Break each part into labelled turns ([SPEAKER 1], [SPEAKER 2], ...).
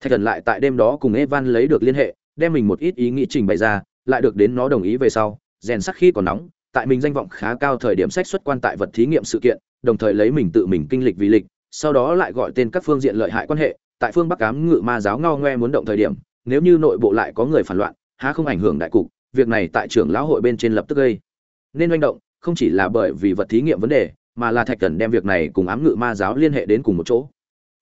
[SPEAKER 1] thạch thần lại tại đêm đó cùng evan lấy được liên hệ, đem mình một ít ý nghĩ trình bày ra, lại được đến nó đồng ý về sau, rèn sắc khi còn nóng, tại mình danh vọng khá cao thời điểm sách xuất quan tại vật thí nghiệm sự kiện, đồng thời lấy mình tự mình kinh lịch vì lịch, sau đó lại gọi tên các phương diện lợi hại quan hệ, tại phương bắc cám ngự ma giáo ngao ngoe muốn động thời điểm, nếu như nội bộ lại có người phản loạn, há không ảnh hưởng đại cục, việc này tại trưởng lão hội bên trên lập tức gây nên manh động, không chỉ là bởi vì vật thí nghiệm vấn đề, mà là thạch thần đem việc này cùng ám ngự ma giáo liên hệ đến cùng một chỗ.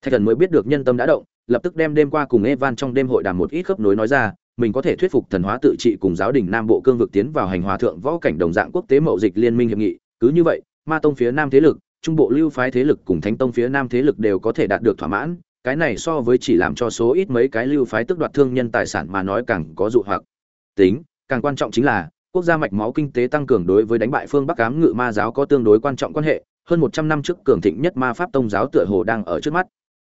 [SPEAKER 1] Thạch thần mới biết được nhân tâm đã động lập tức đem đêm qua cùng evan trong đêm hội đàm một ít khớp nối nói ra, mình có thể thuyết phục thần hóa tự trị cùng giáo đình nam bộ cương vực tiến vào hành hòa thượng võ cảnh đồng dạng quốc tế mậu dịch liên minh hiệp nghị. Cứ như vậy, ma tông phía nam thế lực, trung bộ lưu phái thế lực cùng thánh tông phía nam thế lực đều có thể đạt được thỏa mãn, cái này so với chỉ làm cho số ít mấy cái lưu phái tức đoạt thương nhân tài sản mà nói càng có dụ hoặc. Tính, càng quan trọng chính là, quốc gia mạch máu kinh tế tăng cường đối với đánh bại phương bắc ám ngự ma giáo có tương đối quan trọng quan hệ, hơn một trăm năm trước cường thịnh nhất ma pháp tông giáo tựa hồ đang ở trước mắt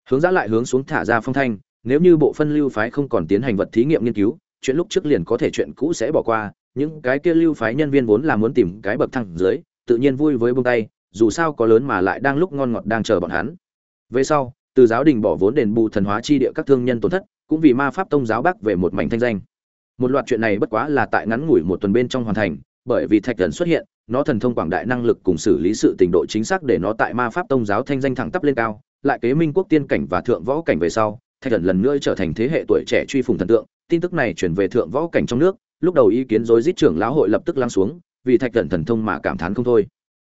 [SPEAKER 1] hướng giã lại hướng xuống thả ra phong thanh, nếu như bộ phân lưu phái không còn tiến hành vật thí nghiệm nghiên cứu, chuyện lúc trước liền có thể chuyện cũ sẽ bỏ qua, những cái kia lưu phái nhân viên vốn là muốn tìm cái bậc thang dưới, tự nhiên vui với buông tay, dù sao có lớn mà lại đang lúc ngon ngọt đang chờ bọn hắn. Về sau, từ giáo đình bỏ vốn đền bù thần hóa chi địa các thương nhân tổn thất, cũng vì ma pháp tông giáo bắc về một mảnh thanh danh. Một loạt chuyện này bất quá là tại ngắn ngủi một tuần bên trong hoàn thành, bởi vì thạch thần xuất hiện, nó thần thông quảng đại năng lực cùng xử lý sự tình độ chính xác để nó tại ma pháp tông giáo thanh danh thẳng tắp lên cao lại kế minh quốc tiên cảnh và thượng võ cảnh về sau, thạch thần lần nữa trở thành thế hệ tuổi trẻ truy phùng thần tượng. Tin tức này chuyển về thượng võ cảnh trong nước, lúc đầu ý kiến rối rít trưởng lão hội lập tức lắng xuống, vì thạch thần thần thông mà cảm thán không thôi.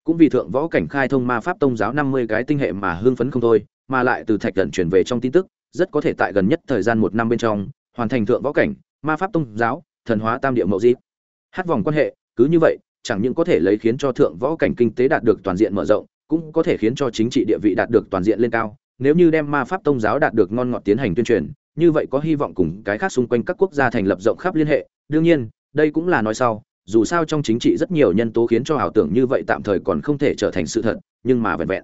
[SPEAKER 1] Cũng vì thượng võ cảnh khai thông ma pháp tông giáo năm mươi cái tinh hệ mà hưng phấn không thôi, mà lại từ thạch thần chuyển về trong tin tức, rất có thể tại gần nhất thời gian một năm bên trong, hoàn thành thượng võ cảnh, ma pháp tông giáo, thần hóa tam địa mậu di. Hát vòng quan hệ, cứ như vậy, chẳng những có thể lấy khiến cho thượng võ cảnh kinh tế đạt được toàn diện mở rộng cũng có thể khiến cho chính trị địa vị đạt được toàn diện lên cao. Nếu như đem ma pháp tông giáo đạt được ngon ngọt tiến hành tuyên truyền, như vậy có hy vọng cùng cái khác xung quanh các quốc gia thành lập rộng khắp liên hệ. Đương nhiên, đây cũng là nói sau, dù sao trong chính trị rất nhiều nhân tố khiến cho ảo tưởng như vậy tạm thời còn không thể trở thành sự thật, nhưng mà vẹn vẹn.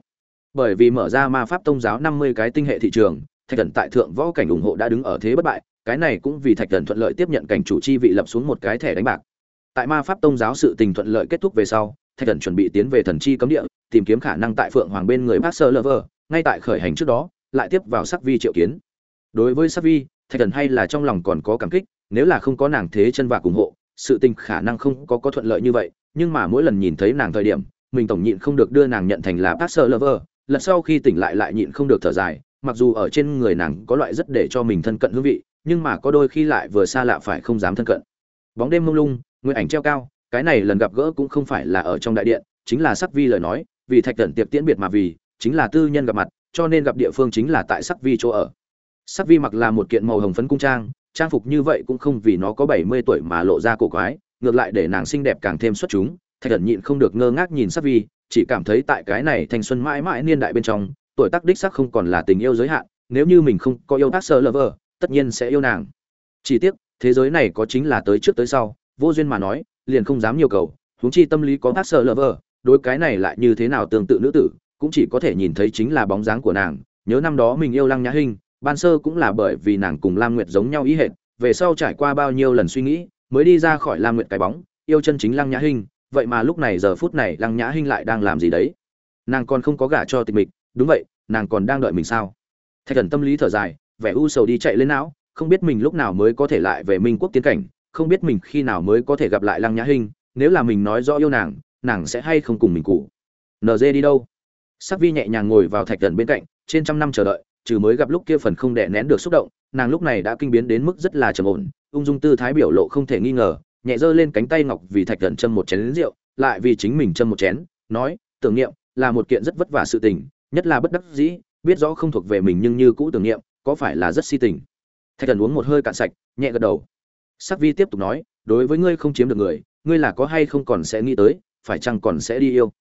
[SPEAKER 1] Bởi vì mở ra ma pháp tông giáo năm mươi cái tinh hệ thị trường, thạch thần tại thượng võ cảnh ủng hộ đã đứng ở thế bất bại, cái này cũng vì thạch thần thuận lợi tiếp nhận cảnh chủ chi vị lập xuống một cái thẻ đánh bạc. Tại ma pháp tông giáo sự tình thuận lợi kết thúc về sau thạch thần chuẩn bị tiến về thần chi cấm địa, tìm kiếm khả năng tại phượng hoàng bên người bác sơ lover ngay tại khởi hành trước đó, lại tiếp vào sắc vi triệu kiến. Đối với sắc vi, thạch thần hay là trong lòng còn có cảm kích, nếu là không có nàng thế chân vạc ủng hộ, sự tình khả năng không có có thuận lợi như vậy, nhưng mà mỗi lần nhìn thấy nàng thời điểm, mình tổng nhịn không được đưa nàng nhận thành là bác sơ lover lần sau khi tỉnh lại lại nhịn không được thở dài, mặc dù ở trên người nàng có loại rất để cho mình thân cận hương vị, nhưng mà có đôi khi lại vừa xa lạ phải không dám thân cận. Bóng đêm mông lung, nguyện ảnh treo cao cái này lần gặp gỡ cũng không phải là ở trong đại điện, chính là sắc vi lời nói, vì thạch thần tiệc tiễn biệt mà vì, chính là tư nhân gặp mặt, cho nên gặp địa phương chính là tại sắc vi chỗ ở. Sắc vi mặc là một kiện màu hồng phấn cung trang trang phục như vậy cũng không vì nó có bảy mươi tuổi mà lộ ra cổ quái, ngược lại để nàng xinh đẹp càng thêm xuất chúng, thạch thần nhịn không được ngơ ngác nhìn sắc vi, chỉ cảm thấy tại cái này thanh xuân mãi mãi niên đại bên trong, tuổi tác đích sắc không còn là tình yêu giới hạn, nếu như mình không có yêu tác sơ lover tất nhiên sẽ yêu nàng. Chỉ tiếc, thế giới này có chính là tới trước tới sau, vô duyên mà nói liền không dám nhiều cầu, huống chi tâm lý có tác sợ lờ vờ, đối cái này lại như thế nào tương tự nữ tử, cũng chỉ có thể nhìn thấy chính là bóng dáng của nàng. Nhớ năm đó mình yêu lăng nhã hinh, ban sơ cũng là bởi vì nàng cùng lam nguyệt giống nhau ý hệt, về sau trải qua bao nhiêu lần suy nghĩ, mới đi ra khỏi lam nguyệt cái bóng, yêu chân chính lăng nhã hinh. Vậy mà lúc này giờ phút này lăng nhã hinh lại đang làm gì đấy? Nàng còn không có gả cho tịch mịch, đúng vậy, nàng còn đang đợi mình sao? Thạch thần tâm lý thở dài, vẻ u sầu đi chạy lên não, không biết mình lúc nào mới có thể lại về minh quốc tiến cảnh không biết mình khi nào mới có thể gặp lại lăng nhã hinh, nếu là mình nói rõ yêu nàng nàng sẽ hay không cùng mình cụ nd đi đâu? Sắc vi nhẹ nhàng ngồi vào thạch thần bên cạnh, trên trăm năm chờ đợi, trừ mới gặp lúc kia phần không đè nén được xúc động, nàng lúc này đã kinh biến đến mức rất là trầm ổn, ung dung tư thái biểu lộ không thể nghi ngờ, nhẹ giơ lên cánh tay ngọc vì thạch thần châm một chén lính rượu, lại vì chính mình châm một chén, nói, tưởng niệm, là một kiện rất vất vả sự tình, nhất là bất đắc dĩ, biết rõ không thuộc về mình nhưng như cũ tưởng niệm, có phải là rất si tình? Thạch thần uống một hơi cạn sạch, nhẹ gật đầu sắc vi tiếp tục nói, đối với ngươi không chiếm được người, ngươi là có hay không còn sẽ nghĩ tới, phải chăng còn sẽ đi yêu?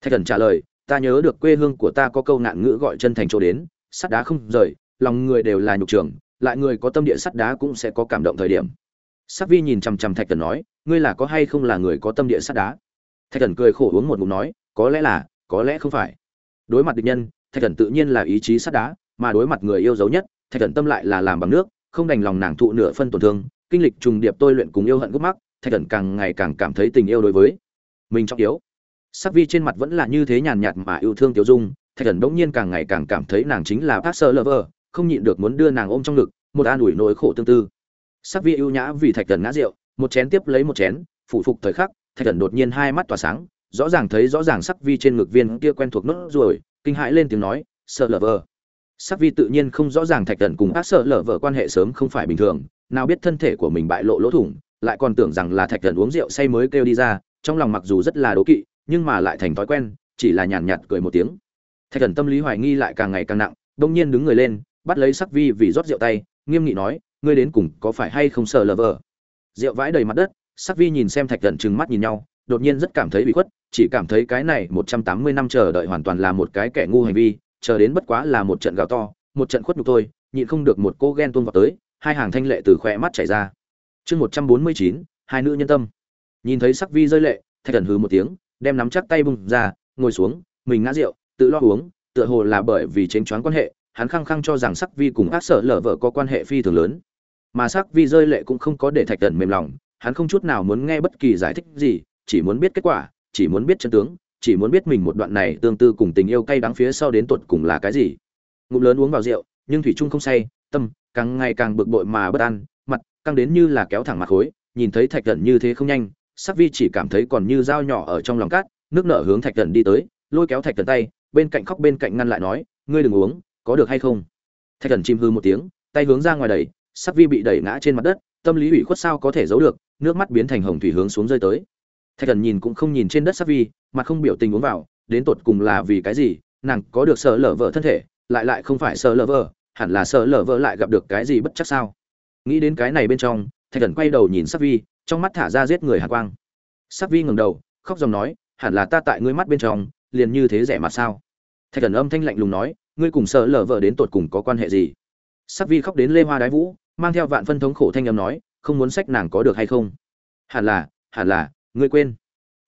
[SPEAKER 1] Thạch thần trả lời, ta nhớ được quê hương của ta có câu nạn ngữ gọi chân thành chỗ đến, sắt đá không rời, lòng người đều là nhục trường, lại người có tâm địa sắt đá cũng sẽ có cảm động thời điểm. Sắc vi nhìn chằm chằm thạch thần nói, ngươi là có hay không là người có tâm địa sắt đá? Thạch thần cười khổ uống một ngụm nói, có lẽ là, có lẽ không phải. Đối mặt địch nhân, thạch thần tự nhiên là ý chí sắt đá, mà đối mặt người yêu dấu nhất, thạch thần tâm lại là làm bằng nước, không đành lòng nàng thụ nửa phân tổn thương kinh lịch trùng điệp tôi luyện cùng yêu hận gốc mắc, thạch thần càng ngày càng cảm thấy tình yêu đối với mình trọng yếu. Sắc vi trên mặt vẫn là như thế nhàn nhạt mà yêu thương tiểu dung, thạch thần bỗng nhiên càng ngày càng cảm thấy nàng chính là bác sơ lover không nhịn được muốn đưa nàng ôm trong ngực, một an ủi nỗi khổ tương tư. Sắc vi ưu nhã vì thạch thần ngã rượu, một chén tiếp lấy một chén phụ phục thời khắc, thạch thần đột nhiên hai mắt tỏa sáng, rõ ràng thấy rõ ràng sắc vi trên ngực viên kia quen thuộc nốt rồi kinh hãi lên tiếng nói sợ lờ vờ sắc vi tự nhiên không rõ ràng thạch thần cùng ác sợ lờ vờ quan hệ sớm không phải bình thường nào biết thân thể của mình bại lộ lỗ thủng lại còn tưởng rằng là thạch thần uống rượu say mới kêu đi ra trong lòng mặc dù rất là đố kỵ nhưng mà lại thành thói quen chỉ là nhàn nhạt, nhạt cười một tiếng. Thạch thần tâm lý hoài nghi lại càng ngày càng nặng đông nhiên đứng người lên bắt lấy sắc vi vì rót rượu tay nghiêm nghị nói ngươi đến cùng có phải hay không sợ lờ vờ? Rượu vãi đầy mặt đất sắc vi nhìn xem thạch thần trừng mắt nhìn nhau đột nhiên rất cảm thấy bị khuất chỉ cảm thấy cái này một trăm tám mươi năm chờ đợi hoàn toàn là một cái kẻ ngu hành vi chờ đến bất quá là một trận gào to một trận khuất nhục thôi nhịn không được một cô ghen tuông vào tới hai hàng thanh lệ từ khỏe mắt chảy ra. Chương một trăm bốn mươi chín, hai nữ nhân tâm. Nhìn thấy sắc vi rơi lệ, thạch thần hừ một tiếng, đem nắm chắc tay bung ra, ngồi xuống, mình ngã rượu, tự lo uống, tựa hồ là bởi vì chênh choáng quan hệ, hắn khăng khăng cho rằng sắc vi cùng ác sở lở vợ có quan hệ phi thường lớn. Mà sắc vi rơi lệ cũng không có để thạch thần mềm lòng, hắn không chút nào muốn nghe bất kỳ giải thích gì, chỉ muốn biết kết quả, chỉ muốn biết chân tướng, chỉ muốn biết mình một đoạn này tương tư cùng tình yêu cay đắng phía sau đến tuột cùng là cái gì. Ngụm lớn uống vào rượu, nhưng thủy trung không say, tâm càng ngày càng bực bội mà bất an, mặt căng đến như là kéo thẳng mặt khối, nhìn thấy thạch thần như thế không nhanh, sắc vi chỉ cảm thấy còn như dao nhỏ ở trong lòng cát, nước nở hướng thạch thần đi tới, lôi kéo thạch thần tay, bên cạnh khóc bên cạnh ngăn lại nói, ngươi đừng uống, có được hay không? Thạch thần chim hư một tiếng, tay hướng ra ngoài đẩy, sắc vi bị đẩy ngã trên mặt đất, tâm lý ủy khuất sao có thể giấu được, nước mắt biến thành hồng thủy hướng xuống rơi tới. Thạch thần nhìn cũng không nhìn trên đất sắc vi, mặt không biểu tình uống vào, đến tột cùng là vì cái gì, nàng có được sợ lở vợ thân thể, lại lại không phải sợ lở vợ hẳn là sợ lở vợ lại gặp được cái gì bất chắc sao? Nghĩ đến cái này bên trong, thạch thần quay đầu nhìn sắc vi, trong mắt thả ra giết người hạ quang. Sắc vi ngẩng đầu, khóc dòng nói, hẳn là ta tại ngươi mắt bên trong, liền như thế rẻ mặt sao? Thạch thần âm thanh lạnh lùng nói, ngươi cùng sợ lở vợ đến tột cùng có quan hệ gì? Sắc vi khóc đến lê hoa đái vũ, mang theo vạn phân thống khổ thanh âm nói, không muốn sách nàng có được hay không? Hẳn là hẳn là, ngươi quên.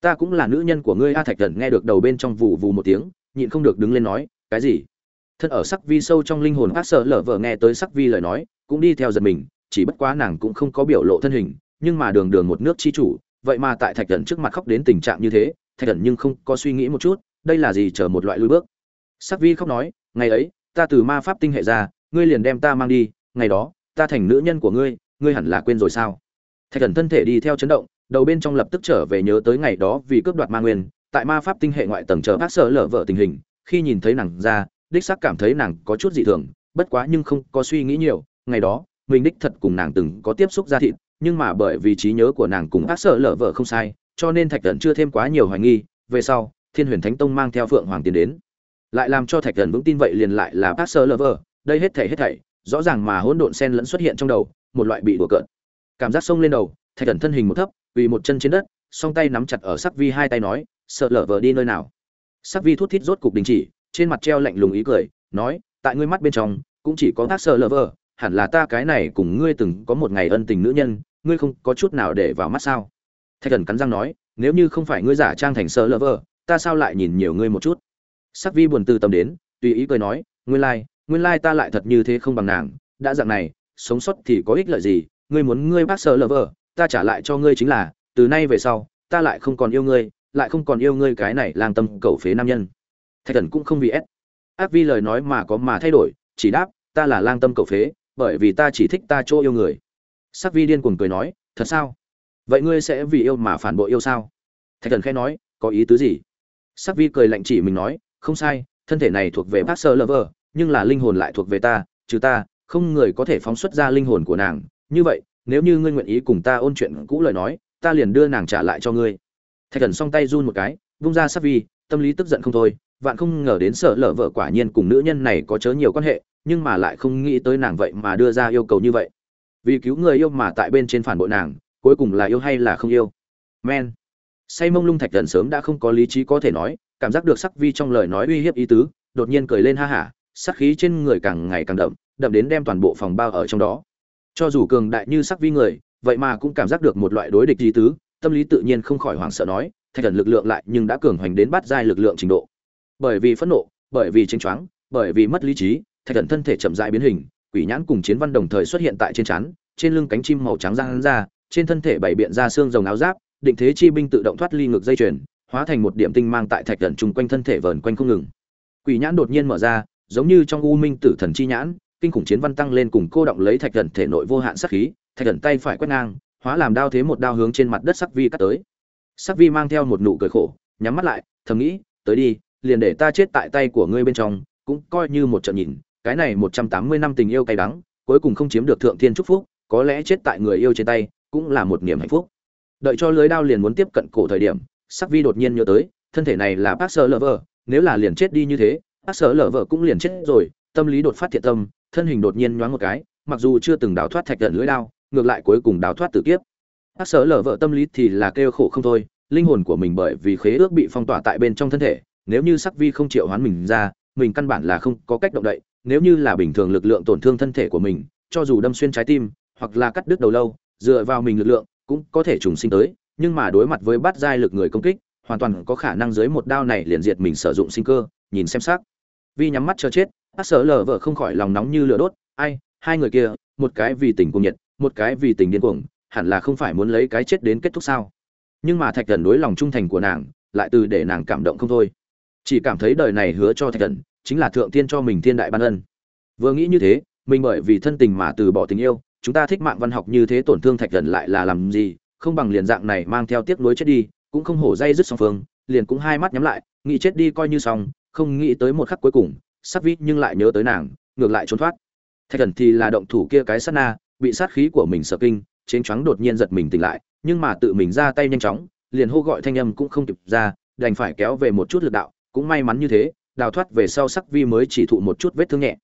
[SPEAKER 1] Ta cũng là nữ nhân của ngươi a. Thạch thần nghe được đầu bên trong vù vù một tiếng, nhịn không được đứng lên nói, cái gì? Thân ở sắc vi sâu trong linh hồn bác sợ lở vợ nghe tới sắc vi lời nói, cũng đi theo giật mình, chỉ bất quá nàng cũng không có biểu lộ thân hình, nhưng mà đường đường một nước chi chủ, vậy mà tại thạch thần trước mặt khóc đến tình trạng như thế, thạch thần nhưng không có suy nghĩ một chút, đây là gì chờ một loại lui bước. Sắc vi khóc nói, ngày ấy, ta từ ma pháp tinh hệ ra, ngươi liền đem ta mang đi, ngày đó, ta thành nữ nhân của ngươi ngươi hẳn là quên rồi sao? Thạch thần thân thể đi theo chấn động, đầu bên trong lập tức trở về nhớ tới ngày đó vì cướp đoạt ma nguyên, tại ma pháp tinh hệ ngoại tầng chờ bác sở lở vợ tình hình, khi nhìn thấy nàng ra đích xác cảm thấy nàng có chút dị thường, bất quá nhưng không có suy nghĩ nhiều. Ngày đó, mình đích thật cùng nàng từng có tiếp xúc ra thịt, nhưng mà bởi vì trí nhớ của nàng cùng ác sợ lở vợ không sai, cho nên thạch thần chưa thêm quá nhiều hoài nghi. Về sau, thiên huyền thánh tông mang theo phượng hoàng tiến đến. Lại làm cho thạch thần vững tin vậy liền lại là ác sợ lở vợ. Đây hết thảy hết thảy, rõ ràng mà hỗn độn sen lẫn xuất hiện trong đầu, một loại bị đùa cợt. Cảm giác sông lên đầu, thạch thần thân hình một thấp vì một chân trên đất, song tay nắm chặt ở sắc vi hai tay nói, sợ lở vợ đi nơi nào? Sắc vi thút thít rốt cục đình chỉ trên mặt treo lạnh lùng ý cười, nói, tại ngươi mắt bên trong, cũng chỉ có tác sợ lover vờ hẳn là ta cái này cùng ngươi từng có một ngày ân tình nữ nhân, ngươi không có chút nào để vào mắt sao? Thạch thần cắn răng nói, nếu như không phải ngươi giả trang thành sợ lover vờ ta sao lại nhìn nhiều ngươi một chút? Sắc vi buồn từ tâm đến, tùy ý cười nói, nguyên lai nguyên lai ta lại thật như thế không bằng nàng, đã dạng này, sống sót thì có ích lợi gì, ngươi muốn ngươi bác sợ lover vờ ta trả lại cho ngươi chính là, từ nay về sau, ta lại không còn yêu ngươi, lại không còn yêu ngươi cái này lang tâm cầu phế nam nhân thạch thần cũng không vì ép. Ác vi lời nói mà có mà thay đổi, chỉ đáp, ta là lang tâm cầu phế, bởi vì ta chỉ thích ta chỗ yêu người. Sắc vi điên cuồng cười nói, thật sao? Vậy ngươi sẽ vì yêu mà phản bội yêu sao? Thạch thần khẽ nói, có ý tứ gì? Sắc vi cười lạnh chỉ mình nói, không sai, thân thể này thuộc về bác sơ lover nhưng là linh hồn lại thuộc về ta, trừ ta, không người có thể phóng xuất ra linh hồn của nàng. Như vậy, nếu như ngươi nguyện ý cùng ta ôn chuyện cũ lời nói, ta liền đưa nàng trả lại cho ngươi. Thạch thần song tay run một cái, vung ra sắc vi, tâm lý tức giận không thôi vạn không ngờ đến sợ lở vợ quả nhiên cùng nữ nhân này có chớ nhiều quan hệ, nhưng mà lại không nghĩ tới nàng vậy mà đưa ra yêu cầu như vậy. Vì cứu người yêu mà tại bên trên phản bội nàng, cuối cùng là yêu hay là không yêu? Men. Say mông lung thạch thần sớm đã không có lý trí có thể nói, cảm giác được sắc vi trong lời nói uy hiếp ý tứ, đột nhiên cười lên ha hả, sắc khí trên người càng ngày càng đậm đậm đến đem toàn bộ phòng bao ở trong đó. Cho dù cường đại như sắc vi người, vậy mà cũng cảm giác được một loại đối địch ý tứ, tâm lý tự nhiên không khỏi hoảng sợ nói, thạch thần lực lượng lại nhưng đã cường hoành đến bắt giai lực lượng trình độ bởi vì phẫn nộ, bởi vì tranh choáng, bởi vì mất lý trí, thạch thần thân thể chậm dại biến hình, quỷ nhãn cùng chiến văn đồng thời xuất hiện tại trên chắn trên lưng cánh chim màu trắng ra hắn ra, trên thân thể bảy biện ra xương rồng áo giáp, định thế chi binh tự động thoát ly ngược dây chuyền, hóa thành một điểm tinh mang tại thạch thần chung quanh thân thể vờn quanh không ngừng. Quỷ nhãn đột nhiên mở ra, giống như trong u minh tử thần chi nhãn, kinh khủng chiến văn tăng lên cùng cô động lấy thạch thần thể nội vô hạn sắc khí, thạch thần tay phải quét ngang, hóa làm đao thế một đao hướng trên mặt đất sắc vi cắt tới. Sắc vi mang theo một nụ cười khổ, nhắm mắt lại, thầm nghĩ, tới đi liền để ta chết tại tay của ngươi bên trong cũng coi như một trận nhìn cái này một trăm tám mươi năm tình yêu cay đắng cuối cùng không chiếm được thượng thiên chúc phúc có lẽ chết tại người yêu trên tay cũng là một niềm hạnh phúc. Đợi cho lưới đao liền muốn tiếp cận cổ thời điểm sắc vi đột nhiên nhớ tới thân thể này là Pastor Lover, nếu là liền chết đi như thế Pastor Lover cũng liền chết rồi tâm lý đột phát thiện tâm thân hình đột nhiên nhoáng một cái mặc dù chưa từng đào thoát thạch tận lưới đao ngược lại cuối cùng đào thoát tử kiếp. Pastor Lover vợ tâm lý thì là kêu khổ không thôi linh hồn của mình bởi vì khế ước bị phong tỏa tại bên trong thân thể nếu như sắc vi không triệu hoán mình ra, mình căn bản là không có cách động đậy, nếu như là bình thường lực lượng tổn thương thân thể của mình, cho dù đâm xuyên trái tim, hoặc là cắt đứt đầu lâu, dựa vào mình lực lượng, cũng có thể trùng sinh tới, nhưng mà đối mặt với bát giai lực người công kích, hoàn toàn có khả năng dưới một đao này liền diệt mình sử dụng sinh cơ, nhìn xem sắc vi nhắm mắt chờ chết, bác sở lờ vợ không khỏi lòng nóng như lửa đốt, ai, hai người kia, một cái vì tình cuồng nhiệt, một cái vì tình điên cuồng, hẳn là không phải muốn lấy cái chết đến kết thúc sao? Nhưng mà thạch thần đối lòng trung thành của nàng, lại từ để nàng cảm động không thôi chỉ cảm thấy đời này hứa cho thạch thần chính là thượng tiên cho mình thiên đại ban ân. Vừa nghĩ như thế, mình bởi vì thân tình mà từ bỏ tình yêu, chúng ta thích mạng văn học như thế tổn thương thạch thần lại là làm gì? Không bằng liền dạng này mang theo tiếc nuối chết đi, cũng không hổ dây dứt song phương, liền cũng hai mắt nhắm lại, nghĩ chết đi coi như xong, không nghĩ tới một khắc cuối cùng, sắc vít nhưng lại nhớ tới nàng, ngược lại trốn thoát. Thạch thần thì là động thủ kia cái sát na, bị sát khí của mình sợ kinh chênh choáng đột nhiên giật mình tỉnh lại, nhưng mà tự mình ra tay nhanh chóng, liền hô gọi thanh âm cũng không kịp ra, đành phải kéo về một chút lực đạo cũng may mắn như thế, đào thoát về sau sắc vi mới chỉ thụ một chút vết thương nhẹ.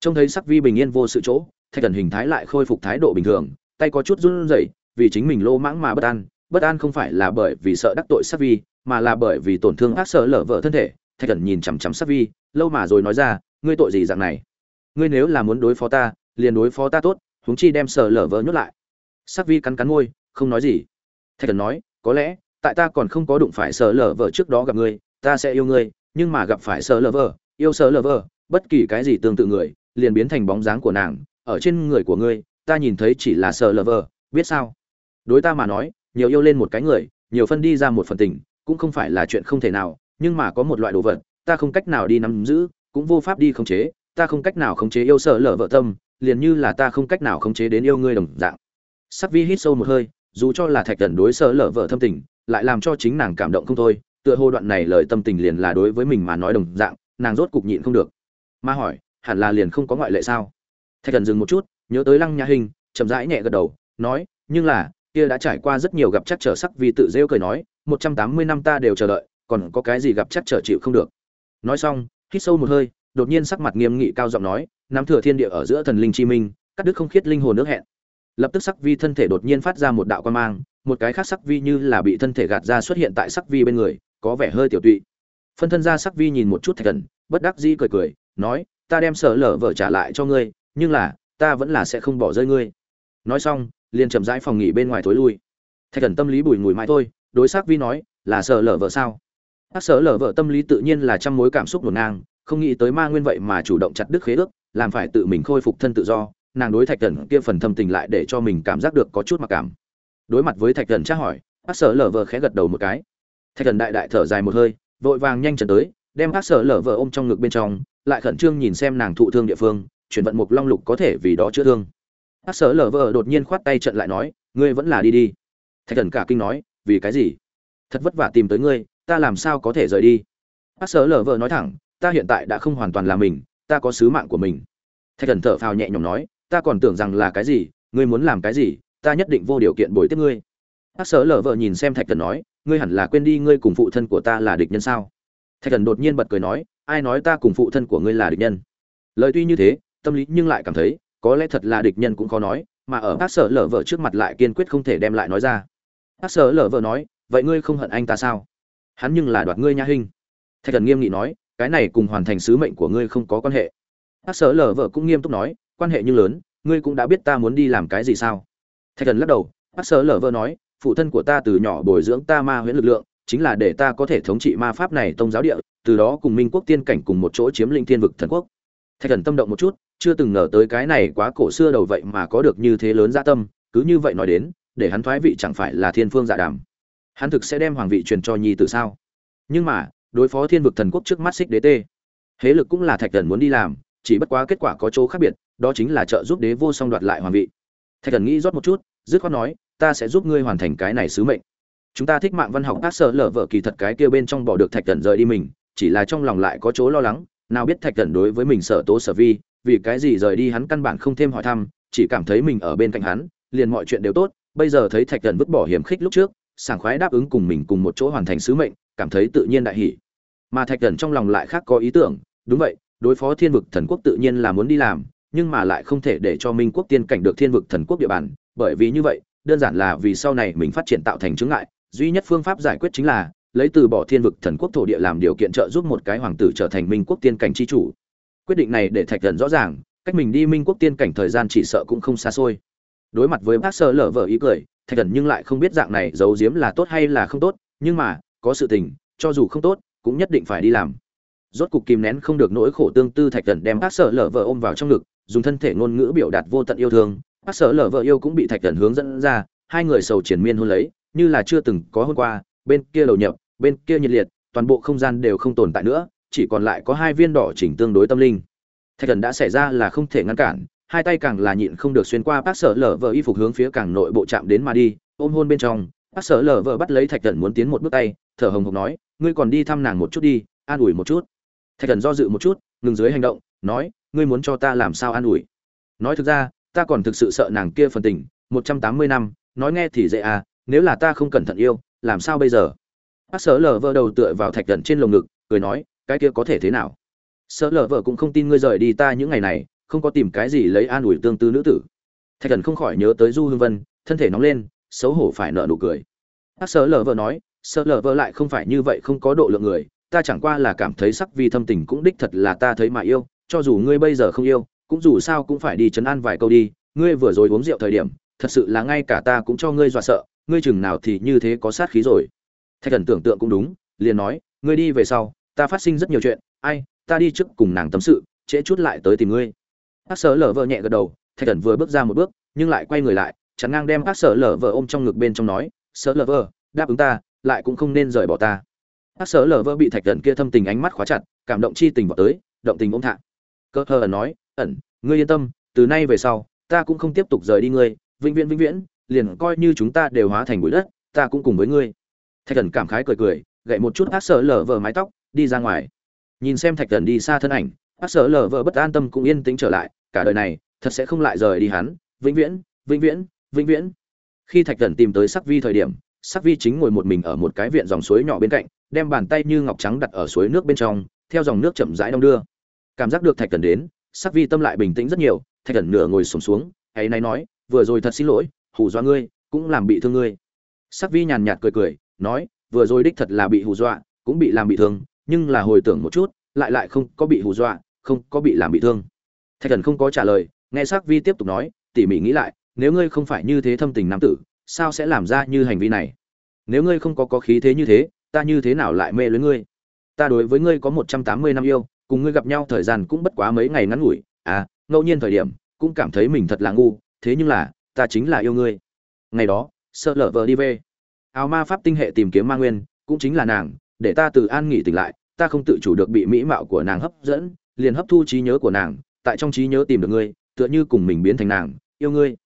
[SPEAKER 1] Trông thấy sắc vi bình yên vô sự chỗ, thạch thần hình thái lại khôi phục thái độ bình thường, tay có chút run rẩy, vì chính mình lô mãng mà bất an. Bất an không phải là bởi vì sợ đắc tội sắc vi, mà là bởi vì tổn thương ác sợ lở vợ thân thể. Thạch thần nhìn chằm chằm sắc vi, lâu mà rồi nói ra, ngươi tội gì dạng này? Ngươi nếu là muốn đối phó ta, liền đối phó ta tốt, huống chi đem sợ lở vợ nhốt lại. Sắc vi cắn cắn môi, không nói gì. Thạch thần nói, có lẽ, tại ta còn không có đụng phải sợ lở vợ trước đó gặp ngươi ta sẽ yêu ngươi, nhưng mà gặp phải sợ lở vợ yêu sợ lở vợ bất kỳ cái gì tương tự người, liền biến thành bóng dáng của nàng, ở trên người của ngươi, ta nhìn thấy chỉ là sợ lở vợ biết sao? Đối ta mà nói, nhiều yêu lên một cái người, nhiều phân đi ra một phần tình, cũng không phải là chuyện không thể nào, nhưng mà có một loại đồ vật, ta không cách nào đi nắm giữ, cũng vô pháp đi khống chế, ta không cách nào khống chế yêu sợ lở vợ tâm, liền như là ta không cách nào khống chế đến yêu ngươi đồng dạng. Sắc vi hít sâu một hơi, dù cho là thạch thần đối sợ lở vợ thâm tình, lại làm cho chính nàng cảm động không thôi tựa hồ đoạn này lời tâm tình liền là đối với mình mà nói đồng dạng, nàng rốt cục nhịn không được. Ma hỏi, hẳn là liền không có ngoại lệ sao? Thạch thần dừng một chút, nhớ tới lăng nhã hình, chậm rãi nhẹ gật đầu, nói, nhưng là, kia đã trải qua rất nhiều gặp chắc trở sắc vì tự rêu cười nói, một trăm tám mươi năm ta đều chờ đợi, còn có cái gì gặp chắc trở chịu không được. Nói xong, hít sâu một hơi, đột nhiên sắc mặt nghiêm nghị cao giọng nói, nắm thừa thiên địa ở giữa thần linh chi minh, cắt đứt không khiết linh hồn nước hẹn. Lập tức sắc vi thân thể đột nhiên phát ra một đạo quan mang, một cái khác sắc vi như là bị thân thể gạt ra xuất hiện tại sắc vi bên người có vẻ hơi tiểu tụy. Phân thân ra sắc vi nhìn một chút thạch thần, bất đắc dĩ cười cười, nói, ta đem sở lở vợ trả lại cho ngươi, nhưng là, ta vẫn là sẽ không bỏ rơi ngươi. Nói xong, liền chậm rãi phòng nghỉ bên ngoài tối lui. Thạch thần tâm lý bùi ngùi mãi thôi, đối sắc vi nói, là sở lở vợ sao? Các sở lở vợ tâm lý tự nhiên là trăm mối cảm xúc ngổn ngang, không nghĩ tới ma nguyên vậy mà chủ động chặt đứt khế ước, làm phải tự mình khôi phục thân tự do, nàng đối thạch thần kia phần thâm tình lại để cho mình cảm giác được có chút mặc cảm. Đối mặt với thạch thần tra hỏi bác sở lở vợ khẽ gật đầu một cái thạch thần đại đại thở dài một hơi, vội vàng nhanh chân tới, đem bác sở lở vợ ôm trong ngực bên trong, lại khẩn trương nhìn xem nàng thụ thương địa phương, chuyển vận mục long lục có thể vì đó chữa thương. Bác sở lở vợ đột nhiên khoát tay trận lại nói, ngươi vẫn là đi đi. Thạch thần cả kinh nói, vì cái gì? Thật vất vả tìm tới ngươi, ta làm sao có thể rời đi? Bác sở lở vợ nói thẳng, ta hiện tại đã không hoàn toàn là mình, ta có sứ mạng của mình. Thạch thần thở phào nhẹ nhõm nói, ta còn tưởng rằng là cái gì, ngươi muốn làm cái gì, ta nhất định vô điều kiện bồi tiếp ngươi. Bác sở lở vợ nhìn xem thạch thần nói ngươi hẳn là quên đi ngươi cùng phụ thân của ta là địch nhân sao? Thạch thần đột nhiên bật cười nói, ai nói ta cùng phụ thân của ngươi là địch nhân? Lời tuy như thế, tâm lý nhưng lại cảm thấy, có lẽ thật là địch nhân cũng khó nói, mà ở bác sở lở vợ trước mặt lại kiên quyết không thể đem lại nói ra. Bác sở lở vợ nói, vậy ngươi không hận anh ta sao? Hắn nhưng là đoạt ngươi nha hình. Thạch thần nghiêm nghị nói, cái này cùng hoàn thành sứ mệnh của ngươi không có quan hệ. Bác sở lở vợ cũng nghiêm túc nói, quan hệ như lớn, ngươi cũng đã biết ta muốn đi làm cái gì sao? Thạch thần lắc đầu, bác sở lở vợ nói phụ thân của ta từ nhỏ bồi dưỡng ta ma huyễn lực lượng, chính là để ta có thể thống trị ma pháp này tông giáo địa, từ đó cùng minh quốc tiên cảnh cùng một chỗ chiếm linh thiên vực thần quốc. Thạch thần tâm động một chút, chưa từng ngờ tới cái này quá cổ xưa đầu vậy mà có được như thế lớn dạ tâm, cứ như vậy nói đến, để hắn thoái vị chẳng phải là thiên phương dạ đàm. Hắn thực sẽ đem hoàng vị truyền cho nhi tử sao? Nhưng mà, đối phó thiên vực thần quốc trước mắt xích đế tê hế lực cũng là thạch thần muốn đi làm, chỉ bất quá kết quả có chỗ khác biệt, đó chính là trợ giúp đế vô song đoạt lại hoàng vị. Thạch thần nghĩ rót một chút, dứt khoát nói ta sẽ giúp ngươi hoàn thành cái này sứ mệnh. Chúng ta thích mạng văn học tác sở lở vợ kỳ thật cái kia bên trong bỏ được thạch thần rời đi mình, chỉ là trong lòng lại có chỗ lo lắng, nào biết thạch thần đối với mình sở tố sở vi, vì cái gì rời đi hắn căn bản không thêm hỏi thăm, chỉ cảm thấy mình ở bên cạnh hắn, liền mọi chuyện đều tốt. Bây giờ thấy thạch thần vứt bỏ hiểm khích lúc trước, sảng khoái đáp ứng cùng mình cùng một chỗ hoàn thành sứ mệnh, cảm thấy tự nhiên đại hỷ mà thạch thần trong lòng lại khác có ý tưởng, đúng vậy, đối phó thiên vực thần quốc tự nhiên là muốn đi làm, nhưng mà lại không thể để cho minh quốc tiên cảnh được thiên vực thần quốc địa bàn, bởi vì như vậy đơn giản là vì sau này mình phát triển tạo thành chứng ngại, duy nhất phương pháp giải quyết chính là lấy từ bỏ thiên vực thần quốc thổ địa làm điều kiện trợ giúp một cái hoàng tử trở thành minh quốc tiên cảnh chi chủ. Quyết định này để thạch thần rõ ràng, cách mình đi minh quốc tiên cảnh thời gian chỉ sợ cũng không xa xôi. Đối mặt với bác sơ lở vợ ý cười, thạch thần nhưng lại không biết dạng này giấu giếm là tốt hay là không tốt, nhưng mà, có sự tình, cho dù không tốt, cũng nhất định phải đi làm. Rốt cục kìm nén không được nỗi khổ tương tư thạch thần đem bác sơ lở vợ ôm vào trong ngực, dùng thân thể ngôn ngữ biểu đạt vô tận yêu thương bác sợ lở vợ yêu cũng bị thạch thần hướng dẫn ra, hai người sầu triển miên hôn lấy, như là chưa từng có hôm qua, bên kia đầu nhập, bên kia nhiệt liệt, toàn bộ không gian đều không tồn tại nữa, chỉ còn lại có hai viên đỏ chỉnh tương đối tâm linh. Thạch thần đã xảy ra là không thể ngăn cản, hai tay càng là nhịn không được xuyên qua bác sở lở vợ y phục hướng phía càng nội bộ chạm đến mà đi, ôm hôn bên trong, bác sở lở vợ bắt lấy thạch thần muốn tiến một bước tay, thở hồng hộc nói, ngươi còn đi thăm nàng một chút đi, an ủi một chút. Thạch thần do dự một chút, ngừng dưới hành động, nói, ngươi muốn cho ta làm sao an ủi? Nói thực ra ta còn thực sự sợ nàng kia phần tình, một trăm tám mươi năm, nói nghe thì dễ à nếu là ta không cẩn thận yêu, làm sao bây giờ? Bác sở lở vợ đầu tựa vào thạch gần trên lồng ngực, cười nói, cái kia có thể thế nào? Sở lở vợ cũng không tin ngươi rời đi ta những ngày này, không có tìm cái gì lấy an ủi tương tư nữ tử. Thạch thần không khỏi nhớ tới du hương vân, thân thể nóng lên, xấu hổ phải nợ nụ cười. Bác sở lở vợ nói, sở lở vợ lại không phải như vậy không có độ lượng người, ta chẳng qua là cảm thấy sắc vi thâm tình cũng đích thật là ta thấy mà yêu, cho dù ngươi bây giờ không yêu cũng dù sao cũng phải đi chấn an vài câu đi, ngươi vừa rồi uống rượu thời điểm, thật sự là ngay cả ta cũng cho ngươi dọa sợ, ngươi chừng nào thì như thế có sát khí rồi. Thạch thần tưởng tượng cũng đúng, liền nói, ngươi đi về sau, ta phát sinh rất nhiều chuyện, ai, ta đi trước cùng nàng tâm sự, trễ chút lại tới tìm ngươi. Bác sở lở vợ nhẹ gật đầu, thạch thần vừa bước ra một bước, nhưng lại quay người lại, chắn ngang đem bác sở lở vợ ôm trong ngực bên trong nói, sở lở vợ, đáp ứng ta, lại cũng không nên rời bỏ ta. Bác sở lở vợ bị thạch thần kia thâm tình ánh mắt khóa chặt, cảm động chi tình vào tới, động tình ôm thạ cơ hờ nói ẩn, ngươi yên tâm, từ nay về sau, ta cũng không tiếp tục rời đi ngươi, vĩnh viễn vĩnh viễn, liền coi như chúng ta đều hóa thành bụi đất, ta cũng cùng với ngươi. Thạch thần cảm khái cười cười, gậy một chút ác sở lở vợ mái tóc, đi ra ngoài. Nhìn xem thạch thần đi xa thân ảnh ác sở lở vợ bất an tâm cũng yên tĩnh trở lại, cả đời này, thật sẽ không lại rời đi hắn, vĩnh viễn vĩnh viễn vĩnh viễn. Khi thạch thần tìm tới sắc vi thời điểm, sắc vi chính ngồi một mình ở một cái viện dòng suối nhỏ bên cạnh, đem bàn tay như ngọc trắng đặt ở suối nước bên trong, theo dòng nước chậm rãi đong đưa. Cảm giác được thạch thần đến sắc vi tâm lại bình tĩnh rất nhiều thạch thần nửa ngồi sổm xuống, xuống ấy nay nói vừa rồi thật xin lỗi hù dọa ngươi cũng làm bị thương ngươi. Sắc vi nhàn nhạt cười cười nói vừa rồi đích thật là bị hù dọa cũng bị làm bị thương nhưng là hồi tưởng một chút lại lại không có bị hù dọa không có bị làm bị thương. Thạch thần không có trả lời nghe sắc vi tiếp tục nói tỉ mỉ nghĩ lại nếu ngươi không phải như thế thâm tình nam tử sao sẽ làm ra như hành vi này? Nếu ngươi không có có khí thế như thế ta như thế nào lại mê lưới ngươi? Ta đối với ngươi có một trăm tám mươi năm yêu cùng ngươi gặp nhau thời gian cũng bất quá mấy ngày ngắn ngủi. À ngẫu nhiên thời điểm, cũng cảm thấy mình thật là ngu, thế nhưng là, ta chính là yêu ngươi. Ngày đó, sợ lở vờ đi về. Áo ma pháp tinh hệ tìm kiếm ma nguyên, cũng chính là nàng, để ta từ an nghỉ tỉnh lại, ta không tự chủ được bị mỹ mạo của nàng hấp dẫn, liền hấp thu trí nhớ của nàng, tại trong trí nhớ tìm được ngươi, tựa như cùng mình biến thành nàng, yêu ngươi.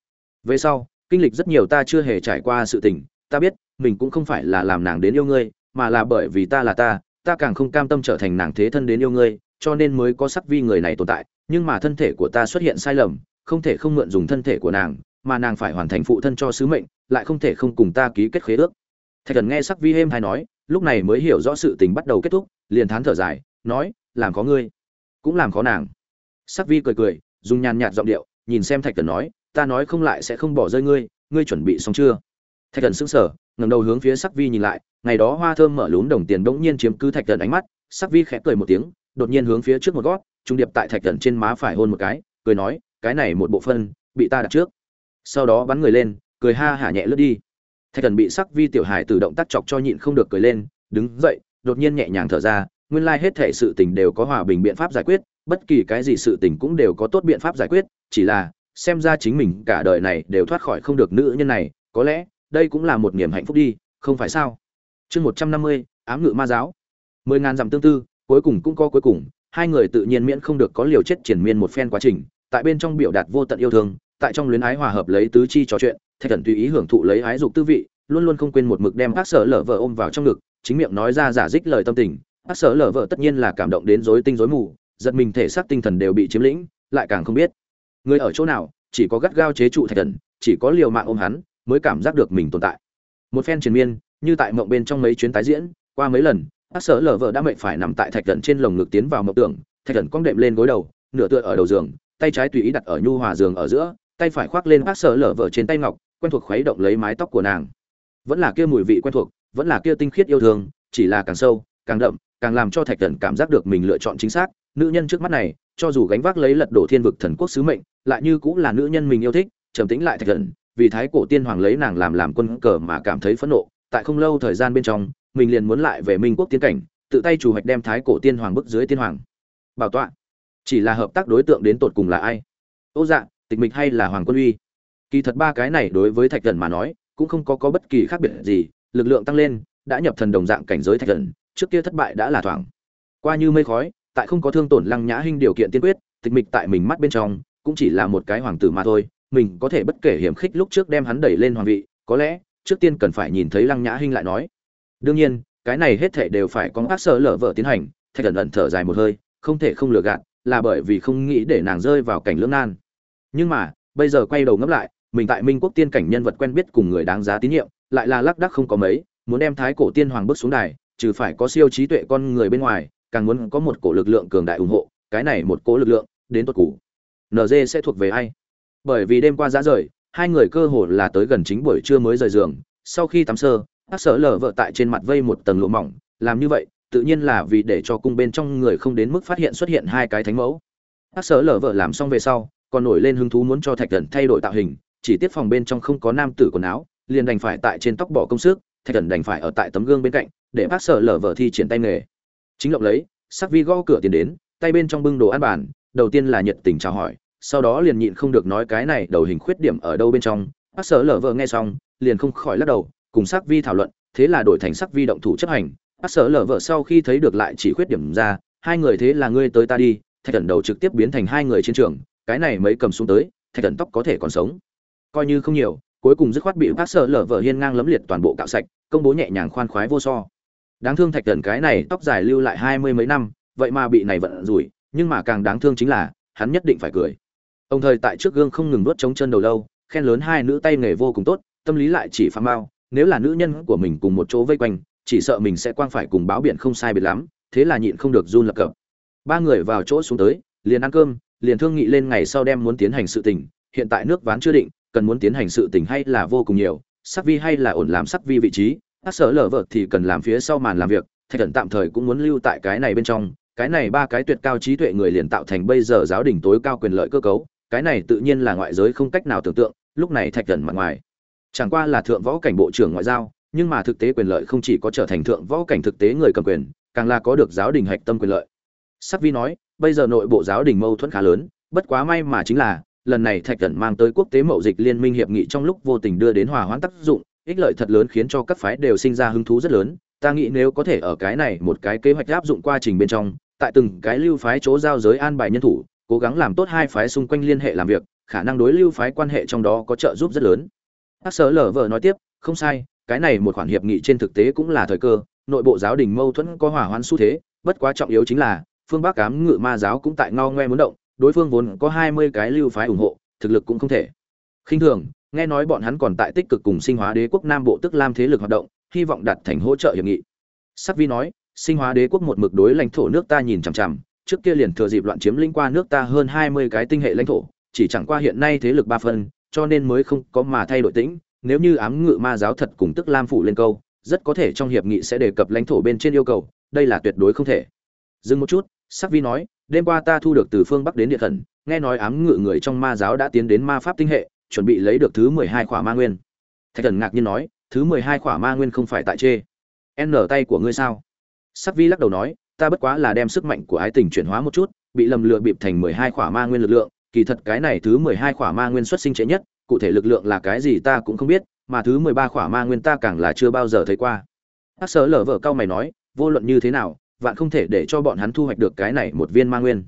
[SPEAKER 1] Về sau, kinh lịch rất nhiều ta chưa hề trải qua sự tình, ta biết, mình cũng không phải là làm nàng đến yêu ngươi, mà là bởi vì ta là ta ta càng không cam tâm trở thành nàng thế thân đến yêu ngươi cho nên mới có sắc vi người này tồn tại, nhưng mà thân thể của ta xuất hiện sai lầm, không thể không mượn dùng thân thể của nàng, mà nàng phải hoàn thành phụ thân cho sứ mệnh, lại không thể không cùng ta ký kết khế ước. Thạch thần nghe sắc vi êm hay nói, lúc này mới hiểu rõ sự tình bắt đầu kết thúc, liền thán thở dài, nói, làm có ngươi, cũng làm khó nàng. Sắc vi cười cười, dùng nhàn nhạt giọng điệu, nhìn xem thạch thần nói, ta nói không lại sẽ không bỏ rơi ngươi ngươi chuẩn bị xong chưa? Thạch thần sững sờ, ngẩng đầu hướng phía sắc vi nhìn lại, ngày đó hoa thơm mở lún đồng tiền bỗng nhiên chiếm cứ thạch thần ánh mắt, sắc vi khẽ cười một tiếng đột nhiên hướng phía trước một gót, trung điệp tại thạch thần trên má phải hôn một cái, cười nói, cái này một bộ phân, bị ta đặt trước. Sau đó bắn người lên, cười ha hả nhẹ lướt đi. Thạch thần bị sắc vi tiểu hải tự động tác chọc cho nhịn không được cười lên, đứng dậy, đột nhiên nhẹ nhàng thở ra, nguyên lai hết thể sự tình đều có hòa bình biện pháp giải quyết, bất kỳ cái gì sự tình cũng đều có tốt biện pháp giải quyết, chỉ là, xem ra chính mình cả đời này đều thoát khỏi không được nữ nhân này, có lẽ, đây cũng là một niềm hạnh phúc đi, không phải sao? Chương một trăm năm mươi, ám ngự ma giáo. Mười ngàn dặm tương tư cuối cùng cũng có cuối cùng, hai người tự nhiên miễn không được có liều chết triển miên một phen quá trình, tại bên trong biểu đạt vô tận yêu thương, tại trong luyến ái hòa hợp lấy tứ chi trò chuyện, thạch thần tùy ý hưởng thụ lấy ái dục tư vị, luôn luôn không quên một mực đem bác sở lở vợ ôm vào trong ngực, chính miệng nói ra giả dích lời tâm tình. Bác sở lở vợ tất nhiên là cảm động đến rối tinh rối mù, giật mình thể xác tinh thần đều bị chiếm lĩnh, lại càng không biết, người ở chỗ nào, chỉ có gắt gao chế trụ thạch thần chỉ có liều mạng ôm hắn mới cảm giác được mình tồn tại. Một phen triền miên, như tại mộng bên trong mấy chuyến tái diễn, qua mấy lần bác sở lở vợ đã mệnh phải nằm tại thạch thần trên lồng ngực tiến vào mộng tưởng, thạch thần cong đệm lên gối đầu, nửa tựa ở đầu giường, tay trái tùy ý đặt ở nhu hòa giường ở giữa, tay phải khoác lên bác sở lở vợ trên tay ngọc, quen thuộc khuấy động lấy mái tóc của nàng. Vẫn là kia mùi vị quen thuộc, vẫn là kia tinh khiết yêu thương, chỉ là càng sâu, càng đậm, càng làm cho thạch thần cảm giác được mình lựa chọn chính xác. Nữ nhân trước mắt này, cho dù gánh vác lấy lật đổ thiên vực thần quốc sứ mệnh, lại như cũng là nữ nhân mình yêu thích, trầm tĩnh lại thạch thần vì thái cổ tiên hoàng lấy nàng làm làm quân cờ mà cảm thấy phẫn nộ, tại không lâu thời gian bên trong mình liền muốn lại về minh quốc tiên cảnh, tự tay chủ hoạch đem thái cổ tiên hoàng bức dưới tiên hoàng. Bảo tọa, chỉ là hợp tác đối tượng đến tột cùng là ai? Ô dạ tịch mịch hay là hoàng quân uy? Kỳ thật ba cái này đối với thạch thần mà nói, cũng không có có bất kỳ khác biệt gì, lực lượng tăng lên, đã nhập thần đồng dạng cảnh giới thạch thần, trước kia thất bại đã là thoảng. Qua như mây khói, tại không có thương tổn lăng nhã hinh điều kiện tiên quyết, tịch mịch tại mình mắt bên trong, cũng chỉ là một cái hoàng tử mà thôi, mình có thể bất kể hiểm khích lúc trước đem hắn đẩy lên hoàng vị, có lẽ, trước tiên cần phải nhìn thấy lăng nhã hinh lại nói đương nhiên, cái này hết thể đều phải có bác sở lở vợ tiến hành, thạch cẩn ẩn thở dài một hơi, không thể không lừa gạt, là bởi vì không nghĩ để nàng rơi vào cảnh lưỡng nan. Nhưng mà, bây giờ quay đầu ngẫm lại, mình tại minh quốc tiên cảnh nhân vật quen biết cùng người đáng giá tín nhiệm, lại là lác đắc không có mấy, muốn đem thái cổ tiên hoàng bước xuống đài, trừ phải có siêu trí tuệ con người bên ngoài, càng muốn có một cổ lực lượng cường đại ủng hộ, cái này một cổ lực lượng, đến tuột cũ nd sẽ thuộc về ai? Bởi vì đêm qua giá rời, hai người cơ hồ là tới gần chính buổi trưa mới rời giường, sau khi tắm sơ bác sở lở vợ tại trên mặt vây một tầng lụa mỏng, làm như vậy, tự nhiên là vì để cho cung bên trong người không đến mức phát hiện xuất hiện hai cái thánh mẫu. Bác sở lở vợ làm xong về sau, còn nổi lên hứng thú muốn cho thạch thần thay đổi tạo hình, chỉ tiếp phòng bên trong không có nam tử quần áo, liền đành phải tại trên tóc bỏ công sức, thạch thần đành phải ở tại tấm gương bên cạnh, để bác sở lở vợ thi triển tay nghề. Chính lộng lấy, sắc vi gõ cửa tiền đến, tay bên trong bưng đồ ăn bàn, đầu tiên là nhiệt tình chào hỏi, sau đó liền nhịn không được nói cái này đầu hình khuyết điểm ở đâu bên trong. Bác sở lở vợ nghe xong, liền không khỏi lắc đầu cùng sắc vi thảo luận, thế là đổi thành sắc vi động thủ chấp hành. Bác sở lở vợ sau khi thấy được lại chỉ khuyết điểm ra, hai người thế là ngươi tới ta đi, thạch thần đầu trực tiếp biến thành hai người chiến trường, cái này mấy cầm xuống tới, thạch thần tóc có thể còn sống. Coi như không nhiều, cuối cùng dứt khoát bị bác sở lở vợ hiên ngang lấm liệt toàn bộ cạo sạch, công bố nhẹ nhàng khoan khoái vô so. Đáng thương thạch thần cái này tóc dài lưu lại hai mươi mấy năm, vậy mà bị này vận rủi, nhưng mà càng đáng thương chính là, hắn nhất định phải cười. Ông thời tại trước gương không ngừng nuốt chống chân đầu lâu, khen lớn hai nữ tay nghề vô cùng tốt, tâm lý lại chỉ phá mau nếu là nữ nhân của mình cùng một chỗ vây quanh, chỉ sợ mình sẽ quang phải cùng báo biển không sai biệt lắm, thế là nhịn không được run lập cập. Ba người vào chỗ xuống tới, liền ăn cơm, liền thương nghị lên ngày sau đem muốn tiến hành sự tình, hiện tại nước ván chưa định, cần muốn tiến hành sự tình hay là vô cùng nhiều, sắc vi hay là ổn làm sắc vi vị trí, các sở lở vợ thì cần làm phía sau màn làm việc, thạch thần tạm thời cũng muốn lưu tại cái này bên trong, cái này ba cái tuyệt cao trí tuệ người liền tạo thành bây giờ giáo đình tối cao quyền lợi cơ cấu, cái này tự nhiên là ngoại giới không cách nào tưởng tượng, lúc này thạch thần mặt ngoài chẳng qua là thượng võ cảnh bộ trưởng ngoại giao, nhưng mà thực tế quyền lợi không chỉ có trở thành thượng võ cảnh thực tế người cầm quyền, càng là có được giáo đình hạch tâm quyền lợi. Sắc vi nói, bây giờ nội bộ giáo đình mâu thuẫn khá lớn, bất quá may mà chính là, lần này thạch cẩn mang tới quốc tế mậu dịch liên minh hiệp nghị trong lúc vô tình đưa đến hòa hoãn tác dụng, ích lợi thật lớn khiến cho các phái đều sinh ra hứng thú rất lớn. Ta nghĩ nếu có thể ở cái này một cái kế hoạch áp dụng quá trình bên trong, tại từng cái lưu phái chỗ giao giới an bài nhân thủ, cố gắng làm tốt hai phái xung quanh liên hệ làm việc, khả năng đối lưu phái quan hệ trong đó có trợ giúp rất lớn. Hắc Sở Lở vợ nói tiếp, không sai, cái này một khoản hiệp nghị trên thực tế cũng là thời cơ, nội bộ giáo đình mâu thuẫn có hỏa hoạn xu thế, bất quá trọng yếu chính là, phương Bắc cám Ngự Ma giáo cũng tại ngao ngoe muốn động, đối phương vốn có 20 cái lưu phái ủng hộ, thực lực cũng không thể. Khinh thường, nghe nói bọn hắn còn tại tích cực cùng Sinh Hóa Đế quốc Nam Bộ tức Lam thế lực hoạt động, hy vọng đạt thành hỗ trợ hiệp nghị. Sắc Vi nói, Sinh Hóa Đế quốc một mực đối lãnh thổ nước ta nhìn chằm chằm, trước kia liền thừa dịp loạn chiếm lĩnh qua nước ta hơn 20 cái tinh hệ lãnh thổ, chỉ chẳng qua hiện nay thế lực ba phân, cho nên mới không có mà thay đổi tĩnh, nếu như ám ngự ma giáo thật cùng tức lam phủ lên câu, rất có thể trong hiệp nghị sẽ đề cập lãnh thổ bên trên yêu cầu, đây là tuyệt đối không thể. Dừng một chút, sắc vi nói, đêm qua ta thu được từ phương bắc đến địa thần, nghe nói ám ngự người trong ma giáo đã tiến đến ma pháp tinh hệ, chuẩn bị lấy được thứ mười hai khỏa ma nguyên. Thạch thần ngạc nhiên nói, thứ mười hai khỏa ma nguyên không phải tại chê. N tay của ngươi sao? Sắc vi lắc đầu nói, ta bất quá là đem sức mạnh của ái tình chuyển hóa một chút, bị lầm lựa bịp thành mười hai khỏa ma nguyên lực lượng kỳ thật cái này thứ mười hai khỏa ma nguyên xuất sinh trễ nhất, cụ thể lực lượng là cái gì ta cũng không biết, mà thứ mười ba khỏa ma nguyên ta càng là chưa bao giờ thấy qua. Hắc Sở lở vợ cao mày nói, vô luận như thế nào, vạn không thể để cho bọn hắn thu hoạch được cái này một viên ma nguyên.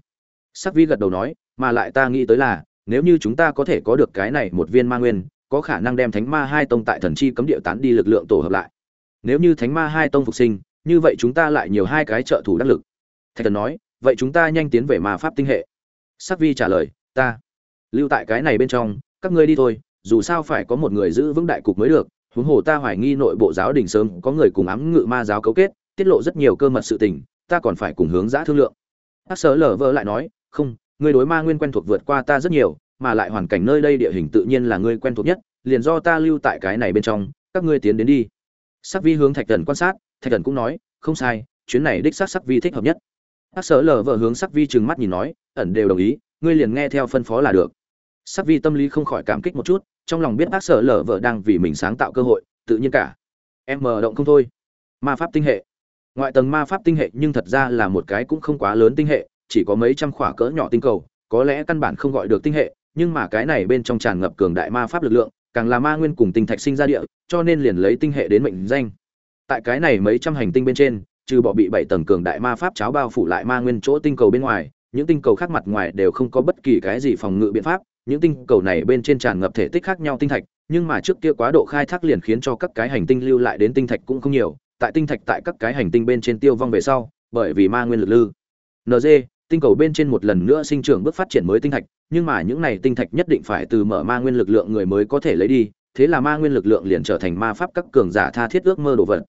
[SPEAKER 1] Sắc Vi gật đầu nói, mà lại ta nghĩ tới là nếu như chúng ta có thể có được cái này một viên ma nguyên có khả năng đem thánh ma hai tông tại thần chi cấm địa tán đi lực lượng tổ hợp lại nếu như thánh ma hai tông phục sinh như vậy chúng ta lại nhiều hai cái trợ thủ đắc lực thạch thần nói vậy chúng ta nhanh tiến về ma pháp tinh hệ sắc vi trả lời ta. Lưu tại cái này bên trong, các ngươi đi thôi, dù sao phải có một người giữ vững đại cục mới được. Huống hồ ta hoài nghi nội bộ giáo đình sớm có người cùng ám ngự ma giáo cấu kết, tiết lộ rất nhiều cơ mật sự tình, ta còn phải cùng hướng giã thương lượng. Bác sở lở vợ lại nói, không người đối ma nguyên quen thuộc vượt qua ta rất nhiều, mà lại hoàn cảnh nơi đây địa hình tự nhiên là ngươi quen thuộc nhất, liền do ta lưu tại cái này bên trong, các ngươi tiến đến đi. Sắc vi hướng thạch thần quan sát, thạch thần cũng nói, không sai, chuyến này đích xác sắc vi thích hợp nhất. Bác sở lở vợ hướng sắc vi trừng mắt nhìn nói, ẩn đều đồng ý ngươi liền nghe theo phân phó là được. Sắc vi tâm lý không khỏi cảm kích một chút, trong lòng biết bác sở lở vợ đang vì mình sáng tạo cơ hội, tự nhiên cả. Em mở động không thôi. Ma pháp tinh hệ. Ngoại tầng ma pháp tinh hệ nhưng thật ra là một cái cũng không quá lớn tinh hệ, chỉ có mấy trăm khỏa cỡ nhỏ tinh cầu, có lẽ căn bản không gọi được tinh hệ, nhưng mà cái này bên trong tràn ngập cường đại ma pháp lực lượng, càng là ma nguyên cùng tinh thạch sinh ra địa, cho nên liền lấy tinh hệ đến mệnh danh. Tại cái này mấy trăm hành tinh bên trên, trừ bỏ bị bảy tầng cường đại ma pháp cháo bao phủ lại ma nguyên chỗ tinh cầu bên ngoài những tinh cầu khác mặt ngoài đều không có bất kỳ cái gì phòng ngự biện pháp, những tinh cầu này bên trên tràn ngập thể tích khác nhau tinh thạch, nhưng mà trước kia quá độ khai thác liền khiến cho các cái hành tinh lưu lại đến tinh thạch cũng không nhiều, tại tinh thạch tại các cái hành tinh bên trên tiêu vong về sau, bởi vì ma nguyên lực lư. Nd tinh cầu bên trên một lần nữa sinh trưởng bước phát triển mới tinh thạch, nhưng mà những này tinh thạch nhất định phải từ mở ma nguyên lực lượng người mới có thể lấy đi, thế là ma nguyên lực lượng liền trở thành ma pháp các cường giả tha thiết ước mơ đồ vật.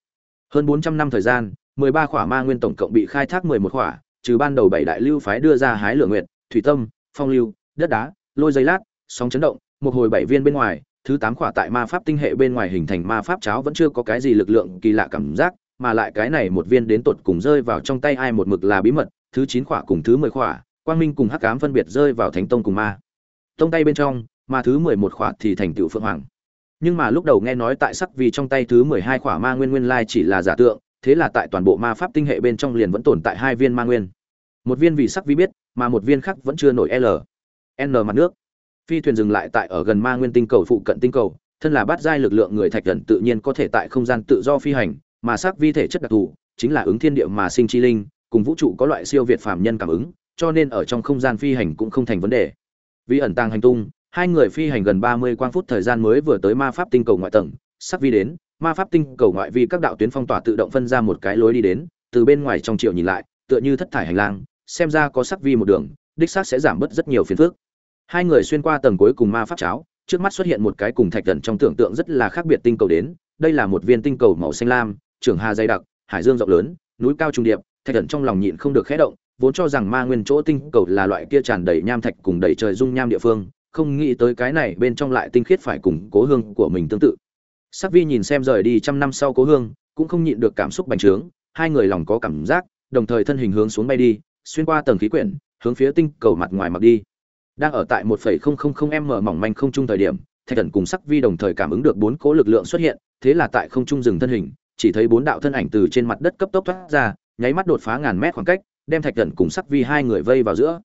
[SPEAKER 1] Hơn bốn trăm năm thời gian, mười ba khỏa ma nguyên tổng cộng bị khai thác mười một khỏa trừ ban đầu bảy đại lưu phái đưa ra hái lửa nguyệt, thủy tâm, phong lưu, đất đá, lôi dây lát, sóng chấn động, một hồi bảy viên bên ngoài, thứ tám khỏa tại ma pháp tinh hệ bên ngoài hình thành ma pháp cháo vẫn chưa có cái gì lực lượng kỳ lạ cảm giác, mà lại cái này một viên đến tột cùng rơi vào trong tay ai một mực là bí mật, thứ chín khỏa cùng thứ mười khỏa, quang minh cùng hắc ám phân biệt rơi vào thánh tông cùng ma. Tông tay bên trong, mà thứ mười một khỏa thì thành tựu phượng hoàng. Nhưng mà lúc đầu nghe nói tại sắc vì trong tay thứ mười hai khỏa ma nguyên nguyên lai chỉ là giả tượng thế là tại toàn bộ ma pháp tinh hệ bên trong liền vẫn tồn tại hai viên ma nguyên. Một viên vì sắc vi biết, mà một viên khác vẫn chưa nổi l. N mặt nước. Phi thuyền dừng lại tại ở gần ma nguyên tinh cầu phụ cận tinh cầu, thân là bát giai lực lượng người thạch thần tự nhiên có thể tại không gian tự do phi hành, mà sắc vi thể chất đặc thù, chính là ứng thiên địa mà sinh chi linh, cùng vũ trụ có loại siêu việt phàm nhân cảm ứng, cho nên ở trong không gian phi hành cũng không thành vấn đề. Vì ẩn tàng hành tung, hai người phi hành gần ba mươi quang phút thời gian mới vừa tới ma pháp tinh cầu ngoại tầng, sắc vi đến ma pháp tinh cầu ngoại vi các đạo tuyến phong tỏa tự động phân ra một cái lối đi đến, từ bên ngoài trong triệu nhìn lại, tựa như thất thải hành lang, xem ra có sắc vi một đường, đích xác sẽ giảm bớt rất nhiều phiền phức. Hai người xuyên qua tầng cuối cùng ma pháp cháo, trước mắt xuất hiện một cái cùng thạch thần trong tưởng tượng rất là khác biệt tinh cầu đến, đây là một viên tinh cầu màu xanh lam trường hà dày đặc, hải dương rộng lớn, núi cao trung điệp, thạch thần trong lòng nhịn không được khẽ động, vốn cho rằng ma nguyên chỗ tinh cầu là loại kia tràn đầy nham thạch cùng đầy trời dung nham địa phương, không nghĩ tới cái này bên trong lại tinh khiết phải cùng cố hương của mình tương tự sắc vi nhìn xem rời đi trăm năm sau cố hương, cũng không nhịn được cảm xúc bành trướng, hai người lòng có cảm giác, đồng thời thân hình hướng xuống bay đi, xuyên qua tầng khí quyển, hướng phía tinh cầu mặt ngoài mặc đi. Đang ở tại 1.000 m mỏng manh không trung thời điểm, thạch thần cùng sắc vi đồng thời cảm ứng được bốn cố lực lượng xuất hiện, thế là tại không trung dừng thân hình, chỉ thấy bốn đạo thân ảnh từ trên mặt đất cấp tốc thoát ra, nháy mắt đột phá ngàn mét khoảng cách, đem thạch thần cùng sắc vi hai người vây vào giữa.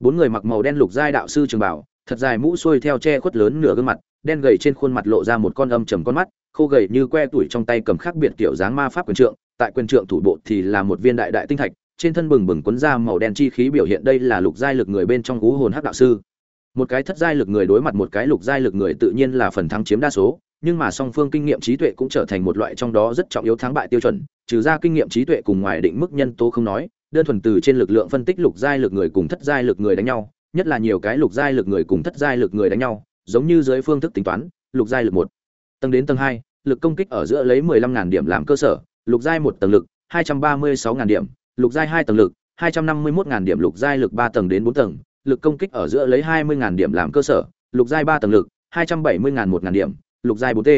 [SPEAKER 1] Bốn người mặc màu đen lục giai đạo sư trường bảo, thật dài mũ xuôi theo che khuất lớn nửa gương mặt đen gầy trên khuôn mặt lộ ra một con âm trầm con mắt, khô gầy như que tuổi trong tay cầm khác biệt kiểu dáng ma pháp quyền trượng, tại quyền trượng thủ bộ thì là một viên đại đại tinh thạch, trên thân bừng bừng quấn ra màu đen chi khí biểu hiện đây là lục giai lực người bên trong gú hồn hắc đạo sư. Một cái thất giai lực người đối mặt một cái lục giai lực người tự nhiên là phần thắng chiếm đa số, nhưng mà song phương kinh nghiệm trí tuệ cũng trở thành một loại trong đó rất trọng yếu thắng bại tiêu chuẩn, trừ ra kinh nghiệm trí tuệ cùng ngoài định mức nhân tố không nói, đơn thuần từ trên lực lượng phân tích lục giai lực người cùng thất giai lực người đánh nhau, nhất là nhiều cái lục giai lực người cùng thất giai lực người đánh nhau giống như dưới phương thức tính toán, lục giai lực một Tầng đến tầng hai lực công kích ở giữa lấy 15000 điểm làm cơ sở, lục giai một tầng lực, 236000 điểm, lục giai hai tầng lực, 251000 điểm, lục giai lực ba tầng đến bốn tầng, lực công kích ở giữa lấy 20000 điểm làm cơ sở, lục giai ba tầng lực, 270000 1000 điểm, lục giai bốn t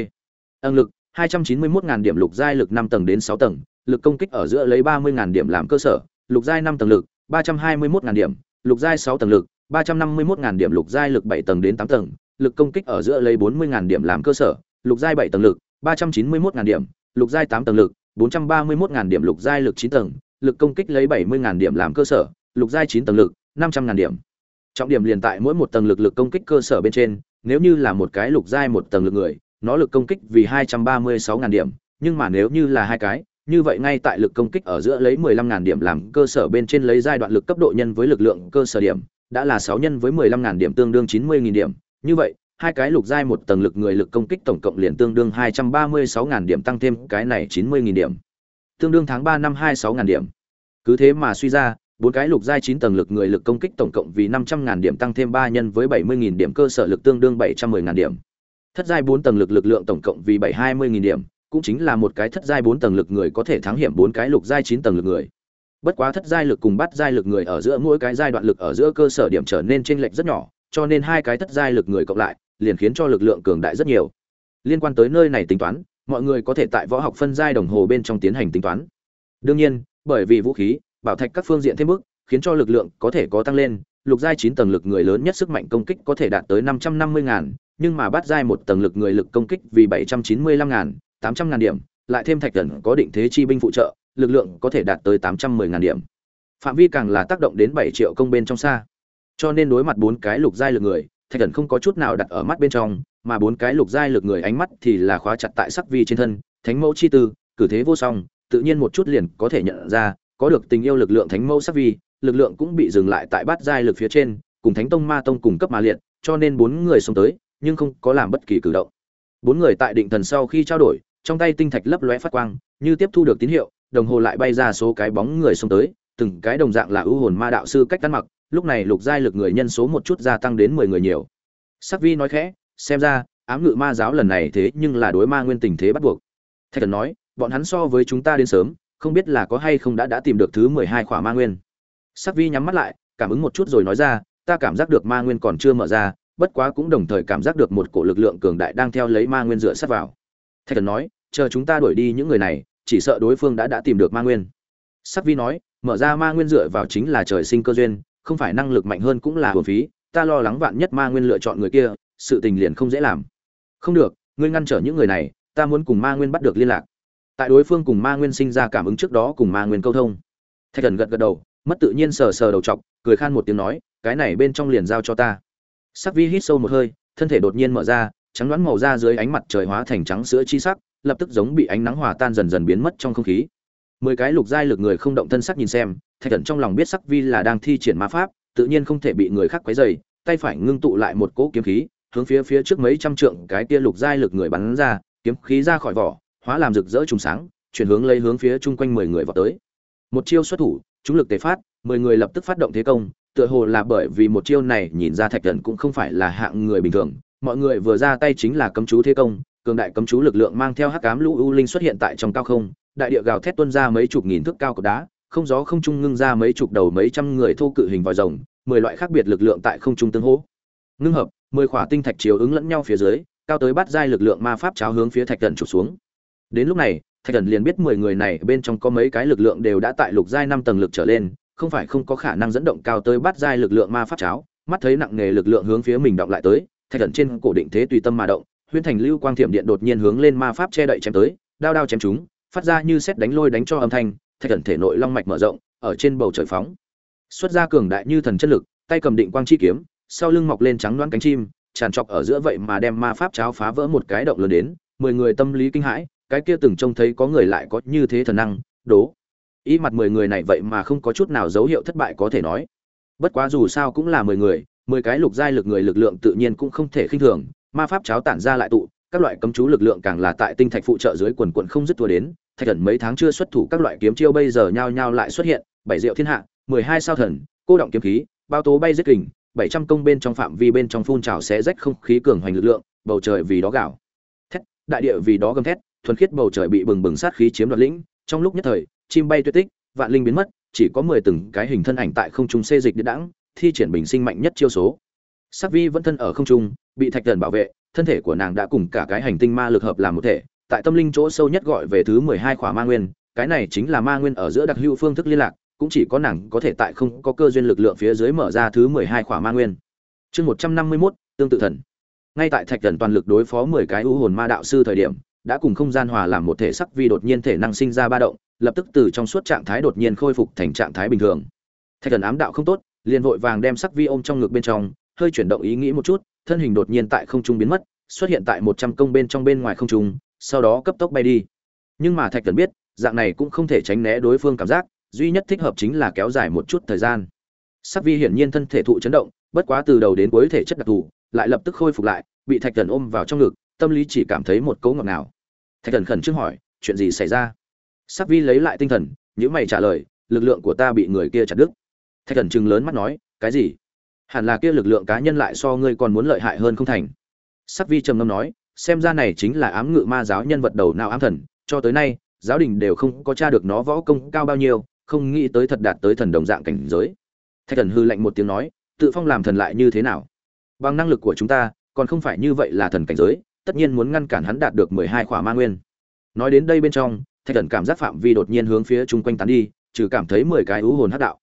[SPEAKER 1] tầng lực, 291000 điểm, lục giai lực năm tầng đến sáu tầng, lực công kích ở giữa lấy 30000 điểm làm cơ sở, lục giai năm tầng lực, 321000 điểm, lục giai sáu tầng lực, 351000 điểm, lục giai lực bảy tầng đến tám tầng, lực công kích ở giữa lấy 40.000 điểm làm cơ sở, lục giai 7 tầng lực, 391.000 điểm, lục giai 8 tầng lực, 431.000 điểm lục giai lực 9 tầng, lực công kích lấy 70.000 điểm làm cơ sở, lục giai 9 tầng lực, 500.000 điểm. Trọng điểm liền tại mỗi một tầng lực lực công kích cơ sở bên trên, nếu như là một cái lục giai một tầng lực người, nó lực công kích vì 236.000 điểm, nhưng mà nếu như là hai cái, như vậy ngay tại lực công kích ở giữa lấy 15.000 điểm làm cơ sở bên trên lấy giai đoạn lực cấp độ nhân với lực lượng cơ sở điểm, đã là 6 nhân với 15.000 điểm tương đương 90.000 điểm, như vậy, hai cái lục giai một tầng lực người lực công kích tổng cộng liền tương đương hai trăm ba mươi sáu ngàn điểm tăng thêm cái này chín mươi nghìn điểm. Tương đương tháng ba năm hai sáu ngàn điểm. Cứ thế mà suy ra, bốn cái lục giai chín tầng lực người lực công kích tổng cộng vì năm trăm ngàn điểm tăng thêm ba nhân với bảy mươi nghìn điểm, cơ sở lực tương đương bảy trăm mười ngàn điểm. Thất giai bốn tầng lực lực lượng tổng cộng vì bảy hai mươi nghìn điểm, cũng chính là một cái thất giai bốn tầng lực người có thể thắng hiểm bốn cái lục giai chín tầng lực người. Bất quá thất giai lực cùng bắt giai lực người ở giữa mỗi cái giai đoạn lực ở giữa cơ sở điểm trở nên chênh lệch rất nhỏ cho nên hai cái thất giai lực người cộng lại, liền khiến cho lực lượng cường đại rất nhiều. Liên quan tới nơi này tính toán, mọi người có thể tại võ học phân giai đồng hồ bên trong tiến hành tính toán. Đương nhiên, bởi vì vũ khí, bảo thạch các phương diện thêm mức khiến cho lực lượng có thể có tăng lên, lục giai chín tầng lực người lớn nhất sức mạnh công kích có thể đạt tới năm trăm năm mươi ngàn, nhưng mà bát giai một tầng lực người lực công kích vì bảy trăm chín mươi lăm ngàn, tám trăm ngàn điểm, lại thêm thạch thần có định thế chi binh phụ trợ, lực lượng có thể đạt tới tám trăm mười ngàn điểm. Phạm vi càng là tác động đến bảy triệu công bên trong xa cho nên đối mặt bốn cái lục giai lực người, thạch thần không có chút nào đặt ở mắt bên trong, mà bốn cái lục giai lực người ánh mắt thì là khóa chặt tại sắc vi trên thân, thánh mẫu chi tư, cử thế vô song, tự nhiên một chút liền có thể nhận ra, có được tình yêu lực lượng thánh mẫu sắc vi, lực lượng cũng bị dừng lại tại bát giai lực phía trên, cùng thánh tông ma tông cùng cấp mà liệt, cho nên bốn người xông tới, nhưng không có làm bất kỳ cử động. Bốn người tại định thần sau khi trao đổi, trong tay tinh thạch lấp lóe phát quang, như tiếp thu được tín hiệu, đồng hồ lại bay ra số cái bóng người xông tới từng cái đồng dạng là ưu hồn ma đạo sư cách ăn mặc, lúc này lục giai lực người nhân số một chút gia tăng đến mười người nhiều. Sắc vi nói khẽ, xem ra, ám ngự ma giáo lần này thế nhưng là đối ma nguyên tình thế bắt buộc. Thạch thần nói, bọn hắn so với chúng ta đến sớm, không biết là có hay không đã đã tìm được thứ mười hai khỏa ma nguyên. Sắc vi nhắm mắt lại, cảm ứng một chút rồi nói ra, ta cảm giác được ma nguyên còn chưa mở ra, bất quá cũng đồng thời cảm giác được một cổ lực lượng cường đại đang theo lấy ma nguyên dựa sát vào. Thạch thần nói, chờ chúng ta đuổi đi những người này, chỉ sợ đối phương đã đã tìm được ma nguyên. Sắc vi nói mở ra ma nguyên dựa vào chính là trời sinh cơ duyên, không phải năng lực mạnh hơn cũng là hồn phí, ta lo lắng vạn nhất ma nguyên lựa chọn người kia, sự tình liền không dễ làm. Không được, ngươi ngăn trở những người này, ta muốn cùng ma nguyên bắt được liên lạc. Tại đối phương cùng ma nguyên sinh ra cảm ứng trước đó cùng ma nguyên câu thông. Thạch thần gật gật đầu, mất tự nhiên sờ sờ đầu chọc, cười khan một tiếng nói, cái này bên trong liền giao cho ta. Sắc vi hít sâu một hơi, thân thể đột nhiên mở ra, trắng đoán màu da dưới ánh mặt trời hóa thành trắng sữa chi sắc, lập tức giống bị ánh nắng hòa tan dần dần biến mất trong không khí mười cái lục giai lực người không động thân sắc nhìn xem, thạch thần trong lòng biết sắc vi là đang thi triển ma pháp, tự nhiên không thể bị người khác quấy dày tay phải ngưng tụ lại một cỗ kiếm khí, hướng phía phía trước mấy trăm trượng cái kia lục giai lực người bắn ra, kiếm khí ra khỏi vỏ, hóa làm rực rỡ trùng sáng, chuyển hướng lấy hướng phía chung quanh mười người vào tới. Một chiêu xuất thủ, chúng lực tế phát, mười người lập tức phát động thế công, tựa hồ là bởi vì một chiêu này nhìn ra thạch thần cũng không phải là hạng người bình thường, mọi người vừa ra tay chính là cấm chú thế công, cường đại cấm chú lực lượng mang theo hắc cám lũ u linh xuất hiện tại trong cao không đại địa gào thét tuôn ra mấy chục nghìn thước cao cột đá, không gió không trung ngưng ra mấy chục đầu mấy trăm người thô cự hình vòi rồng, mười loại khác biệt lực lượng tại không trung tương hỗ. Ngưng hợp, mười khỏa tinh thạch chiếu ứng lẫn nhau phía dưới, cao tới bắt giai lực lượng ma pháp cháo hướng phía thạch thần chụp xuống. Đến lúc này, thạch thần liền biết mười người này bên trong có mấy cái lực lượng đều đã tại lục giai năm tầng lực trở lên, không phải không có khả năng dẫn động cao tới bắt giai lực lượng ma pháp cháo, mắt thấy nặng nghề lực lượng hướng phía mình động lại tới, thạch thần trên cổ định thế tùy tâm mà động, huyễn thành lưu quang thiểm điện đột nhiên hướng lên ma pháp che đậy chém tới, đao đao chém chúng phát ra như xét đánh lôi đánh cho âm thanh, thạch thần thể nội long mạch mở rộng, ở trên bầu trời phóng. Xuất ra cường đại như thần chất lực, tay cầm định quang chi kiếm, sau lưng mọc lên trắng loãng cánh chim, tràn trọc ở giữa vậy mà đem ma pháp cháo phá vỡ một cái động lớn đến, mười người tâm lý kinh hãi, cái kia từng trông thấy có người lại có như thế thần năng, đố. Ý mặt mười người này vậy mà không có chút nào dấu hiệu thất bại có thể nói. Bất quá dù sao cũng là mười người, mười cái lục giai lực người lực lượng tự nhiên cũng không thể khinh thường, ma pháp cháo tản ra lại tụ các loại cấm chú lực lượng càng là tại tinh thạch phụ trợ dưới quần quần không dứt thua đến, thạch thần mấy tháng chưa xuất thủ các loại kiếm chiêu bây giờ nhao nhao lại xuất hiện, bảy diệu thiên hạ, mười hai sao thần, cô động kiếm khí, bao tố bay giết kình, bảy trăm công bên trong phạm vi bên trong phun trào sẽ rách không khí cường hoành lực lượng, bầu trời vì đó gạo thét, đại địa vì đó gầm thét, thuần khiết bầu trời bị bừng bừng sát khí chiếm đoạt lĩnh, trong lúc nhất thời, chim bay tuyệt tích, vạn linh biến mất, chỉ có mười từng cái hình thân ảnh tại không trung xê dịch địa đãng, thi triển bình sinh mạnh nhất chiêu số. Sắc vi vẫn thân ở không trung, bị thạch thần bảo vệ thân thể của nàng đã cùng cả cái hành tinh ma lực hợp làm một thể, tại tâm linh chỗ sâu nhất gọi về thứ mười hai khỏa ma nguyên, cái này chính là ma nguyên ở giữa đặc hữu phương thức liên lạc, cũng chỉ có nàng có thể tại không có cơ duyên lực lượng phía dưới mở ra thứ mười hai khỏa ma nguyên. Chương một trăm năm mươi mốt, tương tự thần. Ngay tại thạch thần toàn lực đối phó mười cái u hồn ma đạo sư thời điểm, đã cùng không gian hòa làm một thể sắc vi đột nhiên thể năng sinh ra ba động, lập tức từ trong suốt trạng thái đột nhiên khôi phục thành trạng thái bình thường. Thạch thần ám đạo không tốt, liền vội vàng đem sắc vi ôm trong ngực bên trong, hơi chuyển động ý nghĩ một chút thân hình đột nhiên tại không trung biến mất, xuất hiện tại một trăm công bên trong bên ngoài không trung, sau đó cấp tốc bay đi. Nhưng mà thạch Cẩn biết, dạng này cũng không thể tránh né đối phương cảm giác, duy nhất thích hợp chính là kéo dài một chút thời gian. Sắc vi hiển nhiên thân thể thụ chấn động, bất quá từ đầu đến cuối thể chất đặc thù, lại lập tức khôi phục lại, bị thạch Cẩn ôm vào trong ngực, tâm lý chỉ cảm thấy một cỗ ngọt nào thạch Cẩn khẩn trương hỏi, chuyện gì xảy ra? Sắc vi lấy lại tinh thần những mày trả lời, lực lượng của ta bị người kia chặt đứt. Thạch Cẩn trừng lớn mắt nói, cái gì? Hẳn là kia lực lượng cá nhân lại so ngươi còn muốn lợi hại hơn không thành. Sắc vi trầm ngâm nói, xem ra này chính là ám ngự ma giáo nhân vật đầu nào ám thần, cho tới nay, giáo đình đều không có tra được nó võ công cao bao nhiêu, không nghĩ tới thật đạt tới thần đồng dạng cảnh giới. Thạch thần hư lạnh một tiếng nói, tự phong làm thần lại như thế nào? Bằng năng lực của chúng ta, còn không phải như vậy là thần cảnh giới, tất nhiên muốn ngăn cản hắn đạt được mười hai khỏa ma nguyên. Nói đến đây bên trong, thạch thần cảm giác phạm vi đột nhiên hướng phía chung quanh tán đi, trừ cảm thấy mười cái ú hồn hát đạo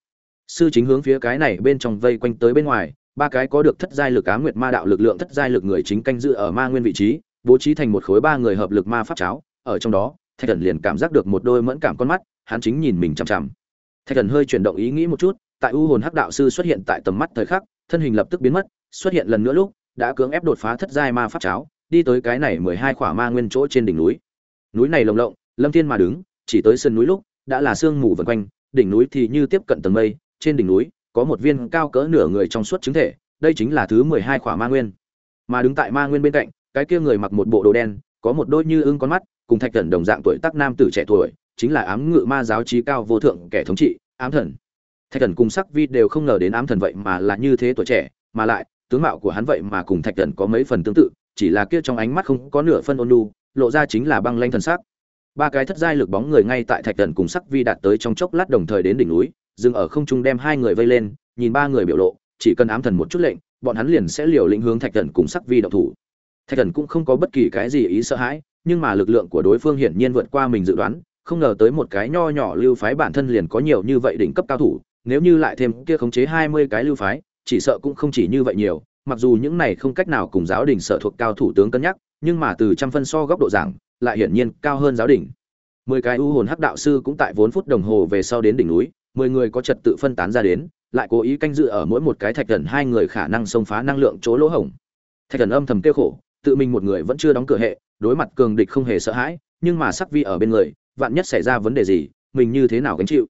[SPEAKER 1] sư chính hướng phía cái này bên trong vây quanh tới bên ngoài, ba cái có được thất giai lực á nguyệt ma đạo lực lượng thất giai lực người chính canh giữ ở ma nguyên vị trí, bố trí thành một khối ba người hợp lực ma pháp cháo. Ở trong đó, thạch thần liền cảm giác được một đôi mẫn cảm con mắt, hắn chính nhìn mình chằm chằm. Thạch thần hơi chuyển động ý nghĩ một chút, tại u hồn hắc đạo sư xuất hiện tại tầm mắt thời khắc, thân hình lập tức biến mất, xuất hiện lần nữa lúc, đã cưỡng ép đột phá thất giai ma pháp cháo, đi tới cái này mười hai khỏa ma nguyên chỗ trên đỉnh núi. Núi này lồng lộng, lâm thiên mà đứng, chỉ tới sân núi lúc, đã là sương mù vần quanh, đỉnh núi thì như tiếp cận tầng mây trên đỉnh núi, có một viên cao cỡ nửa người trong suốt chứng thể, đây chính là thứ mười hai khỏa ma nguyên. Mà đứng tại ma nguyên bên cạnh, cái kia người mặc một bộ đồ đen, có một đôi như ưng con mắt, cùng thạch thần đồng dạng tuổi tác nam tử trẻ tuổi, chính là ám ngự ma giáo trí cao vô thượng kẻ thống trị, ám thần. Thạch thần cùng sắc vi đều không ngờ đến ám thần vậy mà là như thế tuổi trẻ, mà lại, tướng mạo của hắn vậy mà cùng thạch thần có mấy phần tương tự, chỉ là kia trong ánh mắt không có nửa phân ôn lu lộ ra chính là băng lanh thần sắc. Ba cái thất giai lực bóng người ngay tại thạch thần cùng sắc vi đạt tới trong chốc lát đồng thời đến đỉnh núi dừng ở không trung đem hai người vây lên, nhìn ba người biểu lộ, chỉ cần ám thần một chút lệnh, bọn hắn liền sẽ liều lĩnh hướng thạch thần cùng sắc vi động thủ. Thạch thần cũng không có bất kỳ cái gì ý sợ hãi, nhưng mà lực lượng của đối phương hiển nhiên vượt qua mình dự đoán, không ngờ tới một cái nho nhỏ lưu phái bản thân liền có nhiều như vậy đỉnh cấp cao thủ, nếu như lại thêm kia khống chế hai mươi cái lưu phái, chỉ sợ cũng không chỉ như vậy nhiều, mặc dù những này không cách nào cùng giáo đình sở thuộc cao thủ tướng cân nhắc, nhưng mà từ trăm phân so góc độ giảng, lại hiển nhiên cao hơn giáo đình. Mười cái u hồn hắc đạo sư cũng tại vốn phút đồng hồ về sau đến đỉnh núi mười người có trật tự phân tán ra đến, lại cố ý canh dự ở mỗi một cái thạch thần hai người khả năng xông phá năng lượng chỗ lỗ hổng. Thạch thần âm thầm kêu khổ, tự mình một người vẫn chưa đóng cửa hệ, đối mặt cường địch không hề sợ hãi, nhưng mà sắc vi ở bên người, vạn nhất xảy ra vấn đề gì, mình như thế nào gánh chịu?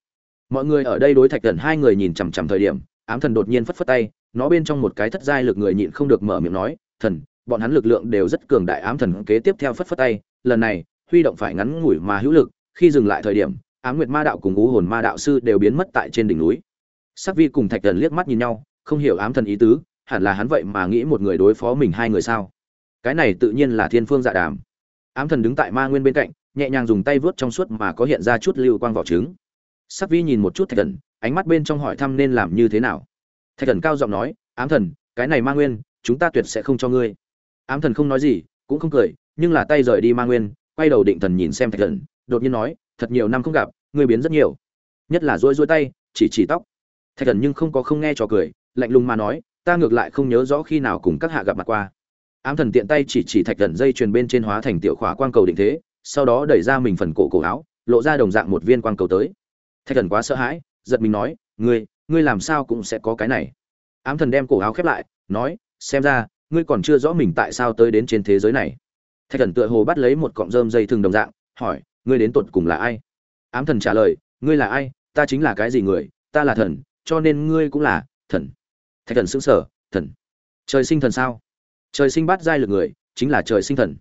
[SPEAKER 1] Mọi người ở đây đối thạch thần hai người nhìn chằm chằm thời điểm, ám thần đột nhiên phất phất tay, nó bên trong một cái thất giai lực người nhịn không được mở miệng nói, thần, bọn hắn lực lượng đều rất cường đại, ám thần kế tiếp theo phất phất tay, lần này, huy động phải ngắn ngủi mà hữu lực, khi dừng lại thời điểm ám nguyệt ma đạo cùng ngũ hồn ma đạo sư đều biến mất tại trên đỉnh núi. Sắc vi cùng thạch thần liếc mắt nhìn nhau, không hiểu ám thần ý tứ, hẳn là hắn vậy mà nghĩ một người đối phó mình hai người sao? Cái này tự nhiên là thiên phương dạ đàm. Ám thần đứng tại ma nguyên bên cạnh, nhẹ nhàng dùng tay vớt trong suốt mà có hiện ra chút lưu quang vỏ trứng. Sắc vi nhìn một chút thạch thần, ánh mắt bên trong hỏi thăm nên làm như thế nào. Thạch thần cao giọng nói, ám thần, cái này ma nguyên, chúng ta tuyệt sẽ không cho ngươi. Ám thần không nói gì, cũng không cười, nhưng là tay rời đi ma nguyên, quay đầu định thần nhìn xem thạch thần, đột nhiên nói thật nhiều năm không gặp, ngươi biến rất nhiều. Nhất là rối rối tay, chỉ chỉ tóc. Thạch thần nhưng không có không nghe trò cười, lạnh lùng mà nói, ta ngược lại không nhớ rõ khi nào cùng các hạ gặp mặt qua. Ám thần tiện tay chỉ chỉ thạch thần dây truyền bên trên hóa thành tiểu khóa quang cầu định thế, sau đó đẩy ra mình phần cổ cổ áo, lộ ra đồng dạng một viên quang cầu tới. Thạch thần quá sợ hãi, giật mình nói, ngươi ngươi làm sao cũng sẽ có cái này. Ám thần đem cổ áo khép lại, nói, xem ra, ngươi còn chưa rõ mình tại sao tới đến trên thế giới này. Thạch thần tựa hồ bắt lấy một cọng rơm dây thừng đồng dạng, hỏi ngươi đến tột cùng là ai? Ám thần trả lời, ngươi là ai? Ta chính là cái gì người? Ta là thần, cho nên ngươi cũng là thần. Thạch thần xứng sở thần. Trời sinh thần sao? Trời sinh bắt giai lực người, chính là trời sinh thần.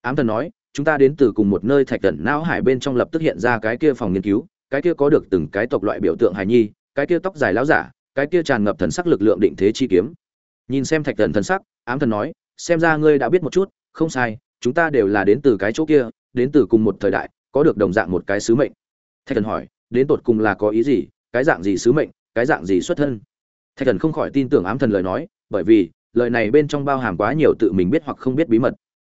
[SPEAKER 1] Ám thần nói, chúng ta đến từ cùng một nơi thạch thần não hải bên trong lập tức hiện ra cái kia phòng nghiên cứu, cái kia có được từng cái tộc loại biểu tượng hài nhi, cái kia tóc dài láo giả, cái kia tràn ngập thần sắc lực lượng định thế chi kiếm. Nhìn xem thạch thần thần sắc, ám thần nói, xem ra ngươi đã biết một chút, không sai, chúng ta đều là đến từ cái chỗ kia, đến từ cùng một thời đại có được đồng dạng một cái sứ mệnh. Thạch thần hỏi, đến tột cùng là có ý gì? Cái dạng gì sứ mệnh? Cái dạng gì xuất thân? Thạch thần không khỏi tin tưởng ám thần lời nói, bởi vì, lời này bên trong bao hàm quá nhiều tự mình biết hoặc không biết bí mật.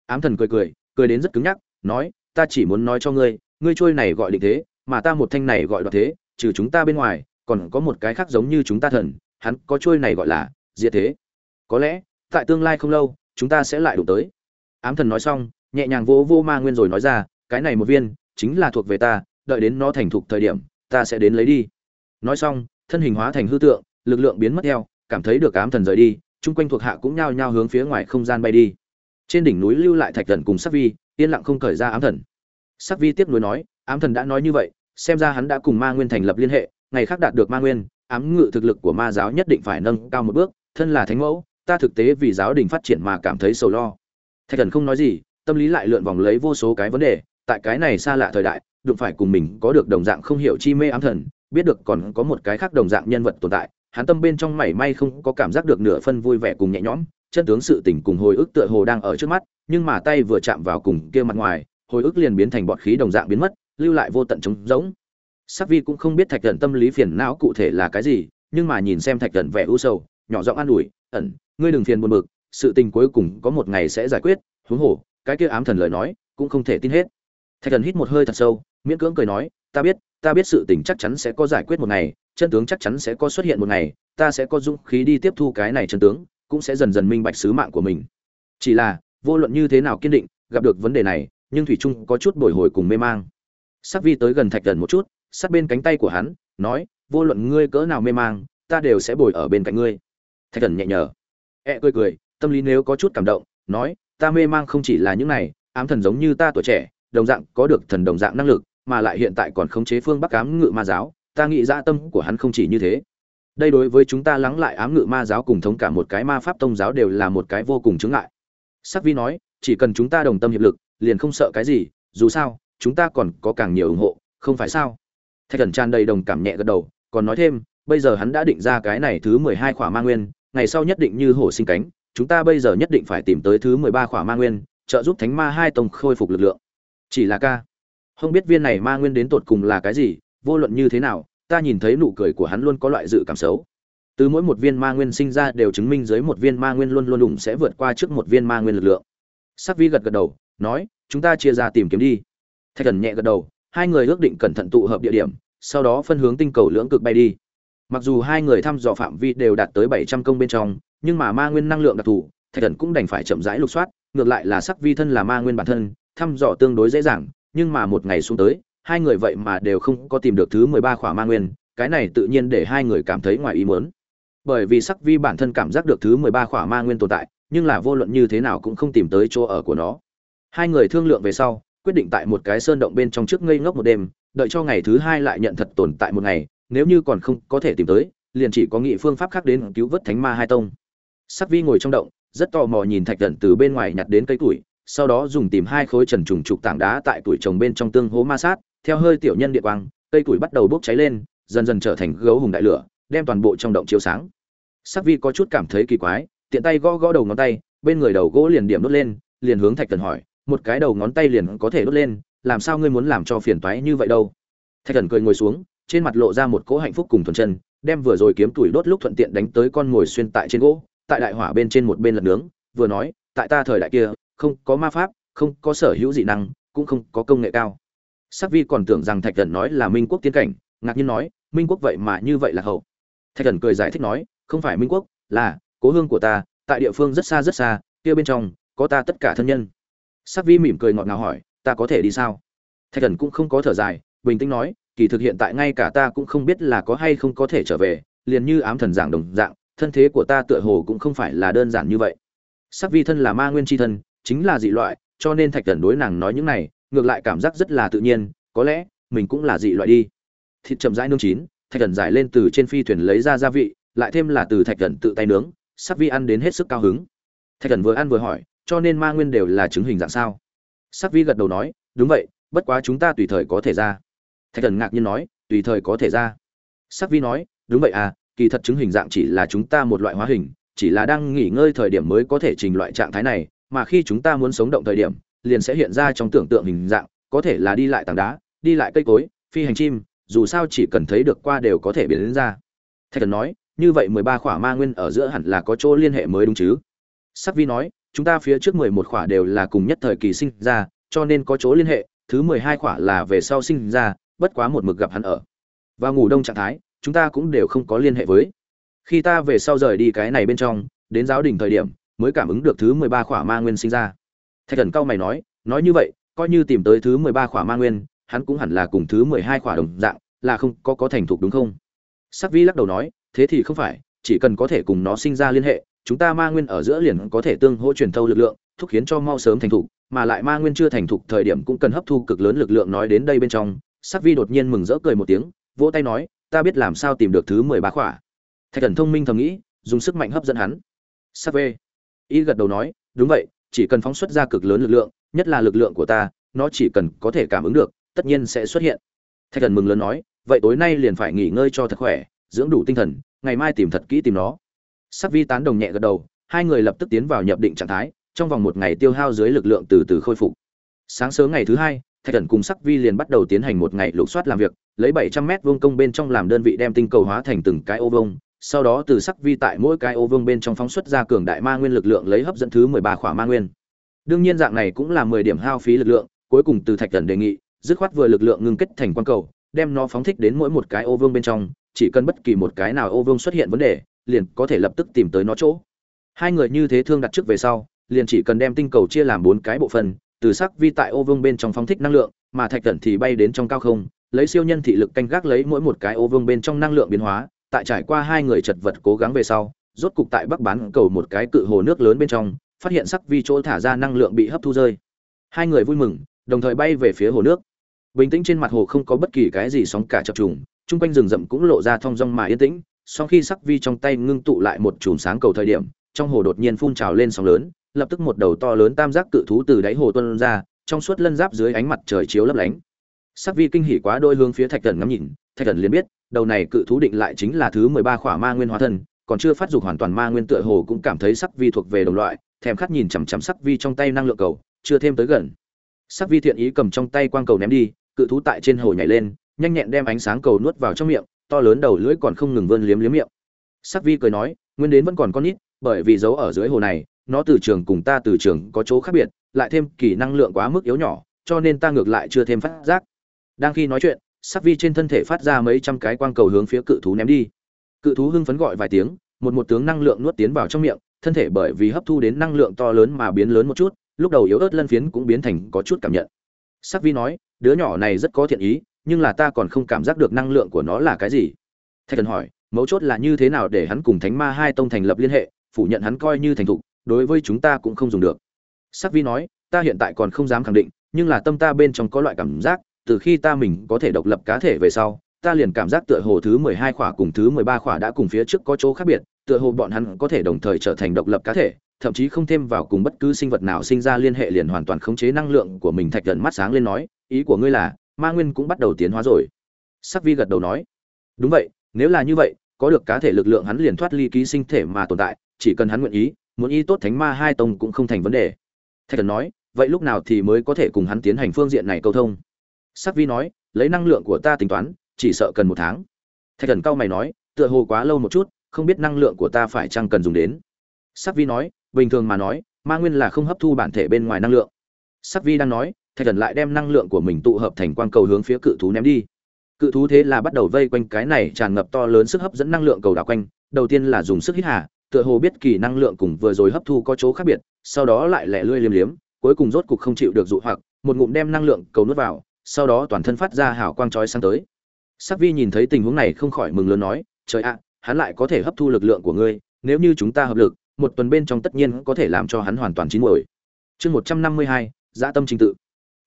[SPEAKER 1] Ám thần cười cười cười đến rất cứng nhắc, nói, ta chỉ muốn nói cho ngươi ngươi trôi này gọi định thế, mà ta một thanh này gọi đoạt thế, trừ chúng ta bên ngoài, còn có một cái khác giống như chúng ta thần, hắn có trôi này gọi là diệt thế. Có lẽ, tại tương lai không lâu, chúng ta sẽ lại đụng tới. Ám thần nói xong, nhẹ nhàng vỗ vô ma nguyên rồi nói ra cái này một viên chính là thuộc về ta, đợi đến nó thành thục thời điểm, ta sẽ đến lấy đi. Nói xong, thân hình hóa thành hư tượng, lực lượng biến mất theo, cảm thấy được ám thần rời đi, chung quanh thuộc hạ cũng nhao nhao hướng phía ngoài không gian bay đi. Trên đỉnh núi lưu lại thạch thần cùng sắc vi, yên lặng không cởi ra ám thần. Sắc vi tiếp nối nói, ám thần đã nói như vậy, xem ra hắn đã cùng ma nguyên thành lập liên hệ, ngày khác đạt được ma nguyên, ám ngự thực lực của ma giáo nhất định phải nâng cao một bước, thân là thánh mẫu, ta thực tế vì giáo đình phát triển mà cảm thấy sầu lo. Thạch thần không nói gì, tâm lý lại lượn vòng lấy vô số cái vấn đề tại cái này xa lạ thời đại, đụng phải cùng mình có được đồng dạng không hiểu chi mê ám thần, biết được còn có một cái khác đồng dạng nhân vật tồn tại, hắn tâm bên trong mảy may không có cảm giác được nửa phân vui vẻ cùng nhẹ nhõm, chân tướng sự tình cùng hồi ức tựa hồ đang ở trước mắt, nhưng mà tay vừa chạm vào cùng kia mặt ngoài, hồi ức liền biến thành bọt khí đồng dạng biến mất, lưu lại vô tận trống rỗng. Sắc vi cũng không biết thạch thần tâm lý phiền não cụ thể là cái gì, nhưng mà nhìn xem thạch thần vẻ u sầu, nhỏ giọng an ủi, ẩn, ngươi đừng phiền buồn bực, sự tình cuối cùng có một ngày sẽ giải quyết, huống hồ, cái kia ám thần lời nói cũng không thể tin hết thạch thần hít một hơi thật sâu, miễn cưỡng cười nói, ta biết ta biết sự tình chắc chắn sẽ có giải quyết một ngày, chân tướng chắc chắn sẽ có xuất hiện một ngày, ta sẽ có dũng khí đi tiếp thu cái này chân tướng, cũng sẽ dần dần minh bạch sứ mạng của mình. Chỉ là, vô luận như thế nào kiên định, gặp được vấn đề này, nhưng thủy trung có chút bồi hồi cùng mê mang. Sắc vi tới gần thạch thần một chút sát bên cánh tay của hắn, nói, vô luận ngươi cỡ nào mê mang, ta đều sẽ bồi ở bên cạnh ngươi. Thạch thần nhẹ nhở e cười cười, tâm lý nếu có chút cảm động, nói, ta mê mang không chỉ là những này, ám thần giống như ta tuổi trẻ đồng dạng có được thần đồng dạng năng lực, mà lại hiện tại còn khống chế phương bắc ám ngự ma giáo, ta nghĩ dạ tâm của hắn không chỉ như thế. Đây đối với chúng ta lắng lại ám ngự ma giáo cùng thống cả một cái ma pháp tông giáo đều là một cái vô cùng chứng ngại. Sắc vi nói, chỉ cần chúng ta đồng tâm hiệp lực, liền không sợ cái gì, dù sao, chúng ta còn có càng nhiều ủng hộ, không phải sao? Thạch thần tràn đầy đồng cảm nhẹ gật đầu, còn nói thêm, bây giờ hắn đã định ra cái này thứ mười hai khỏa ma nguyên, ngày sau nhất định như hổ sinh cánh, chúng ta bây giờ nhất định phải tìm tới thứ mười ba khỏa ma nguyên, trợ giúp thánh ma hai tông khôi phục lực lượng chỉ là ca. Không biết viên này ma nguyên đến tột cùng là cái gì, vô luận như thế nào, ta nhìn thấy nụ cười của hắn luôn có loại dự cảm xấu. Từ mỗi một viên ma nguyên sinh ra đều chứng minh dưới một viên ma nguyên luôn luôn đụng sẽ vượt qua trước một viên ma nguyên lực lượng. Sắc vi gật gật đầu, nói, chúng ta chia ra tìm kiếm đi. Thạch thần nhẹ gật đầu, hai người ước định cẩn thận tụ hợp địa điểm, sau đó phân hướng tinh cầu lưỡng cực bay đi. Mặc dù hai người thăm dò phạm vi đều đạt tới bảy trăm công bên trong, nhưng mà ma nguyên năng lượng đặc thù, thạch thần cũng đành phải chậm rãi lục soát, ngược lại là sắc vi thân là ma nguyên bản thân thăm dò tương đối dễ dàng, nhưng mà một ngày xuống tới, hai người vậy mà đều không có tìm được thứ mười ba khỏa ma nguyên, cái này tự nhiên để hai người cảm thấy ngoài ý muốn bởi vì sắc vi bản thân cảm giác được thứ mười ba khỏa ma nguyên tồn tại, nhưng là vô luận như thế nào cũng không tìm tới chỗ ở của nó hai người thương lượng về sau, quyết định tại một cái sơn động bên trong trước ngây ngốc một đêm, đợi cho ngày thứ hai lại nhận thật tồn tại một ngày, nếu như còn không có thể tìm tới, liền chỉ có nghị phương pháp khác đến cứu vớt thánh ma hai tông sắc vi ngồi trong động, rất tò mò nhìn thạch Cẩn từ bên ngoài nhặt đến cây củi sau đó dùng tìm hai khối trần trùng trục tảng đá tại tuổi trồng bên trong tương hố ma sát, theo hơi tiểu nhân địa quang, cây tuổi bắt đầu bốc cháy lên, dần dần trở thành gấu hùng đại lửa, đem toàn bộ trong động chiếu sáng. Sắc vi có chút cảm thấy kỳ quái, tiện tay gõ gõ đầu ngón tay, bên người đầu gỗ liền điểm đốt lên, liền hướng thạch thần hỏi, một cái đầu ngón tay liền có thể đốt lên, làm sao ngươi muốn làm cho phiền toái như vậy đâu? Thạch thần cười ngồi xuống, trên mặt lộ ra một cỗ hạnh phúc cùng thuần chân, đem vừa rồi kiếm tuổi đốt lúc thuận tiện đánh tới con ngồi xuyên tại trên gỗ, tại đại hỏa bên trên một bên lật nướng, vừa nói, tại ta thời đại kia không có ma pháp, không có sở hữu dị năng, cũng không có công nghệ cao. Sắc vi còn tưởng rằng thạch thần nói là minh quốc tiến cảnh, ngạc nhiên nói, minh quốc vậy mà như vậy là hậu? Thạch thần cười giải thích nói, không phải minh quốc, là cố hương của ta, tại địa phương rất xa rất xa, kia bên trong có ta tất cả thân nhân. Sắc vi mỉm cười ngọt ngào hỏi, ta có thể đi sao? Thạch thần cũng không có thở dài, bình tĩnh nói, kỳ thực hiện tại ngay cả ta cũng không biết là có hay không có thể trở về, liền như ám thần giảng đồng dạng, thân thế của ta tựa hồ cũng không phải là đơn giản như vậy. Sắc vi thân là ma nguyên tri thân chính là dị loại, cho nên thạch thần đối nàng nói những này, ngược lại cảm giác rất là tự nhiên, có lẽ, mình cũng là dị loại đi. Thịt chậm rãi nương chín, thạch thần giải lên từ trên phi thuyền lấy ra gia vị, lại thêm là từ thạch thần tự tay nướng, sắc vi ăn đến hết sức cao hứng. Thạch thần vừa ăn vừa hỏi, cho nên ma nguyên đều là chứng hình dạng sao? Sắc vi gật đầu nói, đúng vậy, bất quá chúng ta tùy thời có thể ra. Thạch thần ngạc nhiên nói, tùy thời có thể ra. Sắc vi nói, đúng vậy à kỳ thật chứng hình dạng chỉ là chúng ta một loại hóa hình, chỉ là đang nghỉ ngơi thời điểm mới có thể trình loại trạng thái này mà khi chúng ta muốn sống động thời điểm, liền sẽ hiện ra trong tưởng tượng hình dạng, có thể là đi lại tảng đá, đi lại cây cối, phi hành chim, dù sao chỉ cần thấy được qua đều có thể biến đến ra. Thạch thần nói, như vậy mười ba khỏa ma nguyên ở giữa hẳn là có chỗ liên hệ mới đúng chứ? Sắc vi nói, chúng ta phía trước mười một khỏa đều là cùng nhất thời kỳ sinh ra, cho nên có chỗ liên hệ, thứ mười hai khỏa là về sau sinh ra, bất quá một mực gặp hắn ở. Và ngủ đông trạng thái, chúng ta cũng đều không có liên hệ với. Khi ta về sau rời đi cái này bên trong, đến giáo đình thời điểm mới cảm ứng được thứ mười ba khỏa ma nguyên sinh ra. Thạch thần cao mày nói nói như vậy, coi như tìm tới thứ mười ba khỏa ma nguyên, hắn cũng hẳn là cùng thứ mười hai khỏa đồng dạng, là không có có thành thục đúng không? Sắc vi lắc đầu nói, thế thì không phải, chỉ cần có thể cùng nó sinh ra liên hệ, chúng ta ma nguyên ở giữa liền có thể tương hỗ truyền thâu lực lượng, thúc khiến cho mau sớm thành thục, mà lại ma nguyên chưa thành thục thời điểm cũng cần hấp thu cực lớn lực lượng nói đến đây bên trong. Sắc vi đột nhiên mừng rỡ cười một tiếng, vỗ tay nói, ta biết làm sao tìm được thứ mười ba khỏa. Thạch thần thông minh thầm nghĩ, dùng sức mạnh hấp dẫn hắn. Sắc Vi y gật đầu nói, đúng vậy, chỉ cần phóng xuất ra cực lớn lực lượng, nhất là lực lượng của ta, nó chỉ cần có thể cảm ứng được, tất nhiên sẽ xuất hiện. Thạch thần mừng lớn nói, vậy tối nay liền phải nghỉ ngơi cho thật khỏe, dưỡng đủ tinh thần, ngày mai tìm thật kỹ tìm nó. Sắc vi tán đồng nhẹ gật đầu, hai người lập tức tiến vào nhập định trạng thái, trong vòng một ngày tiêu hao dưới lực lượng từ từ khôi phục. Sáng sớm ngày thứ hai, thạch thần cùng sắc vi liền bắt đầu tiến hành một ngày lục soát làm việc, lấy bảy trăm mét vuông công bên trong làm đơn vị đem tinh cầu hóa thành từng cái ô vông sau đó từ sắc vi tại mỗi cái ô vương bên trong phóng xuất ra cường đại ma nguyên lực lượng lấy hấp dẫn thứ mười ba khỏa ma nguyên. Đương nhiên dạng này cũng là mười điểm hao phí lực lượng, cuối cùng từ thạch thần đề nghị, dứt khoát vừa lực lượng ngưng kết thành quan cầu, đem nó phóng thích đến mỗi một cái ô vương bên trong, chỉ cần bất kỳ một cái nào ô vương xuất hiện vấn đề, liền có thể lập tức tìm tới nó chỗ. Hai người như thế thương đặt trước về sau, liền chỉ cần đem tinh cầu chia làm bốn cái bộ phận, từ sắc vi tại ô vương bên trong phóng thích năng lượng, mà thạch thần thì bay đến trong cao không, lấy siêu nhân thị lực canh gác lấy mỗi một cái ô vương bên trong năng lượng biến hóa tại trải qua hai người chật vật cố gắng về sau, rốt cục tại bắc bán cầu một cái cự hồ nước lớn bên trong, phát hiện sắc vi chỗ thả ra năng lượng bị hấp thu rơi. Hai người vui mừng, đồng thời bay về phía hồ nước. Bình tĩnh trên mặt hồ không có bất kỳ cái gì sóng cả chập trùng, chung quanh rừng rậm cũng lộ ra thong dong mà yên tĩnh. Sau khi sắc vi trong tay ngưng tụ lại một chùm sáng cầu thời điểm, trong hồ đột nhiên phun trào lên sóng lớn, lập tức một đầu to lớn tam giác cự thú từ đáy hồ tuân ra, trong suốt lân giáp dưới ánh mặt trời chiếu lấp lánh. Sắc vi kinh hỉ quá đôi hướng phía thạch thần ngắm nhìn, thạch thần liền biết đầu này cự thú định lại chính là thứ mười ba khỏa ma nguyên hóa thân, còn chưa phát dục hoàn toàn ma nguyên tựa hồ cũng cảm thấy sắc vi thuộc về đồng loại, thèm khát nhìn chằm chằm sắc vi trong tay năng lượng cầu, chưa thêm tới gần. Sắc vi thiện ý cầm trong tay quang cầu ném đi, cự thú tại trên hồ nhảy lên, nhanh nhẹn đem ánh sáng cầu nuốt vào trong miệng, to lớn đầu lưỡi còn không ngừng vươn liếm liếm miệng. Sắc vi cười nói, nguyên đến vẫn còn con nít, bởi vì giấu ở dưới hồ này, nó từ trường cùng ta từ trường có chỗ khác biệt, lại thêm kỳ năng lượng quá mức yếu nhỏ, cho nên ta ngược lại chưa thêm phát giác. Đang khi nói chuyện sắc vi trên thân thể phát ra mấy trăm cái quang cầu hướng phía cự thú ném đi. Cự thú hưng phấn gọi vài tiếng, một một tướng năng lượng nuốt tiến vào trong miệng, thân thể bởi vì hấp thu đến năng lượng to lớn mà biến lớn một chút, lúc đầu yếu ớt lân phiến cũng biến thành có chút cảm nhận. Sắc vi nói, đứa nhỏ này rất có thiện ý, nhưng là ta còn không cảm giác được năng lượng của nó là cái gì. Thạch thần hỏi, mấu chốt là như thế nào để hắn cùng thánh ma hai tông thành lập liên hệ, phủ nhận hắn coi như thành thục, đối với chúng ta cũng không dùng được. Sắc vi nói, ta hiện tại còn không dám khẳng định, nhưng là tâm ta bên trong có loại cảm giác từ khi ta mình có thể độc lập cá thể về sau, ta liền cảm giác tựa hồ thứ mười hai khỏa cùng thứ mười ba khỏa đã cùng phía trước có chỗ khác biệt, tựa hồ bọn hắn có thể đồng thời trở thành độc lập cá thể, thậm chí không thêm vào cùng bất cứ sinh vật nào sinh ra liên hệ liền hoàn toàn khống chế năng lượng của mình thạch gần mắt sáng lên nói, ý của ngươi là, ma nguyên cũng bắt đầu tiến hóa rồi. Sắc vi gật đầu nói, đúng vậy, nếu là như vậy, có được cá thể lực lượng hắn liền thoát ly ký sinh thể mà tồn tại, chỉ cần hắn nguyện ý, muốn y tốt thánh ma hai tông cũng không thành vấn đề. Thạch thần nói, vậy lúc nào thì mới có thể cùng hắn tiến hành phương diện này câu thông? Sắc vi nói, lấy năng lượng của ta tính toán, chỉ sợ cần một tháng. Thạch thần cao mày nói, tựa hồ quá lâu một chút, không biết năng lượng của ta phải chăng cần dùng đến. Sắc vi nói, bình thường mà nói, ma nguyên là không hấp thu bản thể bên ngoài năng lượng. Sắc vi đang nói, thạch thần lại đem năng lượng của mình tụ hợp thành quang cầu hướng phía cự thú ném đi. Cự thú thế là bắt đầu vây quanh cái này tràn ngập to lớn sức hấp dẫn năng lượng cầu đảo quanh, đầu tiên là dùng sức hít hà, tựa hồ biết kỳ năng lượng cùng vừa rồi hấp thu có chỗ khác biệt, sau đó lại lẻ lươi liếm liếm, cuối cùng rốt cục không chịu được dụ hoặc, một ngụm đem năng lượng cầu nuốt vào sau đó toàn thân phát ra hào quang chói sáng tới. Sắc vi nhìn thấy tình huống này không khỏi mừng lớn nói, trời ạ, hắn lại có thể hấp thu lực lượng của ngươi, nếu như chúng ta hợp lực, một tuần bên trong tất nhiên có thể làm cho hắn hoàn toàn chín muồi. Chương một trăm năm mươi hai, dã tâm trình tự.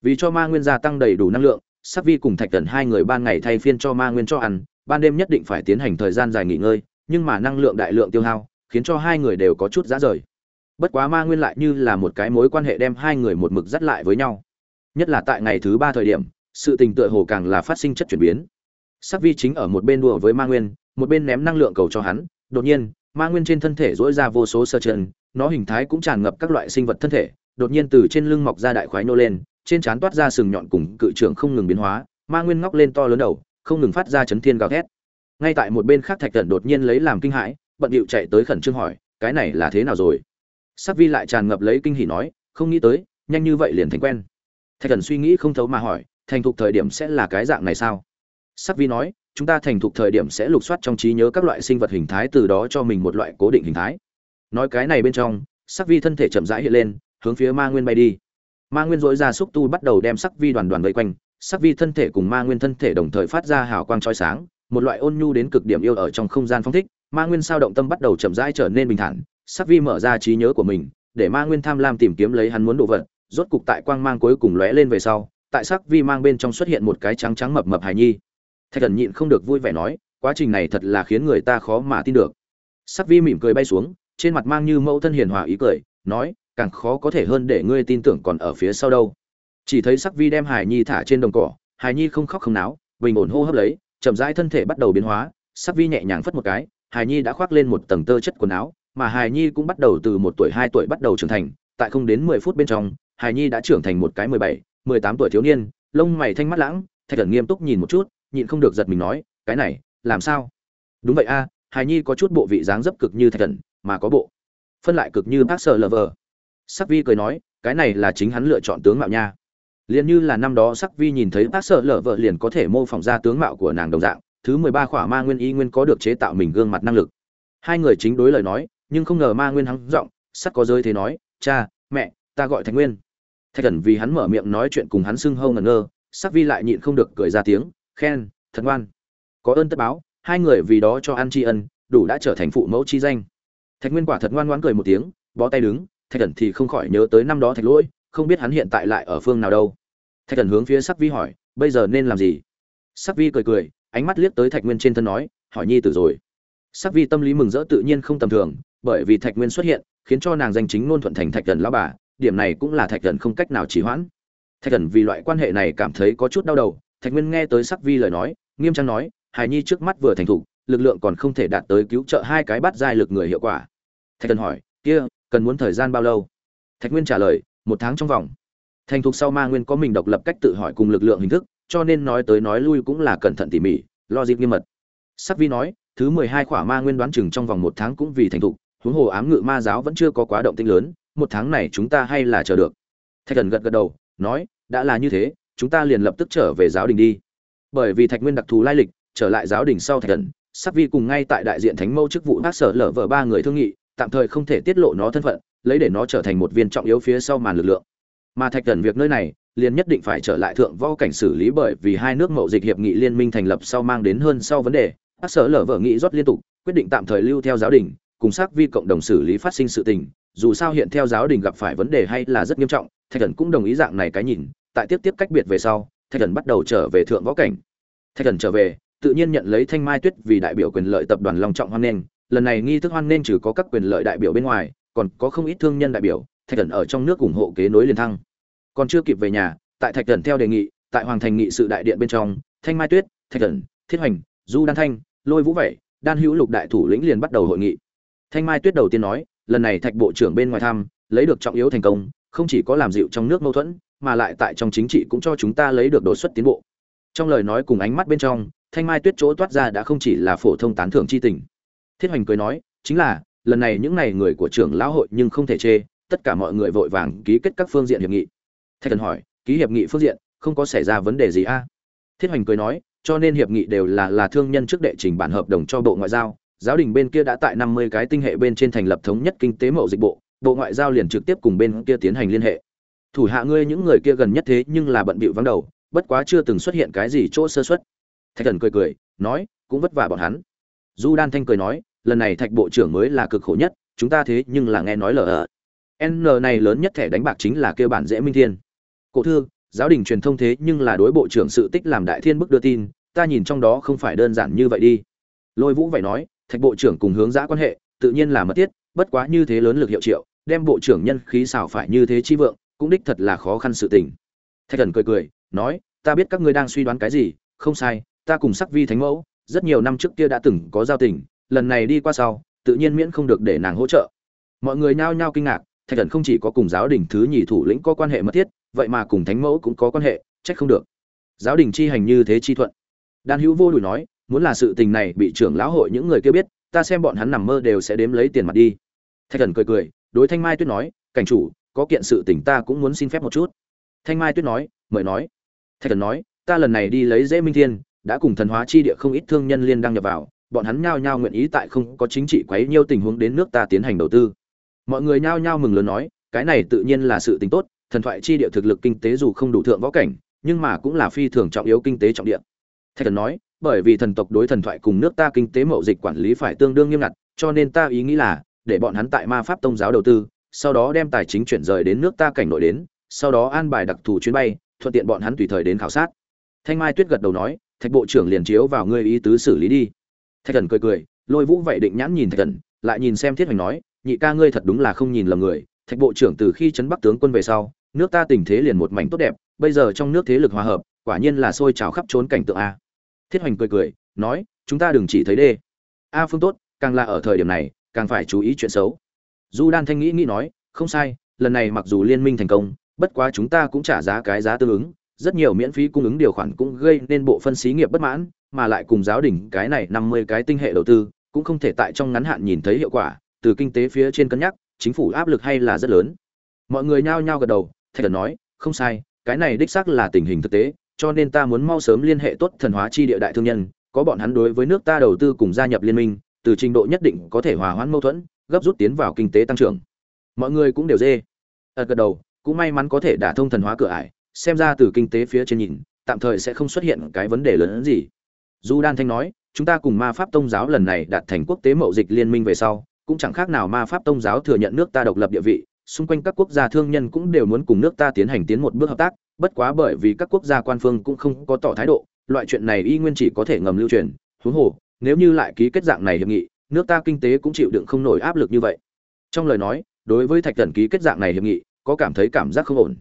[SPEAKER 1] Vì cho ma nguyên gia tăng đầy đủ năng lượng, sắc vi cùng thạch Cẩn hai người ban ngày thay phiên cho ma nguyên cho ăn, ban đêm nhất định phải tiến hành thời gian dài nghỉ ngơi, nhưng mà năng lượng đại lượng tiêu hao, khiến cho hai người đều có chút rã rời. Bất quá ma nguyên lại như là một cái mối quan hệ đem hai người một mực dắt lại với nhau nhất là tại ngày thứ ba thời điểm, sự tình tựa hồ càng là phát sinh chất chuyển biến. Sắc vi chính ở một bên đùa với ma nguyên, một bên ném năng lượng cầu cho hắn. Đột nhiên, ma nguyên trên thân thể dỗi ra vô số sơ chân nó hình thái cũng tràn ngập các loại sinh vật thân thể. Đột nhiên từ trên lưng mọc ra đại khoái nô lên, trên trán toát ra sừng nhọn cùng cự trưởng không ngừng biến hóa. Ma nguyên ngóc lên to lớn đầu, không ngừng phát ra chấn thiên gào thét. Ngay tại một bên khác thạch thần đột nhiên lấy làm kinh hãi, bận điệu chạy tới khẩn trương hỏi, cái này là thế nào rồi? Sắc vi lại tràn ngập lấy kinh hỉ nói, không nghĩ tới, nhanh như vậy liền thành quen thạch thần suy nghĩ không thấu mà hỏi, thành thục thời điểm sẽ là cái dạng này sao? Sắc vi nói, chúng ta thành thục thời điểm sẽ lục soát trong trí nhớ các loại sinh vật hình thái từ đó cho mình một loại cố định hình thái. Nói cái này bên trong, sắc vi thân thể chậm rãi hiện lên, hướng phía ma nguyên bay đi. Ma nguyên dối ra xúc tu bắt đầu đem sắc vi đoàn đoàn vây quanh. Sắc vi thân thể cùng ma nguyên thân thể đồng thời phát ra hào quang trói sáng, một loại ôn nhu đến cực điểm yêu ở trong không gian phong thích. Ma nguyên sao động tâm bắt đầu chậm rãi trở nên bình thản. Sắc vi mở ra trí nhớ của mình, để ma nguyên tham lam tìm kiếm lấy hắn muốn đồ vật rốt cục tại quang mang cuối cùng lóe lên về sau, tại sắc vi mang bên trong xuất hiện một cái trắng trắng mập mập hài nhi. Thạch thần nhịn không được vui vẻ nói, quá trình này thật là khiến người ta khó mà tin được. Sắc vi mỉm cười bay xuống, trên mặt mang như mẫu thân hiền hòa ý cười, nói, càng khó có thể hơn để ngươi tin tưởng còn ở phía sau đâu. Chỉ thấy sắc vi đem hải nhi thả trên đồng cỏ hải nhi không khóc không náo, bình ổn hô hấp lấy, chậm rãi thân thể bắt đầu biến hóa, sắc vi nhẹ nhàng phất một cái hải nhi đã khoác lên một tầng tơ chất quần áo, mà hải nhi cũng bắt đầu từ một tuổi hai tuổi bắt đầu trưởng thành, tại không đến mười phút bên trong hải nhi đã trưởng thành một cái mười bảy, mười tám tuổi thiếu niên, lông mày thanh mắt lãng, thạch thần nghiêm túc nhìn một chút, nhịn không được giật mình nói, cái này, làm sao? Đúng vậy a, hải nhi có chút bộ vị dáng dấp cực như thạch thần mà có bộ phân lại cực như bác sợ lờ vờ sắc vi cười nói, cái này là chính hắn lựa chọn tướng mạo nha. Liền như là năm đó sắc vi nhìn thấy bác sợ lờ vợ liền có thể mô phỏng ra tướng mạo của nàng đồng dạng, thứ mười ba khỏa ma nguyên y nguyên có được chế tạo mình gương mặt năng lực. Hai người chính đối lời nói, nhưng không ngờ ma nguyên hắn giọng sắc có rơi thế nói, cha, mẹ, ta gọi thạch nguyên thạch thần vì hắn mở miệng nói chuyện cùng hắn sưng hâu ngẩn ngơ, sắc vi lại nhịn không được cười ra tiếng, khen, thật ngoan. Có ơn tất báo, hai người vì đó cho ăn tri ân, đủ đã trở thành phụ mẫu chi danh. Thạch nguyên quả thật ngoan ngoãn cười một tiếng, bó tay đứng, thạch thần thì không khỏi nhớ tới năm đó thạch lỗi, không biết hắn hiện tại lại ở phương nào đâu. Thạch thần hướng phía sắc vi hỏi, bây giờ nên làm gì? Sắc vi cười cười, ánh mắt liếc tới thạch nguyên trên thân nói, hỏi nhi tử rồi. Sắc vi tâm lý mừng rỡ tự nhiên không tầm thường, bởi vì thạch nguyên xuất hiện, khiến cho nàng danh chính ngôn thuận thành thạch thần lão bà điểm này cũng là thạch thần không cách nào trì hoãn. Thạch thần vì loại quan hệ này cảm thấy có chút đau đầu, thạch nguyên nghe tới sắc vi lời nói, nghiêm trang nói hài nhi trước mắt vừa thành thục, lực lượng còn không thể đạt tới cứu trợ hai cái bắt giai lực người hiệu quả. Thạch thần hỏi, kia, cần muốn thời gian bao lâu? Thạch nguyên trả lời, một tháng trong vòng. Thành thục sau ma nguyên có mình độc lập cách tự hỏi cùng lực lượng hình thức, cho nên nói tới nói lui cũng là cẩn thận tỉ mỉ, lo dịp nghiêm mật. Sắc vi nói, thứ mười hai khỏa ma nguyên đoán chừng trong vòng một tháng cũng vì thành thục, huống hồ ám ngự ma giáo vẫn chưa có quá động tinh lớn một tháng này chúng ta hay là chờ được. Thạch thần gật gật đầu, nói, đã là như thế, chúng ta liền lập tức trở về giáo đình đi. Bởi vì thạch nguyên đặc thù lai lịch, trở lại giáo đình sau thạch thần, sắc vi cùng ngay tại đại diện thánh mâu chức vụ bác sở lở vợ ba người thương nghị, tạm thời không thể tiết lộ nó thân phận, lấy để nó trở thành một viên trọng yếu phía sau màn lực lượng. Mà thạch thần việc nơi này, liền nhất định phải trở lại thượng võ cảnh xử lý bởi vì hai nước mậu dịch hiệp nghị liên minh thành lập sau mang đến hơn sau vấn đề. Bác sở lở vợ nghị rót liên tục, quyết định tạm thời lưu theo giáo đình, cùng sắc vi cộng đồng xử lý phát sinh sự tình dù sao hiện theo giáo đình gặp phải vấn đề hay là rất nghiêm trọng thạch thần cũng đồng ý dạng này cái nhìn tại tiếp tiếp cách biệt về sau thạch thần bắt đầu trở về thượng võ cảnh. Thạch thần trở về tự nhiên nhận lấy thanh mai tuyết vì đại biểu quyền lợi tập đoàn long trọng hoan nghênh lần này nghi thức hoan nghênh trừ có các quyền lợi đại biểu bên ngoài còn có không ít thương nhân đại biểu thạch thần ở trong nước ủng hộ kế nối liên thăng. Còn chưa kịp về nhà tại thạch thần theo đề nghị tại hoàng thành nghị sự đại điện bên trong thanh mai tuyết thạch thần thiết hoành du đan thanh lôi vũ Vệ, đan hữu lục đại thủ lĩnh liền bắt đầu hội nghị. Thanh mai tuyết đầu tiên nói lần này thạch bộ trưởng bên ngoài thăm, lấy được trọng yếu thành công, không chỉ có làm dịu trong nước mâu thuẫn, mà lại tại trong chính trị cũng cho chúng ta lấy được đột xuất tiến bộ. Trong lời nói cùng ánh mắt bên trong, thanh mai tuyết chỗ toát ra đã không chỉ là phổ thông tán thưởng c h i tình. Thiết hoành cười nói, chính là, lần này những n à y người của trưởng lão hội nhưng không thể chê, tất cả mọi người vội vàng ký kết các phương diện hiệp nghị. Thạch thần hỏi, ký hiệp nghị phương diện, không có xảy ra vấn đề gì a? Thiết hoành cười nói, cho nên hiệp nghị đều là là thương nhân trước đệ trình bản hợp đồng cho bộ ngoại giao giáo đình bên kia đã tại năm mươi cái tinh hệ bên trên thành lập thống nhất kinh tế mậu dịch bộ, bộ ngoại giao liền trực tiếp cùng bên kia tiến hành liên hệ. Thủ hạ ngươi những người kia gần nhất thế nhưng là bận bịu vắng đầu, bất quá chưa từng xuất hiện cái gì chỗ sơ suất. Thạch Thần cười cười, nói, cũng vất vả bọn hắn. Du Đan Thanh cười nói, lần này Thạch bộ trưởng mới là cực khổ nhất, chúng ta thế nhưng là nghe nói lờ ờ. N này lớn nhất thẻ đánh bạc chính là kêu bản dễ minh thiên. Cổ thư, giáo đình truyền thông thế nhưng là đối bộ trưởng sự tích làm đại thiên bức đưa tin, ta nhìn trong đó không phải đơn giản như vậy đi. Lôi Vũ vậy nói, thạch bộ trưởng cùng hướng giã quan hệ, tự nhiên là mất tiết bất quá như thế lớn lực hiệu triệu, đem bộ trưởng nhân khí xảo phải như thế chi vượng, cũng đích thật là khó khăn sự tình. Thạch thần cười cười, nói, ta biết các ngươi đang suy đoán cái gì, không sai, ta cùng sắc vi thánh mẫu, rất nhiều năm trước kia đã từng có giao tình, lần này đi qua sau, tự nhiên miễn không được để nàng hỗ trợ. Mọi người nhao nhao kinh ngạc, thạch thần không chỉ có cùng giáo đình thứ nhì thủ lĩnh có quan hệ mật thiết, vậy mà cùng thánh mẫu cũng có quan hệ, trách không được. Giáo đình chi hành như thế chi thuận. Đan hữu vô đùi nói muốn là sự tình này bị trưởng lão hội những người kia biết, ta xem bọn hắn nằm mơ đều sẽ đếm lấy tiền mặt đi. Thạch thần cười cười, đối thanh mai tuyết nói, cảnh chủ, có kiện sự tình ta cũng muốn xin phép một chút. Thanh mai tuyết nói, mời nói. Thạch thần nói, ta lần này đi lấy dễ minh thiên, đã cùng thần hóa chi địa không ít thương nhân liên đăng nhập vào, bọn hắn nhao nhao nguyện ý tại không có chính trị quấy nhiêu tình huống đến nước ta tiến hành đầu tư. Mọi người nhao nhao mừng lớn nói, cái này tự nhiên là sự tình tốt, thần thoại chi địa thực lực kinh tế dù không đủ thượng võ cảnh, nhưng mà cũng là phi thường trọng yếu kinh tế trọng địa. Thạch thần nói bởi vì thần tộc đối thần thoại cùng nước ta kinh tế mậu dịch quản lý phải tương đương nghiêm ngặt, cho nên ta ý nghĩ là để bọn hắn tại Ma Pháp Tông giáo đầu tư, sau đó đem tài chính chuyển rời đến nước ta cảnh nội đến, sau đó an bài đặc thù chuyến bay, thuận tiện bọn hắn tùy thời đến khảo sát. Thanh Mai Tuyết gật đầu nói, Thạch bộ trưởng liền chiếu vào ngươi ý tứ xử lý đi. thạch thần cười cười lôi vũ vậy định nhãn nhìn thạch thần lại nhìn xem thiết hoành nói nhị ca ngươi thật đúng là không nhìn lầm người thạch bộ trưởng từ khi chấn bắc tướng quân về sau nước ta tình thế liền một mảnh tốt đẹp bây giờ trong nước thế lực hòa hợp quả nhiên là sôi trào khắp trốn cảnh tượng a thiết hoành cười cười, nói, chúng ta đừng chỉ thấy đê. A phương tốt, càng là ở thời điểm này, càng phải chú ý chuyện xấu. Du đan thanh nghĩ nghĩ nói, không sai, lần này mặc dù liên minh thành công, bất quá chúng ta cũng trả giá cái giá tương ứng, rất nhiều miễn phí cung ứng điều khoản cũng gây nên bộ phân xí nghiệp bất mãn, mà lại cùng giáo đỉnh cái này năm mươi cái tinh hệ đầu tư, cũng không thể tại trong ngắn hạn nhìn thấy hiệu quả, từ kinh tế phía trên cân nhắc, chính phủ áp lực hay là rất lớn. Mọi người nhao nhao gật đầu, thạch thần nói, không sai, cái này đích xác là tình hình thực tế cho nên ta muốn mau sớm liên hệ tốt thần hóa chi địa đại thương nhân, có bọn hắn đối với nước ta đầu tư cùng gia nhập liên minh, từ trình độ nhất định có thể hòa hoãn mâu thuẫn, gấp rút tiến vào kinh tế tăng trưởng. Mọi người cũng đều dê. Ở gật đầu, cũng may mắn có thể đả thông thần hóa cửa ải, xem ra từ kinh tế phía trên nhìn, tạm thời sẽ không xuất hiện cái vấn đề lớn hơn gì. Du đan thanh nói, chúng ta cùng ma pháp tông giáo lần này đạt thành quốc tế mậu dịch liên minh về sau, cũng chẳng khác nào ma pháp tông giáo thừa nhận nước ta độc lập địa vị, xung quanh các quốc gia thương nhân cũng đều muốn cùng nước ta tiến hành tiến một bước hợp tác bất quá bởi vì các quốc gia quan phương cũng không có tỏ thái độ, loại chuyện này y nguyên chỉ có thể ngầm lưu truyền. Huống hồ, nếu như lại ký kết dạng này hiệp nghị, nước ta kinh tế cũng chịu đựng không nổi áp lực như vậy. Trong lời nói, đối với thạch thần ký kết dạng này hiệp nghị, có cảm thấy cảm giác không ổn.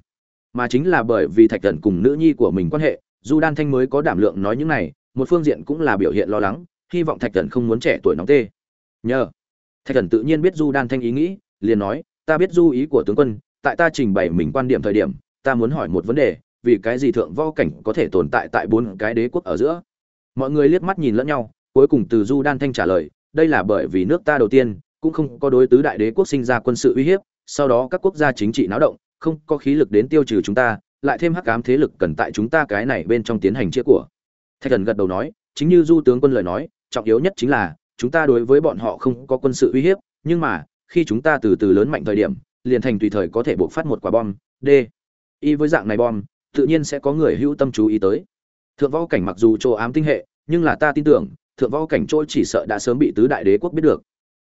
[SPEAKER 1] Mà chính là bởi vì thạch thần cùng nữ nhi của mình quan hệ du đan thanh mới có đảm lượng nói những này, một phương diện cũng là biểu hiện lo lắng, hy vọng thạch thần không muốn trẻ tuổi nóng tê. Nhờ. Thạch thần tự nhiên biết du đan thanh ý nghĩ, liền nói, ta biết du ý của tướng quân, tại ta trình bày mình quan điểm thời điểm ta muốn hỏi một vấn đề, vì cái gì thượng võ cảnh có thể tồn tại tại bốn cái đế quốc ở giữa? Mọi người liếc mắt nhìn lẫn nhau, cuối cùng từ du đan thanh trả lời, đây là bởi vì nước ta đầu tiên, cũng không có đối tứ đại đế quốc sinh ra quân sự uy hiếp, sau đó các quốc gia chính trị náo động, không có khí lực đến tiêu trừ chúng ta, lại thêm hắc ám thế lực cần tại chúng ta cái này bên trong tiến hành chia của. Thạch thần gật đầu nói, chính như du tướng quân lời nói, trọng yếu nhất chính là, chúng ta đối với bọn họ không có quân sự uy hiếp, nhưng mà, khi chúng ta từ từ lớn mạnh thời điểm, liền thành tùy thời có thể buộc phát một quả bom d y với dạng này bom, tự nhiên sẽ có người hữu tâm chú ý tới. Thượng võ cảnh mặc dù chỗ ám tinh hệ, nhưng là ta tin tưởng, thượng võ cảnh trôi chỉ sợ đã sớm bị tứ đại đế quốc biết được.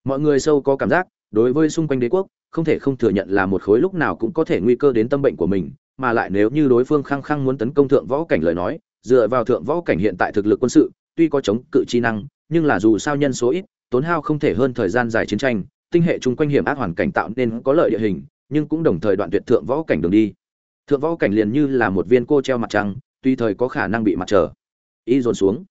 [SPEAKER 1] Mọi người sâu có cảm giác, đối với xung quanh đế quốc, không thể không thừa nhận là một khối lúc nào cũng có thể nguy cơ đến tâm bệnh của mình, mà lại nếu như đối phương khăng khăng muốn tấn công thượng võ cảnh lời nói, dựa vào thượng võ cảnh hiện tại thực lực quân sự, tuy có chống cự chi năng, nhưng là dù sao nhân số ít, tốn hao không thể hơn thời gian dài chiến tranh, tinh hệ chung quanh hiểm ác hoàn cảnh tạo nên có lợi địa hình, nhưng cũng đồng thời đoạn tuyệt thượng võ cảnh đường đi thượng võ cảnh liền như là một viên cô treo mặt trăng, tuy thời có khả năng bị mặt trở y dồn xuống.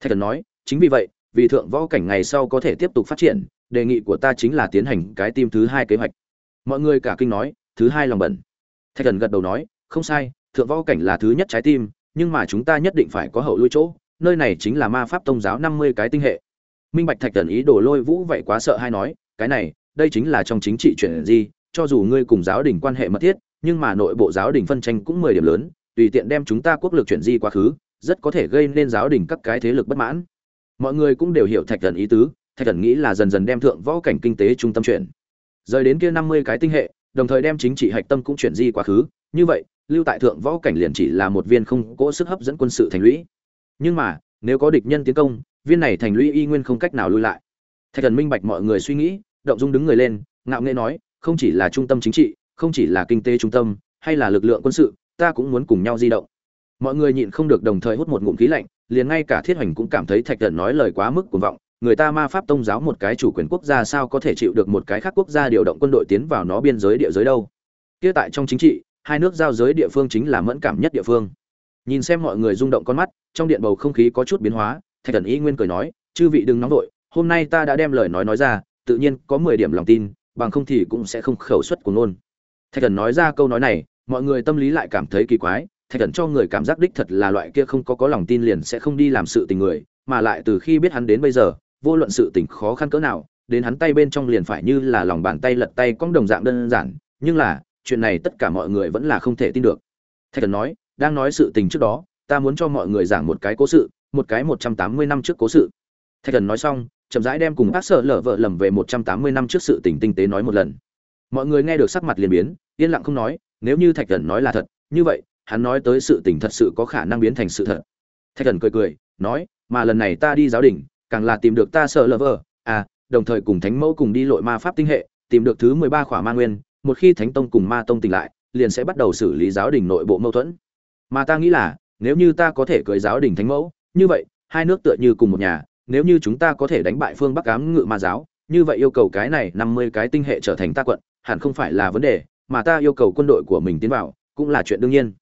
[SPEAKER 1] Thạch thần nói, chính vì vậy, vì thượng võ cảnh ngày sau có thể tiếp tục phát triển, đề nghị của ta chính là tiến hành cái tim thứ hai kế hoạch. Mọi người cả kinh nói, thứ hai lòng bẩn. Thạch thần gật đầu nói, không sai, thượng võ cảnh là thứ nhất trái tim, nhưng mà chúng ta nhất định phải có hậu lui chỗ, nơi này chính là ma pháp tông giáo năm mươi cái tinh hệ. Minh bạch thạch thần ý đồ lôi vũ vậy quá sợ hay nói, cái này, đây chính là trong chính trị chuyện gì, cho dù ngươi cùng giáo đình quan hệ mật thiết nhưng mà nội bộ giáo đình phân tranh cũng mười điểm lớn, tùy tiện đem chúng ta quốc lực chuyển di quá khứ, rất có thể gây nên giáo đình các cái thế lực bất mãn. Mọi người cũng đều hiểu thạch thần ý tứ, thạch thần nghĩ là dần dần đem thượng võ cảnh kinh tế trung tâm chuyển. Rời đến kia năm mươi cái tinh hệ, đồng thời đem chính trị hạch tâm cũng chuyển di quá khứ, như vậy, lưu tại thượng võ cảnh liền chỉ là một viên không cố sức hấp dẫn quân sự thành lũy. Nhưng mà, nếu có địch nhân tiến công, viên này thành lũy y nguyên không cách nào lui lại. Thạch thần minh bạch mọi người suy nghĩ, động dung đứng người lên, ngạo nghễ nói, không chỉ là trung tâm chính trị không chỉ là kinh tế trung tâm, hay là lực lượng quân sự, ta cũng muốn cùng nhau di động. Mọi người nhịn không được đồng thời hút một ngụm khí lạnh, liền ngay cả thiết hoành cũng cảm thấy thạch thần nói lời quá mức cuồng vọng, người ta ma pháp tông giáo một cái chủ quyền quốc gia sao có thể chịu được một cái khác quốc gia điều động quân đội tiến vào nó biên giới địa giới đâu? Kia tại trong chính trị, hai nước giao giới địa phương chính là mẫn cảm nhất địa phương. Nhìn xem mọi người rung động con mắt, trong điện bầu không khí có chút biến hóa, thạch thần y nguyên cười nói, chư vị đừng nóng đội hôm nay ta đã đem lời nói nói ra, tự nhiên có mười điểm lòng tin, bằng không thì cũng sẽ không khẩu suất của ngôn thạch thần nói ra câu nói này, mọi người tâm lý lại cảm thấy kỳ quái, thạch thần cho người cảm giác đích thật là loại kia không có có lòng tin liền sẽ không đi làm sự tình người, mà lại từ khi biết hắn đến bây giờ, vô luận sự tình khó khăn cỡ nào, đến hắn tay bên trong liền phải như là lòng bàn tay lật tay cong đồng dạng đơn giản, nhưng là, chuyện này tất cả mọi người vẫn là không thể tin được. Thạch thần nói, đang nói sự tình trước đó, ta muốn cho mọi người giảng một cái cố sự, một cái một trăm tám mươi năm trước cố sự. Thạch thần nói xong, chậm rãi đem cùng bác sợ lở vợ lầm về một trăm tám mươi năm trước sự tình tinh tế nói một lần mọi người nghe được sắc mặt liền biến, yên lặng không nói, nếu như thạch thần nói là thật, như vậy, hắn nói tới sự tình thật sự có khả năng biến thành sự thật. Thạch thần cười cười, nói, mà lần này ta đi giáo đình, càng là tìm được ta sợ lờ vờ. À đồng thời cùng thánh mẫu cùng đi lội ma pháp tinh hệ, tìm được thứ mười ba khỏa ma nguyên, một khi thánh tông cùng ma tông tỉnh lại, liền sẽ bắt đầu xử lý giáo đình nội bộ mâu thuẫn. Mà ta nghĩ là, nếu như ta có thể cưới giáo đình thánh mẫu, như vậy, hai nước tựa như cùng một nhà, nếu như chúng ta có thể đánh bại phương bắc ám ngự ma giáo như vậy yêu cầu cái này năm mươi cái tinh hệ trở thành ta quận, hẳn không phải là vấn đề, mà ta yêu cầu quân đội của mình tiến vào, cũng là chuyện đương nhiên.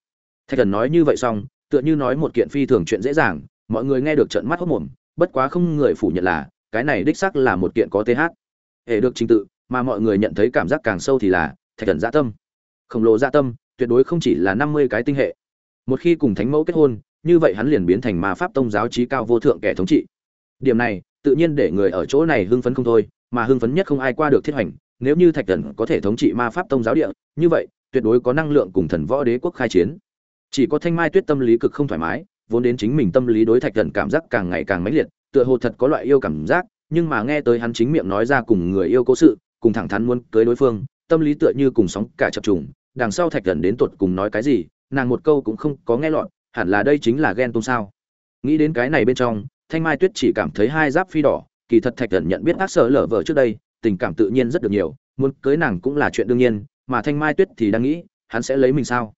[SPEAKER 1] Thạch thần nói như vậy xong, tựa như nói một kiện phi thường chuyện dễ dàng, mọi người nghe được trợn mắt hốt mồm, bất quá không người phủ nhận là, cái này đích xác là một kiện có th hệ được chính tự, mà mọi người nhận thấy cảm giác càng sâu thì là, thạch thần dạ tâm. Khổng lồ dạ tâm, tuyệt đối không chỉ là năm mươi cái tinh hệ. Một khi cùng thánh mẫu kết hôn, như vậy hắn liền biến thành ma pháp tông giáo trí cao vô thượng kẻ thống trị. Điểm này, tự nhiên để người ở chỗ này hưng phấn không thôi mà hưng phấn nhất không ai qua được thiết hoành, nếu như thạch thần có thể thống trị ma pháp tông giáo địa, như vậy, tuyệt đối có năng lượng cùng thần võ đế quốc khai chiến. Chỉ có thanh mai tuyết tâm lý cực không thoải mái, vốn đến chính mình tâm lý đối thạch thần cảm giác càng ngày càng mãnh liệt, tựa hồ thật có loại yêu cảm giác, nhưng mà nghe tới hắn chính miệng nói ra cùng người yêu cố sự, cùng thẳng thắn muốn cưới đối phương, tâm lý tựa như cùng sóng cả chập trùng, đằng sau thạch thần đến tuột cùng nói cái gì, nàng một câu cũng không có nghe lọt, hẳn là đây chính là ghen tôn sao. Nghĩ đến cái này bên trong, thanh mai tuyết chỉ cảm thấy hai giáp phi đỏ kỳ thật thạch thần nhận biết ác sở lở vợ trước đây, tình cảm tự nhiên rất được nhiều, muốn cưới nàng cũng là chuyện đương nhiên, mà thanh mai tuyết thì đang nghĩ, hắn sẽ lấy mình sao?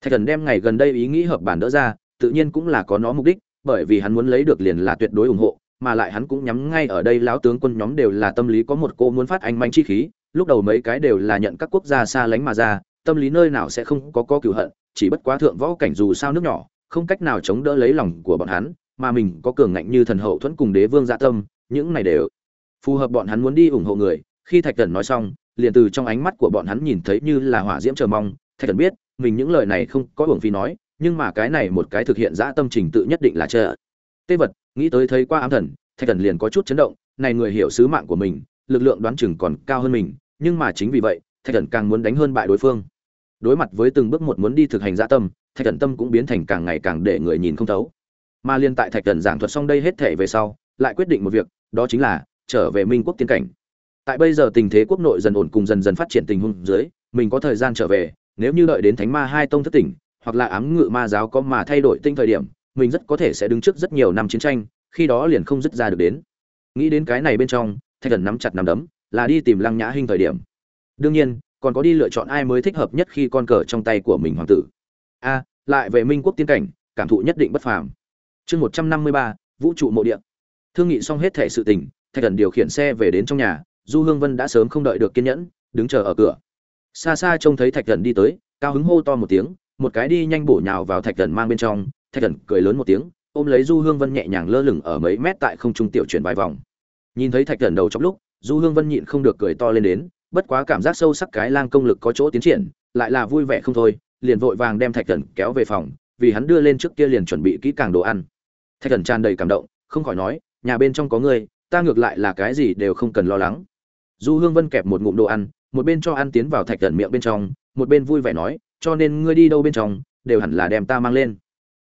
[SPEAKER 1] Thạch thần đem ngày gần đây ý nghĩ hợp bản đỡ ra, tự nhiên cũng là có nó mục đích, bởi vì hắn muốn lấy được liền là tuyệt đối ủng hộ, mà lại hắn cũng nhắm ngay ở đây lão tướng quân nhóm đều là tâm lý có một cô muốn phát anh manh chi khí, lúc đầu mấy cái đều là nhận các quốc gia xa lánh mà ra, tâm lý nơi nào sẽ không có có cựu hận, chỉ bất quá thượng võ cảnh dù sao nước nhỏ, không cách nào chống đỡ lấy lòng của bọn hắn mà mình có cường ngạnh như thần hậu thuẫn cùng đế vương dạ tâm, những này đều phù hợp bọn hắn muốn đi ủng hộ người. Khi thạch thần nói xong, liền từ trong ánh mắt của bọn hắn nhìn thấy như là hỏa diễm chờ mong. Thạch thần biết, mình những lời này không có hưởng phí nói, nhưng mà cái này một cái thực hiện dã tâm trình tự nhất định là chờ. Tê vật, nghĩ tới thấy qua ám thần, thạch thần liền có chút chấn động, này người hiểu sứ mạng của mình, lực lượng đoán chừng còn cao hơn mình, nhưng mà chính vì vậy, thạch thần càng muốn đánh hơn bại đối phương. Đối mặt với từng bước một muốn đi thực hành dã tâm, thạch thần tâm cũng biến thành càng ngày càng để người nhìn không thấu mà liên tại thạch thần giảng thuật xong đây hết thể về sau, lại quyết định một việc, đó chính là trở về minh quốc tiên cảnh. Tại bây giờ tình thế quốc nội dần ổn cùng dần dần phát triển tình huống dưới, mình có thời gian trở về, nếu như đợi đến thánh ma hai tông thất tỉnh, hoặc là ám ngự ma giáo có mà thay đổi tinh thời điểm, mình rất có thể sẽ đứng trước rất nhiều năm chiến tranh, khi đó liền không dứt ra được đến. Nghĩ đến cái này bên trong, thạch thần nắm chặt nắm đấm, là đi tìm lăng nhã hình thời điểm. Đương nhiên, còn có đi lựa chọn ai mới thích hợp nhất khi con cờ trong tay của mình hoàng tử. A, lại về minh quốc tiên cảnh, cảm thụ nhất định bất phàm chương một trăm năm mươi ba, vũ trụ mộ địa. Thương nghị xong hết thể sự tình, thạch thần điều khiển xe về đến trong nhà, du hương vân đã sớm không đợi được kiên nhẫn, đứng chờ ở cửa. Xa xa trông thấy thạch thần đi tới, cao hứng hô to một tiếng, một cái đi nhanh bổ nhào vào thạch thần mang bên trong, thạch thần cười lớn một tiếng, ôm lấy du hương vân nhẹ nhàng lơ lửng ở mấy mét tại không trung tiểu chuyển vài vòng. Nhìn thấy thạch thần đầu trong lúc, du hương vân nhịn không được cười to lên đến, bất quá cảm giác sâu sắc cái lang công lực có chỗ tiến triển, lại là vui vẻ không thôi, liền vội vàng đem thạch thần kéo về phòng, vì hắn đưa lên trước kia liền chuẩn bị kỹ càng đồ ăn thạch thần tràn đầy cảm động, không khỏi nói, nhà bên trong có người ta ngược lại là cái gì đều không cần lo lắng. Du hương vân kẹp một ngụm đồ ăn, một bên cho ăn tiến vào thạch thần miệng bên trong, một bên vui vẻ nói, cho nên ngươi đi đâu bên trong, đều hẳn là đem ta mang lên.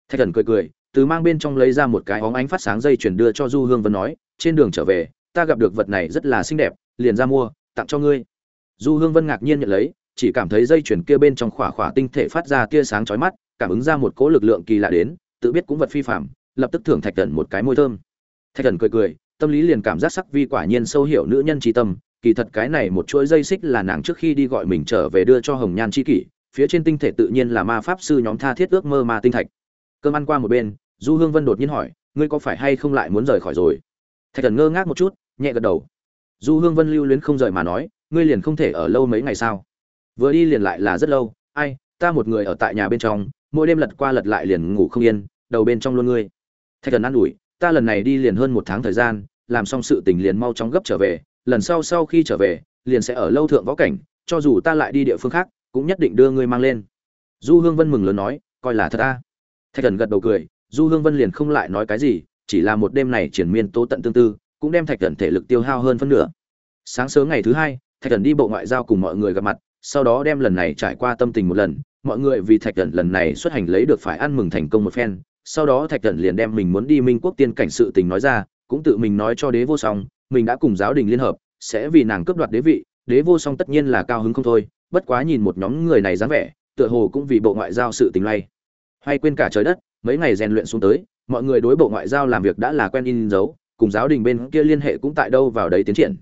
[SPEAKER 1] Thạch thần cười cười, từ mang bên trong lấy ra một cái óng ánh phát sáng dây chuyển đưa cho du hương vân nói, trên đường trở về, ta gặp được vật này rất là xinh đẹp, liền ra mua, tặng cho ngươi. Du hương vân ngạc nhiên nhận lấy, chỉ cảm thấy dây chuyển kia bên trong khỏa khỏa tinh thể phát ra tia sáng chói mắt, cảm ứng ra một cỗ lực lượng kỳ lạ đến, tự biết cũng vật phi phạm lập tức thưởng thạch thần một cái môi thơm. Thạch thần cười cười, tâm lý liền cảm giác sắc vi quả nhiên sâu hiểu nữ nhân trí tâm, kỳ thật cái này một chuỗi dây xích là nàng trước khi đi gọi mình trở về đưa cho hồng nhan chi kỷ, phía trên tinh thể tự nhiên là ma pháp sư nhóm tha thiết ước mơ ma tinh thạch. Cơm ăn qua một bên, du hương vân đột nhiên hỏi, ngươi có phải hay không lại muốn rời khỏi rồi? Thạch thần ngơ ngác một chút, nhẹ gật đầu. Du hương vân lưu luyến không rời mà nói, ngươi liền không thể ở lâu mấy ngày sao? Vừa đi liền lại là rất lâu, ai, ta một người ở tại nhà bên trong, mỗi đêm lật qua lật lại liền ngủ không yên, đầu bên trong luôn ngươi thạch thần an ủi, ta lần này đi liền hơn một tháng thời gian, làm xong sự tình liền mau chóng gấp trở về, lần sau sau khi trở về, liền sẽ ở lâu thượng võ cảnh, cho dù ta lại đi địa phương khác, cũng nhất định đưa ngươi mang lên. Du hương vân mừng lớn nói, coi là thật ta thạch thần gật đầu cười, du hương vân liền không lại nói cái gì, chỉ là một đêm này triển miên tố tận tương tư, cũng đem thạch thần thể lực tiêu hao hơn phân nửa. Sáng sớm ngày thứ hai, thạch thần đi bộ ngoại giao cùng mọi người gặp mặt, sau đó đem lần này trải qua tâm tình một lần, mọi người vì thạch thần lần này xuất hành lấy được phải ăn mừng thành công một phen sau đó thạch thần liền đem mình muốn đi minh quốc tiên cảnh sự tình nói ra, cũng tự mình nói cho đế vô song, mình đã cùng giáo đình liên hợp, sẽ vì nàng cướp đoạt đế vị, đế vô song tất nhiên là cao hứng không thôi, bất quá nhìn một nhóm người này dáng vẻ, tựa hồ cũng vì bộ ngoại giao sự tình lay. Hay quên cả trời đất, mấy ngày rèn luyện xuống tới, mọi người đối bộ ngoại giao làm việc đã là quen in dấu, cùng giáo đình bên kia liên hệ cũng tại đâu vào đấy tiến triển.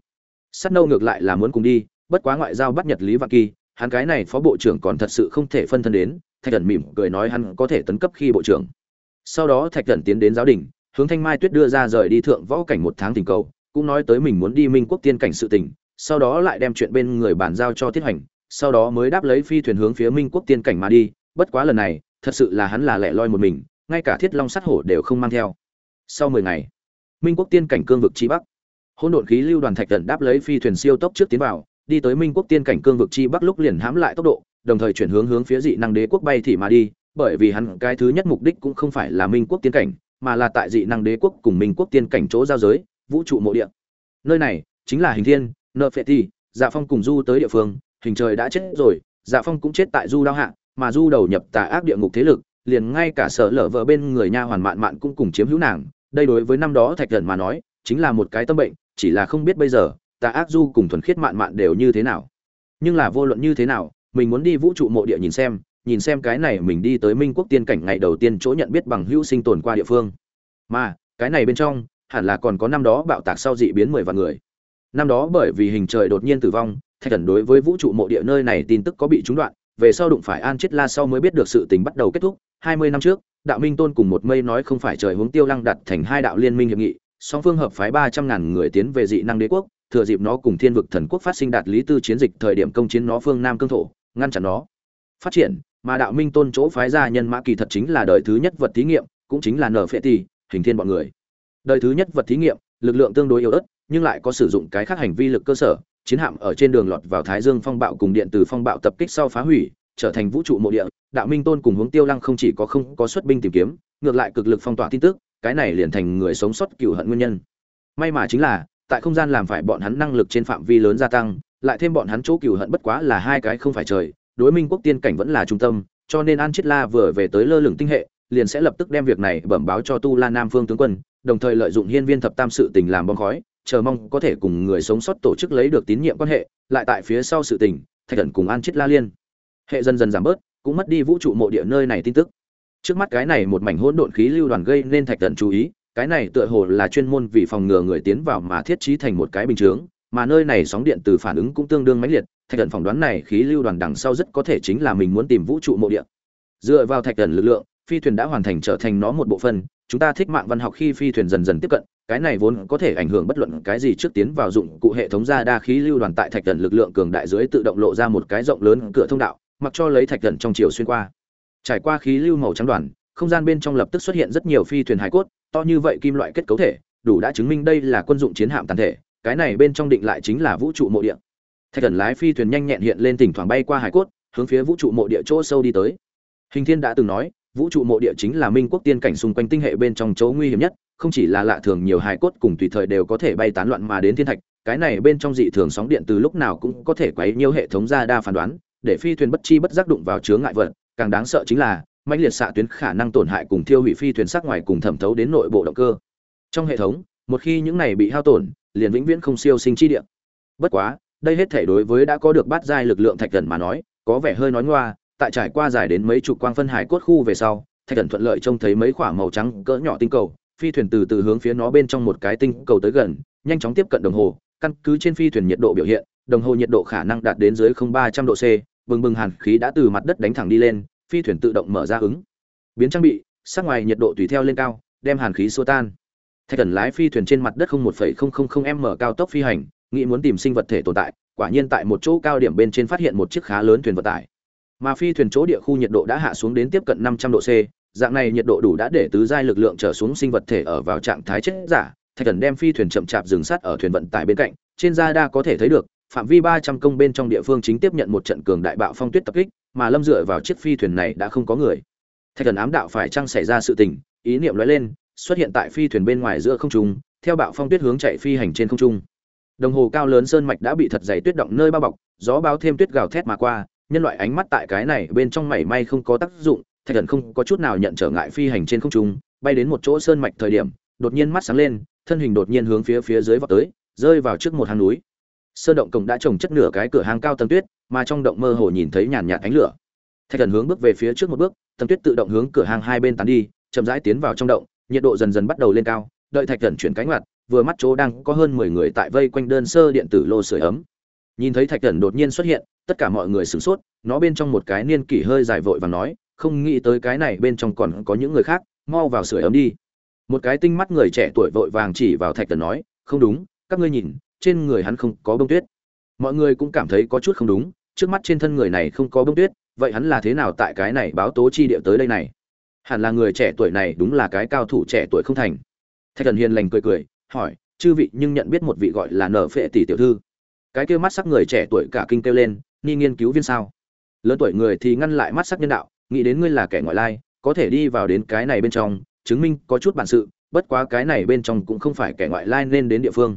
[SPEAKER 1] Sắt nâu ngược lại là muốn cùng đi, bất quá ngoại giao bắt nhật lý vạn kỳ, hắn cái này phó bộ trưởng còn thật sự không thể phân thân đến, thạch thần mỉm cười nói hắn có thể tấn cấp khi bộ trưởng sau đó thạch thần tiến đến giáo đình, hướng thanh mai tuyết đưa ra rời đi thượng võ cảnh một tháng tình cầu, cũng nói tới mình muốn đi minh quốc tiên cảnh sự tình, sau đó lại đem chuyện bên người bàn giao cho thiết hoành sau đó mới đáp lấy phi thuyền hướng phía minh quốc tiên cảnh mà đi, bất quá lần này, thật sự là hắn là lẻ loi một mình, ngay cả thiết long sắt hổ đều không mang theo. Sau mười ngày, minh quốc tiên cảnh cương vực chi bắc, hỗn độn khí lưu đoàn thạch tần đáp lấy phi thuyền siêu tốc trước tiến vào, đi tới minh quốc tiên cảnh cương vực chi bắc lúc liền hãm lại tốc độ, đồng thời chuyển hướng hướng phía dị năng đế quốc bay thì mà đi bởi vì hắn cái thứ nhất mục đích cũng không phải là minh quốc tiên cảnh, mà là tại dị năng đế quốc cùng minh quốc tiên cảnh chỗ giao giới, vũ trụ mộ địa. Nơi này chính là hình thiên, nợ phệ thi dạ phong cùng du tới địa phương, hình trời đã chết rồi dạ phong cũng chết tại du đao hạ, mà du đầu nhập tà ác địa ngục thế lực, liền ngay cả sở lở vợ bên người nha hoàn mạn mạn cũng cùng chiếm hữu nàng. Đây đối với năm đó thạch thần mà nói, chính là một cái tâm bệnh, chỉ là không biết bây giờ, tà ác du cùng thuần khiết mạn mạn đều như thế nào. Nhưng là vô luận như thế nào, mình muốn đi vũ trụ mộ địa nhìn xem nhìn xem cái này mình đi tới minh quốc tiên cảnh ngày đầu tiên chỗ nhận biết bằng hữu sinh tồn qua địa phương. Mà, cái này bên trong, hẳn là còn có năm đó bạo tạc sau dị biến mười vạn người. Năm đó bởi vì hình trời đột nhiên tử vong, thạch thần đối với vũ trụ mộ địa nơi này tin tức có bị trúng đoạn, về sau đụng phải an chết la sau mới biết được sự tình bắt đầu kết thúc. Hai mươi năm trước, đạo minh tôn cùng một mây nói không phải trời hướng tiêu lăng đặt thành hai đạo liên minh hiệp nghị, song phương hợp phái ba trăm ngàn người tiến về dị năng đế quốc, thừa dịp nó cùng thiên vực thần quốc phát sinh đạt lý tư chiến dịch thời điểm công chiến nó phương nam cương thổ, ngăn chặn nó. Phát triển mà đạo minh tôn chỗ phái ra nhân mã kỳ thật chính là đời thứ nhất vật thí nghiệm, cũng chính là nở phệ tỷ hình thiên bọn người. Đời thứ nhất vật thí nghiệm, lực lượng tương đối yếu ớt, nhưng lại có sử dụng cái khác hành vi lực cơ sở, chiến hạm ở trên đường lọt vào thái dương phong bạo cùng điện từ phong bạo tập kích sau phá hủy, trở thành vũ trụ mộ địa, đạo minh tôn cùng hướng tiêu lăng không chỉ có không có xuất binh tìm kiếm, ngược lại cực lực phong tỏa tin tức, cái này liền thành người sống sót cựu hận nguyên nhân. May mà chính là, tại không gian làm phải bọn hắn năng lực trên phạm vi lớn gia tăng, lại thêm bọn hắn chỗ cựu hận bất quá là hai cái không phải trời đối minh quốc tiên cảnh vẫn là trung tâm, cho nên an chiết la vừa về tới lơ lửng tinh hệ, liền sẽ lập tức đem việc này bẩm báo cho tu la nam phương tướng quân, đồng thời lợi dụng hiên viên thập tam sự tình làm bom khói, chờ mong có thể cùng người sống sót tổ chức lấy được tín nhiệm quan hệ, lại tại phía sau sự tình, thạch thần cùng an chiết la liên. Hệ dần dần giảm bớt, cũng mất đi vũ trụ mộ địa nơi này tin tức. Trước mắt cái này một mảnh hỗn độn khí lưu đoàn gây nên thạch thần chú ý, cái này tựa hồ là chuyên môn vì phòng ngừa người tiến vào mà thiết trí thành một cái bình chướng mà nơi này sóng điện từ phản ứng cũng tương đương mãnh liệt, thạch thần phỏng đoán này khí lưu đoàn đằng sau rất có thể chính là mình muốn tìm vũ trụ mộ địa. Dựa vào thạch thần lực lượng, phi thuyền đã hoàn thành trở thành nó một bộ phận, chúng ta thích mạng văn học khi phi thuyền dần dần tiếp cận, cái này vốn có thể ảnh hưởng bất luận cái gì trước tiến vào dụng cụ hệ thống ra đa khí lưu đoàn tại thạch thần lực lượng cường đại dưới tự động lộ ra một cái rộng lớn cửa thông đạo, mặc cho lấy thạch thần trong chiều xuyên qua. Trải qua khí lưu màu trắng đoàn, không gian bên trong lập tức xuất hiện rất nhiều phi thuyền hải cốt, to như vậy kim loại kết cấu thể, đủ đã chứng minh đây là quân dụng chiến hạm tàn thể cái này bên trong định lại chính là vũ trụ mộ địa. Thạch thần lái phi thuyền nhanh nhẹn hiện lên thỉnh thoảng bay qua hải cốt, hướng phía vũ trụ mộ địa chỗ sâu đi tới. Hình thiên đã từng nói, vũ trụ mộ địa chính là minh quốc tiên cảnh xung quanh tinh hệ bên trong chỗ nguy hiểm nhất, không chỉ là lạ thường nhiều hải cốt cùng tùy thời đều có thể bay tán loạn mà đến thiên thạch, cái này bên trong dị thường sóng điện từ lúc nào cũng có thể quấy nhiều hệ thống ra đa phán đoán, để phi thuyền bất chi bất giác đụng vào chướng ngại vật, càng đáng sợ chính là, mãnh liệt xạ tuyến khả năng tổn hại cùng thiêu hủy phi thuyền sắc ngoài cùng thẩm thấu đến nội bộ động cơ. Trong hệ thống, một khi những này bị hao tổn liền vĩnh viễn không siêu sinh chi địa. Bất quá, đây hết thể đối với đã có được bát giai lực lượng thạch thần mà nói, có vẻ hơi nói ngoa, tại trải qua dài đến mấy chục quang phân hải cốt khu về sau, thạch thần thuận lợi trông thấy mấy quả màu trắng cỡ nhỏ tinh cầu, phi thuyền từ từ hướng phía nó bên trong một cái tinh cầu tới gần, nhanh chóng tiếp cận đồng hồ, căn cứ trên phi thuyền nhiệt độ biểu hiện, đồng hồ nhiệt độ khả năng đạt đến dưới không ba trăm độ c, bừng bừng hàn khí đã từ mặt đất đánh thẳng đi lên, phi thuyền tự động mở ra ứng. Biến trang bị, sắc ngoài nhiệt độ tùy theo lên cao, đem hàn khí xua tan thạch thần lái phi thuyền trên mặt đất không một phẩy không không không m cao tốc phi hành nghĩ muốn tìm sinh vật thể tồn tại quả nhiên tại một chỗ cao điểm bên trên phát hiện một chiếc khá lớn thuyền vận tải mà phi thuyền chỗ địa khu nhiệt độ đã hạ xuống đến tiếp cận 500 độ C, dạng này nhiệt độ đủ đã để tứ giai lực lượng trở xuống sinh vật thể ở vào trạng thái chết giả. Thạch Thần đem phi thuyền chậm chạp dừng sát ở thuyền vận tải bên cạnh, trên da đa có thể thấy được, phạm vi 300 công bên trong địa phương chính tiếp nhận một trận cường đại bạo phong tuyết tập kích, mà lâm dựa vào chiếc phi thuyền này đã không có người. Thạch Thần ám đạo phải chăng xảy ra sự tình, ý niệm lóe lên, xuất hiện tại phi thuyền bên ngoài giữa không trung, theo bạo phong tuyết hướng chạy phi hành trên không trung. Đồng hồ cao lớn sơn mạch đã bị thật dày tuyết động nơi bao bọc, gió báo thêm tuyết gào thét mà qua, nhân loại ánh mắt tại cái này bên trong mảy may không có tác dụng thạch thần không có chút nào nhận trở ngại phi hành trên không trung bay đến một chỗ sơn mạch thời điểm đột nhiên mắt sáng lên thân hình đột nhiên hướng phía phía dưới vọt tới rơi vào trước một hang núi sơn động cổng đã trồng chất nửa cái cửa hang cao tầng tuyết mà trong động mơ hồ nhìn thấy nhàn nhạt ánh lửa thạch thần hướng bước về phía trước một bước tầng tuyết tự động hướng cửa hang hai bên tán đi chậm rãi tiến vào trong động nhiệt độ dần dần bắt đầu lên cao, đợi thạch thần chuyển cánh mặt vừa mắt chỗ đang có hơn mười người tại vây quanh đơn sơ điện tử lô sưởi ấm. Nhìn thấy thạch thần đột nhiên xuất hiện, tất cả mọi người sửng sốt, nó bên trong một cái niên kỷ hơi dài vội và nói, không nghĩ tới cái này bên trong còn có những người khác, mau vào sưởi ấm đi. Một cái tinh mắt người trẻ tuổi vội vàng chỉ vào thạch thần nói, không đúng, các ngươi nhìn, trên người hắn không có bông tuyết. Mọi người cũng cảm thấy có chút không đúng, trước mắt trên thân người này không có bông tuyết, vậy hắn là thế nào tại cái này báo tố chi địa tới đây này? Hẳn là người trẻ tuổi này đúng là cái cao thủ trẻ tuổi không thành. Thạch thần hiền lành cười cười, hỏi, chư vị nhưng nhận biết một vị gọi là nở phệ tỷ tiểu thư? Cái kêu mắt sắc người trẻ tuổi cả kinh kêu lên ni nghiên cứu viên sao? Lớn tuổi người thì ngăn lại mắt sắc nhân đạo, nghĩ đến ngươi là kẻ ngoại lai, có thể đi vào đến cái này bên trong, chứng minh có chút bản sự, bất quá cái này bên trong cũng không phải kẻ ngoại lai nên đến địa phương.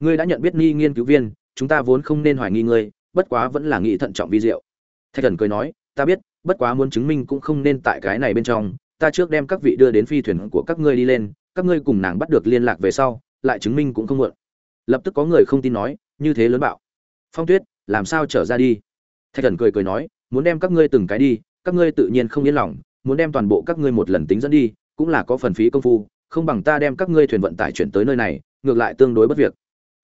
[SPEAKER 1] Ngươi đã nhận biết ni nghiên cứu viên, chúng ta vốn không nên hoài nghi ngươi, bất quá vẫn là nghĩ thận trọng vi diệu. Thạch thần cười nói, ta biết, bất quá muốn chứng minh cũng không nên tại cái này bên trong ta trước đem các vị đưa đến phi thuyền của các ngươi đi lên, các ngươi cùng nàng bắt được liên lạc về sau, lại chứng minh cũng không muộn. Lập tức có người không tin nói, như thế lớn bạo. Phong tuyết, làm sao trở ra đi? Thạch thần cười cười nói, muốn đem các ngươi từng cái đi, các ngươi tự nhiên không yên lòng, muốn đem toàn bộ các ngươi một lần tính dẫn đi, cũng là có phần phí công phu, không bằng ta đem các ngươi thuyền vận tải chuyển tới nơi này, ngược lại tương đối bất việc.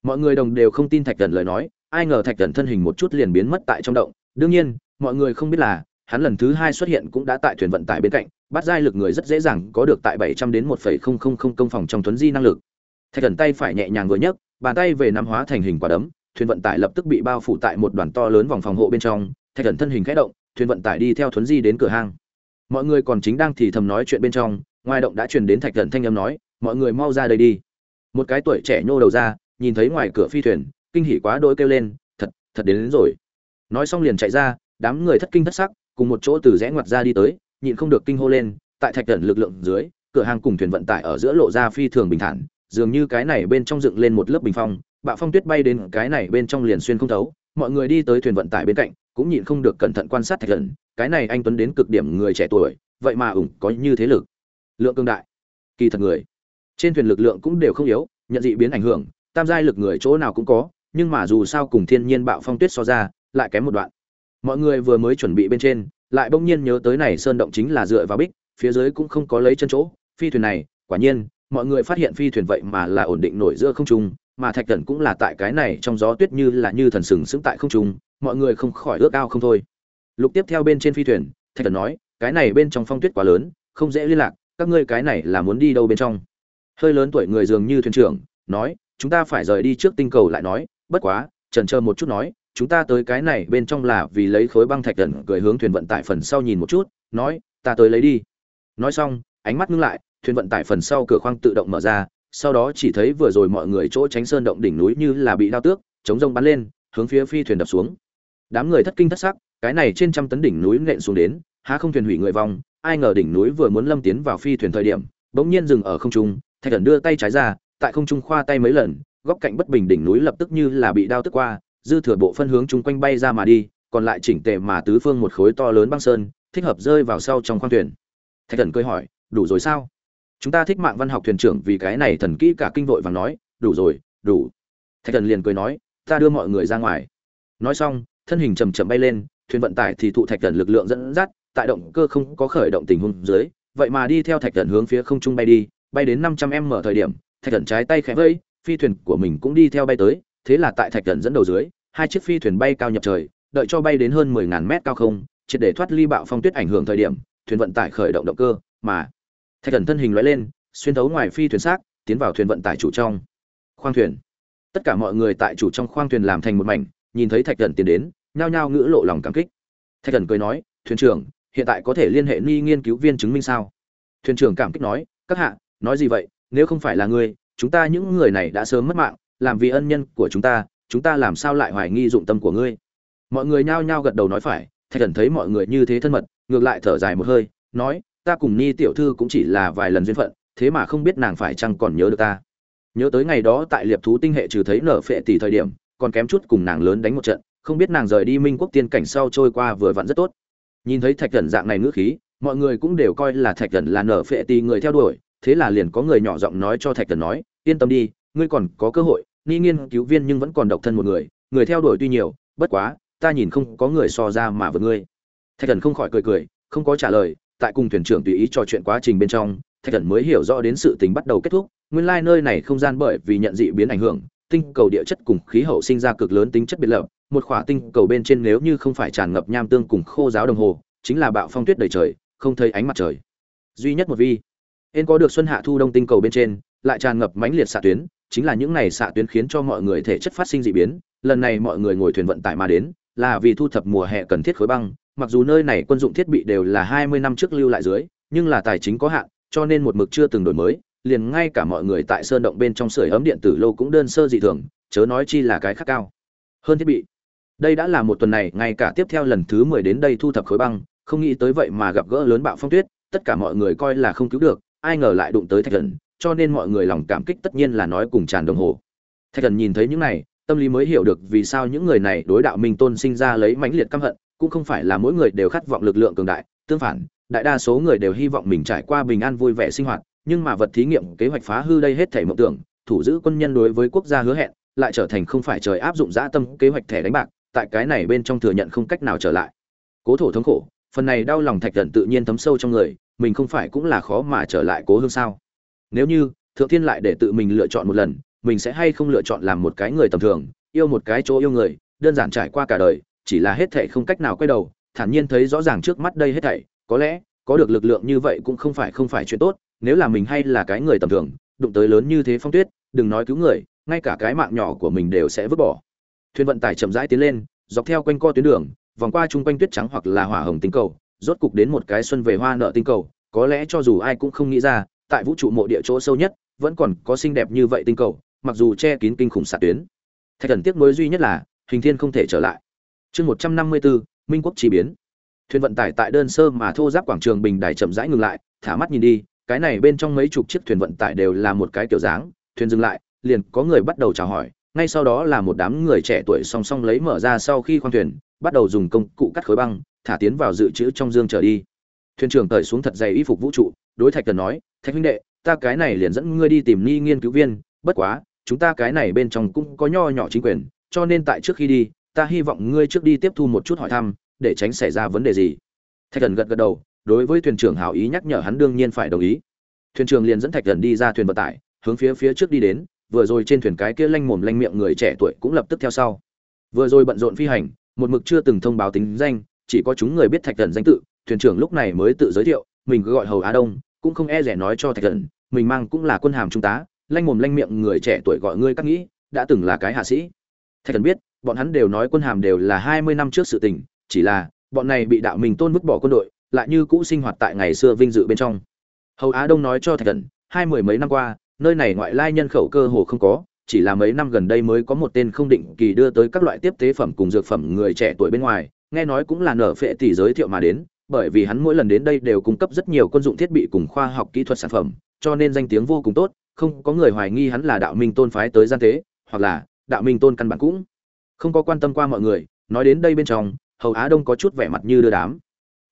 [SPEAKER 1] Mọi người đồng đều không tin thạch thần lời nói, ai ngờ thạch thần thân hình một chút liền biến mất tại trong động. Đương nhiên, mọi người không biết là, hắn lần thứ hai xuất hiện cũng đã tại thuyền vận tải bên cạnh bắt giai lực người rất dễ dàng có được tại bảy trăm đến một phẩy không không không công phòng trong tuấn di năng lực. Thạch thần tay phải nhẹ nhàng vừa nhấc bàn tay về nắm hóa thành hình quả đấm thuyền vận tải lập tức bị bao phủ tại một đoàn to lớn vòng phòng hộ bên trong thạch thần thân hình khẽ động thuyền vận tải đi theo thuấn di đến cửa hang. Mọi người còn chính đang thì thầm nói chuyện bên trong ngoài động đã truyền đến thạch thần thanh âm nói mọi người mau ra đây đi. Một cái tuổi trẻ nhô đầu ra nhìn thấy ngoài cửa phi thuyền kinh hỉ quá đỗi kêu lên thật thật đến, đến rồi. Nói xong liền chạy ra đám người thất kinh thất sắc cùng một chỗ từ rẽ ngoặt ra đi tới nhịn không được kinh hô lên, tại thạch thần lực lượng dưới, cửa hàng cùng thuyền vận tải ở giữa lộ ra phi thường bình thản, dường như cái này bên trong dựng lên một lớp bình phong, bạo phong tuyết bay đến cái này bên trong liền xuyên không thấu, mọi người đi tới thuyền vận tải bên cạnh, cũng nhịn không được cẩn thận quan sát thạch thần, cái này anh tuấn đến cực điểm người trẻ tuổi, vậy mà ủng có như thế lực. Lượng cương đại, kỳ thật người, trên thuyền lực lượng cũng đều không yếu, nhận dị biến ảnh hưởng, tam giai lực người chỗ nào cũng có, nhưng mà dù sao cùng thiên nhiên bạo phong tuyết so ra, lại kém một đoạn. Mọi người vừa mới chuẩn bị bên trên lại bỗng nhiên nhớ tới này sơn động chính là dựa vào bích, phía dưới cũng không có lấy chân chỗ. Phi thuyền này, quả nhiên, mọi người phát hiện phi thuyền vậy mà là ổn định nổi giữa không trung, mà thạch Cẩn cũng là tại cái này trong gió tuyết như là như thần sừng sững tại không trung, mọi người không khỏi ước ao không thôi. Lục tiếp theo bên trên phi thuyền, thạch Cẩn nói, cái này bên trong phong tuyết quá lớn, không dễ liên lạc, các ngươi cái này là muốn đi đâu bên trong? Hơi lớn tuổi người dường như thuyền trưởng, nói, chúng ta phải rời đi trước tinh cầu lại nói, bất quá trần chờ một chút nói chúng ta tới cái này bên trong là vì lấy khối băng thạch tận cười hướng thuyền vận tải phần sau nhìn một chút, nói, ta tới lấy đi. Nói xong, ánh mắt ngưng lại, thuyền vận tải phần sau cửa khoang tự động mở ra, sau đó chỉ thấy vừa rồi mọi người chỗ tránh sơn động đỉnh núi như là bị đao tước, chống rông bắn lên, hướng phía phi thuyền đập xuống. Đám người thất kinh thất sắc, cái này trên trăm tấn đỉnh núi nện xuống đến, há không thuyền hủy người vong, ai ngờ đỉnh núi vừa muốn lâm tiến vào phi thuyền thời điểm, bỗng nhiên dừng ở không trung, thạch thần đưa tay trái ra, tại không trung khoa tay mấy lần, góc cạnh bất bình đỉnh núi lập tức như là bị đao tức qua dư thừa bộ phân hướng chung quanh bay ra mà đi, còn lại chỉnh tề mà tứ phương một khối to lớn băng sơn, thích hợp rơi vào sau trong khoang thuyền. Thạch thần cười hỏi, đủ rồi sao? Chúng ta thích mạng văn học thuyền trưởng vì cái này thần kỹ cả kinh vội và nói, đủ rồi, đủ. Thạch thần liền cười nói, ta đưa mọi người ra ngoài. Nói xong, thân hình chầm chậm bay lên, thuyền vận tải thì thụ thạch thần lực lượng dẫn dắt, tại động cơ không có khởi động tình huống dưới, vậy mà đi theo thạch thần hướng phía không trung bay đi, bay đến năm trăm m thời điểm, thạch thần trái tay khẽ vẫy, phi thuyền của mình cũng đi theo bay tới thế là tại thạch thần dẫn đầu dưới, hai chiếc phi thuyền bay cao nhập trời, đợi cho bay đến hơn mười ngàn mét cao không, triệt để thoát ly bạo phong tuyết ảnh hưởng thời điểm, thuyền vận tải khởi động động cơ, mà thạch thần thân hình lóe lên, xuyên thấu ngoài phi thuyền xác, tiến vào thuyền vận tải chủ trong khoang thuyền. Tất cả mọi người tại chủ trong khoang thuyền làm thành một mảnh, nhìn thấy thạch thần tiến đến, nhao nhao ngữ lộ lòng cảm kích. Thạch thần cười nói, thuyền trưởng, hiện tại có thể liên hệ ni nghiên cứu viên chứng minh sao? Thuyền trưởng cảm kích nói, các hạ, nói gì vậy? Nếu không phải là ngươi, chúng ta những người này đã sớm mất mạng làm vì ân nhân của chúng ta chúng ta làm sao lại hoài nghi dụng tâm của ngươi? Mọi người nhao nhao gật đầu nói phải, thạch thần thấy mọi người như thế thân mật, ngược lại thở dài một hơi, nói, ta cùng ni tiểu thư cũng chỉ là vài lần duyên phận, thế mà không biết nàng phải chăng còn nhớ được ta? Nhớ tới ngày đó tại liệp thú tinh hệ trừ thấy nở phệ tỷ thời điểm, còn kém chút cùng nàng lớn đánh một trận, không biết nàng rời đi minh quốc tiên cảnh sau trôi qua vừa vặn rất tốt. Nhìn thấy thạch thần dạng này ngữ khí, mọi người cũng đều coi là thạch thần là nở phệ tỷ người theo đuổi, thế là liền có người nhỏ giọng nói cho thạch thần nói, yên tâm đi, ngươi còn có cơ hội ni nghiên cứu viên nhưng vẫn còn độc thân một người người theo đuổi tuy nhiều, bất quá, ta nhìn không có người so ra mà vượt ngươi. Thạch thần không khỏi cười cười, không có trả lời, tại cùng thuyền trưởng tùy ý trò chuyện quá trình bên trong, thạch thần mới hiểu rõ đến sự tình bắt đầu kết thúc. Nguyên lai nơi này không gian bởi vì nhận dị biến ảnh hưởng, tinh cầu địa chất cùng khí hậu sinh ra cực lớn tính chất biệt lập. Một khỏa tinh cầu bên trên nếu như không phải tràn ngập nham tương cùng khô giáo đồng hồ, chính là bạo phong tuyết đầy trời, không thấy ánh mặt trời. Duy nhất một vi. Ên có được xuân hạ thu đông tinh cầu bên trên, lại tràn ngập mãnh liệt xạ tuyến chính là những này xạ tuyến khiến cho mọi người thể chất phát sinh dị biến, lần này mọi người ngồi thuyền vận tải mà đến, là vì thu thập mùa hè cần thiết khối băng, mặc dù nơi này quân dụng thiết bị đều là hai mươi năm trước lưu lại dưới, nhưng là tài chính có hạn, cho nên một mực chưa từng đổi mới, liền ngay cả mọi người tại sơn động bên trong sưởi ấm điện tử lâu cũng đơn sơ dị thường, chớ nói chi là cái khác cao. Hơn thiết bị. Đây đã là một tuần này, ngay cả tiếp theo lần thứ mười đến đây thu thập khối băng, không nghĩ tới vậy mà gặp gỡ lớn bạo phong tuyết, tất cả mọi người coi là không cứu được, ai ngờ lại đụng tới thạch thần cho nên mọi người lòng cảm kích tất nhiên là nói cùng tràn đồng hồ. Thạch thần nhìn thấy những này, tâm lý mới hiểu được vì sao những người này đối đạo minh tôn sinh ra lấy mãnh liệt căm hận, cũng không phải là mỗi người đều khát vọng lực lượng cường đại, tương phản, đại đa số người đều hy vọng mình trải qua bình an vui vẻ sinh hoạt, nhưng mà vật thí nghiệm kế hoạch phá hư đây hết thảy mộng tưởng, thủ giữ quân nhân đối với quốc gia hứa hẹn, lại trở thành không phải trời áp dụng dã tâm kế hoạch thẻ đánh bạc, tại cái này bên trong thừa nhận không cách nào trở lại. Cố thổ thống khổ, phần này đau lòng thạch thần tự nhiên thấm sâu trong người, mình không phải cũng là khó mà trở lại cố hương sao? Nếu như, thượng thiên lại để tự mình lựa chọn một lần, mình sẽ hay không lựa chọn làm một cái người tầm thường, yêu một cái chỗ yêu người, đơn giản trải qua cả đời, chỉ là hết thảy không cách nào quay đầu, thản nhiên thấy rõ ràng trước mắt đây hết thảy, có lẽ, có được lực lượng như vậy cũng không phải không phải chuyện tốt, nếu là mình hay là cái người tầm thường, đụng tới lớn như thế phong tuyết, đừng nói cứu người, ngay cả cái mạng nhỏ của mình đều sẽ vứt bỏ. Thuyền vận tải chậm rãi tiến lên, dọc theo quanh co tuyến đường, vòng qua chung quanh tuyết trắng hoặc là hỏa hồng tinh cầu, rốt cục đến một cái xuân về hoa nợ tinh cầu, có lẽ cho dù ai cũng không nghĩ ra tại vũ trụ mộ địa chỗ sâu nhất, vẫn còn có xinh đẹp như vậy tinh cầu, mặc dù che kín kinh khủng xạ tuyến. Thạch thần tiếc nuối duy nhất là, hình thiên không thể trở lại. Chương một trăm năm mươi bốn minh quốc chỉ biến. Thuyền vận tải tại đơn sơ mà thô giáp quảng trường bình đài chậm rãi ngừng lại, thả mắt nhìn đi, cái này bên trong mấy chục chiếc thuyền vận tải đều là một cái kiểu dáng, thuyền dừng lại, liền có người bắt đầu chào hỏi, ngay sau đó là một đám người trẻ tuổi song song lấy mở ra sau khi khoang thuyền, bắt đầu dùng công cụ cắt khối băng, thả tiến vào dự trữ trong dương trở đi thuyền trưởng cởi xuống thật dày y phục vũ trụ, đối thạch thần nói, thạch huynh đệ, ta cái này liền dẫn ngươi đi tìm nghi nghiên cứu viên, bất quá, chúng ta cái này bên trong cũng có nho nhỏ chính quyền, cho nên tại trước khi đi, ta hy vọng ngươi trước đi tiếp thu một chút hỏi thăm, để tránh xảy ra vấn đề gì. Thạch thần gật gật đầu, đối với thuyền trưởng hảo ý nhắc nhở hắn đương nhiên phải đồng ý. Thuyền trưởng liền dẫn thạch thần đi ra thuyền vận tải, hướng phía phía trước đi đến, vừa rồi trên thuyền cái kia lanh mồm lanh miệng người trẻ tuổi cũng lập tức theo sau. Vừa rồi bận rộn phi hành, một mực chưa từng thông báo tính danh, chỉ có chúng người biết thạch thần danh tự thuyền trưởng lúc này mới tự giới thiệu, mình cứ gọi hầu á đông, cũng không e rẻ nói cho thạch thần, mình mang cũng là quân hàm trung tá, lanh mồm lanh miệng người trẻ tuổi gọi ngươi các nghĩ, đã từng là cái hạ sĩ. Thạch thần biết, bọn hắn đều nói quân hàm đều là hai mươi năm trước sự tình, chỉ là, bọn này bị đạo mình tôn vứt bỏ quân đội, lại như cũ sinh hoạt tại ngày xưa vinh dự bên trong. Hầu á đông nói cho thạch thần, hai mười mấy năm qua, nơi này ngoại lai nhân khẩu cơ hồ không có, chỉ là mấy năm gần đây mới có một tên không định kỳ đưa tới các loại tiếp tế phẩm cùng dược phẩm người trẻ tuổi bên ngoài, nghe nói cũng là nở phệ tỷ giới thiệu mà đến bởi vì hắn mỗi lần đến đây đều cung cấp rất nhiều quân dụng thiết bị cùng khoa học kỹ thuật sản phẩm, cho nên danh tiếng vô cùng tốt, không có người hoài nghi hắn là đạo minh tôn phái tới gian tế, hoặc là đạo minh tôn căn bản cũng không có quan tâm qua mọi người. Nói đến đây bên trong, hầu á đông có chút vẻ mặt như đưa đám.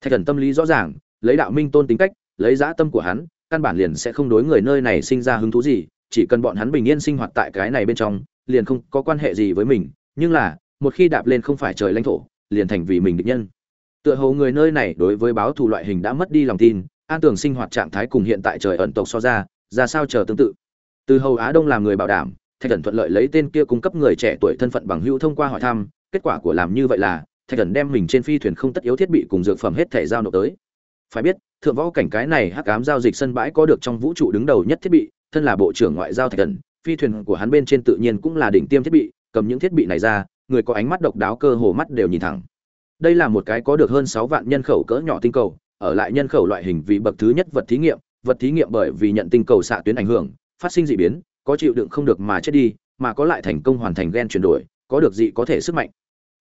[SPEAKER 1] Thạch thần tâm lý rõ ràng, lấy đạo minh tôn tính cách, lấy dã tâm của hắn, căn bản liền sẽ không đối người nơi này sinh ra hứng thú gì, chỉ cần bọn hắn bình yên sinh hoạt tại cái này bên trong, liền không có quan hệ gì với mình. Nhưng là, một khi đạp lên không phải trời lãnh thổ, liền thành vì mình địch nhân tựa hồ người nơi này đối với báo thù loại hình đã mất đi lòng tin, an tưởng sinh hoạt trạng thái cùng hiện tại trời ẩn tộc so ra ra sao chờ tương tự. Từ hầu á đông làm người bảo đảm, thạch thần thuận lợi lấy tên kia cung cấp người trẻ tuổi thân phận bằng hữu thông qua hỏi thăm, kết quả của làm như vậy là, thạch thần đem mình trên phi thuyền không tất yếu thiết bị cùng dược phẩm hết thể giao nộp tới. Phải biết, thượng võ cảnh cái này hắc ám giao dịch sân bãi có được trong vũ trụ đứng đầu nhất thiết bị, thân là bộ trưởng ngoại giao thạch thần, phi thuyền của hắn bên trên tự nhiên cũng là đỉnh tiêm thiết bị, cầm những thiết bị này ra, người có ánh mắt độc đáo cơ hồ mắt đều nhìn thẳng đây là một cái có được hơn sáu vạn nhân khẩu cỡ nhỏ tinh cầu, ở lại nhân khẩu loại hình vì bậc thứ nhất vật thí nghiệm, vật thí nghiệm bởi vì nhận tinh cầu xạ tuyến ảnh hưởng, phát sinh dị biến, có chịu đựng không được mà chết đi, mà có lại thành công hoàn thành gen chuyển đổi, có được dị có thể sức mạnh.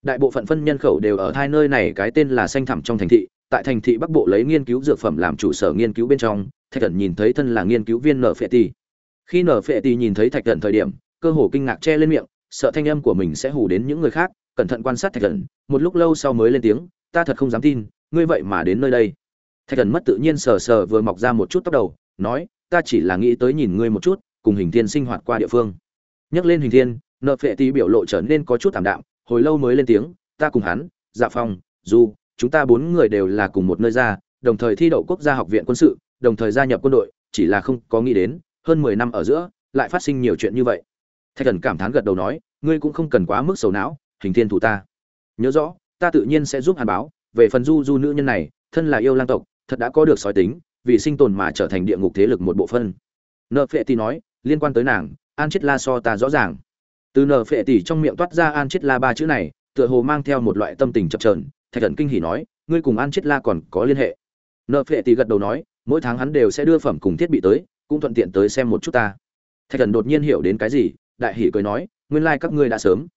[SPEAKER 1] Đại bộ phận phân nhân khẩu đều ở hai nơi này, cái tên là xanh thẳm trong thành thị, tại thành thị bắc bộ lấy nghiên cứu dược phẩm làm chủ sở nghiên cứu bên trong, thạch thần nhìn thấy thân là nghiên cứu viên nở phệ ti khi nở phệ ti nhìn thấy thạch thần thời điểm, cơ hồ kinh ngạc che lên miệng, sợ thanh âm của mình sẽ hù đến những người khác, cẩn thận quan sát thạch thần một lúc lâu sau mới lên tiếng, ta thật không dám tin, ngươi vậy mà đến nơi đây. Thạch thần mất tự nhiên sờ sờ vừa mọc ra một chút tóc đầu, nói, ta chỉ là nghĩ tới nhìn ngươi một chút, cùng hình thiên sinh hoạt qua địa phương. Nhắc lên hình thiên, nợ phệ tí biểu lộ trở nên có chút thảm đạm, hồi lâu mới lên tiếng, ta cùng hắn dạ phong, du, chúng ta bốn người đều là cùng một nơi ra, đồng thời thi đậu quốc gia học viện quân sự, đồng thời gia nhập quân đội, chỉ là không có nghĩ đến, hơn mười năm ở giữa, lại phát sinh nhiều chuyện như vậy. Thạch thần cảm thán gật đầu nói, ngươi cũng không cần quá mức sầu não, hình thiên thủ ta nhớ rõ, ta tự nhiên sẽ giúp hàn báo. Về phần du du nữ nhân này, thân là yêu lang tộc, thật đã có được sói tính, vì sinh tồn mà trở thành địa ngục thế lực một bộ phân nợ phệ tỷ nói, liên quan tới nàng, an chết la so ta rõ ràng. Từ nợ phệ tỷ trong miệng toát ra an chết la ba chữ này, tựa hồ mang theo một loại tâm tình chập trờn thạch thần kinh hỉ nói, ngươi cùng an chết la còn có liên hệ. Nợ phệ tỷ gật đầu nói, mỗi tháng hắn đều sẽ đưa phẩm cùng thiết bị tới, cũng thuận tiện tới xem một chút ta. Thạch thần đột nhiên hiểu đến cái gì, đại hỉ cười nói, nguyên lai các ngươi đã sớm.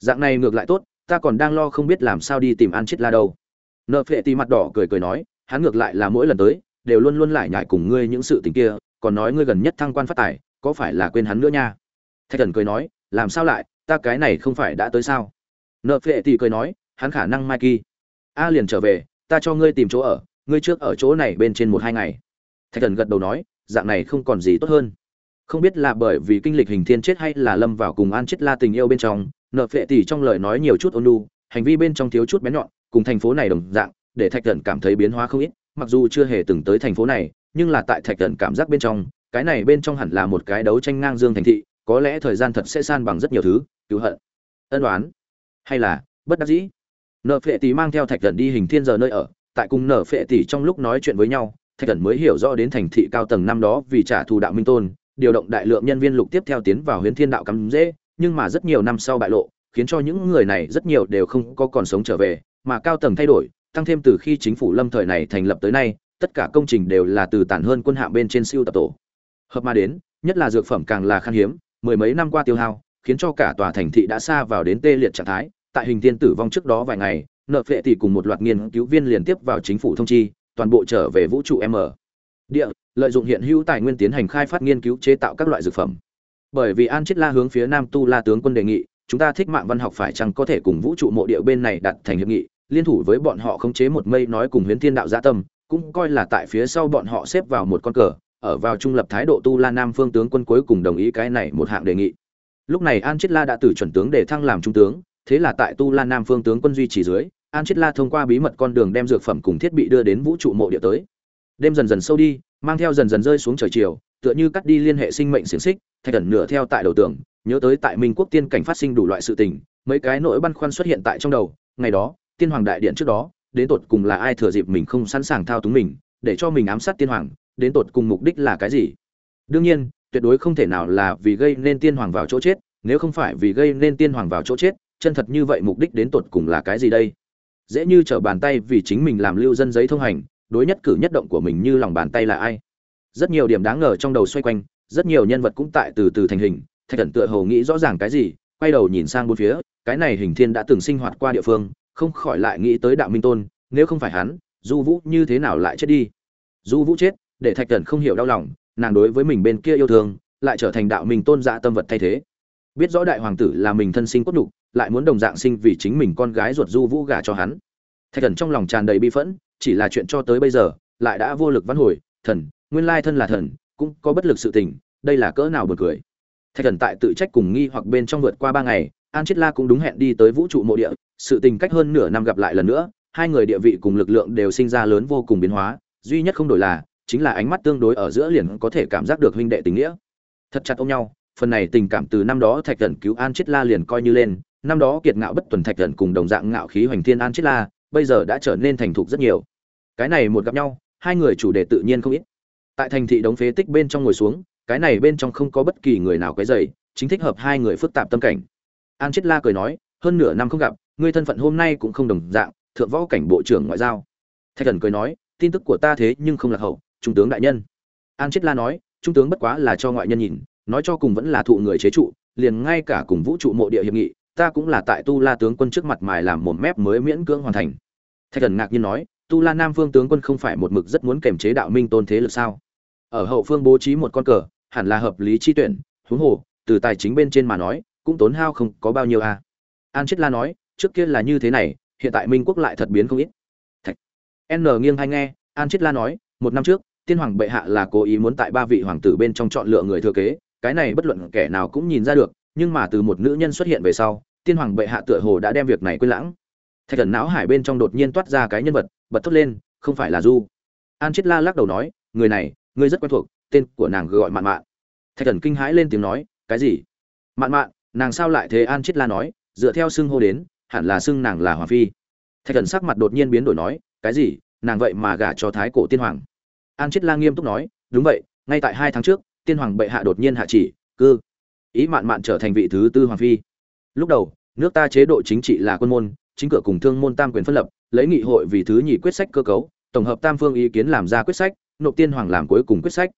[SPEAKER 1] Dạng này ngược lại tốt ta còn đang lo không biết làm sao đi tìm an chết la đâu. Nợ phệ Tì mặt đỏ cười cười nói, hắn ngược lại là mỗi lần tới, đều luôn luôn lại nhại cùng ngươi những sự tình kia, còn nói ngươi gần nhất thăng quan phát tài, có phải là quên hắn nữa nha? Thạch thần cười nói, làm sao lại, ta cái này không phải đã tới sao? Nợ phệ Tì cười nói, hắn khả năng mai kỳ. A liền trở về, ta cho ngươi tìm chỗ ở, ngươi trước ở chỗ này bên trên một hai ngày. Thạch thần gật đầu nói, dạng này không còn gì tốt hơn. Không biết là bởi vì kinh lịch hình thiên chết hay là lâm vào cùng an chết la tình yêu bên trong nợ phệ tỷ trong lời nói nhiều chút ôn lu hành vi bên trong thiếu chút bén nhọn, cùng thành phố này đồng dạng, để thạch thần cảm thấy biến hóa không ít, mặc dù chưa hề từng tới thành phố này, nhưng là tại thạch thần cảm giác bên trong, cái này bên trong hẳn là một cái đấu tranh ngang dương thành thị, có lẽ thời gian thật sẽ san bằng rất nhiều thứ, cứu hận, ân đoán hay là bất đắc dĩ. Nợ phệ tỷ mang theo thạch thần đi hình thiên giờ nơi ở, tại cùng nợ phệ tỷ trong lúc nói chuyện với nhau, thạch thần mới hiểu rõ đến thành thị cao tầng năm đó vì trả thù đạo minh tôn, điều động đại lượng nhân viên lục tiếp theo tiến vào huyến thiên đạo cắm dễ nhưng mà rất nhiều năm sau bại lộ, khiến cho những người này rất nhiều đều không có còn sống trở về, mà cao tầng thay đổi, tăng thêm từ khi chính phủ lâm thời này thành lập tới nay, tất cả công trình đều là từ tản hơn quân hạm bên trên siêu tập tổ. Hợp mà đến, nhất là dược phẩm càng là khan hiếm, mười mấy năm qua tiêu hao, khiến cho cả tòa thành thị đã xa vào đến tê liệt trạng thái. Tại hình tiên tử vong trước đó vài ngày, nợ phệ tỷ cùng một loạt nghiên cứu viên liên tiếp vào chính phủ thông chi, toàn bộ trở về vũ trụ m. Địa, lợi dụng hiện hữu tài nguyên tiến hành khai phát nghiên cứu chế tạo các loại dược phẩm bởi vì an chết la hướng phía nam tu la tướng quân đề nghị, chúng ta thích mạng văn học phải chăng có thể cùng vũ trụ mộ địa bên này đặt thành hiệp nghị, liên thủ với bọn họ khống chế một mây nói cùng huyến thiên đạo gia tâm, cũng coi là tại phía sau bọn họ xếp vào một con cờ, ở vào trung lập thái độ tu la nam phương tướng quân cuối cùng đồng ý cái này một hạng đề nghị. Lúc này an chết la đã từ chuẩn tướng để thăng làm trung tướng, thế là tại tu la nam phương tướng quân duy trì dưới, an chết la thông qua bí mật con đường đem dược phẩm cùng thiết bị đưa đến vũ trụ mộ địa tới. Đêm dần dần sâu đi, mang theo dần dần rơi xuống trời chiều tựa như cắt đi liên hệ sinh mệnh xiềng xích, thay thần nửa theo tại đầu tường, nhớ tới tại minh quốc tiên cảnh phát sinh đủ loại sự tình, mấy cái nỗi băn khoăn xuất hiện tại trong đầu, ngày đó, tiên hoàng đại điện trước đó, đến tột cùng là ai thừa dịp mình không sẵn sàng thao túng mình, để cho mình ám sát tiên hoàng, đến tột cùng mục đích là cái gì? Đương nhiên, tuyệt đối không thể nào là vì gây nên tiên hoàng vào chỗ chết, nếu không phải vì gây nên tiên hoàng vào chỗ chết, chân thật như vậy mục đích đến tột cùng là cái gì đây? Dễ như trở bàn tay vì chính mình làm lưu dân giấy thông hành, đối nhất cử nhất động của mình như lòng bàn tay là ai? Rất nhiều điểm đáng ngờ trong đầu xoay quanh rất nhiều nhân vật cũng tại từ từ thành hình thạch thần tựa hồ nghĩ rõ ràng cái gì quay đầu nhìn sang bốn phía cái này hình thiên đã từng sinh hoạt qua địa phương không khỏi lại nghĩ tới đạo minh tôn nếu không phải hắn du vũ như thế nào lại chết đi? Du vũ chết để thạch thần không hiểu đau lòng nàng đối với mình bên kia yêu thương lại trở thành đạo minh tôn dạ tâm vật thay thế. Biết rõ đại hoàng tử là mình thân sinh cốt đủ, lại muốn đồng dạng sinh vì chính mình con gái ruột du vũ gả cho hắn. Thạch thần trong lòng tràn đầy bi phẫn chỉ là chuyện cho tới bây giờ lại đã vô lực vãn hồi thần nguyên lai thân là thần, cũng có bất lực sự tình, đây là cỡ nào buồn cười. Thạch thần tại tự trách cùng nghi hoặc bên trong vượt qua ba ngày, an chết la cũng đúng hẹn đi tới vũ trụ mộ địa, sự tình cách hơn nửa năm gặp lại lần nữa, hai người địa vị cùng lực lượng đều sinh ra lớn vô cùng biến hóa, duy nhất không đổi là, chính là ánh mắt tương đối ở giữa liền có thể cảm giác được huynh đệ tình nghĩa. Thật chặt ôm nhau, phần này tình cảm từ năm đó thạch thần cứu an chết la liền coi như lên, năm đó kiệt ngạo bất tuần thạch thần cùng đồng dạng ngạo khí hoành thiên an chết la, bây giờ đã trở nên thành thục rất nhiều. Cái này một gặp nhau, hai người chủ đề tự nhiên không ít tại thành thị đống phế tích bên trong ngồi xuống, cái này bên trong không có bất kỳ người nào quấy dày chính thích hợp hai người phức tạp tâm cảnh. An chết la cười nói, hơn nửa năm không gặp, ngươi thân phận hôm nay cũng không đồng dạng, thượng võ cảnh bộ trưởng ngoại giao. Thạch thần cười nói, tin tức của ta thế nhưng không lạc hậu, trung tướng đại nhân. An chết la nói, trung tướng bất quá là cho ngoại nhân nhìn, nói cho cùng vẫn là thụ người chế trụ, liền ngay cả cùng vũ trụ mộ địa hiệp nghị, ta cũng là tại tu la tướng quân trước mặt mài làm một mép mới miễn cưỡng hoàn thành. Thạch thần ngạc nhiên nói, tu la nam phương tướng quân không phải một mực rất muốn kềm chế đạo minh tôn thế lực sao? Ở hậu phương bố trí một con cờ, hẳn là hợp lý chi tuyển, huống hồ, từ tài chính bên trên mà nói, cũng tốn hao không có bao nhiêu a. À. an chết la nói, trước kia là như thế này, hiện tại minh quốc lại thật biến không ít. Thạch. N nghiêng hay nghe an chết la nói, một năm trước, tiên hoàng bệ hạ là cố ý muốn tại ba vị hoàng tử bên trong chọn lựa người thừa kế, cái này bất luận kẻ nào cũng nhìn ra được, nhưng mà từ một nữ nhân xuất hiện về sau, tiên hoàng bệ hạ tựa hồ đã đem việc này quên lãng. Thạch thần não hải bên trong đột nhiên toát ra cái nhân vật, bật thốt lên, không phải là du. An chết la lắc đầu nói, người này ngươi rất quen thuộc, tên của nàng gọi mạn mạn. Thạch thần kinh hãi lên tiếng nói, cái gì? Mạn mạn, nàng sao lại thế an chết la nói, dựa theo xưng hô đến, hẳn là xưng nàng là hoàng phi. Thạch thần sắc mặt đột nhiên biến đổi nói, cái gì? Nàng vậy mà gả cho thái cổ tiên hoàng. An chết la nghiêm túc nói, đúng vậy, ngay tại hai tháng trước, tiên hoàng bệ hạ đột nhiên hạ chỉ, cư. Ý mạn mạn trở thành vị thứ tư hoàng phi. Lúc đầu, nước ta chế độ chính trị là quân môn, chính cửa cùng thương môn tam quyền phân lập, lấy nghị hội vì thứ nhì quyết sách cơ cấu, tổng hợp tam phương ý kiến làm ra quyết sách nộp tiên hoàng làm cuối cùng quyết sách.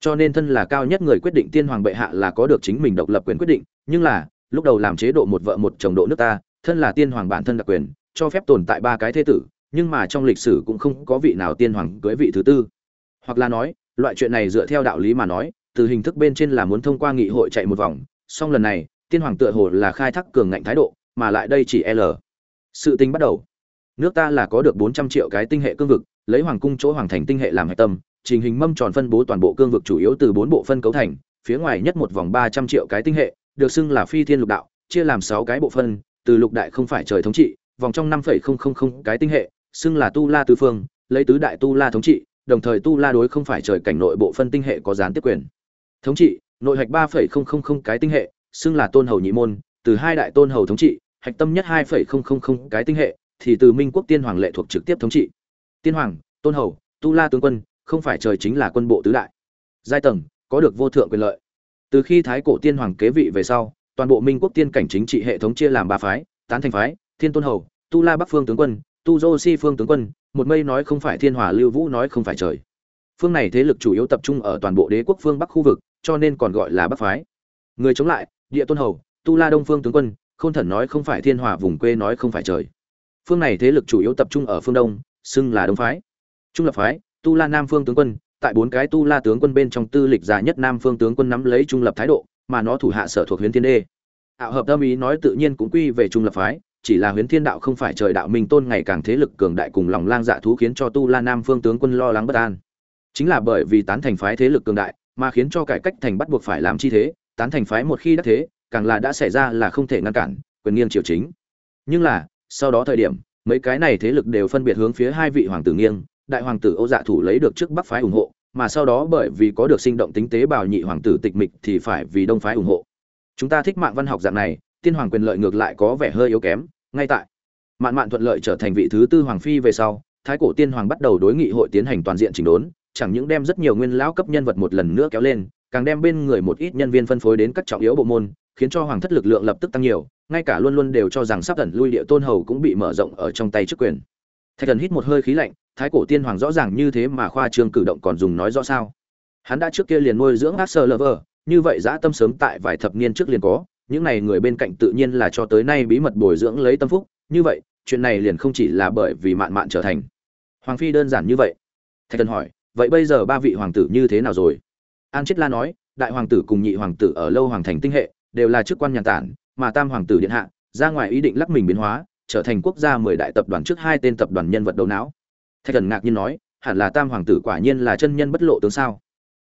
[SPEAKER 1] Cho nên thân là cao nhất người quyết định tiên hoàng bệ hạ là có được chính mình độc lập quyền quyết định, nhưng là, lúc đầu làm chế độ một vợ một chồng độ nước ta, thân là tiên hoàng bản thân đặc quyền, cho phép tồn tại ba cái thế tử, nhưng mà trong lịch sử cũng không có vị nào tiên hoàng cưới vị thứ tư. Hoặc là nói, loại chuyện này dựa theo đạo lý mà nói, từ hình thức bên trên là muốn thông qua nghị hội chạy một vòng, song lần này, tiên hoàng tựa hồ là khai thác cường ngạnh thái độ, mà lại đây chỉ l. Sự tình bắt đầu. Nước ta là có được bốn trăm triệu cái tinh hệ cương vực lấy hoàng cung chỗ hoàng thành tinh hệ làm hạch tâm, trình hình mâm tròn phân bố toàn bộ cương vực chủ yếu từ bốn bộ phân cấu thành, phía ngoài nhất một vòng ba trăm triệu cái tinh hệ, được xưng là phi thiên lục đạo, chia làm sáu cái bộ phân, từ lục đại không phải trời thống trị, vòng trong năm phẩy không không không cái tinh hệ, xưng là tu la tứ phương, lấy tứ đại tu la thống trị, đồng thời tu la đối không phải trời cảnh nội bộ phân tinh hệ có gián tiếp quyền. Thống trị, nội hạch ba phẩy không không không cái tinh hệ, xưng là tôn hầu nhị môn, từ hai đại tôn hầu thống trị, hạch tâm nhất hai phẩy không không không cái tinh hệ, thì từ minh quốc tiên hoàng lệ thuộc trực tiếp thống trị tiên hoàng, tôn hầu, tu la tướng quân, không phải trời chính là quân bộ tứ đại. Giai tầng, có được vô thượng quyền lợi. Từ khi thái cổ tiên hoàng kế vị về sau, toàn bộ minh quốc tiên cảnh chính trị hệ thống chia làm ba phái, tán thành phái, thiên tôn hầu, tu la bắc phương tướng quân, tu dô si phương tướng quân, một mây nói không phải thiên hòa lưu vũ nói không phải trời. Phương này thế lực chủ yếu tập trung ở toàn bộ đế quốc phương bắc khu vực, cho nên còn gọi là bắc phái. Người chống lại, địa tôn hầu, tu la đông phương tướng quân không thần nói không phải thiên hòa vùng quê nói không phải trời. Phương này thế lực chủ yếu tập trung ở phương đông xưng là đông phái. Trung lập phái, tu la nam phương tướng quân, tại bốn cái tu la tướng quân bên trong tư lịch già nhất nam phương tướng quân nắm lấy trung lập thái độ, mà nó thủ hạ sở thuộc huyến thiên đê. Ảo hợp tâm ý nói tự nhiên cũng quy về trung lập phái, chỉ là huyến thiên đạo không phải trời đạo minh tôn ngày càng thế lực cường đại cùng lòng lang dạ thú khiến cho tu la nam phương tướng quân lo lắng bất an. Chính là bởi vì tán thành phái thế lực cường đại, mà khiến cho cải cách thành bắt buộc phải làm chi thế, tán thành phái một khi đã thế, càng là đã xảy ra là không thể ngăn cản, quyền nghiêng triều chính. Nhưng là, sau đó thời điểm mấy cái này thế lực đều phân biệt hướng phía hai vị hoàng tử nghiêng, đại hoàng tử ô dạ thủ lấy được trước bắc phái ủng hộ, mà sau đó bởi vì có được sinh động tính tế bào nhị hoàng tử tịch mịch thì phải vì đông phái ủng hộ. Chúng ta thích mạng văn học dạng này, tiên hoàng quyền lợi ngược lại có vẻ hơi yếu kém, ngay tại mạn mạn thuận lợi trở thành vị thứ tư hoàng phi về sau, thái cổ tiên hoàng bắt đầu đối nghị hội tiến hành toàn diện chỉnh đốn, chẳng những đem rất nhiều nguyên lão cấp nhân vật một lần nữa kéo lên, càng đem bên người một ít nhân viên phân phối đến các trọng yếu bộ môn khiến cho hoàng thất lực lượng lập tức tăng nhiều, ngay cả luôn luôn đều cho rằng sắp thần lui địa tôn hầu cũng bị mở rộng ở trong tay chức quyền. Thạch thần hít một hơi khí lạnh, thái cổ tiên hoàng rõ ràng như thế mà khoa trương cử động còn dùng nói rõ sao? Hắn đã trước kia liền nuôi dưỡng ác sơ lơ như vậy dã tâm sớm tại vài thập niên trước liền có, những này người bên cạnh tự nhiên là cho tới nay bí mật bồi dưỡng lấy tâm phúc, như vậy, chuyện này liền không chỉ là bởi vì mạn mạn trở thành. Hoàng phi đơn giản như vậy. Thạch thần hỏi, vậy bây giờ ba vị hoàng tử như thế nào rồi? An chết la nói, đại hoàng tử cùng nhị hoàng tử ở lâu hoàng thành tinh hệ đều là chức quan nhàn tản, mà tam hoàng tử điện hạ, ra ngoài ý định lắc mình biến hóa, trở thành quốc gia mười đại tập đoàn trước hai tên tập đoàn nhân vật đầu não. Thạch thần ngạc nhiên nói, hẳn là tam hoàng tử quả nhiên là chân nhân bất lộ tướng sao?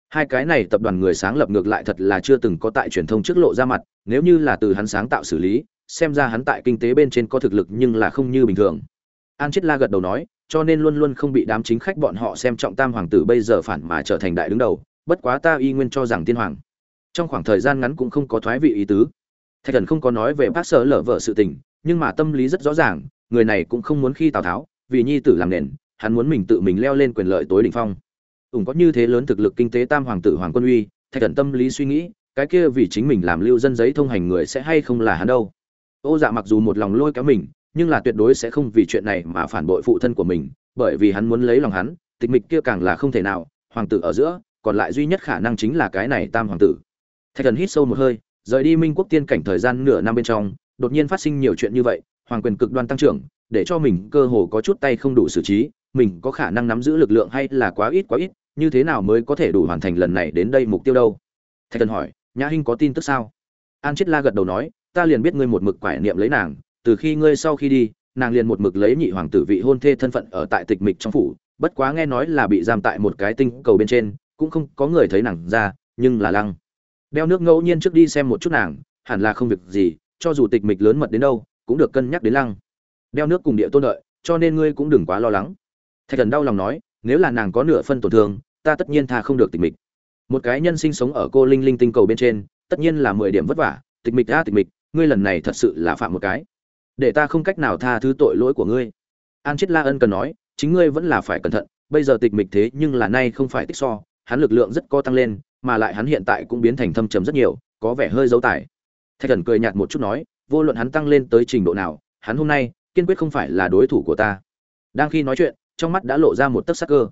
[SPEAKER 1] Hai cái này tập đoàn người sáng lập ngược lại thật là chưa từng có tại truyền thông trước lộ ra mặt, nếu như là từ hắn sáng tạo xử lý, xem ra hắn tại kinh tế bên trên có thực lực nhưng là không như bình thường. An chết la gật đầu nói, cho nên luôn luôn không bị đám chính khách bọn họ xem trọng tam hoàng tử bây giờ phản mà trở thành đại đứng đầu, bất quá ta y nguyên cho rằng tiên hoàng trong khoảng thời gian ngắn cũng không có thoái vị ý tứ. Thạch thần không có nói về bác sở lở vợ sự tình, nhưng mà tâm lý rất rõ ràng, người này cũng không muốn khi tào tháo, vì nhi tử làm nền, hắn muốn mình tự mình leo lên quyền lợi tối đỉnh phong. Ủng có như thế lớn thực lực kinh tế tam hoàng tử hoàng quân uy, thạch thần tâm lý suy nghĩ, cái kia vì chính mình làm lưu dân giấy thông hành người sẽ hay không là hắn đâu. Ô dạ mặc dù một lòng lôi kéo mình, nhưng là tuyệt đối sẽ không vì chuyện này mà phản bội phụ thân của mình, bởi vì hắn muốn lấy lòng hắn, tịch mịch kia càng là không thể nào, hoàng tử ở giữa, còn lại duy nhất khả năng chính là cái này tam hoàng tử thạch thần hít sâu một hơi, rời đi minh quốc tiên cảnh thời gian nửa năm bên trong, đột nhiên phát sinh nhiều chuyện như vậy, hoàng quyền cực đoan tăng trưởng, để cho mình cơ hồ có chút tay không đủ xử trí, mình có khả năng nắm giữ lực lượng hay là quá ít quá ít, như thế nào mới có thể đủ hoàn thành lần này đến đây mục tiêu đâu? Thạch thần hỏi, nhã hinh có tin tức sao? An chết la gật đầu nói, ta liền biết ngươi một mực quải niệm lấy nàng, từ khi ngươi sau khi đi, nàng liền một mực lấy nhị hoàng tử vị hôn thê thân phận ở tại tịch mịch trong phủ, bất quá nghe nói là bị giam tại một cái tinh cầu bên trên, cũng không có người thấy nàng ra, nhưng là lăng đeo nước ngẫu nhiên trước đi xem một chút nàng, hẳn là không việc gì, cho dù tịch mịch lớn mật đến đâu, cũng được cân nhắc đến lăng. Đeo nước cùng địa tôn đợi, cho nên ngươi cũng đừng quá lo lắng. Thạch thần đau lòng nói, nếu là nàng có nửa phân tổn thương, ta tất nhiên tha không được tịch mịch. Một cái nhân sinh sống ở cô linh linh tinh cầu bên trên, tất nhiên là mười điểm vất vả, tịch mịch a tịch mịch, ngươi lần này thật sự là phạm một cái. Để ta không cách nào tha thứ tội lỗi của ngươi. An chết la ân cần nói, chính ngươi vẫn là phải cẩn thận, bây giờ tịch mịch thế nhưng là nay không phải tích so, hắn lực lượng rất co tăng lên mà lại hắn hiện tại cũng biến thành thâm trầm rất nhiều, có vẻ hơi dấu tải. thạch thần cười nhạt một chút nói, vô luận hắn tăng lên tới trình độ nào, hắn hôm nay, kiên quyết không phải là đối thủ của ta. Đang khi nói chuyện, trong mắt đã lộ ra một tấc sắc cơ.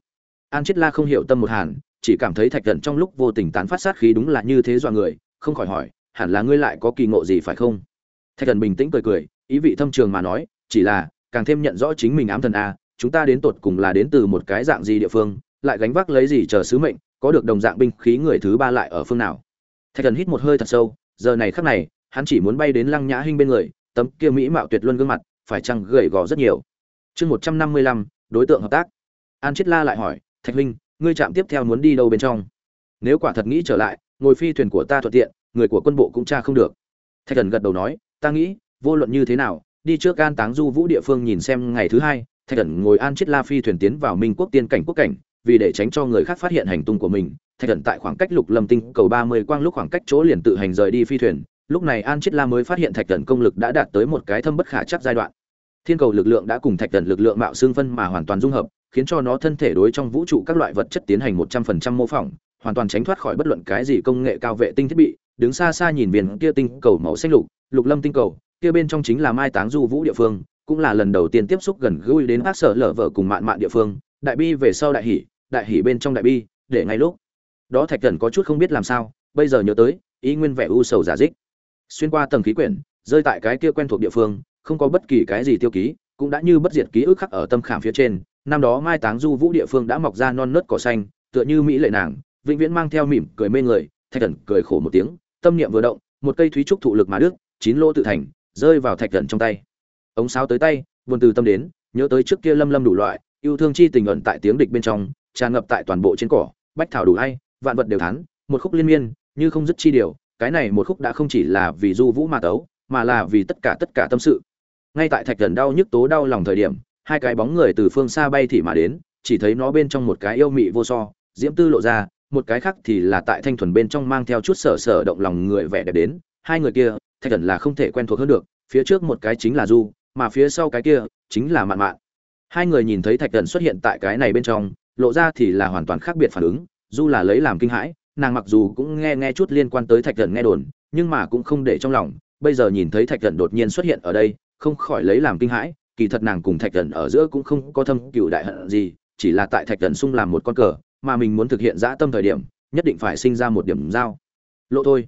[SPEAKER 1] An chết la không hiểu tâm một hàn, chỉ cảm thấy thạch thần trong lúc vô tình tán phát sát khí đúng là như thế dọa người, không khỏi hỏi, hẳn là ngươi lại có kỳ ngộ gì phải không? Thạch thần bình tĩnh cười cười, ý vị thâm trường mà nói, chỉ là, càng thêm nhận rõ chính mình ám thần a, chúng ta đến tột cùng là đến từ một cái dạng gì địa phương, lại gánh vác lấy gì chờ sứ mệnh có được đồng dạng binh khí người thứ ba lại ở phương nào. Thạch thần hít một hơi thật sâu, giờ này khắc này, hắn chỉ muốn bay đến lăng nhã hinh bên người, tấm kia mỹ mạo tuyệt luân gương mặt, phải chăng gầy gò rất nhiều. Chương một trăm năm mươi lăm, đối tượng hợp tác. An chết la lại hỏi, thạch huynh, ngươi chạm tiếp theo muốn đi đâu bên trong? Nếu quả thật nghĩ trở lại, ngồi phi thuyền của ta thuận tiện, người của quân bộ cũng tra không được. Thạch thần gật đầu nói, ta nghĩ, vô luận như thế nào, đi trước an táng du vũ địa phương nhìn xem ngày thứ hai. Thạch thần ngồi an chết la phi thuyền tiến vào minh quốc tiên cảnh quốc cảnh vì để tránh cho người khác phát hiện hành tung của mình, thạch thần tại khoảng cách lục lâm tinh cầu ba mươi quang lúc khoảng cách chỗ liền tự hành rời đi phi thuyền, lúc này an chết la mới phát hiện thạch thần công lực đã đạt tới một cái thâm bất khả chắc giai đoạn. Thiên cầu lực lượng đã cùng thạch thần lực lượng mạo xương phân mà hoàn toàn dung hợp, khiến cho nó thân thể đối trong vũ trụ các loại vật chất tiến hành một trăm phần trăm mô phỏng, hoàn toàn tránh thoát khỏi bất luận cái gì công nghệ cao vệ tinh thiết bị. Đứng xa xa nhìn viền kia tinh cầu màu xanh lục lục lâm tinh cầu, kia bên trong chính là mai táng du vũ địa phương, cũng là lần đầu tiên tiếp xúc gần gũi đến ác sở lở vợ cùng mạn mạn địa phương. Đại bi về sau đại hỷ đại hỉ bên trong đại bi, để ngay lúc. Đó thạch thần có chút không biết làm sao, bây giờ nhớ tới, ý nguyên vẻ u sầu giả dích. Xuyên qua tầng khí quyển, rơi tại cái kia quen thuộc địa phương, không có bất kỳ cái gì tiêu ký, cũng đã như bất diệt ký ức khắc ở tâm khảm phía trên. Năm đó mai táng du vũ địa phương đã mọc ra non nớt cỏ xanh, tựa như mỹ lệ nàng, vĩnh viễn mang theo mỉm cười mê người, thạch thần cười khổ một tiếng, tâm niệm vừa động, một cây thúy trúc thụ lực mà đức chín lỗ tự thành, rơi vào thạch thần trong tay. Ống sáo tới tay, buồn từ tâm đến, nhớ tới trước kia lâm lâm đủ loại, yêu thương chi tình ẩn tại tiếng địch bên trong tràn ngập tại toàn bộ trên cỏ, bách thảo đủ hay, vạn vật đều thán, một khúc liên miên, như không dứt chi điều, cái này một khúc đã không chỉ là vì du vũ mà tấu, mà là vì tất cả tất cả tâm sự. Ngay tại thạch thần đau nhức tố đau lòng thời điểm, hai cái bóng người từ phương xa bay thì mà đến, chỉ thấy nó bên trong một cái yêu mị vô so, diễm tư lộ ra, một cái khác thì là tại thanh thuần bên trong mang theo chút sở sở động lòng người vẻ đẹp đến, hai người kia, thạch thần là không thể quen thuộc hơn được, phía trước một cái chính là du, mà phía sau cái kia chính là mạn mạn. Hai người nhìn thấy thạch thần xuất hiện tại cái này bên trong lộ ra thì là hoàn toàn khác biệt phản ứng du là lấy làm kinh hãi, nàng mặc dù cũng nghe nghe chút liên quan tới thạch thần nghe đồn, nhưng mà cũng không để trong lòng, bây giờ nhìn thấy thạch thần đột nhiên xuất hiện ở đây, không khỏi lấy làm kinh hãi, kỳ thật nàng cùng thạch thần ở giữa cũng không có thâm cựu đại hận gì, chỉ là tại thạch thần xung làm một con cờ, mà mình muốn thực hiện dã tâm thời điểm, nhất định phải sinh ra một điểm giao. Lộ thôi.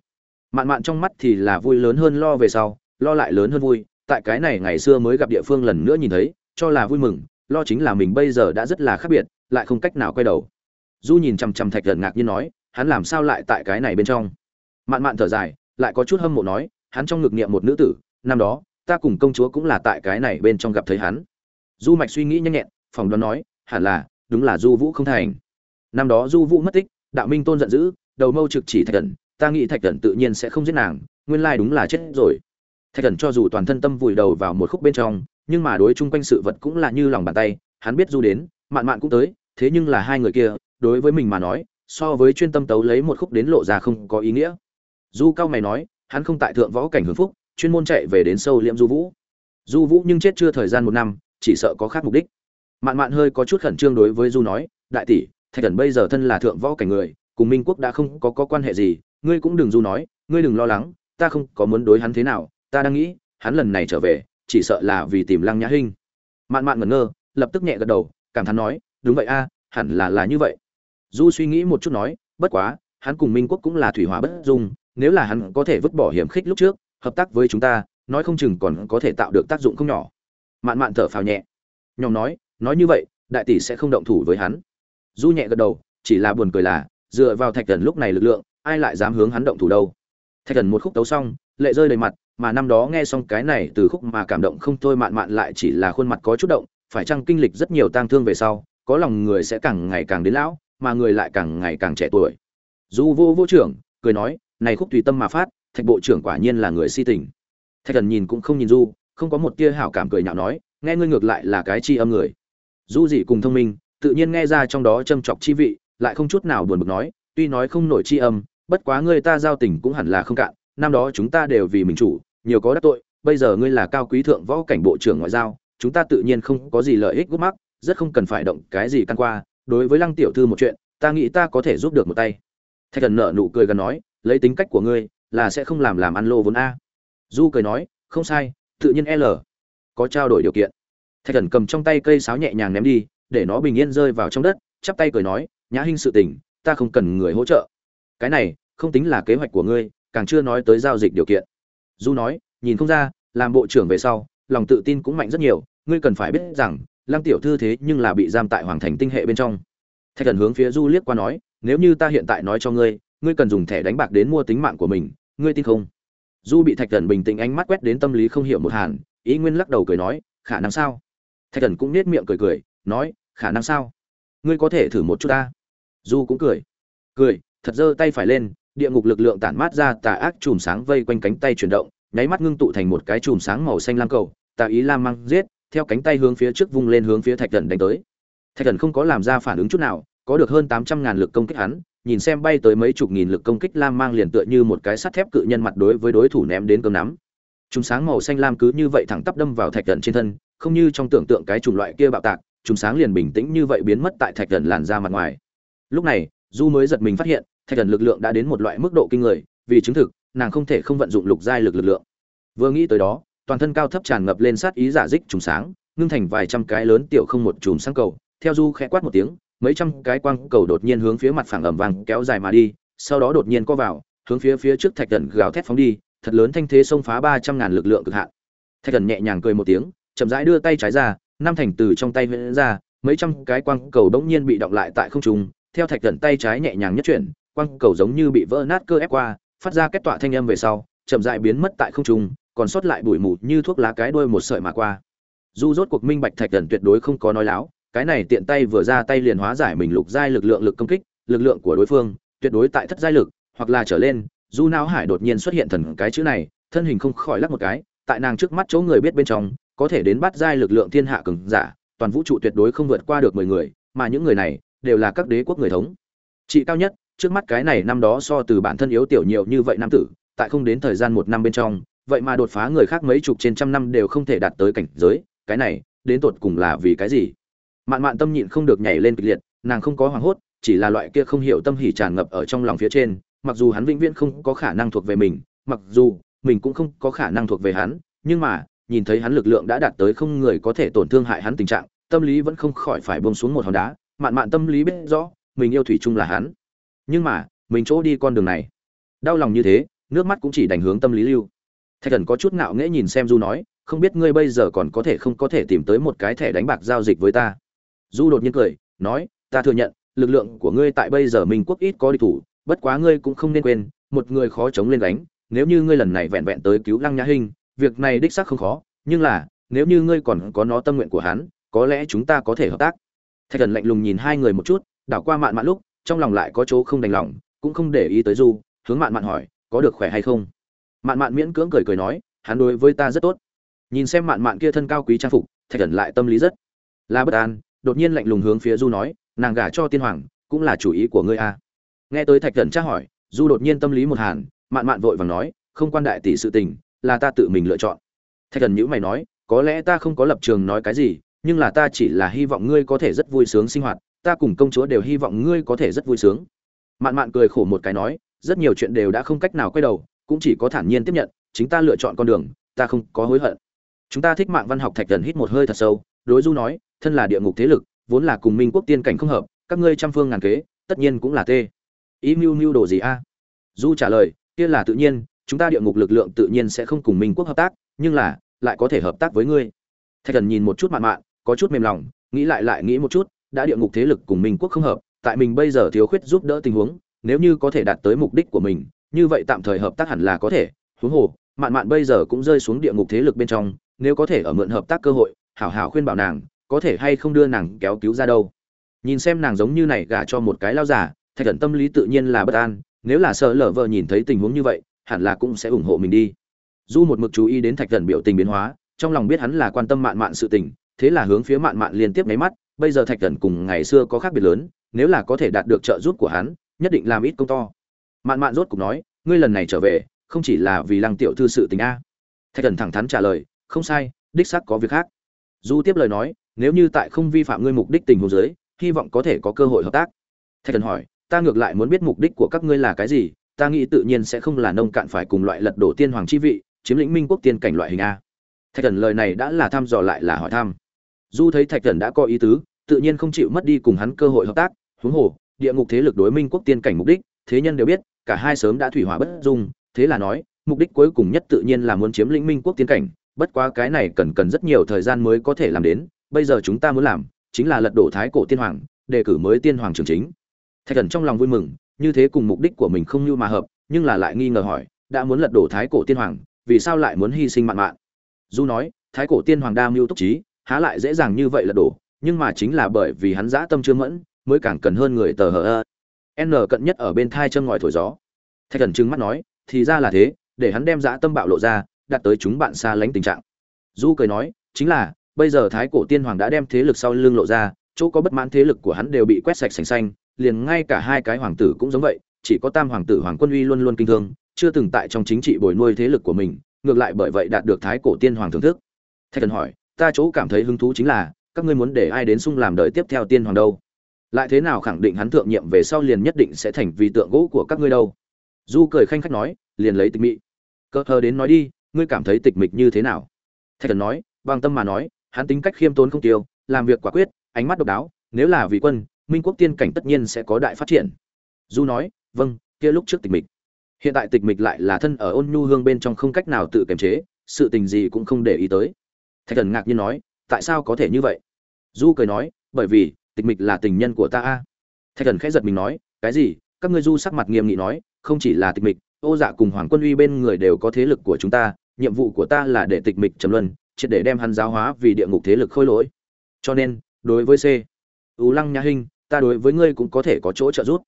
[SPEAKER 1] Mạn mạn trong mắt thì là vui lớn hơn lo về sau, lo lại lớn hơn vui, tại cái này ngày xưa mới gặp địa phương lần nữa nhìn thấy, cho là vui mừng, lo chính là mình bây giờ đã rất là khác biệt lại không cách nào quay đầu. Du nhìn chằm chằm thạch thần ngạc nhiên nói, hắn làm sao lại tại cái này bên trong? Mạn mạn thở dài, lại có chút hâm mộ nói, hắn trong ngực niệm một nữ tử, năm đó, ta cùng công chúa cũng là tại cái này bên trong gặp thấy hắn. Du mạch suy nghĩ nhanh nhẹn phòng đoán nói, hẳn là, đúng là du vũ không thành. Năm đó du vũ mất tích, đạo minh tôn giận dữ, đầu mâu trực chỉ thạch thần, ta nghĩ thạch thần tự nhiên sẽ không giết nàng, nguyên lai đúng là chết rồi. Thạch thần cho dù toàn thân tâm vùi đầu vào một khúc bên trong, nhưng mà đối chung quanh sự vật cũng là như lòng bàn tay, hắn biết du đến mạn mạn cũng tới thế nhưng là hai người kia đối với mình mà nói so với chuyên tâm tấu lấy một khúc đến lộ ra không có ý nghĩa. Du cao mày nói hắn không tại thượng võ cảnh hưởng phúc chuyên môn chạy về đến sâu liễm du vũ. Du vũ nhưng chết chưa thời gian một năm chỉ sợ có khác mục đích. Mạn mạn hơi có chút khẩn trương đối với du nói đại tỷ thạch thần bây giờ thân là thượng võ cảnh người cùng minh quốc đã không có, có quan hệ gì ngươi cũng đừng du nói ngươi đừng lo lắng ta không có muốn đối hắn thế nào ta đang nghĩ hắn lần này trở về chỉ sợ là vì tìm lăng nhã hinh. Mạn mạn ngẩn ngơ lập tức nhẹ gật đầu cảm thán nói, đúng vậy a, hẳn là là như vậy. Du suy nghĩ một chút nói, bất quá, hắn cùng minh quốc cũng là thủy hỏa bất dung, nếu là hắn có thể vứt bỏ hiểm khích lúc trước, hợp tác với chúng ta, nói không chừng còn có thể tạo được tác dụng không nhỏ. Mạn mạn thở phào nhẹ. Nhóm nói nói như vậy, đại tỷ sẽ không động thủ với hắn. Du nhẹ gật đầu, chỉ là buồn cười là, dựa vào thạch thần lúc này lực lượng, ai lại dám hướng hắn động thủ đâu. Thạch thần một khúc tấu xong, lệ rơi đầy mặt, mà năm đó nghe xong cái này từ khúc mà cảm động không thôi, mạn mạn lại chỉ là khuôn mặt có chút động phải chăng kinh lịch rất nhiều tang thương về sau, có lòng người sẽ càng ngày càng đến lão, mà người lại càng ngày càng trẻ tuổi. Du vô vô trưởng, cười nói, này khúc tùy tâm mà phát, thạch bộ trưởng quả nhiên là người si tình. Thạch thần nhìn cũng không nhìn du, không có một tia hảo cảm cười nhạo nói, nghe ngươi ngược lại là cái chi âm người. Du dị cùng thông minh, tự nhiên nghe ra trong đó châm chọc chi vị, lại không chút nào buồn bực nói, tuy nói không nổi chi âm, bất quá ngươi ta giao tình cũng hẳn là không cạn, năm đó chúng ta đều vì mình chủ, nhiều có đắc tội, bây giờ ngươi là cao quý thượng võ cảnh bộ trưởng ngoại giao chúng ta tự nhiên không có gì lợi ích gút mắc, rất không cần phải động cái gì căn qua. Đối với lăng tiểu thư một chuyện, ta nghĩ ta có thể giúp được một tay. Thạch thần nợ nụ cười gần nói, lấy tính cách của ngươi, là sẽ không làm làm ăn lô vốn a. Du cười nói, không sai, tự nhiên l. Có trao đổi điều kiện. Thạch thần cầm trong tay cây sáo nhẹ nhàng ném đi, để nó bình yên rơi vào trong đất, chắp tay cười nói, nhã hinh sự tình, ta không cần người hỗ trợ. Cái này, không tính là kế hoạch của ngươi, càng chưa nói tới giao dịch điều kiện. Du nói, nhìn không ra, làm bộ trưởng về sau lòng tự tin cũng mạnh rất nhiều, ngươi cần phải biết rằng, lăng tiểu thư thế nhưng là bị giam tại hoàng thành tinh hệ bên trong. Thạch thần hướng phía du liếc qua nói, nếu như ta hiện tại nói cho ngươi ngươi cần dùng thẻ đánh bạc đến mua tính mạng của mình, ngươi tin không? Du bị thạch thần bình tĩnh ánh mắt quét đến tâm lý không hiểu một hàn, ý nguyên lắc đầu cười nói, khả năng sao? Thạch thần cũng nết miệng cười cười, nói, khả năng sao? Ngươi có thể thử một chút ta. Du cũng cười. Cười, thật giơ tay phải lên, địa ngục lực lượng tản mát ra tà ác chùm sáng vây quanh cánh tay chuyển động nháy mắt ngưng tụ thành một cái chùm sáng màu xanh lam cầu tà ý lam mang giết, theo cánh tay hướng phía trước vung lên hướng phía thạch thần đánh tới. Thạch thần không có làm ra phản ứng chút nào, có được hơn tám trăm ngàn lực công kích hắn, nhìn xem bay tới mấy chục nghìn lực công kích lam mang liền tựa như một cái sắt thép cự nhân mặt đối với đối thủ ném đến cơm nắm. Chùm sáng màu xanh lam cứ như vậy thẳng tắp đâm vào thạch thần trên thân, không như trong tưởng tượng cái chủng loại kia bạo tạc, chùm sáng liền bình tĩnh như vậy biến mất tại thạch thần làn ra mặt ngoài. Lúc này, du mới giật mình phát hiện, thạch thần lực lượng đã đến một loại mức độ kinh người, vì chứng thực nàng không thể không vận dụng lục giai lực lực lượng. Vừa nghĩ tới đó, toàn thân cao thấp tràn ngập lên sát ý giả dích trùng sáng, ngưng thành vài trăm cái lớn tiểu không một chùm sáng cầu. Theo du khẽ quát một tiếng, mấy trăm cái quang cầu đột nhiên hướng phía mặt phẳng ẩm vàng kéo dài mà đi, sau đó đột nhiên co vào, hướng phía phía trước thạch thần gào thét phóng đi, thật lớn thanh thế xông phá ba trăm ngàn lực lượng cực hạn. Thạch thần nhẹ nhàng cười một tiếng, chậm rãi đưa tay trái ra, năm thành từ trong tay huyễn ra, mấy trăm cái quang cầu đống nhiên bị động lại tại không trung. Theo thạch thần tay trái nhẹ nhàng nhất chuyển, quang cầu giống như bị vỡ nát cơ ép qua phát ra kết tọa thanh âm về sau, chậm rãi biến mất tại không trung, còn sót lại bụi mù như thuốc lá cái đuôi một sợi mà qua. Du rốt cuộc minh bạch thạch thần tuyệt đối không có nói láo, cái này tiện tay vừa ra tay liền hóa giải mình lục giai lực lượng lực công kích, lực lượng của đối phương, tuyệt đối tại thất giai lực, hoặc là trở lên du não hải đột nhiên xuất hiện thần cái chữ này, thân hình không khỏi lắc một cái, tại nàng trước mắt chỗ người biết bên trong, có thể đến bắt giai lực lượng thiên hạ cường giả, toàn vũ trụ tuyệt đối không vượt qua được mười người, mà những người này đều là các đế quốc người thống. Trị cao nhất trước mắt cái này năm đó so từ bản thân yếu tiểu nhiều như vậy nam tử, tại không đến thời gian một năm bên trong, vậy mà đột phá người khác mấy chục trên trăm năm đều không thể đạt tới cảnh giới, cái này, đến tột cùng là vì cái gì? Mạn mạn tâm nhịn không được nhảy lên kịch liệt, nàng không có hoảng hốt, chỉ là loại kia không hiểu tâm hỉ tràn ngập ở trong lòng phía trên, mặc dù hắn vĩnh viễn không có khả năng thuộc về mình, mặc dù mình cũng không có khả năng thuộc về hắn, nhưng mà, nhìn thấy hắn lực lượng đã đạt tới không người có thể tổn thương hại hắn tình trạng, tâm lý vẫn không khỏi phải buông xuống một hòn đá. Mạn mạn tâm lý biết rõ, mình yêu thủy chung là hắn nhưng mà, mình chỗ đi con đường này. Đau lòng như thế, nước mắt cũng chỉ đành hướng tâm lý lưu. Thạch thần có chút ngạo nghễ nhìn xem du nói, không biết ngươi bây giờ còn có thể không có thể tìm tới một cái thẻ đánh bạc giao dịch với ta? Du đột nhiên cười, nói, ta thừa nhận, lực lượng của ngươi tại bây giờ minh quốc ít có địch thủ, bất quá ngươi cũng không nên quên, một người khó chống lên đánh nếu như ngươi lần này vẹn vẹn tới cứu lăng nhã hinh, việc này đích xác không khó, nhưng là, nếu như ngươi còn có nó tâm nguyện của hắn, có lẽ chúng ta có thể hợp tác. Thạch thần lạnh lùng nhìn hai người một chút, đảo qua mạn mạn lúc trong lòng lại có chỗ không đành lòng, cũng không để ý tới du, hướng mạn mạn hỏi, có được khỏe hay không? Mạn mạn miễn cưỡng cười cười nói, hắn đối với ta rất tốt. Nhìn xem mạn mạn kia thân cao quý trang phục, thạch thần lại tâm lý rất là bất an, đột nhiên lạnh lùng hướng phía du nói, nàng gả cho tiên hoàng, cũng là chủ ý của ngươi à. nghe tới thạch thần tra hỏi, du đột nhiên tâm lý một hàn, mạn mạn vội vàng nói, không quan đại tỷ sự tình, là ta tự mình lựa chọn. Thạch thần nhữ mày nói, có lẽ ta không có lập trường nói cái gì, nhưng là ta chỉ là hy vọng ngươi có thể rất vui sướng sinh hoạt ta cùng công chúa đều hy vọng ngươi có thể rất vui sướng. Mạn mạn cười khổ một cái nói, rất nhiều chuyện đều đã không cách nào quay đầu, cũng chỉ có thản nhiên tiếp nhận, chính ta lựa chọn con đường, ta không có hối hận. Chúng ta thích mạng văn học thạch thần hít một hơi thật sâu, đối du nói, thân là địa ngục thế lực, vốn là cùng minh quốc tiên cảnh không hợp, các ngươi trăm phương ngàn kế, tất nhiên cũng là tê. Ý mưu mưu đồ gì a? Du trả lời, kia là tự nhiên, chúng ta địa ngục lực lượng tự nhiên sẽ không cùng minh quốc hợp tác, nhưng là, lại có thể hợp tác với ngươi. Thạch thần nhìn một chút mạn mạn, có chút mềm lòng, nghĩ lại lại nghĩ một chút đã địa ngục thế lực cùng minh quốc không hợp, tại mình bây giờ thiếu khuyết giúp đỡ tình huống, nếu như có thể đạt tới mục đích của mình, như vậy tạm thời hợp tác hẳn là có thể. Huống hồ, mạn mạn bây giờ cũng rơi xuống địa ngục thế lực bên trong, nếu có thể ở mượn hợp tác cơ hội, hảo hảo khuyên bảo nàng, có thể hay không đưa nàng kéo cứu ra đâu. Nhìn xem nàng giống như này gả cho một cái lao giả thạch thần tâm lý tự nhiên là bất an, nếu là sợ lở vợ nhìn thấy tình huống như vậy, hẳn là cũng sẽ ủng hộ mình đi. Du một mực chú ý đến thạch thần biểu tình biến hóa, trong lòng biết hắn là quan tâm mạn mạn sự tình, thế là hướng phía mạn mạn liên tiếp mấy mắt bây giờ thạch thần cùng ngày xưa có khác biệt lớn, nếu là có thể đạt được trợ giúp của hắn, nhất định làm ít công to. Mạn mạn rốt cục nói, ngươi lần này trở về, không chỉ là vì lăng tiểu thư sự tình a. Thạch thần thẳng thắn trả lời, không sai, đích xác có việc khác. Du tiếp lời nói, nếu như tại không vi phạm ngươi mục đích tình hồ dưới, hy vọng có thể có cơ hội hợp tác. Thạch thần hỏi, ta ngược lại muốn biết mục đích của các ngươi là cái gì? Ta nghĩ tự nhiên sẽ không là nông cạn phải cùng loại lật đổ tiên hoàng chi vị, chiếm lĩnh minh quốc tiên cảnh loại hình a. Thạch thần lời này đã là thăm dò lại là hỏi thăm du thấy thạch thần đã có ý tứ, tự nhiên không chịu mất đi cùng hắn cơ hội hợp tác. Huống hồ, địa ngục thế lực đối minh quốc tiên cảnh mục đích, thế nhân đều biết, cả hai sớm đã thủy hỏa bất dung. Thế là nói, mục đích cuối cùng nhất tự nhiên là muốn chiếm lĩnh minh quốc tiên cảnh. Bất quá cái này cần cần rất nhiều thời gian mới có thể làm đến. Bây giờ chúng ta muốn làm, chính là lật đổ thái cổ tiên hoàng, đề cử mới tiên hoàng trường chính. Thạch thần trong lòng vui mừng, như thế cùng mục đích của mình không như mà hợp, nhưng là lại nghi ngờ hỏi, đã muốn lật đổ thái cổ tiên hoàng, vì sao lại muốn hy sinh mạn mạn? Du nói, thái cổ tiên hoàng đa mưu túc trí há lại dễ dàng như vậy là đổ, nhưng mà chính là bởi vì hắn dã tâm chưa mẫn, mới càng cần hơn người tờ hờ ơ. N cận nhất ở bên thai chân ngòi thổi gió. Thạch thần trừng mắt nói, thì ra là thế, để hắn đem dã tâm bạo lộ ra đặt tới chúng bạn xa lánh tình trạng. Du cười nói, chính là, bây giờ thái cổ tiên hoàng đã đem thế lực sau lưng lộ ra, chỗ có bất mãn thế lực của hắn đều bị quét sạch sành xanh, liền ngay cả hai cái hoàng tử cũng giống vậy, chỉ có tam hoàng tử hoàng quân uy luôn luôn kinh thương, chưa từng tại trong chính trị bồi nuôi thế lực của mình, ngược lại bởi vậy đạt được thái cổ tiên hoàng thưởng thức. Thạch thần hỏi ta chỗ cảm thấy hứng thú chính là, các ngươi muốn để ai đến sung làm đời tiếp theo tiên hoàng đâu? Lại thế nào khẳng định hắn thượng nhiệm về sau liền nhất định sẽ thành vì tượng gỗ của các ngươi đâu? Du cười khanh khách nói, liền lấy tịch mị. Cơ hờ đến nói đi, ngươi cảm thấy tịch mịch như thế nào? Thạch thần nói, bằng tâm mà nói, hắn tính cách khiêm tốn không tiêu, làm việc quả quyết, ánh mắt độc đáo, nếu là vì quân, minh quốc tiên cảnh tất nhiên sẽ có đại phát triển. Du nói vâng kia lúc trước tịch mịch. Hiện tại tịch mịch lại là thân ở ôn nhu hương bên trong không cách nào tự kiềm chế, sự tình gì cũng không để ý tới thạch thần ngạc nhiên nói, tại sao có thể như vậy? Du cười nói, bởi vì, tịch mịch là tình nhân của ta a. Thạch thần khẽ giật mình nói, cái gì? Các ngươi du sắc mặt nghiêm nghị nói, không chỉ là tịch mịch, ô dạ cùng hoàng quân uy bên người đều có thế lực của chúng ta, nhiệm vụ của ta là để tịch mịch trầm luân, triệt để đem hắn giáo hóa vì địa ngục thế lực khôi lỗi. Cho nên, đối với c ưu lăng nhã hinh, ta đối với ngươi cũng có thể có chỗ trợ giúp.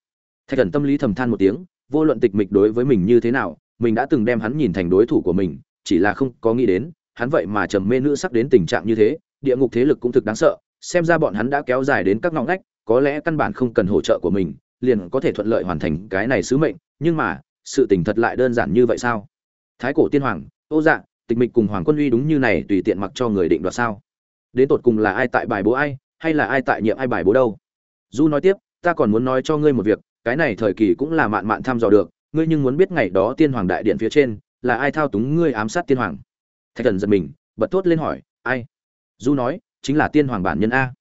[SPEAKER 1] Thạch thần tâm lý thầm than một tiếng, vô luận tịch mịch đối với mình như thế nào, mình đã từng đem hắn nhìn thành đối thủ của mình, chỉ là không có nghĩ đến hắn vậy mà trầm mê nữ sắc đến tình trạng như thế, địa ngục thế lực cũng thực đáng sợ, xem ra bọn hắn đã kéo dài đến các ngõ ngách, có lẽ căn bản không cần hỗ trợ của mình, liền có thể thuận lợi hoàn thành cái này sứ mệnh, nhưng mà, sự tình thật lại đơn giản như vậy sao? Thái cổ tiên hoàng, ô dạ tịch mịch cùng hoàng quân uy đúng như này tùy tiện mặc cho người định đoạt sao? Đến tột cùng là ai tại bài bố ai, hay là ai tại nhiệm ai bài bố đâu? Du nói tiếp, ta còn muốn nói cho ngươi một việc, cái này thời kỳ cũng là mạn mạn thăm dò được, ngươi nhưng muốn biết ngày đó tiên hoàng đại điện phía trên, là ai thao túng ngươi ám sát tiên hoàng? Thạch thần giật mình, bật thốt lên hỏi, ai? Du nói, chính là tiên hoàng bản nhân a.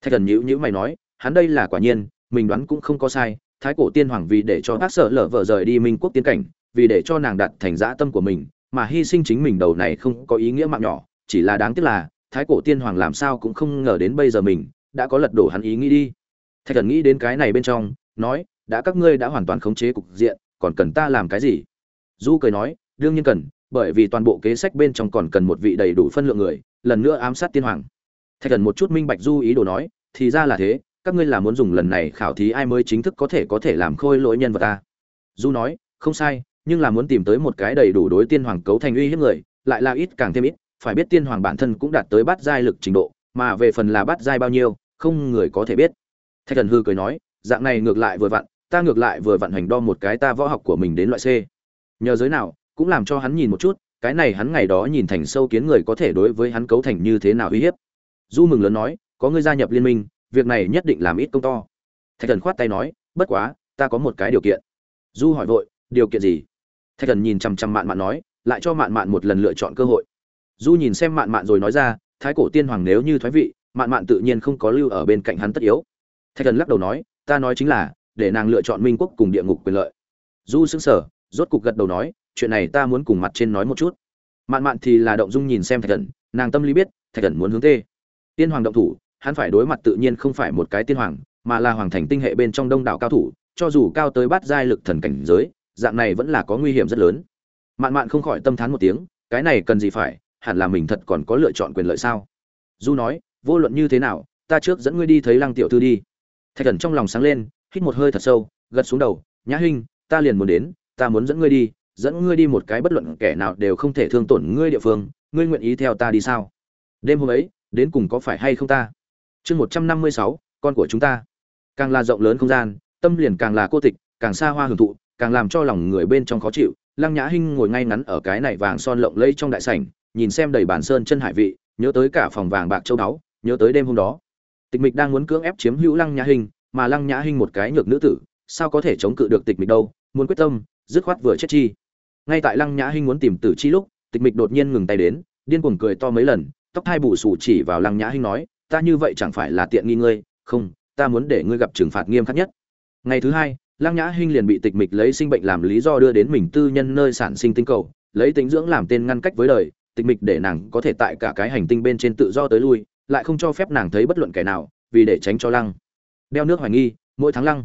[SPEAKER 1] Thạch thần nhữ nhữ mày nói, hắn đây là quả nhiên, mình đoán cũng không có sai, thái cổ tiên hoàng vì để cho bác sợ lở vợ rời đi minh quốc tiên cảnh, vì để cho nàng đặt thành dã tâm của mình, mà hy sinh chính mình đầu này không có ý nghĩa mạng nhỏ, chỉ là đáng tiếc là, thái cổ tiên hoàng làm sao cũng không ngờ đến bây giờ mình đã có lật đổ hắn ý nghĩ đi. Thạch thần nghĩ đến cái này bên trong, nói, đã các ngươi đã hoàn toàn khống chế cục diện, còn cần ta làm cái gì? Du cười nói, đương nhiên cần bởi vì toàn bộ kế sách bên trong còn cần một vị đầy đủ phân lượng người, lần nữa ám sát tiên hoàng. Thạch thần một chút minh bạch du ý đồ nói, thì ra là thế, các ngươi là muốn dùng lần này khảo thí ai mới chính thức có thể có thể làm khôi lỗi nhân vật ta. Du nói, không sai, nhưng là muốn tìm tới một cái đầy đủ đối tiên hoàng cấu thành uy hiếp người, lại là ít càng thêm ít, phải biết tiên hoàng bản thân cũng đạt tới bát giai lực trình độ, mà về phần là bát giai bao nhiêu, không người có thể biết. Thạch thần hư cười nói, dạng này ngược lại vừa vặn, ta ngược lại vừa vặn hành đo một cái ta võ học của mình đến loại c. Nhờ giới nào cũng làm cho hắn nhìn một chút, cái này hắn ngày đó nhìn thành sâu kiến người có thể đối với hắn cấu thành như thế nào uy hiếp. Du mừng lớn nói, có ngươi gia nhập liên minh, việc này nhất định làm ít công to. Thạch thần khoát tay nói, bất quá, ta có một cái điều kiện. Du hỏi vội, điều kiện gì? Thạch thần nhìn chằm chằm mạn mạn nói, lại cho mạn mạn một lần lựa chọn cơ hội. Du nhìn xem mạn mạn rồi nói ra, thái cổ tiên hoàng nếu như thoái vị, mạn mạn tự nhiên không có lưu ở bên cạnh hắn tất yếu. Thạch thần lắc đầu nói, ta nói chính là, để nàng lựa chọn minh quốc cùng địa ngục quyền lợi. Du xứng sở rốt cục gật đầu nói chuyện này ta muốn cùng mặt trên nói một chút. Mạn mạn thì là động dung nhìn xem thạch thần nàng tâm lý biết thạch thần muốn hướng tê. Tiên hoàng động thủ, hắn phải đối mặt tự nhiên không phải một cái tiên hoàng, mà là hoàng thành tinh hệ bên trong đông đảo cao thủ, cho dù cao tới bát giai lực thần cảnh giới, dạng này vẫn là có nguy hiểm rất lớn. Mạn mạn không khỏi tâm thán một tiếng, cái này cần gì phải, hẳn là mình thật còn có lựa chọn quyền lợi sao? Du nói, vô luận như thế nào, ta trước dẫn ngươi đi thấy lăng tiểu thư đi. Thạch thần trong lòng sáng lên, hít một hơi thật sâu, gật xuống đầu, nhã hinh, ta liền muốn đến, ta muốn dẫn ngươi đi dẫn ngươi đi một cái bất luận kẻ nào đều không thể thương tổn ngươi địa phương, ngươi nguyện ý theo ta đi sao? Đêm hôm ấy, đến cùng có phải hay không ta? Chương một trăm năm mươi sáu, con của chúng ta. Càng là rộng lớn không gian, tâm liền càng là cô tịch, càng xa hoa hưởng thụ, càng làm cho lòng người bên trong khó chịu. Lăng nhã hinh ngồi ngay ngắn ở cái này vàng son lộng lẫy trong đại sảnh, nhìn xem đầy bản sơn chân hải vị, nhớ tới cả phòng vàng bạc châu báu, nhớ tới đêm hôm đó. Tịch mịch đang muốn cưỡng ép chiếm hữu lăng nhã hinh, mà lăng nhã hinh một cái nhược nữ tử, sao có thể chống cự được tịch mịch đâu? Muốn quyết tâm, dứt khoát vừa chết chi ngay tại lăng nhã Hinh muốn tìm tử chi lúc, tịch mịch đột nhiên ngừng tay đến, điên cuồng cười to mấy lần, tóc hai bù sù chỉ vào lăng nhã Hinh nói, ta như vậy chẳng phải là tiện nghi ngươi, không, ta muốn để ngươi gặp trừng phạt nghiêm khắc nhất. Ngày thứ hai, lăng nhã hinh liền bị tịch mịch lấy sinh bệnh làm lý do đưa đến mình tư nhân nơi sản sinh tinh cầu, lấy tính dưỡng làm tên ngăn cách với đời, tịch mịch để nàng có thể tại cả cái hành tinh bên trên tự do tới lui, lại không cho phép nàng thấy bất luận kẻ nào, vì để tránh cho lăng. Đeo nước hoài nghi, mỗi tháng lăng.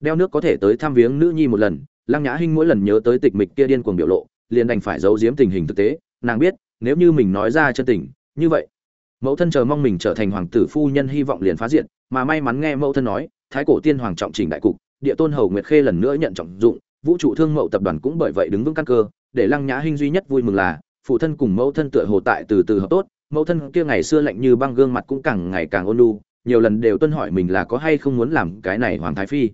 [SPEAKER 1] Đeo nước có thể tới thăm viếng nữ nhi một lần lăng nhã hinh mỗi lần nhớ tới tịch mịch kia điên cuồng biểu lộ, liền đành phải giấu giếm tình hình thực tế. Nàng biết, nếu như mình nói ra chân tình, như vậy, mẫu thân chờ mong mình trở thành hoàng tử phu nhân hy vọng liền phá diện, mà may mắn nghe mẫu thân nói, thái cổ tiên hoàng trọng trình đại cục, địa tôn hầu nguyệt khê lần nữa nhận trọng dụng, vũ trụ thương mậu tập đoàn cũng bởi vậy đứng vững căn cơ, để lăng nhã hinh duy nhất vui mừng là, phụ thân cùng mẫu thân tựa hồ tại từ từ hợp tốt, mẫu thân kia ngày xưa lạnh như băng gương mặt cũng càng ngày càng ôn nhu, nhiều lần đều tuân hỏi mình là có hay không muốn làm cái này hoàng thái phi.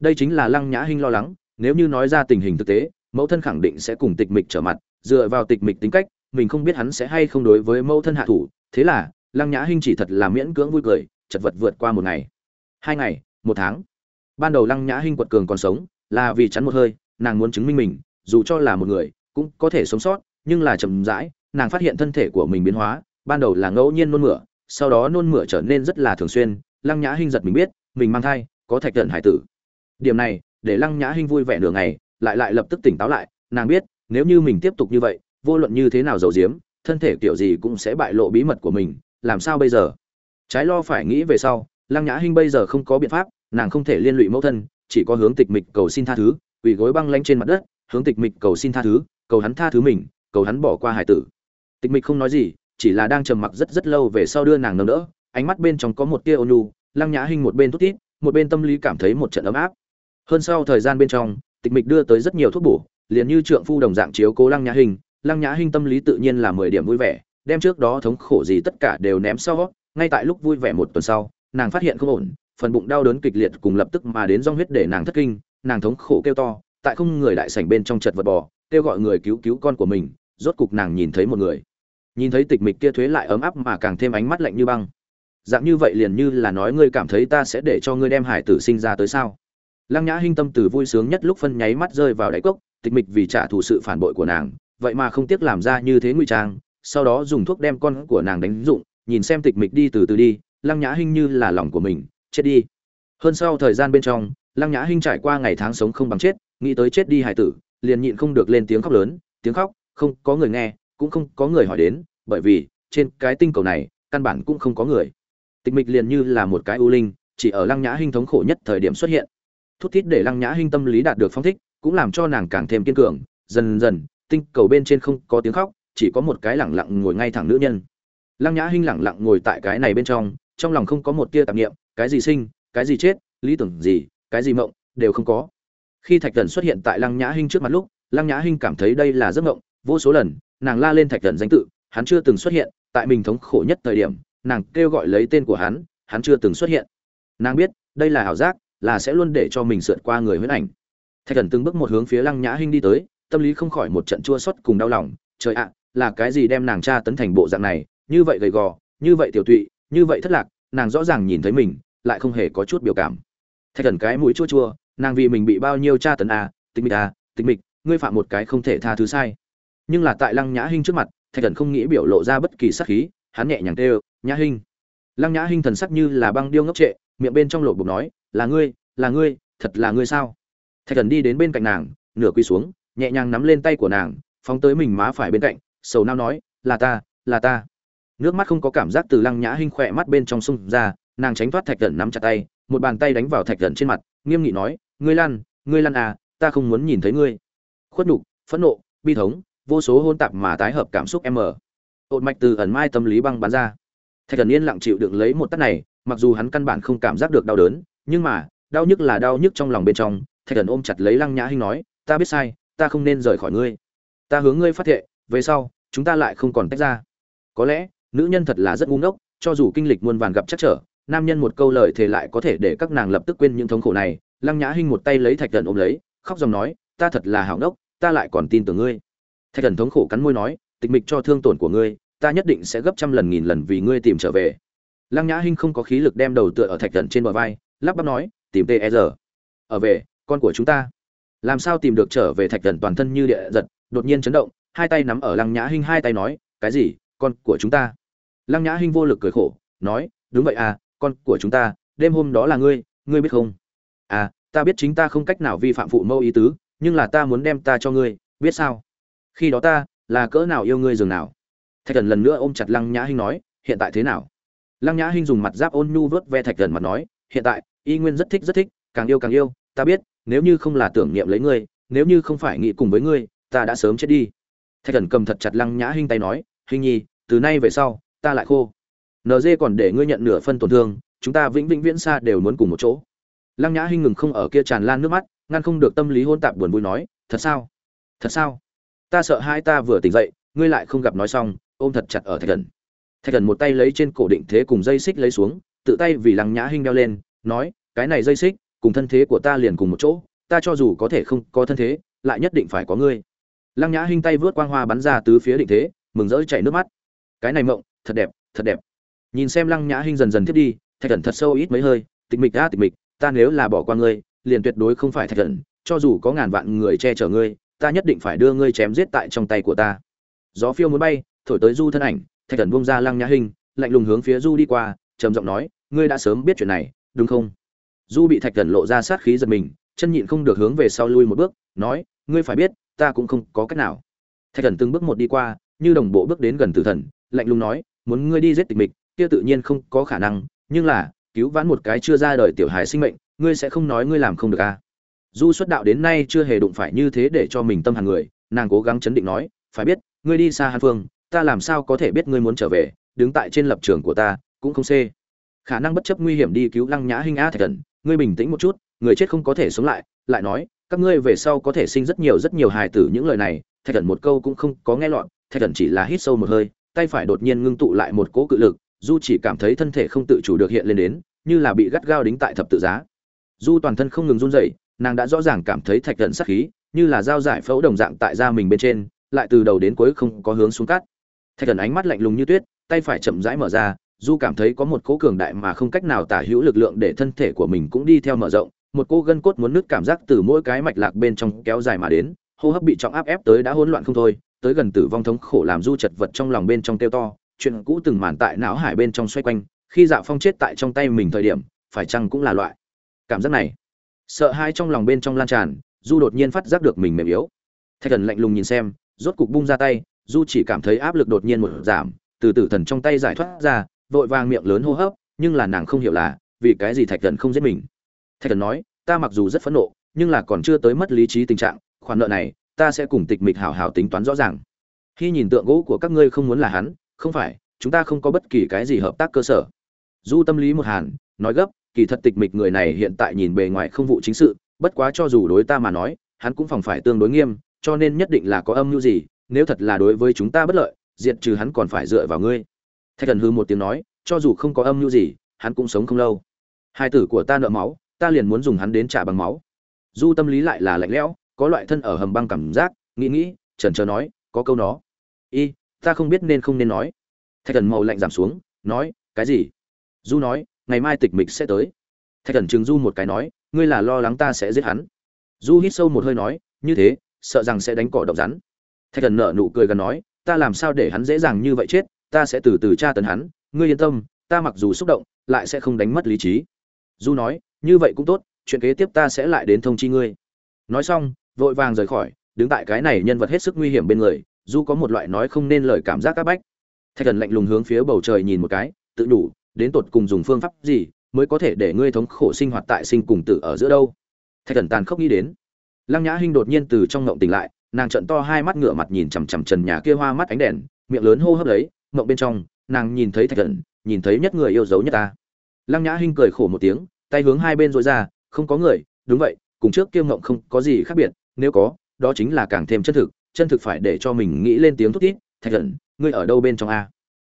[SPEAKER 1] Đây chính là lăng nhã hinh lo lắng nếu như nói ra tình hình thực tế, mẫu thân khẳng định sẽ cùng tịch mịch trở mặt, dựa vào tịch mịch tính cách, mình không biết hắn sẽ hay không đối với mẫu thân hạ thủ. Thế là, lăng nhã hinh chỉ thật là miễn cưỡng vui cười, chật vật vượt qua một ngày. Hai ngày, một tháng. Ban đầu lăng nhã hinh quật cường còn sống, là vì chắn một hơi, nàng muốn chứng minh mình, dù cho là một người, cũng có thể sống sót, nhưng là chậm rãi, nàng phát hiện thân thể của mình biến hóa, ban đầu là ngẫu nhiên nôn mửa, sau đó nôn mửa trở nên rất là thường xuyên. Lăng nhã hinh giật mình biết, mình mang thai, có thạch thần hải tử. Điểm này để lăng nhã hinh vui vẻ nửa ngày, lại lại lập tức tỉnh táo lại, nàng biết, nếu như mình tiếp tục như vậy, vô luận như thế nào giấu giếm, thân thể kiểu gì cũng sẽ bại lộ bí mật của mình, làm sao bây giờ? Trái lo phải nghĩ về sau, lăng nhã hinh bây giờ không có biện pháp, nàng không thể liên lụy mẫu thân, chỉ có hướng tịch mịch cầu xin tha thứ, quỳ gối băng lanh trên mặt đất, hướng tịch mịch cầu xin tha thứ, cầu hắn tha thứ mình, cầu hắn bỏ qua hải tử. Tịch mịch không nói gì, chỉ là đang trầm mặc rất rất lâu về sau đưa nàng nâng đỡ, ánh mắt bên trong có một tia ônu lăng nhã hinh một bên thút tít một bên tâm lý cảm thấy một trận ấm áp hơn sau thời gian bên trong, tịch mịch đưa tới rất nhiều thuốc bổ, liền như trượng phu đồng dạng chiếu cố lăng nhã hinh lăng nhã hinh tâm lý tự nhiên là mười điểm vui vẻ, đem trước đó thống khổ gì tất cả đều ném sau, ngay tại lúc vui vẻ một tuần sau, nàng phát hiện không ổn, phần bụng đau đớn kịch liệt cùng lập tức mà đến rong huyết để nàng thất kinh, nàng thống khổ kêu to, tại không người đại sảnh bên trong chật vật bò, kêu gọi người cứu cứu con của mình, rốt cục nàng nhìn thấy một người. Nhìn thấy tịch mịch kia thuế lại ấm áp mà càng thêm ánh mắt lạnh như băng. Dạng như vậy liền như là nói ngươi cảm thấy ta sẽ để cho ngươi đem hải tử sinh ra tới sao? Lăng nhã hinh tâm từ vui sướng nhất lúc phân nháy mắt rơi vào đáy cốc, tịch mịch vì trả thù sự phản bội của nàng, vậy mà không tiếc làm ra như thế ngụy trang, sau đó dùng thuốc đem con của nàng đánh dụng, nhìn xem tịch mịch đi từ từ đi, lăng nhã hinh như là lòng của mình, chết đi. Hơn sau thời gian bên trong, lăng nhã hinh trải qua ngày tháng sống không bằng chết, nghĩ tới chết đi hải tử, liền nhịn không được lên tiếng khóc lớn, tiếng khóc, không có người nghe, cũng không có người hỏi đến, bởi vì, trên cái tinh cầu này, căn bản cũng không có người. Tịch mịch liền như là một cái ưu linh, chỉ ở lăng nhã hinh thống khổ nhất thời điểm xuất hiện thút thít để lăng nhã hinh tâm lý đạt được phong thích, cũng làm cho nàng càng thêm kiên cường. Dần dần, tinh cầu bên trên không có tiếng khóc, chỉ có một cái lẳng lặng ngồi ngay thẳng nữ nhân. Lăng nhã hinh lẳng lặng ngồi tại cái này bên trong trong lòng không có một tia tạp niệm, cái gì sinh, cái gì chết, lý tưởng gì, cái gì mộng, đều không có. Khi thạch thần xuất hiện tại lăng nhã hinh trước mặt lúc, lăng nhã hinh cảm thấy đây là giấc mộng, vô số lần, nàng la lên thạch thần danh tự, hắn chưa từng xuất hiện, tại mình thống khổ nhất thời điểm, nàng kêu gọi lấy tên của hắn hắn chưa từng xuất hiện. Nàng biết, đây là ảo giác là sẽ luôn để cho mình sượt qua người huyễn ảnh. Thạch thần từng bước một hướng phía lăng nhã hinh đi tới, tâm lý không khỏi một trận chua xót cùng đau lòng. Trời ạ, là cái gì đem nàng cha tấn thành bộ dạng này? Như vậy gầy gò, như vậy tiểu tụy, như vậy thất lạc, nàng rõ ràng nhìn thấy mình, lại không hề có chút biểu cảm. Thạch thần cái mũi chua chua, nàng vì mình bị bao nhiêu tra tấn à tịch mịch à tịch mịch, ngươi phạm một cái không thể tha thứ sai. Nhưng là tại lăng nhã hinh trước mặt, thạch thần không nghĩ biểu lộ ra bất kỳ sắc khí, hắn nhẹ nhàng kêu, nhã hinh. Lăng nhã hinh thần sắc như là băng điêu ngốc trệ, miệng bên trong lộ bục nói là ngươi là ngươi, thật là ngươi sao? Thạch thần đi đến bên cạnh nàng, nửa quỳ xuống, nhẹ nhàng nắm lên tay của nàng, phóng tới mình má phải bên cạnh, sầu nao nói, là ta là ta. Nước mắt không có cảm giác từ lăng nhã hinh khỏe mắt bên trong sông ra, nàng tránh thoát thạch thần nắm chặt tay, một bàn tay đánh vào thạch thần trên mặt, nghiêm nghị nói, ngươi lăn ngươi lăn à ta không muốn nhìn thấy ngươi. Khuất nhục, phẫn nộ, bi thống, vô số hôn tạp mà tái hợp cảm xúc em mở ột mạch từ ẩn mai tâm lý băng bắn ra. Thạch thần yên lặng chịu đựng lấy một tắt này, mặc dù hắn căn bản không cảm giác được đau đớn nhưng mà, đau nhức là đau nhức trong lòng bên trong, thạch thần ôm chặt lấy lăng nhã hinh nói, ta biết sai, ta không nên rời khỏi ngươi. Ta hướng ngươi phát thệ, về sau, chúng ta lại không còn tách ra. Có lẽ, nữ nhân thật là rất ngu ngốc, cho dù kinh lịch muôn vàn gặp chắc trở, nam nhân một câu lời thề lại có thể để các nàng lập tức quên những thống khổ này. Lăng nhã hinh một tay lấy thạch thần ôm lấy, khóc dòng nói, ta thật là hảo ngốc, ta lại còn tin tưởng ngươi. Thạch thần thống khổ cắn môi nói, tịch mịch cho thương tổn của ngươi, ta nhất định sẽ gấp trăm lần nghìn lần vì ngươi tìm trở về. Lăng nhã hinh không có khí lực đem đầu tựa ở thạch thần trên bờ vai lắp bắp nói, tìm tr e ở về, con của chúng ta. Làm sao tìm được trở về thạch thần toàn thân như địa giật, đột nhiên chấn động, hai tay nắm ở lăng nhã hinh hai tay nói, cái gì, con của chúng ta? Lăng nhã hinh vô lực cười khổ, nói, đúng vậy à con của chúng ta, đêm hôm đó là ngươi ngươi biết không? À ta biết chính ta không cách nào vi phạm phụ mẫu ý tứ, nhưng là ta muốn đem ta cho ngươi, biết sao? Khi đó ta, là cỡ nào yêu ngươi dường nào? Thạch thần lần nữa ôm chặt lăng nhã hinh nói, hiện tại thế nào? Lăng nhã hinh dùng mặt giáp ôn nhu vớt ve thạch thần mặt nói hiện tại, y nguyên rất thích rất thích, càng yêu càng yêu, ta biết, nếu như không là tưởng niệm lấy ngươi, nếu như không phải nghĩ cùng với ngươi, ta đã sớm chết đi. Thạch thần cầm thật chặt lăng nhã hinh tay nói hình nhi, từ nay về sau, ta lại khô. Nd còn để ngươi nhận nửa phân tổn thương, chúng ta vĩnh vĩnh viễn xa đều muốn cùng một chỗ. Lăng nhã hinh ngừng không ở kia tràn lan nước mắt, ngăn không được tâm lý hôn tạp buồn vui nói, thật sao? Thật sao? Ta sợ hai ta vừa tỉnh dậy, ngươi lại không gặp nói xong. Ôm thật chặt ở thạch thần thạch thần một tay lấy trên cổ định thế cùng dây xích lấy xuống tự tay vì lăng nhã hinh đeo lên, nói, cái này dây xích, cùng thân thế của ta liền cùng một chỗ, ta cho dù có thể không có thân thế, lại nhất định phải có ngươi. Lăng nhã hinh tay vớt quang hoa bắn ra tứ phía định thế, mừng rỡ chảy nước mắt. Cái này mộng, thật đẹp thật đẹp. Nhìn xem lăng nhã hinh dần dần thiết đi, thạch thần thật sâu ít mấy hơi, tịch mịch đã tịch mịch, ta nếu là bỏ qua ngươi, liền tuyệt đối không phải thạch thần cho dù có ngàn vạn người che chở ngươi, ta nhất định phải đưa ngươi chém giết tại trong tay của ta. Gió phiêu muốn bay, thổi tới du thân ảnh, thạch thần bông ra lăng nhã hinh, lạnh lùng hướng phía du đi qua, trầm giọng nói ngươi đã sớm biết chuyện này, đúng không? Du bị thạch thần lộ ra sát khí giật mình, chân nhịn không được hướng về sau lui một bước, nói, ngươi phải biết, ta cũng không có cách nào. Thạch thần từng bước một đi qua, như đồng bộ bước đến gần tử thần, lạnh lùng nói, muốn ngươi đi giết tịch mịch, kia tự nhiên không có khả năng, nhưng là, cứu vãn một cái chưa ra đời tiểu hài sinh mệnh, ngươi sẽ không nói ngươi làm không được à? Du xuất đạo đến nay chưa hề đụng phải như thế để cho mình tâm hàng người, nàng cố gắng chấn định nói, phải biết, ngươi đi xa hàn phương, ta làm sao có thể biết ngươi muốn trở về, đứng tại trên lập trường của ta, cũng không xê khả năng bất chấp nguy hiểm đi cứu lăng nhã hinh a thạch thần. Ngươi bình tĩnh một chút người chết không có thể sống lại lại nói các ngươi về sau có thể sinh rất nhiều rất nhiều hài tử những lời này. Thạch thần một câu cũng không có nghe loạn, thạch thần chỉ là hít sâu một hơi tay phải đột nhiên ngưng tụ lại một cỗ cự lực du chỉ cảm thấy thân thể không tự chủ được hiện lên đến như là bị gắt gao đính tại thập tự giá. Du toàn thân không ngừng run rẩy nàng đã rõ ràng cảm thấy thạch thần sắc khí như là dao giải phẫu đồng dạng tại da mình bên trên lại từ đầu đến cuối không có hướng xuống cắt. Thạch thần ánh mắt lạnh lùng như tuyết tay phải chậm rãi mở ra du cảm thấy có một cỗ cường đại mà không cách nào tả hữu lực lượng để thân thể của mình cũng đi theo mở rộng, một cô gân cốt muốn nứt cảm giác từ mỗi cái mạch lạc bên trong kéo dài mà đến, hô hấp bị trọng áp ép tới đã hỗn loạn không thôi, tới gần tử vong thống khổ làm du chật vật trong lòng bên trong tiêu to, chuyện cũ từng màn tại não hải bên trong xoay quanh, khi dạ phong chết tại trong tay mình thời điểm, phải chăng cũng là loại cảm giác này? Sợ hai trong lòng bên trong lan tràn, du đột nhiên phát giác được mình mềm yếu. Thạch thần lạnh lùng nhìn xem, rốt cục bung ra tay, du chỉ cảm thấy áp lực đột nhiên một giảm, từ tử thần trong tay giải thoát ra vội vàng miệng lớn hô hấp, nhưng là nàng không hiểu là, vì cái gì thạch thần không giết mình. Thạch thần nói, ta mặc dù rất phẫn nộ, nhưng là còn chưa tới mất lý trí tình trạng, khoản nợ này, ta sẽ cùng tịch mịch hảo hảo tính toán rõ ràng. Khi nhìn tượng gỗ của các ngươi không muốn là hắn, không phải, chúng ta không có bất kỳ cái gì hợp tác cơ sở. Du tâm lý một hàn, nói gấp, kỳ thật tịch mịch người này hiện tại nhìn bề ngoài không vụ chính sự, bất quá cho dù đối ta mà nói, hắn cũng phòng phải tương đối nghiêm, cho nên nhất định là có âm mưu gì, nếu thật là đối với chúng ta bất lợi, diệt trừ hắn còn phải dựa vào ngươi thạch thần hư một tiếng nói, cho dù không có âm mưu gì, hắn cũng sống không lâu. Hai tử của ta nợ máu, ta liền muốn dùng hắn đến trả bằng máu. Du tâm lý lại là lạnh lẽo, có loại thân ở hầm băng cảm giác, nghĩ nghĩ trần trờ nói, có câu nó. Y, ta không biết nên không nên nói. Thạch thần màu lạnh giảm xuống, nói, cái gì? Du nói, ngày mai tịch mịch sẽ tới. Thạch thần chừng du một cái nói, ngươi là lo lắng ta sẽ giết hắn. Du hít sâu một hơi nói, như thế, sợ rằng sẽ đánh cỏ độc rắn. Thạch thần nợ nụ cười gần nói, ta làm sao để hắn dễ dàng như vậy chết? Ta sẽ từ từ tra tấn hắn, ngươi yên tâm, ta mặc dù xúc động, lại sẽ không đánh mất lý trí. Du nói, như vậy cũng tốt, chuyện kế tiếp ta sẽ lại đến thông chi ngươi. Nói xong, vội vàng rời khỏi, đứng tại cái này nhân vật hết sức nguy hiểm bên người du có một loại nói không nên lời cảm giác áp bách. Thạch thần lạnh lùng hướng phía bầu trời nhìn một cái, tự đủ, đến tột cùng dùng phương pháp gì mới có thể để ngươi thống khổ sinh hoạt tại sinh cùng tử ở giữa đâu? Thạch thần tàn khốc nghĩ đến. Lăng nhã hinh đột nhiên từ trong ngộng tỉnh lại, nàng trận to hai mắt ngửa mặt nhìn chằm chằm trần nhà kia hoa mắt ánh đèn, miệng lớn hô hấp lấy mộng bên trong, nàng nhìn thấy thạch thần nhìn thấy nhất người yêu dấu nhất ta. Lăng nhã hinh cười khổ một tiếng, tay hướng hai bên dối ra, không có người, đúng vậy, cùng trước kia mộng không có gì khác biệt, nếu có, đó chính là càng thêm chân thực chân thực phải để cho mình nghĩ lên tiếng thút thít, thạch thần ngươi ở đâu bên trong a?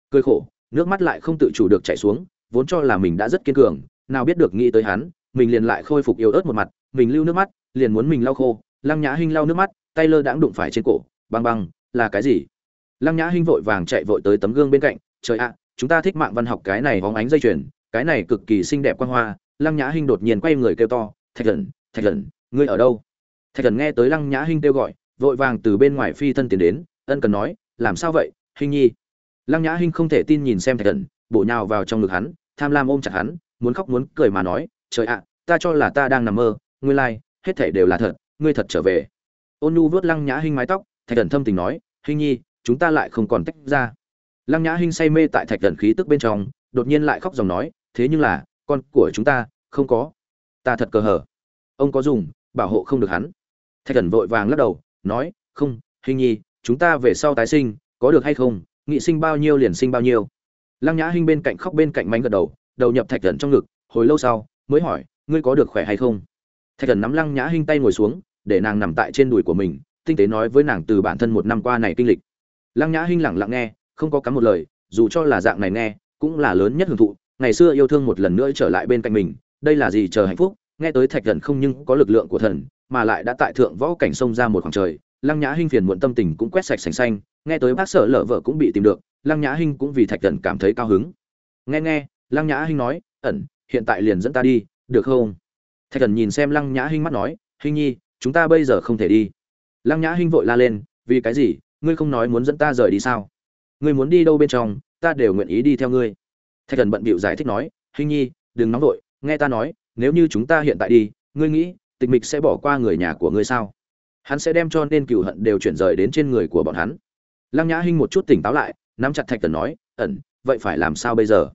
[SPEAKER 1] Cười khổ, nước mắt lại không tự chủ được chảy xuống, vốn cho là mình đã rất kiên cường, nào biết được nghĩ tới hắn, mình liền lại khôi phục yếu ớt một mặt, mình lưu nước mắt, liền muốn mình lau khô. Lăng nhã hinh lau nước mắt, tay lơ đãng đụng phải trên cổ, băng băng, là cái gì? Lăng nhã hinh vội vàng chạy vội tới tấm gương bên cạnh trời ạ chúng ta thích mạng văn học cái này hóng ánh dây chuyền cái này cực kỳ xinh đẹp quan hoa. Lăng nhã hinh đột nhiên quay người kêu to thạch thần thạch thần ngươi ở đâu? Thạch thần nghe tới lăng nhã hinh kêu gọi vội vàng từ bên ngoài phi thân tiến đến ân cần nói làm sao vậy hinh nhi? Lăng nhã hinh không thể tin nhìn xem thạch thần bổ nhào vào trong ngực hắn tham lam ôm chặt hắn muốn khóc muốn cười mà nói trời ạ ta cho là ta đang nằm mơ ngươi lai、like, hết thể đều là thật ngươi thật trở về. Ôn nhu vớt lăng nhã hinh mái tóc thạch thần thâm tình nói hinh nhi chúng ta lại không còn tách ra. Lăng nhã hinh say mê tại thạch thần khí tức bên trong, đột nhiên lại khóc dòng nói, thế nhưng là, con của chúng ta, không có. Ta thật cờ hở ông có dùng, bảo hộ không được hắn. Thạch thần vội vàng lắc đầu, nói, không hình nhi, chúng ta về sau tái sinh, có được hay không, nghị sinh bao nhiêu liền sinh bao nhiêu. Lăng nhã hinh bên cạnh khóc bên cạnh mánh gật đầu đầu nhập thạch thần trong ngực, hồi lâu sau, mới hỏi, ngươi có được khỏe hay không? Thạch thần nắm lăng nhã hinh tay ngồi xuống, để nàng nằm tại trên đùi của mình, tinh tế nói với nàng từ bản thân một năm qua này kinh lịch lăng nhã hinh lặng lặng nghe, không có cắm một lời, dù cho là dạng này nghe, cũng là lớn nhất hưởng thụ. Ngày xưa yêu thương một lần nữa trở lại bên cạnh mình, đây là gì chờ hạnh phúc, nghe tới thạch thần không nhưng có lực lượng của thần, mà lại đã tại thượng võ cảnh sông ra một khoảng trời, lăng nhã hinh phiền muộn tâm tình cũng quét sạch sành xanh, nghe tới bác sở lở vợ cũng bị tìm được, lăng nhã hinh cũng vì thạch thần cảm thấy cao hứng. Nghe nghe, lăng nhã hinh nói, ẩn, hiện tại liền dẫn ta đi, được không? Thạch thần nhìn xem lăng nhã hinh mắt nói, hinh nhi, chúng ta bây giờ không thể đi. Lăng nhã hinh vội la lên, vì cái gì? Ngươi không nói muốn dẫn ta rời đi sao? Ngươi muốn đi đâu bên trong, ta đều nguyện ý đi theo ngươi. Thạch thần bận bịu giải thích nói, hình nhi, đừng nóng vội, nghe ta nói, nếu như chúng ta hiện tại đi, ngươi nghĩ, tịch mịch sẽ bỏ qua người nhà của ngươi sao? Hắn sẽ đem cho nên cựu hận đều chuyển rời đến trên người của bọn hắn. Lăng nhã hinh một chút tỉnh táo lại, nắm chặt thạch thần nói, ẩn, vậy phải làm sao bây giờ?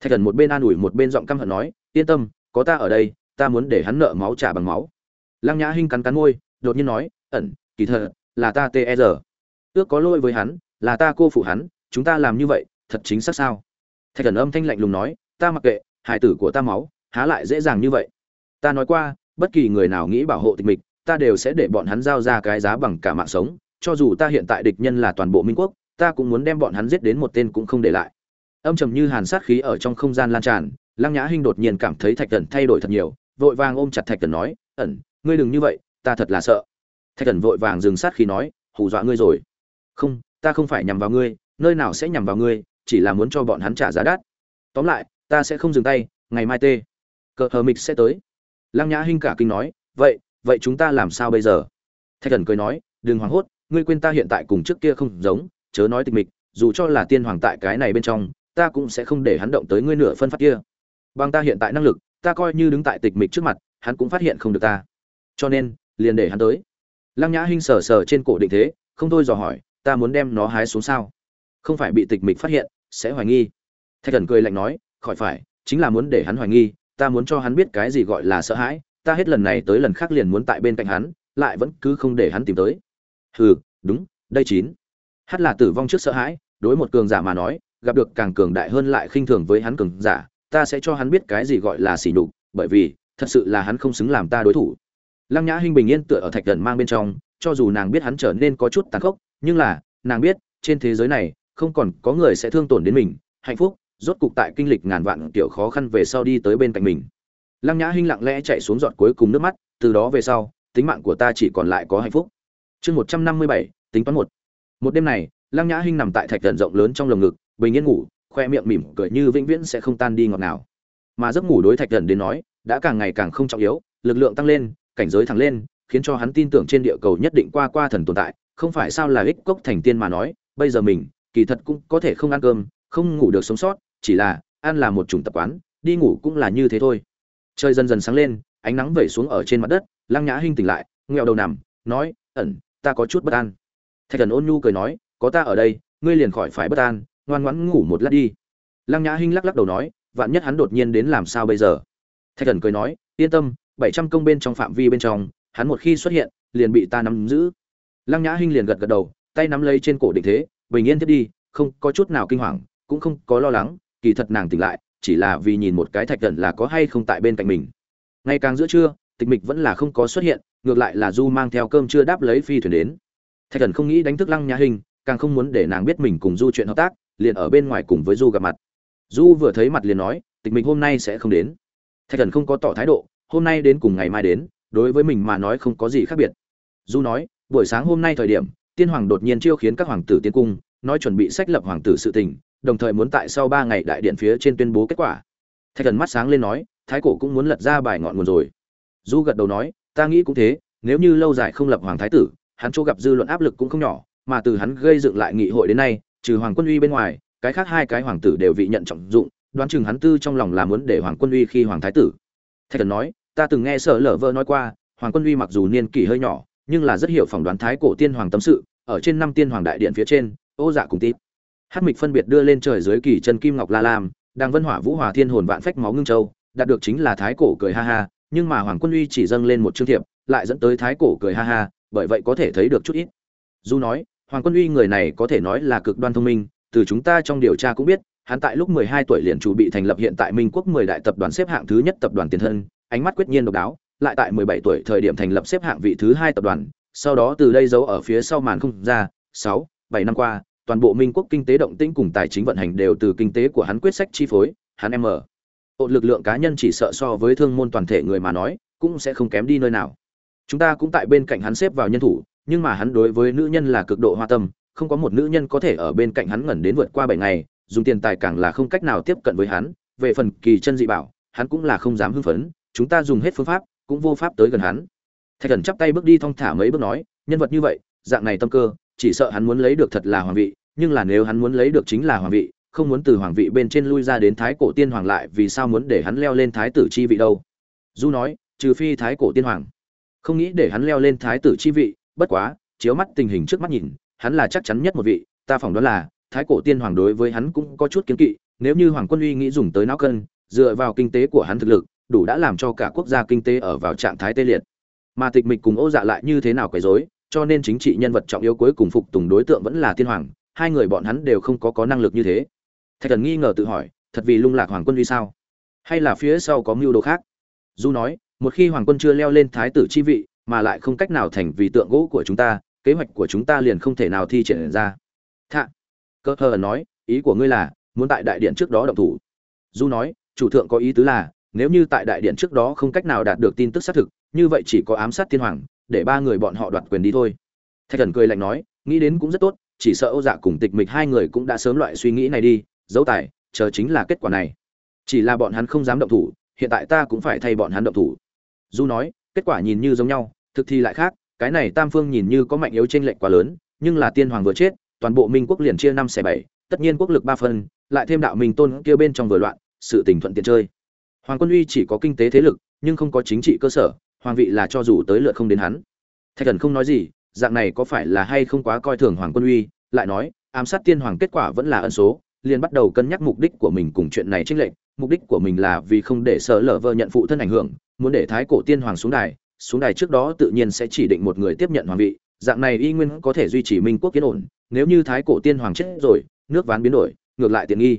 [SPEAKER 1] Thạch thần một bên an ủi một bên giọng căm hận nói, yên tâm, có ta ở đây, ta muốn để hắn nợ máu trả bằng máu. Lăng nhã hinh cắn cắn môi, đột nhiên nói, ẩn, kỳ thật, là ta tê e ước có lỗi với hắn, là ta cô phụ hắn, chúng ta làm như vậy, thật chính xác sao? Thạch thần âm thanh lạnh lùng nói, ta mặc kệ, hải tử của ta máu, há lại dễ dàng như vậy. Ta nói qua, bất kỳ người nào nghĩ bảo hộ tịch mịch, ta đều sẽ để bọn hắn giao ra cái giá bằng cả mạng sống, cho dù ta hiện tại địch nhân là toàn bộ minh quốc, ta cũng muốn đem bọn hắn giết đến một tên cũng không để lại. Âm trầm như hàn sát khí ở trong không gian lan tràn, lăng nhã hinh đột nhiên cảm thấy thạch thần thay đổi thật nhiều, vội vàng ôm chặt thạch thần nói, ẩn, ngươi đừng như vậy, ta thật là sợ. Thạch thần vội vàng dừng sát khí nói, hù dọa ngươi rồi không, ta không phải nhằm vào ngươi, nơi nào sẽ nhằm vào ngươi, chỉ là muốn cho bọn hắn trả giá đắt. Tóm lại, ta sẽ không dừng tay, ngày mai tê. Cờ hờ mịch sẽ tới. Lăng nhã hinh cả kinh nói, vậy vậy chúng ta làm sao bây giờ? Thạch thần cười nói, đừng hoảng hốt, ngươi quên ta hiện tại cùng trước kia không giống, chớ nói tịch mịch, dù cho là tiên hoàng tại cái này bên trong, ta cũng sẽ không để hắn động tới ngươi nửa phân phát kia. Bằng ta hiện tại năng lực, ta coi như đứng tại tịch mịch trước mặt, hắn cũng phát hiện không được ta. Cho nên, liền để hắn tới. Lăng nhã hinh sờ sờ trên cổ định thế, không thôi dò hỏi ta muốn đem nó hái xuống sao? Không phải bị tịch mịch phát hiện, sẽ hoài nghi. Thạch thần cười lạnh nói, khỏi phải, chính là muốn để hắn hoài nghi, ta muốn cho hắn biết cái gì gọi là sợ hãi, ta hết lần này tới lần khác liền muốn tại bên cạnh hắn, lại vẫn cứ không để hắn tìm tới. Hừ, đúng, đây chín. Hát là tử vong trước sợ hãi, đối một cường giả mà nói, gặp được càng cường đại hơn lại khinh thường với hắn cường giả, ta sẽ cho hắn biết cái gì gọi là sỉ nhục, bởi vì, thật sự là hắn không xứng làm ta đối thủ. Lăng nhã hinh bình yên tựa ở thạch thần mang bên trong, cho dù nàng biết hắn trở nên có chút tàn khốc nhưng là, nàng biết, trên thế giới này, không còn có người sẽ thương tổn đến mình, hạnh phúc, rốt cục tại kinh lịch ngàn vạn tiểu khó khăn về sau đi tới bên cạnh mình. Lăng nhã hinh lặng lẽ chạy xuống giọt cuối cùng nước mắt, từ đó về sau, tính mạng của ta chỉ còn lại có hạnh phúc. Chương một trăm năm mươi bảy, tính toán một. Một đêm này, lăng nhã hinh nằm tại thạch thần rộng lớn trong lồng ngực, bình yên ngủ, khoe miệng mỉm cười như vĩnh viễn sẽ không tan đi ngọt nào mà giấc ngủ đối thạch thần đến nói, đã càng ngày càng không trọng yếu, lực lượng tăng lên, cảnh giới thẳng lên, khiến cho hắn tin tưởng trên địa cầu nhất định qua qua thần tồn tại không phải sao là ích cốc thành tiên mà nói, bây giờ mình, kỳ thật cũng có thể không ăn cơm, không ngủ được sống sót, chỉ là ăn là một chủng tập quán, đi ngủ cũng là như thế thôi. Trời dần dần sáng lên, ánh nắng vẩy xuống ở trên mặt đất, lăng nhã hinh tỉnh lại nghèo đầu nằm, nói, ẩn, ta có chút bất an. Thạch thần ôn nhu cười nói, có ta ở đây, ngươi liền khỏi phải bất an, ngoan ngoãn ngủ một lát đi. Lăng nhã hinh lắc lắc đầu nói, vạn nhất hắn đột nhiên đến làm sao bây giờ? Thạch thần cười nói, yên tâm, bảy trăm công bên trong phạm vi bên trong, hắn một khi xuất hiện, liền bị ta nắm giữ lăng nhã hinh liền gật gật đầu, tay nắm lấy trên cổ định thế, bình yên thiết đi, không có chút nào kinh hoàng, cũng không có lo lắng, kỳ thật nàng tỉnh lại, chỉ là vì nhìn một cái thạch thần là có hay không tại bên cạnh mình. Ngày càng giữa trưa, tịch mịch vẫn là không có xuất hiện, ngược lại là du mang theo cơm chưa đáp lấy phi thuyền đến. Thạch thần không nghĩ đánh thức lăng nhã hình càng không muốn để nàng biết mình cùng du chuyện hợp tác, liền ở bên ngoài cùng với du gặp mặt. Du vừa thấy mặt liền nói, tịch mịch hôm nay sẽ không đến. Thạch thần không có tỏ thái độ, hôm nay đến cùng ngày mai đến, đối với mình mà nói không có gì khác biệt. Du nói buổi sáng hôm nay thời điểm, tiên hoàng đột nhiên chiêu khiến các hoàng tử tiến cung, nói chuẩn bị sách lập hoàng tử sự tình, đồng thời muốn tại sau ba ngày đại điện phía trên tuyên bố kết quả. Thạch thần mắt sáng lên nói, thái cổ cũng muốn lật ra bài ngọn nguồn rồi. Du gật đầu nói, ta nghĩ cũng thế, nếu như lâu dài không lập hoàng thái tử, hắn chỗ gặp dư luận áp lực cũng không nhỏ, mà từ hắn gây dựng lại nghị hội đến nay, trừ hoàng quân uy bên ngoài, cái khác hai cái hoàng tử đều vị nhận trọng dụng, đoán chừng hắn tư trong lòng là muốn để hoàng quân uy khi hoàng thái tử. Thạch thần nói, ta từng nghe sở lở vợ nói qua, hoàng quân uy mặc dù niên kỷ hơi nhỏ nhưng là rất hiểu phỏng đoán thái cổ tiên hoàng tâm sự, ở trên năm tiên hoàng đại điện phía trên, ô dạ cùng tít. Hát mịch phân biệt đưa lên trời dưới kỳ chân kim ngọc la lam đang vân hỏa vũ hòa thiên hồn vạn phách máu ngưng châu, đạt được chính là thái cổ cười ha ha, nhưng mà hoàng quân uy chỉ dâng lên một chương thiệp, lại dẫn tới thái cổ cười ha ha, bởi vậy có thể thấy được chút ít. Du nói, hoàng quân uy người này có thể nói là cực đoan thông minh, từ chúng ta trong điều tra cũng biết, hắn tại lúc 12 tuổi liền chủ bị thành lập hiện tại minh quốc 10 đại tập đoàn xếp hạng thứ nhất tập đoàn tiền thân, ánh mắt quyết nhiên độc đáo lại tại 17 tuổi thời điểm thành lập xếp hạng vị thứ hai tập đoàn sau đó từ đây giấu ở phía sau màn không ra 6, 7 năm qua toàn bộ minh quốc kinh tế động tĩnh cùng tài chính vận hành đều từ kinh tế của hắn quyết sách chi phối hắn em ở. Ổn lực lượng cá nhân chỉ sợ so với thương môn toàn thể người mà nói cũng sẽ không kém đi nơi nào. Chúng ta cũng tại bên cạnh hắn xếp vào nhân thủ nhưng mà hắn đối với nữ nhân là cực độ hoa tâm không có một nữ nhân có thể ở bên cạnh hắn ngẩn đến vượt qua bảy ngày dùng tiền tài càng là không cách nào tiếp cận với hắn. Về phần kỳ chân dị bảo hắn cũng là không dám hưng phấn chúng ta dùng hết phương pháp cũng vô pháp tới gần hắn. Thạch thần chắp tay bước đi thong thả mấy bước nói, nhân vật như vậy, dạng này tâm cơ, chỉ sợ hắn muốn lấy được thật là hoàng vị, nhưng là nếu hắn muốn lấy được chính là hoàng vị, không muốn từ hoàng vị bên trên lui ra đến thái cổ tiên hoàng lại, vì sao muốn để hắn leo lên thái tử chi vị đâu? Du nói, trừ phi thái cổ tiên hoàng. Không nghĩ để hắn leo lên thái tử chi vị, bất quá, chiếu mắt tình hình trước mắt nhìn, hắn là chắc chắn nhất một vị, ta phỏng đoán là, thái cổ tiên hoàng đối với hắn cũng có chút kiến kỵ, nếu như hoàng quân uy nghĩ dùng tới não cân, dựa vào kinh tế của hắn thực lực đủ đã làm cho cả quốc gia kinh tế ở vào trạng thái tê liệt. Mà tịch mịch cùng ô dạ lại như thế nào quấy rối, cho nên chính trị nhân vật trọng yếu cuối cùng phục tùng đối tượng vẫn là thiên hoàng, hai người bọn hắn đều không có có năng lực như thế. Thạch thần nghi ngờ tự hỏi, thật vì lung lạc hoàng quân vì sao? Hay là phía sau có mưu đồ khác? Du nói, một khi hoàng quân chưa leo lên thái tử chi vị, mà lại không cách nào thành vì tượng gỗ của chúng ta, kế hoạch của chúng ta liền không thể nào thi triển ra. Thạ, cơ hờ nói, ý của ngươi là, muốn tại đại điện trước đó động thủ. Du nói, chủ thượng có ý tứ là nếu như tại đại điện trước đó không cách nào đạt được tin tức xác thực, như vậy chỉ có ám sát tiên hoàng, để ba người bọn họ đoạt quyền đi thôi. Thạch thần cười lạnh nói, nghĩ đến cũng rất tốt, chỉ sợ ô dạ cùng tịch mịch hai người cũng đã sớm loại suy nghĩ này đi dấu tài, chờ chính là kết quả này. Chỉ là bọn hắn không dám động thủ, hiện tại ta cũng phải thay bọn hắn động thủ. Du nói, kết quả nhìn như giống nhau, thực thi lại khác, cái này tam phương nhìn như có mạnh yếu t r ê n lệch quá lớn, nhưng là tiên hoàng vừa chết, toàn bộ minh quốc liền chia năm xẻ bảy, tất nhiên quốc lực ba phân lại thêm đạo minh tôn kia bên trong vừa loạn, sự tình thuận tiện chơi hoàng quân uy chỉ có kinh tế thế lực, nhưng không có chính trị cơ sở, hoàng vị là cho dù tới lượt không đến hắn. Thạch thần không nói gì, dạng này có phải là hay không quá coi thường hoàng quân uy, lại nói, ám sát tiên hoàng kết quả vẫn là ân số, liền bắt đầu cân nhắc mục đích của mình cùng chuyện này chính lệnh mục đích của mình là vì không để sợ lở vợ nhận phụ thân ảnh hưởng, muốn để thái cổ tiên hoàng xuống đài xuống đài trước đó tự nhiên sẽ chỉ định một người tiếp nhận hoàng vị, dạng này y nguyên có thể duy trì minh quốc kiến ổn, nếu như thái cổ tiên hoàng chết rồi, nước ván biến đổi, ngược lại tiện nghi.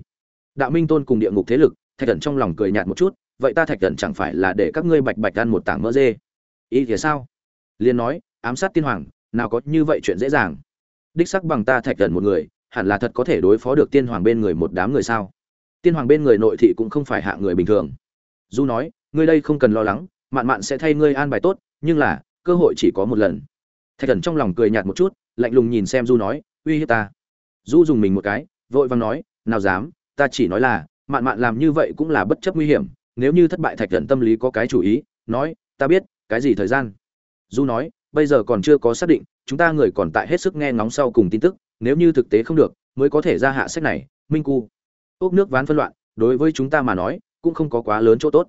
[SPEAKER 1] Đạo minh tôn cùng địa ngục thế lực thạch thần trong lòng cười nhạt một chút, vậy ta thạch thần chẳng phải là để các ngươi bạch bạch ăn một tảng mỡ dê? Ý thì sao? Liên nói, ám sát tiên hoàng, nào có như vậy chuyện dễ dàng. Đích sắc bằng ta thạch thần một người, hẳn là thật có thể đối phó được tiên hoàng bên người một đám người sao? Tiên hoàng bên người nội thị cũng không phải hạ người bình thường. Du nói, ngươi đây không cần lo lắng, mạn mạn sẽ thay ngươi an bài tốt, nhưng là, cơ hội chỉ có một lần. Thạch thần trong lòng cười nhạt một chút, lạnh lùng nhìn xem du nói, uy hiếp ta. Du dùng mình một cái, vội vàng nói, nào dám, ta chỉ nói là mạn mạn làm như vậy cũng là bất chấp nguy hiểm, nếu như thất bại thạch thần tâm lý có cái chủ ý, nói, ta biết, cái gì thời gian? Du nói, bây giờ còn chưa có xác định, chúng ta người còn tại hết sức nghe ngóng sau cùng tin tức, nếu như thực tế không được, mới có thể ra hạ sách này, minh cu. Ốc nước ván phân loạn, đối với chúng ta mà nói, cũng không có quá lớn chỗ tốt.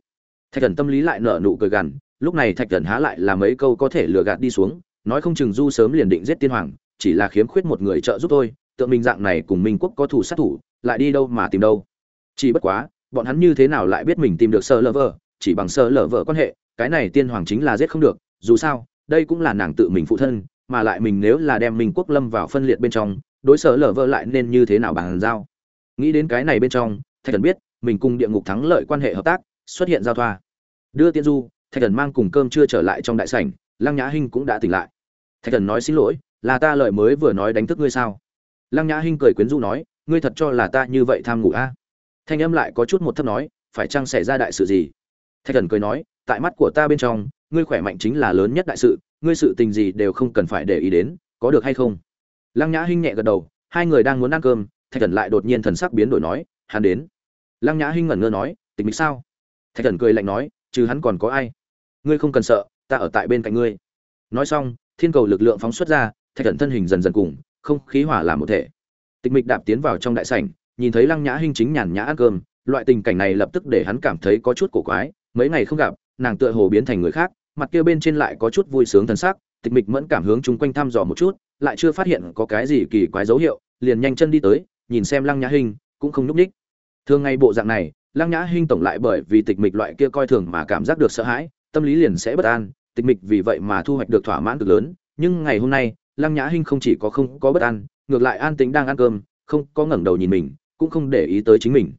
[SPEAKER 1] Thạch thần tâm lý lại nở nụ cười gằn, lúc này thạch thần há lại là mấy câu có thể lừa gạt đi xuống, nói không chừng du sớm liền định giết tiên hoàng, chỉ là khiếm khuyết một người trợ giúp tôi tượng minh dạng này cùng minh quốc có thủ sát thủ, lại đi đâu mà tìm đâu chỉ bất quá, bọn hắn như thế nào lại biết mình tìm được sơ lờ vợ chỉ bằng sơ lờ vợ quan hệ, cái này tiên hoàng chính là giết không được, dù sao, đây cũng là nàng tự mình phụ thân, mà lại mình nếu là đem mình quốc lâm vào phân liệt bên trong, đối sở lờ vợ lại nên như thế nào bằng giao? Nghĩ đến cái này bên trong, thạch thần biết, mình cùng địa ngục thắng lợi quan hệ hợp tác, xuất hiện giao thoa. Đưa tiên du, thạch thần mang cùng cơm chưa trở lại trong đại sảnh, lăng nhã hinh cũng đã tỉnh lại. Thạch thần nói xin lỗi, là ta lời mới vừa nói đánh thức ngươi sao? Lăng nhã hinh cười quyến rũ nói, ngươi thật cho là ta như vậy tham ngủ a? à? Thanh âm lại có chút một thấp nói, phải chăng xảy ra đại sự gì? Thạch thần cười nói, tại mắt của ta bên trong, ngươi khỏe mạnh chính là lớn nhất đại sự, ngươi sự tình gì đều không cần phải để ý đến, có được hay không? Lăng nhã hinh nhẹ gật đầu, hai người đang muốn ăn cơm, thạch thần lại đột nhiên thần sắc biến đổi nói, hắn đến. Lăng nhã hinh ngẩn ngơ nói tịch mịch sao? Thạch thần cười lạnh nói chứ hắn còn có ai? Ngươi không cần sợ, ta ở tại bên cạnh ngươi. Nói xong, thiên cầu lực lượng phóng xuất ra, thạch thần thân hình dần dần cùng, không khí hỏa làm một thể. Tịch mịch đạp tiến vào trong đại sảnh nhìn thấy lăng nhã hinh chính nhàn nhã ăn cơm, loại tình cảnh này lập tức để hắn cảm thấy có chút cổ quái, mấy ngày không gặp, nàng tựa hồ biến thành người khác, mặt kia bên trên lại có chút vui sướng thần sắc, tịch mịch mẫn cảm hướng chung quanh thăm dò một chút, lại chưa phát hiện có cái gì kỳ quái dấu hiệu, liền nhanh chân đi tới, nhìn xem lăng nhã hinh, cũng không núp ních. Thường ngày bộ dạng này, lăng nhã hinh tổng lại bởi vì tịch mịch loại kia coi thường mà cảm giác được sợ hãi, tâm lý liền sẽ bất an, tịch mịch vì vậy mà thu hoạch được thỏa mãn cực lớn, nhưng ngày hôm nay, lăng nhã hinh không chỉ có không có bất an, ngược lại an tĩnh đang ăn cơm, không có ngẩng đầu nhìn mình cũng không để ý tới chính mình.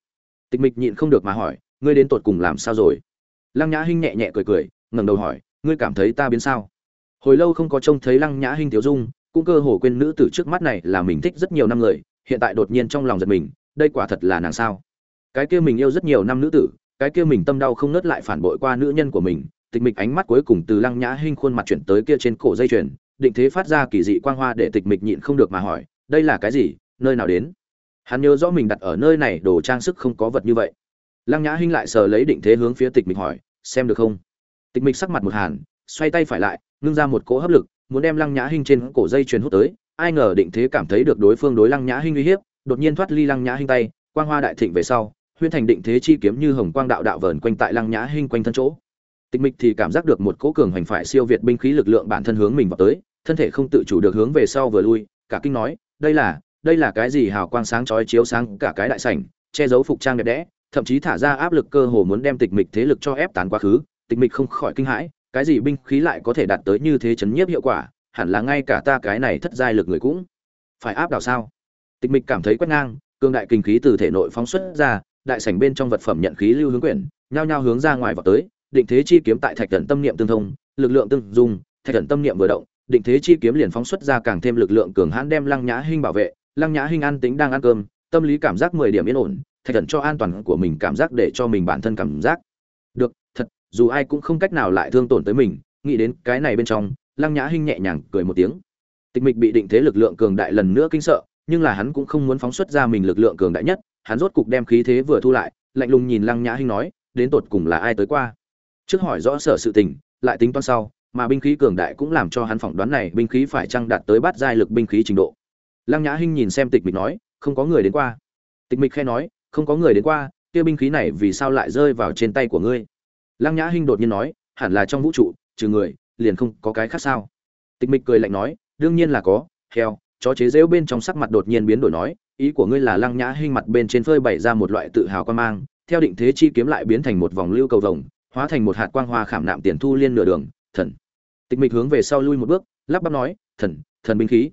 [SPEAKER 1] Tịch mịch nhịn không được mà hỏi, ngươi đến tột cùng làm sao rồi? Lăng nhã hinh nhẹ nhẹ cười cười, ngẩng đầu hỏi, ngươi cảm thấy ta biến sao? Hồi lâu không có trông thấy lăng nhã hinh thiếu dung, cũng cơ hồ quên nữ tử trước mắt này là mình thích rất nhiều năm người, hiện tại đột nhiên trong lòng giật mình, đây quả thật là nàng sao? Cái kia mình yêu rất nhiều năm nữ tử, cái kia mình tâm đau không nớt lại phản bội qua nữ nhân của mình, tịch mịch ánh mắt cuối cùng từ lăng nhã hinh khuôn mặt chuyển tới kia trên cổ dây chuyền, định thế phát ra kỳ dị quang hoa để tịch mịch nhịn không được mà hỏi, đây là cái gì? Nơi nào đến? Hắn nhớ rõ mình đặt ở nơi này, đồ trang sức không có vật như vậy. Lăng nhã hinh lại sờ lấy định thế hướng phía tịch mịch hỏi, xem được không? Tịch mịch sắc mặt một hàn, xoay tay phải lại, ngưng ra một cỗ hấp lực, muốn đem lăng nhã hinh trên cổ dây truyền hút tới. Ai ngờ định thế cảm thấy được đối phương đối lăng nhã hinh uy hiếp, đột nhiên thoát ly lăng nhã hinh tay. Quang hoa đại thịnh về sau huyên thành định thế chi kiếm như hồng quang đạo đạo vờn quanh tại lăng nhã hinh quanh thân chỗ. Tịch mịch thì cảm giác được một cỗ cường hành phải siêu việt binh khí lực lượng bản thân hướng mình vào tới, thân thể không tự chủ được hướng về sau vừa lui, cả kinh nói, đây là đây là cái gì hào quang sáng chói chiếu sáng cả cái đại sảnh, che giấu phục trang đẹp đẽ, thậm chí thả ra áp lực cơ hồ muốn đem tịch mịch thế lực cho ép tán quá khứ, tịch mịch không khỏi kinh hãi, cái gì binh khí lại có thể đạt tới như thế chấn nhiếp hiệu quả, hẳn là ngay cả ta cái này thất giai lực người cũng phải áp đảo sao? Tịch mịch cảm thấy quét ngang cương đại kinh khí từ thể nội phóng xuất ra, đại sảnh bên trong vật phẩm nhận khí lưu hướng quyển, nhao nhao hướng ra ngoài vào tới, định thế chi kiếm tại thạch thần tâm niệm tương thông, lực lượng tương dung, thạch thần tâm niệm vừa động, định thế chi kiếm liền phóng xuất ra càng thêm lực lượng cường hãn đem lăng nhã hinh bảo vệ lăng nhã hinh an tính đang ăn cơm, tâm lý cảm giác mười điểm yên ổn, thạch thần cho an toàn của mình cảm giác để cho mình bản thân cảm giác. Được, thật, dù ai cũng không cách nào lại thương tổn tới mình, nghĩ đến cái này bên trong, lăng nhã hinh nhẹ nhàng cười một tiếng. Tịch mịch bị định thế lực lượng cường đại lần nữa kinh sợ, nhưng là hắn cũng không muốn phóng xuất ra mình lực lượng cường đại nhất, hắn rốt cục đem khí thế vừa thu lại, lạnh lùng nhìn lăng nhã hinh nói, đến tột cùng là ai tới qua? Trước hỏi rõ sở sự tình, lại tính toán sau, mà binh khí cường đại cũng làm cho hắn phỏng đoán này binh khí phải chăng đạt tới bát giai lực binh khí trình độ lăng nhã hinh nhìn xem tịch mịch nói, không có người đến qua. Tịch mịch khe nói, không có người đến qua, kia binh khí này vì sao lại rơi vào trên tay của ngươi? Lăng nhã hinh đột nhiên nói, hẳn là trong vũ trụ, trừ người, liền không có cái khác sao? Tịch mịch cười lạnh nói, đương nhiên là có, heo, chó chế rêu bên trong sắc mặt đột nhiên biến đổi nói, ý của ngươi là lăng nhã hinh mặt bên trên phơi bày ra một loại tự hào quan mang, theo định thế chi kiếm lại biến thành một vòng lưu cầu vồng, hóa thành một hạt quang hoa khảm nạm tiền thu liên nửa đường, thần. Tịch mịch hướng về sau lui một bước, lắp bắp nói, thần thần binh khí.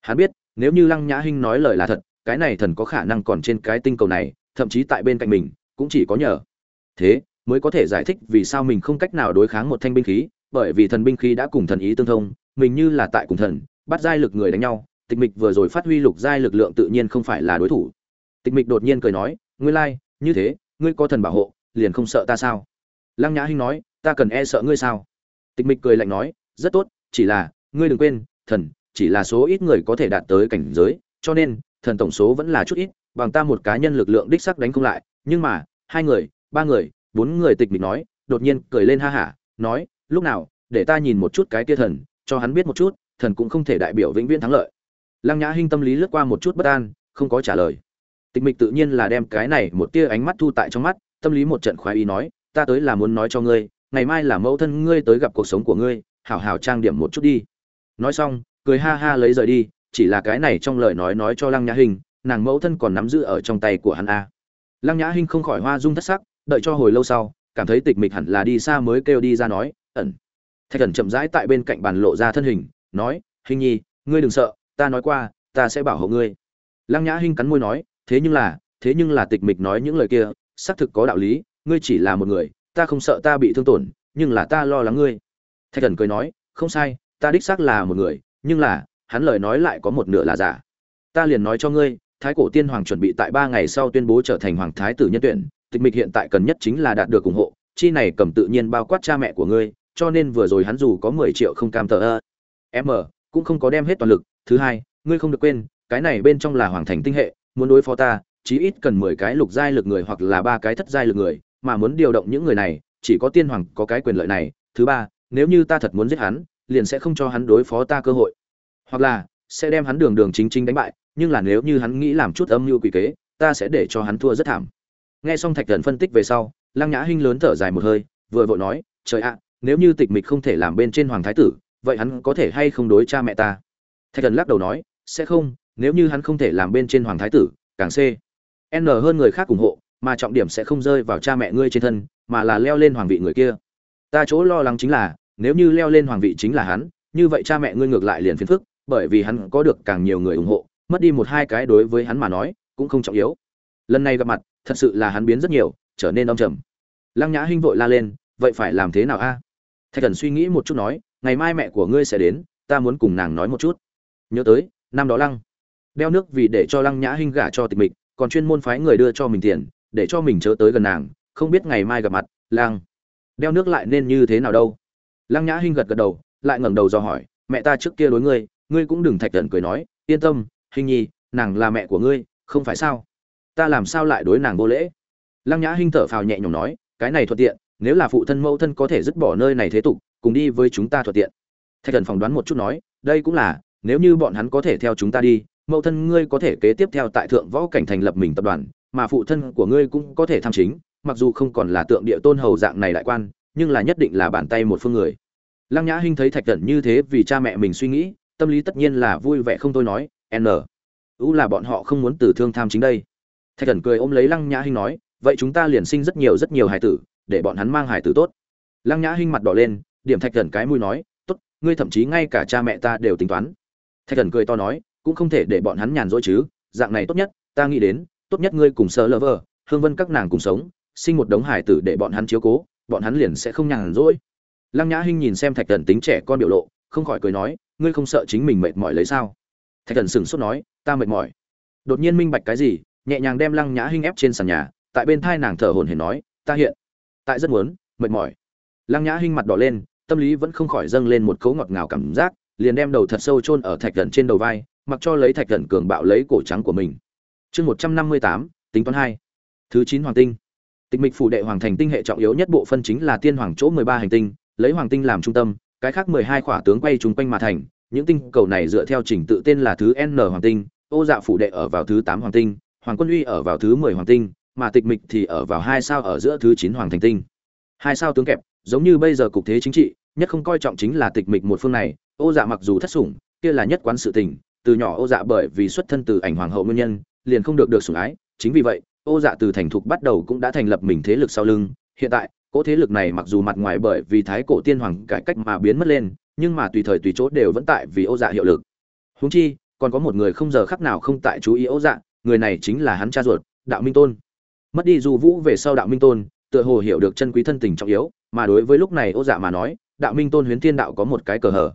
[SPEAKER 1] Hắn biết nếu như lăng nhã hinh nói lời là thật cái này thần có khả năng còn trên cái tinh cầu này thậm chí tại bên cạnh mình cũng chỉ có nhờ. Thế mới có thể giải thích vì sao mình không cách nào đối kháng một thanh binh khí bởi vì thần binh khí đã cùng thần ý tương thông mình như là tại cùng thần bắt giai lực người đánh nhau tịch mịch vừa rồi phát huy lục giai lực lượng tự nhiên không phải là đối thủ. Tịch mịch đột nhiên cười nói ngươi lai、like, như thế ngươi có thần bảo hộ liền không sợ ta sao? Lăng nhã hinh nói ta cần e sợ ngươi sao? Tịch mịch cười lạnh nói rất tốt chỉ là ngươi đừng quên thần chỉ là số ít người có thể đạt tới cảnh giới, cho nên, thần tổng số vẫn là chút ít, bằng ta một cá nhân lực lượng đích sắc đánh không lại. Nhưng mà, hai người, ba người, bốn người tịch mịch nói, đột nhiên cười lên ha hả, nói, lúc nào, để ta nhìn một chút cái tia thần, cho hắn biết một chút, thần cũng không thể đại biểu vĩnh viễn thắng lợi. Lăng nhã hinh tâm lý lướt qua một chút bất an, không có trả lời. Tịch mịch tự nhiên là đem cái này một tia ánh mắt thu tại trong mắt, tâm lý một trận khoái ý nói, ta tới là muốn nói cho ngươi, ngày mai là mẫu thân ngươi tới gặp cuộc sống của ngươi, hảo hảo trang điểm một chút đi. Nói xong cười ha ha lấy rời đi, chỉ là cái này trong lời nói nói cho lăng nhã hinh, nàng mẫu thân còn nắm giữ ở trong tay của hắn a. Lăng nhã hinh không khỏi hoa dung thất sắc, đợi cho hồi lâu sau, cảm thấy tịch mịch hẳn là đi xa mới kêu đi ra nói, ẩn. Thạch thần chậm rãi tại bên cạnh bàn lộ ra thân hình, nói hình nhi, ngươi đừng sợ, ta nói qua, ta sẽ bảo hộ ngươi. Lăng nhã hinh cắn môi nói, thế nhưng là, thế nhưng là tịch mịch nói những lời kia, xác thực có đạo lý, ngươi chỉ là một người, ta không sợ ta bị thương tổn, nhưng là ta lo lắng ngươi. Thạch thần cười nói, không sai, ta đích xác là một người nhưng là, hắn lời nói lại có một nửa là giả. Ta liền nói cho ngươi, thái cổ tiên hoàng chuẩn bị tại ba ngày sau tuyên bố trở thành hoàng thái tử nhân tuyển, tịch mịch hiện tại cần nhất chính là đạt được ủng hộ, chi này cầm tự nhiên bao quát cha mẹ của ngươi, cho nên vừa rồi hắn dù có mười triệu không cam tờ ơ m cũng không có đem hết toàn lực. Thứ hai, ngươi không được quên, cái này bên trong là hoàng thành tinh hệ, muốn đối phó ta, chí ít cần mười cái lục giai lực người hoặc là ba cái thất giai lực người, mà muốn điều động những người này, chỉ có tiên hoàng có cái quyền lợi này. Thứ ba, nếu như ta thật muốn giết hắn liền sẽ không cho hắn đối phó ta cơ hội. Hoặc là, sẽ đem hắn đường đường chính chính đánh bại, nhưng là nếu như hắn nghĩ làm chút âm mưu quỷ kế, ta sẽ để cho hắn thua rất thảm. Nghe xong thạch thần phân tích về sau, lăng nhã hinh lớn thở dài một hơi, vừa vội nói, trời ạ, nếu như tịch mịch không thể làm bên trên hoàng thái tử, vậy hắn có thể hay không đối cha mẹ ta? Thạch thần lắc đầu nói, sẽ không, nếu như hắn không thể làm bên trên hoàng thái tử, càng c n hơn người khác ủng hộ, mà trọng điểm sẽ không rơi vào cha mẹ ngươi trên thân, mà là leo lên hoàng vị người kia. Ta chỗ lo lắng chính là nếu như leo lên hoàng vị chính là hắn, như vậy cha mẹ ngươi ngược lại liền phiền phức, bởi vì hắn có được càng nhiều người ủng hộ, mất đi một hai cái đối với hắn mà nói, cũng không trọng yếu. Lần này gặp mặt, thật sự là hắn biến rất nhiều, trở nên âm trầm. Lăng nhã hinh vội la lên, vậy phải làm thế nào a? Thạch thần suy nghĩ một chút nói, ngày mai mẹ của ngươi sẽ đến, ta muốn cùng nàng nói một chút. Nhớ tới, năm đó lăng đeo nước vì để cho lăng nhã hinh gả cho tịch mịch, còn chuyên môn phái người đưa cho mình tiền, để cho mình chớ tới gần nàng, không biết ngày mai gặp mặt, lăng đeo nước lại nên như thế nào đâu? Lăng nhã hinh gật gật đầu, lại ngẩng đầu dò hỏi, mẹ ta trước kia đối ngươi ngươi cũng đừng thạch thần cười nói, yên tâm hình nhi, nàng là mẹ của ngươi, không phải sao? Ta làm sao lại đối nàng vô lễ? Lăng nhã hinh thở phào nhẹ nhõm nói, cái này thuận tiện, nếu là phụ thân mẫu thân có thể dứt bỏ nơi này thế tục, cùng đi với chúng ta thuận tiện. Thạch thần phỏng đoán một chút nói, đây cũng là, nếu như bọn hắn có thể theo chúng ta đi, mẫu thân ngươi có thể kế tiếp theo tại thượng võ cảnh thành lập mình tập đoàn, mà phụ thân của ngươi cũng có thể tham chính, mặc dù không còn là tượng địa tôn hầu dạng này đại quan, nhưng là nhất định là bàn tay một phương người lăng nhã hinh thấy thạch cẩn như thế vì cha mẹ mình suy nghĩ, tâm lý tất nhiên là vui vẻ không tôi nói, n, ú là bọn họ không muốn tử thương tham chính đây. Thạch cẩn cười ôm lấy lăng nhã hinh nói, vậy chúng ta liền sinh rất nhiều rất nhiều hải tử, để bọn hắn mang hải tử tốt. Lăng nhã hinh mặt đỏ lên, điểm thạch cẩn cái mũi nói, tốt, ngươi thậm chí ngay cả cha mẹ ta đều tính toán. Thạch cẩn cười to nói, cũng không thể để bọn hắn nhàn rỗi chứ, dạng này tốt nhất, ta nghĩ đến, tốt nhất ngươi cùng sơ lơ vơ, hương vân các nàng cùng sống, sinh một đống hải tử để bọn hắn chiếu cố, bọn hắn liền sẽ không nhàn rỗi lăng nhã hinh nhìn xem thạch thần tính trẻ con biểu lộ, không khỏi cười nói, ngươi không sợ chính mình mệt mỏi lấy sao? Thạch thần sửng sốt nói, ta mệt mỏi. Đột nhiên minh bạch cái gì, nhẹ nhàng đem lăng nhã hinh ép trên sàn nhà, tại bên thai nàng thở hổn hển nói, ta hiện tại rất muốn, mệt mỏi. Lăng nhã hinh mặt đỏ lên, tâm lý vẫn không khỏi dâng lên một cấu ngọt ngào cảm giác, liền đem đầu thật sâu chôn ở thạch thần trên đầu vai, mặc cho lấy thạch thần cường bạo lấy cổ trắng của mình. Chương một trăm năm mươi tám, tính toán hai. Thứ chín hoàng tinh. Tịch mịch phủ đệ hoàng thành tinh hệ trọng yếu nhất bộ phân chính là tiên hoàng chỗ mười ba hành tinh lấy hoàng tinh làm trung tâm, cái khác mười hai khỏa tướng quay chung quanh mà thành, những tinh cầu này dựa theo trình tự tên là thứ n hoàng tinh, ô dạ phủ đệ ở vào thứ tám hoàng tinh, hoàng quân uy ở vào thứ mười hoàng tinh, mà tịch mịch thì ở vào hai sao ở giữa thứ chín hoàng thành tinh. Hai sao tướng kẹp, giống như bây giờ cục thế chính trị, nhất không coi trọng chính là tịch mịch một phương này, ô dạ mặc dù thất sủng, kia là nhất quán sự tình, từ nhỏ ô dạ bởi vì xuất thân từ ảnh hoàng hậu nguyên nhân, liền không được được sủng ái, chính vì vậy, ô dạ từ thành thục bắt đầu cũng đã thành lập mình thế lực sau lưng, hiện tại cỗ thế lực này mặc dù mặt ngoài bởi vì thái cổ tiên hoàng cải cách mà biến mất lên, nhưng mà tùy thời tùy chỗ đều vẫn tại vì ô dạ hiệu lực. Húng chi, còn có một người không giờ khắc nào không tại chú ý ô dạ người này chính là hắn cha ruột, đạo minh tôn. Mất đi du vũ về sau đạo minh tôn, tựa hồ hiểu được chân quý thân tình trọng yếu, mà đối với lúc này ô dạ mà nói, đạo minh tôn huyến thiên đạo có một cái cờ hở.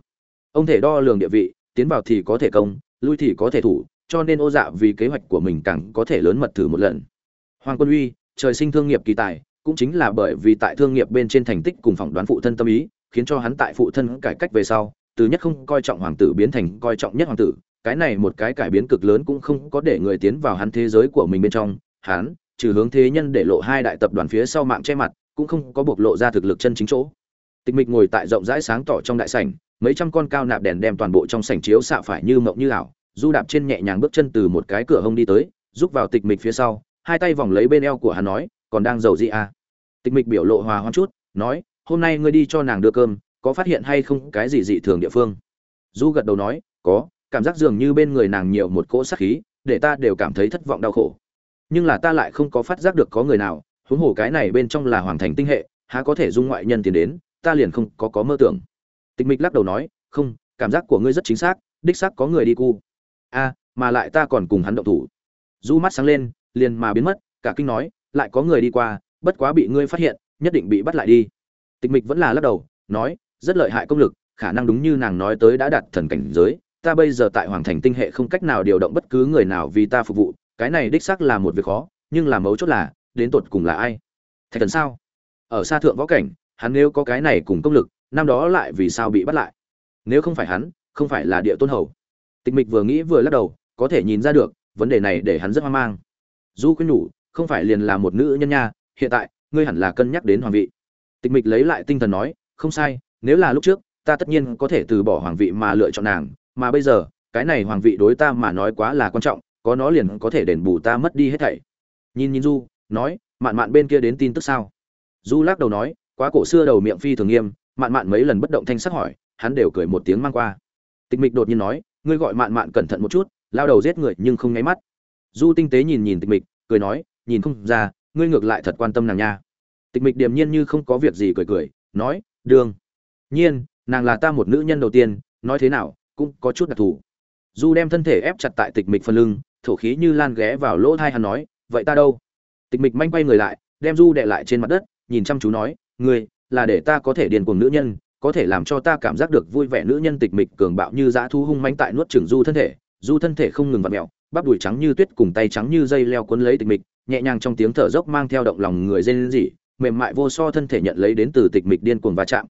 [SPEAKER 1] Ông thể đo lường địa vị, tiến vào thì có thể công, lui thì có thể thủ, cho nên ô dạ vì kế hoạch của mình càng có thể lớn mật thử một lần. Hoàng quân uy, trời sinh thương nghiệp kỳ tài cũng chính là bởi vì tại thương nghiệp bên trên thành tích cùng phỏng đoán phụ thân tâm ý, khiến cho hắn tại phụ thân cải cách về sau, từ nhất không coi trọng hoàng tử biến thành coi trọng nhất hoàng tử. Cái này một cái cải biến cực lớn cũng không có để người tiến vào hắn thế giới của mình bên trong. Hắn, trừ hướng thế nhân để lộ hai đại tập đoàn phía sau mạng che mặt, cũng không có bộc lộ ra thực lực chân chính chỗ. Tịch mịch ngồi tại rộng rãi sáng tỏ trong đại sảnh, mấy trăm con cao nạp đèn đem toàn bộ trong sảnh chiếu xạ phải như mộng như ảo, du đạp trên nhẹ nhàng bước chân từ một cái cửa hông đi tới, rúc vào tịch mịch phía sau, hai tay vòng lấy bên eo của hắn nói, còn đang giàu gì à? Tịch mịch biểu lộ hòa hoang chút, nói, hôm nay ngươi đi cho nàng đưa cơm, có phát hiện hay không cái gì dị thường địa phương? Du gật đầu nói, có, cảm giác dường như bên người nàng nhiều một cỗ sát khí, để ta đều cảm thấy thất vọng đau khổ. Nhưng là ta lại không có phát giác được có người nào, huống hồ cái này bên trong là hoàng thành tinh hệ, há có thể dung ngoại nhân tiến đến, ta liền không có có mơ tưởng. Tịch mịch lắc đầu nói, không, cảm giác của ngươi rất chính xác, đích xác có người đi cu. A, mà lại ta còn cùng hắn động thủ. Du mắt sáng lên, liền mà biến mất, cả kinh nói, lại có người đi qua bất quá bị ngươi phát hiện, nhất định bị bắt lại đi. Tịch mịch vẫn là lắc đầu, nói, rất lợi hại công lực, khả năng đúng như nàng nói tới đã đạt thần cảnh giới, ta bây giờ tại hoàng thành tinh hệ không cách nào điều động bất cứ người nào vì ta phục vụ, cái này đích xác là một việc khó, nhưng là mấu chốt là, đến tột cùng là ai? Thạch thần sao? Ở xa thượng võ cảnh, hắn nếu có cái này cùng công lực, năm đó lại vì sao bị bắt lại? Nếu không phải hắn, không phải là địa tôn hầu. Tịch mịch vừa nghĩ vừa lắc đầu, có thể nhìn ra được, vấn đề này để hắn rất hoang mang. Du khuyên nhủ, không phải liền là một nữ nhân nha hiện tại, ngươi hẳn là cân nhắc đến hoàng vị. Tịch mịch lấy lại tinh thần nói, không sai, nếu là lúc trước, ta tất nhiên có thể từ bỏ hoàng vị mà lựa chọn nàng, mà bây giờ, cái này hoàng vị đối ta mà nói quá là quan trọng, có nó liền có thể đền bù ta mất đi hết thảy. Nhìn nhìn du, nói, mạn mạn bên kia đến tin tức sao? Du lắc đầu nói, quá cổ xưa đầu miệng phi thường nghiêm, mạn mạn mấy lần bất động thanh sắc hỏi, hắn đều cười một tiếng mang qua. Tịch mịch đột nhiên nói, ngươi gọi mạn mạn cẩn thận một chút, lao đầu giết người nhưng không nháy mắt. Du tinh tế nhìn nhìn tịch mịch, cười nói, nhìn không ra ngươi ngược lại thật quan tâm nàng nha. Tịch mịch điềm nhiên như không có việc gì cười cười, nói đương nhiên, nàng là ta một nữ nhân đầu tiên, nói thế nào, cũng có chút đặc thù. Du đem thân thể ép chặt tại tịch mịch phần lưng, thổ khí như lan ghé vào lỗ thai hắn nói, vậy ta đâu? Tịch mịch manh quay người lại, đem du đệ lại trên mặt đất, nhìn chăm chú nói, ngươi, là để ta có thể điền cuồng nữ nhân, có thể làm cho ta cảm giác được vui vẻ nữ nhân. Tịch mịch cường bạo như dã thu hung manh tại nuốt chửng du thân thể, du thân thể không ngừng vặn mẹo bắp đùi trắng như tuyết cùng tay trắng như dây leo cuốn lấy tịch mịch nhẹ nhàng trong tiếng thở dốc mang theo động lòng người rên rỉ, mềm mại vô so thân thể nhận lấy đến từ tịch mịch điên cuồng va chạm.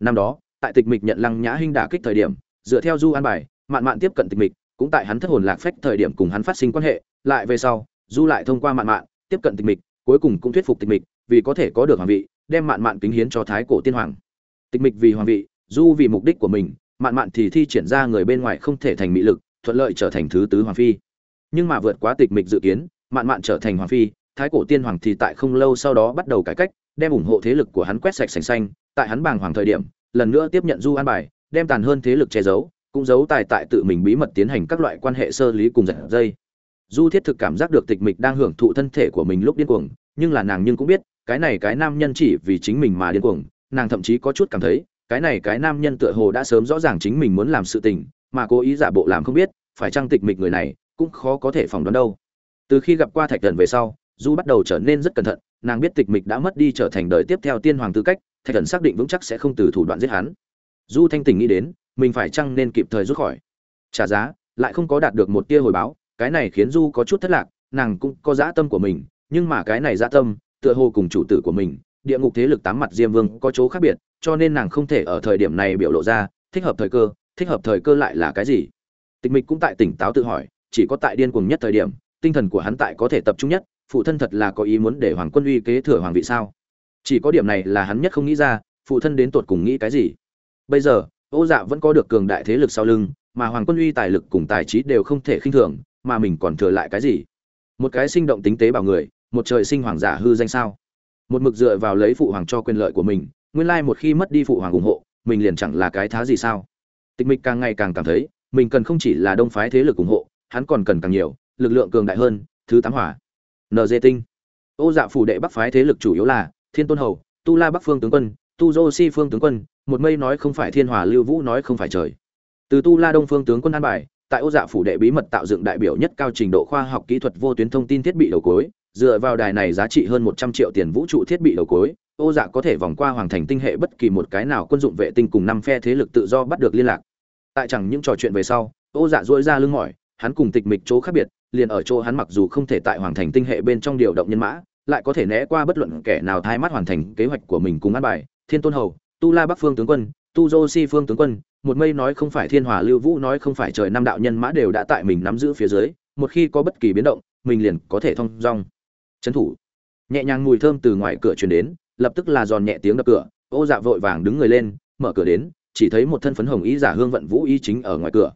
[SPEAKER 1] Năm đó, tại tịch mịch nhận lăng nhã hinh đả kích thời điểm, dựa theo du an bài, mạn mạn tiếp cận tịch mịch, cũng tại hắn thất hồn lạc phách thời điểm cùng hắn phát sinh quan hệ, lại về sau, du lại thông qua mạn mạn, tiếp cận tịch mịch, cuối cùng cũng thuyết phục tịch mịch, vì có thể có được hoàng vị, đem mạn mạn kính hiến cho thái cổ tiên hoàng. Tịch mịch vì hoàng vị, du vì mục đích của mình, mạn mạn thì thi triển ra người bên ngoài không thể thành mỹ lực, thuận lợi trở thành thứ tứ hoàng phi. Nhưng mà vượt quá tịch mịch dự kiến mạn mạn trở thành hoàng phi, thái cổ tiên hoàng thì tại không lâu sau đó bắt đầu cải cách, đem ủng hộ thế lực của hắn quét sạch sành xanh. Tại hắn bàng hoàng thời điểm, lần nữa tiếp nhận du an bài, đem tàn hơn thế lực che giấu, cũng giấu tài tại tự mình bí mật tiến hành các loại quan hệ sơ lý cùng giật dây. Du thiết thực cảm giác được tịch mịch đang hưởng thụ thân thể của mình lúc điên cuồng, nhưng là nàng nhưng cũng biết, cái này cái nam nhân chỉ vì chính mình mà điên cuồng, nàng thậm chí có chút cảm thấy, cái này cái nam nhân tựa hồ đã sớm rõ ràng chính mình muốn làm sự tình, mà cố ý giả bộ làm không biết, phải chăng tịch mịch người này cũng khó có thể phỏng đoán đâu từ khi gặp qua thạch thần về sau du bắt đầu trở nên rất cẩn thận, nàng biết tịch mịch đã mất đi trở thành đời tiếp theo tiên hoàng tư cách, thạch thần xác định vững chắc sẽ không từ thủ đoạn giết hắn. Du thanh tình nghĩ đến, mình phải chăng nên kịp thời rút khỏi? Trả giá, lại không có đạt được một tia hồi báo, cái này khiến du có chút thất lạc, nàng cũng có dã tâm của mình, nhưng mà cái này dã tâm, tựa hồ cùng chủ tử của mình, địa ngục thế lực tám mặt diêm vương có chỗ khác biệt, cho nên nàng không thể ở thời điểm này biểu lộ ra, thích hợp thời cơ, thích hợp thời cơ lại là cái gì? Tịch mịch cũng tại tỉnh táo tự hỏi, chỉ có tại điên cuồng nhất thời điểm tinh thần của hắn tại có thể tập trung nhất, phụ thân thật là có ý muốn để hoàng quân uy kế thừa hoàng vị sao? Chỉ có điểm này là hắn nhất không nghĩ ra, phụ thân đến tột cùng nghĩ cái gì. Bây giờ, ô dạ vẫn có được cường đại thế lực sau lưng, mà hoàng quân uy tài lực cùng tài trí đều không thể khinh thường, mà mình còn thừa lại cái gì? Một cái sinh động tính tế bảo người, một trời sinh hoàng giả hư danh sao? Một mực dựa vào lấy phụ hoàng cho quyền lợi của mình, nguyên lai một khi mất đi phụ hoàng ủng hộ, mình liền chẳng là cái thá gì sao? Tịch mịch càng ngày càng cảm thấy, mình cần không chỉ là đông phái thế lực ủng hộ, hắn còn cần càng nhiều lực lượng cường đại hơn, thứ tám hỏa. Nd tinh. Ô dạ phủ đệ bắc phái thế lực chủ yếu là thiên tôn hầu, tu la bắc phương tướng quân, tu dô si phương tướng quân, một mây nói không phải thiên hòa lưu vũ nói không phải trời. Từ tu la đông phương tướng quân an bài, tại ô dạ phủ đệ bí mật tạo dựng đại biểu nhất cao trình độ khoa học kỹ thuật vô tuyến thông tin thiết bị đầu cối, dựa vào đài này giá trị hơn một trăm triệu tiền vũ trụ thiết bị đầu cối, ô dạ có thể vòng qua hoàng thành tinh hệ bất kỳ một cái nào quân dụng vệ tinh cùng năm phe thế lực tự do bắt được liên lạc. Tại chẳng những trò chuyện về sau, ô dạ dỗi ra lưng mỏi, hắn cùng tịch mịch chỗ khác biệt liền ở chỗ hắn mặc dù không thể tại hoàng thành tinh hệ bên trong điều động nhân mã, lại có thể né qua bất luận kẻ nào thay mắt hoàn thành kế hoạch của mình cùng ăn bài. Thiên tôn hầu, tu la bắc phương tướng quân, tu dô si phương tướng quân, một mây nói không phải thiên hòa lưu vũ, nói không phải trời năm đạo nhân mã đều đã tại mình nắm giữ phía dưới, một khi có bất kỳ biến động, mình liền có thể thông dong. Trấn thủ. Nhẹ nhàng mùi thơm từ ngoài cửa truyền đến, lập tức là giòn nhẹ tiếng đập cửa, ô dạ vội vàng đứng người lên, mở cửa đến, chỉ thấy một thân phấn hồng ý giả hương vận vũ y chính ở ngoài cửa.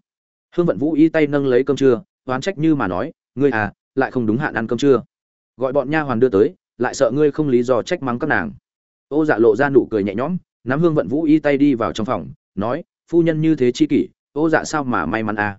[SPEAKER 1] Hương vận vũ y tay nâng lấy cơm trưa oán trách như mà nói, ngươi à lại không đúng hạn ăn cơm chưa? gọi bọn nha hoàn đưa tới, lại sợ ngươi không lý do trách mắng các nàng. Ô dạ lộ ra nụ cười nhẹ nhõm, nắm hương vận vũ y tay đi vào trong phòng, nói, phu nhân như thế chi kỷ, ô dạ sao mà may mắn à?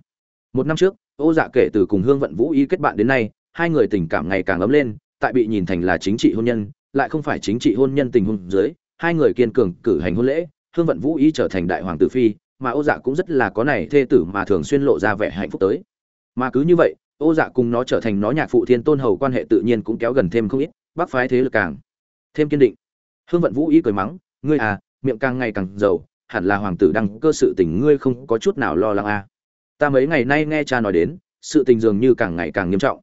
[SPEAKER 1] Một năm trước, ô dạ kể từ cùng hương vận vũ y kết bạn đến nay, hai người tình cảm ngày càng ấm lên, tại bị nhìn thành là chính trị hôn nhân, lại không phải chính trị hôn nhân tình hôn dưới, hai người kiên cường cử hành hôn lễ, hương vận vũ y trở thành đại hoàng tử phi, mà ô dạ cũng rất là có này thê tử mà thường xuyên lộ ra vẻ hạnh phúc tới mà cứ như vậy, ô dạ cùng nó trở thành nó nhạc phụ thiên tôn hầu quan hệ tự nhiên cũng kéo gần thêm không ít bắc phái thế lực càng thêm kiên định. Hương vận vũ y cười mắng, ngươi à miệng càng ngày càng giàu hẳn là hoàng tử đăng cơ sự tình ngươi không có chút nào lo lắng à. ta mấy ngày nay nghe cha nói đến, sự tình dường như càng ngày càng nghiêm trọng.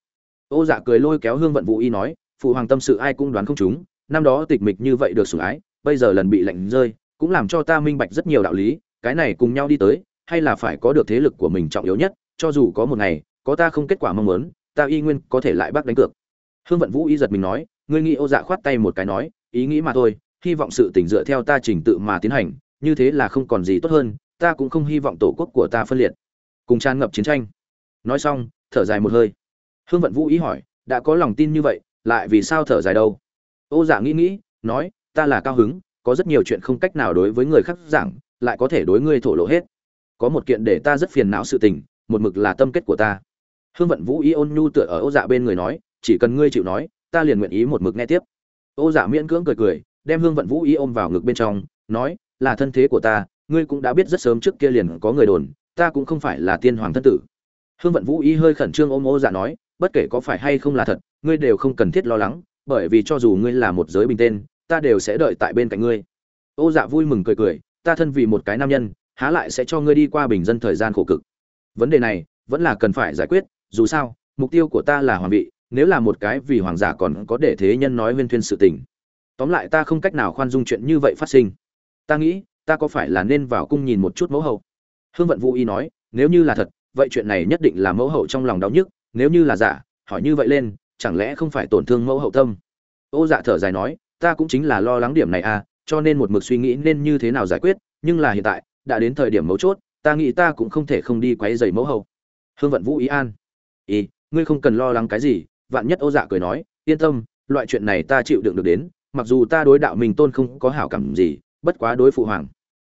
[SPEAKER 1] Ô dạ cười lôi kéo hương vận vũ y nói, phụ hoàng tâm sự ai cũng đoán không chúng, năm đó tịch mịch như vậy được sủng ái, bây giờ lần bị lạnh rơi, cũng làm cho ta minh bạch rất nhiều đạo lý, cái này cùng nhau đi tới, hay là phải có được thế lực của mình trọng yếu nhất cho dù có một ngày, có ta không kết quả mong muốn, ta y nguyên có thể lại bác đánh cược. Hương vận vũ y giật mình nói, ngươi nghĩ ô dạ khoát tay một cái nói, ý nghĩ mà thôi, hy vọng sự tỉnh dựa theo ta trình tự mà tiến hành, như thế là không còn gì tốt hơn, ta cũng không hy vọng tổ quốc của ta phân liệt. Cùng tràn ngập chiến tranh. Nói xong, thở dài một hơi. Hương vận vũ ý hỏi, đã có lòng tin như vậy, lại vì sao thở dài đâu? Ô dạ nghĩ nghĩ, nói, ta là cao hứng, có rất nhiều chuyện không cách nào đối với người khác giảng, lại có thể đối ngươi thổ lộ hết. Có một kiện để ta rất phiền não sự tình một mực là tâm kết của ta. Hương vận vũ ý ôn nhu tựa ở ô dạ bên người nói, chỉ cần ngươi chịu nói, ta liền nguyện ý một mực nghe tiếp. Ô dạ miễn cưỡng cười cười, đem hương vận vũ ý ôm vào ngực bên trong, nói, là thân thế của ta, ngươi cũng đã biết rất sớm trước kia liền có người đồn, ta cũng không phải là tiên hoàng thân tử. Hương vận vũ ý hơi khẩn trương ôm ô dạ nói, bất kể có phải hay không là thật, ngươi đều không cần thiết lo lắng, bởi vì cho dù ngươi là một giới bình tên, ta đều sẽ đợi tại bên cạnh ngươi. Ô dạ vui mừng cười cười, ta thân vì một cái nam nhân, há lại sẽ cho ngươi đi qua bình dân thời gian khổ cực vấn đề này vẫn là cần phải giải quyết, dù sao, mục tiêu của ta là hoàng vị, nếu là một cái vì hoàng giả còn có để thế nhân nói huyên thuyên sự tình. Tóm lại ta không cách nào khoan dung chuyện như vậy phát sinh. Ta nghĩ, ta có phải là nên vào cung nhìn một chút mẫu hậu? Hương vận vũ y nói, nếu như là thật, vậy chuyện này nhất định là mẫu hậu trong lòng đau nhức, nếu như là giả, hỏi như vậy lên, chẳng lẽ không phải tổn thương mẫu hậu tâm? Ô dạ thở dài nói, ta cũng chính là lo lắng điểm này à cho nên một mực suy nghĩ nên như thế nào giải quyết, nhưng là hiện tại, đã đến thời điểm mấu chốt ta nghĩ ta cũng không thể không đi quấy rầy mẫu hậu hương vận vũ ý an. Ý, ngươi không cần lo lắng cái gì, vạn nhất ô dạ cười nói, yên tâm, loại chuyện này ta chịu đựng được đến, mặc dù ta đối đạo mình tôn không có hảo cảm gì, bất quá đối phụ hoàng.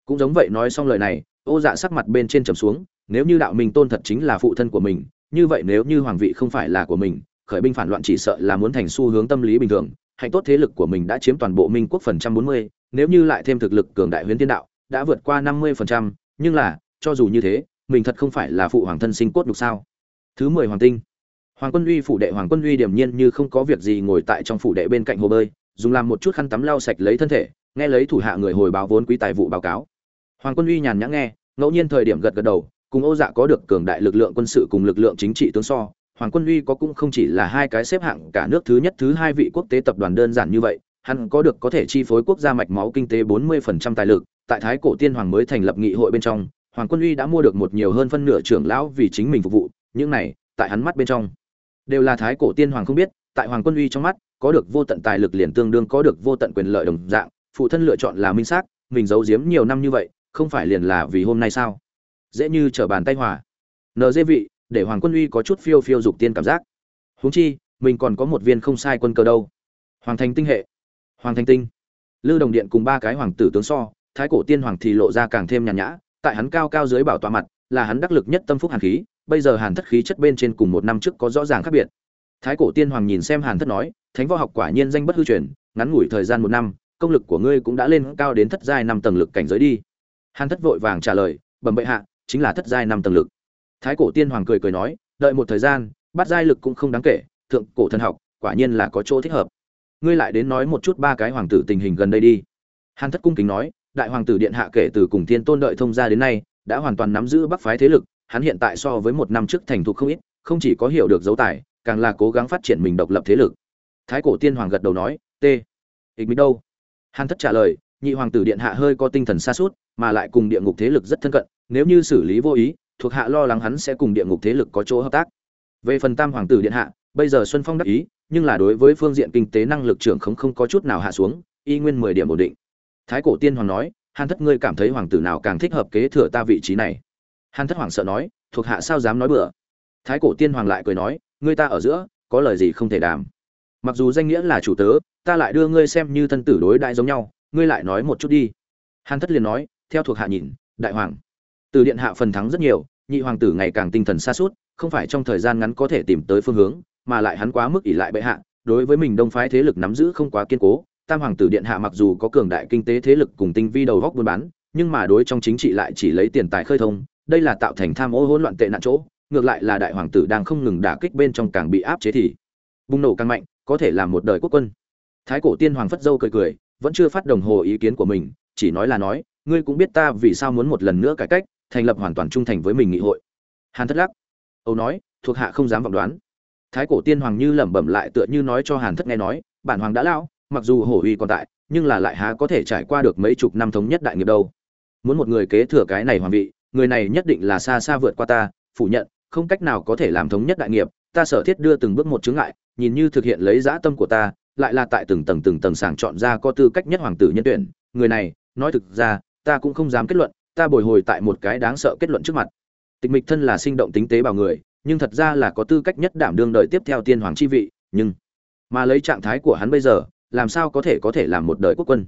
[SPEAKER 1] Cũng giống vậy nói xong lời này ô dạ sắc mặt bên trên trầm xuống, nếu như đạo minh tôn thật chính là phụ thân của mình, như vậy nếu như hoàng vị không phải là của mình, khởi binh phản loạn chỉ sợ là muốn thành xu hướng tâm lý bình thường, hạnh tốt thế lực của mình đã chiếm toàn bộ minh quốc phần trăm bốn mươi, nếu như lại thêm thực lực cường đại huyến thiên đạo, đã vượt qua năm mươi phần trăm, nhưng là cho dù như thế, mình thật không phải là phụ hoàng thân sinh cốt đục sao? Thứ mười hoàng tinh. Hoàng quân uy phủ đệ hoàng quân uy điểm nhiên như không có việc gì ngồi tại trong phủ đệ bên cạnh hồ bơi, dùng làm một chút khăn tắm lau sạch lấy thân thể, nghe lấy thủ hạ người hồi báo vốn quý tài vụ báo cáo. Hoàng quân uy nhàn nhã nghe, ngẫu nhiên thời điểm gật gật đầu, cùng ô dạ có được cường đại lực lượng quân sự cùng lực lượng chính trị tướng so, hoàng quân uy có cũng không chỉ là hai cái xếp hạng cả nước thứ nhất thứ hai vị quốc tế tập đoàn đơn giản như vậy, hắn có được có thể chi phối quốc gia mạch máu kinh tế 40% tài lực, tại thái cổ tiên hoàng mới thành lập nghị hội bên trong hoàng quân uy đã mua được một nhiều hơn phân nửa trưởng lão vì chính mình phục vụ, những này, tại hắn mắt bên trong, đều là thái cổ tiên hoàng không biết, tại hoàng quân uy trong mắt, có được vô tận tài lực liền tương đương có được vô tận quyền lợi đồng dạng, phụ thân lựa chọn là minh xác mình giấu giếm nhiều năm như vậy, không phải liền là vì hôm nay sao? Dễ như trở bàn tay hòa. Nd vị, để hoàng quân uy có chút phiêu phiêu dục tiên cảm giác. Huống chi, mình còn có một viên không sai quân cờ đâu. Hoàng thành tinh hệ. Hoàng thành tinh. Lư đồng điện cùng ba cái hoàng tử tướng so, thái cổ tiên hoàng thì lộ ra càng thêm nhàn nhã tại hắn cao cao dưới bảo tọa mặt, là hắn đắc lực nhất tâm phúc hàn khí, bây giờ hàn thất khí chất bên trên cùng một năm trước có rõ ràng khác biệt. Thái cổ tiên hoàng nhìn xem hàn thất nói, thánh võ học quả nhiên danh bất hư truyền, ngắn ngủi thời gian một năm, công lực của ngươi cũng đã lên cao đến thất giai năm tầng lực cảnh giới đi. Hàn thất vội vàng trả lời, bẩm bệ hạ, chính là thất giai năm tầng lực. Thái cổ tiên hoàng cười cười nói, đợi một thời gian, bát giai lực cũng không đáng kể, thượng cổ thần học, quả nhiên là có chỗ thích hợp. Ngươi lại đến nói một chút ba cái hoàng tử tình hình gần đây đi. Hàn thất cung kính nói đại hoàng tử điện hạ kể từ cùng thiên tôn đợi thông gia đến nay, đã hoàn toàn nắm giữ bắc phái thế lực, hắn hiện tại so với một năm trước thành thục không ít, không chỉ có hiểu được dấu tài, càng là cố gắng phát triển mình độc lập thế lực. Thái cổ tiên hoàng gật đầu nói, t ịch mỹ đâu? Hàn thất trả lời, nhị hoàng tử điện hạ hơi có tinh thần xa suốt, mà lại cùng địa ngục thế lực rất thân cận, nếu như xử lý vô ý, thuộc hạ lo lắng hắn sẽ cùng địa ngục thế lực có chỗ hợp tác. Về phần tam hoàng tử điện hạ, bây giờ xuân phong đắc ý, nhưng là đối với phương diện kinh tế năng lực trưởng không không có chút nào hạ xuống, y nguyên mười điểm ổn định thái cổ tiên hoàng nói, hàn thất ngươi cảm thấy hoàng tử nào càng thích hợp kế thừa ta vị trí này? Hàn thất hoàng sợ nói, thuộc hạ sao dám nói bừa? Thái cổ tiên hoàng lại cười nói, ngươi ta ở giữa, có lời gì không thể đàm. Mặc dù danh nghĩa là chủ tớ, ta lại đưa ngươi xem như thân tử đối đại giống nhau, ngươi lại nói một chút đi. Hàn thất liền nói, theo thuộc hạ nhìn, đại hoàng. Từ điện hạ phần thắng rất nhiều, nhị hoàng tử ngày càng tinh thần xa suốt không phải trong thời gian ngắn có thể tìm tới phương hướng, mà lại hắn quá mức ỷ lại bệ hạ, đối với mình đông phái thế lực nắm giữ không quá kiên cố tam hoàng tử điện hạ mặc dù có cường đại kinh tế thế lực cùng tinh vi đầu góc buôn bán, nhưng mà đối trong chính trị lại chỉ lấy tiền tài khơi thông, đây là tạo thành tham ô hỗn loạn tệ nạn chỗ, ngược lại là đại hoàng tử đang không ngừng đả kích bên trong càng bị áp chế thì bùng nổ càng mạnh, có thể làm một đời quốc quân. Thái cổ tiên hoàng phất dâu cười cười, vẫn chưa phát đồng hồ ý kiến của mình, chỉ nói là nói, ngươi cũng biết ta vì sao muốn một lần nữa cải cách, thành lập hoàn toàn trung thành với mình nghị hội. Hàn thất lắc âu nói, thuộc hạ không dám vọng đoán. Thái cổ tiên hoàng như lẩm bẩm lại tựa như nói cho hàn thất nghe nói, bản hoàng đã lao mặc dù hổ uy còn tại, nhưng là lại há có thể trải qua được mấy chục năm thống nhất đại nghiệp đâu. Muốn một người kế thừa cái này hoàng vị, người này nhất định là xa xa vượt qua ta, phủ nhận, không cách nào có thể làm thống nhất đại nghiệp, ta sở thiết đưa từng bước một chướng ngại, nhìn như thực hiện lấy dã tâm của ta, lại là tại từng tầng từng tầng sàng chọn ra có tư cách nhất hoàng tử nhân tuyển. Người này, nói thực ra, ta cũng không dám kết luận, ta bồi hồi tại một cái đáng sợ kết luận trước mặt. Tịch mịch thân là sinh động tính tế bào người, nhưng thật ra là có tư cách nhất đảm đương đời tiếp theo tiên hoàng chi vị, nhưng mà lấy trạng thái của hắn bây giờ làm sao có thể có thể làm một đời quốc quân?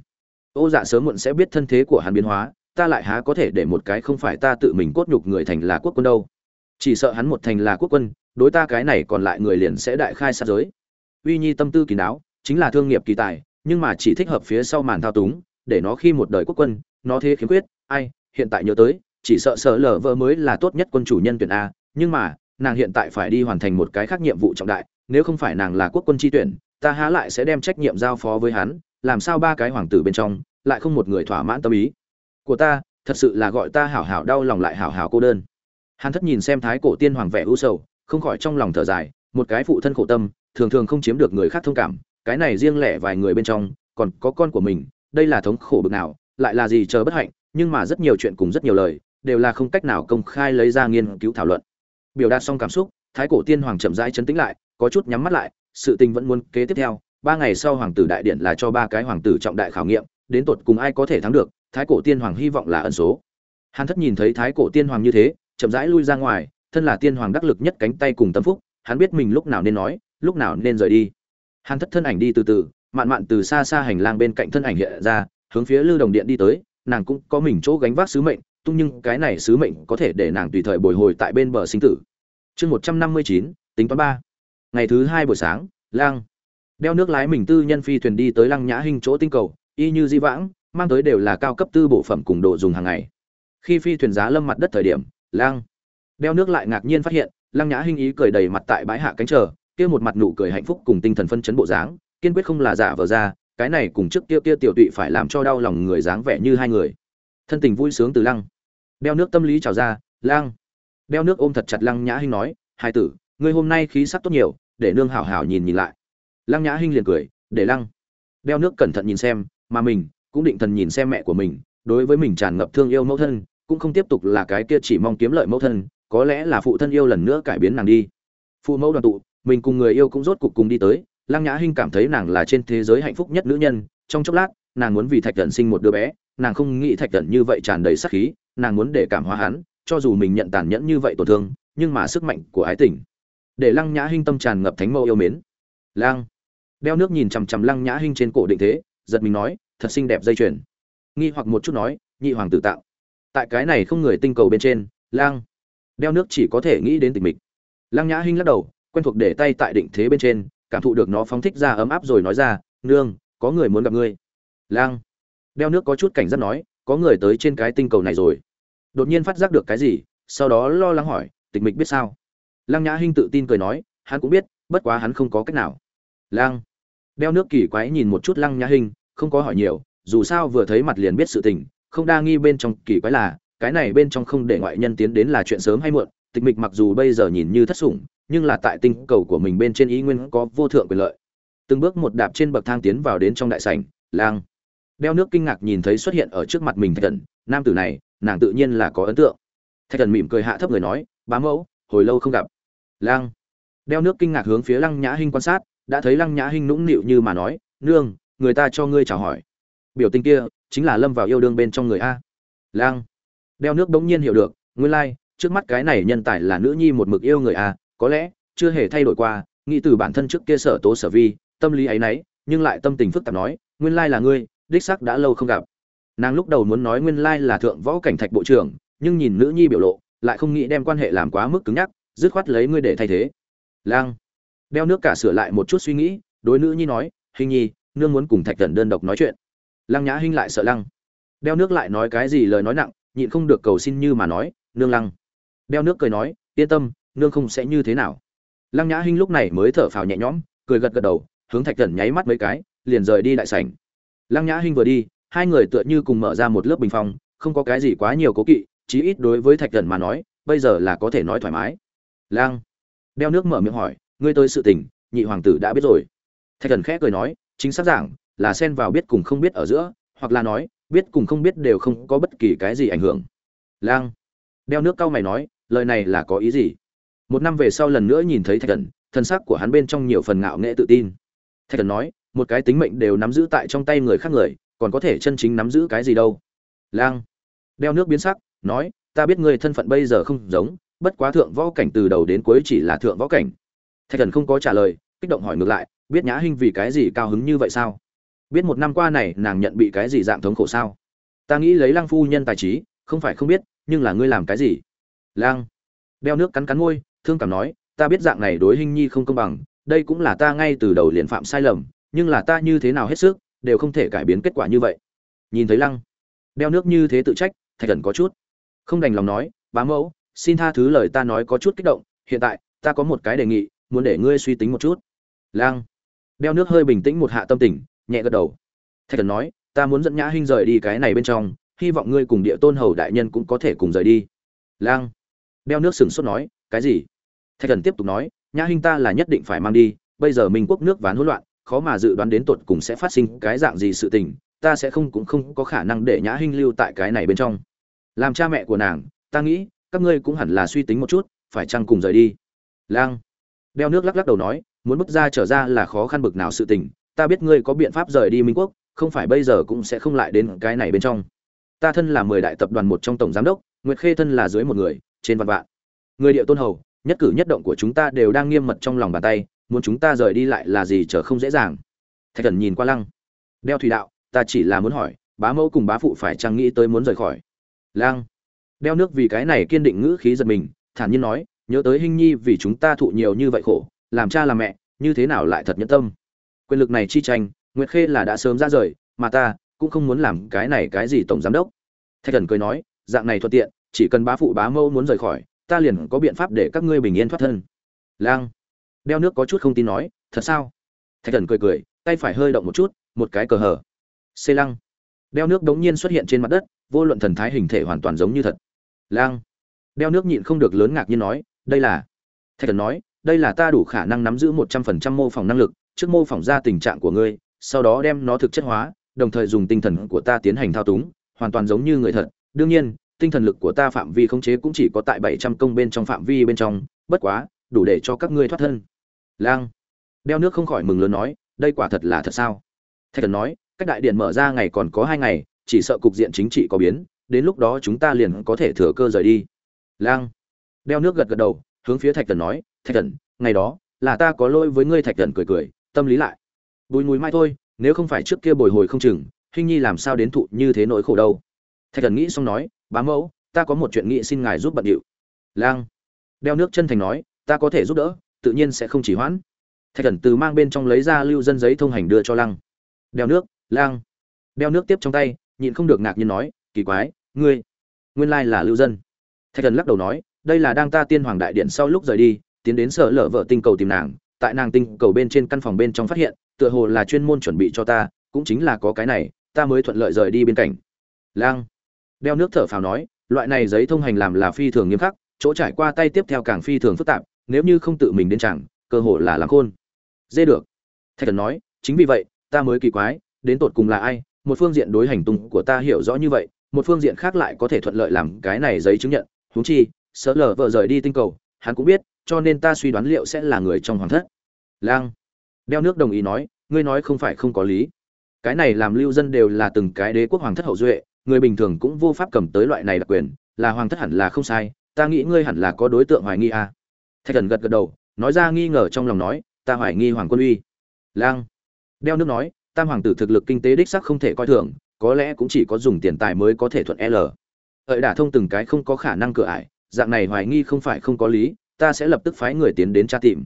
[SPEAKER 1] Ô dạ sớm muộn sẽ biết thân thế của hắn biến hóa, ta lại há có thể để một cái không phải ta tự mình cốt nhục người thành là quốc quân đâu. Chỉ sợ hắn một thành là quốc quân, đối ta cái này còn lại người liền sẽ đại khai sát giới. Uy nhi tâm tư kỳ đáo, chính là thương nghiệp kỳ tài, nhưng mà chỉ thích hợp phía sau màn thao túng, để nó khi một đời quốc quân, nó thế khiếm khuyết, ai, hiện tại nhớ tới, chỉ sợ sợ lở vợ mới là tốt nhất quân chủ nhân tuyển a, nhưng mà, nàng hiện tại phải đi hoàn thành một cái khác nhiệm vụ trọng đại, nếu không phải nàng là quốc quân tri tuyển ta há lại sẽ đem trách nhiệm giao phó với hắn, làm sao ba cái hoàng tử bên trong lại không một người thỏa mãn tâm ý? Của ta, thật sự là gọi ta hảo hảo đau lòng lại hảo hảo cô đơn. Hàn thất nhìn xem thái cổ tiên hoàng vẻ u sầu, không khỏi trong lòng thở dài, một cái phụ thân khổ tâm, thường thường không chiếm được người khác thông cảm, cái này riêng lẻ vài người bên trong, còn có con của mình, đây là thống khổ bực nào, lại là gì chờ bất hạnh, nhưng mà rất nhiều chuyện cùng rất nhiều lời, đều là không cách nào công khai lấy ra nghiên cứu thảo luận. Biểu đạt xong cảm xúc, thái cổ tiên hoàng chậm rãi chấn tĩnh lại, có chút nhắm mắt lại sự tình vẫn muốn kế tiếp theo, ba ngày sau hoàng tử đại điện là cho ba cái hoàng tử trọng đại khảo nghiệm, đến tột cùng ai có thể thắng được, thái cổ tiên hoàng hy vọng là ẩn số. Hàn thất nhìn thấy thái cổ tiên hoàng như thế, chậm rãi lui ra ngoài, thân là tiên hoàng đắc lực nhất cánh tay cùng tâm phúc, hắn biết mình lúc nào nên nói, lúc nào nên rời đi. Hàn thất thân ảnh đi từ từ, mạn mạn từ xa xa hành lang bên cạnh thân ảnh hiện ra, hướng phía lưu đồng điện đi tới, nàng cũng có mình chỗ gánh vác sứ mệnh, tung nhưng cái này sứ mệnh có thể để nàng tùy thời bồi hồi tại bên bờ sinh tử. Chương một trăm năm mươi chín, tính toán ba ngày thứ hai buổi sáng lang đeo nước lái mình tư nhân phi thuyền đi tới lăng nhã hình chỗ tinh cầu, y như di vãng, mang tới đều là cao cấp tư bộ phẩm cùng đồ dùng hàng ngày. Khi phi thuyền giá lâm mặt đất thời điểm lang đeo nước lại ngạc nhiên phát hiện, lăng nhã hình ý cười đầy mặt tại bãi hạ cánh chờ, kia một mặt nụ cười hạnh phúc cùng tinh thần phân chấn bộ dáng, kiên quyết không là giả vờ ra, cái này cùng trước kia kia tiểu tụy phải làm cho đau lòng người dáng vẻ như hai người. Thân tình vui sướng từ lăng đeo nước tâm lý trào ra lang đeo nước ôm thật chặt lăng nhã hinh nói hai tử, ngươi hôm nay khí sắc tốt nhiều để nương hảo hảo nhìn nhìn lại. Lăng nhã hinh liền cười, để lăng, đeo nước cẩn thận nhìn xem, mà mình cũng định thần nhìn xem mẹ của mình, đối với mình tràn ngập thương yêu mẫu thân, cũng không tiếp tục là cái kia chỉ mong kiếm lợi mẫu thân, có lẽ là phụ thân yêu lần nữa cải biến nàng đi. Phụ mẫu đoàn tụ, mình cùng người yêu cũng rốt cục cùng đi tới, lăng nhã hinh cảm thấy nàng là trên thế giới hạnh phúc nhất nữ nhân, trong chốc lát, nàng muốn vì thạch thần sinh một đứa bé, nàng không nghĩ thạch thần như vậy tràn đầy sắc khí, nàng muốn để cảm hóa hắn, cho dù mình nhận tàn nhẫn như vậy tổn thương, nhưng mà sức mạnh của ái tình để lăng nhã hinh tâm tràn ngập thánh mẫu yêu mến. Lang đeo nước nhìn chằm chằm lăng nhã hinh trên cổ định thế, giật mình nói, thật xinh đẹp dây chuyền. Nghi hoặc một chút nói, nhị hoàng tử tạo. Tại cái này không người tinh cầu bên trên lang đeo nước chỉ có thể nghĩ đến tình Mịch. lăng nhã hinh lắc đầu, quen thuộc để tay tại định thế bên trên, cảm thụ được nó phóng thích ra ấm áp rồi nói ra, nương, có người muốn gặp ngươi. Lang đeo nước có chút cảnh giác nói, có người tới trên cái tinh cầu này rồi. Đột nhiên phát giác được cái gì, sau đó lo lắng hỏi, tịch mịch biết sao? Lăng nhã hinh tự tin cười nói, hắn cũng biết, bất quá hắn không có cách nào. Lang đeo nước kỳ quái nhìn một chút lăng nhã hinh, không có hỏi nhiều, dù sao vừa thấy mặt liền biết sự tình, không đa nghi bên trong kỳ quái là, cái này bên trong không để ngoại nhân tiến đến là chuyện sớm hay muộn, tịch mịch mặc dù bây giờ nhìn như thất sủng, nhưng là tại tinh cầu của mình bên trên ý nguyên có vô thượng quyền lợi. Từng bước một đạp trên bậc thang tiến vào đến trong đại sảnh lang đeo nước kinh ngạc nhìn thấy xuất hiện ở trước mặt mình thạch thần, nam tử này, nàng tự nhiên là có ấn tượng. Thạch thần mỉm cười hạ thấp người nói, bá mẫu, hồi lâu không gặp lang đeo nước kinh ngạc hướng phía lăng nhã hinh quan sát, đã thấy lăng nhã hinh nũng nịu như mà nói, nương, người ta cho ngươi chào hỏi. Biểu tình kia chính là lâm vào yêu đương bên trong người a. Lang đeo nước bỗng nhiên hiểu được, nguyên lai, trước mắt cái này nhân tài là nữ nhi một mực yêu người a, có lẽ, chưa hề thay đổi qua, nghĩ từ bản thân trước kia sở tố sở vi, tâm lý ấy nấy, nhưng lại tâm tình phức tạp nói, nguyên lai là ngươi, đích sắc đã lâu không gặp. Nàng lúc đầu muốn nói nguyên lai là thượng võ cảnh thạch bộ trưởng, nhưng nhìn nữ nhi biểu lộ, lại không nghĩ đem quan hệ làm quá mức cứng nhắc dứt khoát lấy ngươi để thay thế. Lang. Đeo nước cả sửa lại một chút suy nghĩ, đối nữ nhi nói, hình nhi, nương muốn cùng thạch thần đơn độc nói chuyện. Lăng nhã hinh lại sợ lăng đeo nước lại nói cái gì lời nói nặng, nhịn không được cầu xin như mà nói, nương lăng đeo nước cười nói, yên tâm, nương không sẽ như thế nào. Lăng nhã hinh lúc này mới thở phào nhẹ nhõm, cười gật gật đầu, hướng thạch thần nháy mắt mấy cái, liền rời đi đại sảnh. Lăng nhã hinh vừa đi, hai người tựa như cùng mở ra một lớp bình phong, không có cái gì quá nhiều cố kỵ, chí ít đối với thạch thần mà nói, bây giờ là có thể nói thoải mái lang. Đeo nước mở miệng hỏi, ngươi tới sự tình, nhị hoàng tử đã biết rồi. Thạch thần khẽ cười nói, chính xác giảng, là xen vào biết cùng không biết ở giữa, hoặc là nói, biết cùng không biết đều không có bất kỳ cái gì ảnh hưởng. Lang. Đeo nước cao mày nói, lời này là có ý gì? Một năm về sau lần nữa nhìn thấy thạch thần, thân xác của hắn bên trong nhiều phần ngạo nghệ tự tin. Thạch thần nói, một cái tính mệnh đều nắm giữ tại trong tay người khác người, còn có thể chân chính nắm giữ cái gì đâu? Lang. Đeo nước biến sắc, nói, ta biết ngươi thân phận bây giờ không giống bất quá thượng võ cảnh từ đầu đến cuối chỉ là thượng võ cảnh. Thạch thần không có trả lời, kích động hỏi ngược lại, biết nhã hinh vì cái gì cao hứng như vậy sao? Biết một năm qua này nàng nhận bị cái gì dạng thống khổ sao? Ta nghĩ lấy lang phu nhân tài trí, không phải không biết, nhưng là ngươi làm cái gì? Lang đeo nước cắn cắn môi, thương cảm nói, ta biết dạng này đối hình nhi không công bằng, đây cũng là ta ngay từ đầu liền phạm sai lầm, nhưng là ta như thế nào hết sức, đều không thể cải biến kết quả như vậy. Nhìn thấy lăng, đeo nước như thế tự trách, thạch thần có chút không đành lòng nói, bá mẫu xin tha thứ lời ta nói có chút kích động, hiện tại, ta có một cái đề nghị, muốn để ngươi suy tính một chút. Lang. Đeo nước hơi bình tĩnh một hạ tâm tình, nhẹ gật đầu. Thạch thần nói, ta muốn dẫn nhã hinh rời đi cái này bên trong, hy vọng ngươi cùng địa tôn hầu đại nhân cũng có thể cùng rời đi. Lang. Đeo nước sừng sốt nói, cái gì? Thạch thần tiếp tục nói, nhã hinh ta là nhất định phải mang đi, bây giờ minh quốc nước ván hỗn loạn, khó mà dự đoán đến tột cùng sẽ phát sinh cái dạng gì sự tình, ta sẽ không cũng không có khả năng để nhã hinh lưu tại cái này bên trong. Làm cha mẹ của nàng, ta nghĩ các ngươi cũng hẳn là suy tính một chút, phải chăng cùng rời đi? Lang. Đeo nước lắc lắc đầu nói, muốn bước ra trở ra là khó khăn bực nào sự tình, ta biết ngươi có biện pháp rời đi minh quốc, không phải bây giờ cũng sẽ không lại đến cái này bên trong. Ta thân là mười đại tập đoàn một trong tổng giám đốc, nguyệt khê thân là dưới một người, trên vạn vạn. Người địa tôn hầu, nhất cử nhất động của chúng ta đều đang nghiêm mật trong lòng bàn tay, muốn chúng ta rời đi lại là gì chờ không dễ dàng. Thạch thần nhìn qua lăng. Đeo thủy đạo, ta chỉ là muốn hỏi, bá mẫu cùng bá phụ phải chăng nghĩ tới muốn rời khỏi? Lang đeo nước vì cái này kiên định ngữ khí giật mình, thản nhiên nói, nhớ tới hình nhi vì chúng ta thụ nhiều như vậy khổ, làm cha làm mẹ, như thế nào lại thật nhẫn tâm? Quyền lực này chi tranh, nguyệt khê là đã sớm ra rời, mà ta cũng không muốn làm cái này cái gì tổng giám đốc. Thạch thần cười nói, dạng này thuận tiện, chỉ cần bá phụ bá mẫu muốn rời khỏi, ta liền có biện pháp để các ngươi bình yên thoát thân. Lang, đeo nước có chút không tin nói, thật sao? Thạch thần cười cười, tay phải hơi động một chút, một cái cờ hở. Xê lăng. Đeo nước đống nhiên xuất hiện trên mặt đất, vô luận thần thái hình thể hoàn toàn giống như thật lang. Đeo nước nhịn không được lớn ngạc nhiên nói, đây là thạch thần nói, đây là ta đủ khả năng nắm giữ một trăm phần trăm mô phỏng năng lực, trước mô phỏng ra tình trạng của ngươi, sau đó đem nó thực chất hóa, đồng thời dùng tinh thần của ta tiến hành thao túng, hoàn toàn giống như người thật. Đương nhiên, tinh thần lực của ta phạm vi khống chế cũng chỉ có tại bảy trăm công bên trong phạm vi bên trong, bất quá, đủ để cho các ngươi thoát thân. Lang. Đeo nước không khỏi mừng lớn nói, đây quả thật là thật sao? Thạch thần nói, cách đại điện mở ra ngày còn có hai ngày, chỉ sợ cục diện chính trị có biến đến lúc đó chúng ta liền có thể thừa cơ rời đi. Lang. Đeo nước gật gật đầu, hướng phía thạch thần nói, thạch thần, ngày đó, là ta có lỗi với ngươi. Thạch thần cười cười, tâm lý lại. Bùi mùi mai thôi, nếu không phải trước kia bồi hồi không chừng, hình nhi làm sao đến thụ như thế nỗi khổ đâu? Thạch thần nghĩ xong nói, bá mẫu, ta có một chuyện nghị xin ngài giúp bận điệu. Lang. Đeo nước chân thành nói, ta có thể giúp đỡ, tự nhiên sẽ không chỉ hoãn. Thạch thần từ mang bên trong lấy ra lưu dân giấy thông hành đưa cho lăng đeo nước, lang. Đeo nước tiếp trong tay, nhịn không được ngạc nhiên nói kỳ quái, ngươi, nguyên lai là lưu dân. Thạch thần lắc đầu nói, đây là đang ta tiên hoàng đại điện sau lúc rời đi, tiến đến sở lở vợ tinh cầu tìm nàng, tại nàng tinh cầu bên trên căn phòng bên trong phát hiện, tựa hồ là chuyên môn chuẩn bị cho ta, cũng chính là có cái này, ta mới thuận lợi rời đi bên cạnh. Lang, đeo nước thở phào nói, loại này giấy thông hành làm là phi thường nghiêm khắc, chỗ trải qua tay tiếp theo càng phi thường phức tạp, nếu như không tự mình đến chẳng, cơ hội là làm khôn. Dê được. Thạch thần nói, chính vì vậy, ta mới kỳ quái, đến tột cùng là ai, một phương diện đối hành tung của ta hiểu rõ như vậy một phương diện khác lại có thể thuận lợi làm cái này giấy chứng nhận. Huống chi sợ lờ vợ rời đi tinh cầu, hắn cũng biết, cho nên ta suy đoán liệu sẽ là người trong hoàng thất. Lang, đeo nước đồng ý nói, ngươi nói không phải không có lý. Cái này làm lưu dân đều là từng cái đế quốc hoàng thất hậu duệ, người bình thường cũng vô pháp cầm tới loại này đặc quyền, là hoàng thất hẳn là không sai, ta nghĩ ngươi hẳn là có đối tượng hoài nghi à. thạch thần gật gật đầu, nói ra nghi ngờ trong lòng nói, ta hoài nghi hoàng quân uy. Lang, đeo nước nói, tam hoàng tử thực lực kinh tế đích sắc không thể coi thường có lẽ cũng chỉ có dùng tiền tài mới có thể thuận l. Hợi đả thông từng cái không có khả năng cửa ải, dạng này hoài nghi không phải không có lý, ta sẽ lập tức phái người tiến đến tra tìm.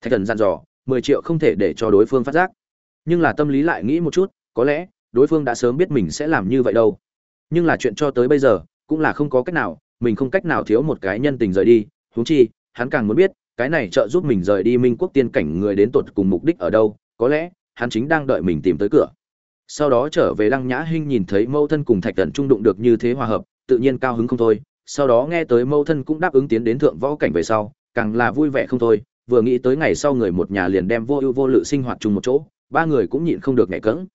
[SPEAKER 1] Thạch thần dặn dò, mười triệu không thể để cho đối phương phát giác. Nhưng là tâm lý lại nghĩ một chút, có lẽ, đối phương đã sớm biết mình sẽ làm như vậy đâu. Nhưng là chuyện cho tới bây giờ, cũng là không có cách nào, mình không cách nào thiếu một cái nhân tình rời đi. Huống chi, hắn càng muốn biết, cái này trợ giúp mình rời đi minh quốc tiên cảnh người đến tụt cùng mục đích ở đâu, có lẽ, hắn chính đang đợi mình tìm tới cửa sau đó trở về lăng nhã hinh nhìn thấy mâu thân cùng thạch thần trung đụng được như thế hòa hợp, tự nhiên cao hứng không thôi. Sau đó nghe tới mâu thân cũng đáp ứng tiến đến thượng võ cảnh về sau, càng là vui vẻ không thôi. Vừa nghĩ tới ngày sau người một nhà liền đem vô ưu vô lự sinh hoạt chung một chỗ, ba người cũng nhịn không được nhẹ cỡng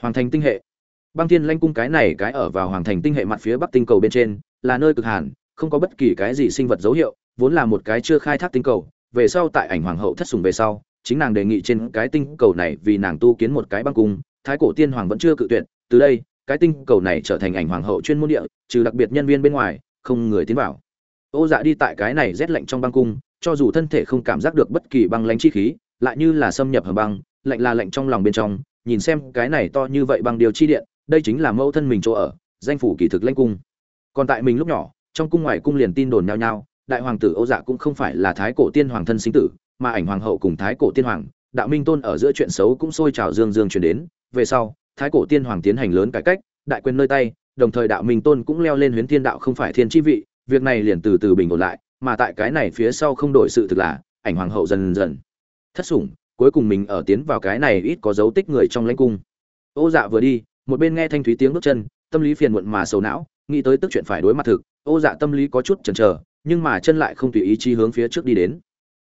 [SPEAKER 1] hoàng thành tinh hệ. Băng thiên lanh cung cái này cái ở vào hoàng thành tinh hệ mặt phía bắc tinh cầu bên trên, là nơi cực hàn, không có bất kỳ cái gì sinh vật dấu hiệu, vốn là một cái chưa khai thác tinh cầu. Về sau tại ảnh hoàng hậu thất sùng về sau, chính nàng đề nghị trên cái tinh cầu này vì nàng tu kiến một cái băng cung thái cổ tiên hoàng vẫn chưa cự tuyệt, từ đây, cái tinh cầu này trở thành ảnh hoàng hậu chuyên môn địa, trừ đặc biệt nhân viên bên ngoài, không người tiến vào. Ô dạ đi tại cái này rét lạnh trong băng cung, cho dù thân thể không cảm giác được bất kỳ băng lãnh chi khí, lại như là xâm nhập hầm băng, lạnh là lạnh trong lòng bên trong, nhìn xem cái này to như vậy bằng điều chi điện, đây chính là mẫu thân mình chỗ ở, danh phủ kỳ thực lanh cung. Còn tại mình lúc nhỏ, trong cung ngoài cung liền tin đồn nhao nhao, đại hoàng tử ô dạ cũng không phải là thái cổ tiên hoàng thân sinh tử, mà ảnh hoàng hậu cùng thái cổ tiên hoàng, đạo minh tôn ở giữa chuyện xấu cũng sôi trào dương dương truyền đến về sau, thái cổ tiên hoàng tiến hành lớn cải cách, đại quyền nơi tay, đồng thời đạo minh tôn cũng leo lên huyến thiên đạo không phải thiên chi vị, việc này liền từ từ bình ổn lại, mà tại cái này phía sau không đổi sự thực là, ảnh hoàng hậu dần dần thất sủng, cuối cùng mình ở tiến vào cái này ít có dấu tích người trong lãnh cung. Ô dạ vừa đi, một bên nghe thanh thúy tiếng bước chân, tâm lý phiền muộn mà sầu não, nghĩ tới tức chuyện phải đối mặt thực, ô dạ tâm lý có chút chần chờ, nhưng mà chân lại không tùy ý chí hướng phía trước đi đến.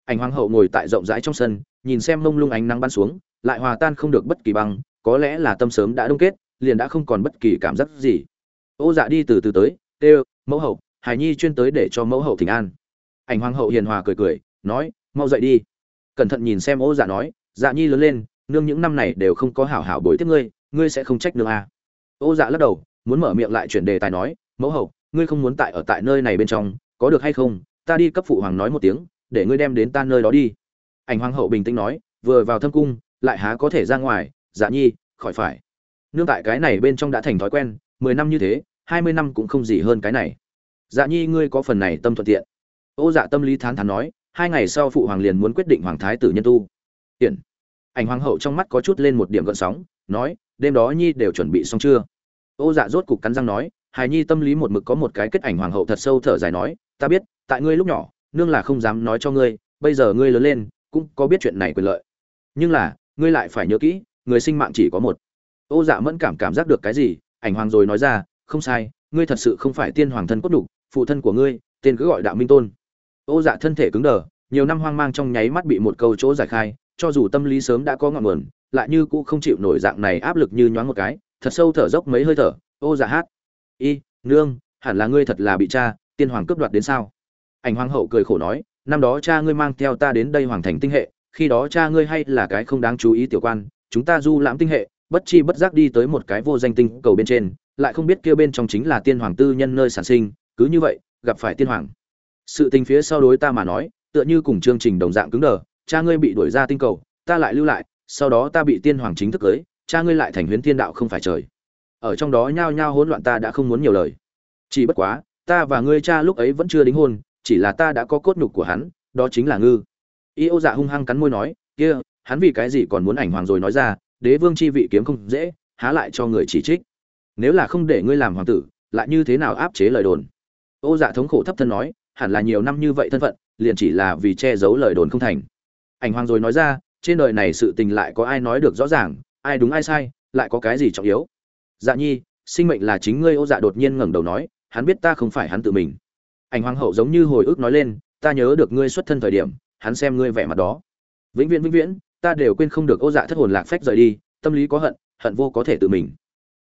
[SPEAKER 1] Ảnh hoàng hậu ngồi tại rộng rãi trong sân, nhìn xem mông lung ánh nắng bắn xuống, lại hòa tan không được bất kỳ băng có lẽ là tâm sớm đã đông kết, liền đã không còn bất kỳ cảm giác gì. Ô dạ đi từ từ tới tê mẫu hậu hải nhi chuyên tới để cho mẫu hậu thỉnh an. Ảnh hoàng hậu hiền hòa cười cười, nói, mau dậy đi. Cẩn thận nhìn xem ô dạ nói dạ nhi lớn lên, nương những năm này đều không có hảo hảo bồi tiếp ngươi ngươi sẽ không trách nương à. ô dạ lắc đầu, muốn mở miệng lại chuyển đề tài nói, mẫu hậu, ngươi không muốn tại ở tại nơi này bên trong, có được hay không? Ta đi cấp phụ hoàng nói một tiếng, để ngươi đem đến ta nơi đó đi. Ảnh hoàng hậu bình tĩnh nói, vừa vào thâm cung, lại há có thể ra ngoài dạ nhi, khỏi phải. Nương tại cái này bên trong đã thành thói quen, mười năm như thế, hai mươi năm cũng không gì hơn cái này. Dạ nhi, ngươi có phần này tâm thuận tiện. Ô dạ tâm lý thán thán nói, hai ngày sau phụ hoàng liền muốn quyết định hoàng thái tử nhân tu. Hiện ảnh hoàng hậu trong mắt có chút lên một điểm gợn sóng, nói, đêm đó nhi đều chuẩn bị xong chưa? Ô dạ rốt cục cắn răng nói, hài nhi tâm lý một mực có một cái kết ảnh hoàng hậu thật sâu thở dài nói, ta biết, tại ngươi lúc nhỏ, nương là không dám nói cho ngươi, bây giờ ngươi lớn lên, cũng có biết chuyện này quyền lợi. Nhưng là, ngươi lại phải nhớ kỹ người sinh mạng chỉ có một. Ô dạ mẫn cảm cảm giác được cái gì, ảnh hoàng rồi nói ra, không sai, ngươi thật sự không phải tiên hoàng thân cốt đục phụ thân của ngươi, tên cứ gọi đạo minh tôn. Ô dạ thân thể cứng đờ, nhiều năm hoang mang trong nháy mắt bị một câu chỗ giải khai, cho dù tâm lý sớm đã có ngọn nguồn, lại như cũ không chịu nổi dạng này áp lực như nhoáng một cái, thật sâu thở dốc mấy hơi thở, ô dạ hát. Y, nương, hẳn là ngươi thật là bị cha, tiên hoàng cướp đoạt đến sao? Ảnh hoàng hậu cười khổ nói, năm đó cha ngươi mang theo ta đến đây hoàng thành tinh hệ, khi đó cha ngươi hay là cái không đáng chú ý tiểu quan chúng ta du lãm tinh hệ, bất chi bất giác đi tới một cái vô danh tinh cầu bên trên, lại không biết kia bên trong chính là tiên hoàng tư nhân nơi sản sinh, cứ như vậy, gặp phải tiên hoàng. Sự tình phía sau đối ta mà nói, tựa như cùng chương trình đồng dạng cứng đờ, cha ngươi bị đuổi ra tinh cầu, ta lại lưu lại, sau đó ta bị tiên hoàng chính thức cưới, cha ngươi lại thành huyến thiên đạo không phải trời. Ở trong đó nhao nhao hỗn loạn ta đã không muốn nhiều lời. Chỉ bất quá, ta và ngươi cha lúc ấy vẫn chưa đính hôn, chỉ là ta đã có cốt nhục của hắn, đó chính là ngư. Y ô dạ hung hăng cắn môi nói, kia hắn vì cái gì còn muốn ảnh hoàng rồi nói ra, đế vương chi vị kiếm không dễ, há lại cho người chỉ trích. Nếu là không để ngươi làm hoàng tử, lại như thế nào áp chế lời đồn? Ô dạ thống khổ thấp thân nói, hẳn là nhiều năm như vậy thân phận, liền chỉ là vì che giấu lời đồn không thành. Ảnh hoàng rồi nói ra, trên đời này sự tình lại có ai nói được rõ ràng, ai đúng ai sai, lại có cái gì trọng yếu? Dạ nhi, sinh mệnh là chính ngươi, ô dạ đột nhiên ngẩng đầu nói, hắn biết ta không phải hắn tự mình. Ảnh hoàng hậu giống như hồi ức nói lên, ta nhớ được ngươi xuất thân thời điểm, hắn xem ngươi vẻ mặt đó. Vĩnh viễn vĩnh viễn ta đều quên không được ô dạ thất hồn lạc phách rời đi, tâm lý có hận hận vô có thể tự mình.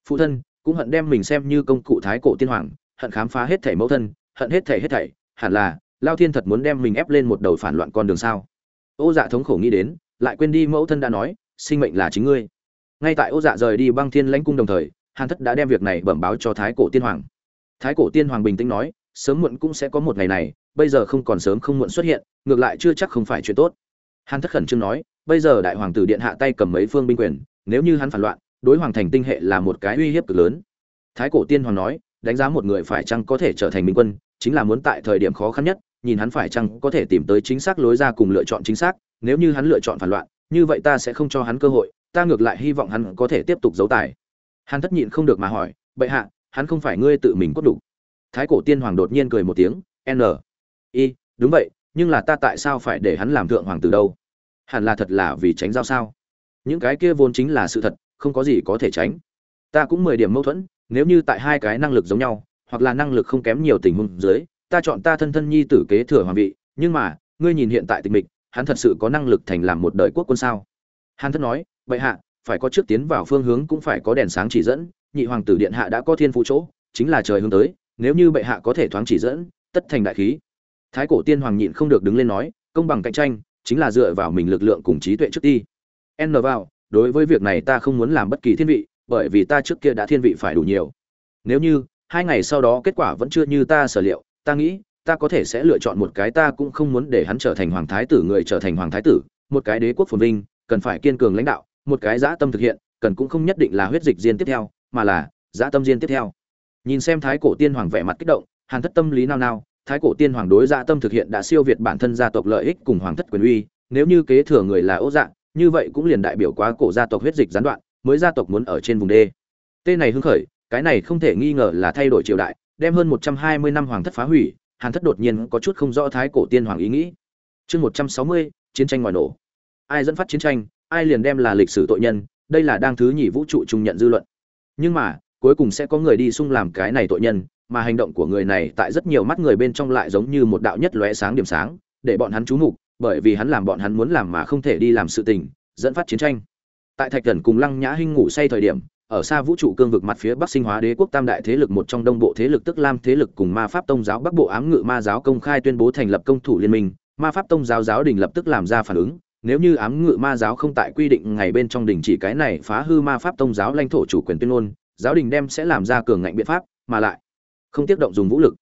[SPEAKER 1] Phụ thân cũng hận đem mình xem như công cụ thái cổ tiên hoàng, hận khám phá hết thảy mẫu thân, hận hết thảy hết thảy, hẳn là, lao thiên thật muốn đem mình ép lên một đầu phản loạn con đường sao? Ô dạ thống khổ nghĩ đến, lại quên đi mẫu thân đã nói, sinh mệnh là chính ngươi. Ngay tại ô dạ rời đi băng thiên lãnh cung đồng thời, hàn thất đã đem việc này bẩm báo cho thái cổ tiên hoàng. Thái cổ tiên hoàng bình tĩnh nói, sớm muộn cũng sẽ có một ngày này, bây giờ không còn sớm không muộn xuất hiện, ngược lại chưa chắc không phải chuyện tốt. Hàn thất khẩn trương nói bây giờ đại hoàng tử điện hạ tay cầm mấy phương binh quyền, nếu như hắn phản loạn, đối hoàng thành tinh hệ là một cái uy hiếp cực lớn. Thái cổ tiên hoàng nói, đánh giá một người phải chăng có thể trở thành minh quân, chính là muốn tại thời điểm khó khăn nhất, nhìn hắn phải chăng có thể tìm tới chính xác lối ra cùng lựa chọn chính xác, nếu như hắn lựa chọn phản loạn, như vậy ta sẽ không cho hắn cơ hội, ta ngược lại hy vọng hắn có thể tiếp tục giấu tài. Hắn thất nhịn không được mà hỏi, bệ hạ, hắn không phải ngươi tự mình cốt đủ? Thái cổ tiên hoàng đột nhiên cười một tiếng, n, y, đúng vậy, nhưng là ta tại sao phải để hắn làm thượng hoàng từ đâu? Hẳn là thật là vì tránh giao sao? Những cái kia vốn chính là sự thật, không có gì có thể tránh. Ta cũng mười điểm mâu thuẫn, nếu như tại hai cái năng lực giống nhau, hoặc là năng lực không kém nhiều tình huống dưới, ta chọn ta thân thân nhi tử kế thừa hoàng vị, nhưng mà, ngươi nhìn hiện tại tình mịch, hắn thật sự có năng lực thành làm một đời quốc quân sao? Hàn thất nói, bệ hạ, phải có trước tiến vào phương hướng cũng phải có đèn sáng chỉ dẫn, nhị hoàng tử điện hạ đã có thiên phụ chỗ, chính là trời hướng tới, nếu như bệ hạ có thể thoáng chỉ dẫn, tất thành đại khí. Thái cổ tiên hoàng nhịn không được đứng lên nói, công bằng cạnh tranh chính là dựa vào mình lực lượng cùng trí tuệ trước ti. N vào, đối với việc này ta không muốn làm bất kỳ thiên vị, bởi vì ta trước kia đã thiên vị phải đủ nhiều. Nếu như, hai ngày sau đó kết quả vẫn chưa như ta sở liệu, ta nghĩ, ta có thể sẽ lựa chọn một cái ta cũng không muốn để hắn trở thành hoàng thái tử người trở thành hoàng thái tử, một cái đế quốc phồn vinh, cần phải kiên cường lãnh đạo, một cái dã tâm thực hiện, cần cũng không nhất định là huyết dịch diên tiếp theo, mà là dã tâm diên tiếp theo. Nhìn xem thái cổ tiên hoàng vẻ mặt kích động, hàn thất tâm lý nao nao thái cổ tiên hoàng đối dạ tâm thực hiện đã siêu việt bản thân gia tộc lợi ích cùng hoàng thất quyền uy, nếu như kế thừa người là ố dạ như vậy cũng liền đại biểu quá cổ gia tộc huyết dịch gián đoạn, mới gia tộc muốn ở trên vùng đê. Tên này hưng khởi, cái này không thể nghi ngờ là thay đổi triều đại, đem hơn một trăm hai mươi năm hoàng thất phá hủy, hàn thất đột nhiên có chút không rõ thái cổ tiên hoàng ý nghĩ. Chương một trăm sáu mươi, chiến tranh ngoài nổ. Ai dẫn phát chiến tranh, ai liền đem là lịch sử tội nhân, đây là đang thứ nhì vũ trụ trung nhận dư luận. Nhưng mà cuối cùng sẽ có người đi xung làm cái này tội nhân, mà hành động của người này tại rất nhiều mắt người bên trong lại giống như một đạo nhất lóe sáng điểm sáng, để bọn hắn chú mục, bởi vì hắn làm bọn hắn muốn làm mà không thể đi làm sự tình, dẫn phát chiến tranh. Tại thạch thần cùng lăng nhã hinh ngủ say thời điểm, ở xa vũ trụ cương vực mặt phía bắc sinh hóa đế quốc tam đại thế lực một trong đông bộ thế lực tức lam thế lực cùng ma pháp tông giáo bắc bộ ám ngự ma giáo công khai tuyên bố thành lập công thủ liên minh, ma pháp tông giáo giáo đình lập tức làm ra phản ứng, nếu như ám ngự ma giáo không tại quy định ngày bên trong đình chỉ cái này phá hư ma pháp tông giáo lãnh thổ chủ quyền tuyên ngôn giáo đình đem sẽ làm ra cường ngạnh biện pháp, mà lại không tiếp động dùng vũ lực.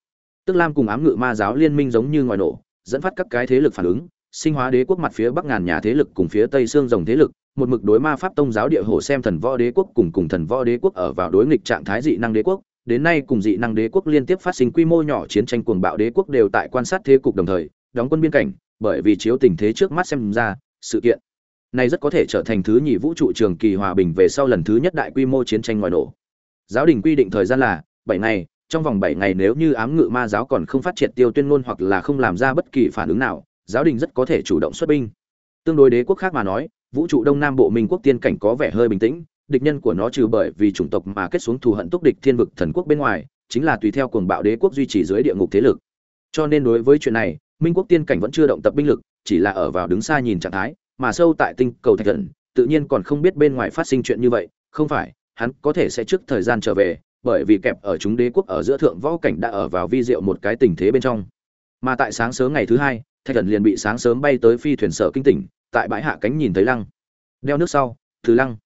[SPEAKER 1] Tức lam cùng ám ngự ma giáo liên minh giống như ngoài nổ, dẫn phát các cái thế lực phản ứng, sinh hóa đế quốc mặt phía bắc ngàn nhà thế lực cùng phía tây xương rồng thế lực, một mực đối ma pháp tông giáo địa hồ xem thần võ đế quốc cùng cùng thần võ đế quốc ở vào đối nghịch trạng thái dị năng đế quốc. Đến nay cùng dị năng đế quốc liên tiếp phát sinh quy mô nhỏ chiến tranh cuồng bạo đế quốc đều tại quan sát thế cục đồng thời, đóng quân biên cảnh, bởi vì chiếu tình thế trước mắt xem ra, sự kiện này rất có thể trở thành thứ nhì vũ trụ trường kỳ hòa bình về sau lần thứ nhất đại quy mô chiến tranh ngoài nổ giáo đình quy định thời gian là bảy ngày, trong vòng bảy ngày nếu như ám ngự ma giáo còn không phát triển tiêu tuyên ngôn hoặc là không làm ra bất kỳ phản ứng nào, giáo đình rất có thể chủ động xuất binh. Tương đối đế quốc khác mà nói, vũ trụ đông nam bộ minh quốc tiên cảnh có vẻ hơi bình tĩnh, địch nhân của nó trừ bởi vì chủng tộc mà kết xuống thù hận túc địch thiên vực thần quốc bên ngoài, chính là tùy theo cuồng bạo đế quốc duy trì dưới địa ngục thế lực. Cho nên đối với chuyện này, minh quốc tiên cảnh vẫn chưa động tập binh lực, chỉ là ở vào đứng xa nhìn trạng thái, mà sâu tại tinh cầu thạch thần, tự nhiên còn không biết bên ngoài phát sinh chuyện như vậy, không phải hắn có thể sẽ trước thời gian trở về, bởi vì kẹp ở chúng đế quốc ở giữa thượng võ cảnh đã ở vào vi diệu một cái tình thế bên trong. Mà tại sáng sớm ngày thứ hai, thạch thần liền bị sáng sớm bay tới phi thuyền sở kinh tỉnh, tại bãi hạ cánh nhìn thấy lăng. Đeo nước sau từ lăng.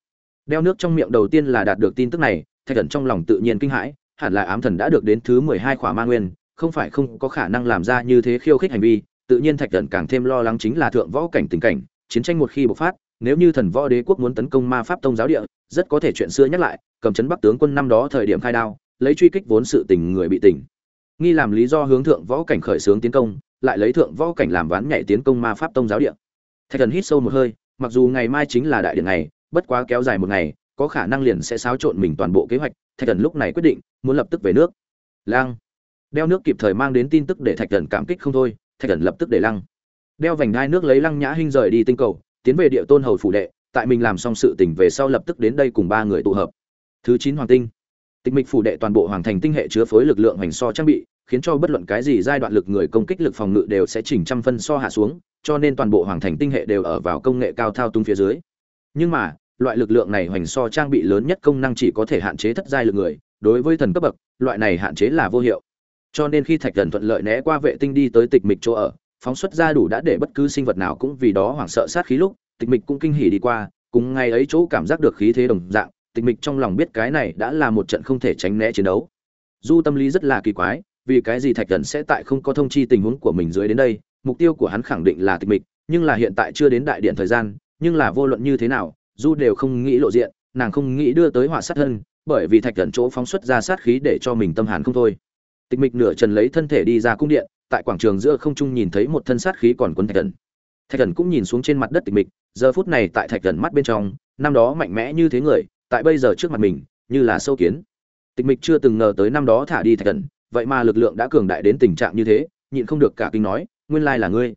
[SPEAKER 1] Đeo nước trong miệng đầu tiên là đạt được tin tức này, thạch thần trong lòng tự nhiên kinh hãi, hẳn là ám thần đã được đến thứ mười hai khỏa ma nguyên, không phải không có khả năng làm ra như thế khiêu khích hành vi, tự nhiên thạch thần càng thêm lo lắng chính là thượng võ cảnh tình cảnh, chiến tranh một khi bộc phát nếu như thần võ đế quốc muốn tấn công ma pháp tông giáo địa, rất có thể chuyện xưa nhắc lại, cầm chấn bắc tướng quân năm đó thời điểm khai đao, lấy truy kích vốn sự tình người bị tỉnh. Nghi làm lý do hướng thượng võ cảnh khởi xướng tiến công, lại lấy thượng võ cảnh làm ván nhảy tiến công ma pháp tông giáo địa. Thạch thần hít sâu một hơi, mặc dù ngày mai chính là đại điện này, bất quá kéo dài một ngày, có khả năng liền sẽ xáo trộn mình toàn bộ kế hoạch, thạch thần lúc này quyết định, muốn lập tức về nước. Lang. Đeo nước kịp thời mang đến tin tức để thạch thần cảm kích không thôi, thạch thần lập tức để lăng đeo vành đai nước lấy lăng nhã hinh rời đi tinh cầu tiến về địa tôn hầu phủ đệ, tại mình làm xong sự tỉnh về sau lập tức đến đây cùng ba người tụ hợp. Thứ chín hoàng tinh. Tịch mịch phủ đệ toàn bộ hoàng thành tinh hệ chứa phối lực lượng hành so trang bị, khiến cho bất luận cái gì giai đoạn lực người công kích lực phòng ngự đều sẽ chỉnh trăm phân so hạ xuống, cho nên toàn bộ hoàng thành tinh hệ đều ở vào công nghệ cao thao tung phía dưới. Nhưng mà, loại lực lượng này hoành so trang bị lớn nhất công năng chỉ có thể hạn chế thất giai lực người, đối với thần cấp bậc, loại này hạn chế là vô hiệu. Cho nên khi thạch thần thuận lợi né qua vệ tinh đi tới tịch mịch chỗ ở phóng xuất ra đủ đã để bất cứ sinh vật nào cũng vì đó hoảng sợ sát khí lúc, tịch mịch cũng kinh hỉ đi qua, cùng ngày ấy chỗ cảm giác được khí thế đồng dạng, tịch mịch trong lòng biết cái này đã là một trận không thể tránh né chiến đấu. Du tâm lý rất là kỳ quái, vì cái gì thạch thần sẽ tại không có thông chi tình huống của mình dưới đến đây, mục tiêu của hắn khẳng định là tịch mịch, nhưng là hiện tại chưa đến đại điện thời gian, nhưng là vô luận như thế nào du đều không nghĩ lộ diện, nàng không nghĩ đưa tới họa sát thân, bởi vì thạch thần chỗ phóng xuất ra sát khí để cho mình tâm hàn không thôi. Tịch mịch nửa trần lấy thân thể đi ra cung điện tại quảng trường giữa không trung nhìn thấy một thân sát khí còn quấn thạch thần. Thạch thần cũng nhìn xuống trên mặt đất tịch mịch, giờ phút này tại thạch thần mắt bên trong, năm đó mạnh mẽ như thế người, tại bây giờ trước mặt mình, như là sâu kiến. Tịch mịch chưa từng ngờ tới năm đó thả đi thạch thần, vậy mà lực lượng đã cường đại đến tình trạng như thế, nhịn không được cả kinh nói, nguyên lai là ngươi.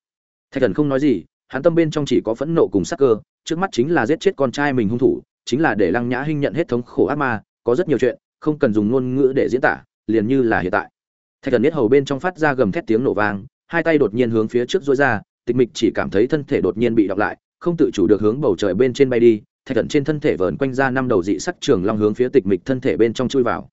[SPEAKER 1] Thạch thần không nói gì, hắn tâm bên trong chỉ có phẫn nộ cùng sắc cơ, trước mắt chính là giết chết con trai mình hung thủ, chính là để lăng nhã hinh nhận hết thống khổ ác ma, có rất nhiều chuyện, không cần dùng ngôn ngữ để diễn tả, liền như là hiện tại thạch thần biết hầu bên trong phát ra gầm thét tiếng nổ vang, hai tay đột nhiên hướng phía trước dối ra, tịch mịch chỉ cảm thấy thân thể đột nhiên bị đọc lại, không tự chủ được hướng bầu trời bên trên bay đi, thạch thần trên thân thể vờn quanh ra năm đầu dị sắc trường long hướng phía tịch mịch thân thể bên trong chui vào.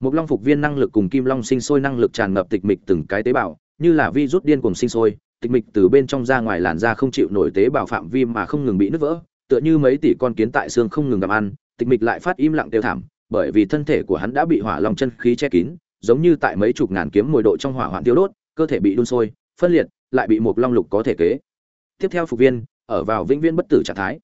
[SPEAKER 1] Một long phục viên năng lực cùng kim long sinh sôi năng lực tràn ngập tịch mịch từng cái tế bào, như là vi rút điên cuồng sinh sôi, tịch mịch từ bên trong ra ngoài làn da không chịu nổi tế bào phạm vi mà không ngừng bị nứt vỡ, tựa như mấy tỷ con kiến tại xương không ngừng gặm ăn, tịch mịch lại phát im lặng tiêu thảm, bởi vì thân thể của hắn đã bị hỏa long chân khí che kín giống như tại mấy chục ngàn kiếm mồi độ trong hỏa hoạn tiêu đốt, cơ thể bị đun sôi, phân liệt, lại bị một long lục có thể kế. Tiếp theo phục viên, ở vào vĩnh viễn bất tử trạng thái.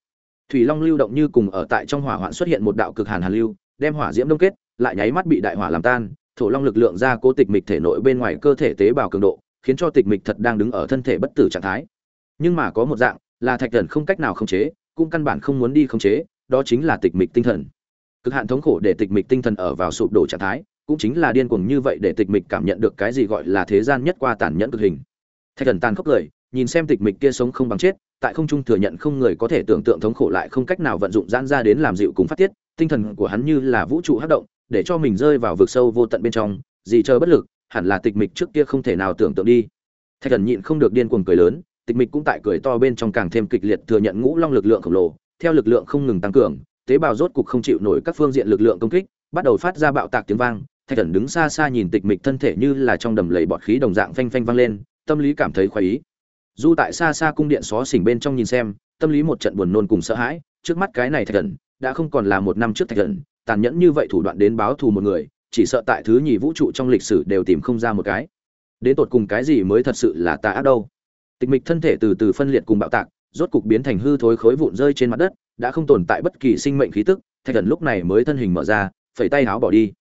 [SPEAKER 1] Thủy long lưu động như cùng ở tại trong hỏa hoạn xuất hiện một đạo cực hàn hàn lưu, đem hỏa diễm đông kết, lại nháy mắt bị đại hỏa làm tan, thổ long lực lượng ra cố tịch mịch thể nội bên ngoài cơ thể tế bào cường độ, khiến cho tịch mịch thật đang đứng ở thân thể bất tử trạng thái. Nhưng mà có một dạng, là thạch thần không cách nào khống chế, cũng căn bản không muốn đi khống chế, đó chính là tịch mịch tinh thần. Cực hạn thống khổ để tịch mịch tinh thần ở vào sụp đổ trạng thái cũng chính là điên cuồng như vậy để tịch mịch cảm nhận được cái gì gọi là thế gian nhất qua tàn nhẫn cực hình. Thạch thần tàn khốc cười, nhìn xem tịch mịch kia sống không bằng chết, tại không trung thừa nhận không người có thể tưởng tượng thống khổ lại không cách nào vận dụng giãn ra đến làm dịu cùng phát tiết, tinh thần của hắn như là vũ trụ hấp động, để cho mình rơi vào vực sâu vô tận bên trong, gì chờ bất lực, hẳn là tịch mịch trước kia không thể nào tưởng tượng đi. Thạch thần nhịn không được điên cuồng cười lớn, tịch mịch cũng tại cười to bên trong càng thêm kịch liệt thừa nhận ngũ long lực lượng khổng lồ, theo lực lượng không ngừng tăng cường, tế bào rốt cục không chịu nổi các phương diện lực lượng công kích, bắt đầu phát ra bạo tạc tiếng vang thạch thần đứng xa xa nhìn tịch mịch thân thể như là trong đầm lầy bọt khí đồng dạng phanh phanh vang lên, tâm lý cảm thấy khoái ý. Du tại xa xa cung điện xó xỉnh bên trong nhìn xem, tâm lý một trận buồn nôn cùng sợ hãi, trước mắt cái này thạch thần, đã không còn là một năm trước thạch thần, tàn nhẫn như vậy thủ đoạn đến báo thù một người, chỉ sợ tại thứ nhì vũ trụ trong lịch sử đều tìm không ra một cái. Đến tột cùng cái gì mới thật sự là tà ác đâu? Tịch mịch thân thể từ từ phân liệt cùng bạo tạc, rốt cục biến thành hư thối khối vụn rơi trên mặt đất, đã không tồn tại bất kỳ sinh mệnh khí tức, thạch thần lúc này mới thân hình mở ra, phẩy tay háo bỏ đi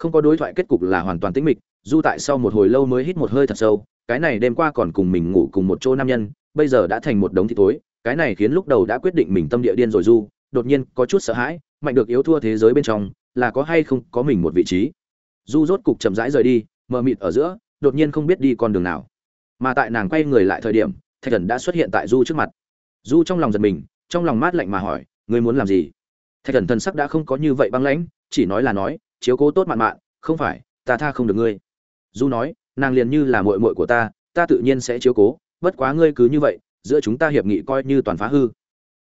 [SPEAKER 1] không có đối thoại kết cục là hoàn toàn tĩnh mịch du tại sau một hồi lâu mới hít một hơi thật sâu, cái này đêm qua còn cùng mình ngủ cùng một chỗ nam nhân, bây giờ đã thành một đống thịt tối cái này khiến lúc đầu đã quyết định mình tâm địa điên rồi du, đột nhiên có chút sợ hãi, mạnh được yếu thua thế giới bên trong, là có hay không có mình một vị trí. Du rốt cục chậm rãi rời đi, mờ mịt ở giữa, đột nhiên không biết đi con đường nào. Mà tại nàng quay người lại thời điểm, thạch thần đã xuất hiện tại du trước mặt. Du trong lòng giật mình, trong lòng mát lạnh mà hỏi, ngươi muốn làm gì? Thạch thần thần sắc đã không có như vậy băng lãnh, chỉ nói là nói chiếu cố tốt mạn mạn, không phải, ta tha không được ngươi. Du nói, nàng liền như là muội muội của ta ta tự nhiên sẽ chiếu cố, bất quá ngươi cứ như vậy, giữa chúng ta hiệp nghị coi như toàn phá hư.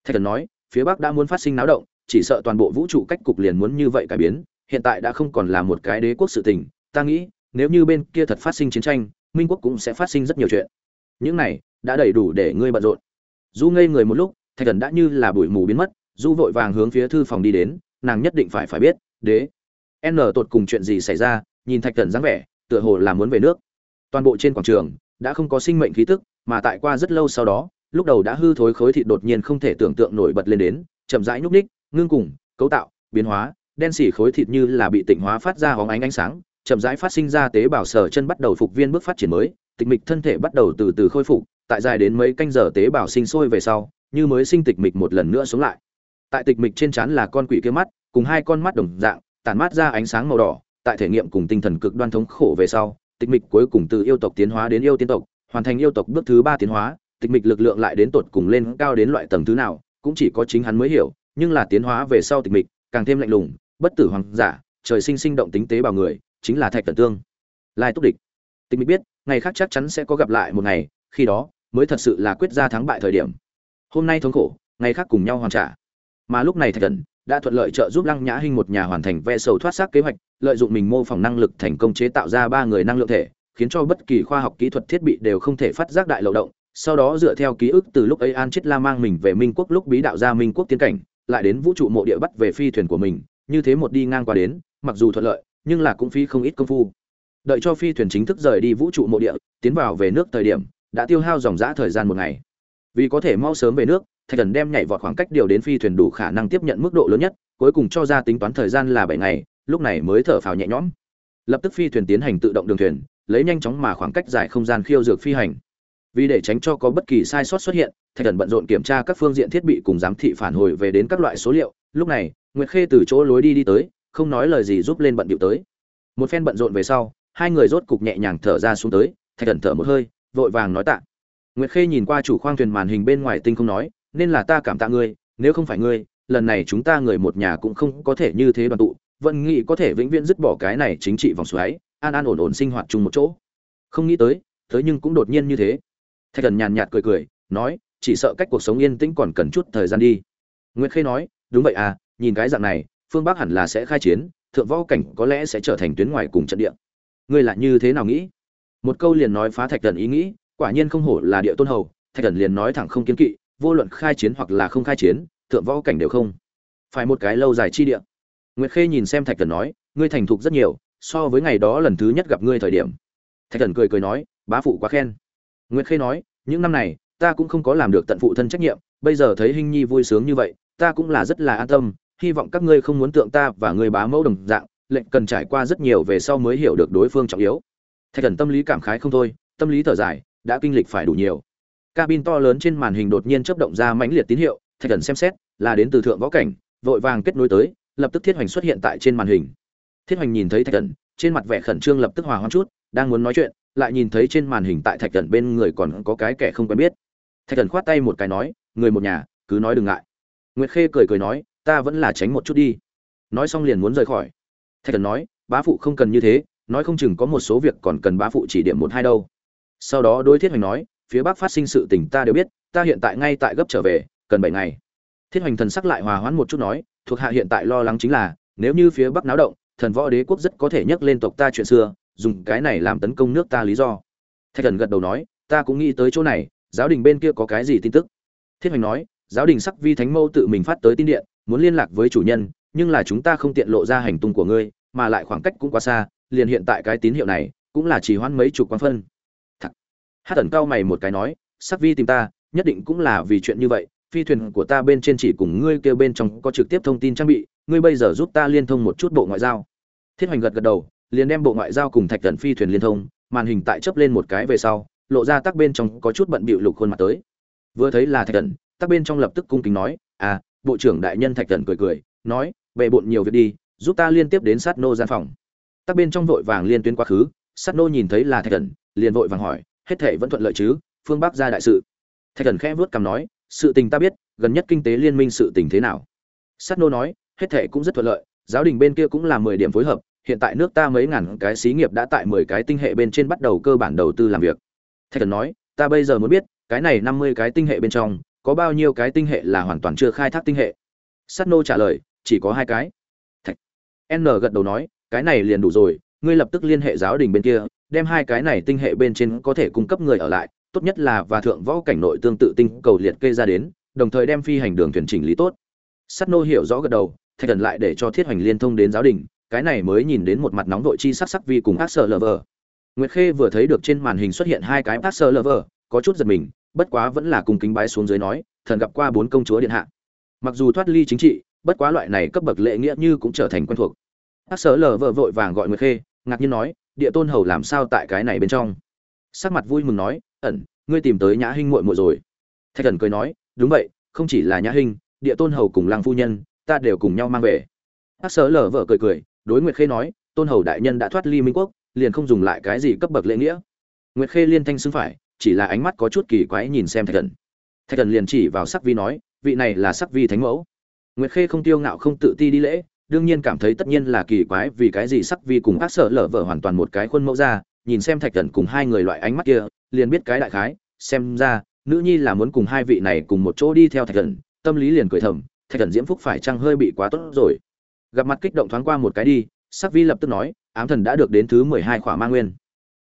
[SPEAKER 1] Thạch thần nói, phía bắc đã muốn phát sinh náo động, chỉ sợ toàn bộ vũ trụ cách cục liền muốn như vậy cải biến, hiện tại đã không còn là một cái đế quốc sự tình, ta nghĩ, nếu như bên kia thật phát sinh chiến tranh, minh quốc cũng sẽ phát sinh rất nhiều chuyện. Những này, đã đầy đủ để ngươi bận rộn. Du ngây người một lúc, thạch thần đã như là bụi mù biến mất du vội vàng hướng phía thư phòng đi đến, nàng nhất định phải phải biết, đế n tột cùng chuyện gì xảy ra, nhìn thạch thần dáng vẻ, tựa hồ là muốn về nước. Toàn bộ trên quảng trường, đã không có sinh mệnh khí tức, mà tại qua rất lâu sau đó, lúc đầu đã hư thối khối thịt đột nhiên không thể tưởng tượng nổi bật lên đến, chậm rãi nhúc ních ngưng cùng, cấu tạo, biến hóa, đen xỉ khối thịt như là bị tịnh hóa phát ra hóng ánh ánh sáng, chậm rãi phát sinh ra tế bào sở chân bắt đầu phục viên bước phát triển mới, tịch mịch thân thể bắt đầu từ từ khôi phục, tại dài đến mấy canh giờ tế bào sinh sôi về sau, như mới sinh tịch mịch một lần nữa sống lại. Tại tịch mịch trên trán là con quỷ kia mắt, cùng hai con mắt đồng dạng tản mát ra ánh sáng màu đỏ, tại thể nghiệm cùng tinh thần cực đoan thống khổ về sau, tịch mịch cuối cùng từ yêu tộc tiến hóa đến yêu tiên tộc, hoàn thành yêu tộc bước thứ ba tiến hóa, tịch mịch lực lượng lại đến tột cùng lên cao đến loại tầng thứ nào, cũng chỉ có chính hắn mới hiểu, nhưng là tiến hóa về sau tịch mịch, càng thêm lạnh lùng, bất tử hoàng giả, trời sinh sinh động tính tế bào người, chính là thạch tần tương. Lai túc địch. Tịch mịch biết, ngày khác chắc chắn sẽ có gặp lại một ngày, khi đó, mới thật sự là quyết ra thắng bại thời điểm. Hôm nay thống khổ, ngày khác cùng nhau hoàn trả. Mà lúc này thạch tần đã thuận lợi trợ giúp lăng nhã hinh một nhà hoàn thành ve sầu thoát xác kế hoạch, lợi dụng mình mô phỏng năng lực thành công chế tạo ra ba người năng lượng thể, khiến cho bất kỳ khoa học kỹ thuật thiết bị đều không thể phát giác đại lậu động. Sau đó dựa theo ký ức từ lúc ấy an chết la mang mình về minh quốc lúc bí đạo ra minh quốc tiến cảnh, lại đến vũ trụ mộ địa bắt về phi thuyền của mình, như thế một đi ngang qua đến, mặc dù thuận lợi, nhưng là cũng phí không ít công phu. Đợi cho phi thuyền chính thức rời đi vũ trụ mộ địa, tiến vào về nước thời điểm, đã tiêu hao dòng dã thời gian một ngày. Vì có thể mau sớm về nước thạch thần đem nhảy vọt khoảng cách điều đến phi thuyền đủ khả năng tiếp nhận mức độ lớn nhất, cuối cùng cho ra tính toán thời gian là bảy ngày, lúc này mới thở phào nhẹ nhõm. Lập tức phi thuyền tiến hành tự động đường thuyền, lấy nhanh chóng mà khoảng cách dài không gian khiêu dược phi hành. Vì để tránh cho có bất kỳ sai sót xuất hiện, thạch thần bận rộn kiểm tra các phương diện thiết bị cùng giám thị phản hồi về đến các loại số liệu. Lúc này, nguyệt khê từ chỗ lối đi đi tới, không nói lời gì giúp lên bận điệu tới. Một phen bận rộn về sau, hai người rốt cục nhẹ nhàng thở ra xuống tới, thạch thần thở một hơi, vội vàng nói tạ. Nguyệt khê nhìn qua chủ khoang thuyền màn hình bên ngoài tinh không nói nên là ta cảm tạ ngươi, nếu không phải ngươi, lần này chúng ta người một nhà cũng không có thể như thế đoàn tụ, vẫn nghĩ có thể vĩnh viễn dứt bỏ cái này chính trị vòng xoáy, an an ổn ổn sinh hoạt chung một chỗ. Không nghĩ tới tới nhưng cũng đột nhiên như thế. Thạch thần nhàn nhạt cười cười, nói, chỉ sợ cách cuộc sống yên tĩnh còn cần chút thời gian đi. Nguyễn khê nói, đúng vậy à nhìn cái dạng này, phương bắc hẳn là sẽ khai chiến, thượng võ cảnh có lẽ sẽ trở thành tuyến ngoài cùng trận địa. Ngươi lại như thế nào nghĩ? Một câu liền nói phá thạch thần ý nghĩ, quả nhiên không hổ là địa tôn hầu, thạch thần liền nói thẳng không kiến kỵ vô luận khai chiến hoặc là không khai chiến, thượng võ cảnh đều không. Phải một cái lâu dài chi địa. Nguyệt khê nhìn xem thạch thần nói, ngươi thành thục rất nhiều, so với ngày đó lần thứ nhất gặp ngươi thời điểm. Thạch thần cười cười nói, bá phụ quá khen. Nguyệt khê nói, những năm này, ta cũng không có làm được tận phụ thân trách nhiệm, bây giờ thấy hình nhi vui sướng như vậy, ta cũng là rất là an tâm, hy vọng các ngươi không muốn tượng ta và người bá mẫu đồng dạng, lệnh cần trải qua rất nhiều về sau mới hiểu được đối phương trọng yếu. Thạch thần tâm lý cảm khái không thôi, tâm lý thở dài, đã kinh lịch phải đủ nhiều cabin to lớn trên màn hình đột nhiên chớp động ra mãnh liệt tín hiệu, thạch thần xem xét, là đến từ thượng võ cảnh, vội vàng kết nối tới, lập tức thiết hoành xuất hiện tại trên màn hình. Thiết hoành nhìn thấy thạch thần, trên mặt vẻ khẩn trương lập tức hòa hoãn chút, đang muốn nói chuyện, lại nhìn thấy trên màn hình tại thạch thần bên người còn có cái kẻ không quen biết. Thạch thần khoát tay một cái nói, người một nhà, cứ nói đừng ngại. Nguyệt khê cười cười nói, ta vẫn là tránh một chút đi. Nói xong liền muốn rời khỏi. Thạch thần nói, bá phụ không cần như thế, nói không chừng có một số việc còn cần bá phụ chỉ điểm một hai đâu. Sau đó đối thiết hoành nói phía bắc phát sinh sự tình ta đều biết, ta hiện tại ngay tại gấp trở về, cần bảy ngày. Thiết hoành thần sắc lại hòa hoãn một chút nói, thuộc hạ hiện tại lo lắng chính là, nếu như phía bắc náo động, thần võ đế quốc rất có thể nhắc lên tộc ta chuyện xưa, dùng cái này làm tấn công nước ta lý do. Thạch thần gật đầu nói, ta cũng nghĩ tới chỗ này, giáo đình bên kia có cái gì tin tức? Thiết hoành nói, giáo đình sắc vi thánh mâu tự mình phát tới tin điện, muốn liên lạc với chủ nhân, nhưng là chúng ta không tiện lộ ra hành tung của ngươi, mà lại khoảng cách cũng quá xa, liền hiện tại cái tín hiệu này, cũng là chỉ hoãn mấy chục quan phân hát tần cao mày một cái nói, sắc vi tìm ta, nhất định cũng là vì chuyện như vậy, phi thuyền của ta bên trên chỉ cùng ngươi kêu bên trong có trực tiếp thông tin trang bị, ngươi bây giờ giúp ta liên thông một chút bộ ngoại giao. Thiết hoành gật gật đầu, liền đem bộ ngoại giao cùng thạch thần phi thuyền liên thông, màn hình tại chấp lên một cái về sau, lộ ra tắc bên trong có chút bận bịu lục khuôn mặt tới. Vừa thấy là thạch thần, tắc bên trong lập tức cung kính nói à bộ trưởng đại nhân thạch thần cười cười, nói bề bộn nhiều việc đi, giúp ta liên tiếp đến sát nô gian phòng. Tắc bên trong vội vàng liên tuyến quá khứ, sát nô nhìn thấy là thạch thần, liền vội vàng hỏi hết thể vẫn thuận lợi chứ, phương bắc ra đại sự. Thạch thần khẽ vớt cằm nói, sự tình ta biết, gần nhất kinh tế liên minh sự tình thế nào? Sát nô nói, hết thể cũng rất thuận lợi, giáo đình bên kia cũng là mười điểm phối hợp, hiện tại nước ta mấy ngàn cái xí nghiệp đã tại mười cái tinh hệ bên trên bắt đầu cơ bản đầu tư làm việc. Thạch thần nói, ta bây giờ muốn biết, cái này năm mươi cái tinh hệ bên trong, có bao nhiêu cái tinh hệ là hoàn toàn chưa khai thác tinh hệ? Sát nô trả lời, chỉ có hai cái. Thạch n gật đầu nói, cái này liền đủ rồi, ngươi lập tức liên hệ giáo đình bên kia đem hai cái này tinh hệ bên trên có thể cung cấp người ở lại, tốt nhất là và thượng võ cảnh nội tương tự tinh cầu liệt kê ra đến, đồng thời đem phi hành đường thuyền chỉnh lý tốt. Sắt nô hiểu rõ gật đầu, thạch thần lại để cho thiết hoành liên thông đến giáo đình, cái này mới nhìn đến một mặt nóng vội chi sắc sắc vi cùng ác sợ nguyệt khê vừa thấy được trên màn hình xuất hiện hai cái ác sợ có chút giật mình, bất quá vẫn là cùng kính bái xuống dưới nói, thần gặp qua bốn công chúa điện hạ. Mặc dù thoát ly chính trị, bất quá loại này cấp bậc lễ nghĩa như cũng trở thành quen thuộc. Ác sợ vội vàng gọi nguyệt khê, ngạc nhiên nói địa tôn hầu làm sao tại cái này bên trong? Sắc mặt vui mừng nói, ẩn, ngươi tìm tới nhã hinh muội muội rồi. Thạch thần cười nói, đúng vậy, không chỉ là nhã hinh, địa tôn hầu cùng lăng phu nhân, ta đều cùng nhau mang về. Ác sở lở vợ cười cười, đối nguyệt khê nói, tôn hầu đại nhân đã thoát ly minh quốc, liền không dùng lại cái gì cấp bậc lễ nghĩa. Nguyệt khê liên thanh xưng phải, chỉ là ánh mắt có chút kỳ quái nhìn xem thạch thần. Thạch thần liền chỉ vào sắc vi nói, vị này là sắc vi thánh mẫu. Nguyệt khê không tiêu ngạo không tự ti đi lễ đương nhiên cảm thấy tất nhiên là kỳ quái vì cái gì sắc vi cùng ác sở lở vở hoàn toàn một cái khuôn mẫu ra, nhìn xem thạch thần cùng hai người loại ánh mắt kia, liền biết cái đại khái, xem ra, nữ nhi là muốn cùng hai vị này cùng một chỗ đi theo thạch thần tâm lý liền cười thầm, thạch thần diễm phúc phải chăng hơi bị quá tốt rồi. Gặp mặt kích động thoáng qua một cái đi, sắc vi lập tức nói, ám thần đã được đến thứ mười hai khỏa ma nguyên.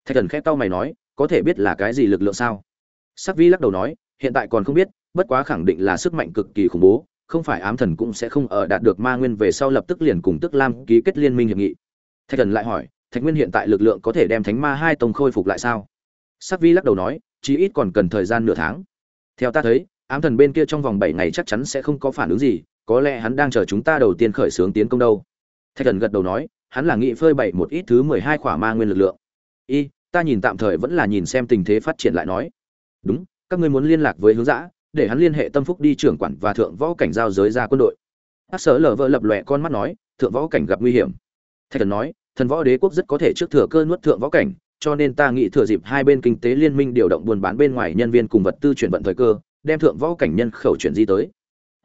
[SPEAKER 1] Thạch thần khẽ tao mày nói, có thể biết là cái gì lực lượng sao? Sắc vi lắc đầu nói, hiện tại còn không biết, bất quá khẳng định là sức mạnh cực kỳ khủng bố không phải ám thần cũng sẽ không ở đạt được ma nguyên về sau lập tức liền cùng tức lam ký kết liên minh hiệp nghị. Thạch thần lại hỏi, thạch nguyên hiện tại lực lượng có thể đem thánh ma hai tông khôi phục lại sao? Sắc vi lắc đầu nói, chí ít còn cần thời gian nửa tháng. Theo ta thấy, ám thần bên kia trong vòng bảy ngày chắc chắn sẽ không có phản ứng gì, có lẽ hắn đang chờ chúng ta đầu tiên khởi xướng tiến công đâu. Thạch thần gật đầu nói, hắn là nghị phơi bày một ít thứ mười hai khỏa ma nguyên lực lượng. Y, ta nhìn tạm thời vẫn là nhìn xem tình thế phát triển lại nói. Đúng, các ngươi muốn liên lạc với hướng dã để hắn liên hệ tâm phúc đi trưởng quản và thượng võ cảnh giao giới ra quân đội. Ác sở lở vợ lập lòe con mắt nói, thượng võ cảnh gặp nguy hiểm. Thạch thần nói, thần võ đế quốc rất có thể trước thừa cơ nuốt thượng võ cảnh, cho nên ta nghĩ thừa dịp hai bên kinh tế liên minh điều động buôn bán bên ngoài nhân viên cùng vật tư chuyển vận thời cơ, đem thượng võ cảnh nhân khẩu chuyển di tới.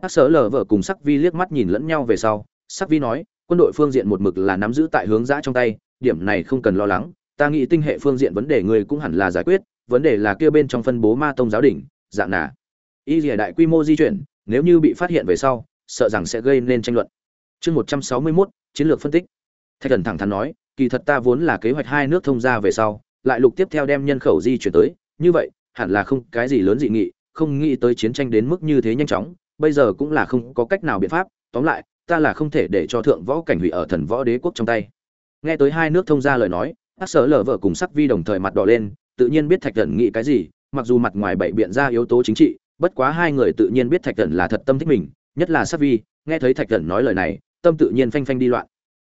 [SPEAKER 1] Ác sở lờ vợ cùng sắc vi liếc mắt nhìn lẫn nhau về sau, sắc vi nói, quân đội phương diện một mực là nắm giữ tại hướng giã trong tay, điểm này không cần lo lắng, ta nghĩ tinh hệ phương diện vấn đề người cũng hẳn là giải quyết, vấn đề là kia bên trong phân bố ma tông giáo đỉnh, dạng nà y lìa đại quy mô di chuyển, nếu như bị phát hiện về sau, sợ rằng sẽ gây nên tranh luận. Chương một trăm sáu mươi mốt, chiến lược phân tích. Thạch thần thẳng thắn nói, kỳ thật ta vốn là kế hoạch hai nước thông ra về sau, lại lục tiếp theo đem nhân khẩu di chuyển tới. Như vậy, hẳn là không cái gì lớn dị nghị, không nghĩ tới chiến tranh đến mức như thế nhanh chóng, bây giờ cũng là không có cách nào biện pháp. Tóm lại, ta là không thể để cho thượng võ cảnh hủy ở thần võ đế quốc trong tay. Nghe tới hai nước thông ra lời nói hát sở lở vợ cùng sắc vi đồng thời mặt đỏ lên, tự nhiên biết thạch thần nghĩ cái gì, mặc dù mặt ngoài bậy biện ra yếu tố chính trị bất quá hai người tự nhiên biết thạch thần là thật tâm thích mình, nhất là sắc vi, nghe thấy thạch thần nói lời này, tâm tự nhiên phanh phanh đi loạn.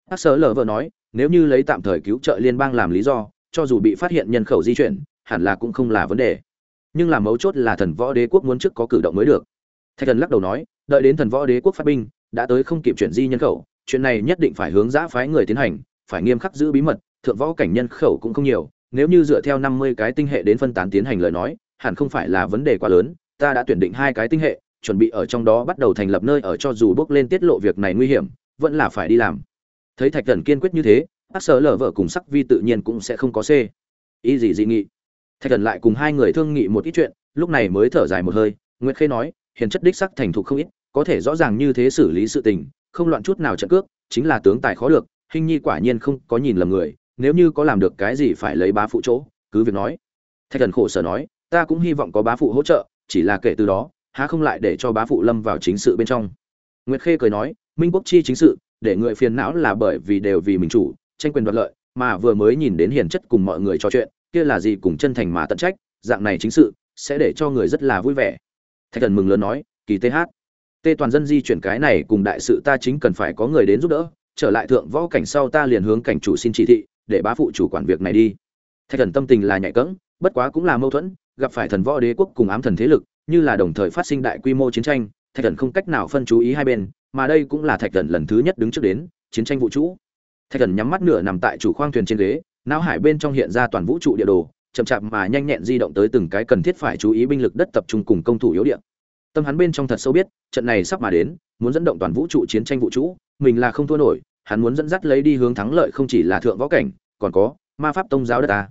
[SPEAKER 1] Ác sở lờ vợ nói, nếu như lấy tạm thời cứu trợ liên bang làm lý do, cho dù bị phát hiện nhân khẩu di chuyển, hẳn là cũng không là vấn đề. Nhưng là mấu chốt là thần võ đế quốc muốn trước có cử động mới được. Thạch thần lắc đầu nói, đợi đến thần võ đế quốc phát binh, đã tới không kịp chuyển di nhân khẩu, chuyện này nhất định phải hướng giã phái người tiến hành, phải nghiêm khắc giữ bí mật, thượng võ cảnh nhân khẩu cũng không nhiều, nếu như dựa theo năm mươi cái tinh hệ đến phân tán tiến hành lời nói, hẳn không phải là vấn đề quá lớn ta đã tuyển định hai cái tinh hệ, chuẩn bị ở trong đó bắt đầu thành lập nơi ở cho dù bước lên tiết lộ việc này nguy hiểm, vẫn là phải đi làm. Thấy thạch thần kiên quyết như thế, bác sở lở vợ cùng sắc vi tự nhiên cũng sẽ không có c ý gì dị nghị? Thạch thần lại cùng hai người thương nghị một ít chuyện, lúc này mới thở dài một hơi nguyễn khê nói, hiền chất đích sắc thành thục không ít, có thể rõ ràng như thế xử lý sự tình, không loạn chút nào trận cước, chính là tướng tài khó được, hình nhi quả nhiên không có nhìn lầm người, nếu như có làm được cái gì phải lấy bá phụ chỗ, cứ việc nói. Thạch thần khổ sở nói, ta cũng hy vọng có bá phụ hỗ trợ chỉ là kể từ đó, há không lại để cho bá phụ lâm vào chính sự bên trong. Nguyệt khê cười nói, minh quốc chi chính sự, để người phiền não là bởi vì đều vì mình chủ, tranh quyền đoạt lợi, mà vừa mới nhìn đến hiền chất cùng mọi người trò chuyện, kia là gì cùng chân thành mà tận trách, dạng này chính sự, sẽ để cho người rất là vui vẻ. Thạch thần mừng lớn nói, kỳ th tê toàn dân di chuyển cái này cùng đại sự ta chính cần phải có người đến giúp đỡ, trở lại thượng võ cảnh sau ta liền hướng cảnh chủ xin chỉ thị, để bá phụ chủ quản việc này đi. Thạch thần tâm tình là nhạy cẫng, bất quá cũng là mâu thuẫn gặp phải thần võ đế quốc cùng ám thần thế lực, như là đồng thời phát sinh đại quy mô chiến tranh, thạch thần không cách nào phân chú ý hai bên, mà đây cũng là thạch thần lần thứ nhất đứng trước đến, chiến tranh vũ trụ. Thạch thần nhắm mắt nửa nằm tại chủ khoang thuyền trên ghế, não hải bên trong hiện ra toàn vũ trụ địa đồ, chậm chạp mà nhanh nhẹn di động tới từng cái cần thiết phải chú ý binh lực đất tập trung cùng công thủ yếu địa. Tâm hắn bên trong thật sâu biết, trận này sắp mà đến, muốn dẫn động toàn vũ trụ chiến tranh vũ trụ, mình là không thua nổi, hắn muốn dẫn dắt lấy đi hướng thắng lợi không chỉ là thượng võ cảnh, còn có ma pháp tông giáo đất ta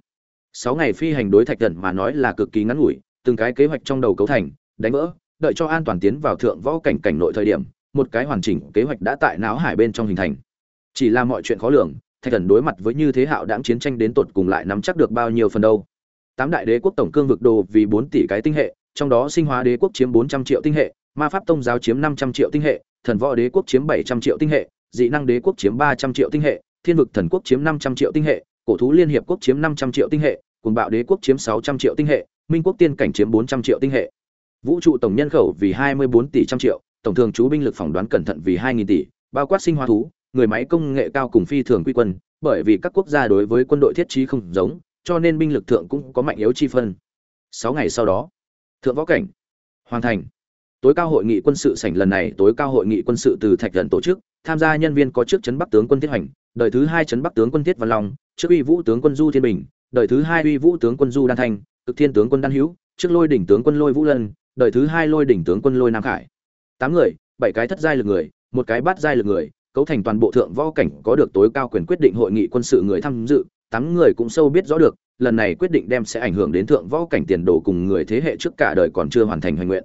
[SPEAKER 1] sáu ngày phi hành đối thạch thần mà nói là cực kỳ ngắn ngủi, từng cái kế hoạch trong đầu cấu thành, đánh vỡ, đợi cho an toàn tiến vào thượng võ cảnh cảnh nội thời điểm, một cái hoàn chỉnh kế hoạch đã tại não hải bên trong hình thành. Chỉ là mọi chuyện khó lường, thạch thần đối mặt với như thế hạo đáng chiến tranh đến tột cùng lại nắm chắc được bao nhiêu phần đâu. Tám đại đế quốc tổng cương vực đồ vì bốn tỷ cái tinh hệ, trong đó sinh hóa đế quốc chiếm bốn trăm triệu tinh hệ, ma pháp tông giáo chiếm năm trăm triệu tinh hệ, thần võ đế quốc chiếm bảy trăm triệu tinh hệ, dị năng đế quốc chiếm ba trăm triệu tinh hệ, thiên vực thần quốc chiếm năm trăm triệu tinh hệ cổ thú liên hiệp quốc chiếm năm trăm triệu tinh hệ, cùng bạo đế quốc chiếm sáu trăm triệu tinh hệ, minh quốc tiên cảnh chiếm bốn trăm triệu tinh hệ. Vũ trụ tổng nhân khẩu vì hai mươi bốn tỷ trăm triệu, tổng thường trú binh lực phỏng đoán cẩn thận vì hai nghìn tỷ, bao quát sinh hóa thú, người máy công nghệ cao cùng phi thường quy quân, bởi vì các quốc gia đối với quân đội thiết trí không giống, cho nên binh lực thượng cũng có mạnh yếu chi phân. Sáu ngày sau đó, thượng võ cảnh, hoàn thành. Tối cao hội nghị quân sự sảnh lần này, tối cao hội nghị quân sự từ thạch thần tổ chức, tham gia nhân viên có trước chấn bắc tướng quân thiết hành đời thứ hai trấn bắc tướng quân thiết văn long, trước uy vũ tướng quân du thiên bình, đời thứ hai uy vũ tướng quân du đan thanh, cực thiên tướng quân đan hữu trước lôi đỉnh tướng quân lôi vũ lân, đời thứ hai lôi đỉnh tướng quân lôi nam khải. Tám người, bảy cái thất giai lực người, một cái bát giai lực người, cấu thành toàn bộ thượng võ cảnh có được tối cao quyền quyết định hội nghị quân sự người tham dự. Tám người cũng sâu biết rõ được, lần này quyết định đem sẽ ảnh hưởng đến thượng võ cảnh tiền đồ cùng người thế hệ trước cả đời còn chưa hoàn thành hoành nguyện.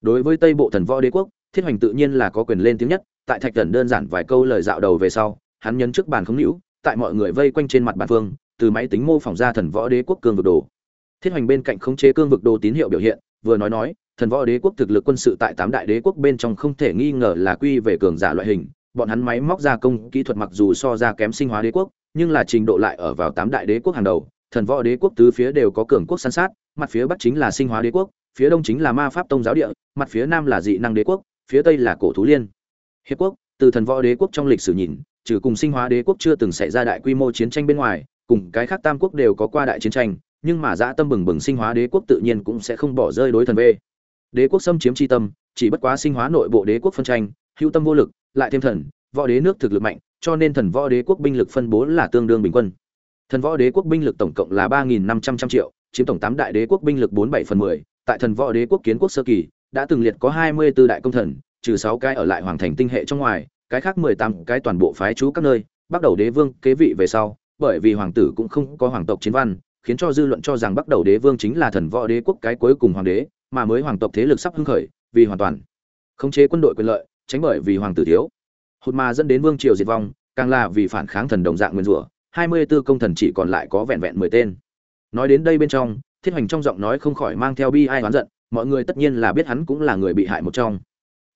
[SPEAKER 1] Đối với tây bộ thần võ đế quốc, thiết hoành tự nhiên là có quyền lên tiếng nhất, tại thạch thần đơn giản vài câu lời dạo đầu về sau hắn nhấn trước bàn không hữu tại mọi người vây quanh trên mặt bàn phương từ máy tính mô phỏng ra thần võ đế quốc cương vực đồ. Thiết hoành bên cạnh khống chế cương vực đồ tín hiệu biểu hiện, vừa nói nói, thần võ đế quốc thực lực quân sự tại tám đại đế quốc bên trong không thể nghi ngờ là quy về cường giả loại hình. Bọn hắn máy móc gia công, kỹ thuật mặc dù so ra kém sinh hóa đế quốc, nhưng là trình độ lại ở vào tám đại đế quốc hàng đầu. Thần võ đế quốc tứ phía đều có cường quốc săn sát, mặt phía bắc chính là sinh hóa đế quốc, phía đông chính là ma pháp tông giáo địa, mặt phía nam là dị năng đế quốc, phía tây là cổ thú liên hiệp quốc. Từ thần võ đế quốc trong lịch sử nhìn trừ cùng sinh hóa đế quốc chưa từng xảy ra đại quy mô chiến tranh bên ngoài, cùng cái khác tam quốc đều có qua đại chiến tranh, nhưng mà dã tâm bừng bừng sinh hóa đế quốc tự nhiên cũng sẽ không bỏ rơi đối thần v đế quốc xâm chiếm tri tâm, chỉ bất quá sinh hóa nội bộ đế quốc phân tranh, hữu tâm vô lực, lại thêm thần, võ đế nước thực lực mạnh, cho nên thần võ đế quốc binh lực phân bố là tương đương bình quân. Thần võ đế quốc binh lực tổng cộng là ba nghìn năm trăm trăm triệu, chiếm tổng tám đại đế quốc binh lực bốn bảy phần mười, tại thần võ đế quốc kiến quốc sơ kỳ, đã từng liệt có hai mươi 24 đại công thần, trừ sáu cái ở lại hoàng thành tinh hệ trong ngoài cái khác mười tám cái toàn bộ phái chú các nơi, bắt đầu đế vương kế vị về sau, bởi vì hoàng tử cũng không có hoàng tộc chiến văn, khiến cho dư luận cho rằng bắt đầu đế vương chính là thần võ đế quốc cái cuối cùng hoàng đế, mà mới hoàng tộc thế lực sắp hưng khởi, vì hoàn toàn khống chế quân đội quyền lợi, tránh bởi vì hoàng tử thiếu. Hụt mà dẫn đến vương triều diệt vong, càng là vì phản kháng thần đồng dạng nguyên rủa, hai mươi 24 công thần chỉ còn lại có vẹn vẹn mười tên. Nói đến đây bên trong, thiết hoành trong giọng nói không khỏi mang theo bi ai oán giận, mọi người tất nhiên là biết hắn cũng là người bị hại một trong.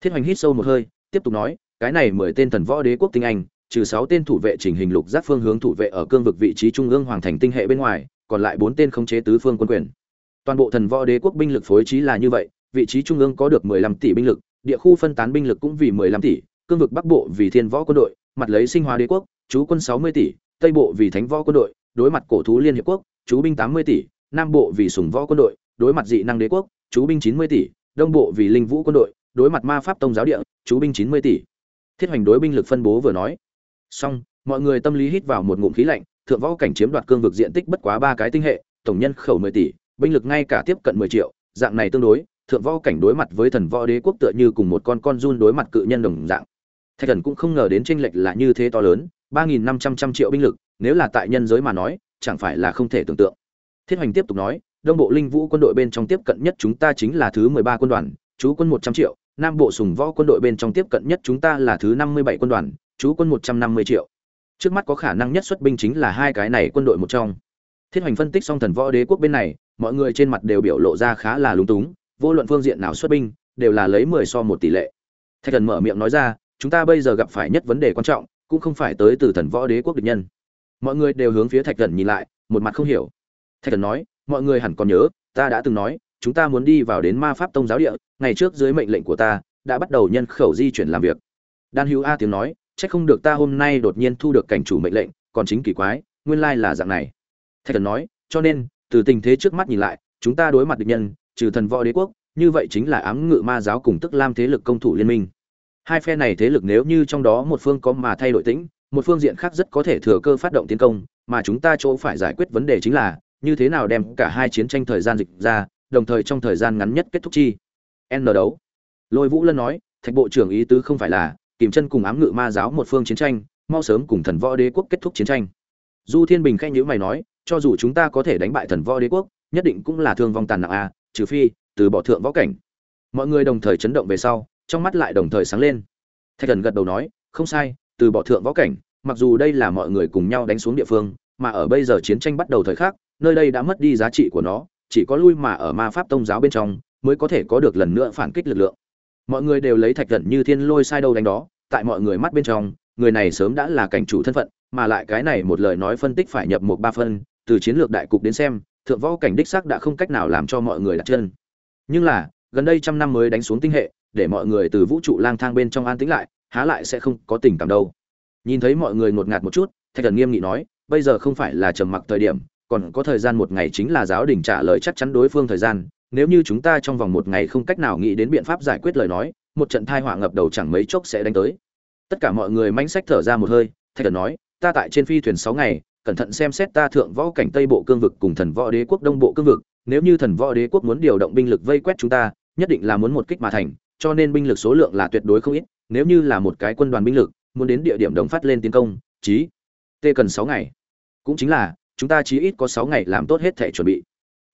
[SPEAKER 1] Thiết hoành hít sâu một hơi, tiếp tục nói cái này mười tên thần võ đế quốc tinh anh, trừ sáu tên thủ vệ trình hình lục giác phương hướng thủ vệ ở cương vực vị trí trung ương hoàng thành tinh hệ bên ngoài, còn lại bốn tên khống chế tứ phương quân quyền. Toàn bộ thần võ đế quốc binh lực phối trí là như vậy, vị trí trung ương có được mười lăm tỷ binh lực, địa khu phân tán binh lực cũng vì mười lăm tỷ, cương vực bắc bộ vì thiên võ quân đội, mặt lấy sinh hóa đế quốc, chú quân sáu mươi tỷ, tây bộ vì thánh võ quân đội, đối mặt cổ thú liên hiệp quốc, chú binh tám mươi tỷ, nam bộ vì sùng võ quân đội, đối mặt dị năng đế quốc, chú binh chín mươi tỷ, đông bộ vì linh vũ quân đội, đối mặt ma pháp tông giáo địa, chú binh chín mươi tỷ thiết hoành đối binh lực phân bố vừa nói. Xong, mọi người tâm lý hít vào một ngụm khí lạnh, thượng võ cảnh chiếm đoạt cương vực diện tích bất quá ba cái tinh hệ, tổng nhân khẩu mười tỷ, binh lực ngay cả tiếp cận mười triệu, dạng này tương đối, thượng võ cảnh đối mặt với thần võ đế quốc tựa như cùng một con con run đối mặt cự nhân đồng dạng. Thạch thần cũng không ngờ đến tranh lệch là như thế to lớn, ba nghìn năm trăm trăm triệu binh lực, nếu là tại nhân giới mà nói, chẳng phải là không thể tưởng tượng. Thiết hoành tiếp tục nói, đông bộ linh vũ quân đội bên trong tiếp cận nhất chúng ta chính là thứ mười ba quân đoàn, chú quân một trăm triệu nam bộ sùng võ quân đội bên trong tiếp cận nhất chúng ta là thứ năm mươi bảy quân đoàn, chú quân một trăm năm mươi triệu. Trước mắt có khả năng nhất xuất binh chính là hai cái này quân đội một trong. Thiết hoành phân tích xong thần võ đế quốc bên này, mọi người trên mặt đều biểu lộ ra khá là lúng túng, vô luận phương diện nào xuất binh, đều là lấy mười so một tỷ lệ. Thạch thần mở miệng nói ra, chúng ta bây giờ gặp phải nhất vấn đề quan trọng, cũng không phải tới từ thần võ đế quốc địch nhân. Mọi người đều hướng phía thạch thần nhìn lại, một mặt không hiểu. Thạch thần nói, mọi người hẳn còn nhớ, ta đã từng nói chúng ta muốn đi vào đến ma pháp tông giáo địa, ngày trước dưới mệnh lệnh của ta, đã bắt đầu nhân khẩu di chuyển làm việc. Đan hữu a tiếng nói, chắc không được ta hôm nay đột nhiên thu được cảnh chủ mệnh lệnh, còn chính kỳ quái, nguyên lai là dạng này. Thạch thần nói, cho nên, từ tình thế trước mắt nhìn lại, chúng ta đối mặt địch nhân, trừ thần võ đế quốc, như vậy chính là ám ngự ma giáo cùng tức lam thế lực công thủ liên minh. Hai phe này thế lực nếu như trong đó một phương có mà thay đổi tĩnh, một phương diện khác rất có thể thừa cơ phát động tiến công, mà chúng ta chỗ phải giải quyết vấn đề chính là, như thế nào đem cả hai chiến tranh thời gian dịch ra đồng thời trong thời gian ngắn nhất kết thúc chi. N đấu. Lôi vũ lân nói, thạch bộ trưởng ý tứ không phải là, kìm chân cùng ám ngự ma giáo một phương chiến tranh, mau sớm cùng thần võ đế quốc kết thúc chiến tranh. Du thiên bình khanh nhữ mày nói, cho dù chúng ta có thể đánh bại thần võ đế quốc, nhất định cũng là thương vong tàn nặng a trừ phi, từ bỏ thượng võ cảnh. Mọi người đồng thời chấn động về sau, trong mắt lại đồng thời sáng lên. Thạch thần gật đầu nói, không sai, từ bỏ thượng võ cảnh, mặc dù đây là mọi người cùng nhau đánh xuống địa phương, mà ở bây giờ chiến tranh bắt đầu thời khắc, nơi đây đã mất đi giá trị của nó chỉ có lui mà ở ma pháp tông giáo bên trong, mới có thể có được lần nữa phản kích lực lượng. Mọi người đều lấy thạch thần như thiên lôi sai đâu đánh đó, tại mọi người mắt bên trong, người này sớm đã là cảnh chủ thân phận, mà lại cái này một lời nói phân tích phải nhập một ba phân, từ chiến lược đại cục đến xem, thượng võ cảnh đích xác đã không cách nào làm cho mọi người đặt chân. Nhưng là, gần đây trăm năm mới đánh xuống tinh hệ, để mọi người từ vũ trụ lang thang bên trong an tĩnh lại, há lại sẽ không có tình cảm đâu. Nhìn thấy mọi người ngột ngạt một chút, thạch thần nghiêm nghị nói, bây giờ không phải là trầm mặc thời điểm còn có thời gian một ngày chính là giáo đình trả lời chắc chắn đối phương thời gian, nếu như chúng ta trong vòng một ngày không cách nào nghĩ đến biện pháp giải quyết lời nói, một trận thai họa ngập đầu chẳng mấy chốc sẽ đánh tới. Tất cả mọi người manh sách thở ra một hơi, thạch thần nói, ta tại trên phi thuyền sáu ngày, cẩn thận xem xét ta thượng võ cảnh tây bộ cương vực cùng thần võ đế quốc đông bộ cương vực. Nếu như thần võ đế quốc muốn điều động binh lực vây quét chúng ta, nhất định là muốn một kích mà thành, cho nên binh lực số lượng là tuyệt đối không ít. Nếu như là một cái quân đoàn binh lực, muốn đến địa điểm đồng phát lên tiến công, chí t cần sáu ngày. Cũng chính là chúng ta chí ít có sáu ngày làm tốt hết thể chuẩn bị.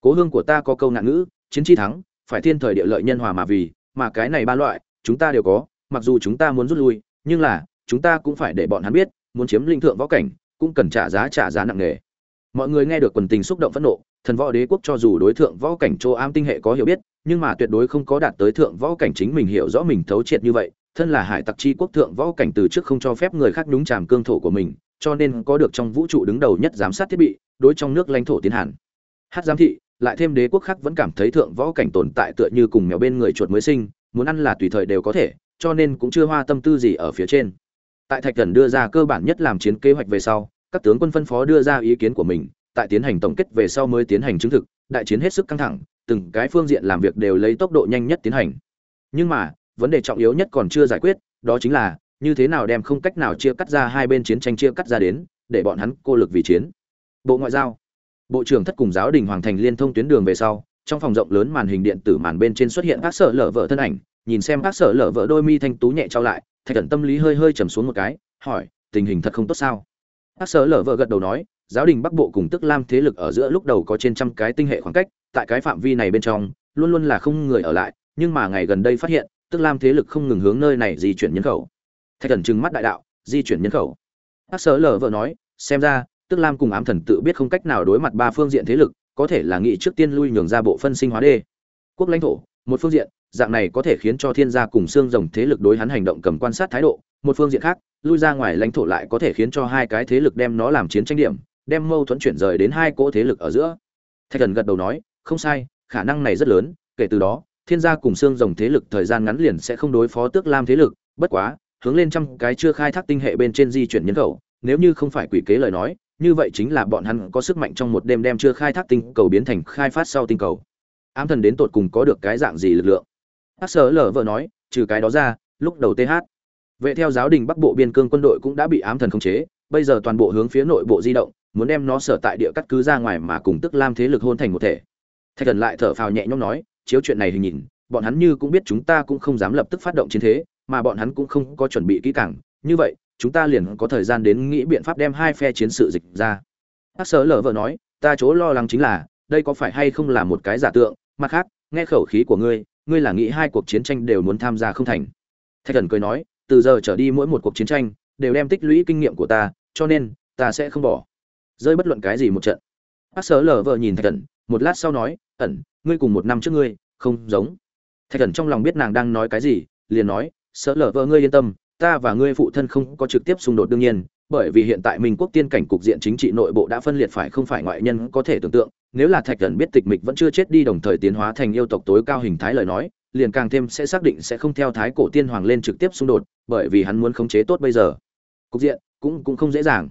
[SPEAKER 1] Cố hương của ta có câu nạn ngữ, chiến chi thắng, phải thiên thời địa lợi nhân hòa mà vì, mà cái này ba loại, chúng ta đều có, mặc dù chúng ta muốn rút lui, nhưng là, chúng ta cũng phải để bọn hắn biết, muốn chiếm linh thượng võ cảnh, cũng cần trả giá trả giá nặng nề. Mọi người nghe được quần tình xúc động phẫn nộ, thần võ đế quốc cho dù đối thượng võ cảnh châu am tinh hệ có hiểu biết, nhưng mà tuyệt đối không có đạt tới thượng võ cảnh chính mình hiểu rõ mình thấu triệt như vậy, thân là hải tặc chi quốc thượng võ cảnh từ trước không cho phép người khác nhúng chàm cương thổ của mình cho nên có được trong vũ trụ đứng đầu nhất giám sát thiết bị, đối trong nước lãnh thổ tiến hành hát giám thị, lại thêm đế quốc khác vẫn cảm thấy thượng võ cảnh tồn tại tựa như cùng mèo bên người chuột mới sinh, muốn ăn là tùy thời đều có thể, cho nên cũng chưa hoa tâm tư gì ở phía trên. Tại thạch thần đưa ra cơ bản nhất làm chiến kế hoạch về sau, các tướng quân phân phó đưa ra ý kiến của mình, tại tiến hành tổng kết về sau mới tiến hành chứng thực, đại chiến hết sức căng thẳng, từng cái phương diện làm việc đều lấy tốc độ nhanh nhất tiến hành. Nhưng mà, vấn đề trọng yếu nhất còn chưa giải quyết, đó chính là như thế nào đem không cách nào chia cắt ra hai bên chiến tranh chia cắt ra đến, để bọn hắn cô lực vì chiến. Bộ ngoại giao. Bộ trưởng thất cùng giáo đình hoàng thành liên thông tuyến đường về sau, trong phòng rộng lớn màn hình điện tử màn bên trên xuất hiện các sở lở vợ thân ảnh, nhìn xem các sở lở vợ đôi mi thanh tú nhẹ trao lại, thạch cẩn tâm lý hơi hơi trầm xuống một cái, hỏi, tình hình thật không tốt sao? Các sở lở vợ gật đầu nói, giáo đình bắc bộ cùng tức lam thế lực ở giữa lúc đầu có trên trăm cái tinh hệ khoảng cách, tại cái phạm vi này bên trong, luôn luôn là không người ở lại, nhưng mà ngày gần đây phát hiện, tức lam thế lực không ngừng hướng nơi này di chuyển nhân khẩu thạch thần trừng mắt đại đạo, di chuyển nhân khẩu. Các sở lờ vợ nói, xem ra, tức lam cùng ám thần tự biết không cách nào đối mặt ba phương diện thế lực, có thể là nghị trước tiên lui nhường ra bộ phân sinh hóa đê. Quốc lãnh thổ, một phương diện, dạng này có thể khiến cho thiên gia cùng xương rồng thế lực đối hắn hành động cầm quan sát thái độ, một phương diện khác, lui ra ngoài lãnh thổ lại có thể khiến cho hai cái thế lực đem nó làm chiến tranh điểm, đem mâu thuẫn chuyển rời đến hai cỗ thế lực ở giữa. Thạch thần gật đầu nói, không sai, khả năng này rất lớn, kể từ đó, thiên gia cùng xương rồng thế lực thời gian ngắn liền sẽ không đối phó tước lam thế lực, bất quá hướng lên trăm cái chưa khai thác tinh hệ bên trên di chuyển nhân khẩu, nếu như không phải quỷ kế lời nói, như vậy chính là bọn hắn có sức mạnh trong một đêm đem chưa khai thác tinh cầu biến thành khai phát sau tinh cầu. Ám thần đến tột cùng có được cái dạng gì lực lượng? Hát sở lở vợ nói, trừ cái đó ra, lúc đầu th vệ theo giáo đình bắc bộ biên cương quân đội cũng đã bị ám thần khống chế, bây giờ toàn bộ hướng phía nội bộ di động, muốn đem nó sở tại địa cắt cứ ra ngoài mà cùng tức lam thế lực hôn thành một thể. Thạch thần lại thở phào nhẹ nhõm nói, chiếu chuyện này hình nhìn, bọn hắn như cũng biết chúng ta cũng không dám lập tức phát động chiến thế mà bọn hắn cũng không có chuẩn bị kỹ càng. Như vậy, chúng ta liền có thời gian đến nghĩ biện pháp đem hai phe chiến sự dịch ra. Hát sở lở vợ nói, ta chỗ lo lắng chính là, đây có phải hay không là một cái giả tượng? Mặt khác, nghe khẩu khí của ngươi ngươi là nghĩ hai cuộc chiến tranh đều muốn tham gia không thành. Thạch thần cười nói, từ giờ trở đi mỗi một cuộc chiến tranh đều đem tích lũy kinh nghiệm của ta, cho nên ta sẽ không bỏ. Rơi bất luận cái gì một trận. Bác sở lờ vợ nhìn thạch thần, một lát sau nói, ẩn, ngươi cùng một năm trước ngươi, không giống. Thạch thần trong lòng biết nàng đang nói cái gì, liền nói sợ lở vợ ngươi yên tâm, ta và ngươi phụ thân không có trực tiếp xung đột đương nhiên, bởi vì hiện tại minh quốc tiên cảnh cục diện chính trị nội bộ đã phân liệt phải không phải ngoại nhân có thể tưởng tượng, nếu là thạch thần biết tịch mịch vẫn chưa chết đi đồng thời tiến hóa thành yêu tộc tối cao hình thái lời nói, liền càng thêm sẽ xác định sẽ không theo thái cổ tiên hoàng lên trực tiếp xung đột, bởi vì hắn muốn khống chế tốt bây giờ. Cục diện cũng cũng không dễ dàng.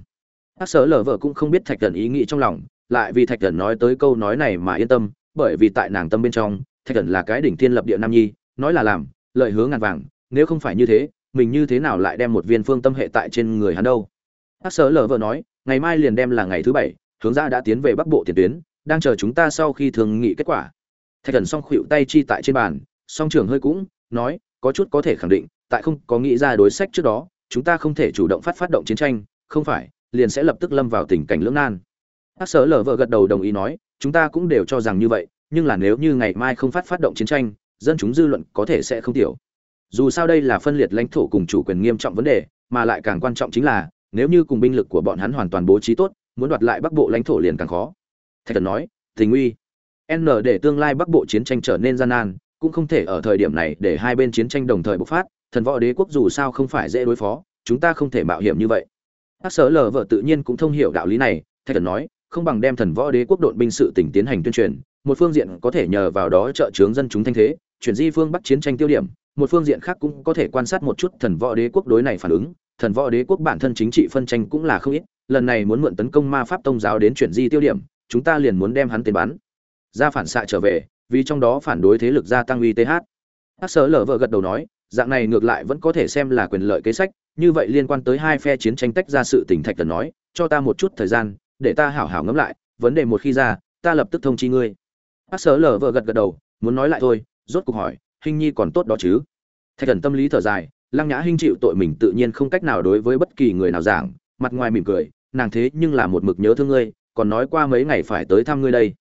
[SPEAKER 1] Hát sở lở vợ cũng không biết thạch thần ý nghĩ trong lòng, lại vì thạch thần nói tới câu nói này mà yên tâm, bởi vì tại nàng tâm bên trong, thạch thần là cái đỉnh thiên lập địa nam nhi, nói là làm, lợi hướng ngàn vàng nếu không phải như thế, mình như thế nào lại đem một viên phương tâm hệ tại trên người hắn đâu? Hát sở lở vợ nói, ngày mai liền đem là ngày thứ bảy, hướng ra đã tiến về bắc bộ tiền tuyến, đang chờ chúng ta sau khi thường nghị kết quả. Thạch thần song khuỵu tay chi tại trên bàn, song trưởng hơi cũng, nói, có chút có thể khẳng định, tại không có nghĩ ra đối sách trước đó, chúng ta không thể chủ động phát phát động chiến tranh, không phải, liền sẽ lập tức lâm vào tình cảnh lưỡng nan. Hát sở lở vợ gật đầu đồng ý nói, chúng ta cũng đều cho rằng như vậy, nhưng là nếu như ngày mai không phát phát động chiến tranh, dân chúng dư luận có thể sẽ không tiểu dù sao đây là phân liệt lãnh thổ cùng chủ quyền nghiêm trọng vấn đề, mà lại càng quan trọng chính là, nếu như cùng binh lực của bọn hắn hoàn toàn bố trí tốt, muốn đoạt lại bắc bộ lãnh thổ liền càng khó. Thạch thần nói, tình uy. N để tương lai bắc bộ chiến tranh trở nên gian nan, cũng không thể ở thời điểm này để hai bên chiến tranh đồng thời bộc phát, thần võ đế quốc dù sao không phải dễ đối phó, chúng ta không thể mạo hiểm như vậy. Các sở lờ vợ tự nhiên cũng thông hiểu đạo lý này, thạch thần nói, không bằng đem thần võ đế quốc đội binh sự tỉnh tiến hành tuyên truyền, một phương diện có thể nhờ vào đó trợ chướng dân chúng thanh thế, chuyển di phương bắc chiến tranh tiêu điểm một phương diện khác cũng có thể quan sát một chút thần võ đế quốc đối này phản ứng. Thần võ đế quốc bản thân chính trị phân tranh cũng là không ít. Lần này muốn mượn tấn công ma pháp tông giáo đến chuyển di tiêu điểm, chúng ta liền muốn đem hắn tiền bắn. Ra phản xạ trở về, vì trong đó phản đối thế lực gia tăng uy th hát sở lở vợ gật đầu nói, dạng này ngược lại vẫn có thể xem là quyền lợi kế sách. Như vậy liên quan tới hai phe chiến tranh tách ra sự tỉnh thạch tần nói, cho ta một chút thời gian, để ta hảo hảo ngẫm lại. Vấn đề một khi ra, ta lập tức thông chi ngươi. Bác sở lở vợ gật gật đầu, muốn nói lại thôi, rốt cuộc hỏi hình nhi còn tốt đó chứ. Thạch thần tâm lý thở dài, lăng nhã hình chịu tội mình tự nhiên không cách nào đối với bất kỳ người nào giảng, mặt ngoài mỉm cười, nàng thế nhưng là một mực nhớ thương ngươi, còn nói qua mấy ngày phải tới thăm ngươi đây.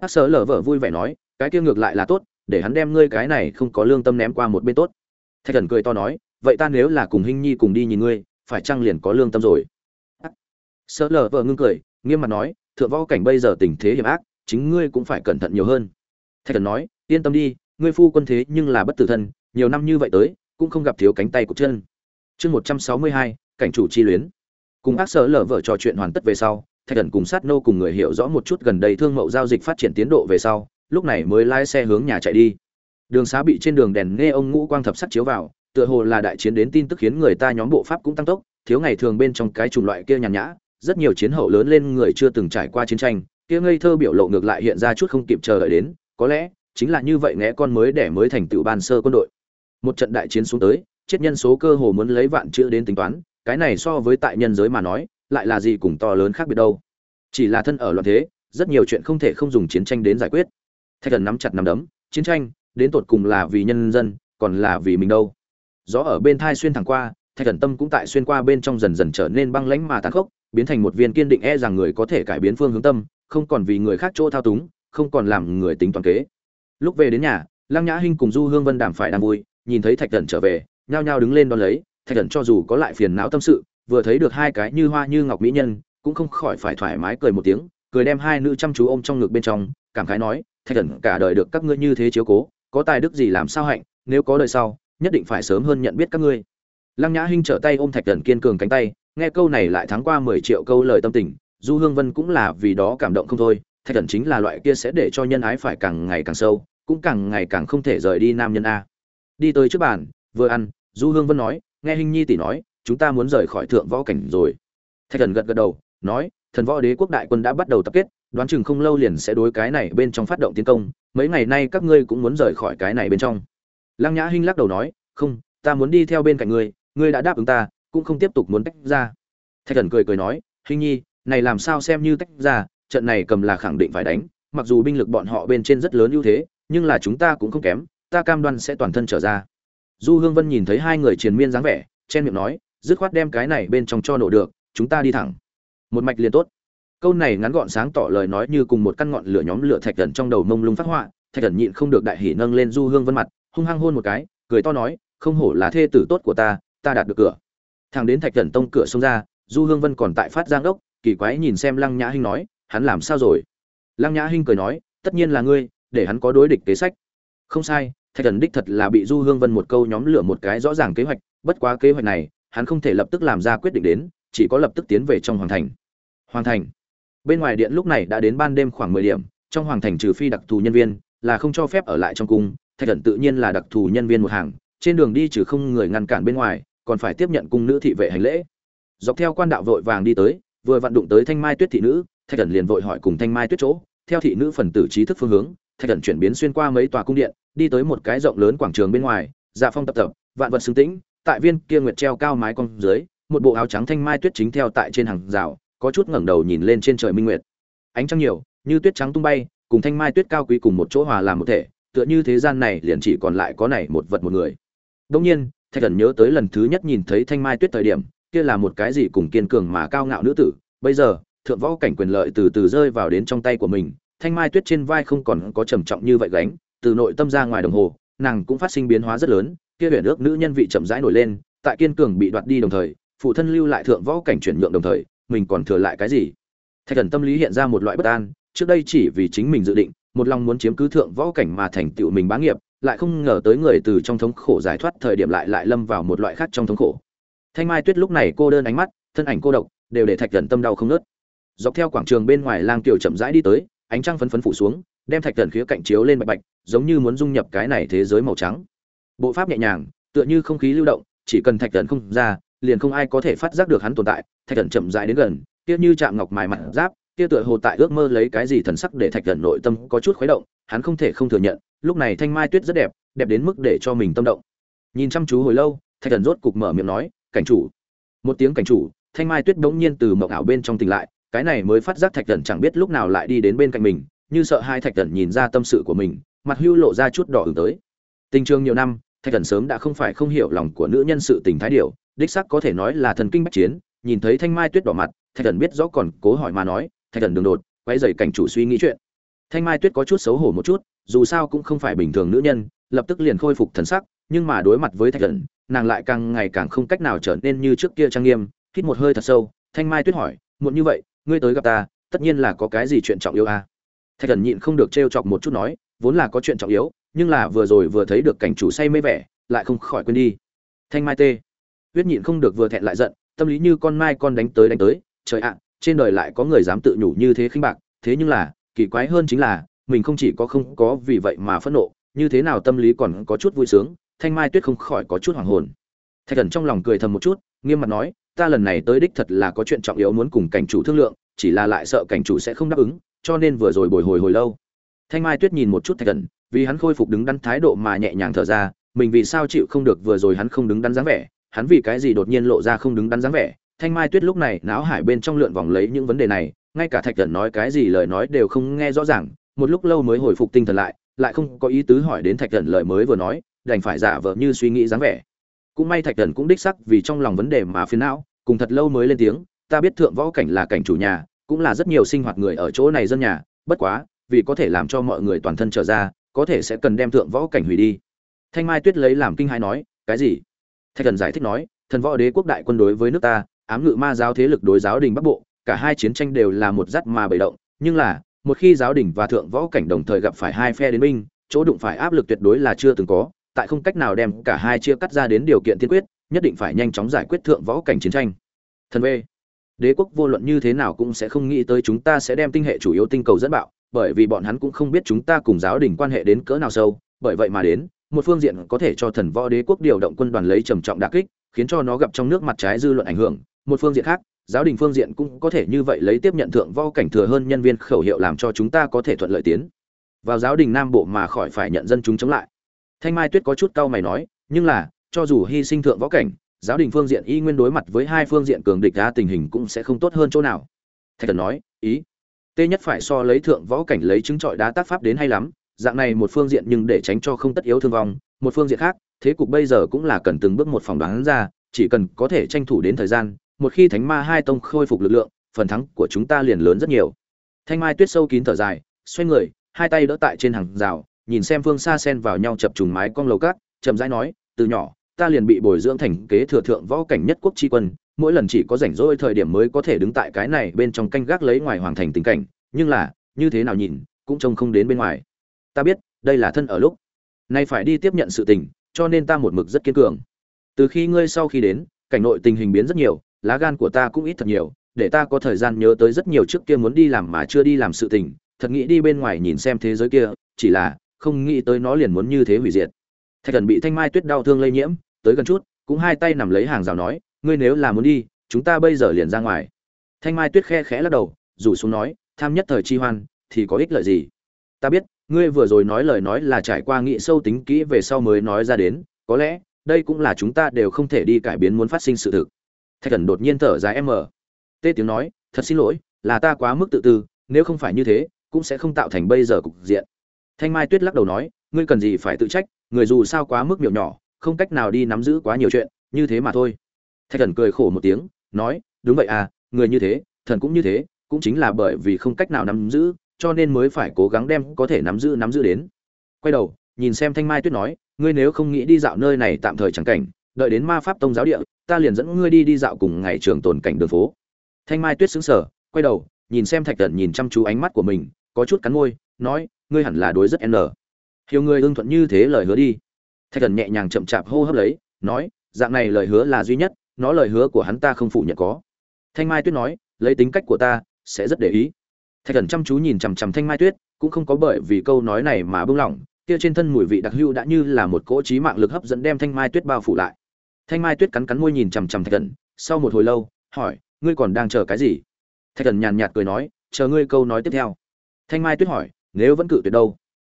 [SPEAKER 1] Hát sớ lở vợ vui vẻ nói, cái kia ngược lại là tốt, để hắn đem ngươi cái này không có lương tâm ném qua một bên tốt. Thạch thần cười to nói, vậy ta nếu là cùng hình nhi cùng đi nhìn ngươi, phải chăng liền có lương tâm rồi? Sớ lở vợ ngưng cười, nghiêm mặt nói, thượng võ cảnh bây giờ tình thế hiểm ác, chính ngươi cũng phải cẩn thận nhiều hơn. Thạch thần nói, yên tâm đi ngươi phu quân thế nhưng là bất tử thân, nhiều năm như vậy tới, cũng không gặp thiếu cánh tay của chân. Chương một trăm sáu mươi hai, cảnh chủ chi luyến. Cùng ác sở lở vợ trò chuyện hoàn tất về sau, thạch thần cùng sát nô cùng người hiểu rõ một chút gần đây thương mậu giao dịch phát triển tiến độ về sau, lúc này mới lái xe hướng nhà chạy đi. Đường xá bị trên đường đèn nghe ông ngũ quang thập sắc chiếu vào, tựa hồ là đại chiến đến tin tức khiến người ta nhóm bộ pháp cũng tăng tốc, thiếu ngày thường bên trong cái chủng loại kia nhàn nhã, rất nhiều chiến hậu lớn lên người chưa từng trải qua chiến tranh, kia ngây thơ biểu lộ ngược lại hiện ra chút không kịp chờ đợi đến, có lẽ chính là như vậy ngẽ con mới đẻ mới thành tựu ban sơ quân đội. Một trận đại chiến xuống tới, chết nhân số cơ hồ muốn lấy vạn chữ đến tính toán, cái này so với tại nhân giới mà nói, lại là gì cùng to lớn khác biệt đâu. Chỉ là thân ở loạn thế, rất nhiều chuyện không thể không dùng chiến tranh đến giải quyết. Thạch thần nắm chặt nắm đấm, chiến tranh, đến tột cùng là vì nhân dân, còn là vì mình đâu. Gió ở bên thai xuyên thẳng qua, thạch thần tâm cũng tại xuyên qua bên trong dần dần trở nên băng lãnh mà tàn khốc, biến thành một viên kiên định e rằng người có thể cải biến phương hướng tâm, không còn vì người khác chỗ thao túng, không còn làm người tính toàn kế lúc về đến nhà, lăng nhã hinh cùng du hương vân đàm phải đang vui, nhìn thấy thạch thần trở về, nhao nhao đứng lên đón lấy. Thạch thần cho dù có lại phiền não tâm sự, vừa thấy được hai cái như hoa như ngọc mỹ nhân, cũng không khỏi phải thoải mái cười một tiếng, cười đem hai nữ chăm chú ôm trong ngực bên trong, cảm khái nói, thạch thần cả đời được các ngươi như thế chiếu cố, có tài đức gì làm sao hạnh, nếu có đời sau, nhất định phải sớm hơn nhận biết các ngươi. Lăng nhã hinh trở tay ôm thạch thần kiên cường cánh tay, nghe câu này lại thắng qua mười triệu câu lời tâm tình, du hương vân cũng là vì đó cảm động không thôi thạch thần chính là loại kia sẽ để cho nhân ái phải càng ngày càng sâu, cũng càng ngày càng không thể rời đi nam nhân a. Đi tới trước bàn, vừa ăn, du hương vân nói, nghe hình nhi tỷ nói, chúng ta muốn rời khỏi thượng võ cảnh rồi. Thạch thần gật gật đầu, nói, thần võ đế quốc đại quân đã bắt đầu tập kết, đoán chừng không lâu liền sẽ đối cái này bên trong phát động tiến công, mấy ngày nay các ngươi cũng muốn rời khỏi cái này bên trong. Lăng nhã hinh lắc đầu nói, không, ta muốn đi theo bên cạnh ngươi ngươi đã đáp ứng ta, cũng không tiếp tục muốn tách ra. Thạch thần cười cười nói hình nhi, này làm sao xem như tách ra trận này cầm là khẳng định phải đánh, mặc dù binh lực bọn họ bên trên rất lớn ưu thế, nhưng là chúng ta cũng không kém, ta cam đoan sẽ toàn thân trở ra. Du hương vân nhìn thấy hai người triền miên dáng vẻ, chen miệng nói, dứt khoát đem cái này bên trong cho nổ được, chúng ta đi thẳng. Một mạch liền tốt. Câu này ngắn gọn sáng tỏ lời nói như cùng một căn ngọn lửa nhóm lửa thạch thần trong đầu mông lung phát họa, thạch thần nhịn không được đại hỉ nâng lên du hương vân mặt, hung hăng hôn một cái, cười to nói, không hổ là thê tử tốt của ta ta đạt được cửa. Thằng đến thạch thần tông cửa xông ra, du hương vân còn tại phát giang đốc kỳ quái nhìn xem lăng nhã hinh nói hắn làm sao rồi? Lăng nhã hinh cười nói, tất nhiên là ngươi, để hắn có đối địch kế sách. Không sai, thạch thần đích thật là bị du hương vân một câu nhóm lửa một cái rõ ràng kế hoạch, bất quá kế hoạch này, hắn không thể lập tức làm ra quyết định đến, chỉ có lập tức tiến về trong hoàng thành. Hoàng thành? Bên ngoài điện lúc này đã đến ban đêm khoảng mười điểm, trong hoàng thành trừ phi đặc thù nhân viên, là không cho phép ở lại trong cung, thạch thần tự nhiên là đặc thù nhân viên một hàng, trên đường đi trừ không người ngăn cản bên ngoài, còn phải tiếp nhận cung nữ thị vệ hành lễ. Dọc theo quan đạo vội vàng đi tới, vừa vặn đụng tới thanh mai tuyết thị nữ thạch thần liền vội hỏi cùng thanh mai tuyết chỗ, theo thị nữ phần tử trí thức phương hướng, thạch thần chuyển biến xuyên qua mấy tòa cung điện, đi tới một cái rộng lớn quảng trường bên ngoài dạ phong tập tập, vạn vật xứng tĩnh, tại viên kia nguyệt treo cao mái con dưới, một bộ áo trắng thanh mai tuyết chính theo tại trên hàng rào, có chút ngẩng đầu nhìn lên trên trời minh nguyệt. Ánh trăng nhiều, như tuyết trắng tung bay, cùng thanh mai tuyết cao quý cùng một chỗ hòa làm một thể, tựa như thế gian này liền chỉ còn lại có này một vật một người. Đông nhiên, thạch thần nhớ tới lần thứ nhất nhìn thấy thanh mai tuyết thời điểm, kia là một cái gì cùng kiên cường mà cao ngạo nữ tử, bây giờ thượng võ cảnh quyền lợi từ từ rơi vào đến trong tay của mình, thanh mai tuyết trên vai không còn có trầm trọng như vậy gánh, từ nội tâm ra ngoài đồng hồ, nàng cũng phát sinh biến hóa rất lớn, kia huyền ước nữ nhân vị chậm rãi nổi lên, tại kiên cường bị đoạt đi đồng thời, phụ thân lưu lại thượng võ cảnh chuyển nhượng đồng thời, mình còn thừa lại cái gì? Thạch thần tâm lý hiện ra một loại bất an, trước đây chỉ vì chính mình dự định, một lòng muốn chiếm cứ thượng võ cảnh mà thành tựu mình bá nghiệp, lại không ngờ tới người từ trong thống khổ giải thoát thời điểm lại lại lâm vào một loại khác trong thống khổ. Thanh mai tuyết lúc này cô đơn ánh mắt, thân ảnh cô độc, đều để thạch thần tâm đau không nớt dọc theo quảng trường bên ngoài lang tiểu chậm rãi đi tới, ánh trăng phấn phấn phủ xuống, đem thạch thần khía cạnh chiếu lên bạch bạch, giống như muốn dung nhập cái này thế giới màu trắng. Bộ pháp nhẹ nhàng, tựa như không khí lưu động, chỉ cần thạch thần không ra, liền không ai có thể phát giác được hắn tồn tại. Thạch thần chậm rãi đến gần, kia như chạm ngọc mài mặt giáp, kia tựa hồ tại ước mơ lấy cái gì thần sắc để thạch thần nội tâm có chút khuấy động, hắn không thể không thừa nhận, lúc này thanh mai tuyết rất đẹp đẹp đến mức để cho mình tâm động. Nhìn chăm chú hồi lâu, thạch thần rốt cục mở miệng nói, cảnh chủ. Một tiếng cảnh chủ thanh mai tuyết bỗng nhiên từ mộng ảo bên trong tỉnh lại cái này mới phát giác thạch thần chẳng biết lúc nào lại đi đến bên cạnh mình, như sợ hai thạch thần nhìn ra tâm sự của mình, mặt hưu lộ ra chút đỏ ứng tới. Tình trường nhiều năm, thạch thần sớm đã không phải không hiểu lòng của nữ nhân sự tình thái điều đích sắc có thể nói là thần kinh bách chiến, nhìn thấy thanh mai tuyết đỏ mặt, thạch thần biết rõ còn cố hỏi mà nói, thạch thần đường đột quay dày cảnh chủ suy nghĩ chuyện. Thanh mai tuyết có chút xấu hổ một chút, dù sao cũng không phải bình thường nữ nhân, lập tức liền khôi phục thần sắc, nhưng mà đối mặt với thạch thần, nàng lại càng ngày càng không cách nào trở nên như trước kia trang nghiêm, hít một hơi thật sâu, thanh mai tuyết hỏi, muộn như vậy ngươi tới gặp ta, tất nhiên là có cái gì chuyện trọng yếu à? thạch thần nhịn không được trêu chọc một chút nói, vốn là có chuyện trọng yếu, nhưng là vừa rồi vừa thấy được cảnh chủ say mê vẻ, lại không khỏi quên đi. Thanh mai tê. Huyết nhịn không được vừa thẹn lại giận, tâm lý như con mai con đánh tới đánh tới, trời ạ, trên đời lại có người dám tự nhủ như thế khinh bạc, thế nhưng là, kỳ quái hơn chính là, mình không chỉ có không có vì vậy mà phẫn nộ, như thế nào tâm lý còn có chút vui sướng, thanh mai tuyết không khỏi có chút hoảng hồn. Thạch thần trong lòng cười thầm một chút, nghiêm mặt nói ta lần này tới đích thật là có chuyện trọng yếu muốn cùng cảnh chủ thương lượng, chỉ là lại sợ cảnh chủ sẽ không đáp ứng, cho nên vừa rồi bồi hồi hồi lâu. Thanh mai tuyết nhìn một chút thạch thần vì hắn khôi phục đứng đắn thái độ mà nhẹ nhàng thở ra, mình vì sao chịu không được vừa rồi hắn không đứng đắn dáng vẻ, hắn vì cái gì đột nhiên lộ ra không đứng đắn dáng vẻ. Thanh mai tuyết lúc này náo hải bên trong lượn vòng lấy những vấn đề này, ngay cả thạch thần nói cái gì lời nói đều không nghe rõ ràng, một lúc lâu mới hồi phục tinh thần lại lại không có ý tứ hỏi đến thạch thần lời mới vừa nói, đành phải giả vờ như suy nghĩ dáng vẻ cũng may thạch thần cũng đích sắc vì trong lòng vấn đề mà phiền não, cùng thật lâu mới lên tiếng, ta biết thượng võ cảnh là cảnh chủ nhà, cũng là rất nhiều sinh hoạt người ở chỗ này dân nhà, bất quá, vì có thể làm cho mọi người toàn thân trở ra, có thể sẽ cần đem thượng võ cảnh hủy đi. Thanh mai tuyết lấy làm kinh hãi nói, cái gì? Thạch thần giải thích nói, thần võ đế quốc đại quân đối với nước ta, ám ngự ma giáo thế lực đối giáo đình bắc bộ, cả hai chiến tranh đều là một dắt mà bầy động, nhưng là, một khi giáo đình và thượng võ cảnh đồng thời gặp phải hai phe đến binh, chỗ đụng phải áp lực tuyệt đối là chưa từng có tại không cách nào đem cả hai chia cắt ra đến điều kiện tiên quyết, nhất định phải nhanh chóng giải quyết thượng võ cảnh chiến tranh. Thần v, đế quốc vô luận như thế nào cũng sẽ không nghĩ tới chúng ta sẽ đem tinh hệ chủ yếu tinh cầu dẫn bạo, bởi vì bọn hắn cũng không biết chúng ta cùng giáo đình quan hệ đến cỡ nào sâu, bởi vậy mà đến, một phương diện có thể cho thần võ đế quốc điều động quân đoàn lấy trầm trọng đả kích, khiến cho nó gặp trong nước mặt trái dư luận ảnh hưởng. Một phương diện khác, giáo đình phương diện cũng có thể như vậy lấy tiếp nhận thượng võ cảnh thừa hơn nhân viên khẩu hiệu làm cho chúng ta có thể thuận lợi tiến vào giáo đình nam bộ mà khỏi phải nhận dân chúng chống lại thanh mai tuyết có chút cau mày nói, nhưng là, cho dù hy sinh thượng võ cảnh, giáo đình phương diện y nguyên đối mặt với hai phương diện cường địch ra tình hình cũng sẽ không tốt hơn chỗ nào. Thạch thần nói, ý, tê nhất phải so lấy thượng võ cảnh lấy chứng trọi đá tác pháp đến hay lắm, dạng này một phương diện nhưng để tránh cho không tất yếu thương vong, một phương diện khác, thế cục bây giờ cũng là cần từng bước một phỏng đoán ra, chỉ cần có thể tranh thủ đến thời gian, một khi thánh ma hai tông khôi phục lực lượng, phần thắng của chúng ta liền lớn rất nhiều. Thanh mai tuyết sâu kín thở dài, xoay người, hai tay đỡ tại trên hàng rào nhìn xem phương xa sen vào nhau chập trùng mái cong lầu cát, chậm rãi nói, từ nhỏ, ta liền bị bồi dưỡng thành kế thừa thượng võ cảnh nhất quốc tri quân, mỗi lần chỉ có rảnh rỗi thời điểm mới có thể đứng tại cái này bên trong canh gác lấy ngoài hoàng thành tình cảnh, nhưng là, như thế nào nhìn, cũng trông không đến bên ngoài. Ta biết, đây là thân ở lúc. Nay phải đi tiếp nhận sự tình, cho nên ta một mực rất kiên cường. Từ khi ngươi sau khi đến, cảnh nội tình hình biến rất nhiều, lá gan của ta cũng ít thật nhiều, để ta có thời gian nhớ tới rất nhiều trước kia muốn đi làm mà chưa đi làm sự tình, thật nghĩ đi bên ngoài nhìn xem thế giới kia, chỉ là không nghĩ tới nó liền muốn như thế hủy diệt. Thạch thần bị thanh mai tuyết đau thương lây nhiễm, tới gần chút, cũng hai tay nằm lấy hàng rào nói, ngươi nếu là muốn đi, chúng ta bây giờ liền ra ngoài. Thanh mai tuyết khe khẽ lắc đầu, rủ xuống nói, tham nhất thời chi hoan, thì có ích lợi gì? Ta biết, ngươi vừa rồi nói lời nói là trải qua nghị sâu tính kỹ về sau mới nói ra đến, có lẽ, đây cũng là chúng ta đều không thể đi cải biến muốn phát sinh sự thực. Thạch thần đột nhiên thở dài em mở tê tiếng nói, thật xin lỗi, là ta quá mức tự tư, nếu không phải như thế, cũng sẽ không tạo thành bây giờ cục diện thanh mai tuyết lắc đầu nói, ngươi cần gì phải tự trách, người dù sao quá mức miệng nhỏ, không cách nào đi nắm giữ quá nhiều chuyện, như thế mà thôi. Thạch thần cười khổ một tiếng, nói, đúng vậy à người như thế, thần cũng như thế, cũng chính là bởi vì không cách nào nắm giữ, cho nên mới phải cố gắng đem có thể nắm giữ nắm giữ đến. Quay đầu, nhìn xem thanh mai tuyết nói, ngươi nếu không nghĩ đi dạo nơi này tạm thời chẳng cảnh, đợi đến ma pháp tông giáo địa, ta liền dẫn ngươi đi đi dạo cùng ngày trường tồn cảnh đường phố. Thanh mai tuyết xứng sở quay đầu, nhìn xem thạch thần nhìn chăm chú ánh mắt của mình, có chút cắn môi, nói ngươi hẳn là đối rất n. Hiểu người ưng thuận như thế lời hứa đi. Thạch thần nhẹ nhàng chậm chạp hô hấp lấy, nói, dạng này lời hứa là duy nhất, nó lời hứa của hắn ta không phủ nhận có. Thanh mai tuyết nói, lấy tính cách của ta, sẽ rất để ý. Thạch thần chăm chú nhìn chằm chằm thanh mai tuyết, cũng không có bởi vì câu nói này mà bưng lỏng kia trên thân mùi vị đặc hưu đã như là một cỗ trí mạng lực hấp dẫn đem thanh mai tuyết bao phủ lại. Thanh mai tuyết cắn cắn môi nhìn chằm chằm thạch thần, sau một hồi lâu, hỏi, ngươi còn đang chờ cái gì? Thạch thần nhàn nhạt cười nói, chờ ngươi câu nói tiếp theo. Thanh mai tuyết hỏi nếu vẫn cự tuyệt đâu.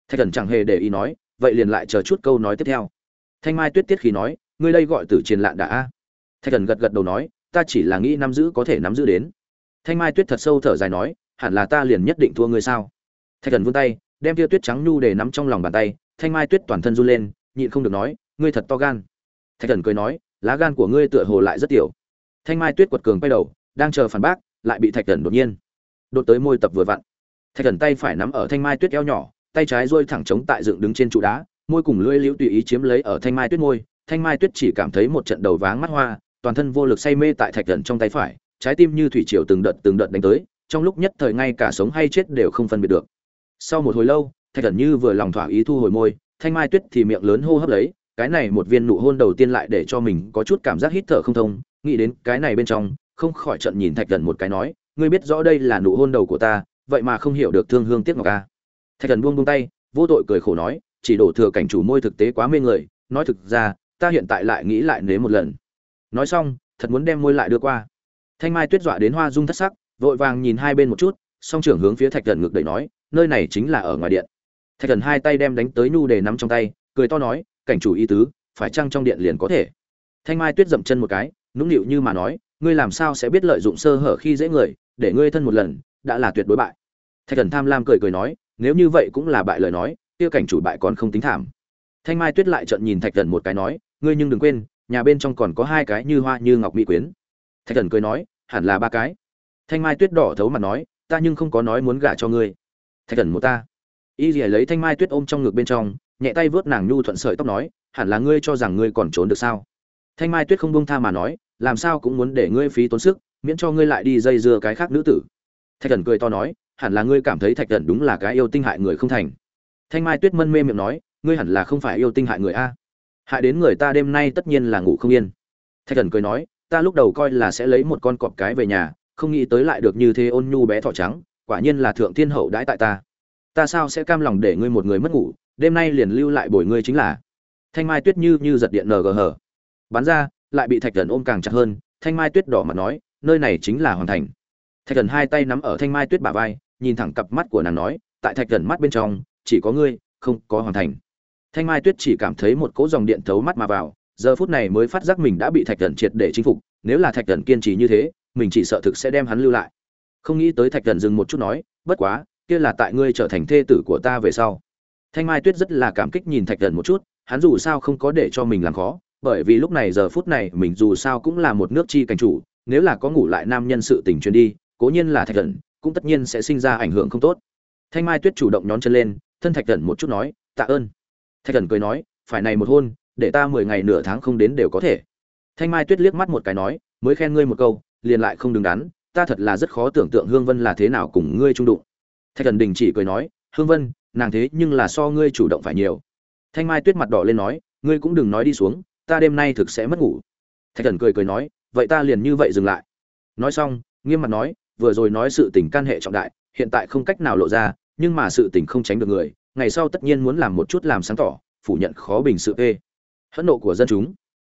[SPEAKER 1] Thạch thần chẳng hề để ý nói, vậy liền lại chờ chút câu nói tiếp theo. Thanh mai tuyết tiết khi nói, ngươi đây gọi tử triền lạn đã a. Thạch thần gật gật đầu nói, ta chỉ là nghĩ nắm giữ có thể nắm giữ đến. Thanh mai tuyết thật sâu thở dài nói, hẳn là ta liền nhất định thua ngươi sao? Thạch thần vươn tay, đem tia tuyết trắng nhu để nắm trong lòng bàn tay, thanh mai tuyết toàn thân run lên, nhịn không được nói, ngươi thật to gan. Thạch thần cười nói, lá gan của ngươi tựa hồ lại rất tiểu. Thanh mai tuyết quật cường quay đầu, đang chờ phản bác, lại bị thạch thần đột nhiên, đột tới môi tập vừa vặn thạch thần tay phải nắm ở thanh mai tuyết eo nhỏ, tay trái duỗi thẳng chống tại dựng đứng trên trụ đá, môi cùng lưỡi liễu tùy ý chiếm lấy ở thanh mai tuyết môi, thanh mai tuyết chỉ cảm thấy một trận đầu váng mắt hoa, toàn thân vô lực say mê tại thạch thần trong tay phải, trái tim như thủy triều từng đợt từng đợt đánh tới, trong lúc nhất thời ngay cả sống hay chết đều không phân biệt được. Sau một hồi lâu, thạch thần như vừa lòng thỏa ý thu hồi môi, thanh mai tuyết thì miệng lớn hô hấp lấy, cái này một viên nụ hôn đầu tiên lại để cho mình có chút cảm giác hít thở không thông, nghĩ đến cái này bên trong, không khỏi trận nhìn thạch thần một cái nói, ngươi biết rõ đây là nụ hôn đầu của ta vậy mà không hiểu được thương hương tiếc ngọc a thạch thần buông buông tay, vô tội cười khổ nói, chỉ đổ thừa cảnh chủ môi thực tế quá mê người, nói thực ra, ta hiện tại lại nghĩ lại nếm một lần. Nói xong, thật muốn đem môi lại đưa qua. Thanh mai tuyết dọa đến hoa dung thất sắc, vội vàng nhìn hai bên một chút, song trưởng hướng phía thạch thần ngược đẩy nói, nơi này chính là ở ngoài điện. Thạch thần hai tay đem đánh tới nhu để nắm trong tay, cười to nói, cảnh chủ y tứ, phải chăng trong điện liền có thể? Thanh mai tuyết dậm chân một cái, nũng nịu như mà nói, ngươi làm sao sẽ biết lợi dụng sơ hở khi dễ người, để ngươi thân một lần, đã là tuyệt đối bại thạch thần tham lam cười cười nói, nếu như vậy cũng là bại lời nói, kia cảnh chủ bại còn không tính thảm. Thanh mai tuyết lại trợn nhìn thạch thần một cái nói, ngươi nhưng đừng quên, nhà bên trong còn có hai cái như hoa như ngọc mỹ quyến. Thạch thần cười nói, hẳn là ba cái. Thanh mai tuyết đỏ thấu mặt nói, ta nhưng không có nói muốn gả cho ngươi. Thạch thần một ta. Y dì lấy thanh mai tuyết ôm trong ngực bên trong, nhẹ tay vớt nàng nhu thuận sợi tóc nói, hẳn là ngươi cho rằng ngươi còn trốn được sao? Thanh mai tuyết không bông tha mà nói, làm sao cũng muốn để ngươi phí tốn sức, miễn cho ngươi lại đi dây dưa cái khác nữ tử. Thạch thần cười to nói hẳn là ngươi cảm thấy thạch thần đúng là cái yêu tinh hại người không thành. Thanh mai tuyết mân mê miệng nói, ngươi hẳn là không phải yêu tinh hại người a. Hại đến người ta đêm nay tất nhiên là ngủ không yên. Thạch thần cười nói, ta lúc đầu coi là sẽ lấy một con cọp cái về nhà, không nghĩ tới lại được như thế ôn nhu bé thỏ trắng, quả nhiên là thượng thiên hậu đãi tại ta. Ta sao sẽ cam lòng để ngươi một người mất ngủ, đêm nay liền lưu lại bồi ngươi chính là. Thanh mai tuyết như như giật điện ngờ hở bắn ra, lại bị thạch thần ôm càng chặt hơn, thanh mai tuyết đỏ mặt nói, nơi này chính là hoàn thành. Thạch thần hai tay nắm ở thanh mai tuyết bả vai nhìn thẳng cặp mắt của nàng nói, tại thạch gần mắt bên trong, chỉ có ngươi, không có hoàn thành. Thanh mai tuyết chỉ cảm thấy một cỗ dòng điện thấu mắt mà vào, giờ phút này mới phát giác mình đã bị thạch gần triệt để chinh phục, nếu là thạch gần kiên trì như thế, mình chỉ sợ thực sẽ đem hắn lưu lại. Không nghĩ tới thạch gần dừng một chút nói, bất quá, kia là tại ngươi trở thành thê tử của ta về sau. Thanh mai tuyết rất là cảm kích nhìn thạch gần một chút, hắn dù sao không có để cho mình làm khó, bởi vì lúc này giờ phút này mình dù sao cũng là một nước chi cảnh chủ, nếu là có ngủ lại nam nhân sự tình truyền đi, cố nhiên là thạch thần cũng tất nhiên sẽ sinh ra ảnh hưởng không tốt. Thanh mai tuyết chủ động nhón chân lên, thân thạch thần một chút nói, tạ ơn. Thạch thần cười nói, phải này một hôn, để ta mười ngày nửa tháng không đến đều có thể. Thanh mai tuyết liếc mắt một cái nói, mới khen ngươi một câu, liền lại không đứng đắn, ta thật là rất khó tưởng tượng hương vân là thế nào cùng ngươi trung đụng. Thạch thần đình chỉ cười nói, hương vân, nàng thế nhưng là so ngươi chủ động phải nhiều. Thanh mai tuyết mặt đỏ lên nói, ngươi cũng đừng nói đi xuống, ta đêm nay thực sẽ mất ngủ. Thạch thần cười cười nói, vậy ta liền như vậy dừng lại. Nói xong, nghiêm mặt nói vừa rồi nói sự tình can hệ trọng đại, hiện tại không cách nào lộ ra, nhưng mà sự tình không tránh được người, ngày sau tất nhiên muốn làm một chút làm sáng tỏ, phủ nhận khó bình sự ê hẫn nộ của dân chúng.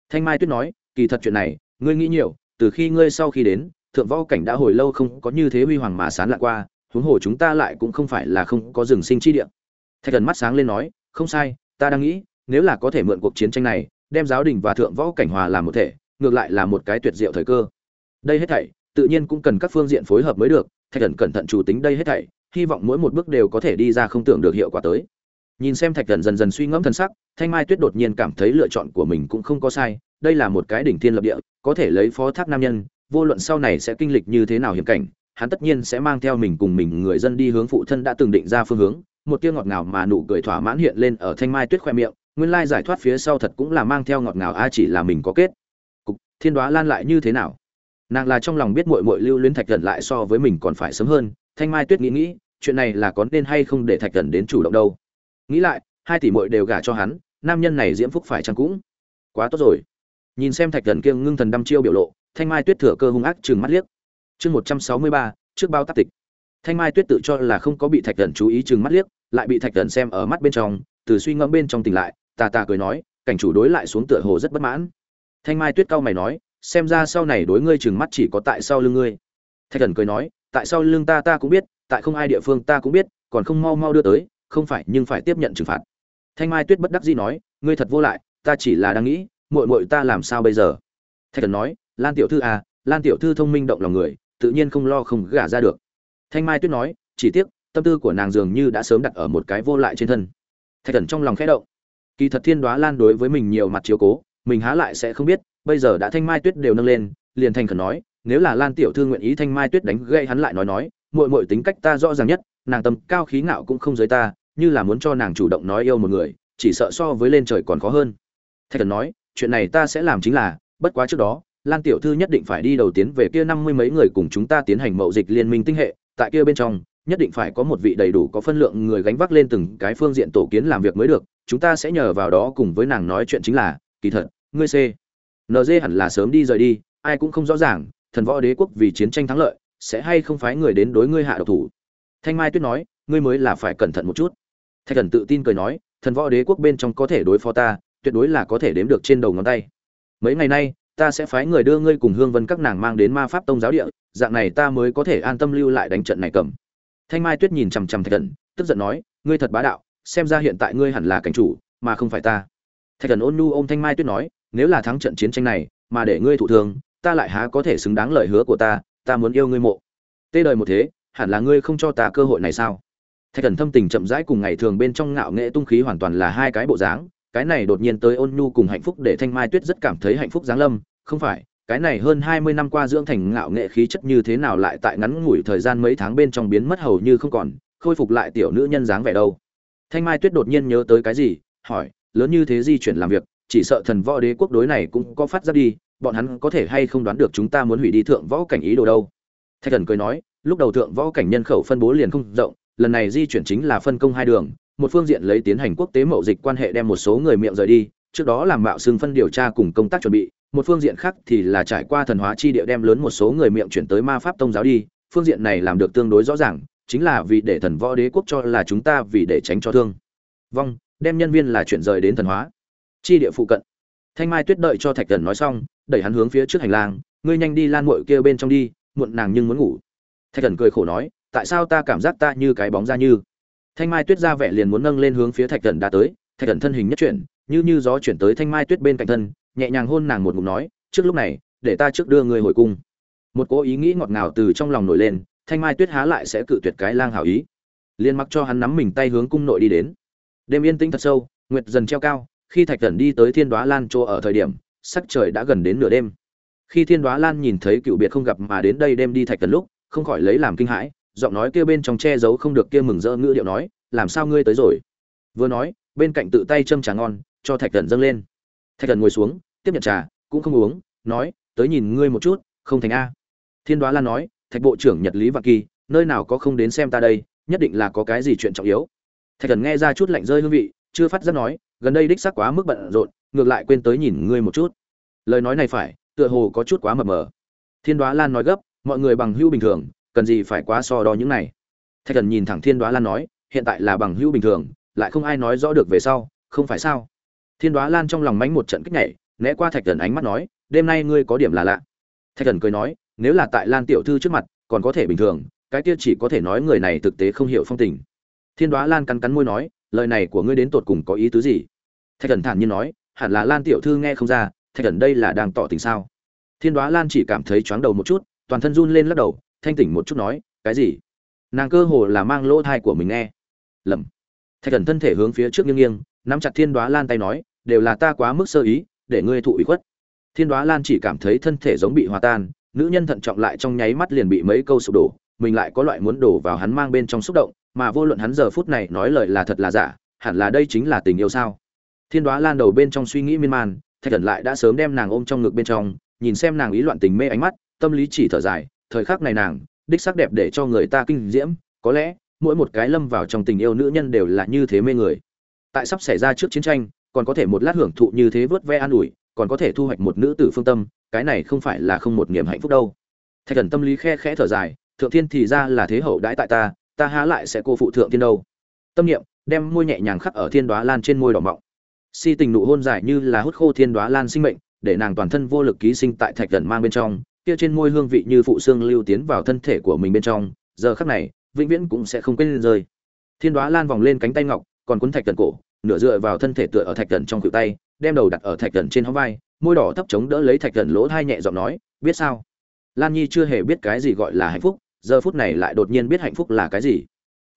[SPEAKER 1] Thanh mai tuyết nói, kỳ thật chuyện này, ngươi nghĩ nhiều, từ khi ngươi sau khi đến, thượng võ cảnh đã hồi lâu không có như thế huy hoàng mà sán lạ qua, huống hồ chúng ta lại cũng không phải là không có rừng sinh chi địa. Thạch thần mắt sáng lên nói, không sai, ta đang nghĩ, nếu là có thể mượn cuộc chiến tranh này, đem giáo đình và thượng võ cảnh hòa làm một thể, ngược lại là một cái tuyệt diệu thời cơ. Đây hết thảy tự nhiên cũng cần các phương diện phối hợp mới được, thạch thần cẩn thận chủ tính đây hết thảy, hy vọng mỗi một bước đều có thể đi ra không tưởng được hiệu quả tới. Nhìn xem thạch thần dần dần suy ngẫm thân sắc, thanh mai tuyết đột nhiên cảm thấy lựa chọn của mình cũng không có sai, đây là một cái đỉnh thiên lập địa, có thể lấy phó thác nam nhân, vô luận sau này sẽ kinh lịch như thế nào hiểm cảnh, hắn tất nhiên sẽ mang theo mình cùng mình người dân đi hướng phụ thân đã từng định ra phương hướng, một tia ngọt ngào mà nụ cười thỏa mãn hiện lên ở thanh mai tuyết khoe miệng, nguyên lai giải thoát phía sau thật cũng là mang theo ngọt ngào, a chỉ là mình có kết. Cục, thiên đoá lan lại như thế nào? Nàng là trong lòng biết mội mội lưu luyến thạch thần lại so với mình còn phải sớm hơn, thanh mai tuyết nghĩ nghĩ, chuyện này là có nên hay không để thạch thần đến chủ động đâu. Nghĩ lại, hai tỷ mội đều gả cho hắn, nam nhân này diễm phúc phải chăng cũng quá tốt rồi. Nhìn xem thạch thần kiêng ngưng thần đăm chiêu biểu lộ, thanh mai tuyết thừa cơ hung ác chừng mắt liếc. Chương một trăm sáu mươi ba, trước bao tác tịch. Thanh mai tuyết tự cho là không có bị thạch thần chú ý chừng mắt liếc, lại bị thạch thần xem ở mắt bên trong, từ suy ngẫm bên trong tỉnh lại, tà tà cười nói, cảnh chủ đối lại xuống tựa hồ rất bất mãn. Thanh mai tuyết cau mày nói xem ra sau này đối ngươi chừng mắt chỉ có tại sau lưng ngươi. Thạch thần cười nói, tại sau lưng ta ta cũng biết, tại không ai địa phương ta cũng biết, còn không mau mau đưa tới, không phải nhưng phải tiếp nhận trừng phạt. Thanh mai tuyết bất đắc dĩ nói, ngươi thật vô lại, ta chỉ là đang nghĩ, muội muội ta làm sao bây giờ? Thạch thần nói, lan tiểu thư à lan tiểu thư thông minh động lòng người, tự nhiên không lo không gả ra được. Thanh mai tuyết nói, chỉ tiếc, tâm tư của nàng dường như đã sớm đặt ở một cái vô lại trên thân. Thạch thần trong lòng khẽ động. Kỳ thật thiên đoá lan đối với mình nhiều mặt chiếu cố, mình há lại sẽ không biết bây giờ đã thanh mai tuyết đều nâng lên, liền thành khẩn nói, nếu là lan tiểu thư nguyện ý thanh mai tuyết đánh gây hắn lại nói nói, muội muội tính cách ta rõ ràng nhất, nàng tâm cao khí ngạo cũng không giới ta, như là muốn cho nàng chủ động nói yêu một người, chỉ sợ so với lên trời còn khó hơn. Thạch thần nói, chuyện này ta sẽ làm chính là, bất quá trước đó, lan tiểu thư nhất định phải đi đầu tiến về kia năm mươi mấy người cùng chúng ta tiến hành mậu dịch liên minh tinh hệ, tại kia bên trong, nhất định phải có một vị đầy đủ có phân lượng người gánh vác lên từng cái phương diện tổ kiến làm việc mới được, chúng ta sẽ nhờ vào đó cùng với nàng nói chuyện chính là, kỳ thật, ngươi c. NG hẳn là sớm đi rời đi, ai cũng không rõ ràng, thần võ đế quốc vì chiến tranh thắng lợi, sẽ hay không phái người đến đối ngươi hạ độc thủ. Thanh mai tuyết nói, ngươi mới là phải cẩn thận một chút. Thạch thần tự tin cười nói, thần võ đế quốc bên trong có thể đối phó ta, tuyệt đối là có thể đếm được trên đầu ngón tay. Mấy ngày nay, ta sẽ phái người đưa ngươi cùng hương vân các nàng mang đến ma pháp tông giáo địa, dạng này ta mới có thể an tâm lưu lại đánh trận này cầm. Thanh mai tuyết nhìn chằm chằm thạch thần, tức giận nói, ngươi thật bá đạo, xem ra hiện tại ngươi hẳn là cảnh chủ, mà không phải ta. Thạch thần ôn nhu ôm thanh mai tuyết nói nếu là thắng trận chiến tranh này, mà để ngươi thụ thương, ta lại há có thể xứng đáng lời hứa của ta ta muốn yêu ngươi mộ. Tê đời một thế, hẳn là ngươi không cho ta cơ hội này sao? Thạch thần thâm tình chậm rãi cùng ngày thường bên trong ngạo nghệ tung khí hoàn toàn là hai cái bộ dáng, cái này đột nhiên tới ôn nhu cùng hạnh phúc để thanh mai tuyết rất cảm thấy hạnh phúc giáng lâm, không phải, cái này hơn hai mươi năm qua dưỡng thành ngạo nghệ khí chất như thế nào lại tại ngắn ngủi thời gian mấy tháng bên trong biến mất hầu như không còn, khôi phục lại tiểu nữ nhân dáng vẻ đâu. Thanh mai tuyết đột nhiên nhớ tới cái gì, hỏi, lớn như thế di chuyển làm việc chỉ sợ thần võ đế quốc đối này cũng có phát ra đi, bọn hắn có thể hay không đoán được chúng ta muốn hủy đi thượng võ cảnh ý đồ đâu? Thạch thần cười nói, lúc đầu thượng võ cảnh nhân khẩu phân bố liền không rộng, lần này di chuyển chính là phân công hai đường, một phương diện lấy tiến hành quốc tế mậu dịch quan hệ đem một số người miệng rời đi, trước đó làm mạo xưng phân điều tra cùng công tác chuẩn bị, một phương diện khác thì là trải qua thần hóa chi địa đem lớn một số người miệng chuyển tới ma pháp tông giáo đi, phương diện này làm được tương đối rõ ràng, chính là vì để thần võ đế quốc cho là chúng ta vì để tránh cho thương. Vong đem nhân viên là chuyển rời đến thần hóa chi địa phụ cận. Thanh mai tuyết đợi cho thạch thần nói xong, đẩy hắn hướng phía trước hành lang, ngươi nhanh đi lan mội kia bên trong đi, muộn nàng nhưng muốn ngủ. Thạch thần cười khổ nói, tại sao ta cảm giác ta như cái bóng ra như? Thanh mai tuyết ra vẻ liền muốn nâng lên hướng phía thạch thần đã tới, thạch thần thân hình nhất chuyển, như như gió chuyển tới thanh mai tuyết bên cạnh thân, nhẹ nhàng hôn nàng một ngụm nói, trước lúc này, để ta trước đưa người hồi cung. Một cố ý nghĩ ngọt ngào từ trong lòng nổi lên, thanh mai tuyết há lại sẽ cự tuyệt cái lang hảo ý. Liền mặc cho hắn nắm mình tay hướng cung nội đi đến. Đêm yên tĩnh thật sâu, nguyệt dần treo cao khi thạch thần đi tới thiên đoá lan chỗ ở thời điểm, sắc trời đã gần đến nửa đêm. Khi thiên đoá lan nhìn thấy cựu biệt không gặp mà đến đây đem đi thạch thần lúc, không khỏi lấy làm kinh hãi, giọng nói kia bên trong che giấu không được kia mừng rỡ ngữ điệu nói, làm sao ngươi tới rồi? Vừa nói, bên cạnh tự tay châm trà ngon, cho thạch thần dâng lên. Thạch thần ngồi xuống, tiếp nhận trà, cũng không uống, nói, tới nhìn ngươi một chút, không thành a. Thiên đoá lan nói, thạch bộ trưởng nhật lý vạn kỳ, nơi nào có không đến xem ta đây, nhất định là có cái gì chuyện trọng yếu. Thạch thần nghe ra chút lạnh rơi hương vị, chưa phát giác nói gần đây đích xác quá mức bận rộn, ngược lại quên tới nhìn ngươi một chút. Lời nói này phải, tựa hồ có chút quá mập mờ. Thiên đoá lan nói gấp, mọi người bằng hữu bình thường, cần gì phải quá so đo những này. Thạch thần nhìn thẳng thiên đoá lan nói, hiện tại là bằng hữu bình thường, lại không ai nói rõ được về sau, không phải sao? Thiên đoá lan trong lòng mánh một trận kích nhảy, né qua thạch thần ánh mắt nói, đêm nay ngươi có điểm là lạ. Thạch thần cười nói, nếu là tại lan tiểu thư trước mặt, còn có thể bình thường, cái kia chỉ có thể nói người này thực tế không hiểu phong tình. Thiên đoá lan cắn cắn môi nói, lời này của ngươi đến tột cùng có ý tứ gì? Thạch thần thản nhiên nói, hẳn là lan tiểu thư nghe không ra, thạch thần đây là đang tỏ tình sao? Thiên đoá lan chỉ cảm thấy chóng đầu một chút, toàn thân run lên lắc đầu, thanh tỉnh một chút nói, cái gì? Nàng cơ hồ là mang lỗ thai của mình nghe. Lầm. Thạch thần thân thể hướng phía trước nghiêng nghiêng, nắm chặt thiên đoá lan tay nói, đều là ta quá mức sơ ý, để ngươi thụ ủy khuất. Thiên đoá lan chỉ cảm thấy thân thể giống bị hòa tan, nữ nhân thận trọng lại trong nháy mắt liền bị mấy câu sụp đổ, mình lại có loại muốn đổ vào hắn mang bên trong xúc động, mà vô luận hắn giờ phút này nói lời là thật là giả, hẳn là đây chính là tình yêu sao? Thiên đoá lan đầu bên trong suy nghĩ miên man, thạch thần lại đã sớm đem nàng ôm trong ngực bên trong, nhìn xem nàng ý loạn tình mê ánh mắt, tâm lý chỉ thở dài, thời khắc này nàng, đích sắc đẹp để cho người ta kinh diễm, có lẽ, mỗi một cái lâm vào trong tình yêu nữ nhân đều là như thế mê người. Tại sắp xảy ra trước chiến tranh, còn có thể một lát hưởng thụ như thế vớt ve an ủi, còn có thể thu hoạch một nữ tử phương tâm, cái này không phải là không một niềm hạnh phúc đâu. Thạch thần tâm lý khe khẽ thở dài, thượng thiên thì ra là thế hậu đãi tại ta ta há lại sẽ cô phụ thượng thiên đâu. Tâm niệm, đem môi nhẹ nhàng khắc ở thiên đoá lan trên môi đỏ mọng si tình nụ hôn dài như là hút khô thiên đoá lan sinh mệnh, để nàng toàn thân vô lực ký sinh tại thạch gần mang bên trong, kia trên môi hương vị như phụ xương lưu tiến vào thân thể của mình bên trong, giờ khắc này, vĩnh viễn cũng sẽ không quên rơi. Thiên đoá lan vòng lên cánh tay ngọc, còn cuốn thạch gần cổ, nửa dựa vào thân thể tựa ở thạch gần trong khuỷu tay, đem đầu đặt ở thạch gần trên hóng vai, môi đỏ thấp chống đỡ lấy thạch gần lỗ thai nhẹ giọng nói, biết sao? Lan nhi chưa hề biết cái gì gọi là hạnh phúc, giờ phút này lại đột nhiên biết hạnh phúc là cái gì.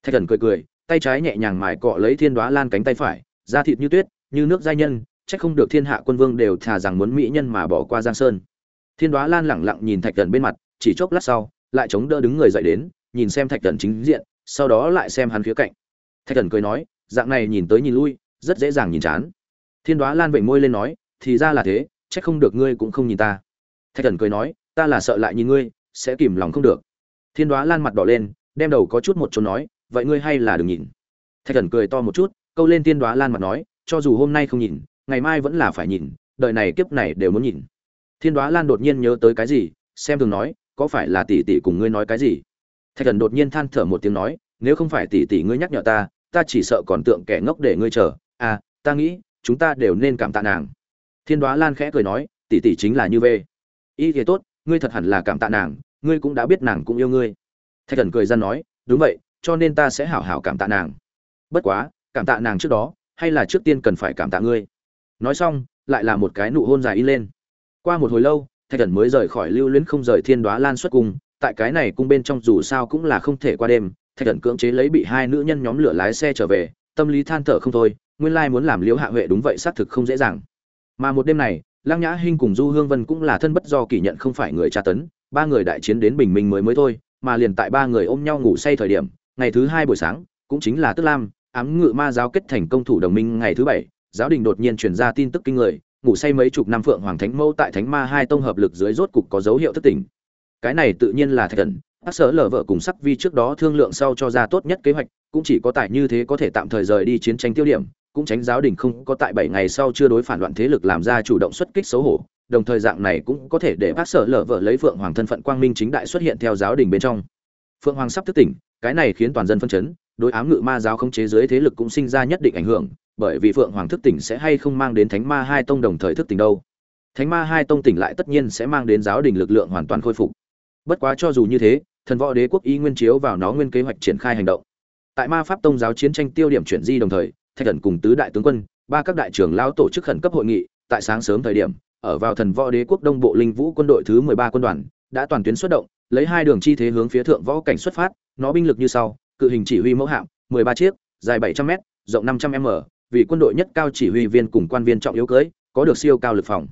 [SPEAKER 1] Thạch thần cười cười, tay trái nhẹ nhàng mài cọ lấy thiên đoá lan cánh tay phải, da thịt như tuyết như nước giai nhân trách không được thiên hạ quân vương đều thà rằng muốn mỹ nhân mà bỏ qua giang sơn. Thiên đoá lan lẳng lặng nhìn thạch thần bên mặt, chỉ chốc lát sau, lại chống đỡ đứng người dậy đến, nhìn xem thạch thần chính diện, sau đó lại xem hắn phía cạnh. Thạch thần cười nói, dạng này nhìn tới nhìn lui, rất dễ dàng nhìn chán. Thiên đoá lan vểnh môi lên nói, thì ra là thế trách không được ngươi cũng không nhìn ta. Thạch thần cười nói, ta là sợ lại nhìn ngươi, sẽ kìm lòng không được. Thiên đoá lan mặt đỏ lên, đem đầu có chút một chỗ nói, vậy ngươi hay là đừng nhìn. Thạch thần cười to một chút, câu lên thiên đoá lan mặt nói cho dù hôm nay không nhìn, ngày mai vẫn là phải nhìn, đời này kiếp này đều muốn nhìn. Thiên đoá lan đột nhiên nhớ tới cái gì, xem thường nói, có phải là tỷ tỷ cùng ngươi nói cái gì? Thạch thần đột nhiên than thở một tiếng nói, nếu không phải tỷ tỷ ngươi nhắc nhở ta ta chỉ sợ còn tượng kẻ ngốc để ngươi chờ. À ta nghĩ, chúng ta đều nên cảm tạ nàng. Thiên đoá lan khẽ cười nói, tỷ tỷ chính là như vê. Y thế tốt, ngươi thật hẳn là cảm tạ nàng, ngươi cũng đã biết nàng cũng yêu ngươi. Thạch thần cười ra nói, đúng vậy, cho nên ta sẽ hảo hảo cảm tạ nàng. Bất quá, cảm tạ nàng trước đó hay là trước tiên cần phải cảm tạ ngươi? Nói xong, lại là một cái nụ hôn dài in lên. Qua một hồi lâu, thạch thần mới rời khỏi lưu luyến không rời thiên đoá lan xuất cung. Tại cái này cung bên trong dù sao cũng là không thể qua đêm, thạch thần cưỡng chế lấy bị hai nữ nhân nhóm lửa lái xe trở về, tâm lý than thở không thôi, nguyên lai muốn làm liễu hạ huệ đúng vậy xác thực không dễ dàng. Mà một đêm này, lăng nhã hinh cùng du hương vân cũng là thân bất do kỷ nhận không phải người tra tấn, ba người đại chiến đến bình minh mới mới thôi, mà liền tại ba người ôm nhau ngủ say thời điểm, ngày thứ hai buổi sáng, cũng chính là tức lam ám ngự ma giáo kết thành công thủ đồng minh ngày thứ bảy giáo đình đột nhiên truyền ra tin tức kinh người ngủ say mấy chục năm phượng hoàng thánh mẫu tại thánh ma hai tông hợp lực dưới rốt cục có dấu hiệu thất tỉnh cái này tự nhiên là thạch thần các sở lở vợ cùng sắc vi trước đó thương lượng sau cho ra tốt nhất kế hoạch, cũng chỉ có tại như thế có thể tạm thời rời đi chiến tranh tiêu điểm, cũng tránh giáo đình không có tại bảy ngày sau chưa đối phản loạn thế lực làm ra chủ động xuất kích xấu hổ, đồng thời dạng này cũng có thể để Hắc sở lở vợ lấy Phượng Hoàng thân phận quang minh chính đại xuất hiện theo giáo đình bên trong. Phượng Hoàng sắp thức tỉnh, cái này khiến toàn dân phân chấn, đối ám ngự ma giáo khống chế dưới thế lực cũng sinh ra nhất định ảnh hưởng, bởi vì Phượng Hoàng thức tỉnh sẽ hay không mang đến Thánh Ma hai tông đồng thời thức tỉnh đâu. Thánh Ma hai tông tỉnh lại tất nhiên sẽ mang đến giáo đình lực lượng hoàn toàn khôi phục. Bất quá cho dù như thế, thần võ đế quốc y nguyên chiếu vào nó nguyên kế hoạch triển khai hành động tại ma pháp tông giáo chiến tranh tiêu điểm chuyển di đồng thời thạch thần cùng tứ đại tướng quân ba các đại trưởng lão tổ chức khẩn cấp hội nghị tại sáng sớm thời điểm ở vào thần võ đế quốc đông bộ linh vũ quân đội thứ mười ba quân đoàn đã toàn tuyến xuất động lấy hai đường chi thế hướng phía thượng võ cảnh xuất phát nó binh lực như sau cự hình chỉ huy mẫu hạm mười ba chiếc dài bảy trăm m rộng năm trăm m vì quân đội nhất cao chỉ huy viên cùng quan viên trọng yếu cưới có được siêu cao lực phòng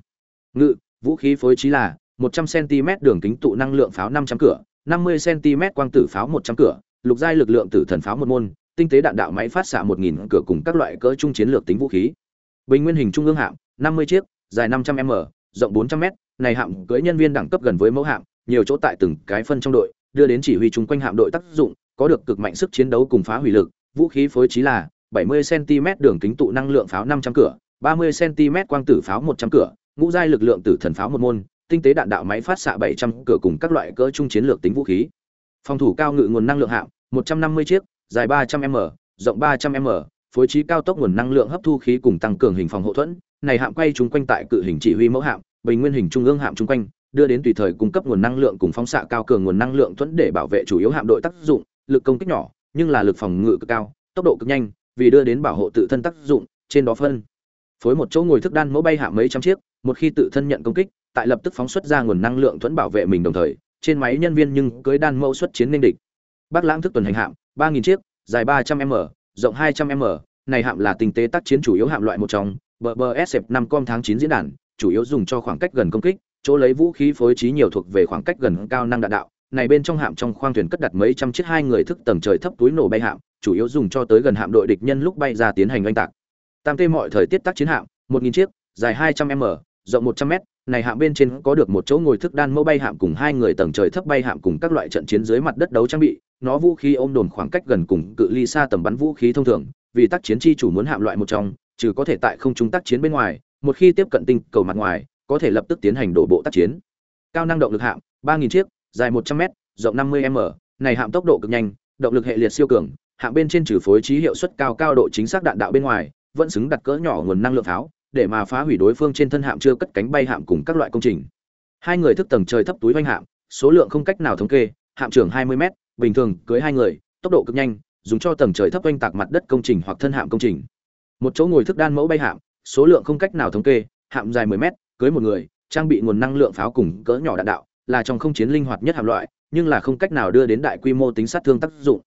[SPEAKER 1] ngự vũ khí phối trí là một trăm cm đường kính tụ năng lượng pháo năm trăm cửa 50 cm quang tử pháo 100 cửa, lục giai lực lượng tử thần pháo một môn, tinh tế đạn đạo máy phát xạ 1000 cửa cùng các loại cỡ trung chiến lược tính vũ khí. Bình nguyên hình trung ương hạm, 50 chiếc, dài 500m, rộng 400m, này hạm cưỡi nhân viên đẳng cấp gần với mẫu hạm, nhiều chỗ tại từng cái phân trong đội, đưa đến chỉ huy chung quanh hạm đội tác dụng, có được cực mạnh sức chiến đấu cùng phá hủy lực, vũ khí phối trí là 70 cm đường kính tụ năng lượng pháo 500 cửa, 30 cm quang tử pháo 100 cửa, ngũ giai lực lượng tử thần pháo một môn, tinh tế đạn đạo máy phát xạ 700 cửa cùng các loại cỡ trung chiến lược tính vũ khí. Phòng thủ cao ngự nguồn năng lượng hạng, 150 chiếc, dài 300m, rộng 300m, phối trí cao tốc nguồn năng lượng hấp thu khí cùng tăng cường hình phòng hộ thuẫn, này hạm quay chúng quanh tại cự hình chỉ huy mẫu hạm, bình nguyên hình trung ương hạm chúng quanh, đưa đến tùy thời cung cấp nguồn năng lượng cùng phóng xạ cao cường nguồn năng lượng thuẫn để bảo vệ chủ yếu hạm đội tác dụng, lực công kích nhỏ, nhưng là lực phòng ngự cực cao, tốc độ cực nhanh, vì đưa đến bảo hộ tự thân tác dụng, trên đó phân. Phối một chỗ ngồi thức đan mẫu bay hạ mấy trăm chiếc, một khi tự thân nhận công kích, tại lập tức phóng xuất ra nguồn năng lượng thuẫn bảo vệ mình đồng thời trên máy nhân viên nhưng cưới đan mẫu xuất chiến nên địch. Bác lãng thức tuần hành hạm ba chiếc dài ba trăm m rộng hai trăm m này hạm là tình tế tác chiến chủ yếu hạm loại một trong bờ bờ sf năm com tháng chín diễn đàn chủ yếu dùng cho khoảng cách gần công kích chỗ lấy vũ khí phối trí nhiều thuộc về khoảng cách gần cao năng đạn đạo này bên trong hạm trong khoang thuyền cất đặt mấy trăm chiếc hai người thức tầng trời thấp túi nổ bay hạm, chủ yếu dùng cho tới gần hạm đội địch nhân lúc bay ra tiến hành oanh tạc. Tam tê mọi thời tiết tác chiến hạm, một nghìn chiếc, dài hai trăm m, rộng một trăm m này hạm bên trên có được một chỗ ngồi thức đan mẫu bay hạm cùng hai người tầng trời thấp bay hạm cùng các loại trận chiến dưới mặt đất đấu trang bị, nó vũ khí ôm đồn khoảng cách gần cùng cự ly xa tầm bắn vũ khí thông thường, vì tác chiến chi chủ muốn hạm loại một trong, trừ có thể tại không trung tác chiến bên ngoài, một khi tiếp cận tinh cầu mặt ngoài, có thể lập tức tiến hành đổ bộ tác chiến. Cao năng động lực hạm 3.000 chiếc dài 100 m rộng 50 m, này hạm tốc độ cực nhanh, động lực hệ liệt siêu cường, hạm bên trên trừ phối trí hiệu suất cao cao độ chính xác đạn đạo bên ngoài, vẫn xứng đặt cỡ nhỏ nguồn năng lượng pháo, để mà phá hủy đối phương trên thân hạm chưa cất cánh bay hạm cùng các loại công trình. Hai người thức tầng trời thấp túi vanh hạm, số lượng không cách nào thống kê, hạm trưởng 20 m bình thường cưới hai người, tốc độ cực nhanh, dùng cho tầng trời thấp vành tạc mặt đất công trình hoặc thân hạm công trình. Một chỗ ngồi thức đan mẫu bay hạm, số lượng không cách nào thống kê, hạm dài 10 m cưới một người, trang bị nguồn năng lượng pháo cùng cỡ nhỏ đạn đạo là trong không chiến linh hoạt nhất hàm loại nhưng là không cách nào đưa đến đại quy mô tính sát thương tác dụng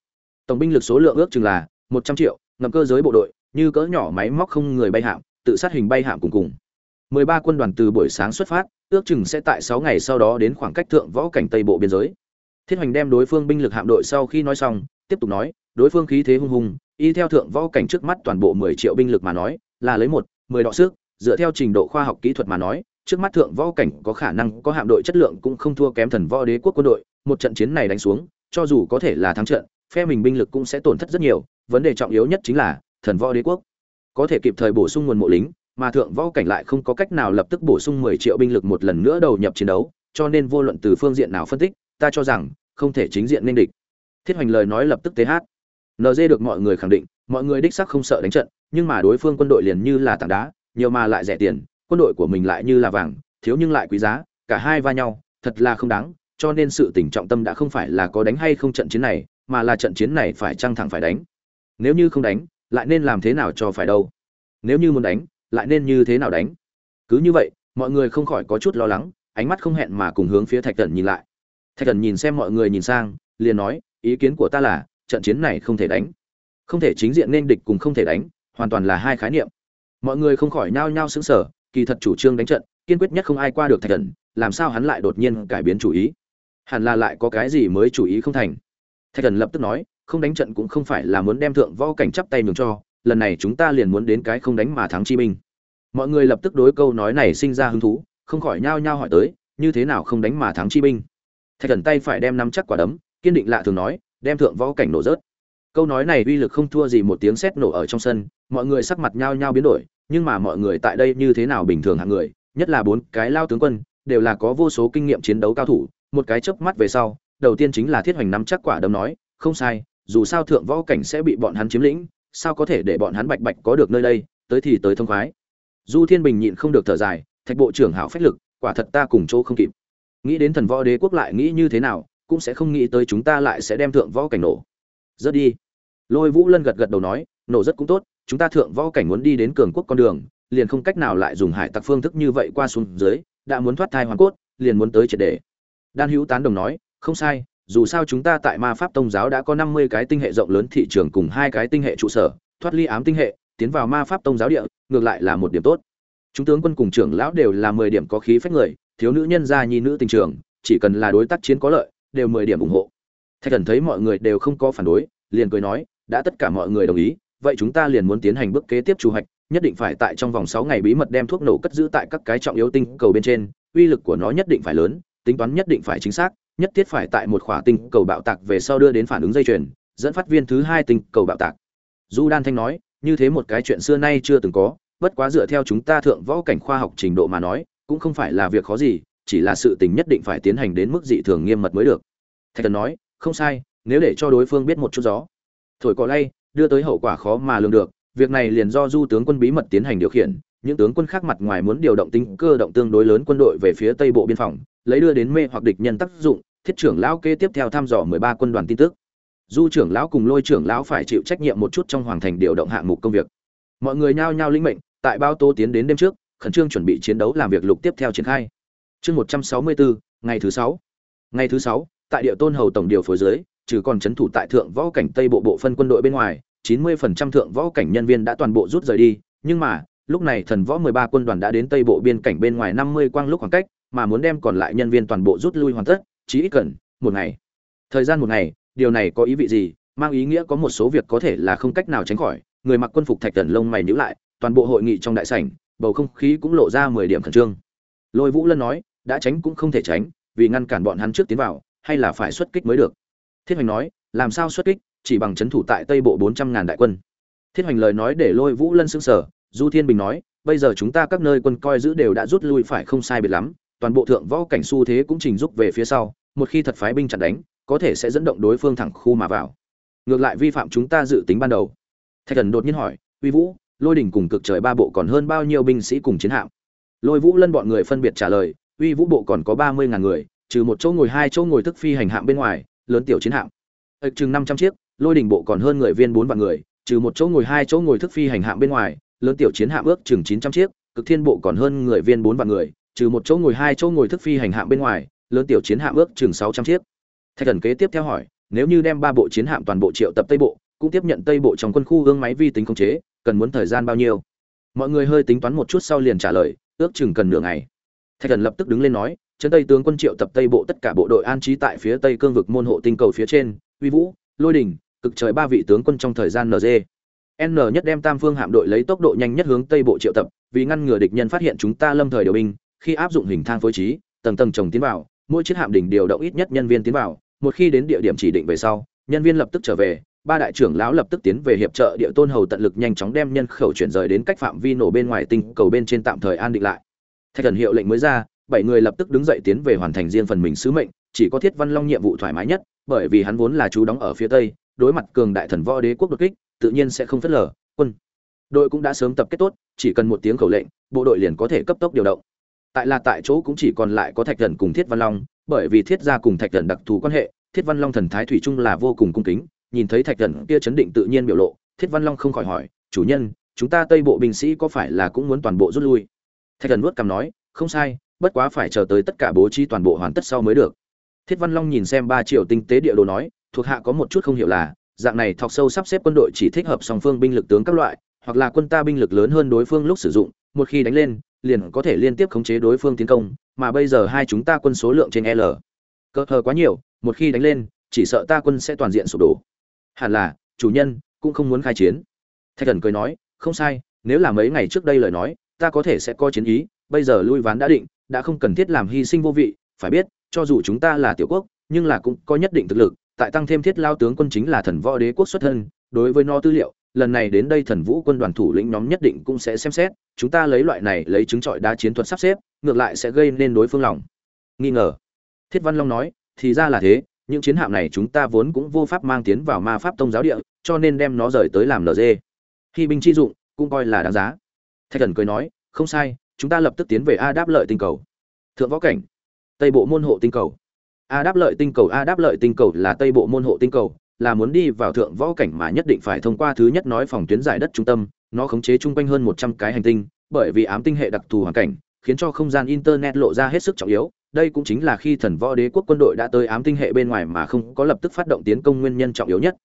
[SPEAKER 1] tổng binh lực số lượng ước chừng là 100 triệu ngầm cơ giới bộ đội như cỡ nhỏ máy móc không người bay hạm tự sát hình bay hạm cùng cùng. 13 quân đoàn từ buổi sáng xuất phát, ước chừng sẽ tại 6 ngày sau đó đến khoảng cách thượng võ cảnh tây bộ biên giới. Thiết Hoành đem đối phương binh lực hạm đội sau khi nói xong, tiếp tục nói, đối phương khí thế hung hùng, y theo thượng võ cảnh trước mắt toàn bộ 10 triệu binh lực mà nói, là lấy một, 10 đọ sức, dựa theo trình độ khoa học kỹ thuật mà nói, trước mắt thượng võ cảnh có khả năng có hạm đội chất lượng cũng không thua kém thần võ đế quốc quân đội, một trận chiến này đánh xuống, cho dù có thể là thắng trận, phe mình binh lực cũng sẽ tổn thất rất nhiều, vấn đề trọng yếu nhất chính là thần võ đế quốc có thể kịp thời bổ sung nguồn mộ lính, mà thượng võ cảnh lại không có cách nào lập tức bổ sung 10 triệu binh lực một lần nữa đầu nhập chiến đấu, cho nên vô luận từ phương diện nào phân tích, ta cho rằng không thể chính diện nên địch. Thiết Hoành lời nói lập tức tế hát. nd được mọi người khẳng định, mọi người đích xác không sợ đánh trận, nhưng mà đối phương quân đội liền như là tảng đá, nhiều mà lại rẻ tiền, quân đội của mình lại như là vàng, thiếu nhưng lại quý giá, cả hai va nhau, thật là không đáng, cho nên sự tỉnh trọng tâm đã không phải là có đánh hay không trận chiến này, mà là trận chiến này phải trăng thẳng phải đánh. Nếu như không đánh, lại nên làm thế nào cho phải đâu? Nếu như muốn đánh lại nên như thế nào đánh? Cứ như vậy mọi người không khỏi có chút lo lắng ánh mắt không hẹn mà cùng hướng phía thạch thần nhìn lại. Thạch thần nhìn xem mọi người nhìn sang liền nói ý kiến của ta là trận chiến này không thể đánh. Không thể chính diện nên địch cùng không thể đánh hoàn toàn là hai khái niệm. Mọi người không khỏi nhao nhao sững sở kỳ thật chủ trương đánh trận, kiên quyết nhất không ai qua được thạch thần, làm sao hắn lại đột nhiên cải biến chủ ý? Hẳn là lại có cái gì mới chủ ý không thành? Thạch thần lập tức nói, không đánh trận cũng không phải là muốn đem thượng võ cảnh chắp tay nhường cho, lần này chúng ta liền muốn đến cái không đánh mà thắng chi minh mọi người lập tức đối câu nói này sinh ra hứng thú, không khỏi nhao nhao hỏi tới, như thế nào không đánh mà thắng chi binh? Thạch thần tay phải đem nắm chắc quả đấm, kiên định lạ thường nói, đem thượng võ cảnh nổ rớt. Câu nói này uy lực không thua gì một tiếng sét nổ ở trong sân, mọi người sắc mặt nhao nhao biến đổi nhưng mà mọi người tại đây như thế nào bình thường hạng người, nhất là bốn cái lao tướng quân, đều là có vô số kinh nghiệm chiến đấu cao thủ. Một cái chớp mắt về sau, đầu tiên chính là thiết hoành nắm chắc quả đấm nói, không sai, dù sao thượng võ cảnh sẽ bị bọn hắn chiếm lĩnh, sao có thể để bọn hắn bạch bạch có được nơi đây, tới thì tới thông khoái. Du thiên bình nhịn không được thở dài, thạch bộ trưởng hảo phách lực, quả thật ta cùng chỗ không kịp. Nghĩ đến thần võ đế quốc lại nghĩ như thế nào, cũng sẽ không nghĩ tới chúng ta lại sẽ đem thượng võ cảnh nổ. Rất đi. Lôi vũ lân gật gật đầu nói, nổ rất cũng tốt chúng ta thượng võ cảnh muốn đi đến cường quốc con đường, liền không cách nào lại dùng hải tặc phương thức như vậy qua xuống dưới, đã muốn thoát thai hoàn cốt, liền muốn tới triệt đề. Đan hữu tán đồng nói, không sai, dù sao chúng ta tại ma pháp tông giáo đã có năm mươi cái tinh hệ rộng lớn thị trường cùng hai cái tinh hệ trụ sở, thoát ly ám tinh hệ, tiến vào ma pháp tông giáo địa, ngược lại là một điểm tốt. Chúng tướng quân cùng trưởng lão đều là mười điểm có khí phách người, thiếu nữ nhân gia nhi nữ tình trường, chỉ cần là đối tác chiến có lợi, đều mười điểm ủng hộ. Thạch thần thấy mọi người đều không có phản đối, liền cười nói, đã tất cả mọi người đồng ý vậy chúng ta liền muốn tiến hành bước kế tiếp chủ hoạch, nhất định phải tại trong vòng sáu ngày bí mật đem thuốc nổ cất giữ tại các cái trọng yếu tinh cầu bên trên, uy lực của nó nhất định phải lớn, tính toán nhất định phải chính xác, nhất thiết phải tại một khỏa tinh cầu bạo tạc về sau đưa đến phản ứng dây chuyền, dẫn phát viên thứ hai tinh cầu bạo tạc. Du đan thanh nói, như thế một cái chuyện xưa nay chưa từng có, bất quá dựa theo chúng ta thượng võ cảnh khoa học trình độ mà nói, cũng không phải là việc khó gì, chỉ là sự tình nhất định phải tiến hành đến mức dị thường nghiêm mật mới được. Thạch thần nói, không sai, nếu để cho đối phương biết một chút gió thổi cỏ lay đưa tới hậu quả khó mà lường được, việc này liền do du tướng quân bí mật tiến hành điều khiển, những tướng quân khác mặt ngoài muốn điều động tính cơ động tương đối lớn quân đội về phía tây bộ biên phòng, lấy đưa đến mê hoặc địch nhân tác dụng, thiết trưởng lão kế tiếp theo thăm dò mười ba quân đoàn tin tức. Du trưởng lão cùng lôi trưởng lão phải chịu trách nhiệm một chút trong hoàng thành điều động hạng mục công việc. Mọi người nhao nhao linh mệnh, tại bao tô tiến đến đêm trước, khẩn trương chuẩn bị chiến đấu làm việc lục tiếp theo triển khai. Chương một trăm sáu mươi bốn ngày thứ sáu. Ngày thứ sáu, tại địa tôn hầu tổng điều phối dưới, trừ còn chấn thủ tại thượng võ cảnh tây bộ bộ phân quân đội bên ngoài chín mươi phần trăm thượng võ cảnh nhân viên đã toàn bộ rút rời đi, nhưng mà, lúc này thần võ mười ba quân đoàn đã đến tây bộ biên cảnh bên ngoài năm mươi quang lúc khoảng cách, mà muốn đem còn lại nhân viên toàn bộ rút lui hoàn tất, chỉ ít cần một ngày. Thời gian một ngày, điều này có ý vị gì? Mang ý nghĩa có một số việc có thể là không cách nào tránh khỏi. Người mặc quân phục thạch tần lông mày nhíu lại, toàn bộ hội nghị trong đại sảnh, bầu không khí cũng lộ ra mười điểm khẩn trương. Lôi vũ lân nói, đã tránh cũng không thể tránh, vì ngăn cản bọn hắn trước tiến vào, hay là phải xuất kích mới được. Thiết hoành nói, làm sao xuất kích? Chỉ bằng chấn thủ tại tây bộ bốn trăm ngàn đại quân. Thiết hoành lời nói để lôi vũ lân sững sở, du thiên bình nói bây giờ chúng ta các nơi quân coi giữ đều đã rút lui phải không sai biệt lắm toàn bộ thượng võ cảnh xu thế cũng trình rút về phía sau một khi thật phái binh chặn đánh có thể sẽ dẫn động đối phương thẳng khu mà vào. Ngược lại vi phạm chúng ta dự tính ban đầu. Thạch thần đột nhiên hỏi uy vũ lôi đỉnh cùng cực trời ba bộ còn hơn bao nhiêu binh sĩ cùng chiến hạm? Lôi vũ lân bọn người phân biệt trả lời uy vũ bộ còn có ba mươi ngàn người trừ một chỗ ngồi hai chỗ ngồi thức phi hành hạm bên ngoài lớn tiểu chiến hạm. Ệch chừng năm trăm chiếc lôi đỉnh bộ còn hơn người viên bốn vạn người, trừ một chỗ ngồi hai chỗ ngồi thức phi hành hạm bên ngoài, lớn tiểu chiến hạm ước chừng chín trăm chiếc, cực thiên bộ còn hơn người viên bốn vạn người, trừ một chỗ ngồi hai chỗ ngồi thức phi hành hạm bên ngoài, lớn tiểu chiến hạm ước chừng sáu trăm chiếc. Thạch thần kế tiếp theo hỏi, nếu như đem ba bộ chiến hạm toàn bộ triệu tập tây bộ, cũng tiếp nhận tây bộ trong quân khu gương máy vi tính khống chế, cần muốn thời gian bao nhiêu? Mọi người hơi tính toán một chút sau liền trả lời, ước chừng cần nửa ngày. Thạch thần lập tức đứng lên nói trấn tây tướng quân triệu tập tây bộ tất cả bộ đội an trí tại phía tây cương vực môn hộ tinh cầu phía trên, uy vũ, lôi đình cực trời ba vị tướng quân trong thời gian nd n nhất đem tam phương hạm đội lấy tốc độ nhanh nhất hướng tây bộ triệu tập, vì ngăn ngừa địch nhân phát hiện chúng ta lâm thời điều binh, khi áp dụng hình thang phối trí, tầng tầng chồng tiến vào, mỗi chiếc hạm đỉnh điều động ít nhất nhân viên tiến vào, một khi đến địa điểm chỉ định về sau, nhân viên lập tức trở về, ba đại trưởng lão lập tức tiến về hiệp trợ địa tôn hầu tận lực nhanh chóng đem nhân khẩu chuyển rời đến cách phạm vi nổ bên ngoài tinh cầu bên trên tạm thời an định lại. Thạch thần hiệu lệnh mới ra, bảy người lập tức đứng dậy tiến về hoàn thành riêng phần mình sứ mệnh, chỉ có thiết văn long nhiệm vụ thoải mái nhất, bởi vì hắn vốn là chú đóng ở phía tây đối mặt cường đại thần võ đế quốc đột kích, tự nhiên sẽ không phất lờ, quân. Đội cũng đã sớm tập kết tốt, chỉ cần một tiếng khẩu lệnh, bộ đội liền có thể cấp tốc điều động. Tại là tại chỗ cũng chỉ còn lại có thạch thần cùng thiết văn long, bởi vì thiết gia cùng thạch thần đặc thù quan hệ, thiết văn long thần thái thủy chung là vô cùng cung kính, nhìn thấy thạch thần kia chấn định tự nhiên biểu lộ, thiết văn long không khỏi hỏi, chủ nhân, chúng ta tây bộ binh sĩ có phải là cũng muốn toàn bộ rút lui? Thạch thần nuốt cằm nói, không sai, bất quá phải chờ tới tất cả bố trí toàn bộ hoàn tất sau mới được. Thiết văn long nhìn xem ba triệu tinh tế địa đồ nói thuộc hạ có một chút không hiểu là, dạng này thọc sâu sắp xếp quân đội chỉ thích hợp song phương binh lực tướng các loại, hoặc là quân ta binh lực lớn hơn đối phương lúc sử dụng, một khi đánh lên, liền có thể liên tiếp khống chế đối phương tiến công, mà bây giờ hai chúng ta quân số lượng trên l. Cơ hờ quá nhiều, một khi đánh lên, chỉ sợ ta quân sẽ toàn diện sụp đổ. Hẳn là, chủ nhân cũng không muốn khai chiến. Thạch thần cười nói, không sai, nếu là mấy ngày trước đây lời nói, ta có thể sẽ có chiến ý, bây giờ lui ván đã định, đã không cần thiết làm hy sinh vô vị, phải biết, cho dù chúng ta là tiểu quốc, nhưng là cũng có nhất định thực lực tại tăng thêm thiết lao tướng quân chính là thần võ đế quốc xuất thân, đối với nó tư liệu, lần này đến đây thần vũ quân đoàn thủ lĩnh nhóm nhất định cũng sẽ xem xét, chúng ta lấy loại này lấy chứng trọi đá chiến thuật sắp xếp, ngược lại sẽ gây nên đối phương lòng. Nghi ngờ. Thiết văn long nói, thì ra là thế, những chiến hạm này chúng ta vốn cũng vô pháp mang tiến vào ma pháp tông giáo địa, cho nên đem nó rời tới làm lg khi binh chi dụng, cũng coi là đáng giá. Thạch thần cười nói, không sai, chúng ta lập tức tiến về a đáp lợi tinh cầu. Thượng võ cảnh. Tây bộ môn hộ tinh cầu a đáp lợi tinh cầu, a đáp lợi tinh cầu là tây bộ môn hộ tinh cầu, là muốn đi vào thượng võ cảnh mà nhất định phải thông qua thứ nhất nói phòng tuyến giải đất trung tâm, nó khống chế chung quanh hơn một trăm cái hành tinh, bởi vì ám tinh hệ đặc thù hoàn cảnh, khiến cho không gian internet lộ ra hết sức trọng yếu. Đây cũng chính là khi thần võ đế quốc quân đội đã tới ám tinh hệ bên ngoài mà không có lập tức phát động tiến công nguyên nhân trọng yếu nhất.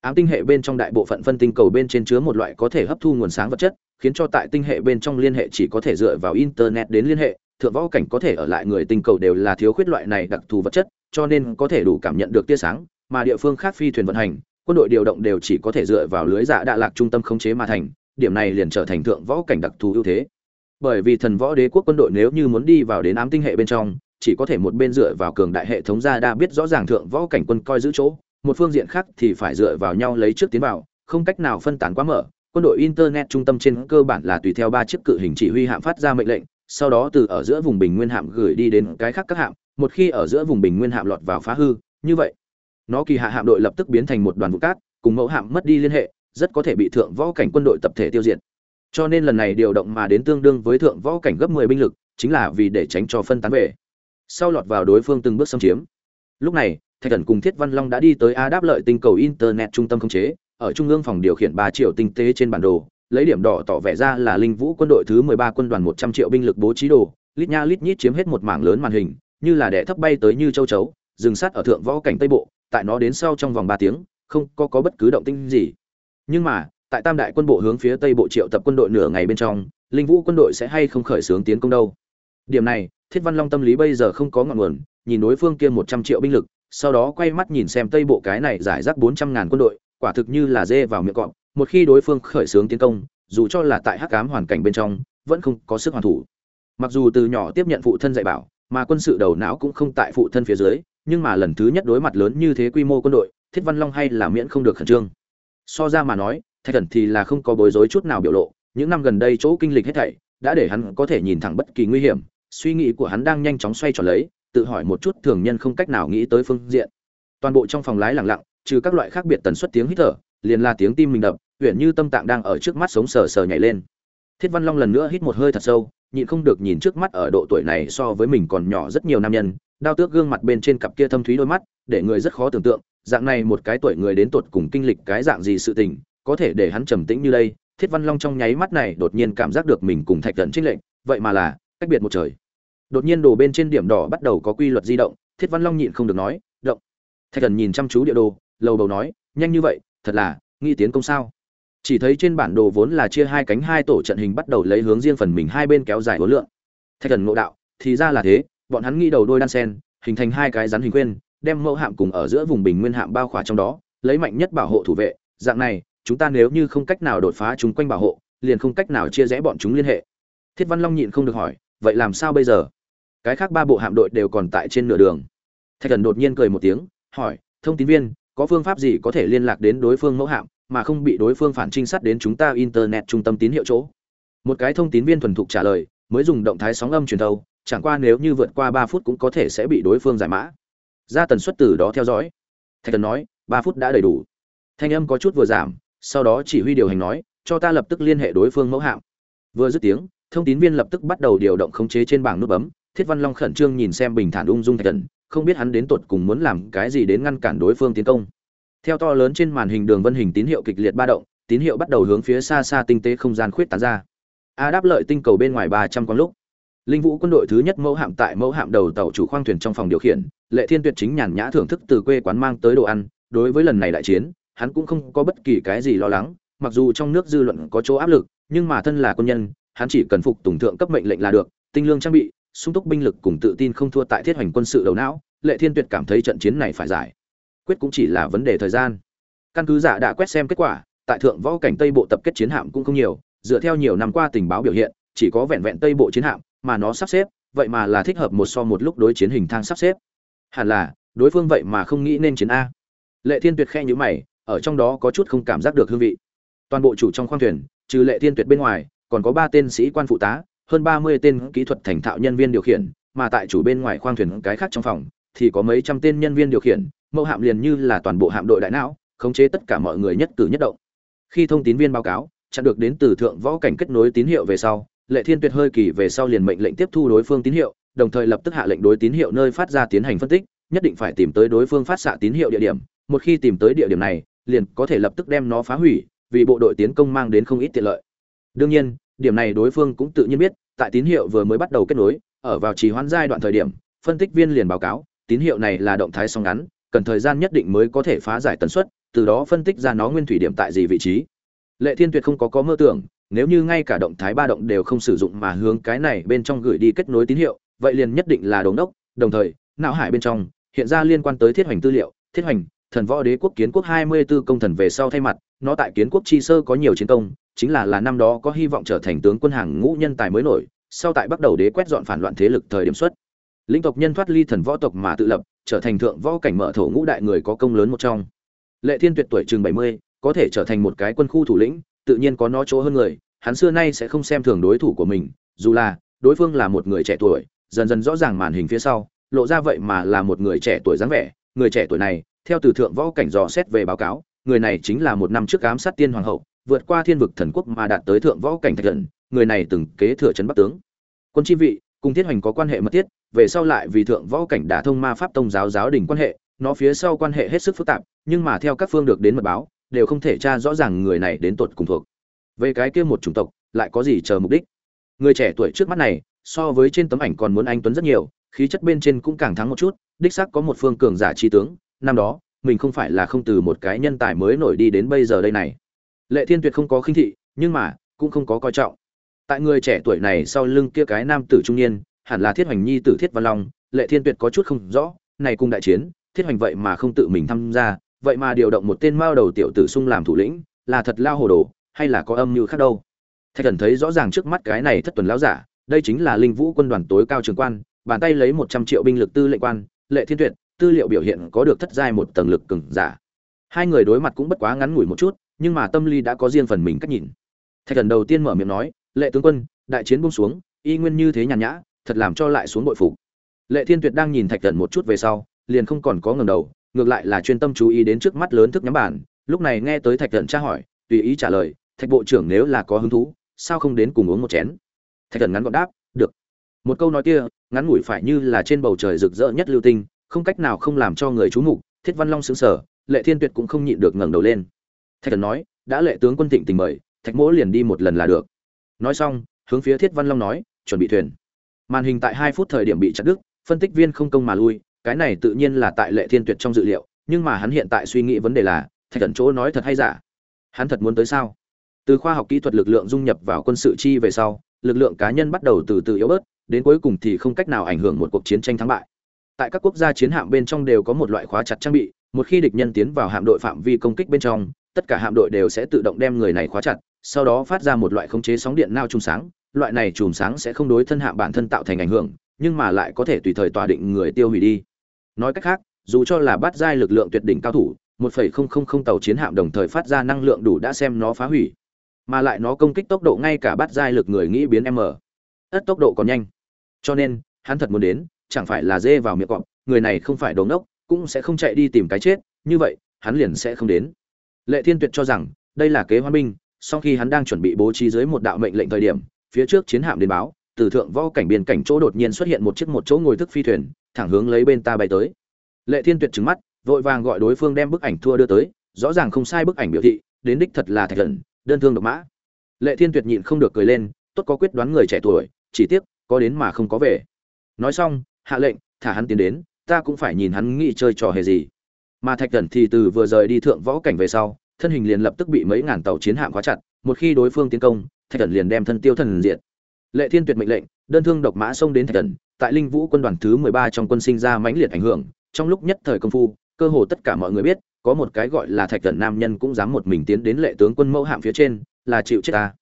[SPEAKER 1] Ám tinh hệ bên trong đại bộ phận phân tinh cầu bên trên chứa một loại có thể hấp thu nguồn sáng vật chất, khiến cho tại tinh hệ bên trong liên hệ chỉ có thể dựa vào internet đến liên hệ thượng võ cảnh có thể ở lại người tinh cầu đều là thiếu khuyết loại này đặc thù vật chất, cho nên có thể đủ cảm nhận được tia sáng, mà địa phương khác phi thuyền vận hành, quân đội điều động đều chỉ có thể dựa vào lưới dạ đạ lạc trung tâm khống chế mà thành, điểm này liền trở thành thượng võ cảnh đặc thù ưu thế. Bởi vì thần võ đế quốc quân đội nếu như muốn đi vào đến ám tinh hệ bên trong, chỉ có thể một bên dựa vào cường đại hệ thống ra đa biết rõ ràng thượng võ cảnh quân coi giữ chỗ, một phương diện khác thì phải dựa vào nhau lấy trước tiến vào, không cách nào phân tán quá mở, quân đội internet trung tâm trên cơ bản là tùy theo ba chiếc cự hình chỉ huy hạm phát ra mệnh lệnh sau đó từ ở giữa vùng bình nguyên hạm gửi đi đến cái khác các hạm, một khi ở giữa vùng bình nguyên hạm lọt vào phá hư, như vậy, nó kỳ hạ hạm đội lập tức biến thành một đoàn vụ cát, cùng mẫu hạm mất đi liên hệ, rất có thể bị thượng võ cảnh quân đội tập thể tiêu diệt. Cho nên lần này điều động mà đến tương đương với thượng võ cảnh gấp 10 binh lực, chính là vì để tránh cho phân tán về. Sau lọt vào đối phương từng bước xâm chiếm. Lúc này, thạch thần cùng thiết văn long đã đi tới a đáp lợi tinh cầu internet trung tâm khống chế, ở trung ương phòng điều khiển ba triệu tinh tế trên bản đồ lấy điểm đỏ tỏ vẻ ra là linh vũ quân đội thứ 13 quân đoàn 100 triệu binh lực bố trí đồ, lít nha lít nhít chiếm hết một mảng lớn màn hình, như là đẻ thấp bay tới như châu chấu dừng sát ở thượng võ cảnh tây bộ, tại nó đến sau trong vòng 3 tiếng, không có có bất cứ động tĩnh gì. Nhưng mà, tại tam đại quân bộ hướng phía tây bộ triệu tập quân đội nửa ngày bên trong, linh vũ quân đội sẽ hay không khởi xướng tiến công đâu? Điểm này, thiết văn long tâm lý bây giờ không có ngọn nguồn, nhìn đối phương kia một trăm triệu binh lực, sau đó quay mắt nhìn xem tây bộ cái này giải rác bốn trăm ngàn quân đội, quả thực như là dê vào miệng cọp một khi đối phương khởi xướng tiến công, dù cho là tại hắc ám hoàn cảnh bên trong, vẫn không có sức hoàn thủ. Mặc dù từ nhỏ tiếp nhận phụ thân dạy bảo, mà quân sự đầu não cũng không tại phụ thân phía dưới, nhưng mà lần thứ nhất đối mặt lớn như thế quy mô quân đội, thiết văn long hay là miễn không được khẩn trương. So ra mà nói, thạch thần thì là không có bối rối chút nào biểu lộ, những năm gần đây chỗ kinh lịch hết thảy, đã để hắn có thể nhìn thẳng bất kỳ nguy hiểm, suy nghĩ của hắn đang nhanh chóng xoay tròn lấy, tự hỏi một chút thường nhân không cách nào nghĩ tới phương diện. Toàn bộ trong phòng lái lặng lặng, trừ các loại khác biệt tần suất tiếng hít thở liền là tiếng tim mình đập uyển như tâm tạng đang ở trước mắt sống sờ sờ nhảy lên. Thiết văn long lần nữa hít một hơi thật sâu, nhịn không được nhìn trước mắt ở độ tuổi này so với mình còn nhỏ rất nhiều nam nhân đao tước gương mặt bên trên cặp kia thâm thúy đôi mắt, để người rất khó tưởng tượng, dạng này một cái tuổi người đến tuột cùng kinh lịch cái dạng gì sự tình, có thể để hắn trầm tĩnh như đây. Thiết văn long trong nháy mắt này đột nhiên cảm giác được mình cùng thạch thần trinh lệnh vậy mà là, cách biệt một trời. Đột nhiên đồ bên trên điểm đỏ bắt đầu có quy luật di động, thiết văn long nhịn không được nói, động. Thạch thần nhìn chăm chú địa đồ, lầu đầu nói, nhanh như vậy thật là nghi tiến công sao? Chỉ thấy trên bản đồ vốn là chia hai cánh hai tổ trận hình bắt đầu lấy hướng riêng phần mình hai bên kéo dài hối lượng thạch thần ngộ đạo, thì ra là thế, bọn hắn nghĩ đầu đôi đan sen, hình thành hai cái rắn hình quên đem mẫu hạm cùng ở giữa vùng bình nguyên hạm bao khỏa trong đó, lấy mạnh nhất bảo hộ thủ vệ. Dạng này, chúng ta nếu như không cách nào đột phá chúng quanh bảo hộ, liền không cách nào chia rẽ bọn chúng liên hệ. Thiết văn long nhịn không được hỏi, vậy làm sao bây giờ? Cái khác ba bộ hạm đội đều còn tại trên nửa đường. Thạch thần đột nhiên cười một tiếng, hỏi, thông tin viên có phương pháp gì có thể liên lạc đến đối phương mẫu hạm, mà không bị đối phương phản trinh sát đến chúng ta internet trung tâm tín hiệu chỗ? Một cái thông tín viên thuần thục trả lời, mới dùng động thái sóng âm truyền thâu, chẳng qua nếu như vượt qua ba phút cũng có thể sẽ bị đối phương giải mã. Ra tần suất từ đó theo dõi. Thạch thần nói, ba phút đã đầy đủ. Thanh âm có chút vừa giảm, sau đó chỉ huy điều hành nói, cho ta lập tức liên hệ đối phương mẫu hạm. Vừa dứt tiếng, thông tín viên lập tức bắt đầu điều động khống chế trên bảng nút bấm. Thiết văn long khẩn trương nhìn xem bình thản ung dung thạch thần không biết hắn đến tột cùng muốn làm cái gì đến ngăn cản đối phương tiến công. Theo to lớn trên màn hình đường vân hình tín hiệu kịch liệt ba động, tín hiệu bắt đầu hướng phía xa xa tinh tế không gian khuyết tán ra. A đáp lợi tinh cầu bên ngoài ba trăm con lúc. Linh vũ quân đội thứ nhất mẫu hạm tại mẫu hạm đầu tàu chủ khoang thuyền trong phòng điều khiển, lệ thiên tuyệt chính nhàn nhã thưởng thức từ quê quán mang tới đồ ăn, đối với lần này đại chiến, hắn cũng không có bất kỳ cái gì lo lắng, mặc dù trong nước dư luận có chỗ áp lực, nhưng mà thân là quân nhân, hắn chỉ cần phục tùng thượng cấp mệnh lệnh là được, tinh lương trang bị sung túc binh lực cùng tự tin không thua tại thiết hoành quân sự đầu não, lệ thiên tuyệt cảm thấy trận chiến này phải giải. Quyết cũng chỉ là vấn đề thời gian. Căn cứ giả đã quét xem kết quả, tại thượng võ cảnh tây bộ tập kết chiến hạm cũng không nhiều, dựa theo nhiều năm qua tình báo biểu hiện, chỉ có vẹn vẹn tây bộ chiến hạm mà nó sắp xếp, vậy mà là thích hợp một so một lúc đối chiến hình thang sắp xếp. Hẳn là, đối phương vậy mà không nghĩ nên chiến a. Lệ thiên tuyệt khe nhữ mày, ở trong đó có chút không cảm giác được hương vị. Toàn bộ chủ trong khoang thuyền, trừ lệ thiên tuyệt bên ngoài, còn có ba tên sĩ quan phụ tá hơn ba mươi tên kỹ thuật thành thạo nhân viên điều khiển, mà tại chủ bên ngoài khoang thuyền cái khác trong phòng, thì có mấy trăm tên nhân viên điều khiển, mẫu hạm liền như là toàn bộ hạm đội đại não, khống chế tất cả mọi người nhất cử nhất động. Khi thông tín viên báo cáo, chặn được đến từ thượng võ cảnh kết nối tín hiệu về sau, lệ thiên tuyệt hơi kỳ về sau liền mệnh lệnh tiếp thu đối phương tín hiệu, đồng thời lập tức hạ lệnh đối tín hiệu nơi phát ra tiến hành phân tích, nhất định phải tìm tới đối phương phát xạ tín hiệu địa điểm. Một khi tìm tới địa điểm này, liền có thể lập tức đem nó phá hủy, vì bộ đội tiến công mang đến không ít tiện lợi. Đương nhiên, điểm này đối phương cũng tự nhiên biết tại tín hiệu vừa mới bắt đầu kết nối, ở vào trì hoãn giai đoạn thời điểm, phân tích viên liền báo cáo, tín hiệu này là động thái sóng ngắn, cần thời gian nhất định mới có thể phá giải tần suất, từ đó phân tích ra nó nguyên thủy điểm tại gì vị trí. Lệ thiên tuyệt không có có mơ tưởng, nếu như ngay cả động thái ba động đều không sử dụng mà hướng cái này bên trong gửi đi kết nối tín hiệu, vậy liền nhất định là đống đốc, đồng thời, não hải bên trong, hiện ra liên quan tới thiết hoành tư liệu, thiết hoành, thần võ đế quốc kiến quốc 24 công thần về sau thay mặt, nó tại kiến quốc chi sơ có nhiều chiến công chính là là năm đó có hy vọng trở thành tướng quân hàng ngũ nhân tài mới nổi sau tại bắt đầu đế quét dọn phản loạn thế lực thời điểm xuất. Linh tộc nhân thoát ly thần võ tộc mà tự lập trở thành thượng võ cảnh mở thổ ngũ đại người có công lớn một trong. Lệ thiên tuyệt tuổi chừng 70, có thể trở thành một cái quân khu thủ lĩnh tự nhiên có nó chỗ hơn người hắn xưa nay sẽ không xem thường đối thủ của mình dù là đối phương là một người trẻ tuổi dần dần rõ ràng màn hình phía sau lộ ra vậy mà là một người trẻ tuổi dáng vẻ. Người trẻ tuổi này theo từ thượng võ cảnh dò xét về báo cáo người này chính là một năm trước ám sát tiên hoàng hậu vượt qua thiên vực thần quốc mà đạt tới thượng võ cảnh thạch thần, người này từng kế thừa trấn bắc tướng. Quân chi vị, cùng thiết hoành có quan hệ mật thiết, về sau lại vì thượng võ cảnh đã thông ma pháp tông giáo giáo đình quan hệ, nó phía sau quan hệ hết sức phức tạp, nhưng mà theo các phương được đến mật báo, đều không thể tra rõ ràng người này đến tột cùng thuộc. Về cái kia một chủng tộc, lại có gì chờ mục đích? Người trẻ tuổi trước mắt này, so với trên tấm ảnh còn muốn anh tuấn rất nhiều, khí chất bên trên cũng càng thắng một chút, đích xác có một phương cường giả chi tướng, năm đó, mình không phải là không từ một cái nhân tài mới nổi đi đến bây giờ đây này lệ thiên tuyệt không có khinh thị, nhưng mà, cũng không có coi trọng. Tại người trẻ tuổi này sau lưng kia cái nam tử trung niên, hẳn là thiết hoành nhi tử thiết văn long, lệ thiên tuyệt có chút không rõ, này cùng đại chiến, thiết hoành vậy mà không tự mình tham gia, vậy mà điều động một tên mao đầu tiểu tử sung làm thủ lĩnh, là thật lao hồ đồ, hay là có âm mưu khác đâu? Thạch thần thấy rõ ràng trước mắt cái này thất tuần lão giả, đây chính là linh vũ quân đoàn tối cao trường quan, bàn tay lấy một trăm triệu binh lực tư lệnh quan, lệ thiên tuyệt, tư liệu biểu hiện có được thất giai một tầng lực cường giả. Hai người đối mặt cũng bất quá ngắn ngủi một chút nhưng mà tâm lý đã có riêng phần mình cách nhìn. Thạch thần đầu tiên mở miệng nói, lệ tướng quân, đại chiến buông xuống, y nguyên như thế nhàn nhã, thật làm cho lại xuống bội phục. Lệ thiên tuyệt đang nhìn thạch thần một chút về sau, liền không còn có ngẩng đầu, ngược lại là chuyên tâm chú ý đến trước mắt lớn thức nhắm bản lúc này nghe tới thạch thần tra hỏi, tùy ý trả lời, thạch bộ trưởng nếu là có hứng thú, sao không đến cùng uống một chén? Thạch thần ngắn gọn đáp, được. Một câu nói kia, ngắn ngủi phải như là trên bầu trời rực rỡ nhất lưu tinh, không cách nào không làm cho người chú mục, thiết văn long xứng sở lệ thiên tuyệt cũng không nhịn được ngẩng đầu lên thạch thần nói, đã lệ tướng quân thịnh tình mời, thạch mỗ liền đi một lần là được. Nói xong, hướng phía thiết văn long nói, chuẩn bị thuyền. Màn hình tại hai phút thời điểm bị chặt đứt, phân tích viên không công mà lui, cái này tự nhiên là tại lệ thiên tuyệt trong dự liệu, nhưng mà hắn hiện tại suy nghĩ vấn đề là, thạch thần chỗ nói thật hay giả? Hắn thật muốn tới sao? Từ khoa học kỹ thuật lực lượng dung nhập vào quân sự chi về sau, lực lượng cá nhân bắt đầu từ từ yếu bớt, đến cuối cùng thì không cách nào ảnh hưởng một cuộc chiến tranh thắng bại. Tại các quốc gia chiến hạm bên trong đều có một loại khóa chặt trang bị, một khi địch nhân tiến vào hạm đội phạm vi công kích bên trong tất cả hạm đội đều sẽ tự động đem người này khóa chặt, sau đó phát ra một loại khống chế sóng điện nao chung sáng. Loại này chùm sáng sẽ không đối thân hạm bản thân tạo thành ảnh hưởng, nhưng mà lại có thể tùy thời tòa định người tiêu hủy đi. Nói cách khác, dù cho là bắt giai lực lượng tuyệt đỉnh cao thủ, một phẩy không không không tàu chiến hạm đồng thời phát ra năng lượng đủ đã xem nó phá hủy. Mà lại nó công kích tốc độ ngay cả bắt giai lực người nghĩ biến m. Ất tốc độ còn nhanh. Cho nên, hắn thật muốn đến, chẳng phải là dê vào miệng cọp, người này không phải đồ ngốc, cũng sẽ không chạy đi tìm cái chết, như vậy, hắn liền sẽ không đến lệ thiên tuyệt cho rằng, đây là kế hoan binh, sau khi hắn đang chuẩn bị bố trí dưới một đạo mệnh lệnh thời điểm, phía trước chiến hạm đến báo, từ thượng võ cảnh biên cảnh chỗ đột nhiên xuất hiện một chiếc một chỗ ngồi thức phi thuyền, thẳng hướng lấy bên ta bay tới. Lệ thiên tuyệt trứng mắt, vội vàng gọi đối phương đem bức ảnh thua đưa tới, rõ ràng không sai bức ảnh biểu thị, đến đích thật là thạch thần, đơn thương độc mã. Lệ thiên tuyệt nhịn không được cười lên, tốt có quyết đoán người trẻ tuổi, chỉ tiếc, có đến mà không có về. Nói xong, hạ lệnh, thả hắn tiến đến, ta cũng phải nhìn hắn nghĩ chơi trò hề gì mà thạch thần thì từ vừa rời đi thượng võ cảnh về sau, thân hình liền lập tức bị mấy ngàn tàu chiến hạm khóa chặt, một khi đối phương tiến công, thạch thần liền đem thân tiêu thần diện lệ thiên tuyệt mệnh lệnh, đơn thương độc mã xông đến thạch thần, tại linh vũ quân đoàn thứ mười ba trong quân sinh ra mãnh liệt ảnh hưởng, trong lúc nhất thời công phu, cơ hồ tất cả mọi người biết, có một cái gọi là thạch thần nam nhân cũng dám một mình tiến đến lệ tướng quân mẫu hạm phía trên, là chịu chết ta.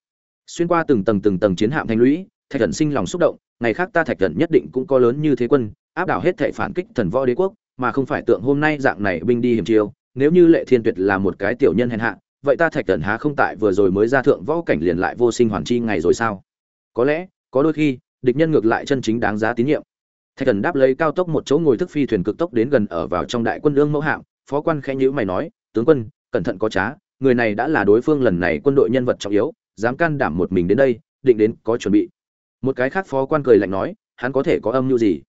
[SPEAKER 1] Xuyên qua từng tầng từng tầng chiến hạm thanh lũy, thạch thần sinh lòng xúc động, ngày khác ta thạch thần nhất định cũng có lớn như thế quân, áp đảo hết thệ phản kích thần võ đế quốc mà không phải tượng hôm nay dạng này binh đi hiểm chiêu, nếu như lệ thiên tuyệt là một cái tiểu nhân hèn hạ, vậy ta thạch thần há không tại vừa rồi mới ra thượng võ cảnh liền lại vô sinh hoàn chi ngày rồi sao? Có lẽ, có đôi khi, địch nhân ngược lại chân chính đáng giá tín nhiệm. Thạch thần đáp lấy cao tốc một chỗ ngồi thức phi thuyền cực tốc đến gần ở vào trong đại quân lương mẫu hạng, phó quan khẽ nhữ mày nói, tướng quân, cẩn thận có trá, người này đã là đối phương lần này quân đội nhân vật trọng yếu, dám can đảm một mình đến đây, định đến có chuẩn bị. Một cái khác phó quan cười lạnh nói, hắn có thể có âm mưu gì?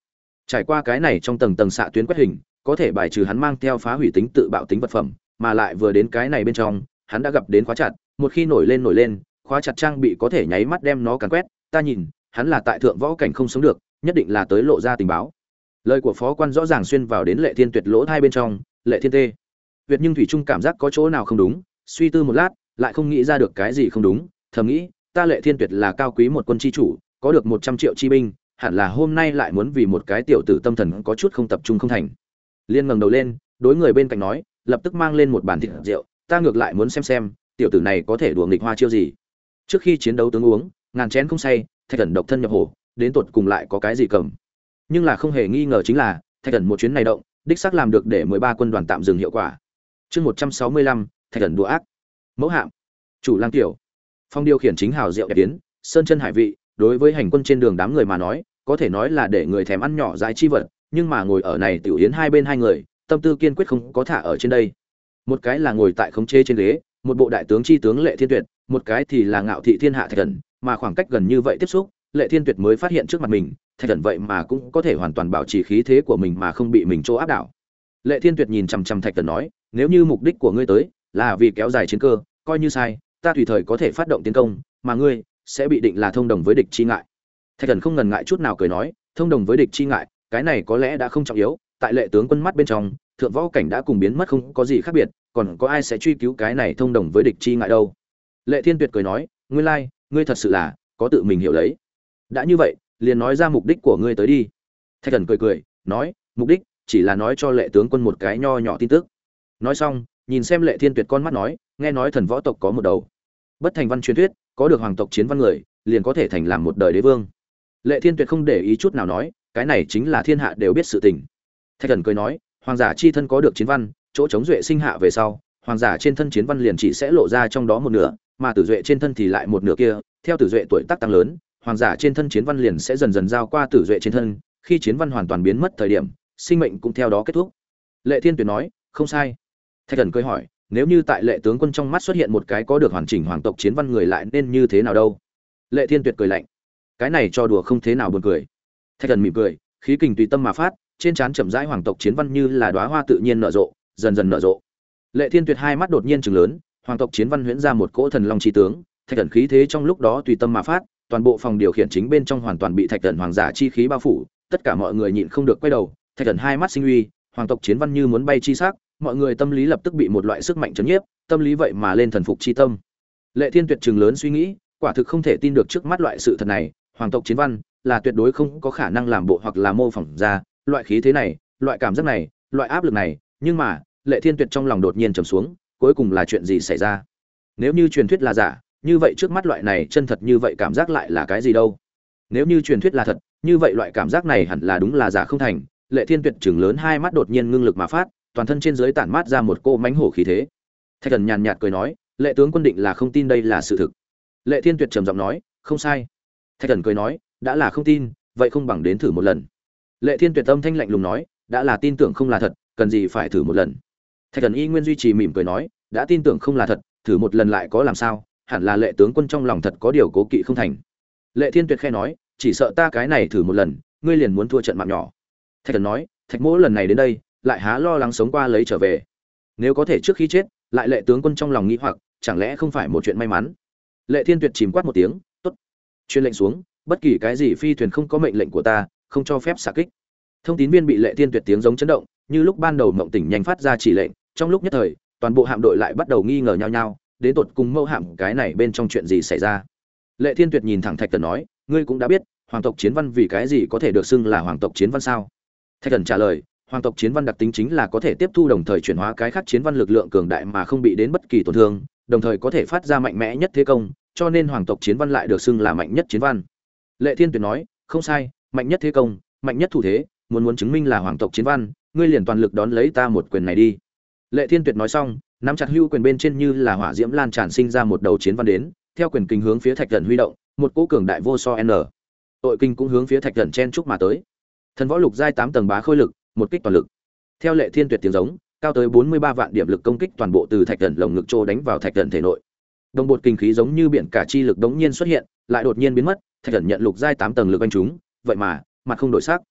[SPEAKER 1] Trải qua cái này trong tầng tầng xạ tuyến quét hình, có thể bài trừ hắn mang theo phá hủy tính tự bạo tính vật phẩm, mà lại vừa đến cái này bên trong, hắn đã gặp đến khóa chặt, một khi nổi lên nổi lên, khóa chặt trang bị có thể nháy mắt đem nó càn quét, ta nhìn, hắn là tại thượng võ cảnh không sống được, nhất định là tới lộ ra tình báo. Lời của phó quan rõ ràng xuyên vào đến lệ thiên tuyệt lỗ hai bên trong, lệ thiên tê. Việt nhưng thủy trung cảm giác có chỗ nào không đúng, suy tư một lát, lại không nghĩ ra được cái gì không đúng, thầm nghĩ, ta lệ thiên tuyệt là cao quý một quân chi chủ, có được một trăm triệu chi binh hẳn là hôm nay lại muốn vì một cái tiểu tử tâm thần có chút không tập trung không thành. Liên ngẩng đầu lên, đối người bên cạnh nói, lập tức mang lên một bàn thịt rượu, ta ngược lại muốn xem xem, tiểu tử này có thể đùa nghịch hoa chiêu gì. Trước khi chiến đấu tướng uống, ngàn chén không say, thạch thần độc thân nhập hồ, đến tột cùng lại có cái gì cầm. Nhưng là không hề nghi ngờ chính là, thạch thần một chuyến này động, đích xác làm được để mười ba quân đoàn tạm dừng hiệu quả. Chương một trăm sáu mươi lăm, thạch thần đùa ác. Mẫu hạm. Chủ lang tiểu. Phong điều khiển chính hào rượu đẹp tiến sơn chân hải vị, đối với hành quân trên đường đám người mà nói có thể nói là để người thèm ăn nhỏ dãi chi vật, nhưng mà ngồi ở này tiểu yến hai bên hai người, tâm tư kiên quyết không có thả ở trên đây. Một cái là ngồi tại khống chế trên ghế, một bộ đại tướng chi tướng lệ thiên tuyệt, một cái thì là ngạo thị thiên hạ thạch thần, mà khoảng cách gần như vậy tiếp xúc, lệ thiên tuyệt mới phát hiện trước mặt mình, thạch thần vậy mà cũng có thể hoàn toàn bảo trì khí thế của mình mà không bị mình chỗ áp đảo. Lệ thiên tuyệt nhìn chằm chằm thạch thần nói, nếu như mục đích của ngươi tới là vì kéo dài chiến cơ, coi như sai, ta tùy thời có thể phát động tiến công, mà ngươi sẽ bị định là thông đồng với địch chi ngại thạch thần không ngần ngại chút nào cười nói thông đồng với địch chi ngại cái này có lẽ đã không trọng yếu tại lệ tướng quân mắt bên trong thượng võ cảnh đã cùng biến mất không có gì khác biệt còn có ai sẽ truy cứu cái này thông đồng với địch chi ngại đâu? Lệ thiên tuyệt cười nói ngươi lai、like, ngươi thật sự là có tự mình hiểu lấy. Đã như vậy liền nói ra mục đích của ngươi tới đi. Thạch thần cười cười nói mục đích chỉ là nói cho lệ tướng quân một cái nho nhỏ tin tức. Nói xong nhìn xem lệ thiên tuyệt con mắt nói nghe nói thần võ tộc có một đầu. Bất thành văn truyền thuyết có được hoàng tộc chiến văn người liền có thể thành làm một đời đế vương lệ thiên tuyệt không để ý chút nào nói, cái này chính là thiên hạ đều biết sự tình. Thạch thần cười nói, hoàng giả chi thân có được chiến văn, chỗ chống duệ sinh hạ về sau, hoàng giả trên thân chiến văn liền chỉ sẽ lộ ra trong đó một nửa, mà tử duệ trên thân thì lại một nửa kia, theo tử duệ tuổi tác tăng lớn, hoàng giả trên thân chiến văn liền sẽ dần dần giao qua tử duệ trên thân, khi chiến văn hoàn toàn biến mất thời điểm, sinh mệnh cũng theo đó kết thúc. Lệ thiên tuyệt nói, không sai. Thạch thần cười hỏi, nếu như tại lệ tướng quân trong mắt xuất hiện một cái có được hoàn chỉnh hoàng tộc chiến văn người lại nên như thế nào đâu? Lệ thiên tuyệt cười lạnh cái này cho đùa không thế nào buồn cười. Thạch thần mỉm cười, khí kình tùy tâm mà phát, trên trán chậm rãi hoàng tộc chiến văn như là đóa hoa tự nhiên nở rộ, dần dần nở rộ. Lệ thiên tuyệt hai mắt đột nhiên chừng lớn, hoàng tộc chiến văn huyễn ra một cỗ thần long chi tướng, thạch thần khí thế trong lúc đó tùy tâm mà phát, toàn bộ phòng điều khiển chính bên trong hoàn toàn bị thạch thần hoàng giả chi khí bao phủ, tất cả mọi người nhịn không được quay đầu, thạch thần hai mắt sinh uy, hoàng tộc chiến văn như muốn bay chi sắc, mọi người tâm lý lập tức bị một loại sức mạnh chấn nhiếp, tâm lý vậy mà lên thần phục chi tâm. Lệ thiên tuyệt chừng lớn suy nghĩ, quả thực không thể tin được trước mắt loại sự thật này hoàng tộc chiến văn là tuyệt đối không có khả năng làm bộ hoặc là mô phỏng ra loại khí thế này, loại cảm giác này, loại áp lực này, nhưng mà, lệ thiên tuyệt trong lòng đột nhiên trầm xuống, cuối cùng là chuyện gì xảy ra? Nếu như truyền thuyết là giả, như vậy trước mắt loại này chân thật như vậy cảm giác lại là cái gì đâu? Nếu như truyền thuyết là thật, như vậy loại cảm giác này hẳn là đúng là giả không thành, lệ thiên tuyệt chừng lớn hai mắt đột nhiên ngưng lực mà phát, toàn thân trên dưới tản mát ra một cô mánh hổ khí thế. Thạch thần nhàn nhạt cười nói, lệ tướng quân định là không tin đây là sự thực. Lệ thiên tuyệt trầm giọng nói, không sai thạch thần cười nói, đã là không tin, vậy không bằng đến thử một lần. Lệ thiên tuyệt tâm thanh lạnh lùng nói, đã là tin tưởng không là thật, cần gì phải thử một lần? Thạch thần y nguyên duy trì mỉm cười nói, đã tin tưởng không là thật, thử một lần lại có làm sao? Hẳn là lệ tướng quân trong lòng thật có điều cố kỵ không thành. Lệ thiên tuyệt khe nói, chỉ sợ ta cái này thử một lần, ngươi liền muốn thua trận mạng nhỏ. Thạch thần nói, thạch mỗ lần này đến đây, lại há lo lắng sống qua lấy trở về. Nếu có thể trước khi chết, lại lệ tướng quân trong lòng nghĩ hoặc, chẳng lẽ không phải một chuyện may mắn? Lệ thiên tuyệt chìm quát một tiếng chuyên lệnh xuống, bất kỳ cái gì phi thuyền không có mệnh lệnh của ta, không cho phép xạ kích. Thông tín viên bị lệ thiên tuyệt tiếng giống chấn động, như lúc ban đầu mộng tỉnh nhanh phát ra chỉ lệnh, trong lúc nhất thời, toàn bộ hạm đội lại bắt đầu nghi ngờ nhau nhau, đến tột cùng mâu hạm cái này bên trong chuyện gì xảy ra. Lệ thiên tuyệt nhìn thẳng thạch tần nói, ngươi cũng đã biết, hoàng tộc chiến văn vì cái gì có thể được xưng là hoàng tộc chiến văn sao? Thạch tần trả lời, hoàng tộc chiến văn đặc tính chính là có thể tiếp thu đồng thời chuyển hóa cái khác chiến văn lực lượng cường đại mà không bị đến bất kỳ tổn thương, đồng thời có thể phát ra mạnh mẽ nhất thế công cho nên hoàng tộc chiến văn lại được xưng là mạnh nhất chiến văn. Lệ thiên tuyệt nói, không sai, mạnh nhất thế công, mạnh nhất thủ thế, muốn muốn chứng minh là hoàng tộc chiến văn, ngươi liền toàn lực đón lấy ta một quyền này đi. Lệ thiên tuyệt nói xong, nắm chặt hưu quyền bên trên như là hỏa diễm lan tràn sinh ra một đầu chiến văn đến, theo quyền kinh hướng phía thạch thần huy động, một cỗ cường đại vô so n. Tội kinh cũng hướng phía thạch thần chen trúc mà tới. Thần võ lục giai tám tầng bá khôi lực, một kích toàn lực. Theo lệ thiên tuyệt tiếng giống, cao tới bốn mươi ba vạn điểm lực công kích toàn bộ từ thạch thần lồng ngực trô đánh vào thạch thần thể nội đồng bột kinh khí giống như biển cả chi lực đống nhiên xuất hiện lại đột nhiên biến mất thạch thần nhận lục giai tám tầng lực anh chúng vậy mà mặt không đổi sắc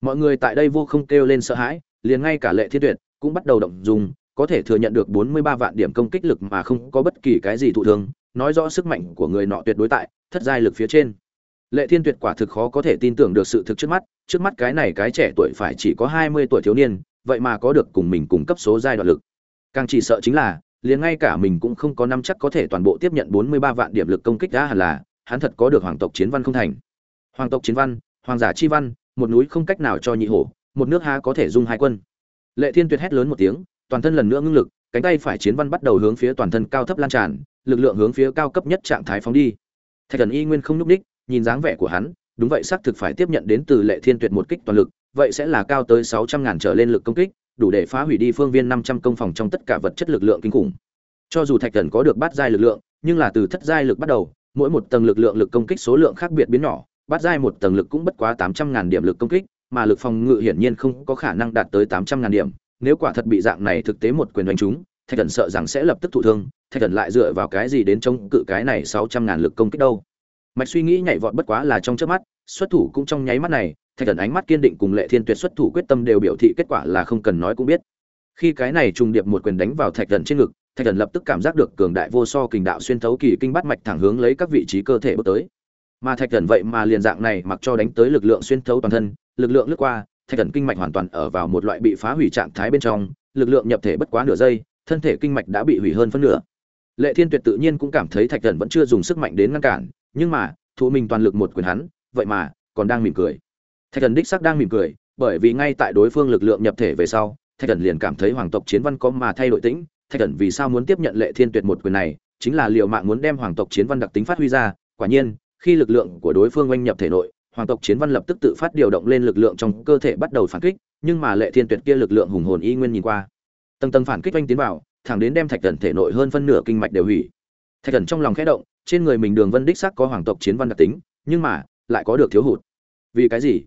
[SPEAKER 1] mọi người tại đây vô không kêu lên sợ hãi liền ngay cả lệ thiên tuyệt cũng bắt đầu động dùng có thể thừa nhận được 43 vạn điểm công kích lực mà không có bất kỳ cái gì thụ thương, nói rõ sức mạnh của người nọ tuyệt đối tại thất giai lực phía trên. Lệ Thiên Tuyệt quả thực khó có thể tin tưởng được sự thực trước mắt, trước mắt cái này cái trẻ tuổi phải chỉ có 20 tuổi thiếu niên, vậy mà có được cùng mình cùng cấp số giai đoạn lực. Càng chỉ sợ chính là, liền ngay cả mình cũng không có năm chắc có thể toàn bộ tiếp nhận 43 vạn điểm lực công kích đã hẳn là, hắn thật có được hoàng tộc chiến văn không thành. Hoàng tộc chiến văn, hoàng giả chi văn, một núi không cách nào cho nhị hổ, một nước há có thể dung hai quân. Lệ Thiên Tuyệt hét lớn một tiếng, toàn thân lần nữa ngưng lực, cánh tay phải chiến văn bắt đầu hướng phía toàn thân cao thấp lan tràn, lực lượng hướng phía cao cấp nhất trạng thái phóng đi. Thạch Thần Y Nguyên không lúc đích, nhìn dáng vẻ của hắn, đúng vậy xác thực phải tiếp nhận đến từ Lệ Thiên Tuyệt một kích toàn lực, vậy sẽ là cao tới 600 ngàn trở lên lực công kích, đủ để phá hủy đi phương viên 500 công phòng trong tất cả vật chất lực lượng kinh khủng. Cho dù Thạch Thần có được bát giai lực lượng, nhưng là từ thất giai lực bắt đầu, mỗi một tầng lực lượng lực công kích số lượng khác biệt biến nhỏ, bát giai một tầng lực cũng bất quá 800 ngàn điểm lực công kích, mà lực phòng ngự hiển nhiên không có khả năng đạt tới 800 ngàn điểm, nếu quả thật bị dạng này thực tế một quyền đánh trúng, Thạch Thần sợ rằng sẽ lập tức thụ thương, Thạch Thần lại dựa vào cái gì đến chống cự cái này 600 ngàn lực công kích đâu? Mạch suy nghĩ nhảy vọt bất quá là trong chớp mắt, xuất thủ cũng trong nháy mắt này, Thạch Thần ánh mắt kiên định cùng Lệ Thiên Tuyệt xuất thủ quyết tâm đều biểu thị kết quả là không cần nói cũng biết. Khi cái này trùng điệp một quyền đánh vào Thạch Thần trên ngực, Thạch Thần lập tức cảm giác được cường đại vô so kình đạo xuyên thấu kỳ kinh bắt mạch thẳng hướng lấy các vị trí cơ thể bước tới. Mà Thạch Thần vậy mà liền dạng này mặc cho đánh tới lực lượng xuyên thấu toàn thân, lực lượng lướt qua, thạch thần kinh mạch hoàn toàn ở vào một loại bị phá hủy trạng thái bên trong lực lượng nhập thể bất quá nửa giây thân thể kinh mạch đã bị hủy hơn phân nửa lệ thiên tuyệt tự nhiên cũng cảm thấy thạch thần vẫn chưa dùng sức mạnh đến ngăn cản nhưng mà thụ mình toàn lực một quyền hắn vậy mà còn đang mỉm cười thạch thần đích sắc đang mỉm cười, bởi vì ngay tại đối phương lực lượng nhập thể về sau, thạch thần liền cảm thấy hoàng tộc chiến văn có mà thay đổi tĩnh. Thạch thần vì sao muốn tiếp nhận lệ thiên tuyệt một quyền này? Chính là liệu mạng muốn đem hoàng tộc chiến văn đặc tính phát huy ra. Quả nhiên, khi lực lượng của đối phương oanh nhập thể nội, hoàng tộc chiến văn lập tức tự phát điều động lên lực lượng trong cơ thể bắt đầu phản kích, nhưng mà lệ thiên tuyệt kia lực lượng hùng hồn y nguyên nhìn qua. Tầng tầng phản kích oanh tiến vào, thẳng đến đem thạch thần thể nội hơn phân nửa kinh mạch đều hủy. Thạch thần trong lòng khẽ động, trên người mình đường vân đích sắc có hoàng tộc chiến văn đặc tính, nhưng mà lại có được thiếu hụt. Vì cái gì?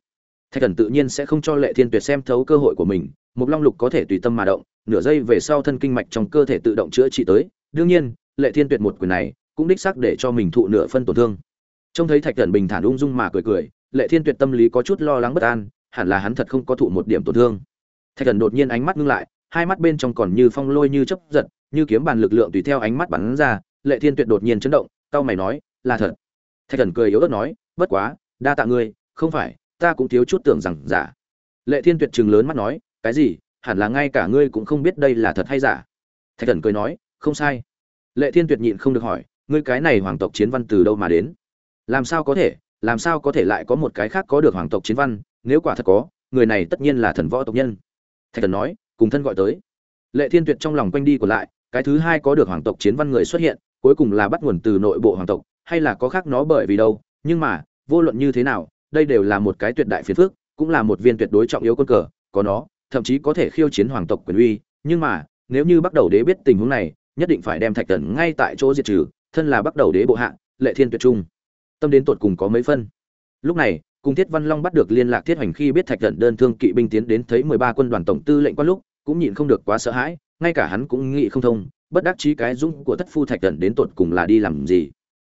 [SPEAKER 1] Thạch thần tự nhiên sẽ không cho lệ thiên tuyệt xem thấu cơ hội của mình một long lục có thể tùy tâm mà động, nửa giây về sau thân kinh mạch trong cơ thể tự động chữa trị tới. Đương nhiên, lệ thiên tuyệt một quyền này cũng đích xác để cho mình thụ nửa phân tổn thương. Trông thấy thạch thần bình thản ung dung mà cười cười, lệ thiên tuyệt tâm lý có chút lo lắng bất an, hẳn là hắn thật không có thụ một điểm tổn thương. Thạch thần đột nhiên ánh mắt ngưng lại, hai mắt bên trong còn như phong lôi như chấp giật, như kiếm bàn lực lượng tùy theo ánh mắt bắn ra, lệ thiên tuyệt đột nhiên chấn động tao mày nói, là thật. Thạch thần cười yếu ớt nói, bất quá, đa tạ ngươi, không phải ta cũng thiếu chút tưởng rằng giả. Lệ thiên tuyệt chừng lớn mắt nói, cái gì, hẳn là ngay cả ngươi cũng không biết đây là thật hay giả. Thạch thần cười nói, không sai. Lệ thiên tuyệt nhịn không được hỏi, ngươi cái này hoàng tộc chiến văn từ đâu mà đến? Làm sao có thể, làm sao có thể lại có một cái khác có được hoàng tộc chiến văn, nếu quả thật có, người này tất nhiên là thần võ tộc nhân. Thạch thần nói, cùng thân gọi tới. Lệ thiên tuyệt trong lòng quanh đi còn lại, cái thứ hai có được hoàng tộc chiến văn người xuất hiện, cuối cùng là bắt nguồn từ nội bộ hoàng tộc, hay là có khác nó bởi vì đâu, nhưng mà, vô luận như thế nào đây đều là một cái tuyệt đại phiền phước cũng là một viên tuyệt đối trọng yếu quân cờ, có nó, thậm chí có thể khiêu chiến hoàng tộc quyền uy, nhưng mà, nếu như bắt đầu đế biết tình huống này, nhất định phải đem thạch tần ngay tại chỗ diệt trừ, thân là bắt đầu đế bộ hạ, lệ thiên tuyệt trung. Tâm đến tột cùng có mấy phân? Lúc này, cùng thiết văn long bắt được liên lạc thiết hoành khi biết thạch tần đơn thương kỵ binh tiến đến thấy mười ba quân đoàn tổng tư lệnh quan lúc, cũng nhịn không được quá sợ hãi, ngay cả hắn cũng nghĩ không thông, bất đắc chí cái dũng của thất phu thạch tần đến tột cùng là đi làm gì.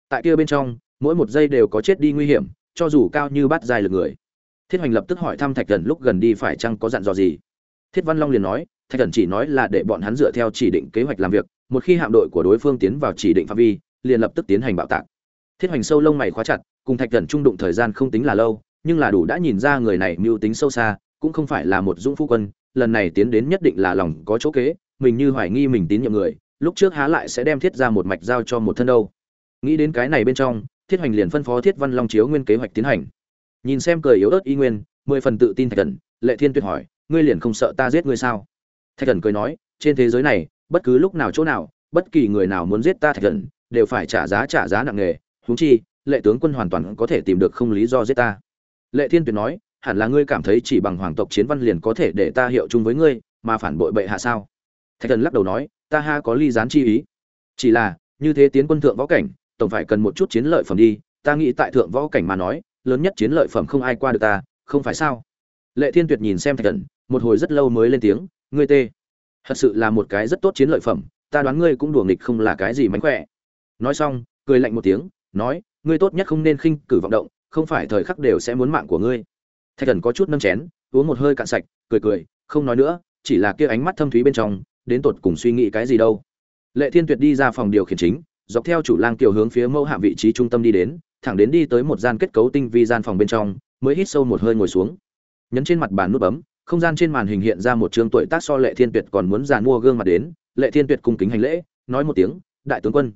[SPEAKER 1] Tại kia bên trong, mỗi một giây đều có chết đi nguy hiểm cho dù cao như bắt dài lực người. Thiết hoành lập tức hỏi thăm thạch thần lúc gần đi phải chăng có dặn dò gì. Thiết văn long liền nói, thạch thần chỉ nói là để bọn hắn dựa theo chỉ định kế hoạch làm việc, một khi hạm đội của đối phương tiến vào chỉ định phạm vi, liền lập tức tiến hành bạo tạc. Thiết hoành sâu lông mày khóa chặt, cùng thạch thần trung đụng thời gian không tính là lâu, nhưng là đủ đã nhìn ra người này mưu tính sâu xa, cũng không phải là một dũng phu quân, lần này tiến đến nhất định là lòng có chỗ kế, mình như hoài nghi mình tín nhiệm người, lúc trước há lại sẽ đem thiết ra một mạch giao cho một thân đâu. Nghĩ đến cái này bên trong thiết hoành liền phân phó thiết văn long chiếu nguyên kế hoạch tiến hành. Nhìn xem cười yếu ớt y nguyên, mười phần tự tin thạch thần lệ thiên tuyệt hỏi, ngươi liền không sợ ta giết ngươi sao? Thạch thần cười nói, trên thế giới này, bất cứ lúc nào chỗ nào, bất kỳ người nào muốn giết ta thạch thần đều phải trả giá trả giá nặng nề, huống chi, lệ tướng quân hoàn toàn có thể tìm được không lý do giết ta. Lệ thiên tuyệt nói, hẳn là ngươi cảm thấy chỉ bằng hoàng tộc chiến văn liền có thể để ta hiệu chung với ngươi, mà phản bội bệ hạ sao? Thạch thần lắc đầu nói, ta ha có ly gián chi ý. Chỉ là, như thế tiến quân thượng võ cảnh tổng phải cần một chút chiến lợi phẩm đi, ta nghĩ tại thượng võ cảnh mà nói, lớn nhất chiến lợi phẩm không ai qua được ta, không phải sao? Lệ thiên tuyệt nhìn xem thạch thần, một hồi rất lâu mới lên tiếng, ngươi tê. Thật sự là một cái rất tốt chiến lợi phẩm, ta đoán ngươi cũng đùa nghịch không là cái gì mánh khỏe. Nói xong, cười lạnh một tiếng, nói, ngươi tốt nhất không nên khinh cử vọng động, không phải thời khắc đều sẽ muốn mạng của ngươi. Thạch thần có chút nâng chén, uống một hơi cạn sạch, cười cười, không nói nữa, chỉ là kia ánh mắt thâm thúy bên trong, đến tột cùng suy nghĩ cái gì đâu. Lệ thiên tuyệt đi ra phòng điều khiển chính dọc theo chủ lang kiều hướng phía mẫu hạm vị trí trung tâm đi đến, thẳng đến đi tới một gian kết cấu tinh vi gian phòng bên trong, mới hít sâu một hơi ngồi xuống. Nhấn trên mặt bàn nút bấm, không gian trên màn hình hiện ra một trường tuổi tác so lệ thiên tuyệt còn muốn giàn mua gương mặt đến, lệ thiên tuyệt cung kính hành lễ, nói một tiếng, đại tướng quân.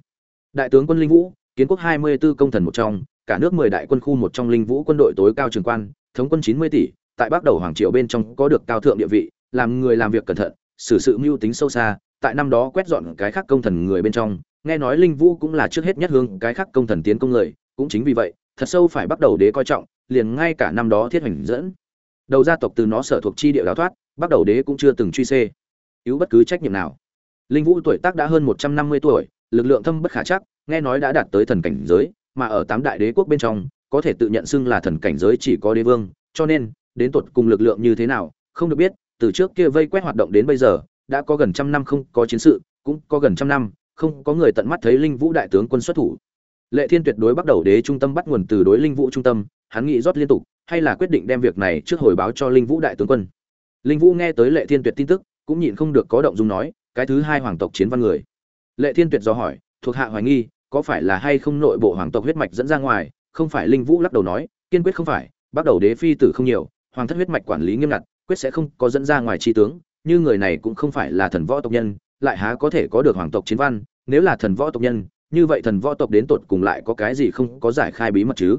[SPEAKER 1] Đại tướng quân linh vũ, kiến quốc hai mươi 24 công thần một trong, cả nước mười đại quân khu một trong linh vũ quân đội tối cao trường quan, thống quân chín mươi tỷ, tại bắc đầu hoàng triều bên trong có được cao thượng địa vị, làm người làm việc cẩn thận, xử sự mưu tính sâu xa tại năm đó quét dọn cái khác công thần người bên trong, nghe nói linh vũ cũng là trước hết nhất hương cái khác công thần tiến công người, cũng chính vì vậy, thật sâu phải bắt đầu đế coi trọng, liền ngay cả năm đó thiết hành dẫn. Đầu gia tộc từ nó sở thuộc chi địa đào thoát, bắt đầu đế cũng chưa từng truy xê. Yếu bất cứ trách nhiệm nào. Linh vũ tuổi tác đã hơn một trăm năm mươi tuổi, lực lượng thâm bất khả chắc, nghe nói đã đạt tới thần cảnh giới, mà ở tám đại đế quốc bên trong, có thể tự nhận xưng là thần cảnh giới chỉ có đế vương, cho nên, đến tột cùng lực lượng như thế nào, không được biết, từ trước kia vây quét hoạt động đến bây giờ đã có gần trăm năm không có chiến sự, cũng có gần trăm năm không có người tận mắt thấy linh vũ đại tướng quân xuất thủ. Lệ thiên tuyệt đối bắt đầu đế trung tâm bắt nguồn từ đối linh vũ trung tâm, hắn nghĩ rót liên tục, hay là quyết định đem việc này trước hồi báo cho linh vũ đại tướng quân. Linh vũ nghe tới lệ thiên tuyệt tin tức, cũng nhịn không được có động dung nói, cái thứ hai hoàng tộc chiến văn người. Lệ thiên tuyệt do hỏi, thuộc hạ hoài nghi, có phải là hay không nội bộ hoàng tộc huyết mạch dẫn ra ngoài, không phải linh vũ lắc đầu nói, kiên quyết không phải, bắt đầu đế phi tử không nhiều, hoàng thất huyết mạch quản lý nghiêm ngặt, quyết sẽ không có dẫn ra ngoài chi tướng như người này cũng không phải là thần võ tộc nhân, lại há có thể có được hoàng tộc chiến văn, nếu là thần võ tộc nhân, như vậy thần võ tộc đến tột cùng lại có cái gì không có giải khai bí mật chứ?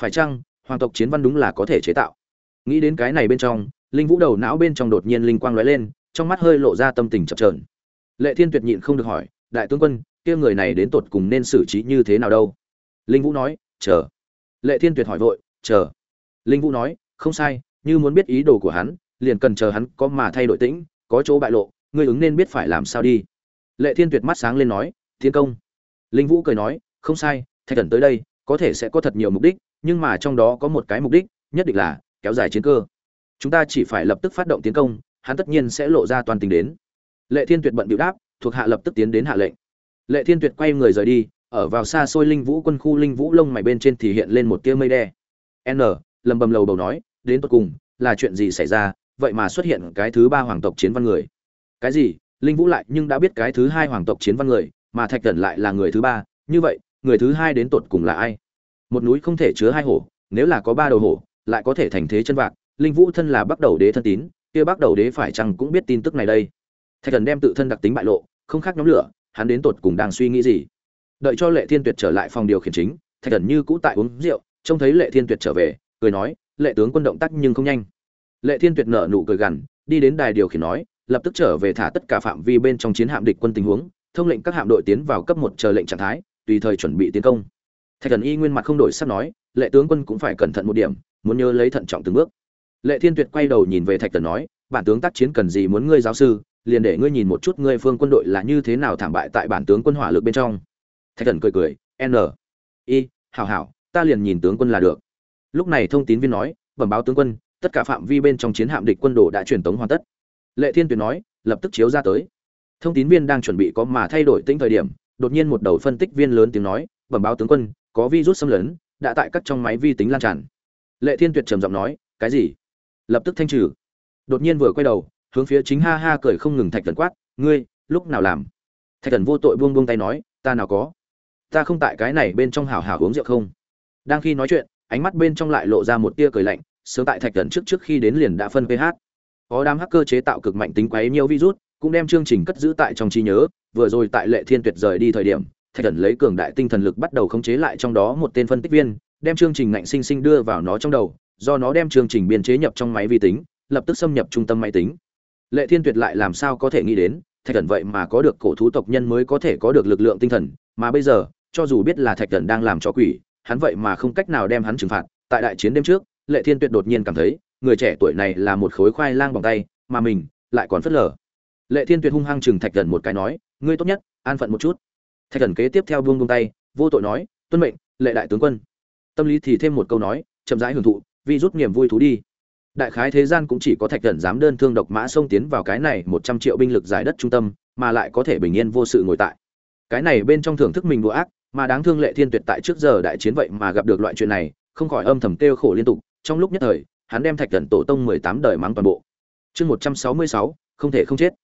[SPEAKER 1] Phải chăng, hoàng tộc chiến văn đúng là có thể chế tạo? Nghĩ đến cái này bên trong, linh vũ đầu não bên trong đột nhiên linh quang lóe lên, trong mắt hơi lộ ra tâm tình chập trờn lệ thiên tuyệt nhịn không được hỏi, đại tướng quân, kia người này đến tột cùng nên xử trí như thế nào đâu? Linh vũ nói, chờ. Lệ thiên tuyệt hỏi vội, chờ. Linh vũ nói, không sai, như muốn biết ý đồ của hắn liền cần chờ hắn có mà thay đổi tĩnh, có chỗ bại lộ, ngươi ứng nên biết phải làm sao đi. Lệ thiên tuyệt mắt sáng lên nói, thiên công. Linh vũ cười nói, không sai, thạch Cẩn tới đây, có thể sẽ có thật nhiều mục đích, nhưng mà trong đó có một cái mục đích, nhất định là kéo dài chiến cơ. Chúng ta chỉ phải lập tức phát động tiến công, hắn tất nhiên sẽ lộ ra toàn tình đến. Lệ thiên tuyệt bận biểu đáp, thuộc hạ lập tức tiến đến hạ lệnh. Lệ thiên tuyệt quay người rời đi, ở vào xa xôi linh vũ quân khu linh vũ lông mày bên trên thì hiện lên một tia mây đe n, lầm bầm lầu bầu nói, đến tột cùng, là chuyện gì xảy ra? Vậy mà xuất hiện cái thứ ba hoàng tộc chiến văn người. Cái gì? Linh vũ lại nhưng đã biết cái thứ hai hoàng tộc chiến văn người, mà thạch thần lại là người thứ ba. Như vậy, người thứ hai đến tột cùng là ai? Một núi không thể chứa hai hổ, nếu là có ba đầu hổ, lại có thể thành thế chân vạc. Linh vũ thân là bắt đầu đế thân tín, kia bắt đầu đế phải chăng cũng biết tin tức này đây? Thạch thần đem tự thân đặc tính bại lộ, không khác nhóm lửa, hắn đến tột cùng đang suy nghĩ gì? Đợi cho lệ thiên tuyệt trở lại phòng điều khiển chính, thạch thần như cũ tại uống rượu, trông thấy lệ thiên tuyệt trở về, cười nói, lệ tướng quân động tác nhưng không nhanh lệ thiên tuyệt nở nụ cười gằn, đi đến đài điều khiển nói, lập tức trở về thả tất cả phạm vi bên trong chiến hạm địch quân tình huống, thông lệnh các hạm đội tiến vào cấp một chờ lệnh trạng thái, tùy thời chuẩn bị tiến công. Thạch thần y nguyên mặt không đổi sắc nói, lệ tướng quân cũng phải cẩn thận một điểm, muốn nhớ lấy thận trọng từng bước. Lệ thiên tuyệt quay đầu nhìn về thạch thần nói, bản tướng tác chiến cần gì muốn ngươi giáo sư, liền để ngươi nhìn một chút ngươi phương quân đội là như thế nào thảm bại tại bản tướng quân hỏa lực bên trong. Thạch thần cười cười, n, y, hảo hảo, ta liền nhìn tướng quân là được. Lúc này thông tín viên nói, bẩm báo tướng quân tất cả phạm vi bên trong chiến hạm địch quân đồ đã truyền tống hoàn tất. Lệ thiên tuyệt nói, lập tức chiếu ra tới. Thông tín viên đang chuẩn bị có mà thay đổi tính thời điểm, đột nhiên một đầu phân tích viên lớn tiếng nói, bẩm báo tướng quân, có virus xâm lấn, đã tại các trong máy vi tính lan tràn. Lệ thiên tuyệt trầm giọng nói, cái gì? Lập tức thanh trừ. Đột nhiên vừa quay đầu, hướng phía chính ha ha cười không ngừng thạch thần quát, ngươi, lúc nào làm? Thạch thần vô tội buông buông tay nói, ta nào có. Ta không tại cái này bên trong hào hào uống rượu không. Đang khi nói chuyện, ánh mắt bên trong lại lộ ra một tia cười lạnh sớm tại thạch thần trước trước khi đến liền đã phân ph có đám hacker chế tạo cực mạnh tính quấy nhiều virus, cũng đem chương trình cất giữ tại trong trí nhớ. Vừa rồi tại lệ thiên tuyệt rời đi thời điểm, thạch thần lấy cường đại tinh thần lực bắt đầu khống chế lại trong đó một tên phân tích viên, đem chương trình ngạnh sinh sinh đưa vào nó trong đầu, do nó đem chương trình biên chế nhập trong máy vi tính, lập tức xâm nhập trung tâm máy tính. Lệ thiên tuyệt lại làm sao có thể nghĩ đến, thạch thần vậy mà có được cổ thú tộc nhân mới có thể có được lực lượng tinh thần, mà bây giờ, cho dù biết là thạch thần đang làm cho quỷ, hắn vậy mà không cách nào đem hắn trừng phạt. Tại đại chiến đêm trước lệ thiên tuyệt đột nhiên cảm thấy, người trẻ tuổi này là một khối khoai lang bằng tay, mà mình lại còn phớt lờ. Lệ thiên tuyệt hung hăng chừng thạch thần một cái nói, ngươi tốt nhất, an phận một chút. Thạch thần kế tiếp theo buông buông tay, vô tội nói, tuân mệnh, lệ đại tướng quân. Tâm lý thì thêm một câu nói, chậm rãi hưởng thụ vì rút niềm vui thú đi. Đại khái thế gian cũng chỉ có thạch thần dám đơn thương độc mã xông tiến vào cái này một trăm triệu binh lực giải đất trung tâm, mà lại có thể bình yên vô sự ngồi tại. Cái này bên trong thưởng thức mình đùa ác, mà đáng thương lệ thiên tuyệt tại trước giờ đại chiến vậy mà gặp được loại chuyện này, không khỏi âm thầm kêu khổ liên tục trong lúc nhất thời, hắn đem thạch thần tổ tông mười tám đời mắng toàn bộ. Chương một trăm sáu mươi sáu, không thể không chết.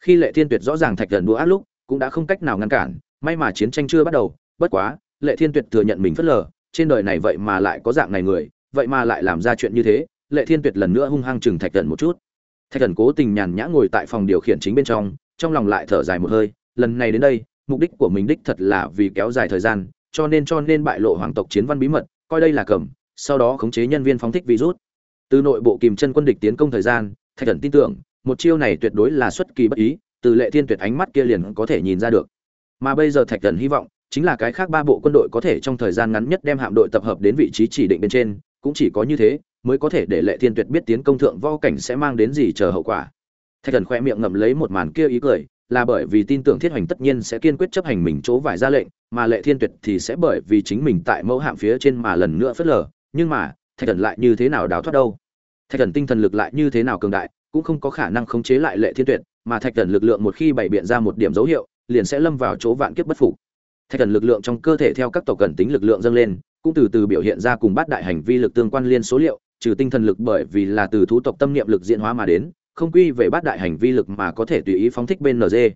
[SPEAKER 1] Khi lệ thiên tuyệt rõ ràng thạch thần đua át lúc, cũng đã không cách nào ngăn cản, may mà chiến tranh chưa bắt đầu, bất quá, lệ thiên tuyệt thừa nhận mình phớt lờ, trên đời này vậy mà lại có dạng này người, vậy mà lại làm ra chuyện như thế, lệ thiên tuyệt lần nữa hung hăng chừng thạch thần một chút. Thạch thần cố tình nhàn nhã ngồi tại phòng điều khiển chính bên trong trong lòng lại thở dài một hơi, lần này đến đây, mục đích của mình đích thật là vì kéo dài thời gian, cho nên cho nên bại lộ hoàng tộc chiến văn bí mật, coi đây là cầm sau đó khống chế nhân viên phóng thích virus. Từ nội bộ kìm chân quân địch tiến công thời gian, thạch thần tin tưởng, một chiêu này tuyệt đối là xuất kỳ bất ý, từ lệ thiên tuyệt ánh mắt kia liền có thể nhìn ra được. Mà bây giờ thạch thần hy vọng, chính là cái khác ba bộ quân đội có thể trong thời gian ngắn nhất đem hạm đội tập hợp đến vị trí chỉ định bên trên, cũng chỉ có như thế, mới có thể để lệ thiên tuyệt biết tiến công thượng vo cảnh sẽ mang đến gì chờ hậu quả. Thạch thần khoe miệng ngậm lấy một màn kia ý cười, là bởi vì tin tưởng thiết hoành tất nhiên sẽ kiên quyết chấp hành mình chỗ vải ra lệnh, mà lệ thiên tuyệt thì sẽ bởi vì chính mình tại mẫu hạm phía trên mà lần nữa phất lờ nhưng mà thạch thần lại như thế nào đào thoát đâu? Thạch thần tinh thần lực lại như thế nào cường đại cũng không có khả năng khống chế lại lệ thiên tuyệt mà thạch thần lực lượng một khi bày biện ra một điểm dấu hiệu liền sẽ lâm vào chỗ vạn kiếp bất phục. Thạch thần lực lượng trong cơ thể theo các tộc cần tính lực lượng dâng lên cũng từ từ biểu hiện ra cùng bát đại hành vi lực tương quan liên số liệu trừ tinh thần lực bởi vì là từ thú tộc tâm niệm lực diễn hóa mà đến không quy về bát đại hành vi lực mà có thể tùy ý phóng thích bên nz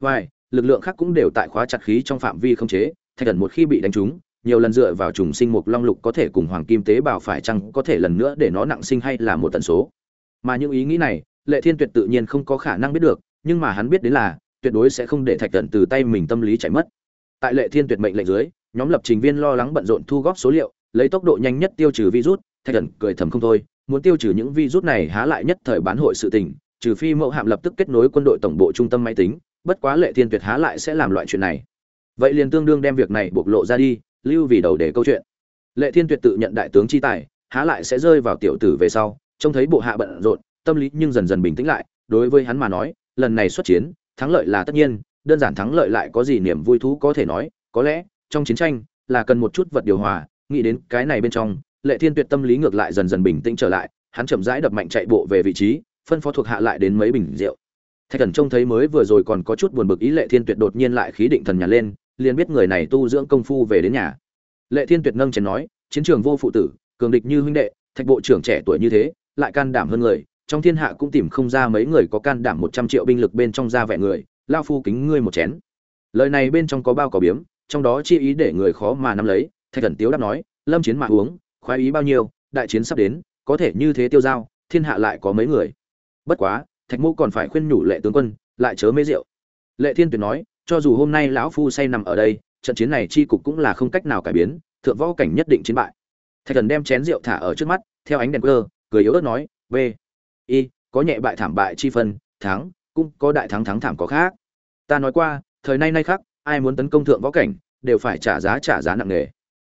[SPEAKER 1] vài lực lượng khác cũng đều tại khóa chặt khí trong phạm vi không chế, thạch thần một khi bị đánh trúng, nhiều lần dựa vào trùng sinh mục long lục có thể cùng hoàng kim tế bào phải chăng có thể lần nữa để nó nặng sinh hay là một tần số. Mà những ý nghĩ này, Lệ Thiên Tuyệt tự nhiên không có khả năng biết được, nhưng mà hắn biết đến là, tuyệt đối sẽ không để thạch Tận từ tay mình tâm lý chạy mất. Tại Lệ Thiên Tuyệt mệnh lệnh dưới, nhóm lập trình viên lo lắng bận rộn thu góp số liệu, lấy tốc độ nhanh nhất tiêu trừ virus, thạch Tận cười thầm không thôi, muốn tiêu trừ những virus này há lại nhất thời bán hội sự tình, trừ phi mẫu hạm lập tức kết nối quân đội tổng bộ trung tâm máy tính, bất quá Lệ Thiên Tuyệt há lại sẽ làm loại chuyện này. Vậy liền tương đương đem việc này bộc lộ ra đi, lưu vì đầu để câu chuyện. Lệ Thiên Tuyệt tự nhận đại tướng chi tài, há lại sẽ rơi vào tiểu tử về sau, trông thấy bộ hạ bận rộn, tâm lý nhưng dần dần bình tĩnh lại, đối với hắn mà nói, lần này xuất chiến, thắng lợi là tất nhiên, đơn giản thắng lợi lại có gì niềm vui thú có thể nói, có lẽ, trong chiến tranh, là cần một chút vật điều hòa, nghĩ đến cái này bên trong, Lệ Thiên Tuyệt tâm lý ngược lại dần dần bình tĩnh trở lại, hắn chậm rãi đập mạnh chạy bộ về vị trí, phân phó thuộc hạ lại đến mấy bình rượu. Thạch Thần trông thấy mới vừa rồi còn có chút buồn bực ý Lệ Thiên Tuyệt đột nhiên lại khí định thần nhàn lên, liền biết người này tu dưỡng công phu về đến nhà. Lệ Thiên Tuyệt nâng chén nói, chiến trường vô phụ tử, cường địch như huynh đệ, Thạch bộ trưởng trẻ tuổi như thế, lại can đảm hơn người, trong thiên hạ cũng tìm không ra mấy người có can đảm một trăm triệu binh lực bên trong ra vẻ người, lao phu kính ngươi một chén. Lời này bên trong có bao có biếm, trong đó chi ý để người khó mà nắm lấy, Thạch Thần tiếu đáp nói, lâm chiến mà uống, khoái ý bao nhiêu, đại chiến sắp đến, có thể như thế tiêu dao thiên hạ lại có mấy người. Bất quá, Thạch Mộ còn phải khuyên nhủ Lệ tướng quân, lại chớ mê rượu. Lệ Thiên Tuyệt nói, cho dù hôm nay lão phu say nằm ở đây, trận chiến này chi cục cũng là không cách nào cải biến, thượng võ cảnh nhất định chiến bại. Thạch Thần đem chén rượu thả ở trước mắt, theo ánh đèn cơ, cười yếu ớt nói, "B, y, có nhẹ bại thảm bại chi phân, thắng, cũng có đại thắng thắng thảm có khác. Ta nói qua, thời nay nay khác, ai muốn tấn công thượng võ cảnh, đều phải trả giá trả giá nặng nề."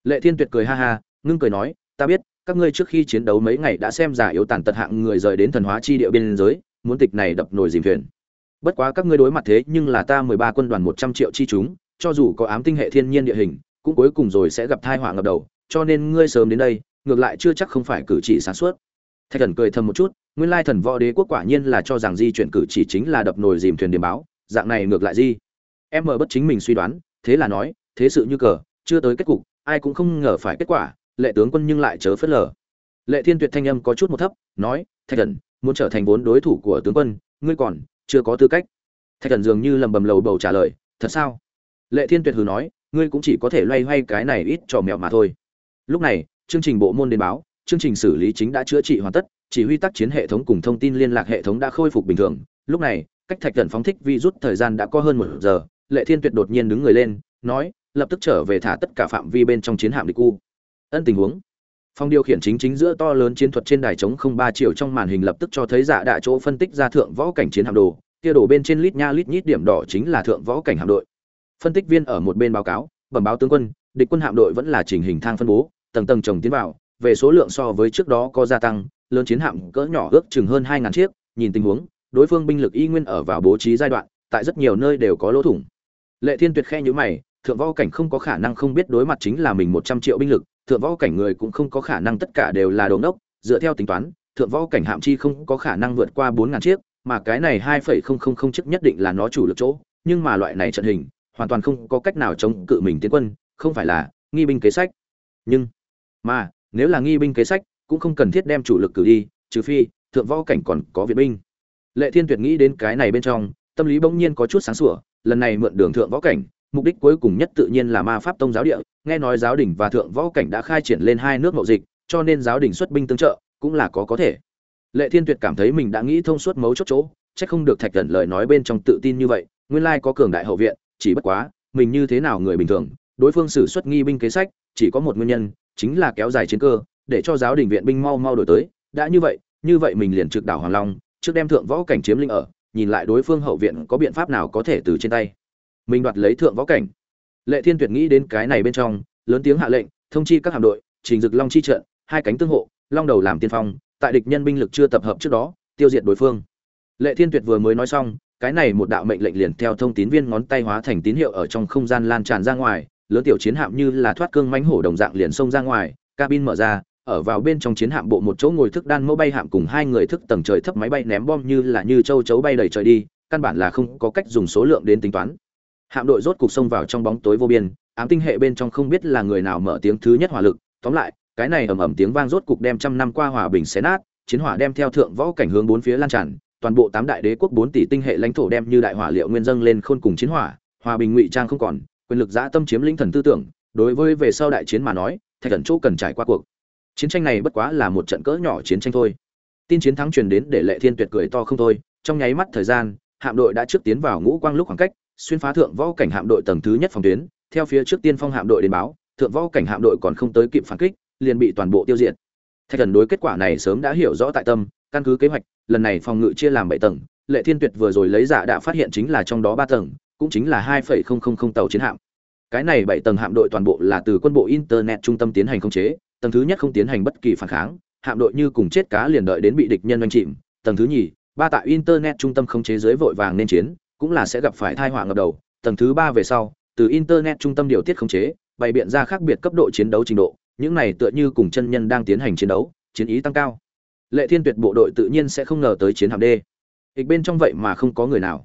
[SPEAKER 1] Lệ Thiên Tuyệt cười ha ha, ngưng cười nói, "Ta biết, các ngươi trước khi chiến đấu mấy ngày đã xem giả yếu tàn tật hạng người rời đến thần hóa chi địa biên giới, muốn tịch này đập nồi dìm thuyền. Bất quá các ngươi đối mặt thế nhưng là ta mười ba quân đoàn một trăm triệu chi chúng, cho dù có ám tinh hệ thiên nhiên địa hình, cũng cuối cùng rồi sẽ gặp tai họa ngập đầu, cho nên ngươi sớm đến đây, ngược lại chưa chắc không phải cử chỉ sáng suốt. Thạch Thần cười thầm một chút, nguyên lai thần võ đế quốc quả nhiên là cho rằng di chuyển cử chỉ chính là đập nồi dìm thuyền điểm báo, dạng này ngược lại gì? Em mở bất chính mình suy đoán, thế là nói, thế sự như cờ, chưa tới kết cục, ai cũng không ngờ phải kết quả, lệ tướng quân nhưng lại chớ phớt lờ lệ thiên tuyệt thanh âm có chút một thấp nói thạch thần muốn trở thành vốn đối thủ của tướng quân ngươi còn chưa có tư cách. Thạch thần dường như lầm bầm lầu bầu trả lời, thật sao? Lệ thiên tuyệt hừ nói, ngươi cũng chỉ có thể loay hoay cái này ít trò mèo mà thôi. Lúc này, chương trình bộ môn đến báo, chương trình xử lý chính đã chữa trị hoàn tất, chỉ huy tác chiến hệ thống cùng thông tin liên lạc hệ thống đã khôi phục bình thường. Lúc này, cách thạch thần phóng thích vi rút thời gian đã có hơn một giờ, lệ thiên tuyệt đột nhiên đứng người lên, nói, lập tức trở về thả tất cả phạm vi bên trong chiến hạm địch u. Ân tình huống phòng điều khiển chính chính giữa to lớn chiến thuật trên đài chống không ba triệu trong màn hình lập tức cho thấy dạ đạ chỗ phân tích ra thượng võ cảnh chiến hạm đồ, kia đổ bên trên lít nha lít nhít điểm đỏ chính là thượng võ cảnh hạm đội. Phân tích viên ở một bên báo cáo, bẩm báo tướng quân, địch quân hạm đội vẫn là trình hình thang phân bố, tầng tầng chồng tiến vào, về số lượng so với trước đó có gia tăng, lớn chiến hạm cỡ nhỏ ước chừng hơn hai ngàn chiếc, nhìn tình huống, đối phương binh lực y nguyên ở vào bố trí giai đoạn, tại rất nhiều nơi đều có lỗ thủng. Lệ thiên tuyệt khe nhữ mày, thượng võ cảnh không có khả năng không biết đối mặt chính là mình một trăm triệu binh lực thượng võ cảnh người cũng không có khả năng tất cả đều là đồ ngốc, dựa theo tính toán, thượng võ cảnh hạm chi không có khả năng vượt qua bốn ngàn chiếc, mà cái này hai phẩy không không không chiếc nhất định là nó chủ lực chỗ, nhưng mà loại này trận hình, hoàn toàn không có cách nào chống cự mình tiến quân, không phải là nghi binh kế sách. Nhưng mà, nếu là nghi binh kế sách, cũng không cần thiết đem chủ lực cử đi, trừ phi thượng võ cảnh còn có viện binh. Lệ thiên tuyệt nghĩ đến cái này bên trong, tâm lý bỗng nhiên có chút sáng sủa, lần này mượn đường thượng võ cảnh, mục đích cuối cùng nhất tự nhiên là ma pháp tông giáo địa nghe nói giáo đình và thượng võ cảnh đã khai triển lên hai nước mậu dịch, cho nên giáo đình xuất binh tương trợ, cũng là có có thể. Lệ thiên tuyệt cảm thấy mình đã nghĩ thông suốt mấu chốt chỗ, chắc không được thạch thần lời nói bên trong tự tin như vậy, nguyên lai có cường đại hậu viện, chỉ bất quá, mình như thế nào người bình thường, đối phương xử xuất nghi binh kế sách, chỉ có một nguyên nhân, chính là kéo dài chiến cơ, để cho giáo đình viện binh mau mau đổi tới. Đã như vậy như vậy mình liền trực đảo hoàng long, trước đem thượng võ cảnh chiếm linh ở, nhìn lại đối phương hậu viện có biện pháp nào có thể từ trên tay. Mình đoạt lấy thượng võ cảnh lệ thiên tuyệt nghĩ đến cái này bên trong, lớn tiếng hạ lệnh, thông chi các hạm đội, trình dực long chi trận, hai cánh tương hộ, long đầu làm tiên phong, tại địch nhân binh lực chưa tập hợp trước đó, tiêu diệt đối phương. Lệ thiên tuyệt vừa mới nói xong, cái này một đạo mệnh lệnh liền theo thông tín viên ngón tay hóa thành tín hiệu ở trong không gian lan tràn ra ngoài, lớn tiểu chiến hạm như là thoát cương mánh hổ đồng dạng liền xông ra ngoài, cabin mở ra, ở vào bên trong chiến hạm bộ một chỗ ngồi thức đan mẫu bay hạm cùng hai người thức tầng trời thấp máy bay ném bom như là như châu chấu bay đầy trời đi, căn bản là không có cách dùng số lượng đến tính toán hạm đội rốt cục xông vào trong bóng tối vô biên, ám tinh hệ bên trong không biết là người nào mở tiếng thứ nhất hỏa lực, tóm lại, cái này ầm ầm tiếng vang rốt cục đem trăm năm qua hòa bình xé nát, chiến hỏa đem theo thượng võ cảnh hướng bốn phía lan tràn, toàn bộ tám đại đế quốc bốn tỷ tinh hệ lãnh thổ đem như đại hỏa liệu nguyên dâng lên khôn cùng chiến hỏa, hòa bình ngụy trang không còn, quyền lực giã tâm chiếm lĩnh thần tư tưởng, đối với về sau đại chiến mà nói, thạch thần chỗ cần trải qua cuộc. Chiến tranh này bất quá là một trận cỡ nhỏ chiến tranh thôi. Tin chiến thắng truyền đến để lệ thiên tuyệt cười to không thôi, trong nháy mắt thời gian, hạm đội đã trước tiến vào ngũ quang lúc khoảng cách xuyên phá thượng võ cảnh hạm đội tầng thứ nhất phòng tuyến, theo phía trước tiên phong hạm đội đến báo, thượng võ cảnh hạm đội còn không tới kịp phản kích, liền bị toàn bộ tiêu diệt. Thạch thần đối kết quả này sớm đã hiểu rõ tại tâm, căn cứ kế hoạch, lần này phòng ngự chia làm bảy tầng, lệ thiên tuyệt vừa rồi lấy giả đã phát hiện chính là trong đó ba tầng, cũng chính là hai phẩy không không không tàu chiến hạm. Cái này bảy tầng hạm đội toàn bộ là từ quân bộ internet trung tâm tiến hành khống chế, tầng thứ nhất không tiến hành bất kỳ phản kháng, hạm đội như cùng chết cá liền đợi đến bị địch nhân oanh chìm, tầng thứ nhì, ba tại internet trung tâm khống chế dưới vội vàng nên chiến cũng là sẽ gặp phải thai họa ngập đầu. Tầng thứ ba về sau, từ internet trung tâm điều tiết khống chế, bày biện ra khác biệt cấp độ chiến đấu trình độ. Những này tựa như cùng chân nhân đang tiến hành chiến đấu, chiến ý tăng cao. Lệ thiên tuyệt bộ đội tự nhiên sẽ không ngờ tới chiến hạm d. Ịch bên trong vậy mà không có người nào.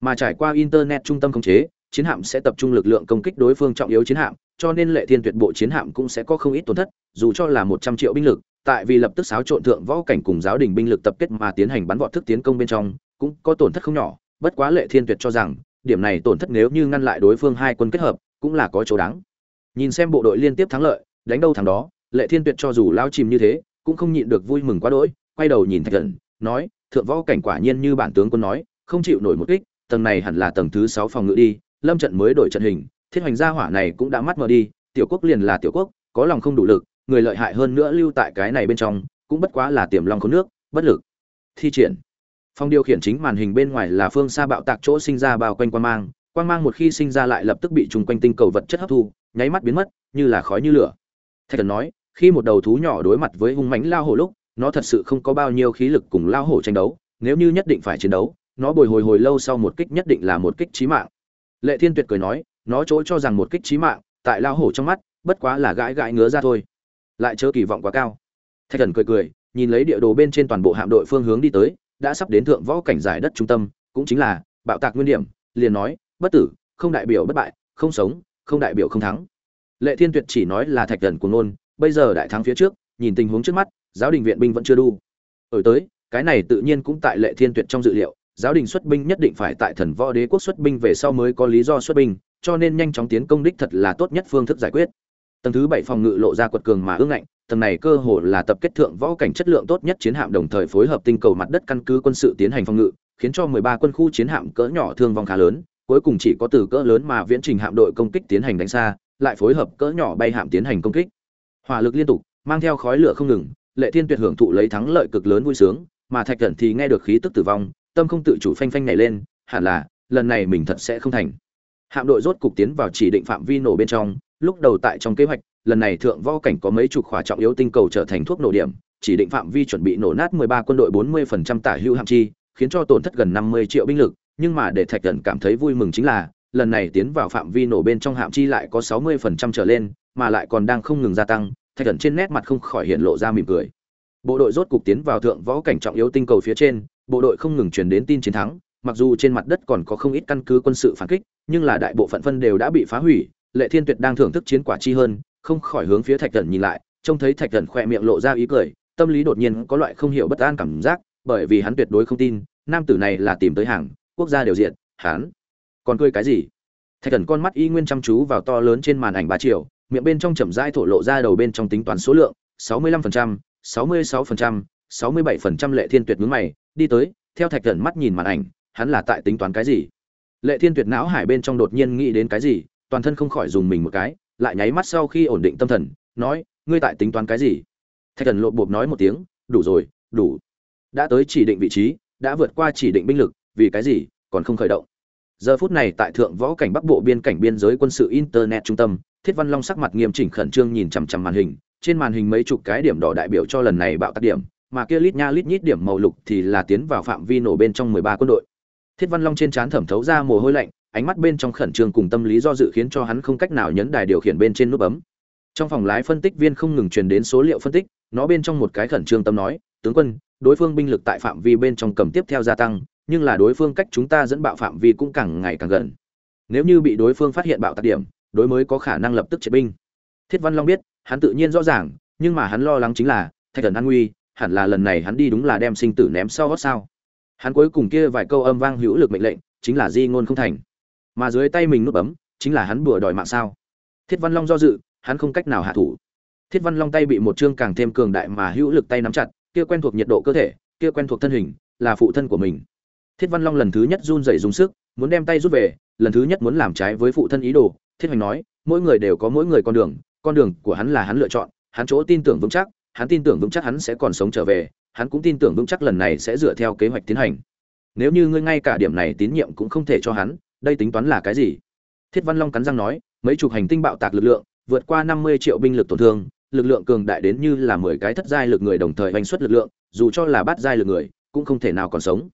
[SPEAKER 1] Mà trải qua internet trung tâm khống chế, chiến hạm sẽ tập trung lực lượng công kích đối phương trọng yếu chiến hạm, cho nên lệ thiên tuyệt bộ chiến hạm cũng sẽ có không ít tổn thất, dù cho là một trăm triệu binh lực, tại vì lập tức xáo trộn thượng võ cảnh cùng giáo đình binh lực tập kết mà tiến hành bắn vọt thức tiến công bên trong, cũng có tổn thất không nhỏ bất quá lệ thiên tuyệt cho rằng, điểm này tổn thất nếu như ngăn lại đối phương hai quân kết hợp, cũng là có chỗ đáng. Nhìn xem bộ đội liên tiếp thắng lợi, đánh đâu thắng đó, lệ thiên tuyệt cho dù lao chìm như thế, cũng không nhịn được vui mừng quá đỗi, quay đầu nhìn thạch thần, nói, thượng võ cảnh quả nhiên như bản tướng quân nói, không chịu nổi một kích, tầng này hẳn là tầng thứ sáu phòng ngự đi, lâm trận mới đổi trận hình, thiết hoành gia hỏa này cũng đã mắt mờ đi, tiểu quốc liền là tiểu quốc, có lòng không đủ lực, người lợi hại hơn nữa lưu tại cái này bên trong, cũng bất quá là tiềm long có nước, bất lực. Thi triển phong điều khiển chính màn hình bên ngoài là phương xa bạo tạc chỗ sinh ra bao quanh quan mang quan mang một khi sinh ra lại lập tức bị trùng quanh tinh cầu vật chất hấp thu, nháy mắt biến mất, như là khói như lửa. Thạch thần nói, khi một đầu thú nhỏ đối mặt với hung mãnh lao hổ lúc, nó thật sự không có bao nhiêu khí lực cùng lao hổ tranh đấu, nếu như nhất định phải chiến đấu, nó bồi hồi hồi lâu sau một kích nhất định là một kích chí mạng. Lệ thiên tuyệt cười nói, nó chỗ cho rằng một kích chí mạng, tại lao hổ trong mắt, bất quá là gãi gãi ngứa ra thôi. Lại chớ kỳ vọng quá cao. Thạch thần cười cười, nhìn lấy địa đồ bên trên toàn bộ hạm đội phương hướng đi tới đã sắp đến thượng võ cảnh giải đất trung tâm, cũng chính là bạo tạc nguyên điểm, liền nói, bất tử, không đại biểu bất bại, không sống, không đại biểu không thắng. Lệ thiên tuyệt chỉ nói là thạch thần của nôn bây giờ đại thắng phía trước, nhìn tình huống trước mắt, giáo đình viện binh vẫn chưa đủ. Ở tới, cái này tự nhiên cũng tại lệ thiên tuyệt trong dự liệu, giáo đình xuất binh nhất định phải tại thần võ đế quốc xuất binh về sau mới có lý do xuất binh, cho nên nhanh chóng tiến công đích thật là tốt nhất phương thức giải quyết. Tầng thứ bảy phòng ngự lộ ra quật cường mà ương ngạnh tầng này cơ hồ là tập kết thượng võ cảnh chất lượng tốt nhất chiến hạm đồng thời phối hợp tinh cầu mặt đất căn cứ quân sự tiến hành phòng ngự, khiến cho 13 quân khu chiến hạm cỡ nhỏ thương vong khá lớn, cuối cùng chỉ có từ cỡ lớn mà viễn trình hạm đội công kích tiến hành đánh xa, lại phối hợp cỡ nhỏ bay hạm tiến hành công kích. Hỏa lực liên tục, mang theo khói lửa không ngừng, lệ thiên tuyệt hưởng thụ lấy thắng lợi cực lớn vui sướng, mà thạch Cẩn thì nghe được khí tức tử vong, tâm không tự chủ phanh phanh nhảy lên, hẳn là, lần này mình thật sẽ không thành. Hạm đội rốt cục tiến vào chỉ định phạm vi nổ bên trong, lúc đầu tại trong kế hoạch lần này thượng võ cảnh có mấy chục khỏa trọng yếu tinh cầu trở thành thuốc nổ điểm chỉ định phạm vi chuẩn bị nổ nát 13 quân đội 40% tả hữu hạm chi khiến cho tổn thất gần 50 triệu binh lực, nhưng mà để Thạch Cẩn cảm thấy vui mừng chính là, lần này tiến vào phạm vi nổ bên trong hạm chi lại có 60% trở lên, mà lại còn đang không ngừng gia tăng, Thạch Cẩn trên nét mặt không khỏi hiện lộ ra mỉm cười. Bộ đội rốt cục tiến vào thượng võ cảnh trọng yếu tinh cầu phía trên, bộ đội không ngừng truyền đến tin chiến thắng, mặc dù trên mặt đất còn có không ít căn cứ quân sự phản kích, nhưng là đại bộ phận phân đều đã bị phá hủy, Lệ Thiên Tuyệt đang thưởng thức chiến quả chi hơn, không khỏi hướng phía Thạch Cẩn nhìn lại, trông thấy Thạch Cẩn khỏe miệng lộ ra ý cười, tâm lý đột nhiên có loại không hiểu bất an cảm giác, bởi vì hắn tuyệt đối không tin, nam tử này là tìm tới hàng, quốc gia đều diện, hắn còn cười cái gì? Thạch Cẩn con mắt y nguyên chăm chú vào to lớn trên màn ảnh ba triệu, miệng bên trong chậm rãi thổ lộ ra đầu bên trong tính toán số lượng, 65%, 66%, 67% Lệ Thiên Tuyệt mướn mày, đi tới, theo Thạch Cẩn mắt nhìn màn ảnh, hắn là tại tính toán cái gì? Lệ Thiên Tuyệt não hải bên trong đột nhiên nghĩ đến cái gì, toàn thân không khỏi dùng mình một cái, lại nháy mắt sau khi ổn định tâm thần, nói, ngươi tại tính toán cái gì? Thạch thần lộn bộp nói một tiếng, đủ rồi, đủ. Đã tới chỉ định vị trí, đã vượt qua chỉ định binh lực, vì cái gì còn không khởi động? Giờ phút này tại thượng võ cảnh Bắc Bộ biên cảnh biên giới quân sự internet trung tâm, Thiết Văn Long sắc mặt nghiêm chỉnh khẩn trương nhìn chằm chằm màn hình, trên màn hình mấy chục cái điểm đỏ đại biểu cho lần này bạo tác điểm, mà kia lít nha lít nhít điểm màu lục thì là tiến vào phạm vi nổ bên trong 13 quân đội. Thiết Văn Long trên trán thẩm thấu ra mồ hôi lạnh, ánh mắt bên trong khẩn trương cùng tâm lý do dự khiến cho hắn không cách nào nhấn đài điều khiển bên trên nút bấm. Trong phòng lái phân tích viên không ngừng truyền đến số liệu phân tích, nó bên trong một cái khẩn trương tâm nói, tướng quân, đối phương binh lực tại phạm vi bên trong cầm tiếp theo gia tăng, nhưng là đối phương cách chúng ta dẫn bạo phạm vi cũng càng ngày càng gần. Nếu như bị đối phương phát hiện bạo tạc điểm, đối mới có khả năng lập tức triệt binh. Thiết Văn Long biết, hắn tự nhiên rõ ràng, nhưng mà hắn lo lắng chính là, Thạch Thần an nguy, hẳn là lần này hắn đi đúng là đem sinh tử ném sau gót sao? Hắn cuối cùng kia vài câu âm vang hữu lực mệnh lệnh, chính là di ngôn không thành. Mà dưới tay mình nút bấm, chính là hắn bừa đòi mạng sao? Thiết Văn Long do dự, hắn không cách nào hạ thủ. Thiết Văn Long tay bị một chương càng thêm cường đại mà hữu lực tay nắm chặt, kia quen thuộc nhiệt độ cơ thể, kia quen thuộc thân hình, là phụ thân của mình. Thiết Văn Long lần thứ nhất run rẩy dùng sức, muốn đem tay rút về, lần thứ nhất muốn làm trái với phụ thân ý đồ. Thiết Hoành nói, mỗi người đều có mỗi người con đường, con đường của hắn là hắn lựa chọn, hắn chỗ tin tưởng vững chắc, hắn tin tưởng vững chắc hắn sẽ còn sống trở về, hắn cũng tin tưởng vững chắc lần này sẽ dựa theo kế hoạch tiến hành. Nếu như ngươi ngay cả điểm này tín nhiệm cũng không thể cho hắn, đây tính toán là cái gì? Thiết Văn Long cắn răng nói, mấy chục hành tinh bạo tạc lực lượng, vượt qua 50 triệu binh lực tổn thương, lực lượng cường đại đến như là 10 cái thất giai lực người đồng thời hành xuất lực lượng, dù cho là bát giai lực người, cũng không thể nào còn sống.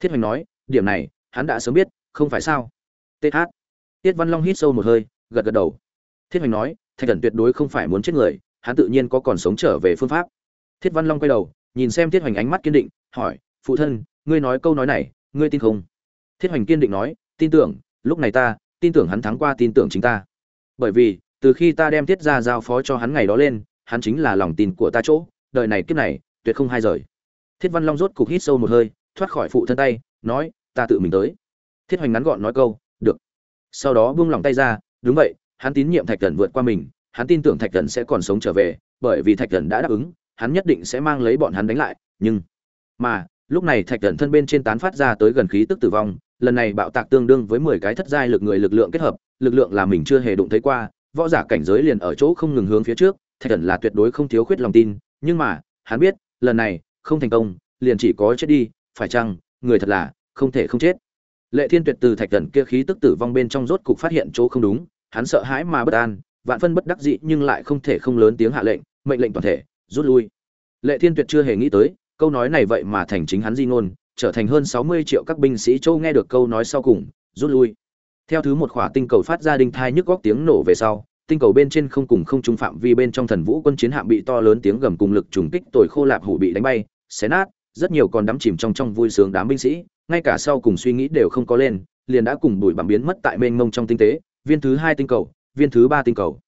[SPEAKER 1] Thiết Hoành nói, điểm này, hắn đã sớm biết, không phải sao? TH. Tiết Văn Long hít sâu một hơi, gật gật đầu. Thiết Hoành nói, Thạch Cẩn tuyệt đối không phải muốn chết người, hắn tự nhiên có còn sống trở về phương pháp. Thiết Văn Long quay đầu, nhìn xem Thiết Hoành ánh mắt kiên định, hỏi, "Phụ thân, ngươi nói câu nói này, ngươi tin không?" Thiết Hoành kiên định nói, "Tin tưởng, lúc này ta, tin tưởng hắn thắng qua tin tưởng chính ta. Bởi vì, từ khi ta đem Tiết gia giao phó cho hắn ngày đó lên, hắn chính là lòng tin của ta chỗ, đời này kiếp này, tuyệt không hai rời." Thiết Văn Long rốt cục hít sâu một hơi, thoát khỏi phụ thân tay, nói, "Ta tự mình tới." Thiết Hoành ngắn gọn nói câu, "Được." Sau đó buông lòng tay ra, đúng vậy, hắn tín nhiệm Thạch thần vượt qua mình, hắn tin tưởng Thạch thần sẽ còn sống trở về, bởi vì Thạch thần đã đáp ứng, hắn nhất định sẽ mang lấy bọn hắn đánh lại, nhưng mà, lúc này Thạch thần thân bên trên tán phát ra tới gần khí tức tử vong, lần này bạo tạc tương đương với 10 cái thất giai lực người lực lượng kết hợp, lực lượng là mình chưa hề đụng thấy qua, võ giả cảnh giới liền ở chỗ không ngừng hướng phía trước, Thạch Cẩn là tuyệt đối không thiếu khuyết lòng tin, nhưng mà, hắn biết, lần này không thành công, liền chỉ có chết đi, phải chăng, người thật là không thể không chết. Lệ Thiên Tuyệt từ Thạch Cẩn kia khí tức tử vong bên trong rốt cục phát hiện chỗ không đúng, hắn sợ hãi mà bất an, vạn phân bất đắc dĩ nhưng lại không thể không lớn tiếng hạ lệnh, mệnh lệnh toàn thể, rút lui. Lệ Thiên Tuyệt chưa hề nghĩ tới, câu nói này vậy mà thành chính hắn di ngôn, trở thành hơn 60 triệu các binh sĩ châu nghe được câu nói sau cùng, rút lui. Theo thứ một khỏa tinh cầu phát ra đinh thai nhức góc tiếng nổ về sau, tinh cầu bên trên không cùng không trung phạm vi bên trong thần vũ quân chiến hạm bị to lớn tiếng gầm cùng lực trùng kích tồi khô lạp hủ bị đánh bay, xé nát, rất nhiều còn đắm chìm trong trong vui sướng đám binh sĩ, ngay cả sau cùng suy nghĩ đều không có lên, liền đã cùng bụi bặm biến mất tại mênh mông trong tinh tế, viên thứ hai tinh cầu, viên thứ ba tinh cầu.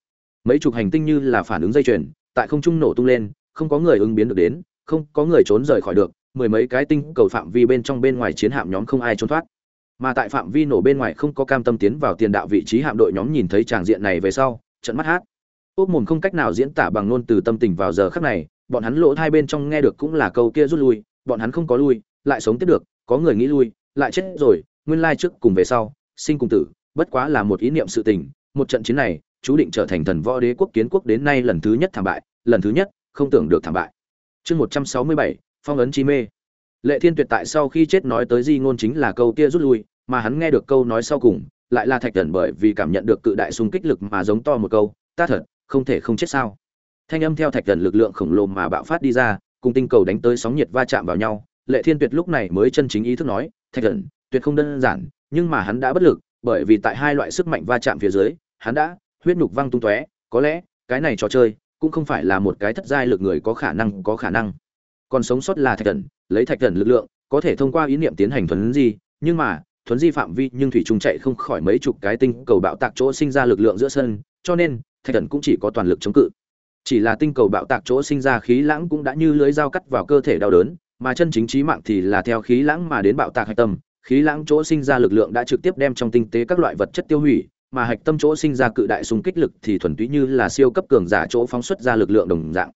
[SPEAKER 1] Mấy chục hành tinh như là phản ứng dây chuyền, tại không trung nổ tung lên, không có người ứng biến được đến, không có người trốn rời khỏi được, mười mấy cái tinh cầu phạm vi bên trong bên ngoài chiến hạm nhóm không ai trốn thoát. Mà tại phạm vi nổ bên ngoài không có cam tâm tiến vào tiền đạo vị trí hạm đội nhóm nhìn thấy tràng diện này về sau, trận mắt hát. Ốc mồm không cách nào diễn tả bằng ngôn từ tâm tình vào giờ khắc này, bọn hắn lỗ hai bên trong nghe được cũng là câu kia rút lui, bọn hắn không có lui, lại sống tiếp được, có người nghĩ lui, lại chết rồi, nguyên lai trước cùng về sau, sinh cùng tử, bất quá là một ý niệm sự tình, một trận chiến này, chú định trở thành thần võ đế quốc kiến quốc đến nay lần thứ nhất thảm bại, lần thứ nhất, không tưởng được thảm bại. Chương 167, phong ấn chi mê. Lệ Thiên Tuyệt tại sau khi chết nói tới di ngôn chính là câu kia rút lui, mà hắn nghe được câu nói sau cùng, lại là Thạch thần bởi vì cảm nhận được cự đại xung kích lực mà giống to một câu, ta thật, không thể không chết sao? Thanh âm theo Thạch thần lực lượng khổng lồ mà bạo phát đi ra, cùng tinh cầu đánh tới sóng nhiệt va chạm vào nhau, lệ thiên tuyệt lúc này mới chân chính ý thức nói thạch thần tuyệt không đơn giản nhưng mà hắn đã bất lực bởi vì tại hai loại sức mạnh va chạm phía dưới hắn đã huyết nhục văng tung tóe có lẽ cái này trò chơi cũng không phải là một cái thất giai lực người có khả năng có khả năng còn sống sót là thạch thần, lấy thạch thần lực lượng, có thể thông qua ý niệm tiến hành thuấn di, nhưng mà, thuấn di phạm vi nhưng thủy trung chạy không khỏi mấy chục cái tinh cầu bạo tạc chỗ sinh ra lực lượng giữa sân, cho nên, thạch thần cũng chỉ có toàn lực chống cự. Chỉ là tinh cầu bạo tạc chỗ sinh ra khí lãng cũng đã như lưới dao cắt vào cơ thể đau đớn, mà chân chính trí mạng thì là theo khí lãng mà đến bạo tạc hạch tâm. Khí lãng chỗ sinh ra lực lượng đã trực tiếp đem trong tinh tế các loại vật chất tiêu hủy, mà hạch tâm chỗ sinh ra cự đại xung kích lực thì thuần túy như là siêu cấp cường giả chỗ phóng xuất ra lực lượng đồng dạng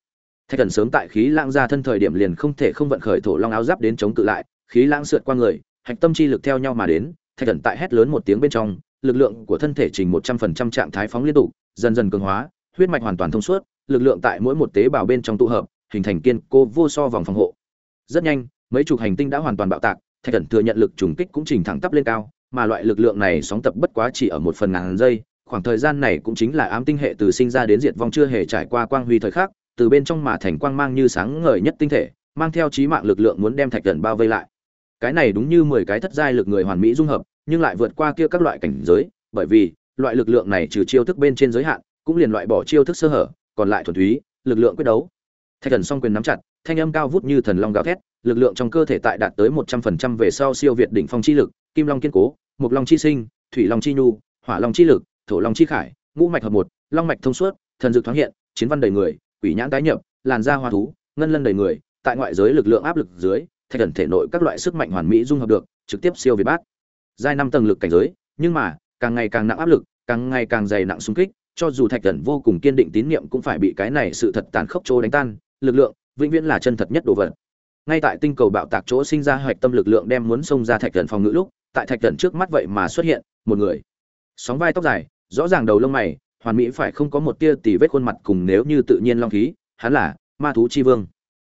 [SPEAKER 1] thạch thần sớm tại khí lãng ra thân thời điểm liền không thể không vận khởi thổ long áo giáp đến chống cự lại, khí lãng sượt qua người, hạch tâm chi lực theo nhau mà đến, thạch thần tại hét lớn một tiếng bên trong, lực lượng của thân thể trình một trăm phần trăm trạng thái phóng liên tục, dần dần cường hóa, huyết mạch hoàn toàn thông suốt, lực lượng tại mỗi một tế bào bên trong tụ hợp, hình thành kiên cố vô so vòng phòng hộ. Rất nhanh, mấy chục hành tinh đã hoàn toàn bạo tạc, thạch thần thừa nhận lực trùng kích cũng trình thẳng tắp lên cao, mà loại lực lượng này sóng tập bất quá chỉ ở một phần ngàn giây, khoảng thời gian này cũng chính là ám tinh hệ từ sinh ra đến diệt vong chưa hề trải qua quang huy thời khắc từ bên trong mà thành quang mang như sáng ngời nhất tinh thể, mang theo trí mạng lực lượng muốn đem thạch thần bao vây lại. Cái này đúng như mười cái thất giai lực người hoàn mỹ dung hợp, nhưng lại vượt qua kia các loại cảnh giới, bởi vì, loại lực lượng này trừ chiêu thức bên trên giới hạn, cũng liền loại bỏ chiêu thức sơ hở, còn lại thuần túy, lực lượng quyết đấu. Thạch thần song quyền nắm chặt, thanh âm cao vút như thần long gào thét, lực lượng trong cơ thể tại đạt tới một trăm phần trăm về sau siêu việt đỉnh phong chi lực, kim long kiên cố, mộc long chi sinh, thủy long chi nhu, hỏa long chi lực, thổ long chi khải, ngũ mạch hợp một, long mạch thông suốt, thần dược thoáng hiện, chiến văn đầy người quỷ nhãn tái nhập, làn da hoa thú, ngân lân đầy người, tại ngoại giới lực lượng áp lực dưới, thạch thần thể nội các loại sức mạnh hoàn mỹ dung hợp được, trực tiếp siêu việt bát. Giai năm tầng lực cảnh giới, nhưng mà, càng ngày càng nặng áp lực, càng ngày càng dày nặng xung kích, cho dù thạch thần vô cùng kiên định tín niệm cũng phải bị cái này sự thật tàn khốc chỗ đánh tan, lực lượng, vĩnh viễn là chân thật nhất đồ vật. Ngay tại tinh cầu bạo tạc chỗ sinh ra hoạch tâm lực lượng đem muốn xông ra thạch thần phòng ngự lúc, tại thạch thần trước mắt vậy mà xuất hiện, một người. Sóng vai tóc dài, rõ ràng đầu lông mày hoàn mỹ phải không có một tia tì vết khuôn mặt cùng nếu như tự nhiên long khí, hắn là ma thú chi vương.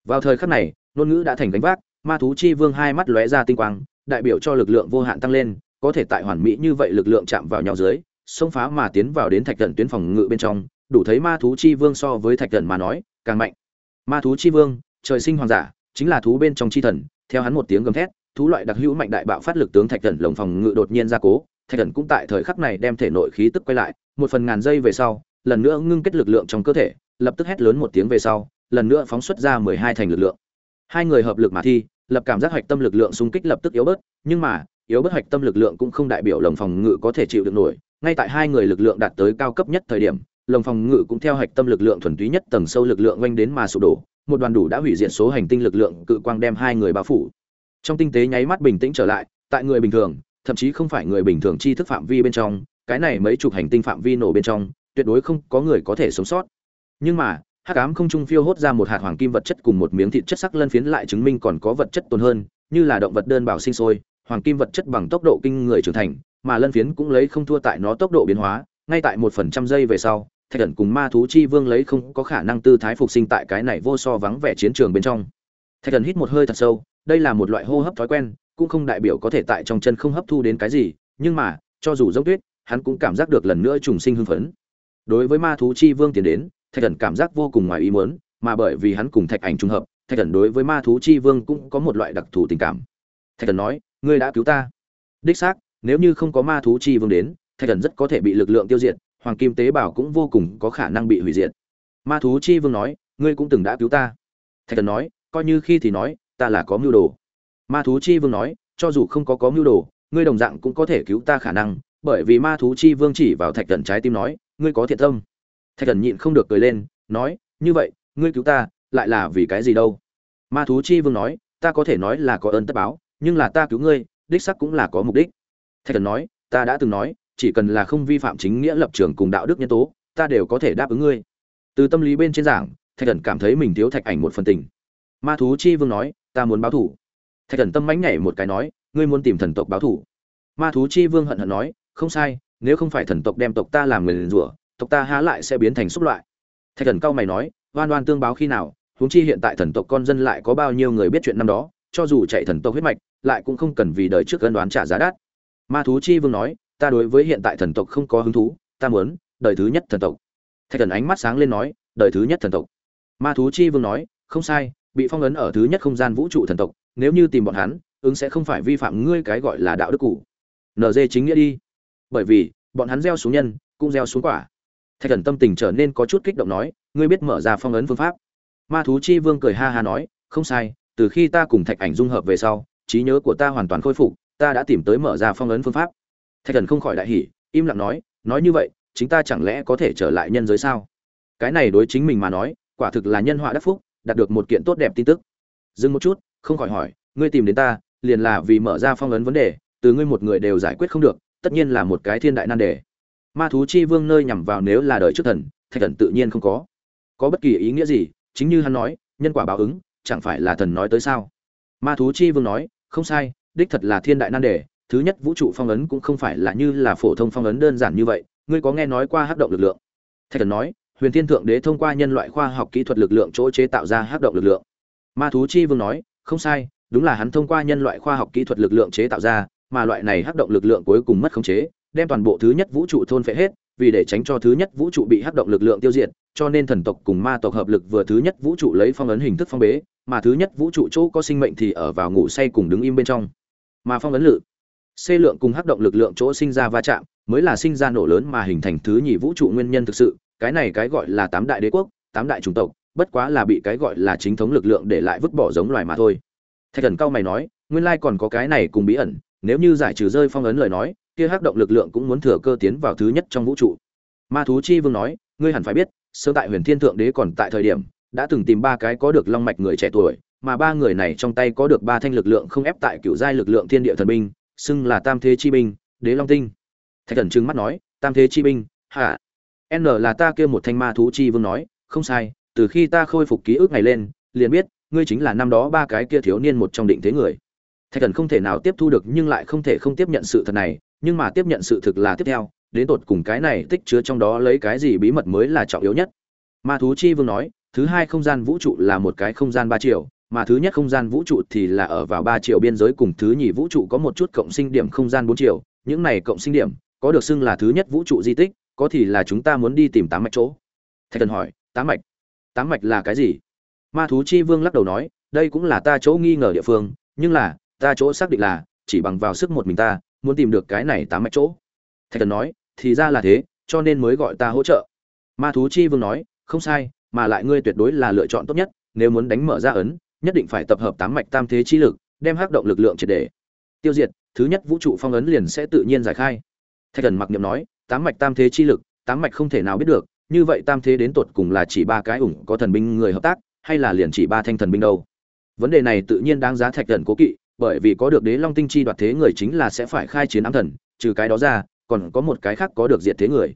[SPEAKER 1] Vào thời khắc này, ngôn ngữ đã thành gánh vác, ma thú chi vương hai mắt lóe ra tinh quang, đại biểu cho lực lượng vô hạn tăng lên, có thể tại hoàn mỹ như vậy lực lượng chạm vào nhau dưới, xông phá mà tiến vào đến thạch thần tuyến phòng ngự bên trong, đủ thấy ma thú chi vương so với thạch thần mà nói, càng mạnh. Ma thú chi vương, trời sinh hoàng giả, chính là thú bên trong chi thần, theo hắn một tiếng gầm thét, thú loại đặc hữu mạnh đại bạo phát lực tướng thạch thần lồng phòng ngự đột nhiên ra cố thạch thần cũng tại thời khắc này đem thể nội khí tức quay lại, một phần ngàn giây về sau, lần nữa ngưng kết lực lượng trong cơ thể, lập tức hét lớn một tiếng về sau, lần nữa phóng xuất ra mười hai thành lực lượng. Hai người hợp lực mà thi, lập cảm giác hạch tâm lực lượng xung kích lập tức yếu bớt, nhưng mà, yếu bớt hạch tâm lực lượng cũng không đại biểu lồng phòng ngự có thể chịu được nổi. Ngay tại hai người lực lượng đạt tới cao cấp nhất thời điểm, lồng phòng ngự cũng theo hạch tâm lực lượng thuần túy nhất tầng sâu lực lượng oanh đến mà sụp đổ, một đoàn đủ đã hủy diệt số hành tinh lực lượng cự quang đem hai người bao phủ. Trong tinh tế nháy mắt bình tĩnh trở lại, tại người bình thường thậm chí không phải người bình thường chi thức phạm vi bên trong, cái này mấy chục hành tinh phạm vi nổ bên trong, tuyệt đối không có người có thể sống sót. Nhưng mà, hắc ám không trung phiêu hốt ra một hạt hoàng kim vật chất cùng một miếng thịt chất sắc lân phiến lại chứng minh còn có vật chất tồn hơn, như là động vật đơn bảo sinh sôi, hoàng kim vật chất bằng tốc độ kinh người trưởng thành, mà lân phiến cũng lấy không thua tại nó tốc độ biến hóa, ngay tại một phần trăm giây về sau, thạch thần cùng ma thú chi vương lấy không có khả năng tư thái phục sinh tại cái này vô so vắng vẻ chiến trường bên trong. Thạch thần hít một hơi thật sâu, đây là một loại hô hấp thói quen cũng không đại biểu có thể tại trong chân không hấp thu đến cái gì, nhưng mà, cho dù giống tuyết, hắn cũng cảm giác được lần nữa trùng sinh hưng phấn. Đối với ma thú chi vương tiến đến, thạch thần cảm giác vô cùng ngoài ý muốn, mà bởi vì hắn cùng thạch ảnh trùng hợp, thạch thần đối với ma thú chi vương cũng có một loại đặc thù tình cảm. Thạch thần nói, ngươi đã cứu ta. Đích xác, nếu như không có ma thú chi vương đến, thạch thần rất có thể bị lực lượng tiêu diệt, hoàng kim tế bào cũng vô cùng có khả năng bị hủy diệt. Ma thú chi vương nói, ngươi cũng từng đã cứu ta. Thạch thần nói, coi như khi thì nói, ta là có mưu đồ ma thú chi vương nói, cho dù không có có mưu đồ, ngươi đồng dạng cũng có thể cứu ta khả năng, bởi vì ma thú chi vương chỉ vào thạch thần trái tim nói, ngươi có thiện tâm. Thạch thần nhịn không được cười lên, nói, như vậy, ngươi cứu ta, lại là vì cái gì đâu? Ma thú chi vương nói, ta có thể nói là có ơn tất báo, nhưng là ta cứu ngươi, đích sắc cũng là có mục đích. Thạch thần nói, ta đã từng nói, chỉ cần là không vi phạm chính nghĩa lập trường cùng đạo đức nhân tố, ta đều có thể đáp ứng ngươi. Từ tâm lý bên trên giảng, thạch thần cảm thấy mình thiếu thạch ảnh một phần tình. Ma thú chi vương nói, ta muốn báo thủ thạch thần tâm mánh nhảy một cái nói, ngươi muốn tìm thần tộc báo thủ ma thú chi vương hận hận nói, không sai, nếu không phải thần tộc đem tộc ta làm người liền rủa, tộc ta há lại sẽ biến thành xúc loại. Thạch thần cao mày nói, oan oan tương báo khi nào, huống chi hiện tại thần tộc con dân lại có bao nhiêu người biết chuyện năm đó, cho dù chạy thần tộc huyết mạch, lại cũng không cần vì đời trước cân đoán trả giá đắt. Ma thú chi vương nói, ta đối với hiện tại thần tộc không có hứng thú, ta muốn đời thứ nhất thần tộc. Thạch thần ánh mắt sáng lên nói, đời thứ nhất thần tộc. Ma thú chi vương nói, không sai, bị phong ấn ở thứ nhất không gian vũ trụ thần tộc nếu như tìm bọn hắn, ứng sẽ không phải vi phạm ngươi cái gọi là đạo đức cụ nd chính nghĩa đi. Bởi vì, bọn hắn gieo xuống nhân, cũng gieo xuống quả. Thạch thần tâm tình trở nên có chút kích động nói, ngươi biết mở ra phong ấn phương pháp? Ma thú chi vương cười ha ha nói, không sai, từ khi ta cùng thạch ảnh dung hợp về sau, trí nhớ của ta hoàn toàn khôi phục, ta đã tìm tới mở ra phong ấn phương pháp. Thạch thần không khỏi đại hỉ, im lặng nói nói như vậy, chính ta chẳng lẽ có thể trở lại nhân giới sao? Cái này đối chính mình mà nói, quả thực là nhân họa đắc phúc, đạt được một kiện tốt đẹp tin tức. Dừng một chút không khỏi hỏi, ngươi tìm đến ta, liền là vì mở ra phong ấn vấn đề, từ ngươi một người đều giải quyết không được, tất nhiên là một cái thiên đại nan đề. Ma thú chi vương nơi nhằm vào nếu là đời trước thần, thạch thần tự nhiên không có. Có bất kỳ ý nghĩa gì, chính như hắn nói, nhân quả báo ứng, chẳng phải là thần nói tới sao? Ma thú chi vương nói, không sai, đích thật là thiên đại nan đề, thứ nhất vũ trụ phong ấn cũng không phải là như là phổ thông phong ấn đơn giản như vậy, ngươi có nghe nói qua hắc động lực lượng? Thạch thần nói, huyền thiên thượng đế thông qua nhân loại khoa học kỹ thuật lực lượng chỗ chế tạo ra hắc động lực lượng. Ma thú chi vương nói không sai, đúng là hắn thông qua nhân loại khoa học kỹ thuật lực lượng chế tạo ra, mà loại này hắc động lực lượng cuối cùng mất khống chế, đem toàn bộ thứ nhất vũ trụ thôn phệ hết, vì để tránh cho thứ nhất vũ trụ bị hắc động lực lượng tiêu diệt, cho nên thần tộc cùng ma tộc hợp lực vừa thứ nhất vũ trụ lấy phong ấn hình thức phong bế, mà thứ nhất vũ trụ chỗ có sinh mệnh thì ở vào ngủ say cùng đứng im bên trong. Mà phong ấn lự, c lượng cùng hắc động lực lượng chỗ sinh ra va chạm, mới là sinh ra nổ lớn mà hình thành thứ nhì vũ trụ nguyên nhân thực sự, cái này cái gọi là tám đại đế quốc, tám đại chủng tộc bất quá là bị cái gọi là chính thống lực lượng để lại vứt bỏ giống loài mà thôi. Thạch thần cao mày nói, nguyên lai còn có cái này cùng bí ẩn, nếu như giải trừ rơi phong ấn lời nói, kia hắc động lực lượng cũng muốn thừa cơ tiến vào thứ nhất trong vũ trụ. Ma thú chi vương nói, ngươi hẳn phải biết, sơ tại huyền thiên thượng đế còn tại thời điểm, đã từng tìm ba cái có được long mạch người trẻ tuổi, mà ba người này trong tay có được ba thanh lực lượng không ép tại cựu giai lực lượng thiên địa thần binh, xưng là tam thế chi binh, đế long tinh. Thạch thần trừng mắt nói, tam thế chi binh, hả? N là ta kêu một thanh ma thú chi vương nói, không sai từ khi ta khôi phục ký ức này lên, liền biết, ngươi chính là năm đó ba cái kia thiếu niên một trong định thế người. Thạch thần không thể nào tiếp thu được nhưng lại không thể không tiếp nhận sự thật này, nhưng mà tiếp nhận sự thực là tiếp theo, đến tột cùng cái này tích chứa trong đó lấy cái gì bí mật mới là trọng yếu nhất. Ma thú chi vương nói, thứ hai không gian vũ trụ là một cái không gian ba triệu mà thứ nhất không gian vũ trụ thì là ở vào ba triệu biên giới cùng thứ nhì vũ trụ có một chút cộng sinh điểm không gian bốn triệu những này cộng sinh điểm, có được xưng là thứ nhất vũ trụ di tích, có thì là chúng ta muốn đi tìm tám mạch chỗ. Thạch thần hỏi, tám mạch? Tám mạch là cái gì? Ma thú chi vương lắc đầu nói, đây cũng là ta chỗ nghi ngờ địa phương, nhưng là, ta chỗ xác định là, chỉ bằng vào sức một mình ta, muốn tìm được cái này tám mạch chỗ. Thạch thần nói, thì ra là thế, cho nên mới gọi ta hỗ trợ. Ma thú chi vương nói, không sai, mà lại ngươi tuyệt đối là lựa chọn tốt nhất, nếu muốn đánh mở ra ấn, nhất định phải tập hợp tám mạch tam thế chi lực, đem hắc động lực lượng triệt để. Tiêu diệt, thứ nhất vũ trụ phong ấn liền sẽ tự nhiên giải khai. Thạch thần mặc niệm nói, tám mạch tam thế chi lực, tám mạch không thể nào biết được như vậy tam thế đến tột cùng là chỉ ba cái ủng có thần binh người hợp tác, hay là liền chỉ ba thanh thần binh đâu? Vấn đề này tự nhiên đáng giá thạch thần cố kỵ, bởi vì có được đế long tinh chi đoạt thế người chính là sẽ phải khai chiến ám thần, trừ cái đó ra, còn có một cái khác có được diệt thế người.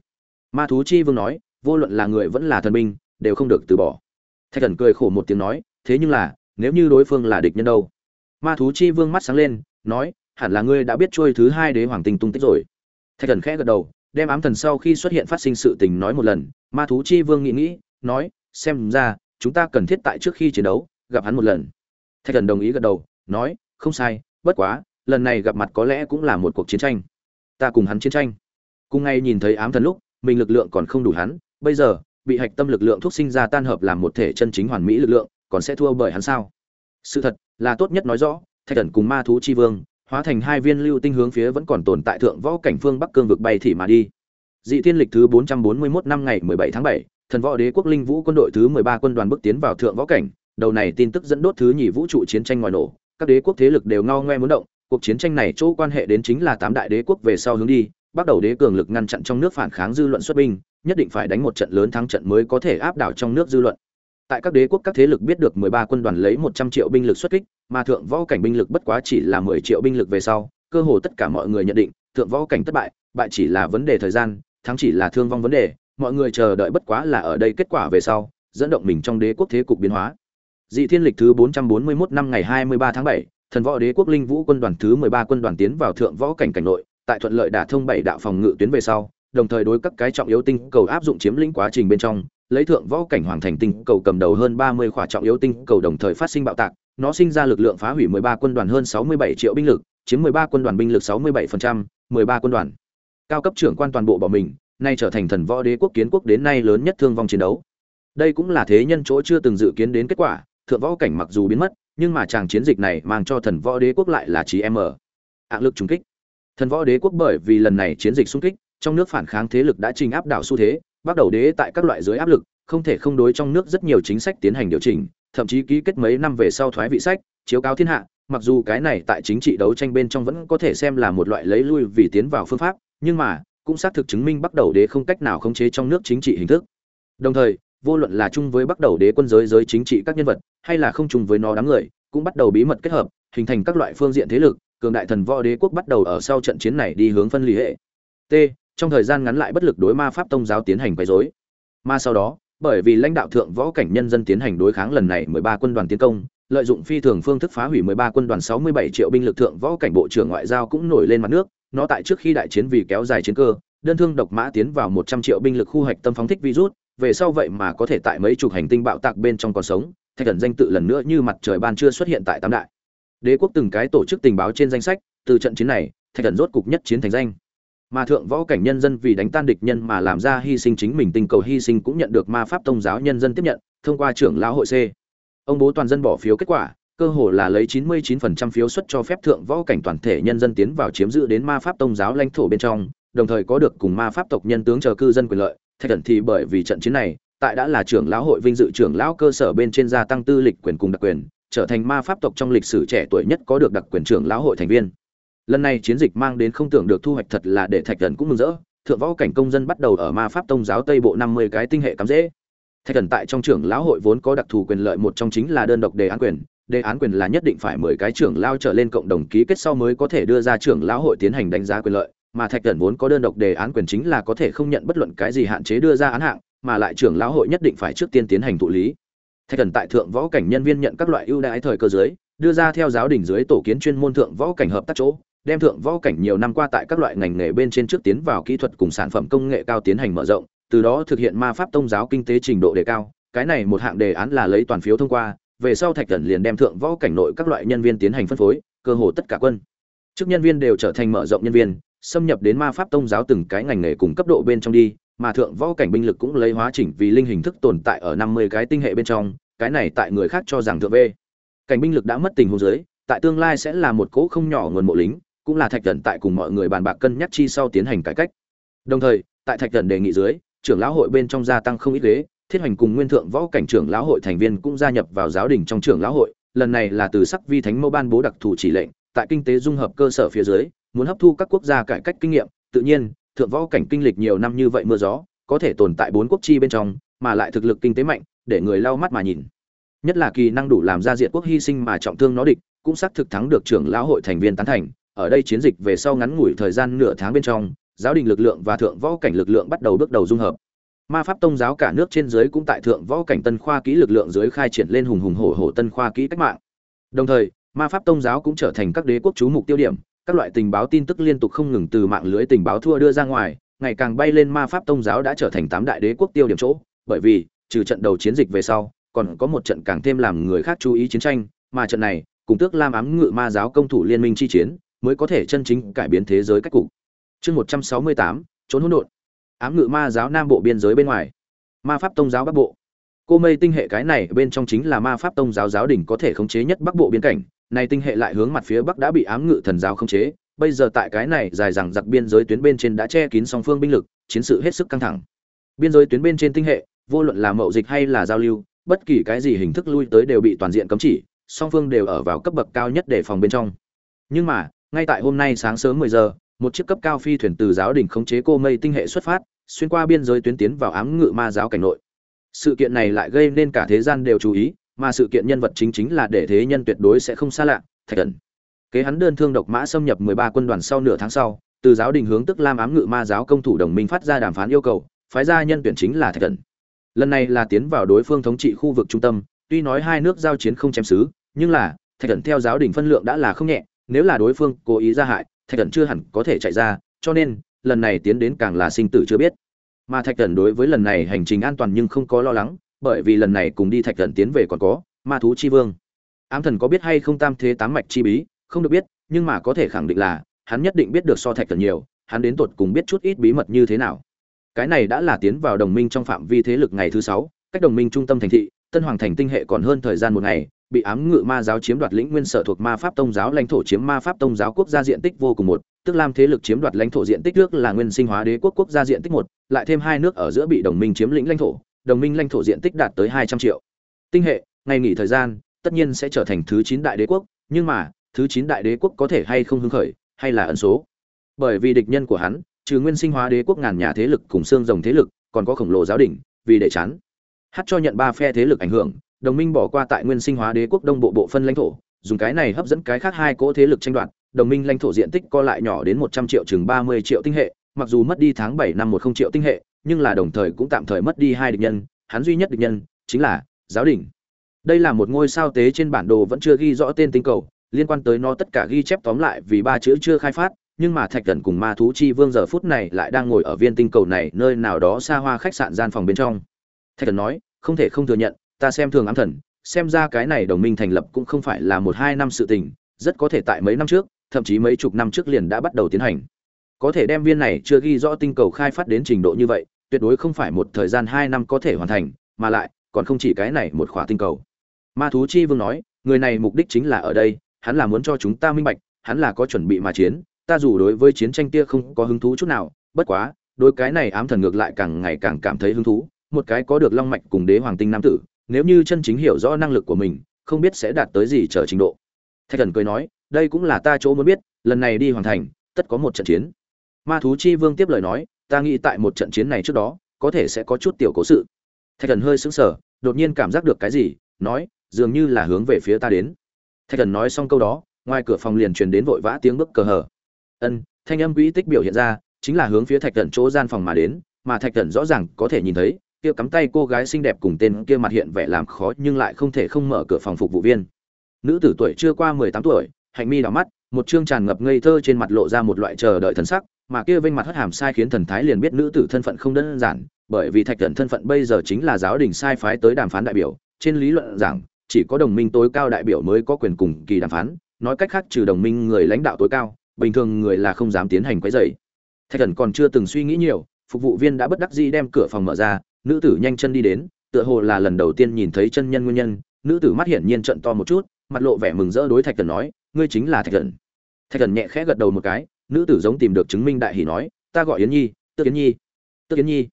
[SPEAKER 1] Ma thú chi vương nói, vô luận là người vẫn là thần binh, đều không được từ bỏ. Thạch thần cười khổ một tiếng nói, thế nhưng là, nếu như đối phương là địch nhân đâu? Ma thú chi vương mắt sáng lên, nói, hẳn là ngươi đã biết trôi thứ hai đế hoàng tinh tung tích rồi. Thạch thần khẽ gật đầu, đem ám thần sau khi xuất hiện phát sinh sự tình nói một lần ma thú chi vương nghĩ nghĩ, nói, xem ra, chúng ta cần thiết tại trước khi chiến đấu, gặp hắn một lần. Thạch thần đồng ý gật đầu, nói, không sai, bất quá, lần này gặp mặt có lẽ cũng là một cuộc chiến tranh. Ta cùng hắn chiến tranh. Cùng ngay nhìn thấy ám thần lúc, mình lực lượng còn không đủ hắn, bây giờ, bị hạch tâm lực lượng thuốc sinh ra tan hợp làm một thể chân chính hoàn mỹ lực lượng, còn sẽ thua bởi hắn sao? Sự thật là tốt nhất nói rõ, thạch thần cùng ma thú chi vương, hóa thành hai viên lưu tinh hướng phía vẫn còn tồn tại thượng võ cảnh phương bắc cương vực bay thì mà đi dị thiên lịch thứ 441 năm ngày 17 tháng 7, thần võ đế quốc linh vũ quân đội thứ 13 quân đoàn bước tiến vào thượng võ cảnh. Đầu này tin tức dẫn đốt thứ nhì vũ trụ chiến tranh ngoài nổ. Các đế quốc thế lực đều ngao ngoe muốn động. Cuộc chiến tranh này chỗ quan hệ đến chính là tám đại đế quốc về sau hướng đi bắt đầu đế cường lực ngăn chặn trong nước phản kháng dư luận xuất binh nhất định phải đánh một trận lớn thắng trận mới có thể áp đảo trong nước dư luận. Tại các đế quốc các thế lực biết được 13 quân đoàn lấy 100 triệu binh lực xuất kích mà thượng võ cảnh binh lực bất quá chỉ là 10 triệu binh lực về sau cơ hồ tất cả mọi người nhận định thượng võ cảnh thất bại bại chỉ là vấn đề thời gian thắng chỉ là thương vong vấn đề mọi người chờ đợi bất quá là ở đây kết quả về sau dẫn động mình trong đế quốc thế cục biến hóa. Dị thiên lịch thứ 441 năm ngày 23 tháng 7, thần võ đế quốc linh vũ quân đoàn thứ 13 quân đoàn tiến vào thượng võ cảnh cảnh nội tại thuận lợi đả thông bảy đạo phòng ngự tuyến về sau đồng thời đối các cái trọng yếu tinh cầu áp dụng chiếm lĩnh quá trình bên trong lấy thượng võ cảnh hoàng thành tinh cầu cầm đầu hơn 30 khỏa trọng yếu tinh cầu đồng thời phát sinh bạo tạc nó sinh ra lực lượng phá hủy 13 quân đoàn hơn 67 triệu binh lực chiếm 13 quân đoàn binh lực 67%, 13 quân đoàn cao cấp trưởng quan toàn bộ bỏ mình, nay trở thành thần võ đế quốc kiến quốc đến nay lớn nhất thương vong chiến đấu. Đây cũng là thế nhân chỗ chưa từng dự kiến đến kết quả, thượng võ cảnh mặc dù biến mất, nhưng mà chàng chiến dịch này mang cho thần võ đế quốc lại là trí ở. Ạ lực trung kích. Thần võ đế quốc bởi vì lần này chiến dịch xung kích, trong nước phản kháng thế lực đã trình áp đảo xu thế, bắt đầu đế tại các loại dưới áp lực, không thể không đối trong nước rất nhiều chính sách tiến hành điều chỉnh, thậm chí ký kết mấy năm về sau thoái vị sách, chiếu cáo thiên hạ, mặc dù cái này tại chính trị đấu tranh bên trong vẫn có thể xem là một loại lấy lui vì tiến vào phương pháp nhưng mà, cũng xác thực chứng minh bắt đầu đế không cách nào khống chế trong nước chính trị hình thức. Đồng thời, vô luận là chung với bắt đầu đế quân giới giới chính trị các nhân vật, hay là không chung với nó đám người, cũng bắt đầu bí mật kết hợp, hình thành các loại phương diện thế lực, cường đại thần võ đế quốc bắt đầu ở sau trận chiến này đi hướng phân lý hệ. T, trong thời gian ngắn lại bất lực đối ma pháp tông giáo tiến hành quấy rối. Mà sau đó, bởi vì lãnh đạo thượng võ cảnh nhân dân tiến hành đối kháng lần này 13 quân đoàn tiến công, lợi dụng phi thường phương thức phá hủy 13 quân đoàn 67 triệu binh lực thượng võ cảnh bộ trưởng ngoại giao cũng nổi lên mặt nước nó tại trước khi đại chiến vì kéo dài chiến cơ, đơn thương độc mã tiến vào 100 triệu binh lực khu hoạch tâm phóng thích virus, về sau vậy mà có thể tại mấy chục hành tinh bạo tạc bên trong còn sống, thạch thần danh tự lần nữa như mặt trời ban chưa xuất hiện tại tám đại. Đế quốc từng cái tổ chức tình báo trên danh sách, từ trận chiến này, thạch thần rốt cục nhất chiến thành danh. Mà thượng võ cảnh nhân dân vì đánh tan địch nhân mà làm ra hy sinh chính mình tình cầu hy sinh cũng nhận được ma pháp tông giáo nhân dân tiếp nhận, thông qua trưởng lão hội c. Ông bố toàn dân bỏ phiếu kết quả cơ hồ là lấy 99% phiếu suất cho phép thượng võ cảnh toàn thể nhân dân tiến vào chiếm giữ đến ma pháp tông giáo lãnh thổ bên trong, đồng thời có được cùng ma pháp tộc nhân tướng chờ cư dân quyền lợi. Thạch Cẩn thì bởi vì trận chiến này, tại đã là trưởng lão hội vinh dự trưởng lão cơ sở bên trên gia tăng tư lịch quyền cùng đặc quyền, trở thành ma pháp tộc trong lịch sử trẻ tuổi nhất có được đặc quyền trưởng lão hội thành viên. Lần này chiến dịch mang đến không tưởng được thu hoạch thật là để thạch Cẩn cũng mừng rỡ. Thượng võ cảnh công dân bắt đầu ở ma pháp tông giáo tây bộ năm mươi cái tinh hệ cắm dễ thạch Cẩn tại trong trưởng lão hội vốn có đặc thù quyền lợi, một trong chính là đơn độc đề án quyền đề án quyền là nhất định phải mười cái trưởng lao trở lên cộng đồng ký kết sau mới có thể đưa ra trưởng lão hội tiến hành đánh giá quyền lợi. Mà thạch Cẩn vốn có đơn độc đề án quyền chính là có thể không nhận bất luận cái gì hạn chế đưa ra án hạng, mà lại trưởng lão hội nhất định phải trước tiên tiến hành thụ lý. Thạch Cẩn tại thượng võ cảnh nhân viên nhận các loại ưu đãi thời cơ giới đưa ra theo giáo đình dưới tổ kiến chuyên môn thượng võ cảnh hợp tác chỗ, đem thượng võ cảnh nhiều năm qua tại các loại ngành nghề bên trên trước tiến vào kỹ thuật cùng sản phẩm công nghệ cao tiến hành mở rộng, từ đó thực hiện ma pháp tông giáo kinh tế trình độ đề cao. Cái này một hạng đề án là lấy toàn phiếu thông qua về sau thạch thần liền đem thượng võ cảnh nội các loại nhân viên tiến hành phân phối, cơ hồ tất cả quân. Chức nhân viên đều trở thành mở rộng nhân viên, xâm nhập đến ma pháp tông giáo từng cái ngành nghề cùng cấp độ bên trong đi, mà thượng võ cảnh binh lực cũng lấy hóa chỉnh vì linh hình thức tồn tại ở năm mươi cái tinh hệ bên trong, cái này tại người khác cho rằng thượng v cảnh binh lực đã mất tình huống giới tại tương lai sẽ là một cỗ không nhỏ nguồn mộ lính, cũng là thạch thần tại cùng mọi người bàn bạc cân nhắc chi sau tiến hành cải cách. Đồng thời, tại thạch thần đề nghị dưới, trưởng lão hội bên trong gia tăng không ít ghế thiết hoành cùng nguyên thượng võ cảnh trưởng lão hội thành viên cũng gia nhập vào giáo đình trong trưởng lão hội, lần này là từ sắc vi thánh mẫu ban bố đặc thù chỉ lệnh, tại kinh tế dung hợp cơ sở phía dưới, muốn hấp thu các quốc gia cải cách kinh nghiệm. Tự nhiên, thượng võ cảnh kinh lịch nhiều năm như vậy mưa gió, có thể tồn tại bốn quốc chi bên trong, mà lại thực lực kinh tế mạnh, để người lau mắt mà nhìn. Nhất là kỳ năng đủ làm ra diện quốc hy sinh mà trọng thương nó địch, cũng xác thực thắng được trưởng lão hội thành viên tán thành. Ở đây chiến dịch về sau ngắn ngủi thời gian nửa tháng bên trong, giáo đình lực lượng và thượng võ cảnh lực lượng bắt đầu bước đầu dung hợp ma pháp tông giáo cả nước trên dưới cũng tại thượng võ cảnh tân khoa kỹ lực lượng dưới khai triển lên hùng hùng hổ hổ tân khoa kỹ cách mạng. Đồng thời, ma pháp tông giáo cũng trở thành các đế quốc chú mục tiêu điểm, các loại tình báo tin tức liên tục không ngừng từ mạng lưới tình báo thua đưa ra ngoài, ngày càng bay lên ma pháp tông giáo đã trở thành tám đại đế quốc tiêu điểm chỗ, bởi vì, trừ trận đầu chiến dịch về sau, còn có một trận càng thêm làm người khác chú ý chiến tranh, mà trận này, cùng tước lam ám ngự ma giáo công thủ liên minh chi chiến, mới có thể chân chính cải biến thế giới cách cục. Chương một trăm sáu mươi tám, trốn hỗn độn ám ngự ma giáo nam bộ biên giới bên ngoài. Ma pháp tông giáo bắc bộ. Cô mây tinh hệ cái này bên trong chính là ma pháp tông giáo giáo đỉnh có thể khống chế nhất bắc bộ biên cảnh. Này tinh hệ lại hướng mặt phía bắc đã bị ám ngự thần giáo khống chế. Bây giờ tại cái này dài dằng giặc biên giới tuyến bên trên đã che kín song phương binh lực, chiến sự hết sức căng thẳng. Biên giới tuyến bên trên tinh hệ, vô luận là mậu dịch hay là giao lưu, bất kỳ cái gì hình thức lui tới đều bị toàn diện cấm chỉ, song phương đều ở vào cấp bậc cao nhất để phòng bên trong. Nhưng mà, ngay tại hôm nay sáng sớm 10 giờ, một chiếc cấp cao phi thuyền từ giáo đình khống chế cô mây tinh hệ xuất phát xuyên qua biên giới tuyến tiến vào ám ngự ma giáo cảnh nội. Sự kiện này lại gây nên cả thế gian đều chú ý, mà sự kiện nhân vật chính chính là để thế nhân tuyệt đối sẽ không xa lạ, thạch thần kế hắn đơn thương độc mã xâm nhập 13 quân đoàn sau nửa tháng sau, từ giáo đình hướng tức lam ám ngự ma giáo công thủ đồng minh phát ra đàm phán yêu cầu, phái ra nhân tuyển chính là thạch thần lần này là tiến vào đối phương thống trị khu vực trung tâm, tuy nói hai nước giao chiến không chém xứ, nhưng là, thạch thần theo giáo đình phân lượng đã là không nhẹ, nếu là đối phương cố ý ra hại, thạch thần chưa hẳn có thể chạy ra, cho nên lần này tiến đến càng là sinh tử chưa biết. Mà thạch thần đối với lần này hành trình an toàn nhưng không có lo lắng, bởi vì lần này cùng đi thạch thần tiến về còn có ma thú chi vương. Ám thần có biết hay không tam thế tám mạch chi bí, không được biết, nhưng mà có thể khẳng định là, hắn nhất định biết được so thạch thần nhiều, hắn đến tột cùng biết chút ít bí mật như thế nào. Cái này đã là tiến vào đồng minh trong phạm vi thế lực ngày thứ sáu, cách đồng minh trung tâm thành thị, tân hoàng thành tinh hệ còn hơn thời gian một ngày bị ám ngự ma giáo chiếm đoạt lĩnh nguyên sở thuộc ma pháp tông giáo lãnh thổ chiếm ma pháp tông giáo quốc gia diện tích vô cùng một, tức lam thế lực chiếm đoạt lãnh thổ diện tích nước là nguyên sinh hóa đế quốc quốc gia diện tích một, lại thêm hai nước ở giữa bị đồng minh chiếm lĩnh lãnh thổ, đồng minh lãnh thổ diện tích đạt tới hai trăm triệu. Tinh hệ, ngày nghỉ thời gian, tất nhiên sẽ trở thành thứ chín đại đế quốc, nhưng mà, thứ chín đại đế quốc có thể hay không hưng khởi, hay là ẩn số? Bởi vì địch nhân của hắn, trừ nguyên sinh hóa đế quốc ngàn nhà thế lực cùng xương rồng thế lực, còn có khổng lồ giáo đỉnh vì để chắn hát cho nhận ba phe thế lực ảnh hưởng đồng minh bỏ qua tại nguyên sinh hóa đế quốc đông bộ bộ phân lãnh thổ, dùng cái này hấp dẫn cái khác hai cỗ thế lực tranh đoạt, đồng minh lãnh thổ diện tích co lại nhỏ đến một trăm triệu chừng ba mươi triệu tinh hệ, mặc dù mất đi tháng bảy năm một không triệu tinh hệ, nhưng là đồng thời cũng tạm thời mất đi hai địch nhân, hắn duy nhất địch nhân chính là giáo đỉnh đây là một ngôi sao tế trên bản đồ vẫn chưa ghi rõ tên tinh cầu, liên quan tới nó tất cả ghi chép tóm lại vì ba chữ chưa khai phát, nhưng mà thạch thần cùng ma thú chi vương giờ phút này lại đang ngồi ở viên tinh cầu này nơi nào đó xa hoa khách sạn gian phòng bên trong. Thạch thần nói, không thể không thừa nhận ta xem thường ám thần, xem ra cái này đồng minh thành lập cũng không phải là một hai năm sự tình, rất có thể tại mấy năm trước, thậm chí mấy chục năm trước liền đã bắt đầu tiến hành. Có thể đem viên này chưa ghi rõ tinh cầu khai phát đến trình độ như vậy, tuyệt đối không phải một thời gian hai năm có thể hoàn thành, mà lại, còn không chỉ cái này một khỏa tinh cầu. Ma thú chi vương nói, người này mục đích chính là ở đây, hắn là muốn cho chúng ta minh bạch, hắn là có chuẩn bị mà chiến, ta dù đối với chiến tranh kia không có hứng thú chút nào, bất quá, đối cái này ám thần ngược lại càng ngày càng cảm thấy hứng thú, một cái có được long mạch cùng đế hoàng tinh nam tử nếu như chân chính hiểu rõ năng lực của mình, không biết sẽ đạt tới gì trở trình độ. Thạch thần cười nói, đây cũng là ta chỗ muốn biết, lần này đi hoàn thành, tất có một trận chiến. Ma thú chi vương tiếp lời nói, ta nghĩ tại một trận chiến này trước đó, có thể sẽ có chút tiểu cố sự. Thạch thần hơi sững sờ, đột nhiên cảm giác được cái gì, nói, dường như là hướng về phía ta đến. Thạch thần nói xong câu đó, ngoài cửa phòng liền truyền đến vội vã tiếng bước cờ hở ân, thanh âm quỹ tích biểu hiện ra, chính là hướng phía thạch thần chỗ gian phòng mà đến, mà thạch thần rõ ràng có thể nhìn thấy kia cắm tay cô gái xinh đẹp cùng tên kia mặt hiện vẻ làm khó nhưng lại không thể không mở cửa phòng phục vụ viên. Nữ tử tuổi chưa qua mười tám tuổi, hạnh mi đỏ mắt, một chương tràn ngập ngây thơ trên mặt lộ ra một loại chờ đợi thần sắc, mà kia vênh mặt hất hàm sai khiến thần thái liền biết nữ tử thân phận không đơn giản, bởi vì thạch thần thân phận bây giờ chính là giáo đình sai phái tới đàm phán đại biểu, trên lý luận rằng, chỉ có đồng minh tối cao đại biểu mới có quyền cùng kỳ đàm phán, nói cách khác trừ đồng minh người lãnh đạo tối cao, bình thường người là không dám tiến hành quấy rầy. Thạch thần còn chưa từng suy nghĩ nhiều, phục vụ viên đã bất đắc dĩ đem cửa phòng mở ra nữ tử nhanh chân đi đến, tựa hồ là lần đầu tiên nhìn thấy chân nhân nguyên nhân. Nữ tử mắt hiển nhiên trận to một chút, mặt lộ vẻ mừng rỡ đối thạch thần nói, ngươi chính là thạch thần. Thạch thần nhẹ khẽ gật đầu một cái, nữ tử giống tìm được chứng minh đại hỷ nói, ta gọi yến nhi, tức yến nhi, tức yến nhi.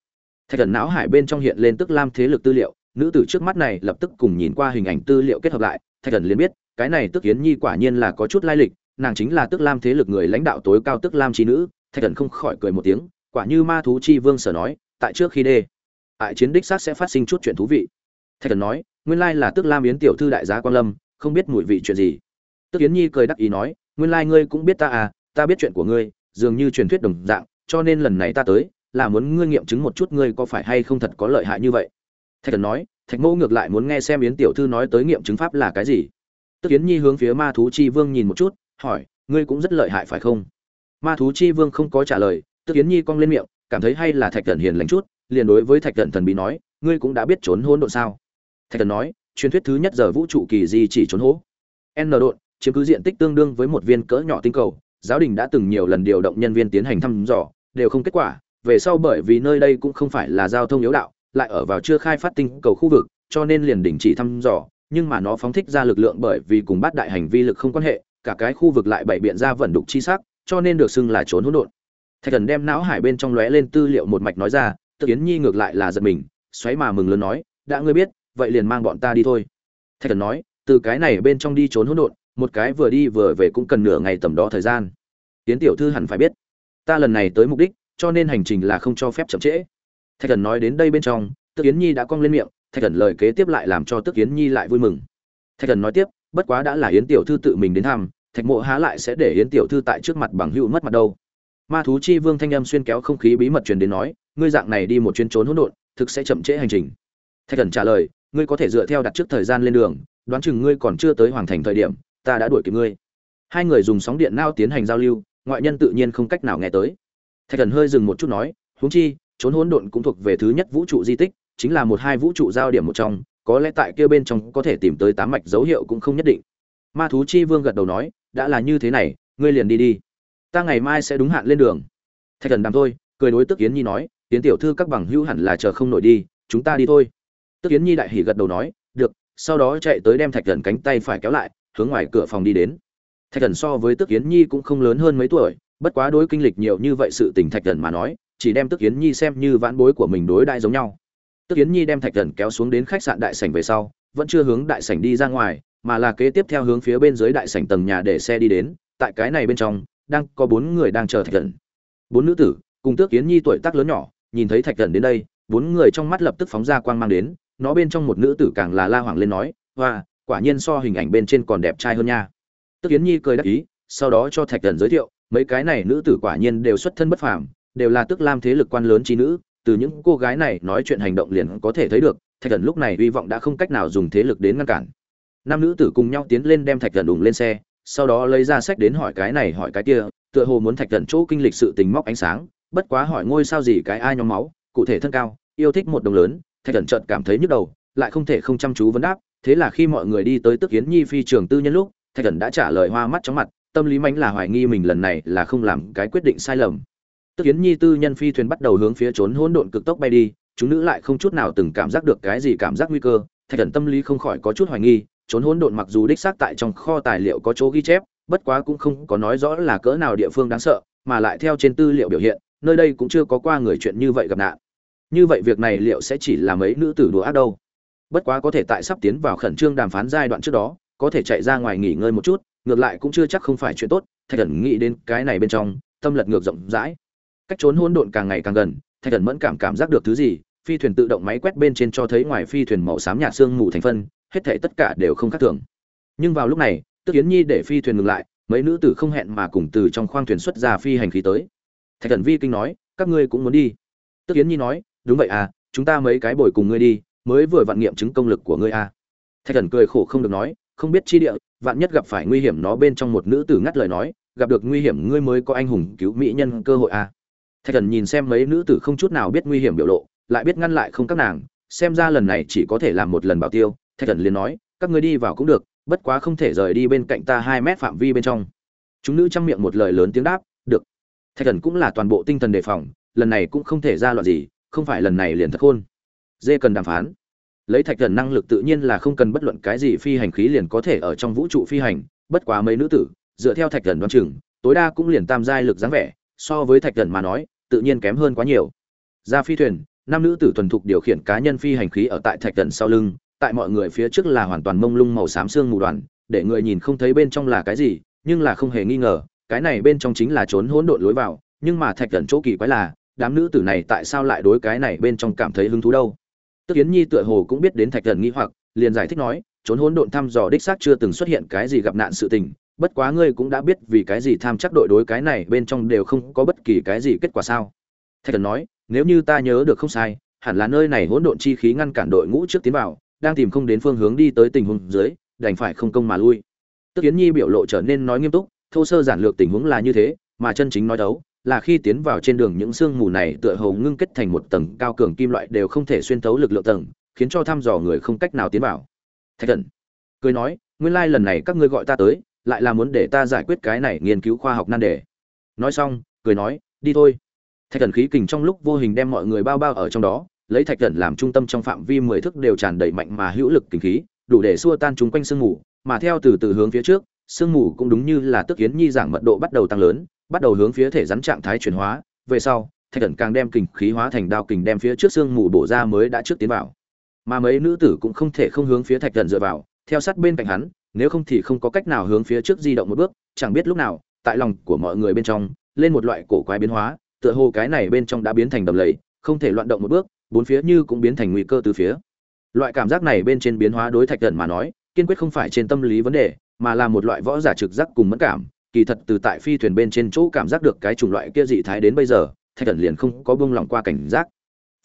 [SPEAKER 1] Thạch thần não hải bên trong hiện lên tức lam thế lực tư liệu, nữ tử trước mắt này lập tức cùng nhìn qua hình ảnh tư liệu kết hợp lại, thạch thần liền biết, cái này tức yến nhi quả nhiên là có chút lai lịch, nàng chính là tức lam thế lực người lãnh đạo tối cao tức lam trí nữ. Thạch thần không khỏi cười một tiếng, quả như ma thú chi vương sở nói, tại trước khi đê ại chiến đích xác sẽ phát sinh chút chuyện thú vị. Thạch thần nói, nguyên lai là tức lam yến tiểu thư đại giá quan lâm, không biết mùi vị chuyện gì. Tức yến nhi cười đắc ý nói, nguyên lai ngươi cũng biết ta à ta biết chuyện của ngươi, dường như truyền thuyết đồng dạng, cho nên lần này ta tới, là muốn ngươi nghiệm chứng một chút ngươi có phải hay không thật có lợi hại như vậy. Thạch thần nói, thạch mẫu ngược lại muốn nghe xem yến tiểu thư nói tới nghiệm chứng pháp là cái gì. Tức yến nhi hướng phía ma thú chi vương nhìn một chút, hỏi, ngươi cũng rất lợi hại phải không? Ma thú chi vương không có trả lời, tức yến nhi cong lên miệng, cảm thấy hay là thạch thần hiền lành chút liền đối với thạch thần thần bí nói, ngươi cũng đã biết trốn hỗn độn sao? Thạch thần nói, truyền thuyết thứ nhất giờ vũ trụ kỳ di chỉ trốn hố. N độn, chiếm cứ diện tích tương đương với một viên cỡ nhỏ tinh cầu, giáo đình đã từng nhiều lần điều động nhân viên tiến hành thăm dò, đều không kết quả, về sau bởi vì nơi đây cũng không phải là giao thông yếu đạo, lại ở vào chưa khai phát tinh cầu khu vực, cho nên liền đình chỉ thăm dò, nhưng mà nó phóng thích ra lực lượng bởi vì cùng bát đại hành vi lực không quan hệ, cả cái khu vực lại bày biện ra vận đục chi sắc, cho nên được xưng là trốn hỗn độn. Thạch thần đem não hải bên trong lóe lên tư liệu một mạch nói ra tự kiến nhi ngược lại là giật mình, xoáy mà mừng lớn nói, đã ngươi biết, vậy liền mang bọn ta đi thôi. Thạch thần nói, từ cái này bên trong đi trốn hỗn độn, một cái vừa đi vừa về cũng cần nửa ngày tầm đó thời gian. Tiến tiểu thư hẳn phải biết, ta lần này tới mục đích, cho nên hành trình là không cho phép chậm trễ. Thạch thần nói đến đây bên trong, tức yến nhi đã cong lên miệng, thạch thần lời kế tiếp lại làm cho tức yến nhi lại vui mừng. Thạch thần nói tiếp, bất quá đã là yến tiểu thư tự mình đến thăm, thạch mộ há lại sẽ để yến tiểu thư tại trước mặt bằng hữu mất mặt đâu. Ma thú chi vương thanh âm xuyên kéo không khí bí mật truyền đến nói ngươi dạng này đi một chuyến trốn hỗn độn, thực sẽ chậm trễ hành trình. Thạch thần trả lời, ngươi có thể dựa theo đặt trước thời gian lên đường, đoán chừng ngươi còn chưa tới hoàn thành thời điểm, ta đã đuổi kịp ngươi. Hai người dùng sóng điện nao tiến hành giao lưu, ngoại nhân tự nhiên không cách nào nghe tới. Thạch thần hơi dừng một chút nói, huống chi, trốn hỗn độn cũng thuộc về thứ nhất vũ trụ di tích, chính là một hai vũ trụ giao điểm một trong, có lẽ tại kia bên trong có thể tìm tới tám mạch dấu hiệu cũng không nhất định. Ma thú chi vương gật đầu nói, đã là như thế này, ngươi liền đi đi. Ta ngày mai sẽ đúng hạn lên đường. Thạch thần đàm thôi, cười đối tức yến nhi nói tiến tiểu thư các bằng hữu hẳn là chờ không nổi đi, chúng ta đi thôi. Tức kiến nhi đại hỉ gật đầu nói, được, sau đó chạy tới đem thạch thần cánh tay phải kéo lại, hướng ngoài cửa phòng đi đến. Thạch thần so với tức kiến nhi cũng không lớn hơn mấy tuổi, bất quá đối kinh lịch nhiều như vậy sự tình thạch thần mà nói, chỉ đem tức kiến nhi xem như vãn bối của mình đối đại giống nhau. Tức kiến nhi đem thạch thần kéo xuống đến khách sạn đại sảnh về sau, vẫn chưa hướng đại sảnh đi ra ngoài, mà là kế tiếp theo hướng phía bên dưới đại sảnh tầng nhà để xe đi đến, tại cái này bên trong, đang có bốn người đang chờ thạch thần. Bốn nữ tử, cùng tước kiến nhi tuổi tác lớn nhỏ nhìn thấy thạch thần đến đây, bốn người trong mắt lập tức phóng ra quang mang đến, nó bên trong một nữ tử càng là la hoảng lên nói, hoa, quả nhiên so hình ảnh bên trên còn đẹp trai hơn nha. Tức yến nhi cười đắc ý, sau đó cho thạch thần giới thiệu, mấy cái này nữ tử quả nhiên đều xuất thân bất phàm, đều là tức lam thế lực quan lớn trí nữ, từ những cô gái này nói chuyện hành động liền có thể thấy được, thạch thần lúc này hy vọng đã không cách nào dùng thế lực đến ngăn cản. Năm nữ tử cùng nhau tiến lên đem thạch thần đùng lên xe, sau đó lấy ra sách đến hỏi cái này hỏi cái kia, tựa hồ muốn thạch thần chỗ kinh lịch sự tình móc ánh sáng bất quá hỏi ngôi sao gì cái ai nhóm máu, cụ thể thân cao, yêu thích một đồng lớn, thạch cẩn chợt cảm thấy nhức đầu, lại không thể không chăm chú vấn đáp, thế là khi mọi người đi tới tức hiến nhi phi trường tư nhân lúc, thạch cẩn đã trả lời hoa mắt chóng mặt, tâm lý mánh là hoài nghi mình lần này là không làm cái quyết định sai lầm. Tức hiến nhi tư nhân phi thuyền bắt đầu hướng phía trốn hỗn độn cực tốc bay đi, chúng nữ lại không chút nào từng cảm giác được cái gì cảm giác nguy cơ, thạch thần tâm lý không khỏi có chút hoài nghi, trốn hỗn độn mặc dù đích xác tại trong kho tài liệu có chỗ ghi chép, bất quá cũng không có nói rõ là cỡ nào địa phương đáng sợ, mà lại theo trên tư liệu biểu hiện nơi đây cũng chưa có qua người chuyện như vậy gặp nạn. Như vậy việc này liệu sẽ chỉ là mấy nữ tử đùa ác đâu? Bất quá có thể tại sắp tiến vào khẩn trương đàm phán giai đoạn trước đó, có thể chạy ra ngoài nghỉ ngơi một chút, ngược lại cũng chưa chắc không phải chuyện tốt, thạch thần nghĩ đến cái này bên trong, tâm lật ngược rộng rãi. Cách trốn hỗn độn càng ngày càng gần, thạch thần mẫn cảm cảm giác được thứ gì, phi thuyền tự động máy quét bên trên cho thấy ngoài phi thuyền màu xám nhạt xương mù thành phân, hết thể tất cả đều không khác thường. Nhưng vào lúc này, tức yến nhi để phi thuyền ngừng lại, mấy nữ tử không hẹn mà cùng từ trong khoang thuyền xuất ra phi hành khí tới thạch thần vi kinh nói, các ngươi cũng muốn đi? Tức yến nhi nói, đúng vậy à chúng ta mấy cái bồi cùng ngươi đi, mới vừa vạn nghiệm chứng công lực của ngươi à. Thạch thần cười khổ không được nói, không biết chi địa, vạn nhất gặp phải nguy hiểm nó bên trong một nữ tử ngắt lời nói, gặp được nguy hiểm ngươi mới có anh hùng cứu mỹ nhân cơ hội à. Thạch thần nhìn xem mấy nữ tử không chút nào biết nguy hiểm biểu lộ, lại biết ngăn lại không các nàng, xem ra lần này chỉ có thể làm một lần bảo tiêu. Thạch thần liền nói, các ngươi đi vào cũng được, bất quá không thể rời đi bên cạnh ta hai mét phạm vi bên trong. Chúng nữ chăm miệng một lời lớn tiếng đáp thạch thần cũng là toàn bộ tinh thần đề phòng, lần này cũng không thể ra loạn gì, không phải lần này liền thật khôn. Dê cần đàm phán. Lấy thạch thần năng lực tự nhiên là không cần bất luận cái gì phi hành khí liền có thể ở trong vũ trụ phi hành, bất quá mấy nữ tử, dựa theo thạch thần đoán chừng, tối đa cũng liền tam giai lực dáng vẻ, so với thạch thần mà nói, tự nhiên kém hơn quá nhiều. Ra phi thuyền, năm nữ tử thuần thục điều khiển cá nhân phi hành khí ở tại thạch thần sau lưng, tại mọi người phía trước là hoàn toàn mông lung màu xám xương mù đoàn, để người nhìn không thấy bên trong là cái gì, nhưng là không hề nghi ngờ cái này bên trong chính là trốn hỗn độn lối vào, nhưng mà thạch thần chỗ kỳ quái là, đám nữ tử này tại sao lại đối cái này bên trong cảm thấy hứng thú đâu? Tức yến nhi tựa hồ cũng biết đến thạch thần nghi hoặc, liền giải thích nói, trốn hỗn độn thăm dò đích xác chưa từng xuất hiện cái gì gặp nạn sự tình, bất quá ngươi cũng đã biết vì cái gì tham chắc đội đối cái này bên trong đều không có bất kỳ cái gì kết quả sao? Thạch thần nói, nếu như ta nhớ được không sai, hẳn là nơi này hỗn độn chi khí ngăn cản đội ngũ trước tiến vào, đang tìm không đến phương hướng đi tới tình huống dưới, đành phải không công mà lui. Tức yến nhi biểu lộ trở nên nói nghiêm túc thô sơ giản lược tình huống là như thế, mà chân chính nói đấu, là khi tiến vào trên đường những sương mù này tựa hồ ngưng kết thành một tầng cao cường kim loại đều không thể xuyên thấu lực lượng tầng, khiến cho thăm dò người không cách nào tiến vào. Thạch thần cười nói, nguyên lai lần này các ngươi gọi ta tới, lại là muốn để ta giải quyết cái này nghiên cứu khoa học nan đề. Nói xong, cười nói, đi thôi. Thạch thần khí kình trong lúc vô hình đem mọi người bao bao ở trong đó, lấy thạch thần làm trung tâm trong phạm vi mười thước đều tràn đầy mạnh mà hữu lực kinh khí, đủ để xua tan chúng quanh sương mù, mà theo từ từ hướng phía trước sương mù cũng đúng như là tức kiến nhi giảng mật độ bắt đầu tăng lớn, bắt đầu hướng phía thể rắn trạng thái chuyển hóa, về sau, thạch thần càng đem kình khí hóa thành đao kình đem phía trước sương mù bổ ra mới đã trước tiến vào. Mà mấy nữ tử cũng không thể không hướng phía thạch thần dựa vào, theo sát bên cạnh hắn, nếu không thì không có cách nào hướng phía trước di động một bước, chẳng biết lúc nào, tại lòng của mọi người bên trong, lên một loại cổ quái biến hóa, tựa hồ cái này bên trong đã biến thành đầm lầy, không thể loạn động một bước, bốn phía như cũng biến thành nguy cơ từ phía. Loại cảm giác này bên trên biến hóa đối thạch thần mà nói kiên quyết không phải trên tâm lý vấn đề, mà là một loại võ giả trực giác cùng mẫn cảm. Kỳ thật từ tại phi thuyền bên trên chỗ cảm giác được cái chủng loại kia dị thái đến bây giờ, thạch thần liền không có bông lòng qua cảnh giác.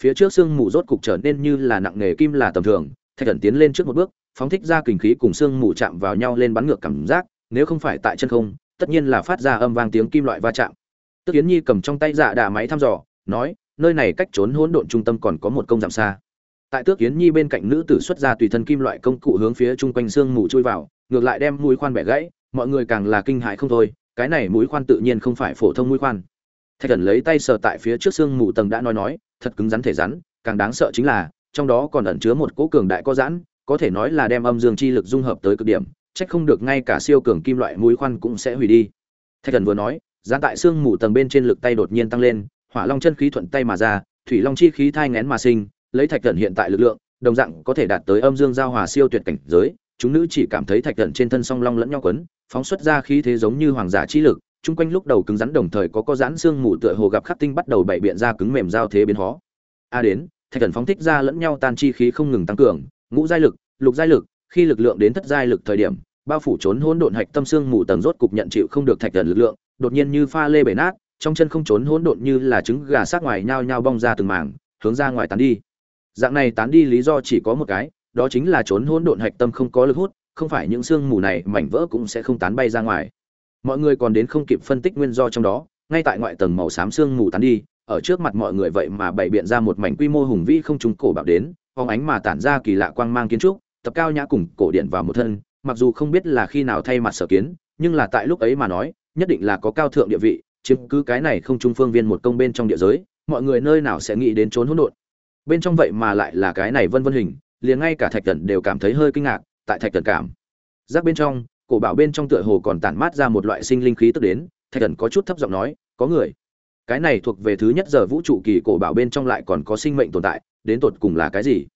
[SPEAKER 1] Phía trước sương mù rốt cục trở nên như là nặng nghề kim là tầm thường, thạch thần tiến lên trước một bước, phóng thích ra kình khí cùng sương mù chạm vào nhau lên bắn ngược cảm giác, nếu không phải tại chân không, tất nhiên là phát ra âm vang tiếng kim loại va chạm. Tức kiến nhi cầm trong tay dạ đà máy thăm dò, nói, nơi này cách trốn hỗn độn trung tâm còn có một công giảm xa tại tước kiến nhi bên cạnh nữ tử xuất ra tùy thân kim loại công cụ hướng phía chung quanh xương mù chui vào, ngược lại đem mũi khoan bẻ gãy, mọi người càng là kinh hãi không thôi, cái này mũi khoan tự nhiên không phải phổ thông mũi khoan. Thạch thần lấy tay sờ tại phía trước xương mù tầng đã nói nói, thật cứng rắn thể rắn, càng đáng sợ chính là, trong đó còn ẩn chứa một cỗ cường đại có giãn, có thể nói là đem âm dương chi lực dung hợp tới cực điểm trách không được ngay cả siêu cường kim loại mũi khoan cũng sẽ hủy đi. Thạch thần vừa nói gián tại xương mù tầng bên trên lực tay đột nhiên tăng lên, hỏa long chân khí thuận tay mà ra, thủy long chi khí thai ngén mà sinh lấy thạch thần hiện tại lực lượng, đồng dạng có thể đạt tới âm dương giao hòa siêu tuyệt cảnh giới. Chúng nữ chỉ cảm thấy thạch thần trên thân song long lẫn nhau quấn, phóng xuất ra khí thế giống như hoàng giả chi lực. Chung quanh lúc đầu cứng rắn đồng thời có có giãn xương mù tựa hồ gặp khắc tinh bắt đầu bảy biện ra cứng mềm giao thế biến hóa. A đến, thạch thần phóng thích ra lẫn nhau tan chi khí không ngừng tăng cường, ngũ giai lực, lục giai lực, khi lực lượng đến thất giai lực thời điểm, bao phủ trốn hỗn độn hạch tâm xương mù tầng rốt cục nhận chịu không được thạch thần lực lượng, đột nhiên như pha lê bể nát, trong chân không trốn hỗn độn như là trứng gà sát ngoài nhao nhao bong ra từng mảng, hướng ra ngoài tán đi dạng này tán đi lý do chỉ có một cái, đó chính là trốn hỗn độn hạch tâm không có lực hút, không phải những xương mù này mảnh vỡ cũng sẽ không tán bay ra ngoài. Mọi người còn đến không kịp phân tích nguyên do trong đó, ngay tại ngoại tầng màu xám xương mù tán đi, ở trước mặt mọi người vậy mà bày biện ra một mảnh quy mô hùng vĩ không trúng cổ bảo đến, phóng ánh mà tản ra kỳ lạ quang mang kiến trúc, tập cao nhã cùng cổ điện vào một thân, mặc dù không biết là khi nào thay mặt sở kiến, nhưng là tại lúc ấy mà nói, nhất định là có cao thượng địa vị, chiếm cứ cái này không trung phương viên một công bên trong địa giới, mọi người nơi nào sẽ nghĩ đến trốn hỗn độn bên trong vậy mà lại là cái này vân vân hình, liền ngay cả thạch thần đều cảm thấy hơi kinh ngạc, tại thạch thần cảm giác bên trong, cổ bảo bên trong tựa hồ còn tản mát ra một loại sinh linh khí tức đến, thạch thần có chút thấp giọng nói, có người. Cái này thuộc về thứ nhất giờ vũ trụ kỳ cổ bảo bên trong lại còn có sinh mệnh tồn tại, đến tột cùng là cái gì?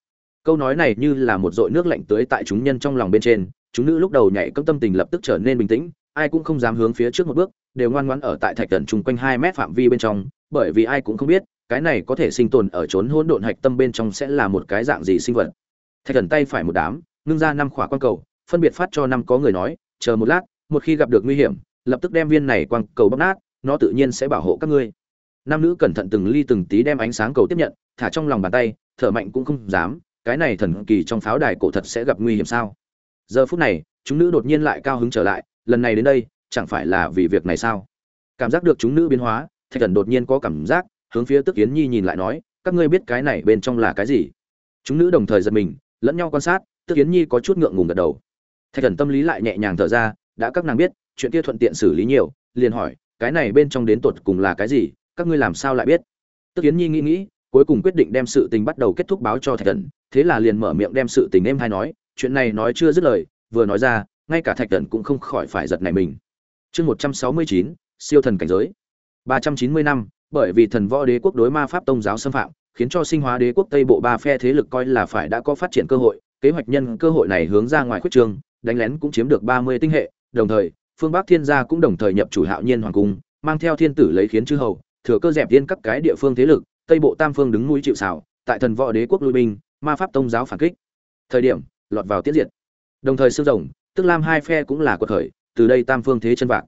[SPEAKER 1] Câu nói này như là một dội nước lạnh tưới tại chúng nhân trong lòng bên trên, chúng nữ lúc đầu nhảy cấm tâm tình lập tức trở nên bình tĩnh, ai cũng không dám hướng phía trước một bước, đều ngoan ngoãn ở tại thạch thần chung quanh hai mét phạm vi bên trong, bởi vì ai cũng không biết cái này có thể sinh tồn ở trốn hỗn độn hạch tâm bên trong sẽ là một cái dạng gì sinh vật? Thạch thần tay phải một đám, ngưng ra năm khỏa quan cầu, phân biệt phát cho năm có người nói, chờ một lát, một khi gặp được nguy hiểm, lập tức đem viên này quang cầu bóc nát, nó tự nhiên sẽ bảo hộ các ngươi. Nam nữ cẩn thận từng ly từng tí đem ánh sáng cầu tiếp nhận, thả trong lòng bàn tay, thở mạnh cũng không dám, cái này thần kỳ trong pháo đài cổ thật sẽ gặp nguy hiểm sao? Giờ phút này, chúng nữ đột nhiên lại cao hứng trở lại, lần này đến đây, chẳng phải là vì việc này sao? Cảm giác được chúng nữ biến hóa, thạch thần đột nhiên có cảm giác hướng phía tức kiến nhi nhìn lại nói, các ngươi biết cái này bên trong là cái gì? Chúng nữ đồng thời giật mình, lẫn nhau quan sát, tức kiến nhi có chút ngượng ngùng gật đầu. Thạch thần tâm lý lại nhẹ nhàng thở ra, đã các nàng biết, chuyện kia thuận tiện xử lý nhiều, liền hỏi, cái này bên trong đến tột cùng là cái gì, các ngươi làm sao lại biết? Tức kiến nhi nghĩ nghĩ, cuối cùng quyết định đem sự tình bắt đầu kết thúc báo cho thạch thần, thế là liền mở miệng đem sự tình em hay nói, chuyện này nói chưa dứt lời, vừa nói ra, ngay cả thạch thần cũng không khỏi phải giật này mình. Chương một trăm sáu mươi chín, siêu thần cảnh giới. Ba trăm chín mươi năm bởi vì thần võ đế quốc đối ma pháp tông giáo xâm phạm khiến cho sinh hóa đế quốc tây bộ ba phe thế lực coi là phải đã có phát triển cơ hội kế hoạch nhân cơ hội này hướng ra ngoài khuyết trường, đánh lén cũng chiếm được ba mươi tinh hệ đồng thời phương bắc thiên gia cũng đồng thời nhập chủ hạo nhiên hoàng cung mang theo thiên tử lấy khiến chư hầu thừa cơ dẹp tiên các cái địa phương thế lực tây bộ tam phương đứng núi chịu xảo tại thần võ đế quốc lui binh ma pháp tông giáo phản kích. Thời điểm lọt vào tiết diệt. Đồng thời sương rồng tức lam hai phe cũng là cuộc khởi từ đây tam phương thế chân vạn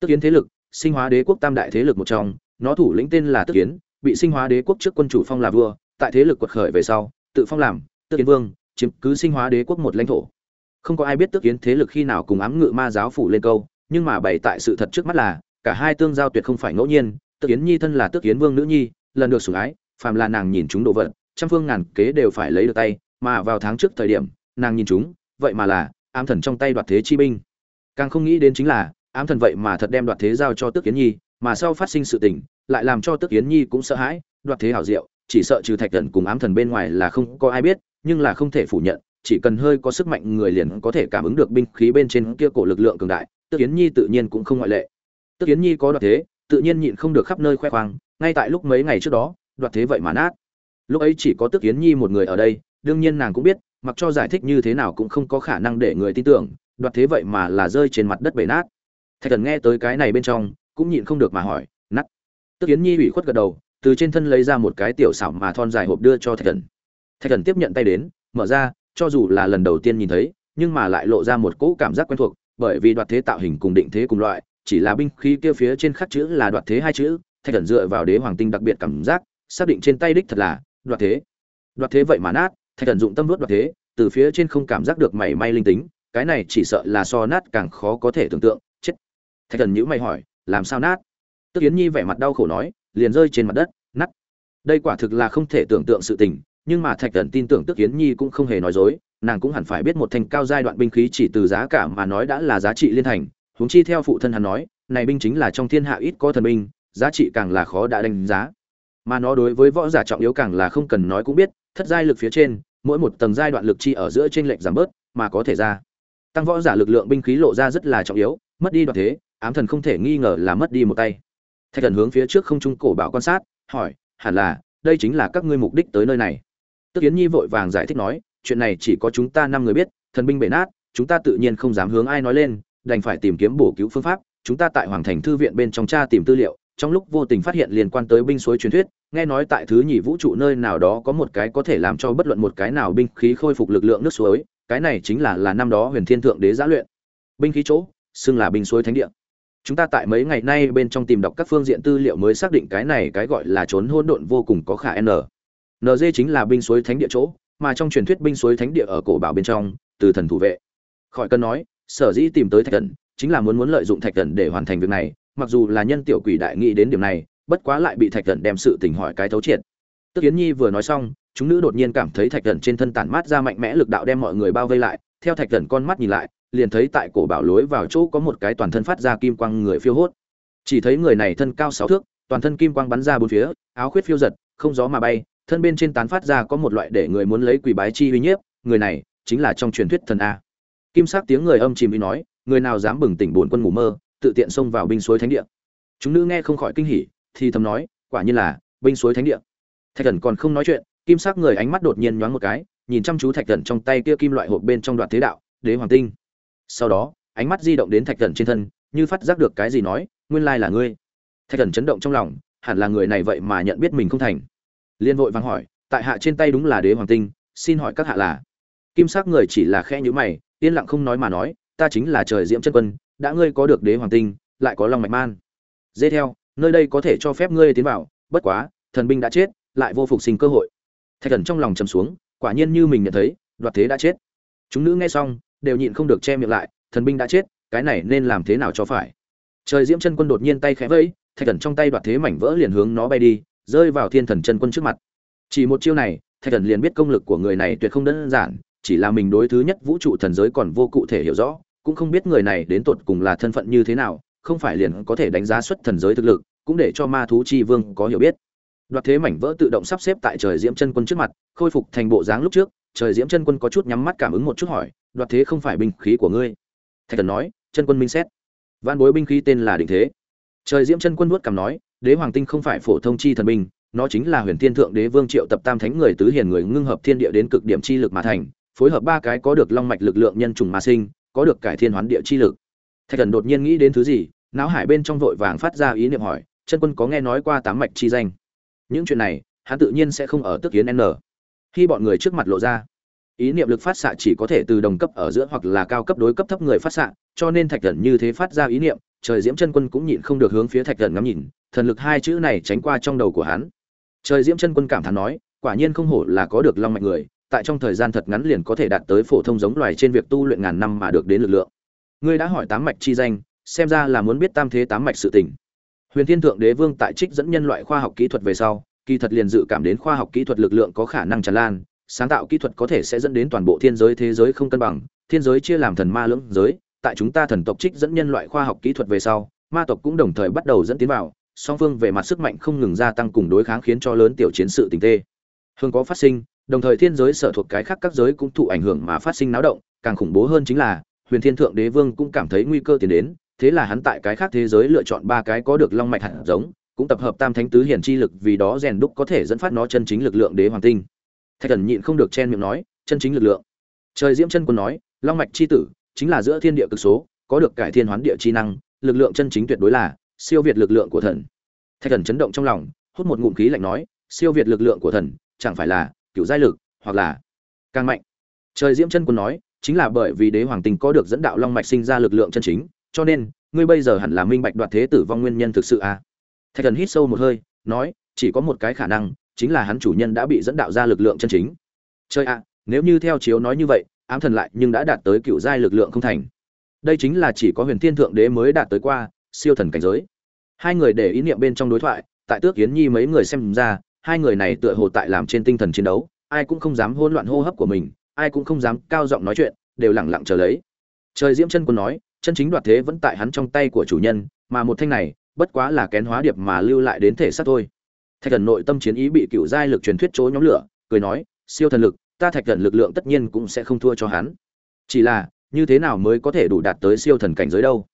[SPEAKER 1] tức kiến thế lực sinh hóa đế quốc tam đại thế lực một trong nó thủ lĩnh tên là tức kiến, bị sinh hóa đế quốc trước quân chủ phong là vua, tại thế lực quật khởi về sau, tự phong làm tức kiến vương, chiếm cứ sinh hóa đế quốc một lãnh thổ. Không có ai biết tức kiến thế lực khi nào cùng ám ngự ma giáo phủ lên câu, nhưng mà bày tại sự thật trước mắt là, cả hai tương giao tuyệt không phải ngẫu nhiên, tức kiến nhi thân là tức kiến vương nữ nhi, lần được sủng ái, phàm là nàng nhìn chúng đồ vật, trăm phương ngàn kế đều phải lấy được tay, mà vào tháng trước thời điểm, nàng nhìn chúng, vậy mà là ám thần trong tay đoạt thế chi binh. Càng không nghĩ đến chính là, ám thần vậy mà thật đem đoạt thế giao cho tước kiến nhi mà sau phát sinh sự tình, lại làm cho tức yến nhi cũng sợ hãi, đoạt thế hảo diệu, chỉ sợ trừ thạch thần cùng ám thần bên ngoài là không có ai biết, nhưng là không thể phủ nhận, chỉ cần hơi có sức mạnh người liền có thể cảm ứng được binh khí bên trên kia cổ lực lượng cường đại, tức yến nhi tự nhiên cũng không ngoại lệ. Tức yến nhi có đoạt thế, tự nhiên nhịn không được khắp nơi khoe khoang, ngay tại lúc mấy ngày trước đó, đoạt thế vậy mà nát. Lúc ấy chỉ có tức yến nhi một người ở đây, đương nhiên nàng cũng biết, mặc cho giải thích như thế nào cũng không có khả năng để người tin tưởng, đoạt thế vậy mà là rơi trên mặt đất bể nát. Thạch thần nghe tới cái này bên trong cũng nhịn không được mà hỏi, nát. Tức Yến nhi ủy khuất gật đầu, từ trên thân lấy ra một cái tiểu xảo mà thon dài hộp đưa cho thạch thần. Thạch thần tiếp nhận tay đến, mở ra, cho dù là lần đầu tiên nhìn thấy, nhưng mà lại lộ ra một cỗ cảm giác quen thuộc, bởi vì đoạt thế tạo hình cùng định thế cùng loại, chỉ là binh khí kia phía trên khắc chữ là đoạt thế hai chữ, thạch thần dựa vào đế hoàng tinh đặc biệt cảm giác, xác định trên tay đích thật là đoạt thế. Đoạt thế vậy mà nát, thạch thần dụng tâm đốt đoạt thế, từ phía trên không cảm giác được mảy may linh tính, cái này chỉ sợ là so nát càng khó có thể tưởng tượng, chết. Thạch thần nhữ mày hỏi làm sao nát? Tức yến nhi vẻ mặt đau khổ nói, liền rơi trên mặt đất, nát. Đây quả thực là không thể tưởng tượng sự tình, nhưng mà thạch thần tin tưởng tức yến nhi cũng không hề nói dối, nàng cũng hẳn phải biết một thành cao giai đoạn binh khí chỉ từ giá cả mà nói đã là giá trị liên thành. Huống chi theo phụ thân hắn nói, này binh chính là trong thiên hạ ít có thần binh, giá trị càng là khó đã đánh giá. Mà nó đối với võ giả trọng yếu càng là không cần nói cũng biết, thất giai lực phía trên, mỗi một tầng giai đoạn lực chi ở giữa trên lệch giảm bớt, mà có thể ra. Tăng võ giả lực lượng binh khí lộ ra rất là trọng yếu, mất đi đoạn thế ám thần không thể nghi ngờ là mất đi một tay. Thạch thần hướng phía trước không trung cổ bảo quan sát, hỏi, hẳn là, đây chính là các ngươi mục đích tới nơi này? Tức kiến nhi vội vàng giải thích nói, chuyện này chỉ có chúng ta năm người biết, thần binh bể nát, chúng ta tự nhiên không dám hướng ai nói lên, đành phải tìm kiếm bổ cứu phương pháp. Chúng ta tại hoàng thành thư viện bên trong tra tìm tư liệu, trong lúc vô tình phát hiện liên quan tới binh suối truyền thuyết, nghe nói tại thứ nhì vũ trụ nơi nào đó có một cái có thể làm cho bất luận một cái nào binh khí khôi phục lực lượng nước suối, cái này chính là là năm đó huyền thiên thượng đế giã luyện. Binh khí chỗ, xưng là binh suối thánh địa chúng ta tại mấy ngày nay bên trong tìm đọc các phương diện tư liệu mới xác định cái này cái gọi là trốn hỗn độn vô cùng có khả n. Nd chính là binh suối thánh địa chỗ, mà trong truyền thuyết binh suối thánh địa ở cổ bảo bên trong, từ thần thủ vệ. Khỏi cần nói, sở dĩ tìm tới thạch thần, chính là muốn muốn lợi dụng thạch thần để hoàn thành việc này, mặc dù là nhân tiểu quỷ đại nghĩ đến điểm này, bất quá lại bị thạch thần đem sự tình hỏi cái thấu triệt. Tức kiến nhi vừa nói xong, chúng nữ đột nhiên cảm thấy thạch thần trên thân tản mát ra mạnh mẽ lực đạo đem mọi người bao vây lại, theo thạch thần con mắt nhìn lại liền thấy tại cổ bảo lối vào chỗ có một cái toàn thân phát ra kim quang người phiêu hốt. Chỉ thấy người này thân cao sáu thước, toàn thân kim quang bắn ra bốn phía, áo khuyết phiêu giật, không gió mà bay, thân bên trên tán phát ra có một loại để người muốn lấy quỷ bái chi uy nhiếp, người này chính là trong truyền thuyết thần a. Kim sắc tiếng người âm chìm ý nói, người nào dám bừng tỉnh buồn quân ngủ mơ, tự tiện xông vào binh suối thánh địa. Chúng nữ nghe không khỏi kinh hỉ, thì thầm nói, quả nhiên là binh suối thánh địa. Thạch thần còn không nói chuyện, kim sắc người ánh mắt đột nhiên nhoáng một cái, nhìn chăm chú thạch thần trong tay kia kim loại hộp bên trong đoạn thế đạo, đế hoàng tinh sau đó, ánh mắt di động đến thạch thần trên thân, như phát giác được cái gì nói, nguyên lai là ngươi. Thạch thần chấn động trong lòng, hẳn là người này vậy mà nhận biết mình không thành. Liên vội vắng hỏi, tại hạ trên tay đúng là đế hoàng tinh, xin hỏi các hạ là? Kim sắc người chỉ là khe nhữ mày, yên lặng không nói mà nói, ta chính là trời diễm chân quân, đã ngươi có được đế hoàng tinh, lại có lòng mạch man. Dê theo, nơi đây có thể cho phép ngươi tiến vào, bất quá, thần binh đã chết, lại vô phục sinh cơ hội. Thạch thần trong lòng trầm xuống, quả nhiên như mình nhận thấy, đoạt thế đã chết. Chúng nữ nghe xong đều nhịn không được che miệng lại, thần binh đã chết, cái này nên làm thế nào cho phải? Trời diễm chân quân đột nhiên tay khẽ vẫy, thạch thần trong tay đoạt thế mảnh vỡ liền hướng nó bay đi, rơi vào thiên thần chân quân trước mặt. Chỉ một chiêu này, thạch thần liền biết công lực của người này tuyệt không đơn giản, chỉ là mình đối thứ nhất vũ trụ thần giới còn vô cụ thể hiểu rõ, cũng không biết người này đến tột cùng là thân phận như thế nào, không phải liền có thể đánh giá xuất thần giới thực lực, cũng để cho ma thú chi vương có hiểu biết. Đoạt thế mảnh vỡ tự động sắp xếp tại trời diễm chân quân trước mặt, khôi phục thành bộ dáng lúc trước, trời diễm chân quân có chút nhắm mắt cảm ứng một chút hỏi đoạt thế không phải binh khí của ngươi. Thạch thần nói, chân quân minh xét. Văn bối binh khí tên là định thế. Trời diễm chân quân vuốt cằm nói, đế hoàng tinh không phải phổ thông chi thần binh, nó chính là huyền thiên thượng đế vương triệu tập tam thánh người tứ hiền người ngưng hợp thiên địa đến cực điểm chi lực mà thành, phối hợp ba cái có được long mạch lực lượng nhân trùng mà sinh, có được cải thiên hoán địa chi lực. Thạch thần đột nhiên nghĩ đến thứ gì, não hải bên trong vội vàng phát ra ý niệm hỏi, chân quân có nghe nói qua tám mạch chi danh? Những chuyện này, hắn tự nhiên sẽ không ở tức kiến n. Khi bọn người trước mặt lộ ra ý niệm lực phát xạ chỉ có thể từ đồng cấp ở giữa hoặc là cao cấp đối cấp thấp người phát xạ, cho nên thạch thần như thế phát ra ý niệm, trời diễm chân quân cũng nhịn không được hướng phía thạch thần ngắm nhìn, thần lực hai chữ này tránh qua trong đầu của hắn. Trời diễm chân quân cảm thán nói, quả nhiên không hổ là có được long mạch người, tại trong thời gian thật ngắn liền có thể đạt tới phổ thông giống loài trên việc tu luyện ngàn năm mà được đến lực lượng. Ngươi đã hỏi tám mạch chi danh, xem ra là muốn biết tam thế tám mạch sự tình. Huyền thiên thượng đế vương tại trích dẫn nhân loại khoa học kỹ thuật về sau, kỳ thật liền dự cảm đến khoa học kỹ thuật lực lượng có khả năng tràn lan sáng tạo kỹ thuật có thể sẽ dẫn đến toàn bộ thiên giới thế giới không cân bằng, thiên giới chia làm thần ma lưỡng giới, tại chúng ta thần tộc trích dẫn nhân loại khoa học kỹ thuật về sau, ma tộc cũng đồng thời bắt đầu dẫn tiến vào, song phương về mặt sức mạnh không ngừng gia tăng cùng đối kháng khiến cho lớn tiểu chiến sự tình tê. Hương có phát sinh, đồng thời thiên giới sở thuộc cái khác các giới cũng thụ ảnh hưởng mà phát sinh náo động, càng khủng bố hơn chính là, huyền thiên thượng đế vương cũng cảm thấy nguy cơ tiến đến, thế là hắn tại cái khác thế giới lựa chọn ba cái có được long mạch hạt giống, cũng tập hợp tam thánh tứ hiển chi lực vì đó rèn đúc có thể dẫn phát nó chân chính lực lượng đế hoàng tinh thạch thần nhịn không được chen miệng nói, chân chính lực lượng. Trời diễm chân quân nói, long mạch chi tử, chính là giữa thiên địa cực số, có được cải thiên hoán địa chi năng, lực lượng chân chính tuyệt đối là siêu việt lực lượng của thần. Thạch thần chấn động trong lòng, hút một ngụm khí lạnh nói, siêu việt lực lượng của thần, chẳng phải là kiểu giai lực, hoặc là càng mạnh? Trời diễm chân quân nói, chính là bởi vì đế hoàng tình có được dẫn đạo long mạch sinh ra lực lượng chân chính, cho nên, ngươi bây giờ hẳn là minh bạch đoạt thế tử vong nguyên nhân thực sự à? Thạch thần hít sâu một hơi, nói, chỉ có một cái khả năng chính là hắn chủ nhân đã bị dẫn đạo ra lực lượng chân chính. Chơi ạ, nếu như theo chiếu nói như vậy, ám thần lại nhưng đã đạt tới cựu giai lực lượng không thành. Đây chính là chỉ có huyền thiên thượng đế mới đạt tới qua siêu thần cảnh giới. Hai người để ý niệm bên trong đối thoại, tại tước kiến nhi mấy người xem ra, hai người này tựa hồ tại làm trên tinh thần chiến đấu, ai cũng không dám hỗn loạn hô hấp của mình, ai cũng không dám cao giọng nói chuyện, đều lẳng lặng chờ lấy. Trời diễm chân quân nói, chân chính đoạt thế vẫn tại hắn trong tay của chủ nhân, mà một thanh này, bất quá là kén hóa điệp mà lưu lại đến thể xác thôi thạch thần nội tâm chiến ý bị cựu giai lực truyền thuyết chỗ nhóm lửa, cười nói, siêu thần lực, ta thạch thần lực lượng tất nhiên cũng sẽ không thua cho hắn. Chỉ là, như thế nào mới có thể đủ đạt tới siêu thần cảnh giới đâu?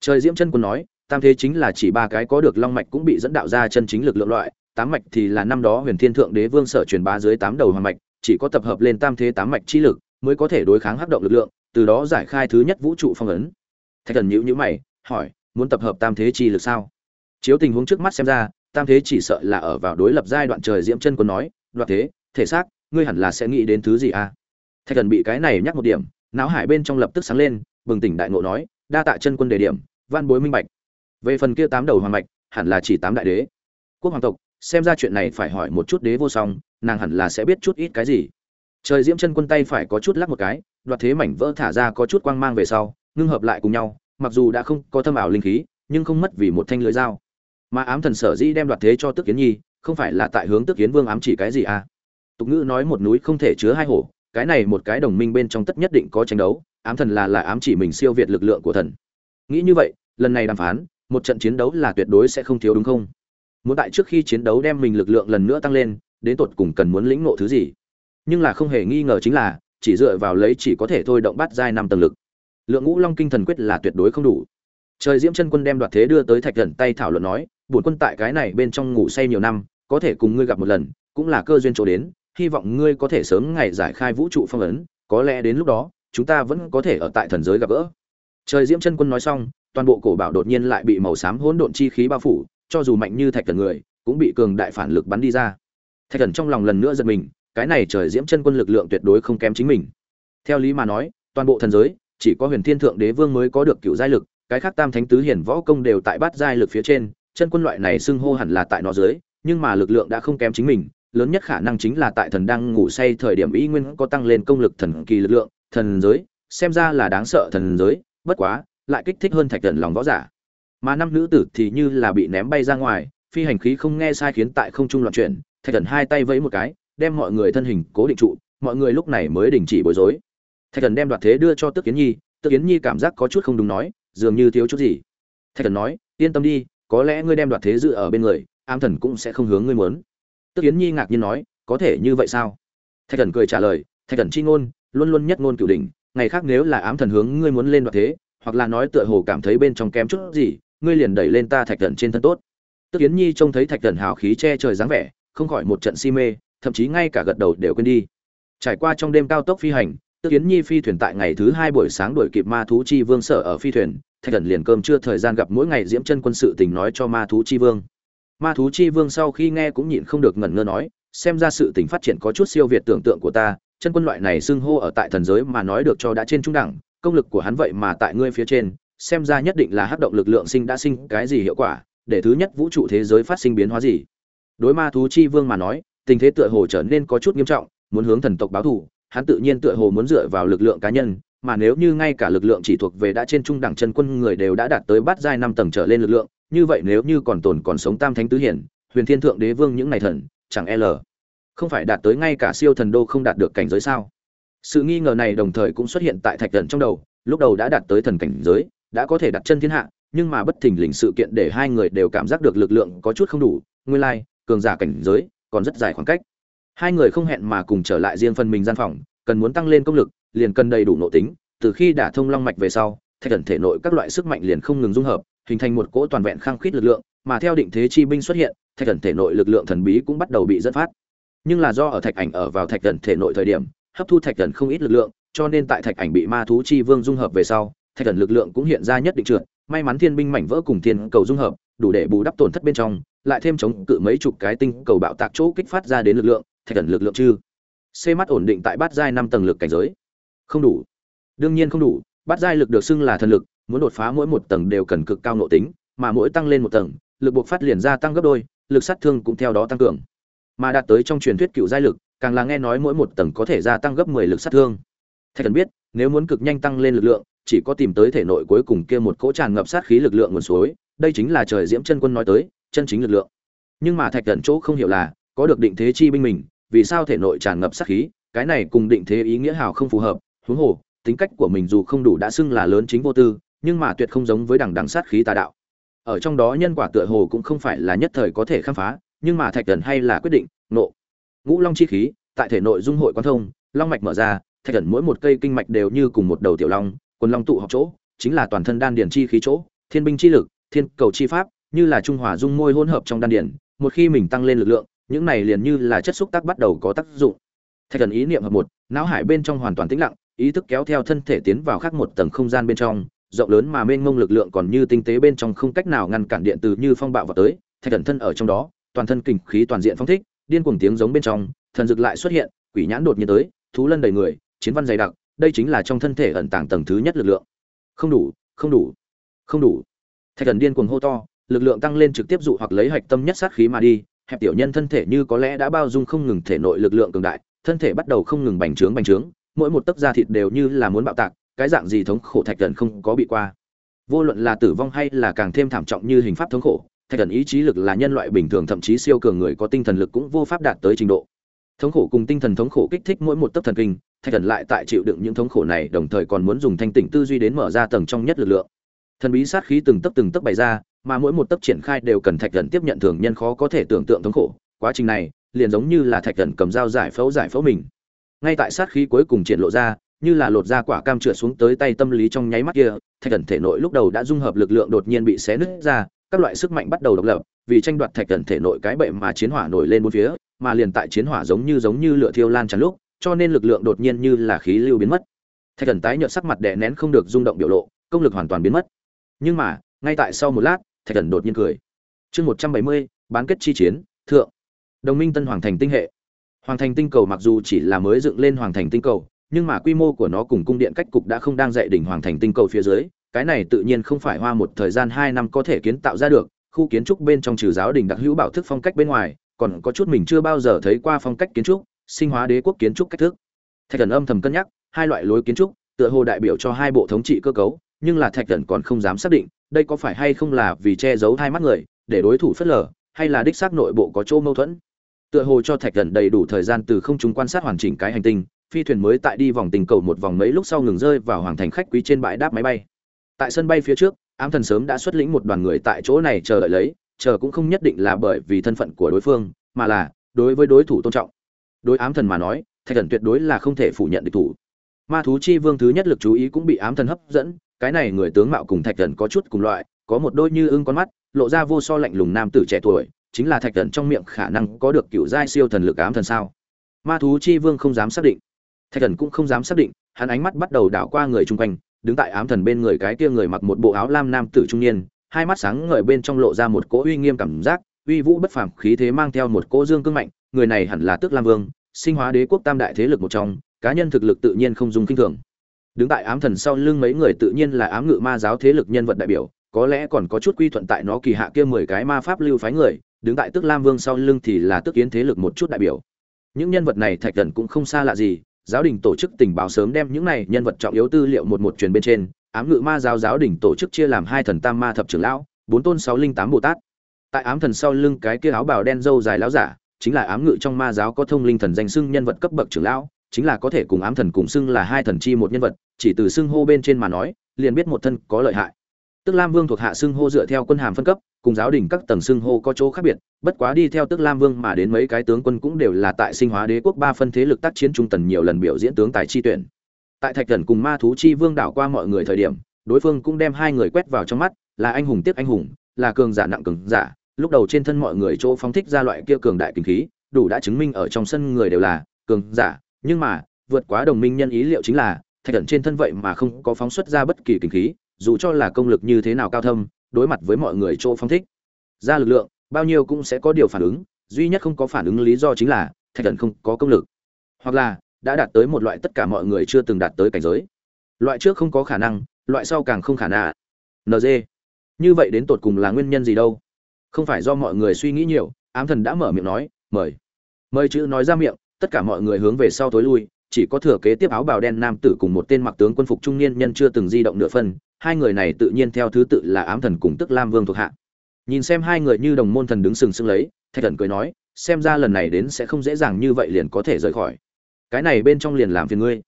[SPEAKER 1] Trời diễm chân quân nói, tam thế chính là chỉ ba cái có được long mạch cũng bị dẫn đạo ra chân chính lực lượng loại, tám mạch thì là năm đó huyền thiên thượng đế vương sở truyền bá dưới tám đầu hoàng mạch, chỉ có tập hợp lên tam thế tám mạch chi lực mới có thể đối kháng hấp động lực lượng, từ đó giải khai thứ nhất vũ trụ phong ấn. Thạch thần nhữ nhữ mày, hỏi, muốn tập hợp tam thế chi lực sao? Chiếu tình huống trước mắt xem ra tam thế chỉ sợ là ở vào đối lập giai đoạn trời diễm chân quân nói, đoạt thế, thể xác, ngươi hẳn là sẽ nghĩ đến thứ gì à? Thạch thần bị cái này nhắc một điểm, não hải bên trong lập tức sáng lên, bừng tỉnh đại ngộ nói, đa tạ chân quân đề điểm, văn bối minh bạch. Về phần kia tám đầu hoàng mạch, hẳn là chỉ tám đại đế. Quốc hoàng tộc, xem ra chuyện này phải hỏi một chút đế vô song, nàng hẳn là sẽ biết chút ít cái gì. Trời diễm chân quân tay phải có chút lắc một cái, đoạt thế mảnh vỡ thả ra có chút quang mang về sau, ngưng hợp lại cùng nhau, mặc dù đã không có thâm ảo linh khí, nhưng không mất vì một thanh lưới dao mà ám thần sở dĩ đem đoạt thế cho tức kiến nhi, không phải là tại hướng tức kiến vương ám chỉ cái gì à? Tục ngữ nói một núi không thể chứa hai hổ, cái này một cái đồng minh bên trong tất nhất định có tranh đấu, ám thần là là ám chỉ mình siêu việt lực lượng của thần. Nghĩ như vậy, lần này đàm phán, một trận chiến đấu là tuyệt đối sẽ không thiếu đúng không? Muốn tại trước khi chiến đấu đem mình lực lượng lần nữa tăng lên, đến tột cùng cần muốn lĩnh ngộ thứ gì? Nhưng là không hề nghi ngờ chính là, chỉ dựa vào lấy chỉ có thể thôi động bắt giai năm tầng lực. Lượng ngũ long kinh thần quyết là tuyệt đối không đủ. Trời diễm chân quân đem đoạt thế đưa tới thạch thần tay thảo luận nói bổn quân tại cái này bên trong ngủ say nhiều năm, có thể cùng ngươi gặp một lần, cũng là cơ duyên chỗ đến, hy vọng ngươi có thể sớm ngày giải khai vũ trụ phong ấn, có lẽ đến lúc đó, chúng ta vẫn có thể ở tại thần giới gặp gỡ. Trời diễm chân quân nói xong, toàn bộ cổ bảo đột nhiên lại bị màu xám hỗn độn chi khí bao phủ, cho dù mạnh như thạch thần người, cũng bị cường đại phản lực bắn đi ra. Thạch thần trong lòng lần nữa giật mình, cái này trời diễm chân quân lực lượng tuyệt đối không kém chính mình. Theo lý mà nói, toàn bộ thần giới, chỉ có huyền thiên thượng đế vương mới có được cựu giai lực, cái khác tam thánh tứ hiển võ công đều tại bát giai lực phía trên chân quân loại này xưng hô hẳn là tại nó dưới, nhưng mà lực lượng đã không kém chính mình, lớn nhất khả năng chính là tại thần đang ngủ say thời điểm y nguyên có tăng lên công lực thần kỳ lực lượng, thần giới, xem ra là đáng sợ thần giới, bất quá, lại kích thích hơn thạch thần lòng võ giả. Mà năm nữ tử thì như là bị ném bay ra ngoài, phi hành khí không nghe sai khiến tại không trung loạn chuyển, thạch thần hai tay vẫy một cái, đem mọi người thân hình cố định trụ, mọi người lúc này mới đình chỉ bối rối. Thạch thần đem đoạt thế đưa cho tức kiến nhi, tức kiến nhi cảm giác có chút không đúng nói, dường như thiếu chút gì. Thạch thần nói, yên tâm đi có lẽ ngươi đem đoạt thế dự ở bên người am thần cũng sẽ không hướng ngươi muốn. Tức kiến nhi ngạc nhiên nói, có thể như vậy sao? Thạch thần cười trả lời, thạch thần chi ngôn, luôn luôn nhất ngôn cửu đỉnh, ngày khác nếu là ám thần hướng ngươi muốn lên đoạt thế, hoặc là nói tựa hồ cảm thấy bên trong kém chút gì, ngươi liền đẩy lên ta thạch thần trên thân tốt. Tức kiến nhi trông thấy thạch thần hào khí che trời dáng vẻ, không khỏi một trận si mê, thậm chí ngay cả gật đầu đều quên đi. Trải qua trong đêm cao tốc phi hành, tức kiến nhi phi thuyền tại ngày thứ hai buổi sáng đuổi kịp ma thú chi vương sở ở phi thuyền thạch thần liền cơm chưa thời gian gặp mỗi ngày diễm chân quân sự tình nói cho ma thú chi vương. Ma thú chi vương sau khi nghe cũng nhịn không được ngẩn ngơ nói, xem ra sự tình phát triển có chút siêu việt tưởng tượng của ta, chân quân loại này xưng hô ở tại thần giới mà nói được cho đã trên trung đẳng, công lực của hắn vậy mà tại ngươi phía trên, xem ra nhất định là hát động lực lượng sinh đã sinh cái gì hiệu quả, để thứ nhất vũ trụ thế giới phát sinh biến hóa gì. Đối ma thú chi vương mà nói, tình thế tựa hồ trở nên có chút nghiêm trọng, muốn hướng thần tộc báo thù, hắn tự nhiên tựa hồ muốn dựa vào lực lượng cá nhân mà nếu như ngay cả lực lượng chỉ thuộc về đã trên trung đẳng chân quân người đều đã đạt tới bát giai năm tầng trở lên lực lượng, như vậy nếu như còn tồn còn sống tam thánh tứ hiển, huyền thiên thượng đế vương những này thần, chẳng e l không phải đạt tới ngay cả siêu thần đô không đạt được cảnh giới sao? Sự nghi ngờ này đồng thời cũng xuất hiện tại thạch thần trong đầu, lúc đầu đã đạt tới thần cảnh giới, đã có thể đặt chân thiên hạ, nhưng mà bất thình lình sự kiện để hai người đều cảm giác được lực lượng có chút không đủ, nguyên lai, cường giả cảnh giới, còn rất dài khoảng cách. Hai người không hẹn mà cùng trở lại riêng phần mình gian phòng, cần muốn tăng lên công lực liền cần đầy đủ nội tính, từ khi đả thông long mạch về sau, thạch thần thể nội các loại sức mạnh liền không ngừng dung hợp, hình thành một cỗ toàn vẹn khang khít lực lượng, mà theo định thế chi binh xuất hiện, thạch thần thể nội lực lượng thần bí cũng bắt đầu bị dẫn phát. Nhưng là do ở thạch ảnh ở vào thạch thần thể nội thời điểm, hấp thu thạch thần không ít lực lượng, cho nên tại thạch ảnh bị ma thú chi vương dung hợp về sau, thạch thần lực lượng cũng hiện ra nhất định trượt, may mắn thiên binh mảnh vỡ cùng thiên cầu dung hợp, đủ để bù đắp tổn thất bên trong, lại thêm chống cự mấy chục cái tinh cầu bạo tạc chỗ kích phát ra đến lực lượng, thạch thần lực lượng chư. C mắt ổn định tại bát giai năm tầng lực cảnh giới không đủ. Đương nhiên không đủ bát giai lực được xưng là thần lực, muốn đột phá mỗi một tầng đều cần cực cao nội tính, mà mỗi tăng lên một tầng, lực buộc phát liền gia tăng gấp đôi, lực sát thương cũng theo đó tăng cường. Mà đạt tới trong truyền thuyết cựu giai lực, càng là nghe nói mỗi một tầng có thể gia tăng gấp 10 lực sát thương. Thạch thần biết, nếu muốn cực nhanh tăng lên lực lượng, chỉ có tìm tới thể nội cuối cùng kia một cỗ tràn ngập sát khí lực lượng nguồn suối, đây chính là trời diễm chân quân nói tới, chân chính lực lượng. Nhưng mà thạch thần chỗ không hiểu là, có được định thế chi binh mình, vì sao thể nội tràn ngập sát khí, cái này cùng định thế ý nghĩa hào không phù hợp huống hồ, tính cách của mình dù không đủ đã xưng là lớn chính vô tư, nhưng mà tuyệt không giống với đằng đằng sát khí tà đạo. Ở trong đó nhân quả tựa hồ cũng không phải là nhất thời có thể khám phá, nhưng mà thạch thần hay là quyết định, nộ. Ngũ long chi khí, tại thể nội dung hội quan thông, long mạch mở ra, thạch thần mỗi một cây kinh mạch đều như cùng một đầu tiểu long, quần long tụ họp chỗ, chính là toàn thân đan điển chi khí chỗ, thiên binh chi lực, thiên cầu chi pháp, như là trung hòa dung môi hỗn hợp trong đan điển một khi mình tăng lên lực lượng, những này liền như là chất xúc tác bắt đầu có tác dụng. Thạch thần ý niệm hợp một, não hải bên trong hoàn toàn tĩnh lặng ý thức kéo theo thân thể tiến vào khác một tầng không gian bên trong, rộng lớn mà mênh mông lực lượng còn như tinh tế bên trong không cách nào ngăn cản điện từ như phong bạo vào tới, thạch thần thân ở trong đó, toàn thân kình khí toàn diện phong thích, điên cuồng tiếng giống bên trong, thần dực lại xuất hiện, quỷ nhãn đột nhiên tới, thú lân đầy người, chiến văn dày đặc, đây chính là trong thân thể ẩn tàng tầng thứ nhất lực lượng. Không đủ không đủ không đủ. Thạch thần điên cuồng hô to, lực lượng tăng lên trực tiếp dụ hoặc lấy hạch tâm nhất sát khí mà đi, hẹp tiểu nhân thân thể như có lẽ đã bao dung không ngừng thể nội lực lượng cường đại, thân thể bắt đầu không ngừng bành trướng bành trướng mỗi một tấc da thịt đều như là muốn bạo tạc, cái dạng gì thống khổ thạch thần không có bị qua. Vô luận là tử vong hay là càng thêm thảm trọng như hình pháp thống khổ, thạch thần ý chí lực là nhân loại bình thường thậm chí siêu cường người có tinh thần lực cũng vô pháp đạt tới trình độ. Thống khổ cùng tinh thần thống khổ kích thích mỗi một tấc thần kinh, thạch thần lại tại chịu đựng những thống khổ này, đồng thời còn muốn dùng thanh tỉnh tư duy đến mở ra tầng trong nhất lực lượng. Thần bí sát khí từng tấc từng tấc bày ra, mà mỗi một tấc triển khai đều cần thạch thần tiếp nhận thường nhân khó có thể tưởng tượng thống khổ. Quá trình này, liền giống như là thạch thần cầm dao giải phẫu giải phẫu mình ngay tại sát khí cuối cùng triển lộ ra, như là lột ra quả cam trượt xuống tới tay tâm lý trong nháy mắt kia, thạch thần thể nội lúc đầu đã dung hợp lực lượng đột nhiên bị xé nứt ra, các loại sức mạnh bắt đầu độc lập, vì tranh đoạt thạch thần thể nội cái bệ mà chiến hỏa nổi lên bốn phía, mà liền tại chiến hỏa giống như giống như lửa thiêu lan tràn lúc, cho nên lực lượng đột nhiên như là khí lưu biến mất. Thạch thần tái nhợt sắc mặt đè nén không được rung động biểu lộ, công lực hoàn toàn biến mất. Nhưng mà, ngay tại sau một lát, thạch thần đột nhiên cười. Chương một trăm bảy mươi, bán kết chi chiến, thượng. Đồng minh tân hoàng thành tinh hệ hoàng thành tinh cầu mặc dù chỉ là mới dựng lên hoàng thành tinh cầu, nhưng mà quy mô của nó cùng cung điện cách cục đã không đang dạy đỉnh hoàng thành tinh cầu phía dưới, cái này tự nhiên không phải hoa một thời gian hai năm có thể kiến tạo ra được, khu kiến trúc bên trong trừ giáo đình đặc hữu bảo thức phong cách bên ngoài, còn có chút mình chưa bao giờ thấy qua phong cách kiến trúc, sinh hóa đế quốc kiến trúc cách thức. Thạch thần âm thầm cân nhắc, hai loại lối kiến trúc, tựa hồ đại biểu cho hai bộ thống trị cơ cấu, nhưng là thạch thần còn không dám xác định, đây có phải hay không là vì che giấu hai mắt người, để đối thủ phất lờ, hay là đích xác nội bộ có chỗ mâu thuẫn tựa hồ cho thạch gần đầy đủ thời gian từ không chúng quan sát hoàn chỉnh cái hành tinh, phi thuyền mới tại đi vòng tình cầu một vòng mấy lúc sau ngừng rơi vào hoàng thành khách quý trên bãi đáp máy bay. Tại sân bay phía trước, ám thần sớm đã xuất lĩnh một đoàn người tại chỗ này chờ đợi lấy, chờ cũng không nhất định là bởi vì thân phận của đối phương, mà là đối với đối thủ tôn trọng. Đối ám thần mà nói, thạch thần tuyệt đối là không thể phủ nhận địch thủ. Ma thú chi vương thứ nhất lực chú ý cũng bị ám thần hấp dẫn, cái này người tướng mạo cùng thạch thần có chút cùng loại, có một đôi như ưng con mắt, lộ ra vô so lạnh lùng nam tử trẻ tuổi chính là thạch thần trong miệng khả năng có được cựu giai siêu thần lực ám thần sao? Ma thú chi vương không dám xác định. Thạch thần cũng không dám xác định, hắn ánh mắt bắt đầu đảo qua người chung quanh, đứng tại ám thần bên người cái kia người mặc một bộ áo lam nam tử trung niên, hai mắt sáng ngời bên trong lộ ra một cỗ uy nghiêm cảm giác, uy vũ bất phàm, khí thế mang theo một cỗ dương cương mạnh, người này hẳn là tước lam vương, sinh hóa đế quốc tam đại thế lực một trong, cá nhân thực lực tự nhiên không dùng kinh thường. Đứng tại ám thần sau lưng mấy người tự nhiên là ám ngự ma giáo thế lực nhân vật đại biểu, có lẽ còn có chút quy thuận tại nó kỳ hạ kia mười cái ma pháp lưu phái người đứng tại tước lam vương sau lưng thì là tước kiến thế lực một chút đại biểu. Những nhân vật này thạch thần cũng không xa lạ gì, giáo đình tổ chức tình báo sớm đem những này nhân vật trọng yếu tư liệu một một truyền bên trên, ám ngự ma giáo giáo đình tổ chức chia làm hai thần tam ma thập trưởng lão, bốn tôn sáu linh tám bồ tát. Tại ám thần sau lưng cái kia áo bào đen dâu dài lão giả, chính là ám ngự trong ma giáo có thông linh thần danh xưng nhân vật cấp bậc trưởng lão, chính là có thể cùng ám thần cùng xưng là hai thần chi một nhân vật, chỉ từ xưng hô bên trên mà nói, liền biết một thân có lợi hại tức lam vương thuộc hạ xưng hô dựa theo quân hàm phân cấp, cùng giáo đình các tầng xưng hô có chỗ khác biệt, bất quá đi theo tức lam vương mà đến mấy cái tướng quân cũng đều là tại sinh hóa đế quốc ba phân thế lực tác chiến trung tần nhiều lần biểu diễn tướng tài chi tuyển. Tại thạch thần cùng ma thú chi vương đảo qua mọi người thời điểm, đối phương cũng đem hai người quét vào trong mắt, là anh hùng tiếp anh hùng, là cường giả nặng cường giả. Lúc đầu trên thân mọi người chỗ phóng thích ra loại kia cường đại kinh khí, đủ đã chứng minh ở trong sân người đều là cường giả. Nhưng mà, vượt quá đồng minh nhân ý liệu chính là, thạch thần trên thân vậy mà không có phóng xuất ra bất kỳ kinh khí dù cho là công lực như thế nào cao thâm, đối mặt với mọi người chỗ phong thích, ra lực lượng, bao nhiêu cũng sẽ có điều phản ứng, duy nhất không có phản ứng lý do chính là thạch thần không có công lực. Hoặc là, đã đạt tới một loại tất cả mọi người chưa từng đạt tới cảnh giới. Loại trước không có khả năng, loại sau càng không khả năng. Nd như vậy đến tột cùng là nguyên nhân gì đâu? Không phải do mọi người suy nghĩ nhiều, ám thần đã mở miệng nói, mời. Mời chữ nói ra miệng, tất cả mọi người hướng về sau tối lui, chỉ có thừa kế tiếp áo bào đen nam tử cùng một tên mặc tướng quân phục trung niên nhân chưa từng di động nửa phân hai người này tự nhiên theo thứ tự là ám thần cùng tức lam vương thuộc hạ. Nhìn xem hai người như đồng môn thần đứng sừng sững lấy, thạch thần cười nói, xem ra lần này đến sẽ không dễ dàng như vậy liền có thể rời khỏi. Cái này bên trong liền làm phiền ngươi.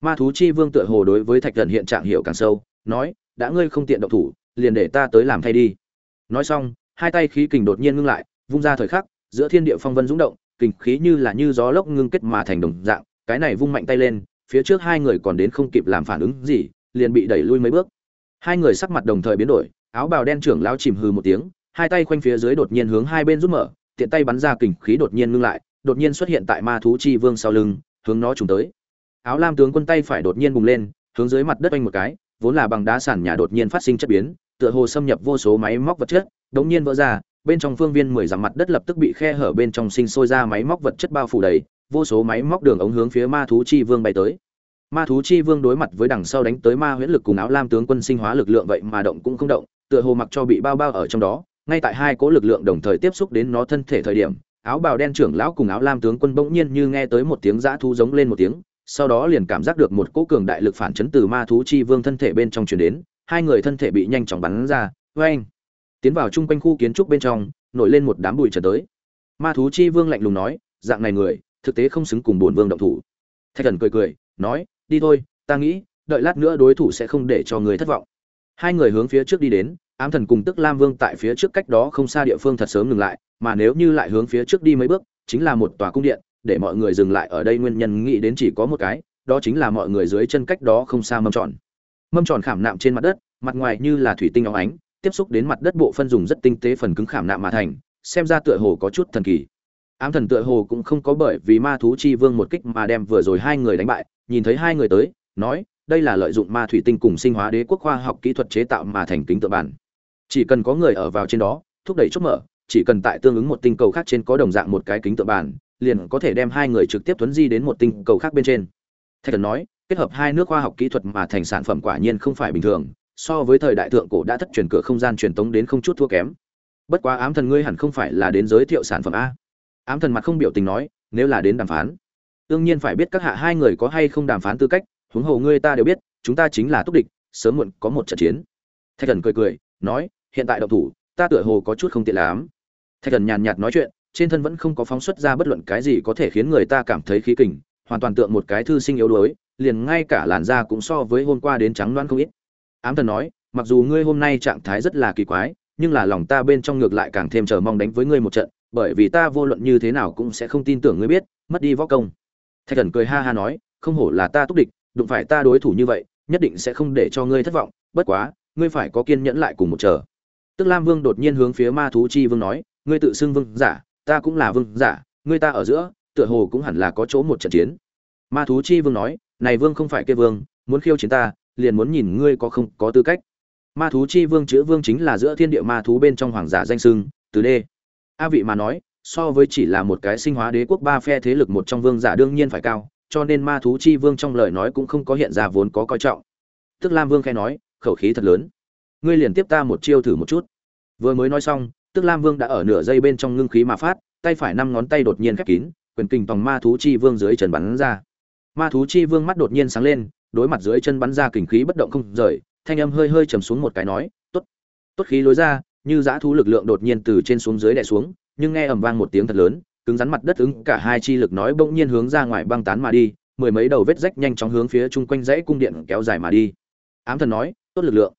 [SPEAKER 1] Ma thú chi vương tựa hồ đối với thạch thần hiện trạng hiểu càng sâu, nói, đã ngươi không tiện động thủ, liền để ta tới làm thay đi. Nói xong, hai tay khí kình đột nhiên ngưng lại, vung ra thời khắc, giữa thiên địa phong vân rung động, kình khí như là như gió lốc ngưng kết mà thành đồng dạng, cái này vung mạnh tay lên, phía trước hai người còn đến không kịp làm phản ứng gì, liền bị đẩy lui mấy bước hai người sắc mặt đồng thời biến đổi, áo bào đen trưởng lão chìm hừ một tiếng, hai tay quanh phía dưới đột nhiên hướng hai bên rút mở, tiện tay bắn ra kình khí đột nhiên ngưng lại, đột nhiên xuất hiện tại ma thú chi vương sau lưng, hướng nó trùng tới. Áo lam tướng quân tay phải đột nhiên bùng lên, hướng dưới mặt đất oanh một cái, vốn là bằng đá sàn nhà đột nhiên phát sinh chất biến, tựa hồ xâm nhập vô số máy móc vật chất đột nhiên vỡ ra, bên trong phương viên mười dặm mặt đất lập tức bị khe hở bên trong sinh sôi ra máy móc vật chất bao phủ đầy, vô số máy móc đường ống hướng phía ma thú chi vương bay tới ma thú chi vương đối mặt với đằng sau đánh tới ma huyễn lực cùng áo lam tướng quân sinh hóa lực lượng vậy mà động cũng không động, tựa hồ mặc cho bị bao bao ở trong đó. Ngay tại hai cỗ lực lượng đồng thời tiếp xúc đến nó thân thể thời điểm, áo bào đen trưởng lão cùng áo lam tướng quân bỗng nhiên như nghe tới một tiếng dã thú giống lên một tiếng, sau đó liền cảm giác được một cỗ cường đại lực phản chấn từ ma thú chi vương thân thể bên trong truyền đến, hai người thân thể bị nhanh chóng bắn ra. Vê tiến vào chung quanh khu kiến trúc bên trong, nổi lên một đám bụi trở tới. Ma thú chi vương lạnh lùng nói, dạng này người, thực tế không xứng cùng bổn vương động thủ. Thạch thần cười cười, nói đi thôi, ta nghĩ, đợi lát nữa đối thủ sẽ không để cho người thất vọng. Hai người hướng phía trước đi đến, ám thần cùng tức lam vương tại phía trước cách đó không xa địa phương thật sớm ngừng lại, mà nếu như lại hướng phía trước đi mấy bước, chính là một tòa cung điện, để mọi người dừng lại ở đây nguyên nhân nghĩ đến chỉ có một cái, đó chính là mọi người dưới chân cách đó không xa mâm tròn. Mâm tròn khảm nạm trên mặt đất, mặt ngoài như là thủy tinh óng ánh, tiếp xúc đến mặt đất bộ phân dùng rất tinh tế phần cứng khảm nạm mà thành, xem ra tựa hồ có chút thần kỳ ám thần tựa hồ cũng không có bởi vì ma thú chi vương một kích mà đem vừa rồi hai người đánh bại, nhìn thấy hai người tới, nói, đây là lợi dụng ma thủy tinh cùng sinh hóa đế quốc khoa học kỹ thuật chế tạo mà thành kính tự bản. Chỉ cần có người ở vào trên đó, thúc đẩy chốt mở, chỉ cần tại tương ứng một tinh cầu khác trên có đồng dạng một cái kính tự bản, liền có thể đem hai người trực tiếp tuấn di đến một tinh cầu khác bên trên. Thạch thần nói, kết hợp hai nước khoa học kỹ thuật mà thành sản phẩm quả nhiên không phải bình thường, so với thời đại thượng cổ đã thất truyền cửa không gian truyền tống đến không chút thua kém. Bất quá ám thần ngươi hẳn không phải là đến giới thiệu sản phẩm a ám thần mặt không biểu tình nói, nếu là đến đàm phán, đương nhiên phải biết các hạ hai người có hay không đàm phán tư cách, huống hồ ngươi ta đều biết, chúng ta chính là túc địch, sớm muộn có một trận chiến. Thạch thần cười cười, nói, hiện tại động thủ, ta tựa hồ có chút không tiện lắm. Thạch thần nhàn nhạt nói chuyện, trên thân vẫn không có phóng xuất ra bất luận cái gì có thể khiến người ta cảm thấy khí kình, hoàn toàn tượng một cái thư sinh yếu đuối, liền ngay cả làn da cũng so với hôm qua đến trắng loan không ít. Ám thần nói, mặc dù ngươi hôm nay trạng thái rất là kỳ quái, nhưng là lòng ta bên trong ngược lại càng thêm chờ mong đánh với ngươi một trận bởi vì ta vô luận như thế nào cũng sẽ không tin tưởng ngươi biết, mất đi võ công. Thạch thần cười ha ha nói, không hổ là ta túc địch, đụng phải ta đối thủ như vậy, nhất định sẽ không để cho ngươi thất vọng, bất quá, ngươi phải có kiên nhẫn lại cùng một chờ. Tức lam vương đột nhiên hướng phía ma thú chi vương nói, ngươi tự xưng vương giả, ta cũng là vương giả, ngươi ta ở giữa, tựa hồ cũng hẳn là có chỗ một trận chiến. Ma thú chi vương nói, này vương không phải kê vương, muốn khiêu chiến ta, liền muốn nhìn ngươi có không có tư cách. Ma thú chi vương chữ vương chính là giữa thiên địa ma thú bên trong hoàng giả danh sưng từ đê a vị mà nói, so với chỉ là một cái sinh hóa đế quốc ba phe thế lực một trong vương giả đương nhiên phải cao, cho nên ma thú chi vương trong lời nói cũng không có hiện ra vốn có coi trọng. Tức lam vương khai nói, khẩu khí thật lớn. Ngươi liền tiếp ta một chiêu thử một chút. Vừa mới nói xong, tức lam vương đã ở nửa giây bên trong ngưng khí mà phát, tay phải năm ngón tay đột nhiên khép kín, quyền kình tòng ma thú chi vương dưới chân bắn ra. Ma thú chi vương mắt đột nhiên sáng lên, đối mặt dưới chân bắn ra kình khí bất động không rời, thanh âm hơi hơi trầm xuống một cái nói, tốt tốt khí lối ra như dã thú lực lượng đột nhiên từ trên xuống dưới đè xuống, nhưng nghe ầm vang một tiếng thật lớn, cứng rắn mặt đất ứng cả hai chi lực nói bỗng nhiên hướng ra ngoài băng tán mà đi, mười mấy đầu vết rách nhanh chóng hướng phía chung quanh dãy cung điện kéo dài mà đi. Ám thần nói, tốt lực lượng.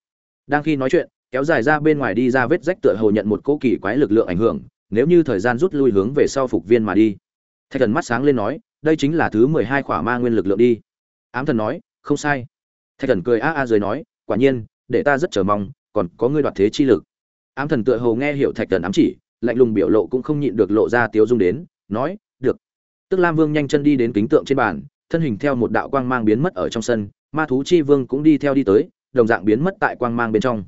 [SPEAKER 1] Đang khi nói chuyện, kéo dài ra bên ngoài đi ra vết rách tựa hồ nhận một cỗ kỳ quái lực lượng ảnh hưởng, nếu như thời gian rút lui hướng về sau phục viên mà đi. Thạch thần mắt sáng lên nói, đây chính là thứ mười hai khỏa ma nguyên lực lượng đi. Ám thần nói, không sai. Thạch thần cười a a dưới nói, quả nhiên, để ta rất chờ mong, còn có ngươi đoạt thế chi lực ám thần tựa hồ nghe hiểu thạch thần ám chỉ, lạnh lùng biểu lộ cũng không nhịn được lộ ra tiếu dung đến, nói, được. Tức lam vương nhanh chân đi đến kính tượng trên bàn, thân hình theo một đạo quang mang biến mất ở trong sân, ma thú chi vương cũng đi theo đi tới, đồng dạng biến mất tại quang mang bên trong.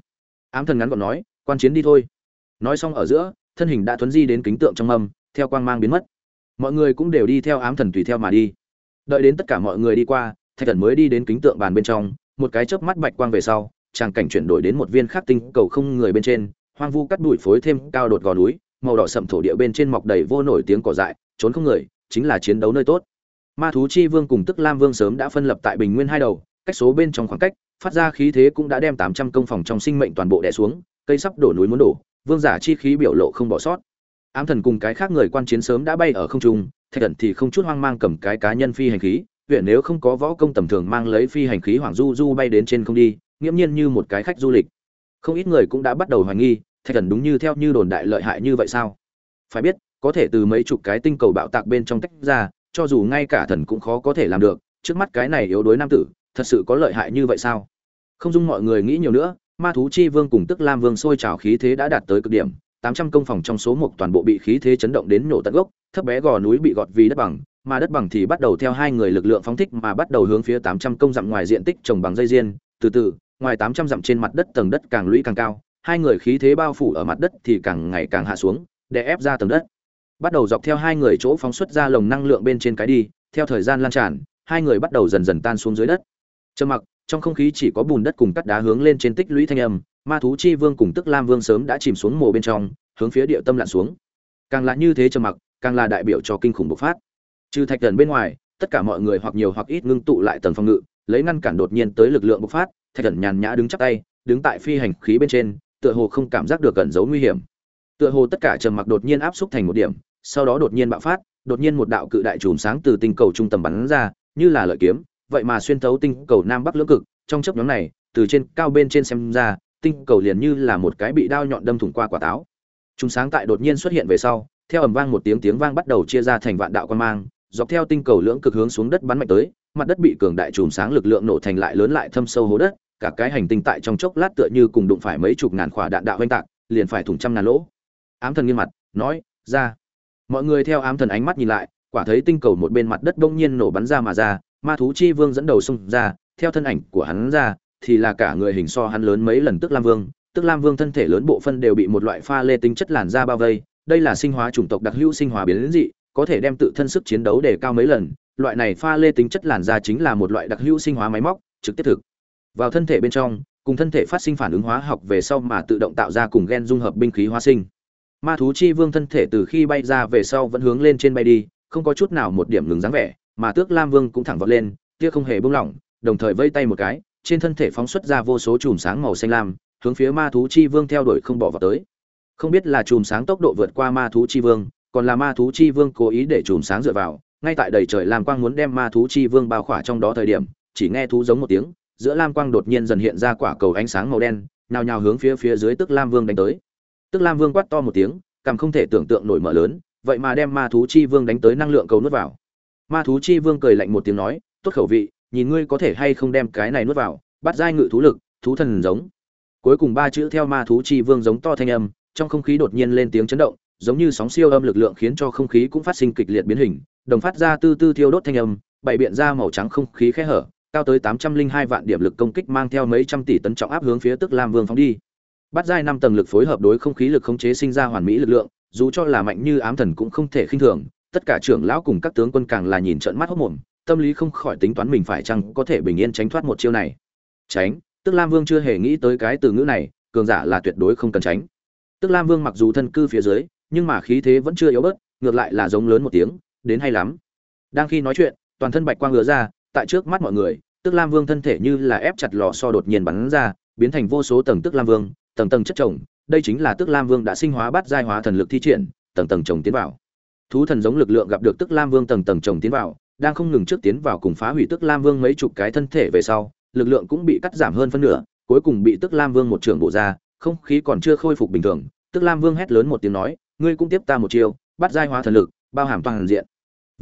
[SPEAKER 1] Ám thần ngắn gọn nói, quan chiến đi thôi. Nói xong ở giữa, thân hình đã thuấn di đến kính tượng trong âm theo quang mang biến mất. Mọi người cũng đều đi theo ám thần tùy theo mà đi. Đợi đến tất cả mọi người đi qua, thạch thần mới đi đến kính tượng bàn bên trong, một cái chớp mắt bạch quang về sau tràng cảnh chuyển đổi đến một viên khắc tinh cầu không người bên trên hoang vu cắt đùi phối thêm cao đột gò núi, màu đỏ sậm thổ địa bên trên mọc đầy vô nổi tiếng cỏ dại, trốn không người, chính là chiến đấu nơi tốt. Ma thú chi vương cùng tức lam vương sớm đã phân lập tại bình nguyên hai đầu, cách số bên trong khoảng cách, phát ra khí thế cũng đã đem tám trăm công phòng trong sinh mệnh toàn bộ đè xuống, cây sắp đổ núi muốn đổ, vương giả chi khí biểu lộ không bỏ sót. Ám thần cùng cái khác người quan chiến sớm đã bay ở không trung, thạch thần thì không chút hoang mang cầm cái cá nhân phi hành khí, huyện nếu không có võ công tầm thường mang lấy phi hành khí hoàng du du bay đến trên không đi, nghiễm nhiên như một cái khách du lịch không ít người cũng đã bắt đầu hoài nghi, thạch thần đúng như theo như đồn đại lợi hại như vậy sao? Phải biết, có thể từ mấy chục cái tinh cầu bạo tạc bên trong tách ra, cho dù ngay cả thần cũng khó có thể làm được, trước mắt cái này yếu đuối nam tử, thật sự có lợi hại như vậy sao? Không dung mọi người nghĩ nhiều nữa, ma thú chi vương cùng tức lam vương sôi trào khí thế đã đạt tới cực điểm, tám trăm công phòng trong số một toàn bộ bị khí thế chấn động đến nổ tận gốc, thấp bé gò núi bị gọt vì đất bằng, mà đất bằng thì bắt đầu theo hai người lực lượng phóng thích mà bắt đầu hướng phía tám trăm công dặm ngoài diện tích trồng bằng dây diên, từ từ ngoài tám trăm dặm trên mặt đất tầng đất càng lũy càng cao, hai người khí thế bao phủ ở mặt đất thì càng ngày càng hạ xuống để ép ra tầng đất. Bắt đầu dọc theo hai người chỗ phóng xuất ra lồng năng lượng bên trên cái đi, theo thời gian lan tràn, hai người bắt đầu dần dần tan xuống dưới đất. Trầm mặc, trong không khí chỉ có bùn đất cùng cắt đá hướng lên trên tích lũy thanh âm, ma thú chi vương cùng tức lam vương sớm đã chìm xuống mồ bên trong, hướng phía địa tâm lặn xuống. Càng là như thế trầm mặc, càng là đại biểu cho kinh khủng bộc phát. Trừ thạch thần bên ngoài, tất cả mọi người hoặc nhiều hoặc ít ngưng tụ lại tầng phòng ngự lấy ngăn cản đột nhiên tới lực lượng bộc phát, thạch thần nhàn nhã đứng chắc tay, đứng tại phi hành khí bên trên, tựa hồ không cảm giác được gần giấu nguy hiểm. Tựa hồ tất cả trầm mặc đột nhiên áp xúc thành một điểm, sau đó đột nhiên bạo phát, đột nhiên một đạo cự đại chùm sáng từ tinh cầu trung tâm bắn ra, như là lợi kiếm, vậy mà xuyên thấu tinh cầu nam bắc lưỡng cực, trong chấp nhóm này, từ trên cao bên trên xem ra, tinh cầu liền như là một cái bị đao nhọn đâm thủng qua quả táo. Chùm sáng tại đột nhiên xuất hiện về sau, theo ầm vang một tiếng tiếng vang bắt đầu chia ra thành vạn đạo quan mang, dọc theo tinh cầu lưỡng cực hướng xuống đất bắn mạnh tới mặt đất bị cường đại chùm sáng lực lượng nổ thành lại lớn lại thâm sâu hố đất, cả cái hành tinh tại trong chốc lát tựa như cùng đụng phải mấy chục ngàn khỏa đạn đạo oanh tạc, liền phải thủng trăm ngàn lỗ. Ám thần nghiêm mặt, nói, ra. Mọi người theo ám thần ánh mắt nhìn lại, quả thấy tinh cầu một bên mặt đất đông nhiên nổ bắn ra mà ra, ma thú chi vương dẫn đầu xông ra, theo thân ảnh của hắn ra, thì là cả người hình so hắn lớn mấy lần tức lam vương. Tức lam vương thân thể lớn bộ phân đều bị một loại pha lê tính chất làn da bao vây, đây là sinh hóa chủng tộc đặc hữu sinh hóa biến dị, có thể đem tự thân sức chiến đấu để cao mấy lần loại này pha lê tính chất làn da chính là một loại đặc hữu sinh hóa máy móc, trực tiếp thực. Vào thân thể bên trong, cùng thân thể phát sinh phản ứng hóa học về sau mà tự động tạo ra cùng gen dung hợp binh khí hóa sinh. Ma thú chi vương thân thể từ khi bay ra về sau vẫn hướng lên trên bay đi, không có chút nào một điểm ngừng dáng vẻ, mà tước lam vương cũng thẳng vọt lên, tia không hề buông lỏng, đồng thời vây tay một cái, trên thân thể phóng xuất ra vô số chùm sáng màu xanh lam, hướng phía ma thú chi vương theo đuổi không bỏ vào tới. Không biết là chùm sáng tốc độ vượt qua ma thú chi vương, còn là ma thú chi vương cố ý để chùm sáng dựa vào ngay tại đầy trời lam quang muốn đem ma thú chi vương bao khỏa trong đó thời điểm, chỉ nghe thú giống một tiếng, giữa lam quang đột nhiên dần hiện ra quả cầu ánh sáng màu đen, nhào nhào hướng phía phía dưới tức lam vương đánh tới. Tức lam vương quát to một tiếng, càng không thể tưởng tượng nổi mở lớn, vậy mà đem ma thú chi vương đánh tới năng lượng cầu nuốt vào. Ma thú chi vương cười lạnh một tiếng nói, tốt khẩu vị, nhìn ngươi có thể hay không đem cái này nuốt vào, bắt giai ngự thú lực, thú thần giống. Cuối cùng ba chữ theo ma thú chi vương giống to thanh âm, trong không khí đột nhiên lên tiếng chấn động, giống như sóng siêu âm lực lượng khiến cho không khí cũng phát sinh kịch liệt biến hình đồng phát ra tư tư thiêu đốt thanh âm bảy biện ra màu trắng không khí khẽ hở, cao tới tám trăm linh hai vạn điểm lực công kích mang theo mấy trăm tỷ tấn trọng áp hướng phía tức lam vương phóng đi. Bắt giai năm tầng lực phối hợp đối không khí lực khống chế sinh ra hoàn mỹ lực lượng, dù cho là mạnh như ám thần cũng không thể khinh thường, tất cả trưởng lão cùng các tướng quân càng là nhìn trợn mắt hốc mồm, tâm lý không khỏi tính toán mình phải chăng có thể bình yên tránh thoát một chiêu này. Tránh, tức lam vương chưa hề nghĩ tới cái từ ngữ này, cường giả là tuyệt đối không cần tránh. Tức lam vương mặc dù thân cư phía dưới, nhưng mà khí thế vẫn chưa yếu bớt, ngược lại là giống lớn một tiếng đến hay lắm. Đang khi nói chuyện, toàn thân bạch quang ngựa ra, tại trước mắt mọi người, tức lam vương thân thể như là ép chặt lò so đột nhiên bắn ra, biến thành vô số tầng tức lam vương, tầng tầng chất chồng. Đây chính là tức lam vương đã sinh hóa bắt giai hóa thần lực thi triển, tầng tầng chồng tiến vào. Thú thần giống lực lượng gặp được tức lam vương tầng tầng chồng tiến vào, đang không ngừng trước tiến vào cùng phá hủy tức lam vương mấy chục cái thân thể về sau, lực lượng cũng bị cắt giảm hơn phân nửa, cuối cùng bị tức lam vương một trường bộ ra, không khí còn chưa khôi phục bình thường. Tức lam vương hét lớn một tiếng nói, ngươi cũng tiếp ta một chiêu bắt giai hóa thần lực, bao hàm toàn diện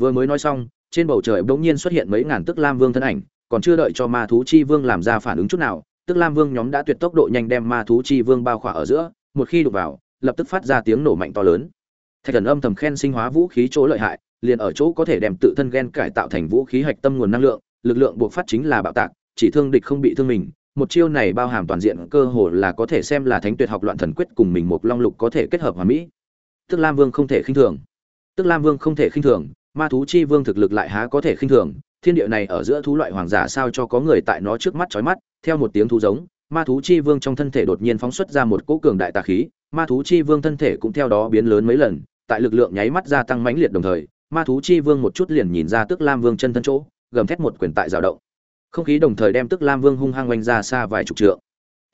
[SPEAKER 1] vừa mới nói xong, trên bầu trời bỗng nhiên xuất hiện mấy ngàn tức lam vương thân ảnh, còn chưa đợi cho ma thú chi vương làm ra phản ứng chút nào, tức lam vương nhóm đã tuyệt tốc độ nhanh đem ma thú chi vương bao khỏa ở giữa, một khi đụng vào, lập tức phát ra tiếng nổ mạnh to lớn. Thạch thần âm thầm khen sinh hóa vũ khí chỗ lợi hại, liền ở chỗ có thể đem tự thân gen cải tạo thành vũ khí hạch tâm nguồn năng lượng, lực lượng buộc phát chính là bạo tạc, chỉ thương địch không bị thương mình, một chiêu này bao hàm toàn diện cơ hồ là có thể xem là thánh tuyệt học loạn thần quyết cùng mình một long lục có thể kết hợp hòa mỹ. Tức lam vương không thể khinh thường. Tức lam vương không thể khinh thường ma thú chi vương thực lực lại há có thể khinh thường, thiên địa này ở giữa thú loại hoàng giả sao cho có người tại nó trước mắt chói mắt, theo một tiếng thú giống, ma thú chi vương trong thân thể đột nhiên phóng xuất ra một cỗ cường đại tà khí, ma thú chi vương thân thể cũng theo đó biến lớn mấy lần, tại lực lượng nháy mắt gia tăng mãnh liệt đồng thời, ma thú chi vương một chút liền nhìn ra tức lam vương chân thân chỗ, gầm thét một quyền tại rào động. Không khí đồng thời đem tức lam vương hung hăng oanh ra xa vài chục trượng.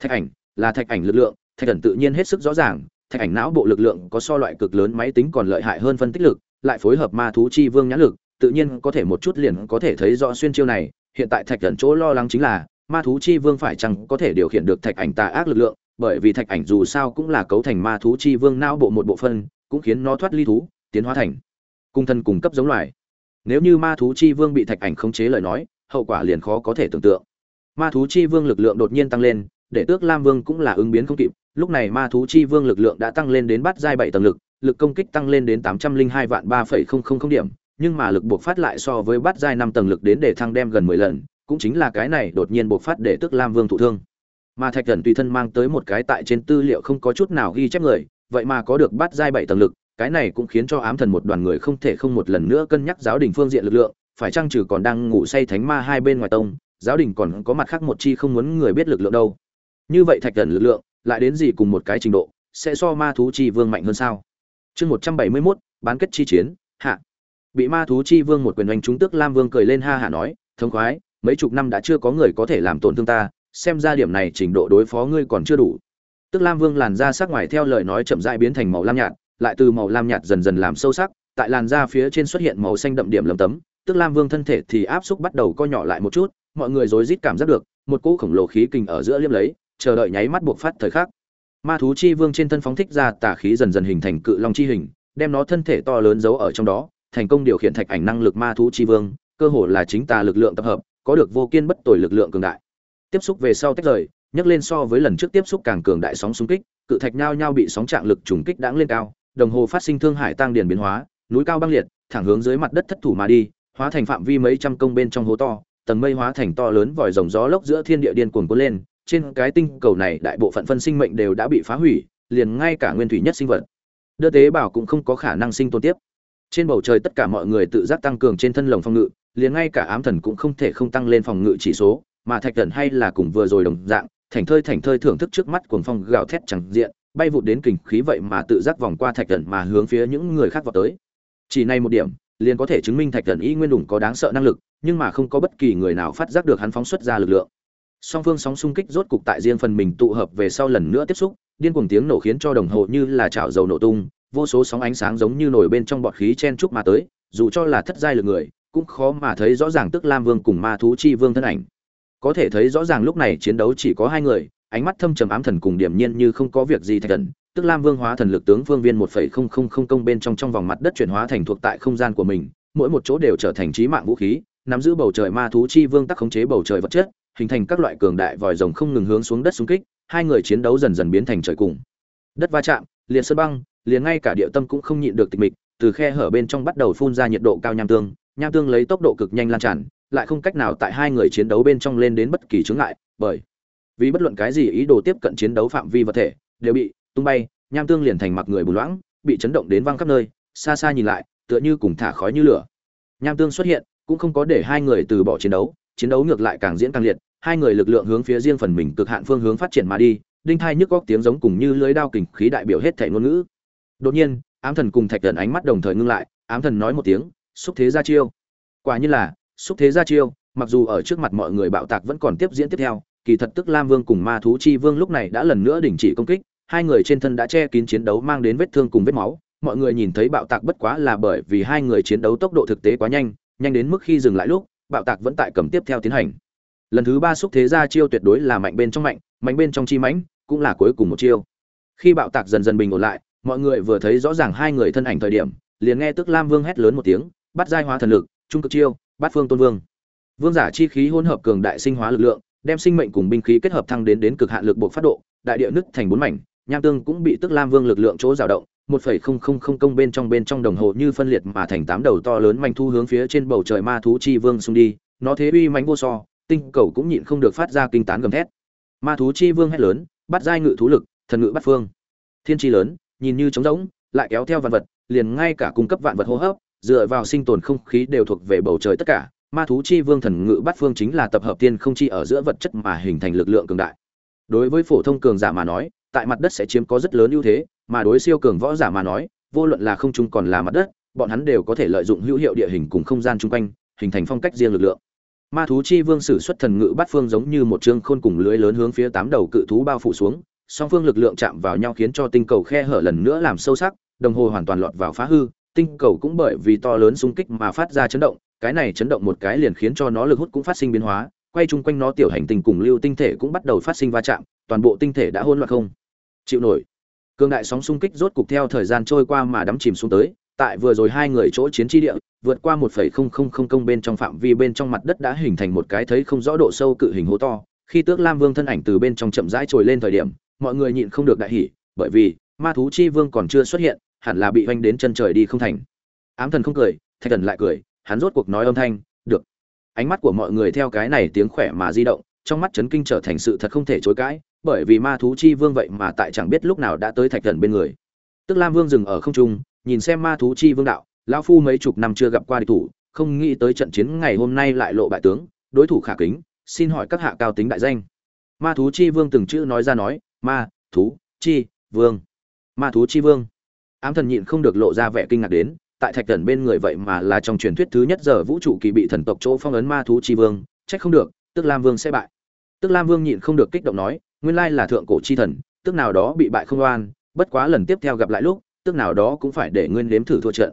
[SPEAKER 1] Thạch ảnh, là thạch ảnh lực lượng, thạch ảnh tự nhiên hết sức rõ ràng, thạch ảnh não bộ lực lượng có so loại cực lớn máy tính còn lợi hại hơn phân tích lực lại phối hợp ma thú chi vương nhãn lực, tự nhiên có thể một chút liền có thể thấy rõ xuyên chiêu này. Hiện tại thạch Cẩn chỗ lo lắng chính là, ma thú chi vương phải chăng có thể điều khiển được thạch ảnh tà ác lực lượng, bởi vì thạch ảnh dù sao cũng là cấu thành ma thú chi vương não bộ một bộ phân cũng khiến nó thoát ly thú, tiến hóa thành cung thân cung cấp giống loài. Nếu như ma thú chi vương bị thạch ảnh khống chế lời nói, hậu quả liền khó có thể tưởng tượng. Ma thú chi vương lực lượng đột nhiên tăng lên, để tước lam vương cũng là ứng biến không kịp. Lúc này ma thú chi vương lực lượng đã tăng lên đến bắt giai bảy tầng lực lực công kích tăng lên đến tám trăm linh hai vạn ba phẩy không không không điểm, nhưng mà lực buộc phát lại so với bắt giai năm tầng lực đến để thăng đem gần mười lần, cũng chính là cái này đột nhiên buộc phát để tức lam vương thụ thương. Mà thạch thần tùy thân mang tới một cái tại trên tư liệu không có chút nào ghi chép người, vậy mà có được bắt giai bảy tầng lực, cái này cũng khiến cho ám thần một đoàn người không thể không một lần nữa cân nhắc giáo đình phương diện lực lượng, phải chăng trừ còn đang ngủ say thánh ma hai bên ngoài tông, giáo đình còn có mặt khác một chi không muốn người biết lực lượng đâu. Như vậy thạch thần lực lượng lại đến gì cùng một cái trình độ, sẽ so ma thú chi vương mạnh hơn sao? Chương một trăm bảy mươi mốt, bán kết chi chiến, hạ. Bị ma thú chi vương một quyền oanh chúng tức lam vương cười lên ha hạ nói, thống khoái, mấy chục năm đã chưa có người có thể làm tổn thương ta, xem ra điểm này trình độ đối phó ngươi còn chưa đủ. Tức lam vương làn da sắc ngoài theo lời nói chậm rãi biến thành màu lam nhạt, lại từ màu lam nhạt dần dần làm sâu sắc, tại làn da phía trên xuất hiện màu xanh đậm điểm lấm tấm. Tức lam vương thân thể thì áp xúc bắt đầu co nhỏ lại một chút, mọi người rối rít cảm giác được, một cỗ khổng lồ khí kình ở giữa liêm lấy, chờ đợi nháy mắt buộc phát thời khắc ma thú chi vương trên thân phóng thích ra tà khí dần dần hình thành cự long chi hình, đem nó thân thể to lớn giấu ở trong đó, thành công điều khiển thạch ảnh năng lực ma thú chi vương, cơ hồ là chính tà lực lượng tập hợp, có được vô kiên bất tồi lực lượng cường đại. Tiếp xúc về sau tách rời, nhấc lên so với lần trước tiếp xúc càng cường đại sóng xung kích, cự thạch nhao nhao bị sóng trạng lực trùng kích đãng lên cao, đồng hồ phát sinh thương hải tăng điền biến hóa, núi cao băng liệt, thẳng hướng dưới mặt đất thất thủ mà đi, hóa thành phạm vi mấy trăm công bên trong hố to, tầng mây hóa thành to lớn vòi rồng gió lốc giữa thiên địa điên cuồng cuốn lên trên cái tinh cầu này đại bộ phận phân sinh mệnh đều đã bị phá hủy, liền ngay cả nguyên thủy nhất sinh vật. Đưa tế bào cũng không có khả năng sinh tồn tiếp. Trên bầu trời tất cả mọi người tự giác tăng cường trên thân lồng phòng ngự, liền ngay cả ám thần cũng không thể không tăng lên phòng ngự chỉ số, mà thạch thần hay là cùng vừa rồi đồng dạng thành thơi thành thơi thưởng thức trước mắt cuồng phong gào thét chẳng diện, bay vụt đến kình khí vậy mà tự giác vòng qua thạch thần mà hướng phía những người khác vào tới. Chỉ này một điểm, liền có thể chứng minh thạch thần y nguyên đủng có đáng sợ năng lực, nhưng mà không có bất kỳ người nào phát giác được hắn phóng xuất ra lực lượng song phương sóng xung kích rốt cục tại riêng phần mình tụ hợp về sau lần nữa tiếp xúc, điên cuồng tiếng nổ khiến cho đồng hồ như là chảo dầu nổ tung, vô số sóng ánh sáng giống như nổi bên trong bọt khí chen chúc mà tới, dù cho là thất giai lực người, cũng khó mà thấy rõ ràng tức lam vương cùng ma thú chi vương thân ảnh. Có thể thấy rõ ràng lúc này chiến đấu chỉ có hai người, ánh mắt thâm trầm ám thần cùng điểm nhiên như không có việc gì thạch thần, tức lam vương hóa thần lực tướng vương viên một phẩy không không không công bên trong trong vòng mặt đất chuyển hóa thành thuộc tại không gian của mình, mỗi một chỗ đều trở thành trí mạng vũ khí, nắm giữ bầu trời ma thú chi vương tắc khống chế bầu trời vật chất hình thành các loại cường đại vòi rồng không ngừng hướng xuống đất xung kích, hai người chiến đấu dần dần biến thành trời cùng. Đất va chạm, liền sơn băng, liền ngay cả địa tâm cũng không nhịn được tịch mịch, từ khe hở bên trong bắt đầu phun ra nhiệt độ cao nham tương nham tương lấy tốc độ cực nhanh lan tràn, lại không cách nào tại hai người chiến đấu bên trong lên đến bất kỳ chướng ngại, bởi vì bất luận cái gì ý đồ tiếp cận chiến đấu phạm vi vật thể, đều bị tung bay, nham tương liền thành mặc người bùn loãng, bị chấn động đến văng khắp nơi, xa xa nhìn lại, tựa như cùng thả khói như lửa. Nham tương xuất hiện, cũng không có để hai người từ bỏ chiến đấu chiến đấu ngược lại càng diễn càng liệt hai người lực lượng hướng phía riêng phần mình cực hạn phương hướng phát triển mà đi, đinh thai nhức góc tiếng giống cùng như lưới đao kình khí đại biểu hết thể ngôn ngữ. Đột nhiên, ám thần cùng thạch thần ánh mắt đồng thời ngưng lại, ám thần nói một tiếng, xúc thế ra chiêu. Quả như là, xúc thế ra chiêu. Mặc dù ở trước mặt mọi người bạo tạc vẫn còn tiếp diễn tiếp theo, kỳ thật tức lam vương cùng ma thú chi vương lúc này đã lần nữa đình chỉ công kích, hai người trên thân đã che kín chiến đấu mang đến vết thương cùng vết máu. Mọi người nhìn thấy bạo tạc bất quá là bởi vì hai người chiến đấu tốc độ thực tế quá nhanh nhanh đến mức khi dừng lại lúc, bạo tạc vẫn tại cầm tiếp theo tiến hành lần thứ ba xúc thế ra chiêu tuyệt đối là mạnh bên trong mạnh mạnh bên trong chi mãnh, cũng là cuối cùng một chiêu. Khi bạo tạc dần dần bình ổn lại, mọi người vừa thấy rõ ràng hai người thân ảnh thời điểm, liền nghe tức lam vương hét lớn một tiếng, bắt giai hóa thần lực, trung cực chiêu bát phương tôn vương. Vương giả chi khí hỗn hợp cường đại sinh hóa lực lượng, đem sinh mệnh cùng binh khí kết hợp thăng đến đến cực hạn lực buộc phát độ, đại địa nứt thành bốn mảnh, nham tương cũng bị tức lam vương lực lượng chỗ dao động, một phẩy không không không công bên trong bên trong đồng hồ như phân liệt mà thành tám đầu to lớn manh thu hướng phía trên bầu trời ma thú chi vương xung đi, nó thế uy mãnh vô so tinh cầu cũng nhịn không được phát ra kinh tán gầm thét. Ma thú chi vương hét lớn, bắt giai ngự thú lực, thần ngự bắt phương. Thiên chi lớn, nhìn như trống rỗng, lại kéo theo vạn vật, liền ngay cả cung cấp vạn vật hô hấp, dựa vào sinh tồn không khí đều thuộc về bầu trời tất cả. Ma thú chi vương thần ngự bắt phương chính là tập hợp tiên không chi ở giữa vật chất mà hình thành lực lượng cường đại. Đối với phổ thông cường giả mà nói, tại mặt đất sẽ chiếm có rất lớn ưu thế, mà đối siêu cường võ giả mà nói, vô luận là không trung còn là mặt đất, bọn hắn đều có thể lợi dụng hữu hiệu địa hình cùng không gian chung quanh, hình thành phong cách riêng lực lượng ma thú chi vương sử xuất thần ngự bắt phương giống như một chương khôn cùng lưới lớn hướng phía tám đầu cự thú bao phủ xuống, song phương lực lượng chạm vào nhau khiến cho tinh cầu khe hở lần nữa làm sâu sắc, đồng hồ hoàn toàn lọt vào phá hư, tinh cầu cũng bởi vì to lớn xung kích mà phát ra chấn động, cái này chấn động một cái liền khiến cho nó lực hút cũng phát sinh biến hóa, quay chung quanh nó tiểu hành tinh cùng lưu tinh thể cũng bắt đầu phát sinh va chạm, toàn bộ tinh thể đã hỗn loạn không chịu nổi. Cương đại sóng xung kích rốt cục theo thời gian trôi qua mà đắm chìm xuống tới tại vừa rồi hai người chỗ chiến tri địa, vượt qua một phẩy không không không công bên trong phạm vi bên trong mặt đất đã hình thành một cái thấy không rõ độ sâu cự hình hố to. Khi tước lam vương thân ảnh từ bên trong chậm rãi trồi lên thời điểm, mọi người nhịn không được đại hỉ, bởi vì, ma thú chi vương còn chưa xuất hiện, hẳn là bị oanh đến chân trời đi không thành. Ám thần không cười, thạch thần lại cười, hắn rốt cuộc nói âm thanh, được. Ánh mắt của mọi người theo cái này tiếng khỏe mà di động, trong mắt chấn kinh trở thành sự thật không thể chối cãi, bởi vì ma thú chi vương vậy mà tại chẳng biết lúc nào đã tới thạch thần bên người. Tức lam vương dừng ở không trung nhìn xem ma thú chi vương đạo, lão phu mấy chục năm chưa gặp qua địch thủ, không nghĩ tới trận chiến ngày hôm nay lại lộ bại tướng, đối thủ khả kính, xin hỏi các hạ cao tính đại danh. Ma thú chi vương từng chữ nói ra nói, ma, thú, chi, vương. Ma thú chi vương. Ám thần nhịn không được lộ ra vẻ kinh ngạc đến, tại thạch thần bên người vậy mà là trong truyền thuyết thứ nhất giờ vũ trụ kỳ bị thần tộc chỗ phong ấn ma thú chi vương, trách không được, tức lam vương sẽ bại. Tức lam vương nhịn không được kích động nói, nguyên lai là thượng cổ chi thần, tức nào đó bị bại không oan, bất quá lần tiếp theo gặp lại lúc tức nào đó cũng phải để nguyên nếm thử thua trận.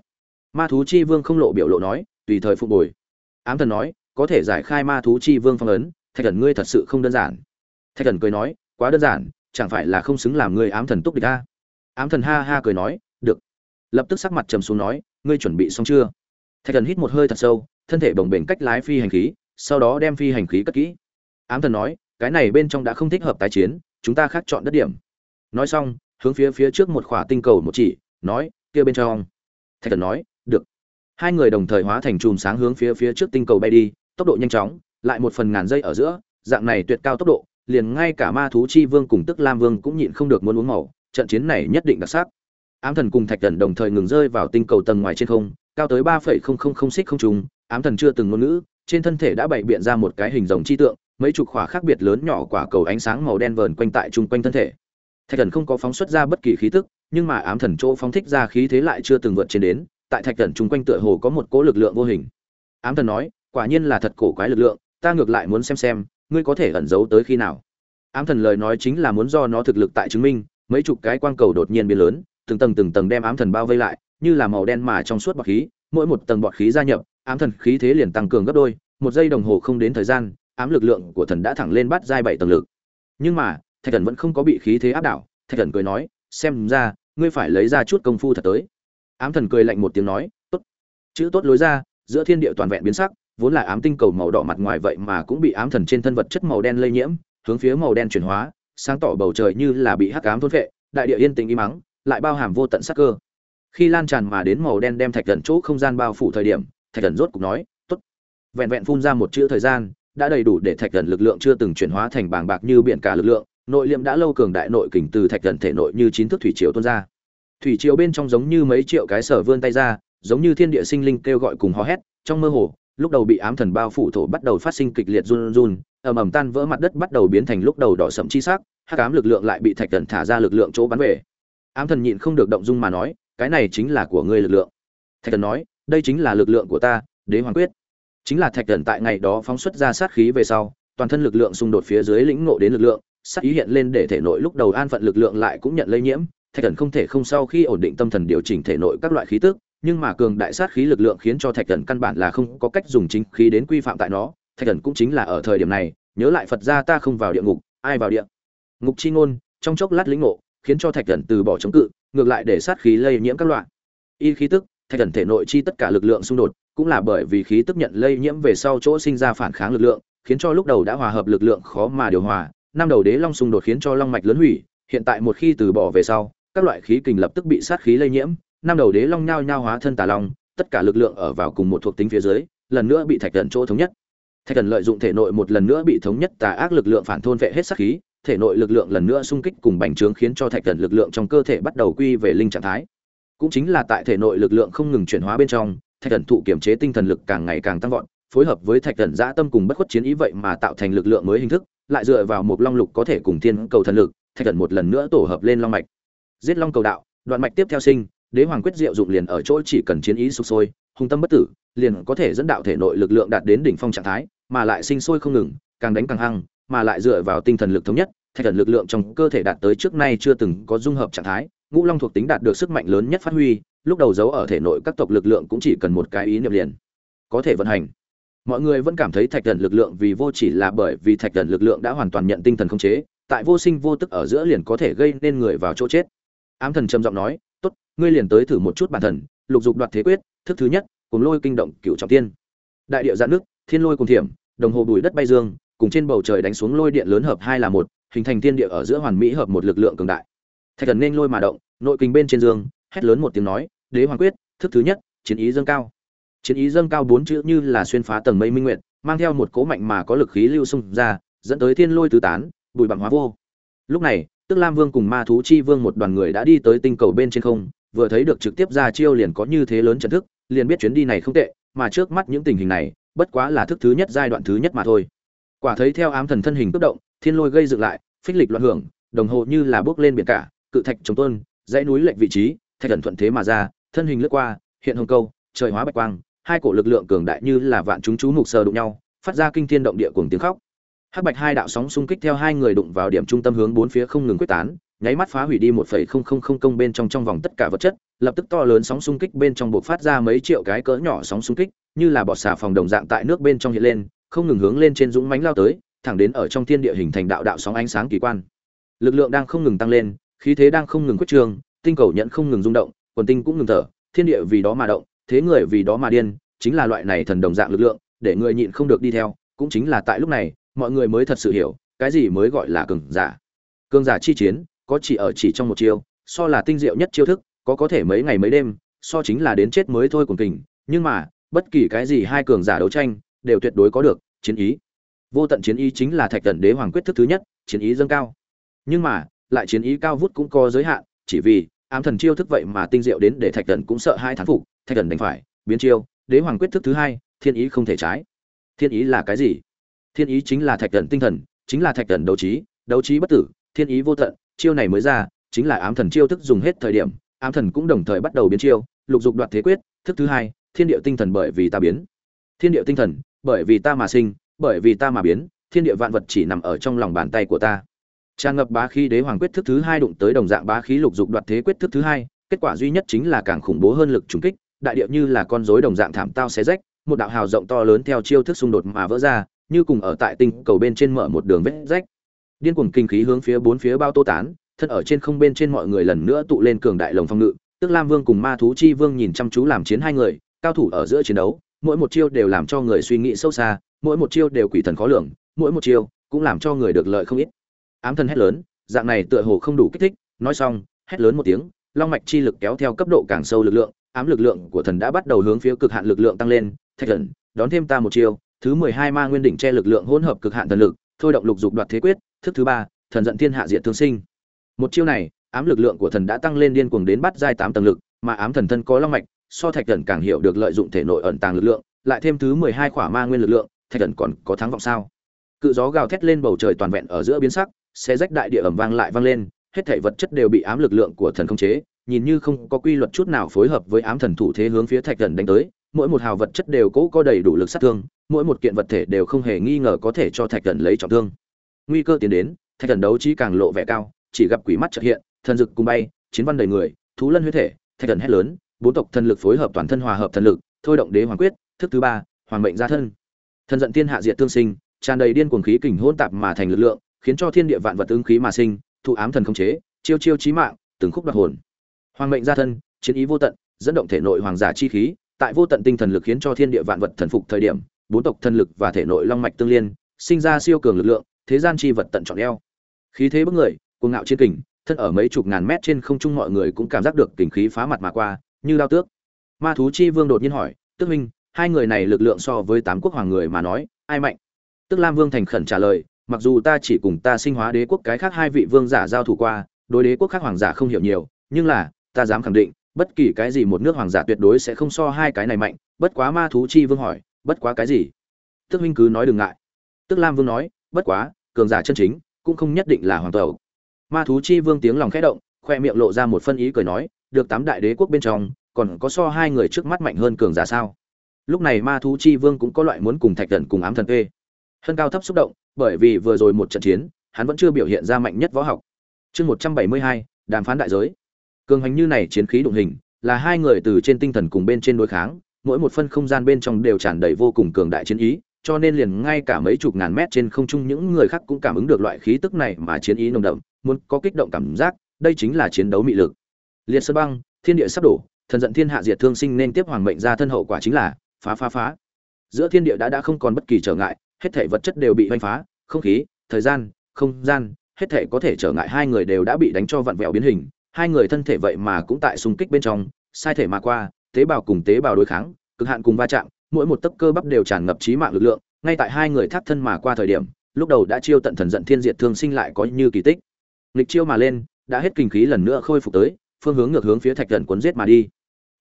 [SPEAKER 1] Ma thú chi vương không lộ biểu lộ nói, tùy thời phục bồi. Ám thần nói, có thể giải khai ma thú chi vương phong ấn, thạch thần ngươi thật sự không đơn giản. Thạch thần cười nói, quá đơn giản, chẳng phải là không xứng làm ngươi ám thần túc địch ta ám thần ha ha cười nói, được. Lập tức sắc mặt trầm xuống nói, ngươi chuẩn bị xong chưa? Thạch thần hít một hơi thật sâu, thân thể bồng bềnh cách lái phi hành khí, sau đó đem phi hành khí cất kỹ. Ám thần nói, cái này bên trong đã không thích hợp tái chiến, chúng ta khác chọn đất điểm. Nói xong hướng phía phía trước một khỏa tinh cầu một chỉ, nói, kia bên trong. Thạch thần nói, được. Hai người đồng thời hóa thành chùm sáng hướng phía phía trước tinh cầu bay đi, tốc độ nhanh chóng, lại một phần ngàn giây ở giữa, dạng này tuyệt cao tốc độ, liền ngay cả ma thú chi vương cùng tức lam vương cũng nhịn không được muốn uống màu, trận chiến này nhất định đặc sắc. Ám thần cùng thạch thần đồng thời ngừng rơi vào tinh cầu tầng ngoài trên không, cao tới ba phẩy không không không xích không trùng, ám thần chưa từng ngôn ngữ, trên thân thể đã bày biện ra một cái hình rồng chi tượng, mấy chục khỏa khác biệt lớn nhỏ quả cầu ánh sáng màu đen vờn quanh tại chung quanh thân thể thạch thần không có phóng xuất ra bất kỳ khí tức, nhưng mà ám thần chỗ phóng thích ra khí thế lại chưa từng vượt trên đến, tại thạch thần chung quanh tựa hồ có một cỗ lực lượng vô hình. Ám thần nói, quả nhiên là thật cổ quái lực lượng, ta ngược lại muốn xem xem, ngươi có thể ẩn giấu tới khi nào. Ám thần lời nói chính là muốn do nó thực lực tại chứng minh, mấy chục cái quang cầu đột nhiên biến lớn, từng tầng từng tầng đem ám thần bao vây lại, như là màu đen mà trong suốt bọt khí, mỗi một tầng bọt khí gia nhập, ám thần khí thế liền tăng cường gấp đôi, một giây đồng hồ không đến thời gian, ám lực lượng của thần đã thẳng lên bắt giai bảy tầng lực. Nhưng mà thạch thần vẫn không có bị khí thế áp đảo, thạch thần cười nói, xem ra, ngươi phải lấy ra chút công phu thật tới. Ám thần cười lạnh một tiếng nói, tốt. Chữ tốt lối ra, giữa thiên địa toàn vẹn biến sắc, vốn là ám tinh cầu màu đỏ mặt ngoài vậy mà cũng bị ám thần trên thân vật chất màu đen lây nhiễm, hướng phía màu đen chuyển hóa, sáng tỏ bầu trời như là bị hắc ám thôn vệ đại địa yên tĩnh im mắng, lại bao hàm vô tận sắc cơ. Khi lan tràn mà đến màu đen đem thạch thần chỗ không gian bao phủ thời điểm, thạch thần rốt cục nói, tốt. Vẹn vẹn phun ra một chữ thời gian, đã đầy đủ để thạch thần lực lượng chưa từng chuyển hóa thành bàng bạc như biển cả lực lượng nội liệm đã lâu cường đại nội kình từ thạch thần thể nội như chín thước thủy triều tuôn ra. Thủy triều bên trong giống như mấy triệu cái sở vươn tay ra, giống như thiên địa sinh linh kêu gọi cùng hò hét, trong mơ hồ, lúc đầu bị ám thần bao phủ thổ bắt đầu phát sinh kịch liệt run run, ầm ầm tan vỡ mặt đất bắt đầu biến thành lúc đầu đỏ sậm chi sắc, hắc ám lực lượng lại bị thạch thần thả ra lực lượng chỗ bắn về. Ám thần nhịn không được động dung mà nói, cái này chính là của ngươi lực lượng. Thạch thần nói, đây chính là lực lượng của ta, đế hoàng quyết. Chính là thạch thần tại ngày đó phóng xuất ra sát khí về sau, toàn thân lực lượng xung đột phía dưới lĩnh ngộ đến lực lượng sắc ý hiện lên để thể nội lúc đầu an phận lực lượng lại cũng nhận lây nhiễm, thạch thần không thể không sau khi ổn định tâm thần điều chỉnh thể nội các loại khí tức, nhưng mà cường đại sát khí lực lượng khiến cho thạch thần căn bản là không có cách dùng chính khí đến quy phạm tại nó. Thạch thần cũng chính là ở thời điểm này, nhớ lại phật gia ta không vào địa ngục, ai vào địa ngục chi ngôn, trong chốc lát lĩnh ngộ, khiến cho thạch thần từ bỏ chống cự, ngược lại để sát khí lây nhiễm các loại. Y khí tức, thạch thần thể nội chi tất cả lực lượng xung đột, cũng là bởi vì khí tức nhận lây nhiễm về sau chỗ sinh ra phản kháng lực lượng, khiến cho lúc đầu đã hòa hợp lực lượng khó mà điều hòa năm đầu đế long xung đột khiến cho long mạch lớn hủy, hiện tại một khi từ bỏ về sau, các loại khí kình lập tức bị sát khí lây nhiễm, năm đầu đế long nhao nhao hóa thân tà long, tất cả lực lượng ở vào cùng một thuộc tính phía dưới, lần nữa bị thạch thần chỗ thống nhất. Thạch thần lợi dụng thể nội một lần nữa bị thống nhất tà ác lực lượng phản thôn vệ hết sát khí, thể nội lực lượng lần nữa xung kích cùng bành trướng khiến cho thạch thần lực lượng trong cơ thể bắt đầu quy về linh trạng thái. Cũng chính là tại thể nội lực lượng không ngừng chuyển hóa bên trong, thạch thần thụ kiểm chế tinh thần lực càng ngày càng tăng vọt, phối hợp với thạch thần dã tâm cùng bất khuất chiến ý vậy mà tạo thành lực lượng mới hình thức lại dựa vào một long lục có thể cùng thiên cầu thần lực, thạch thần một lần nữa tổ hợp lên long mạch. Giết long cầu đạo, đoạn mạch tiếp theo sinh, đế hoàng quyết diệu dụng liền ở chỗ chỉ cần chiến ý sục sôi, hung tâm bất tử, liền có thể dẫn đạo thể nội lực lượng đạt đến đỉnh phong trạng thái, mà lại sinh sôi không ngừng, càng đánh càng hăng, mà lại dựa vào tinh thần lực thống nhất, thạch thần lực lượng trong cơ thể đạt tới trước nay chưa từng có dung hợp trạng thái, ngũ long thuộc tính đạt được sức mạnh lớn nhất phát huy, lúc đầu giấu ở thể nội các tộc lực lượng cũng chỉ cần một cái ý niệm liền có thể vận hành mọi người vẫn cảm thấy thạch thần lực lượng vì vô chỉ là bởi vì thạch thần lực lượng đã hoàn toàn nhận tinh thần khống chế, tại vô sinh vô tức ở giữa liền có thể gây nên người vào chỗ chết. Ám thần trầm giọng nói, tốt, ngươi liền tới thử một chút bản thần, lục dục đoạt thế quyết, thức thứ nhất, cùng lôi kinh động cựu trọng tiên. Đại địa giãn nước, thiên lôi cùng thiểm, đồng hồ bùi đất bay dương, cùng trên bầu trời đánh xuống lôi điện lớn hợp hai là một, hình thành thiên địa ở giữa hoàn mỹ hợp một lực lượng cường đại. Thạch thần nên lôi mà động, nội kinh bên trên dương, hét lớn một tiếng nói, đế hoàng quyết, thức thứ nhất, chiến ý dâng cao chiến ý dâng cao bốn chữ như là xuyên phá tầng mây minh nguyện mang theo một cố mạnh mà có lực khí lưu xung ra, dẫn tới thiên lôi tứ tán, bụi bặm hóa vô. Lúc này, tức lam vương cùng ma thú chi vương một đoàn người đã đi tới tinh cầu bên trên không, vừa thấy được trực tiếp ra chiêu liền có như thế lớn trận thức, liền biết chuyến đi này không tệ, mà trước mắt những tình hình này, bất quá là thức thứ nhất, giai đoạn thứ nhất mà thôi. Quả thấy theo ám thần thân hình cướp động, thiên lôi gây dựng lại, phích lịch loạn hưởng, đồng hồ như là bước lên biển cả, cự thạch chống tôn, dãy núi lệch vị trí, thạch thần thuận thế mà ra, thân hình lướt qua, hiện hồng câu, trời hóa bạch quang hai cổ lực lượng cường đại như là vạn chúng chú mục sờ đụng nhau, phát ra kinh thiên động địa cuồng tiếng khóc. Hắc bạch hai đạo sóng xung kích theo hai người đụng vào điểm trung tâm hướng bốn phía không ngừng quyết tán, nháy mắt phá hủy đi một phẩy không không không công bên trong trong vòng tất cả vật chất, lập tức to lớn sóng xung kích bên trong buộc phát ra mấy triệu cái cỡ nhỏ sóng xung kích, như là bọt xà phòng đồng dạng tại nước bên trong hiện lên, không ngừng hướng lên trên dũng mánh lao tới, thẳng đến ở trong thiên địa hình thành đạo đạo sóng ánh sáng kỳ quan. Lực lượng đang không ngừng tăng lên, khí thế đang không ngừng quyết trường tinh cầu nhận không ngừng rung động, quần tinh cũng ngừng thở, thiên địa vì đó mà động thế người vì đó mà điên, chính là loại này thần đồng dạng lực lượng, để người nhịn không được đi theo, cũng chính là tại lúc này, mọi người mới thật sự hiểu, cái gì mới gọi là cường giả. Cường giả chi chiến, có chỉ ở chỉ trong một chiêu, so là tinh diệu nhất chiêu thức, có có thể mấy ngày mấy đêm, so chính là đến chết mới thôi cùng kình, nhưng mà, bất kỳ cái gì hai cường giả đấu tranh, đều tuyệt đối có được, chiến ý. Vô tận chiến ý chính là thạch tần đế hoàng quyết thức thứ nhất, chiến ý dâng cao. Nhưng mà, lại chiến ý cao vút cũng có giới hạn, chỉ vì ám thần chiêu thức vậy mà tinh diệu đến để thạch tần cũng sợ hai thán phục thạch thần đánh phải, biến chiêu, đế hoàng quyết thức thứ hai, thiên ý không thể trái. Thiên ý là cái gì? Thiên ý chính là thạch thần tinh thần, chính là thạch thần đấu trí đấu trí bất tử, thiên ý vô tận, chiêu này mới ra, chính là ám thần chiêu thức dùng hết thời điểm, ám thần cũng đồng thời bắt đầu biến chiêu, lục dục đoạt thế quyết, thức thứ hai, thiên địa tinh thần bởi vì ta biến. Thiên địa tinh thần, bởi vì ta mà sinh, bởi vì ta mà biến, thiên địa vạn vật chỉ nằm ở trong lòng bàn tay của ta. Tràn ngập bá khí đế hoàng quyết thức thứ hai đụng tới đồng dạng bá khí lục dục đoạt thế quyết thức thứ hai, kết quả duy nhất chính là càng khủng bố hơn lực trùng kích đại địa như là con rối đồng dạng thảm tao xé rách, một đạo hào rộng to lớn theo chiêu thức xung đột mà vỡ ra, như cùng ở tại tinh cầu bên trên mở một đường vết rách. Điên cuồng kinh khí hướng phía bốn phía bao tô tán, thân ở trên không bên trên mọi người lần nữa tụ lên cường đại lồng phong ngự, tức lam vương cùng ma thú chi vương nhìn chăm chú làm chiến hai người, cao thủ ở giữa chiến đấu, mỗi một chiêu đều làm cho người suy nghĩ sâu xa, mỗi một chiêu đều quỷ thần khó lường, mỗi một chiêu cũng làm cho người được lợi không ít. Ám thần hét lớn, dạng này tựa hồ không đủ kích thích, nói xong, hét lớn một tiếng, long mạch chi lực kéo theo cấp độ càng sâu lực lượng ám lực lượng của thần đã bắt đầu hướng phía cực hạn lực lượng tăng lên, thạch thần, đón thêm ta một chiêu, thứ mười hai ma nguyên đỉnh che lực lượng hỗn hợp cực hạn thần lực, thôi động lục dục đoạt thế quyết, thức thứ ba, thần giận thiên hạ diệt thương sinh. Một chiêu này, ám lực lượng của thần đã tăng lên điên cuồng đến bắt giai tám tầng lực, mà ám thần thân có long mạch, so thạch thần càng hiểu được lợi dụng thể nội ẩn tàng lực lượng, lại thêm thứ mười hai khỏa ma nguyên lực lượng, thạch thần còn có thắng vọng sao? Cự gió gào thét lên bầu trời toàn vẹn ở giữa biến sắc xe rách đại địa ẩm vang lại vang lên, hết thảy vật chất đều bị ám lực lượng của thần khống chế nhìn như không có quy luật chút nào phối hợp với ám thần thủ thế hướng phía thạch thần đánh tới, mỗi một hào vật chất đều cố có đầy đủ lực sát thương, mỗi một kiện vật thể đều không hề nghi ngờ có thể cho thạch thần lấy trọng thương. Nguy cơ tiến đến, thạch thần đấu trí càng lộ vẻ cao, chỉ gặp quỷ mắt chợt hiện, thần dực cùng bay, chiến văn đầy người, thú lân huyết thể, thạch thần hét lớn, bốn tộc thần lực phối hợp toàn thân hòa hợp thần lực, thôi động đế hoàng quyết, thức thứ ba, hoàng mệnh gia thân. Thần giận thiên hạ diệt tương sinh, tràn đầy điên cuồng khí kình hỗn tạp mà thành lực lượng, khiến cho thiên địa vạn vật ứng khí mà sinh, thụ ám thần không chế, chiêu chiêu chí mạng, từng khúc đoạt hồn hoàng mệnh gia thân chiến ý vô tận dẫn động thể nội hoàng giả chi khí tại vô tận tinh thần lực khiến cho thiên địa vạn vật thần phục thời điểm bốn tộc thần lực và thể nội long mạch tương liên sinh ra siêu cường lực lượng thế gian chi vật tận trọn eo. Khí thế bức người cuồng ngạo chiến kình thân ở mấy chục ngàn mét trên không trung mọi người cũng cảm giác được kình khí phá mặt mà qua như đao tước. Ma thú chi vương đột nhiên hỏi Tước huynh, hai người này lực lượng so với tám quốc hoàng người mà nói ai mạnh? Tức lam vương thành khẩn trả lời mặc dù ta chỉ cùng ta sinh hóa đế quốc cái khác hai vị vương giả giao thủ qua đối đế quốc khác hoàng giả không hiểu nhiều nhưng là ta dám khẳng định, bất kỳ cái gì một nước hoàng giả tuyệt đối sẽ không so hai cái này mạnh, bất quá ma thú chi vương hỏi, bất quá cái gì? Tức huynh cứ nói đừng ngại. Tức lam vương nói, bất quá, cường giả chân chính, cũng không nhất định là hoàng tộc. Ma thú chi vương tiếng lòng khẽ động, khoe miệng lộ ra một phân ý cười nói, được tám đại đế quốc bên trong, còn có so hai người trước mắt mạnh hơn cường giả sao? Lúc này ma thú chi vương cũng có loại muốn cùng thạch thần cùng ám thần tê. Hân cao thấp xúc động, bởi vì vừa rồi một trận chiến, hắn vẫn chưa biểu hiện ra mạnh nhất võ học. Chương một trăm bảy mươi hai, đàm phán đại giới cường hành như này chiến khí đụng hình, là hai người từ trên tinh thần cùng bên trên đối kháng, mỗi một phân không gian bên trong đều tràn đầy vô cùng cường đại chiến ý, cho nên liền ngay cả mấy chục ngàn mét trên không trung những người khác cũng cảm ứng được loại khí tức này mà chiến ý nồng đậm, muốn có kích động cảm giác, đây chính là chiến đấu mị lực. Liệt sơn băng, thiên địa sắp đổ, thần giận thiên hạ diệt thương sinh nên tiếp hoàng mệnh ra thân hậu quả chính là, phá phá phá. Giữa thiên địa đã đã không còn bất kỳ trở ngại, hết thể vật chất đều bị hoành phá, không khí, thời gian, không gian, hết thể có thể trở ngại hai người đều đã bị đánh cho vặn vẹo biến hình hai người thân thể vậy mà cũng tại xung kích bên trong, sai thể mà qua, tế bào cùng tế bào đối kháng, cực hạn cùng va chạm, mỗi một tấc cơ bắp đều tràn ngập trí mạng lực lượng, ngay tại hai người thác thân mà qua thời điểm, lúc đầu đã chiêu tận thần giận thiên diệt thương sinh lại có như kỳ tích. Nghịch chiêu mà lên, đã hết kinh khí lần nữa khôi phục tới, phương hướng ngược hướng phía thạch thần cuốn giết mà đi.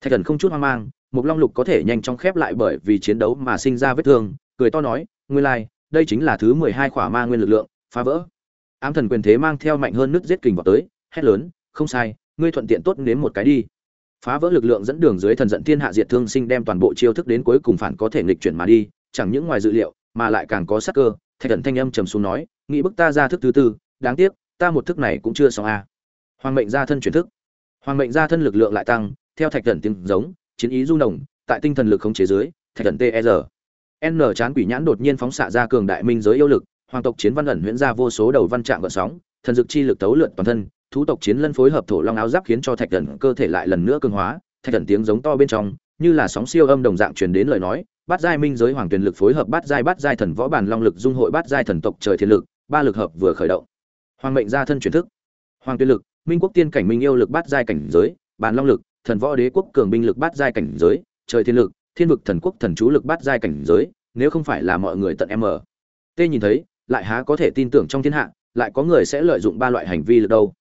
[SPEAKER 1] Thạch thần không chút hoang mang một long lục có thể nhanh chóng khép lại bởi vì chiến đấu mà sinh ra vết thương, cười to nói, nguyên lai, đây chính là thứ mười hai khỏa ma nguyên lực lượng, phá vỡ. Ám thần quyền thế mang theo mạnh hơn nước giết kình vào tới, hét lớn không sai, ngươi thuận tiện tốt nếm một cái đi. Phá vỡ lực lượng dẫn đường dưới thần giận thiên hạ diệt thương sinh đem toàn bộ chiêu thức đến cuối cùng phản có thể nghịch chuyển mà đi, chẳng những ngoài dự liệu, mà lại càng có sắc cơ, thạch thần thanh âm trầm xuống nói, nghĩ bức ta ra thức thứ tư, đáng tiếc, ta một thức này cũng chưa xong a à. hoàng mệnh gia thân chuyển thức. Hoàng mệnh gia thân lực lượng lại tăng, theo thạch thần tiếng giống, chiến ý du nồng, tại tinh thần lực khống chế dưới, thạch thần tr n chán quỷ nhãn đột nhiên phóng xạ ra cường đại minh giới yêu lực, hoàng tộc chiến văn ẩn huyễn ra vô số đầu văn trạng gợn sóng, thần dực chi lực tấu lượn toàn thân thú tộc chiến lân phối hợp thổ long áo giáp khiến cho thạch thần cơ thể lại lần nữa cường hóa, thạch thần tiếng giống to bên trong, như là sóng siêu âm đồng dạng truyền đến lời nói, bát giai minh giới hoàng tuyển lực phối hợp bát giai bát giai thần võ bản long lực dung hội bát giai thần tộc trời thiên lực, ba lực hợp vừa khởi động. Hoàng mệnh gia thân chuyển thức. Hoàng tuyên lực, minh quốc tiên cảnh minh yêu lực bát giai cảnh giới, bản long lực, thần võ đế quốc cường binh lực bát giai cảnh giới, trời thiên lực, thiên vực thần quốc thần chú lực bát giai cảnh giới, nếu không phải là mọi người tận m tê nhìn thấy, lại há có thể tin tưởng trong thiên hạ, lại có người sẽ lợi dụng ba loại hành vi lực đâu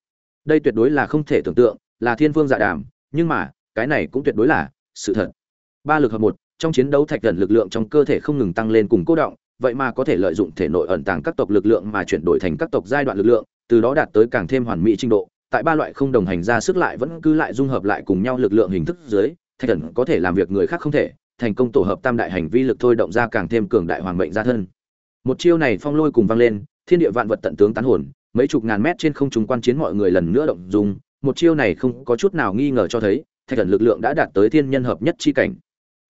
[SPEAKER 1] đây tuyệt đối là không thể tưởng tượng, là thiên phương dạ đàm, nhưng mà, cái này cũng tuyệt đối là sự thật. Ba lực hợp một, trong chiến đấu thạch thần lực lượng trong cơ thể không ngừng tăng lên cùng cố động, vậy mà có thể lợi dụng thể nội ẩn tàng các tộc lực lượng mà chuyển đổi thành các tộc giai đoạn lực lượng, từ đó đạt tới càng thêm hoàn mỹ trình độ. Tại ba loại không đồng hành ra sức lại vẫn cứ lại dung hợp lại cùng nhau lực lượng hình thức dưới, thạch thần có thể làm việc người khác không thể, thành công tổ hợp tam đại hành vi lực thôi động ra càng thêm cường đại hoàng mệnh gia thân. Một chiêu này phong lôi cùng vang lên, thiên địa vạn vật tận tướng tán hồn mấy chục ngàn mét trên không trung quan chiến mọi người lần nữa động dùng một chiêu này không có chút nào nghi ngờ cho thấy, thạch thần lực lượng đã đạt tới thiên nhân hợp nhất chi cảnh.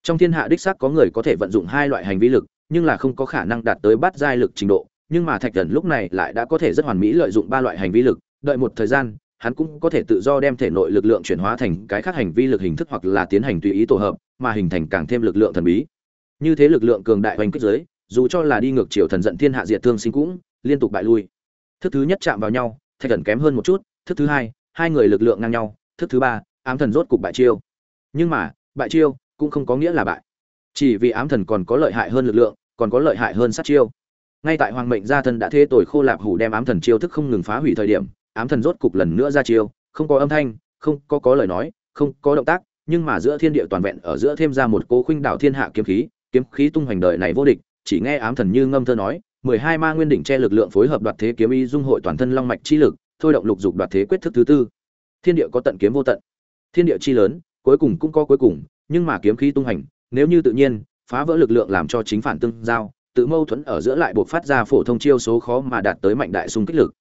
[SPEAKER 1] Trong thiên hạ đích xác có người có thể vận dụng hai loại hành vi lực, nhưng là không có khả năng đạt tới bát giai lực trình độ, nhưng mà thạch thần lúc này lại đã có thể rất hoàn mỹ lợi dụng ba loại hành vi lực, đợi một thời gian, hắn cũng có thể tự do đem thể nội lực lượng chuyển hóa thành cái khác hành vi lực hình thức hoặc là tiến hành tùy ý tổ hợp, mà hình thành càng thêm lực lượng thần bí. Như thế lực lượng cường đại hoành kích giới, dù cho là đi ngược chiều thần giận thiên hạ diệt thương sinh cũng, liên tục bại lui thức thứ nhất chạm vào nhau, thạch thần kém hơn một chút, thức thứ hai hai người lực lượng ngang nhau, thức thứ ba, ám thần rốt cục bại chiêu. Nhưng mà, bại chiêu cũng không có nghĩa là bại. Chỉ vì ám thần còn có lợi hại hơn lực lượng, còn có lợi hại hơn sát chiêu. Ngay tại hoàng mệnh gia thân đã thế tồi khô lạp hủ đem ám thần chiêu thức không ngừng phá hủy thời điểm, ám thần rốt cục lần nữa ra chiêu, không có âm thanh, không có có lời nói, không có động tác, nhưng mà giữa thiên địa toàn vẹn ở giữa thêm ra một cố khuynh đảo thiên hạ kiếm khí kiếm khí tung hoành đời này vô địch, chỉ nghe ám thần như ngâm thơ nói mười hai ma nguyên đỉnh che lực lượng phối hợp đoạt thế kiếm ý dung hội toàn thân long mạch chi lực, thôi động lục dục đoạt thế quyết thức thứ tư. Thiên địa có tận kiếm vô tận. Thiên địa chi lớn, cuối cùng cũng có cuối cùng, nhưng mà kiếm khí tung hành, nếu như tự nhiên, phá vỡ lực lượng làm cho chính phản tương giao, tự mâu thuẫn ở giữa lại buộc phát ra phổ thông chiêu số khó mà đạt tới mạnh đại xung kích lực.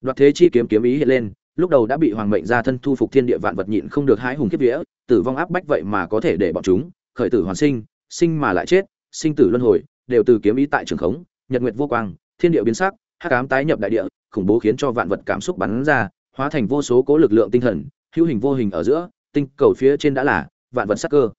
[SPEAKER 1] Đoạt thế chi kiếm kiếm ý hiện lên, lúc đầu đã bị hoàng mệnh gia thân thu phục thiên địa vạn vật nhịn không được hái hùng kiếp vía, tử vong áp bách vậy mà có thể để bọn chúng, khởi tử hoàn sinh sinh mà lại chết, sinh tử luân hồi, đều từ kiếm ý tại trường khống nhật nguyệt vô quang, thiên địa biến sắc, hắc ám tái nhập đại địa, khủng bố khiến cho vạn vật cảm xúc bắn ra, hóa thành vô số cố lực lượng tinh thần, hữu hình vô hình ở giữa, tinh cầu phía trên đã là vạn vật sắc cơ.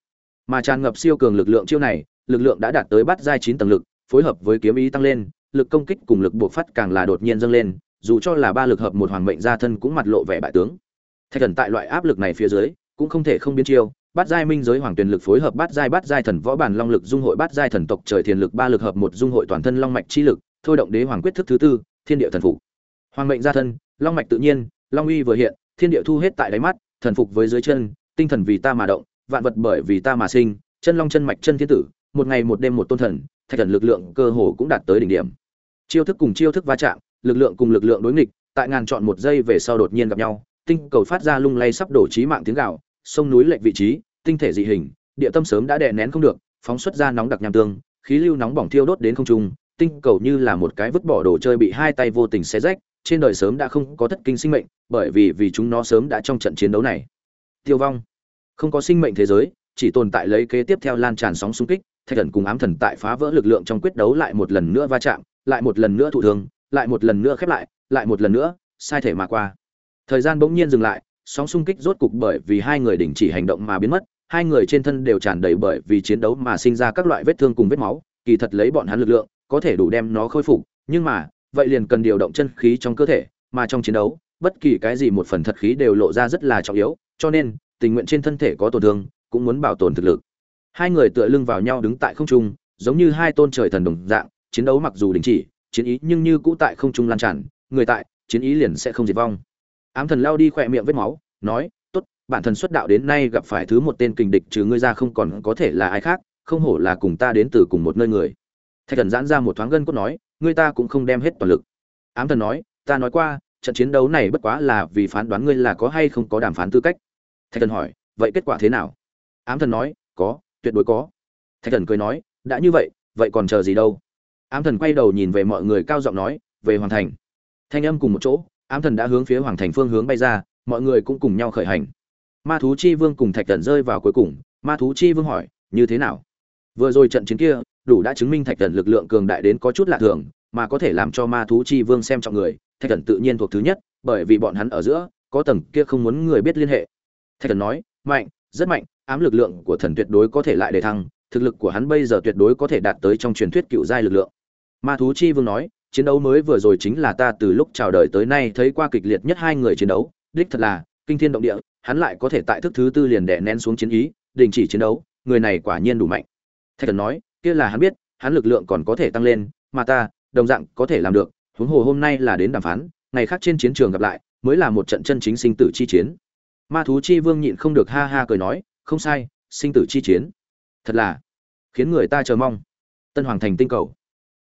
[SPEAKER 1] Mà tràn ngập siêu cường lực lượng chiêu này, lực lượng đã đạt tới bát giai chín tầng lực, phối hợp với kiếm ý tăng lên, lực công kích cùng lực buộc phát càng là đột nhiên dâng lên, dù cho là ba lực hợp một hoàng mệnh gia thân cũng mặt lộ vẻ bại tướng. Thạch thần tại loại áp lực này phía dưới, cũng không thể không biến chiêu bát giai minh giới hoàng tuyền lực phối hợp bát giai bát giai thần võ bản long lực dung hội bát giai thần tộc trời thiền lực ba lực hợp một dung hội toàn thân long mạch chi lực, thôi động đế hoàng quyết thức thứ tư, thiên địa thần phục. Hoàng mệnh gia thân, long mạch tự nhiên, long uy vừa hiện, thiên địa thu hết tại đáy mắt, thần phục với dưới chân, tinh thần vì ta mà động, vạn vật bởi vì ta mà sinh, chân long chân mạch chân thiên tử, một ngày một đêm một tôn thần, thạch thần lực lượng cơ hồ cũng đạt tới đỉnh điểm. Chiêu thức cùng chiêu thức va chạm, lực lượng cùng lực lượng đối nghịch, tại ngàn chọn một giây về sau đột nhiên gặp nhau, tinh cầu phát ra lung lay sắp đổ trí mạng tiếng gạo sông núi lệch vị trí, tinh thể dị hình, địa tâm sớm đã đè nén không được, phóng xuất ra nóng đặc nham tương, khí lưu nóng bỏng thiêu đốt đến không trung, tinh cầu như là một cái vứt bỏ đồ chơi bị hai tay vô tình xé rách, trên đời sớm đã không có thất kinh sinh mệnh, bởi vì vì chúng nó sớm đã trong trận chiến đấu này. Tiêu vong. Không có sinh mệnh thế giới, chỉ tồn tại lấy kế tiếp theo lan tràn sóng xung kích, thạch thần cùng ám thần tại phá vỡ lực lượng trong quyết đấu lại một lần nữa va chạm, lại một lần nữa thụ thương, lại một lần nữa khép lại lại một lần nữa, sai thể mà qua. Thời gian bỗng nhiên dừng lại sóng xung kích rốt cục bởi vì hai người đình chỉ hành động mà biến mất, hai người trên thân đều tràn đầy bởi vì chiến đấu mà sinh ra các loại vết thương cùng vết máu, kỳ thật lấy bọn hắn lực lượng, có thể đủ đem nó khôi phục, nhưng mà, vậy liền cần điều động chân khí trong cơ thể, mà trong chiến đấu, bất kỳ cái gì một phần thật khí đều lộ ra rất là trọng yếu, cho nên, tình nguyện trên thân thể có tổn thương, cũng muốn bảo tồn thực lực. Hai người tựa lưng vào nhau đứng tại không trung, giống như hai tôn trời thần đồng dạng, chiến đấu mặc dù đình chỉ, chiến ý nhưng như cũ tại không trung lan tràn, người tại, chiến ý liền sẽ không diệt vong ám thần lao đi khỏe miệng vết máu, nói, tốt, bản Thần xuất đạo đến nay gặp phải thứ một tên kình địch trừ ngươi ra không còn có thể là ai khác, không hổ là cùng ta đến từ cùng một nơi người. Thạch thần giãn ra một thoáng gân cốt nói, ngươi ta cũng không đem hết toàn lực. Ám thần nói, ta nói qua, trận chiến đấu này bất quá là vì phán đoán ngươi là có hay không có đàm phán tư cách. Thạch thần hỏi, vậy kết quả thế nào? Ám thần nói, có, tuyệt đối có. Thạch thần cười nói, đã như vậy vậy còn chờ gì đâu? Ám thần quay đầu nhìn về mọi người cao giọng nói, về hoàn thành. Thanh âm cùng một chỗ ám thần đã hướng phía hoàng thành phương hướng bay ra, mọi người cũng cùng nhau khởi hành. Ma thú chi vương cùng thạch thần rơi vào cuối cùng, ma thú chi vương hỏi, như thế nào? Vừa rồi trận chiến kia, đủ đã chứng minh thạch thần lực lượng cường đại đến có chút lạ thường, mà có thể làm cho ma thú chi vương xem trọng người, thạch thần tự nhiên thuộc thứ nhất, bởi vì bọn hắn ở giữa, có tầng kia không muốn người biết liên hệ. Thạch thần nói, mạnh, rất mạnh, ám lực lượng của thần tuyệt đối có thể lại đề thăng, thực lực của hắn bây giờ tuyệt đối có thể đạt tới trong truyền thuyết cựu giai lực lượng. Ma thú chi vương nói chiến đấu mới vừa rồi chính là ta từ lúc chào đời tới nay thấy qua kịch liệt nhất hai người chiến đấu, đích thật là, kinh thiên động địa, hắn lại có thể tại thức thứ tư liền đè nén xuống chiến ý, đình chỉ chiến đấu, người này quả nhiên đủ mạnh. Thạch thần nói, kia là hắn biết, hắn lực lượng còn có thể tăng lên, mà ta, đồng dạng, có thể làm được, huống hồ hôm nay là đến đàm phán, ngày khác trên chiến trường gặp lại, mới là một trận chân chính sinh tử chi chiến. Ma thú chi vương nhịn không được ha ha cười nói, không sai, sinh tử chi chiến. Thật là, khiến người ta chờ mong. Tân hoàng thành tinh cầu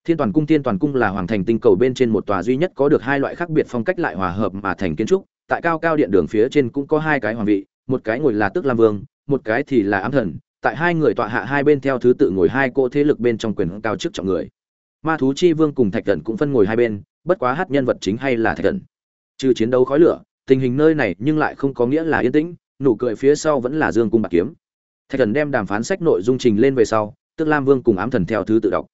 [SPEAKER 1] thiên toàn cung, Thiên toàn cung là hoàng thành tinh cầu bên trên một tòa duy nhất có được hai loại khác biệt phong cách lại hòa hợp mà thành kiến trúc. Tại cao cao điện đường phía trên cũng có hai cái hoàng vị, một cái ngồi là tức lam vương, một cái thì là ám thần. Tại hai người tọa hạ hai bên theo thứ tự ngồi hai cô thế lực bên trong quyền cao chức trọng người. Ma thú chi vương cùng thạch thần cũng phân ngồi hai bên, bất quá hát nhân vật chính hay là thạch thần. Trừ chiến đấu khói lửa, tình hình nơi này nhưng lại không có nghĩa là yên tĩnh, nụ cười phía sau vẫn là dương cung bạc kiếm. Thạch thần đem đàm phán sách nội dung trình lên về sau tức lam vương cùng ám thần theo thứ tự đọc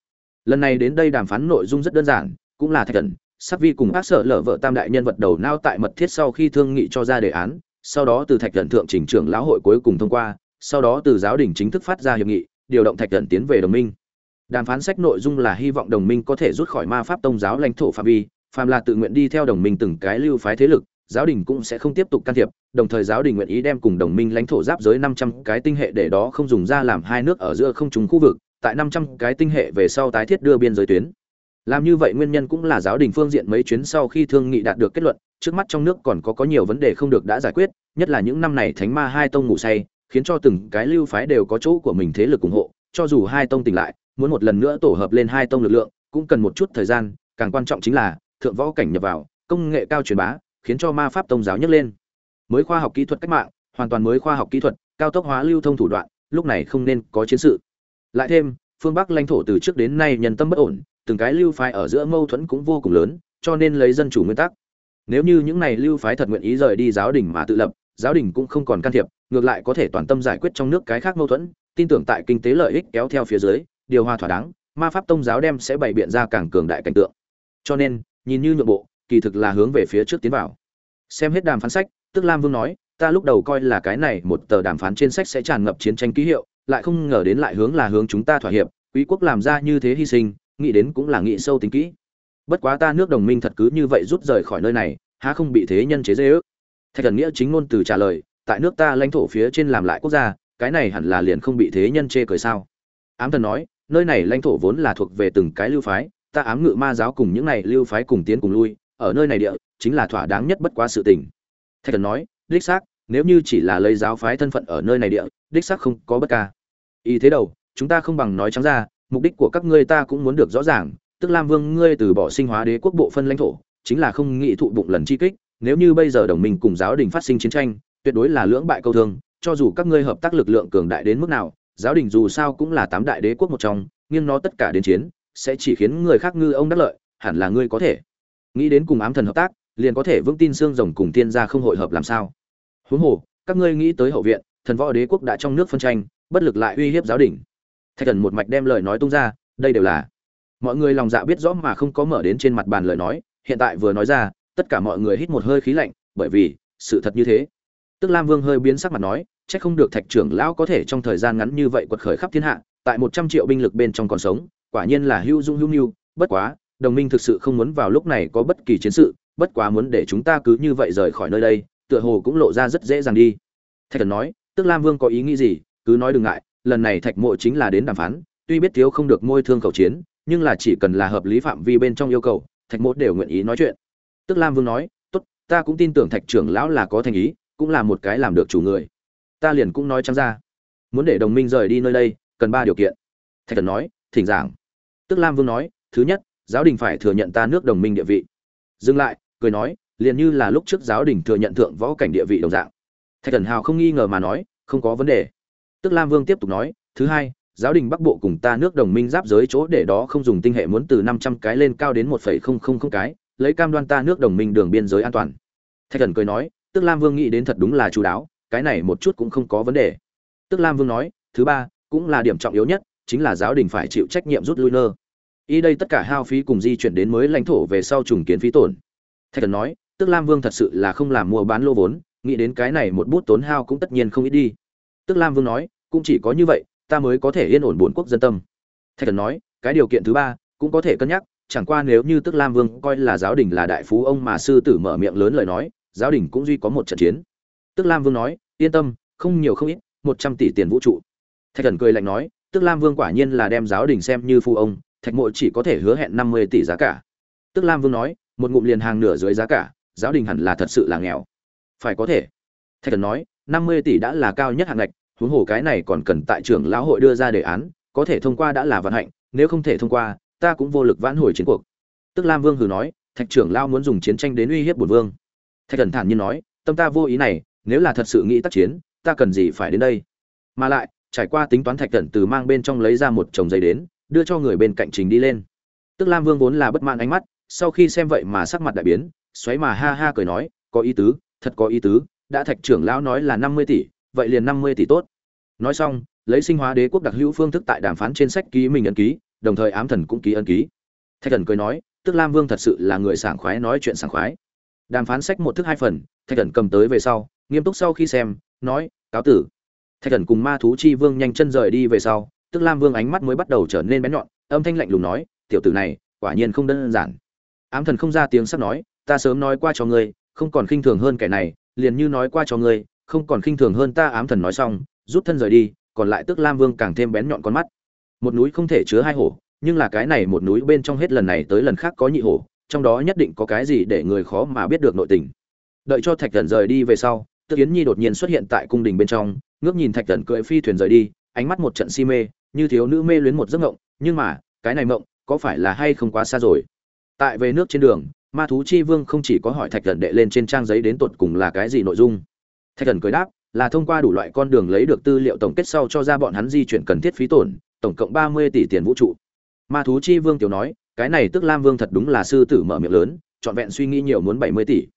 [SPEAKER 1] lần này đến đây đàm phán nội dung rất đơn giản, cũng là thạch thần, sắc vi cùng ác sở lở vợ tam đại nhân vật đầu nao tại mật thiết sau khi thương nghị cho ra đề án, sau đó từ thạch thần thượng chỉnh trưởng lão hội cuối cùng thông qua, sau đó từ giáo đình chính thức phát ra hiệp nghị, điều động thạch thần tiến về đồng minh. Đàm phán sách nội dung là hy vọng đồng minh có thể rút khỏi ma pháp tông giáo lãnh thổ phạm vi, phàm là tự nguyện đi theo đồng minh từng cái lưu phái thế lực, giáo đình cũng sẽ không tiếp tục can thiệp, đồng thời giáo đình nguyện ý đem cùng đồng minh lãnh thổ giáp giới năm trăm cái tinh hệ để đó không dùng ra làm hai nước ở giữa không trùng khu vực tại năm trăm cái tinh hệ về sau tái thiết đưa biên giới tuyến. Làm như vậy nguyên nhân cũng là giáo đình phương diện mấy chuyến sau khi thương nghị đạt được kết luận, trước mắt trong nước còn có có nhiều vấn đề không được đã giải quyết, nhất là những năm này thánh ma hai tông ngủ say, khiến cho từng cái lưu phái đều có chỗ của mình thế lực ủng hộ, cho dù hai tông tỉnh lại, muốn một lần nữa tổ hợp lên hai tông lực lượng, cũng cần một chút thời gian, càng quan trọng chính là, thượng võ cảnh nhập vào, công nghệ cao truyền bá, khiến cho ma pháp tông giáo nhấc lên. Mới khoa học kỹ thuật cách mạng, hoàn toàn mới khoa học kỹ thuật, cao tốc hóa lưu thông thủ đoạn, lúc này không nên có chiến sự lại thêm, phương bắc lãnh thổ từ trước đến nay nhân tâm bất ổn, từng cái lưu phái ở giữa mâu thuẫn cũng vô cùng lớn, cho nên lấy dân chủ nguyên tắc. Nếu như những này lưu phái thật nguyện ý rời đi giáo đình mà tự lập, giáo đình cũng không còn can thiệp, ngược lại có thể toàn tâm giải quyết trong nước cái khác mâu thuẫn, tin tưởng tại kinh tế lợi ích kéo theo phía dưới, điều hòa thỏa đáng, ma pháp tông giáo đem sẽ bày biện ra càng cường đại cảnh tượng. Cho nên, nhìn như nhượng bộ, kỳ thực là hướng về phía trước tiến vào. Xem hết đàm phán sách, tức lam vương nói, ta lúc đầu coi là cái này một tờ đàm phán trên sách sẽ tràn ngập chiến tranh ký hiệu lại không ngờ đến lại hướng là hướng chúng ta thỏa hiệp, quý quốc làm ra như thế hy sinh, nghĩ đến cũng là nghĩ sâu tính kỹ. Bất quá ta nước đồng minh thật cứ như vậy rút rời khỏi nơi này, há không bị thế nhân chế dễ ước thạch thần nghĩa chính ngôn từ trả lời, tại nước ta lãnh thổ phía trên làm lại quốc gia, cái này hẳn là liền không bị thế nhân chê cười sao? Ám thần nói, nơi này lãnh thổ vốn là thuộc về từng cái lưu phái, ta ám ngự ma giáo cùng những này lưu phái cùng tiến cùng lui, ở nơi này địa, chính là thỏa đáng nhất bất quá sự tình. Thạch thần nói, đích xác nếu như chỉ là lấy giáo phái thân phận ở nơi này địa, đích xác không có bất ca. Ý thế đầu, chúng ta không bằng nói trắng ra, mục đích của các ngươi ta cũng muốn được rõ ràng, tức lam vương ngươi từ bỏ sinh hóa đế quốc bộ phân lãnh thổ, chính là không nghĩ thụ bụng lần chi kích, nếu như bây giờ đồng minh cùng giáo đình phát sinh chiến tranh, tuyệt đối là lưỡng bại câu thương, cho dù các ngươi hợp tác lực lượng cường đại đến mức nào, giáo đình dù sao cũng là tám đại đế quốc một trong nhưng nó tất cả đến chiến, sẽ chỉ khiến người khác ngư ông đắc lợi, hẳn là ngươi có thể nghĩ đến cùng ám thần hợp tác, liền có thể vững tin xương rồng cùng tiên gia không hội hợp làm sao huống hồ, các ngươi nghĩ tới hậu viện, thần võ đế quốc đã trong nước phân tranh, bất lực lại uy hiếp giáo đình. Thạch thần một mạch đem lời nói tung ra, đây đều là mọi người lòng dạ biết rõ mà không có mở đến trên mặt bàn lời nói, hiện tại vừa nói ra, tất cả mọi người hít một hơi khí lạnh, bởi vì, sự thật như thế. Tức lam vương hơi biến sắc mặt nói, chắc không được thạch trưởng lão có thể trong thời gian ngắn như vậy quật khởi khắp thiên hạ, tại một trăm triệu binh lực bên trong còn sống, quả nhiên là hưu dung hưu nhu bất quá, đồng minh thực sự không muốn vào lúc này có bất kỳ chiến sự, bất quá muốn để chúng ta cứ như vậy rời khỏi nơi đây tựa hồ cũng lộ ra rất dễ dàng đi. Thạch thần nói, tức lam vương có ý nghĩ gì? Cứ nói đừng ngại, lần này thạch mộ chính là đến đàm phán, tuy biết thiếu không được môi thương khẩu chiến, nhưng là chỉ cần là hợp lý phạm vi bên trong yêu cầu, thạch mộ đều nguyện ý nói chuyện. Tức lam vương nói, tốt, ta cũng tin tưởng thạch trưởng lão là có thành ý, cũng là một cái làm được chủ người. Ta liền cũng nói trắng ra. Muốn để đồng minh rời đi nơi đây, cần ba điều kiện. Thạch thần nói, thỉnh giảng. Tức lam vương nói, thứ nhất, giáo đình phải thừa nhận ta nước đồng minh địa vị. Dừng lại, cười nói liền như là lúc trước giáo đình thừa nhận thượng võ cảnh địa vị đồng dạng. Thạch thần hào không nghi ngờ mà nói, không có vấn đề. Tức lam vương tiếp tục nói, thứ hai, giáo đình bắc bộ cùng ta nước đồng minh giáp giới chỗ để đó không dùng tinh hệ muốn từ năm trăm cái lên cao đến một phẩy không không không cái, lấy cam đoan ta nước đồng minh đường biên giới an toàn. Thạch thần cười nói, tức lam vương nghĩ đến thật đúng là chú đáo, cái này một chút cũng không có vấn đề. Tức lam vương nói, thứ ba, cũng là điểm trọng yếu nhất, chính là giáo đình phải chịu trách nhiệm rút lui nơ. Y đây tất cả hao phí cùng di chuyển đến mới lãnh thổ về sau trùng kiến phí tổn. Thạch thần nói tức lam vương thật sự là không làm mua bán lô vốn, nghĩ đến cái này một bút tốn hao cũng tất nhiên không ít đi. Tức lam vương nói, cũng chỉ có như vậy, ta mới có thể yên ổn bốn quốc dân tâm. Thạch thần nói, cái điều kiện thứ ba, cũng có thể cân nhắc, chẳng qua nếu như tức lam vương coi là giáo đình là đại phú ông mà sư tử mở miệng lớn lời nói, giáo đình cũng duy có một trận chiến. Tức lam vương nói, yên tâm, không nhiều không ít, một trăm tỷ tiền vũ trụ. Thạch thần cười lạnh nói, tức lam vương quả nhiên là đem giáo đình xem như phu ông, thạch mộ chỉ có thể hứa hẹn năm mươi tỷ giá cả. Tức lam vương nói, một ngụm liền hàng nửa dưới giá cả giáo đình hẳn là thật sự là nghèo. Phải có thể. Thạch thần nói, năm mươi tỷ đã là cao nhất hạng ngạch, huống hồ cái này còn cần tại trưởng lão hội đưa ra đề án, có thể thông qua đã là vận hạnh, nếu không thể thông qua, ta cũng vô lực vãn hồi chiến cuộc. Tức lam vương hừ nói, thạch trưởng lão muốn dùng chiến tranh đến uy hiếp bổn vương. Thạch thần thản nhiên nói, tâm ta vô ý này, nếu là thật sự nghĩ tác chiến, ta cần gì phải đến đây? Mà lại, trải qua tính toán thạch thần từ mang bên trong lấy ra một chồng giấy đến, đưa cho người bên cạnh trình đi lên. Tức lam vương vốn là bất mãn ánh mắt, sau khi xem vậy mà sắc mặt đại biến xoáy mà ha ha cười nói, có ý tứ, thật có ý tứ, đã thạch trưởng lão nói là năm mươi tỷ, vậy liền năm mươi tỷ tốt. Nói xong, lấy sinh hóa đế quốc đặc hữu phương thức tại đàm phán trên sách ký mình ấn ký, đồng thời ám thần cũng ký ấn ký. Thạch thần cười nói, tức lam vương thật sự là người sảng khoái nói chuyện sảng khoái. Đàm phán sách một thức hai phần, thạch thần cầm tới về sau, nghiêm túc sau khi xem, nói, cáo tử. Thạch thần cùng ma thú chi vương nhanh chân rời đi về sau, tức lam vương ánh mắt mới bắt đầu trở nên bén nhọn, âm thanh lạnh lùng nói, tiểu tử này, quả nhiên không đơn giản. Ám thần không ra tiếng sắp nói ta sớm nói qua cho ngươi không còn khinh thường hơn kẻ này liền như nói qua cho ngươi không còn khinh thường hơn ta ám thần nói xong rút thân rời đi còn lại tức lam vương càng thêm bén nhọn con mắt. Một núi không thể chứa hai hổ nhưng là cái này một núi bên trong hết lần này tới lần khác có nhị hổ trong đó nhất định có cái gì để người khó mà biết được nội tình. Đợi cho thạch thần rời đi về sau tức yến nhi đột nhiên xuất hiện tại cung đình bên trong ngước nhìn thạch thần cưỡi phi thuyền rời đi ánh mắt một trận si mê như thiếu nữ mê luyến một giấc mộng, nhưng mà cái này mộng có phải là hay không quá xa rồi? Tại về nước trên đường ma thú chi vương không chỉ có hỏi thạch thần đệ lên trên trang giấy đến tột cùng là cái gì nội dung. Thạch thần cười đáp, là thông qua đủ loại con đường lấy được tư liệu tổng kết sau cho ra bọn hắn di chuyển cần thiết phí tổn, tổng cộng ba mươi tỷ tiền vũ trụ. Ma thú chi vương tiểu nói, cái này tức lam vương thật đúng là sư tử mở miệng lớn, trọn vẹn suy nghĩ nhiều muốn bảy mươi tỷ.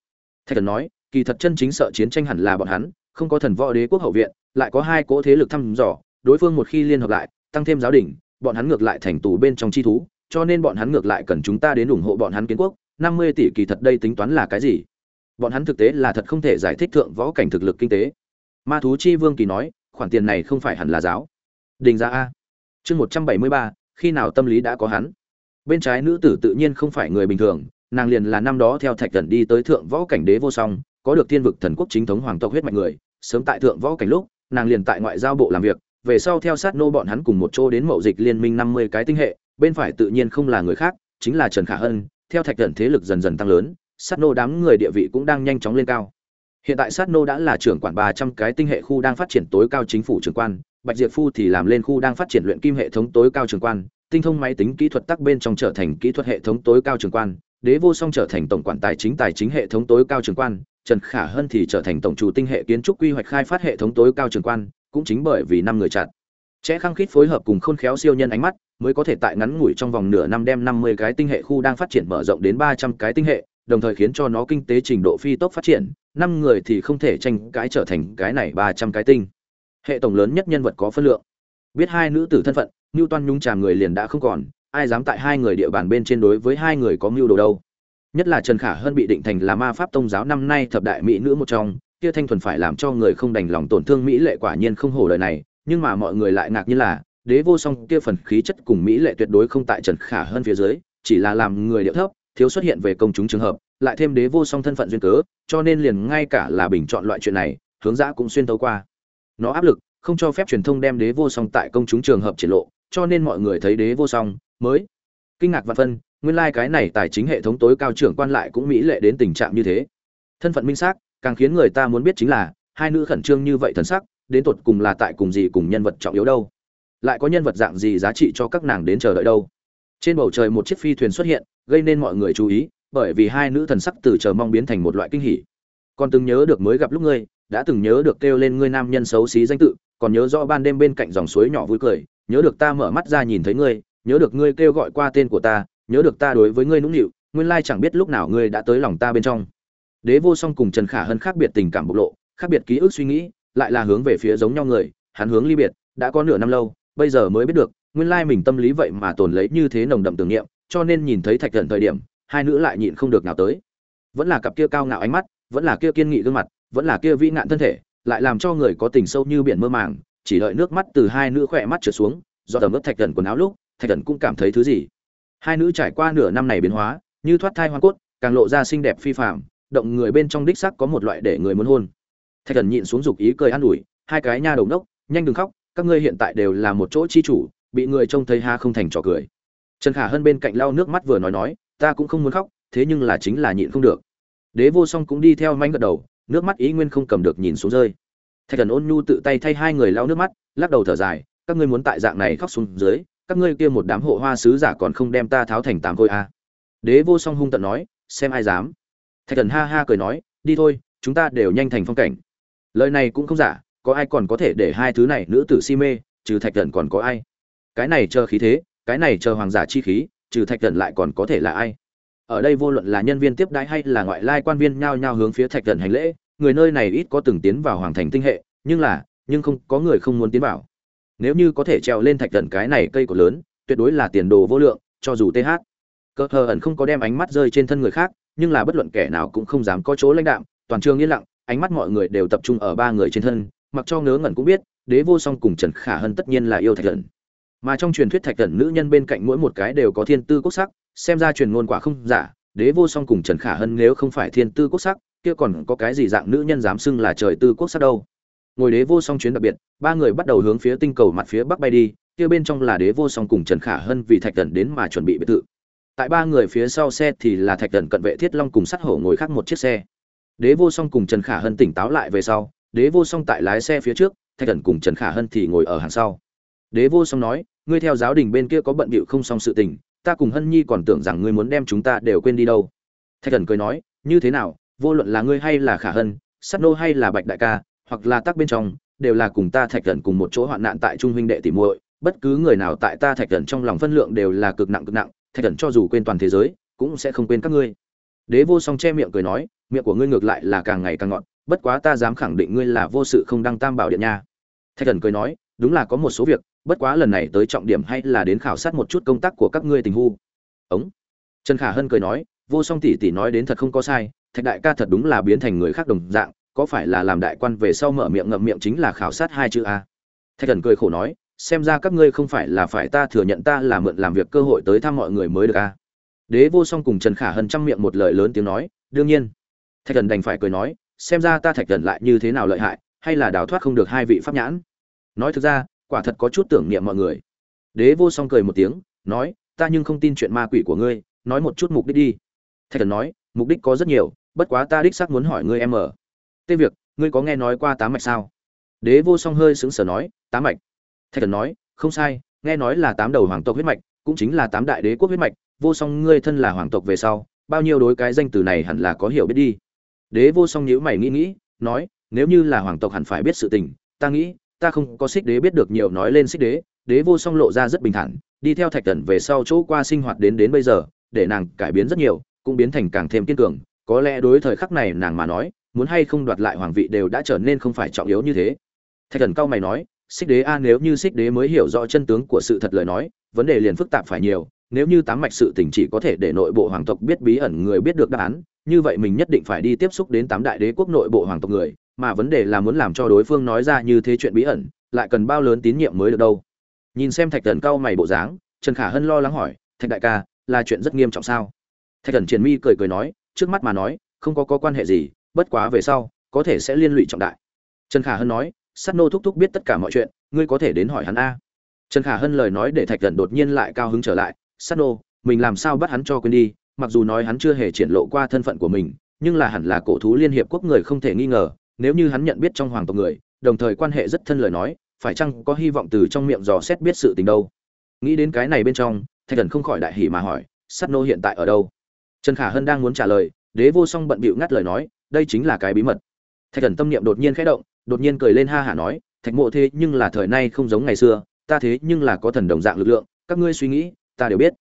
[SPEAKER 1] Thạch thần nói, kỳ thật chân chính sợ chiến tranh hẳn là bọn hắn, không có thần võ đế quốc hậu viện, lại có hai cỗ thế lực thăm dò, đối phương một khi liên hợp lại, tăng thêm giáo đình bọn hắn ngược lại thành tù bên trong chi thú, cho nên bọn hắn ngược lại cần chúng ta đến ủng hộ bọn hắn kiến quốc năm mươi tỷ kỳ thật đây tính toán là cái gì? Bọn hắn thực tế là thật không thể giải thích thượng võ cảnh thực lực kinh tế. Ma thú chi vương kỳ nói, khoản tiền này không phải hẳn là giáo. Đình ra a. Chương một trăm bảy mươi ba, khi nào tâm lý đã có hắn? Bên trái nữ tử tự nhiên không phải người bình thường, nàng liền là năm đó theo thạch thần đi tới thượng võ cảnh đế vô song, có được thiên vực thần quốc chính thống hoàng tộc huyết mạch người. Sớm tại thượng võ cảnh lúc, nàng liền tại ngoại giao bộ làm việc, về sau theo sát nô bọn hắn cùng một chỗ đến mậu dịch liên minh năm mươi cái tinh hệ, bên phải tự nhiên không là người khác, chính là trần khả hân theo thạch thần thế lực dần dần tăng lớn, sát nô đám người địa vị cũng đang nhanh chóng lên cao. Hiện tại sát nô đã là trưởng quản ba trăm cái tinh hệ khu đang phát triển tối cao chính phủ trưởng quan, bạch diệp phu thì làm lên khu đang phát triển luyện kim hệ thống tối cao trưởng quan, tinh thông máy tính kỹ thuật tắc bên trong trở thành kỹ thuật hệ thống tối cao trưởng quan, đế vô song trở thành tổng quản tài chính tài chính hệ thống tối cao trưởng quan, trần khả hân thì trở thành tổng chủ tinh hệ kiến trúc quy hoạch khai phát hệ thống tối cao trưởng quan, cũng chính bởi vì năm người chặt. Chẽ khăng khít phối hợp cùng khôn khéo siêu nhân ánh mắt mới có thể tại ngắn ngủi trong vòng nửa năm đem năm mươi cái tinh hệ khu đang phát triển mở rộng đến ba trăm cái tinh hệ, đồng thời khiến cho nó kinh tế trình độ phi tốc phát triển, năm người thì không thể tranh cái trở thành cái này ba trăm cái tinh. Hệ tổng lớn nhất nhân vật có phân lượng. Biết hai nữ tử thân phận, Newton toan chàm người liền đã không còn, ai dám tại hai người địa bàn bên trên đối với hai người có mưu đồ đâu. Nhất là trần khả hơn bị định thành là ma pháp tông giáo năm nay thập đại mỹ nữ một trong, kia thanh thuần phải làm cho người không đành lòng tổn thương mỹ lệ quả nhiên không hổ lời này, nhưng mà mọi người lại ngạc nhiên là đế vô song kia phần khí chất cùng mỹ lệ tuyệt đối không tại trần khả hơn phía dưới, chỉ là làm người điệu thấp, thiếu xuất hiện về công chúng trường hợp, lại thêm đế vô song thân phận duyên cớ, cho nên liền ngay cả là bình chọn loại chuyện này, hướng dã cũng xuyên tấu qua. Nó áp lực, không cho phép truyền thông đem đế vô song tại công chúng trường hợp triển lộ, cho nên mọi người thấy đế vô song mới kinh ngạc và phân, nguyên lai cái này tài chính hệ thống tối cao trưởng quan lại cũng mỹ lệ đến tình trạng như thế. Thân phận minh xác, càng khiến người ta muốn biết chính là, hai nữ khẩn trương như vậy thần sắc, đến tột cùng là tại cùng gì cùng nhân vật trọng yếu đâu lại có nhân vật dạng gì giá trị cho các nàng đến chờ đợi đâu? Trên bầu trời một chiếc phi thuyền xuất hiện, gây nên mọi người chú ý, bởi vì hai nữ thần sắc từ chờ mong biến thành một loại kinh hỉ. Còn từng nhớ được mới gặp lúc ngươi, đã từng nhớ được kêu lên ngươi nam nhân xấu xí danh tự, còn nhớ rõ ban đêm bên cạnh dòng suối nhỏ vui cười, nhớ được ta mở mắt ra nhìn thấy ngươi, nhớ được ngươi kêu gọi qua tên của ta, nhớ được ta đối với ngươi nũng nịu, nguyên lai chẳng biết lúc nào ngươi đã tới lòng ta bên trong. Đế vô song cùng trần khả hân khác biệt tình cảm bộc lộ, khác biệt ký ức suy nghĩ, lại là hướng về phía giống nhau người, hắn hướng ly biệt, đã có nửa năm lâu bây giờ mới biết được, nguyên lai mình tâm lý vậy mà tồn lấy như thế nồng đậm tưởng niệm, cho nên nhìn thấy thạch thần thời điểm, hai nữ lại nhịn không được nào tới. Vẫn là cặp kia cao ngạo ánh mắt, vẫn là kia kiên nghị gương mặt, vẫn là kia vĩ nạn thân thể, lại làm cho người có tình sâu như biển mơ màng, chỉ đợi nước mắt từ hai nữ khỏe mắt trượt xuống, do tầm ướp thạch thần quần áo lúc, thạch thần cũng cảm thấy thứ gì. Hai nữ trải qua nửa năm này biến hóa, như thoát thai hoa cốt, càng lộ ra xinh đẹp phi phạm động người bên trong đích sắc có một loại để người muốn hôn. Thạch thần nhịn xuống dục ý cười an ủi, hai cái nha đầu nốc nhanh đừng khóc các ngươi hiện tại đều là một chỗ chi chủ, bị người trông thấy ha không thành trò cười. Trần khả hơn bên cạnh lau nước mắt vừa nói nói, ta cũng không muốn khóc, thế nhưng là chính là nhịn không được. Đế vô song cũng đi theo manh gật đầu, nước mắt ý nguyên không cầm được nhìn xuống rơi. Thạch thần ôn nhu tự tay thay hai người lau nước mắt, lắc đầu thở dài, các ngươi muốn tại dạng này khóc xuống dưới, các ngươi kia một đám hộ hoa sứ giả còn không đem ta tháo thành tám khối a? À. đế vô song hung tận nói, xem ai dám. Thạch thần ha ha cười nói, đi thôi, chúng ta đều nhanh thành phong cảnh. Lời này cũng không giả có ai còn có thể để hai thứ này nữ tử si mê, trừ thạch thần còn có ai? Cái này chờ khí thế, cái này chờ hoàng giả chi khí, trừ thạch thần lại còn có thể là ai? Ở đây vô luận là nhân viên tiếp đãi hay là ngoại lai quan viên nhao nhao hướng phía thạch thần hành lễ, người nơi này ít có từng tiến vào hoàng thành tinh hệ, nhưng là, nhưng không, có người không muốn tiến vào. Nếu như có thể trèo lên thạch thần cái này cây cổ lớn, tuyệt đối là tiền đồ vô lượng, cho dù th cơ hờ ẩn không có đem ánh mắt rơi trên thân người khác, nhưng là bất luận kẻ nào cũng không dám có chỗ lãnh đạm, toàn trường yên lặng, ánh mắt mọi người đều tập trung ở ba người trên thân mặc cho ngớ ngẩn cũng biết, đế vô song cùng trần khả hân tất nhiên là yêu thạch thần. Mà trong truyền thuyết thạch thần nữ nhân bên cạnh mỗi một cái đều có thiên tư quốc sắc, xem ra truyền ngôn quả không giả, đế vô song cùng trần khả hân nếu không phải thiên tư quốc sắc, kia còn có cái gì dạng nữ nhân dám xưng là trời tư quốc sắc đâu? Ngồi đế vô song chuyến đặc biệt, ba người bắt đầu hướng phía tinh cầu mặt phía bắc bay đi, kia bên trong là đế vô song cùng trần khả hân vì thạch thần đến mà chuẩn bị biệt thự. Tại ba người phía sau xe thì là thạch thần cận vệ thiết long cùng sát hổ ngồi khác một chiếc xe. Đế vô song cùng trần khả hân tỉnh táo lại về sau đế vô song tại lái xe phía trước, thạch thần cùng trần khả hân thì ngồi ở hàng sau. Đế vô song nói, ngươi theo giáo đình bên kia có bận bịu không xong sự tình, ta cùng hân nhi còn tưởng rằng ngươi muốn đem chúng ta đều quên đi đâu. Thạch thần cười nói, như thế nào, vô luận là ngươi hay là khả hân sắt nô hay là bạch đại ca, hoặc là tắc bên trong, đều là cùng ta thạch thần cùng một chỗ hoạn nạn tại trung huynh đệ tỷ muội, bất cứ người nào tại ta thạch thần trong lòng phân lượng đều là cực nặng cực nặng, thạch thần cho dù quên toàn thế giới, cũng sẽ không quên các ngươi. Đế vô song che miệng cười nói, miệng của ngươi ngược lại là càng ngày càng ngọn bất quá ta dám khẳng định ngươi là vô sự không đăng tam bảo điện nha. Thạch thần cười nói, đúng là có một số việc, bất quá lần này tới trọng điểm hay là đến khảo sát một chút công tác của các ngươi tình hu ống. Trần khả hân cười nói, vô song tỷ tỷ nói đến thật không có sai, thạch đại ca thật đúng là biến thành người khác đồng dạng, có phải là làm đại quan về sau mở miệng ngậm miệng chính là khảo sát hai chữ a. Thạch thần cười khổ nói, xem ra các ngươi không phải là phải ta thừa nhận ta là mượn làm việc cơ hội tới thăm mọi người mới được a. Đế vô song cùng trần khả hân chăm miệng một lời lớn tiếng nói, đương nhiên. Thạch thần đành phải cười nói xem ra ta thạch thần lại như thế nào lợi hại, hay là đào thoát không được hai vị pháp nhãn. Nói thực ra, quả thật có chút tưởng niệm mọi người. Đế vô song cười một tiếng, nói, ta nhưng không tin chuyện ma quỷ của ngươi, nói một chút mục đích đi. Thạch thần nói, mục đích có rất nhiều, bất quá ta đích xác muốn hỏi ngươi em ở. Tê việc, ngươi có nghe nói qua tám mạch sao? Đế vô song hơi sững sờ nói tám mạch? Thạch thần nói, không sai, nghe nói là tám đầu hoàng tộc huyết mạch, cũng chính là tám đại đế quốc huyết mạch, vô song ngươi thân là hoàng tộc về sau, bao nhiêu đối cái danh từ này hẳn là có hiểu biết đi đế vô song nhíu mày nghĩ nghĩ, nói, nếu như là hoàng tộc hẳn phải biết sự tình, ta nghĩ, ta không có xích đế biết được nhiều nói lên xích đế. Đế vô song lộ ra rất bình thản, đi theo thạch tần về sau chỗ qua sinh hoạt đến đến bây giờ, để nàng cải biến rất nhiều, cũng biến thành càng thêm kiên cường. Có lẽ đối thời khắc này nàng mà nói, muốn hay không đoạt lại hoàng vị đều đã trở nên không phải trọng yếu như thế. Thạch tần cao mày nói, xích đế a, nếu như xích đế mới hiểu rõ chân tướng của sự thật lời nói, vấn đề liền phức tạp phải nhiều. Nếu như tám mạch sự tình chỉ có thể để nội bộ hoàng tộc biết bí ẩn người biết được đáp án như vậy mình nhất định phải đi tiếp xúc đến tám đại đế quốc nội bộ hoàng tộc người mà vấn đề là muốn làm cho đối phương nói ra như thế chuyện bí ẩn lại cần bao lớn tín nhiệm mới được đâu. Nhìn xem thạch thần cao mày bộ dáng trần khả hân lo lắng hỏi thạch đại ca là chuyện rất nghiêm trọng sao? Thạch thần triền mi cười cười nói trước mắt mà nói không có, có quan hệ gì bất quá về sau có thể sẽ liên lụy trọng đại. Trần khả hân nói sắt nô thúc thúc biết tất cả mọi chuyện ngươi có thể đến hỏi hắn a. Trần khả hân lời nói để thạch thần đột nhiên lại cao hứng trở lại sắt nô mình làm sao bắt hắn cho quên đi mặc dù nói hắn chưa hề triển lộ qua thân phận của mình, nhưng là hẳn là cổ thú liên hiệp quốc người không thể nghi ngờ, nếu như hắn nhận biết trong hoàng tộc người, đồng thời quan hệ rất thân lời nói, phải chăng có hy vọng từ trong miệng dò xét biết sự tình đâu? Nghĩ đến cái này bên trong, thạch thần không khỏi đại hỉ mà hỏi sắt nô hiện tại ở đâu? Trần khả hân đang muốn trả lời, đế vô song bận bịu ngắt lời nói, đây chính là cái bí mật. Thạch thần tâm niệm đột nhiên khẽ động, đột nhiên cười lên ha hả nói, thạch mộ thế nhưng là thời nay không giống ngày xưa, ta thế nhưng là có thần đồng dạng lực lượng, các ngươi suy nghĩ, ta đều biết.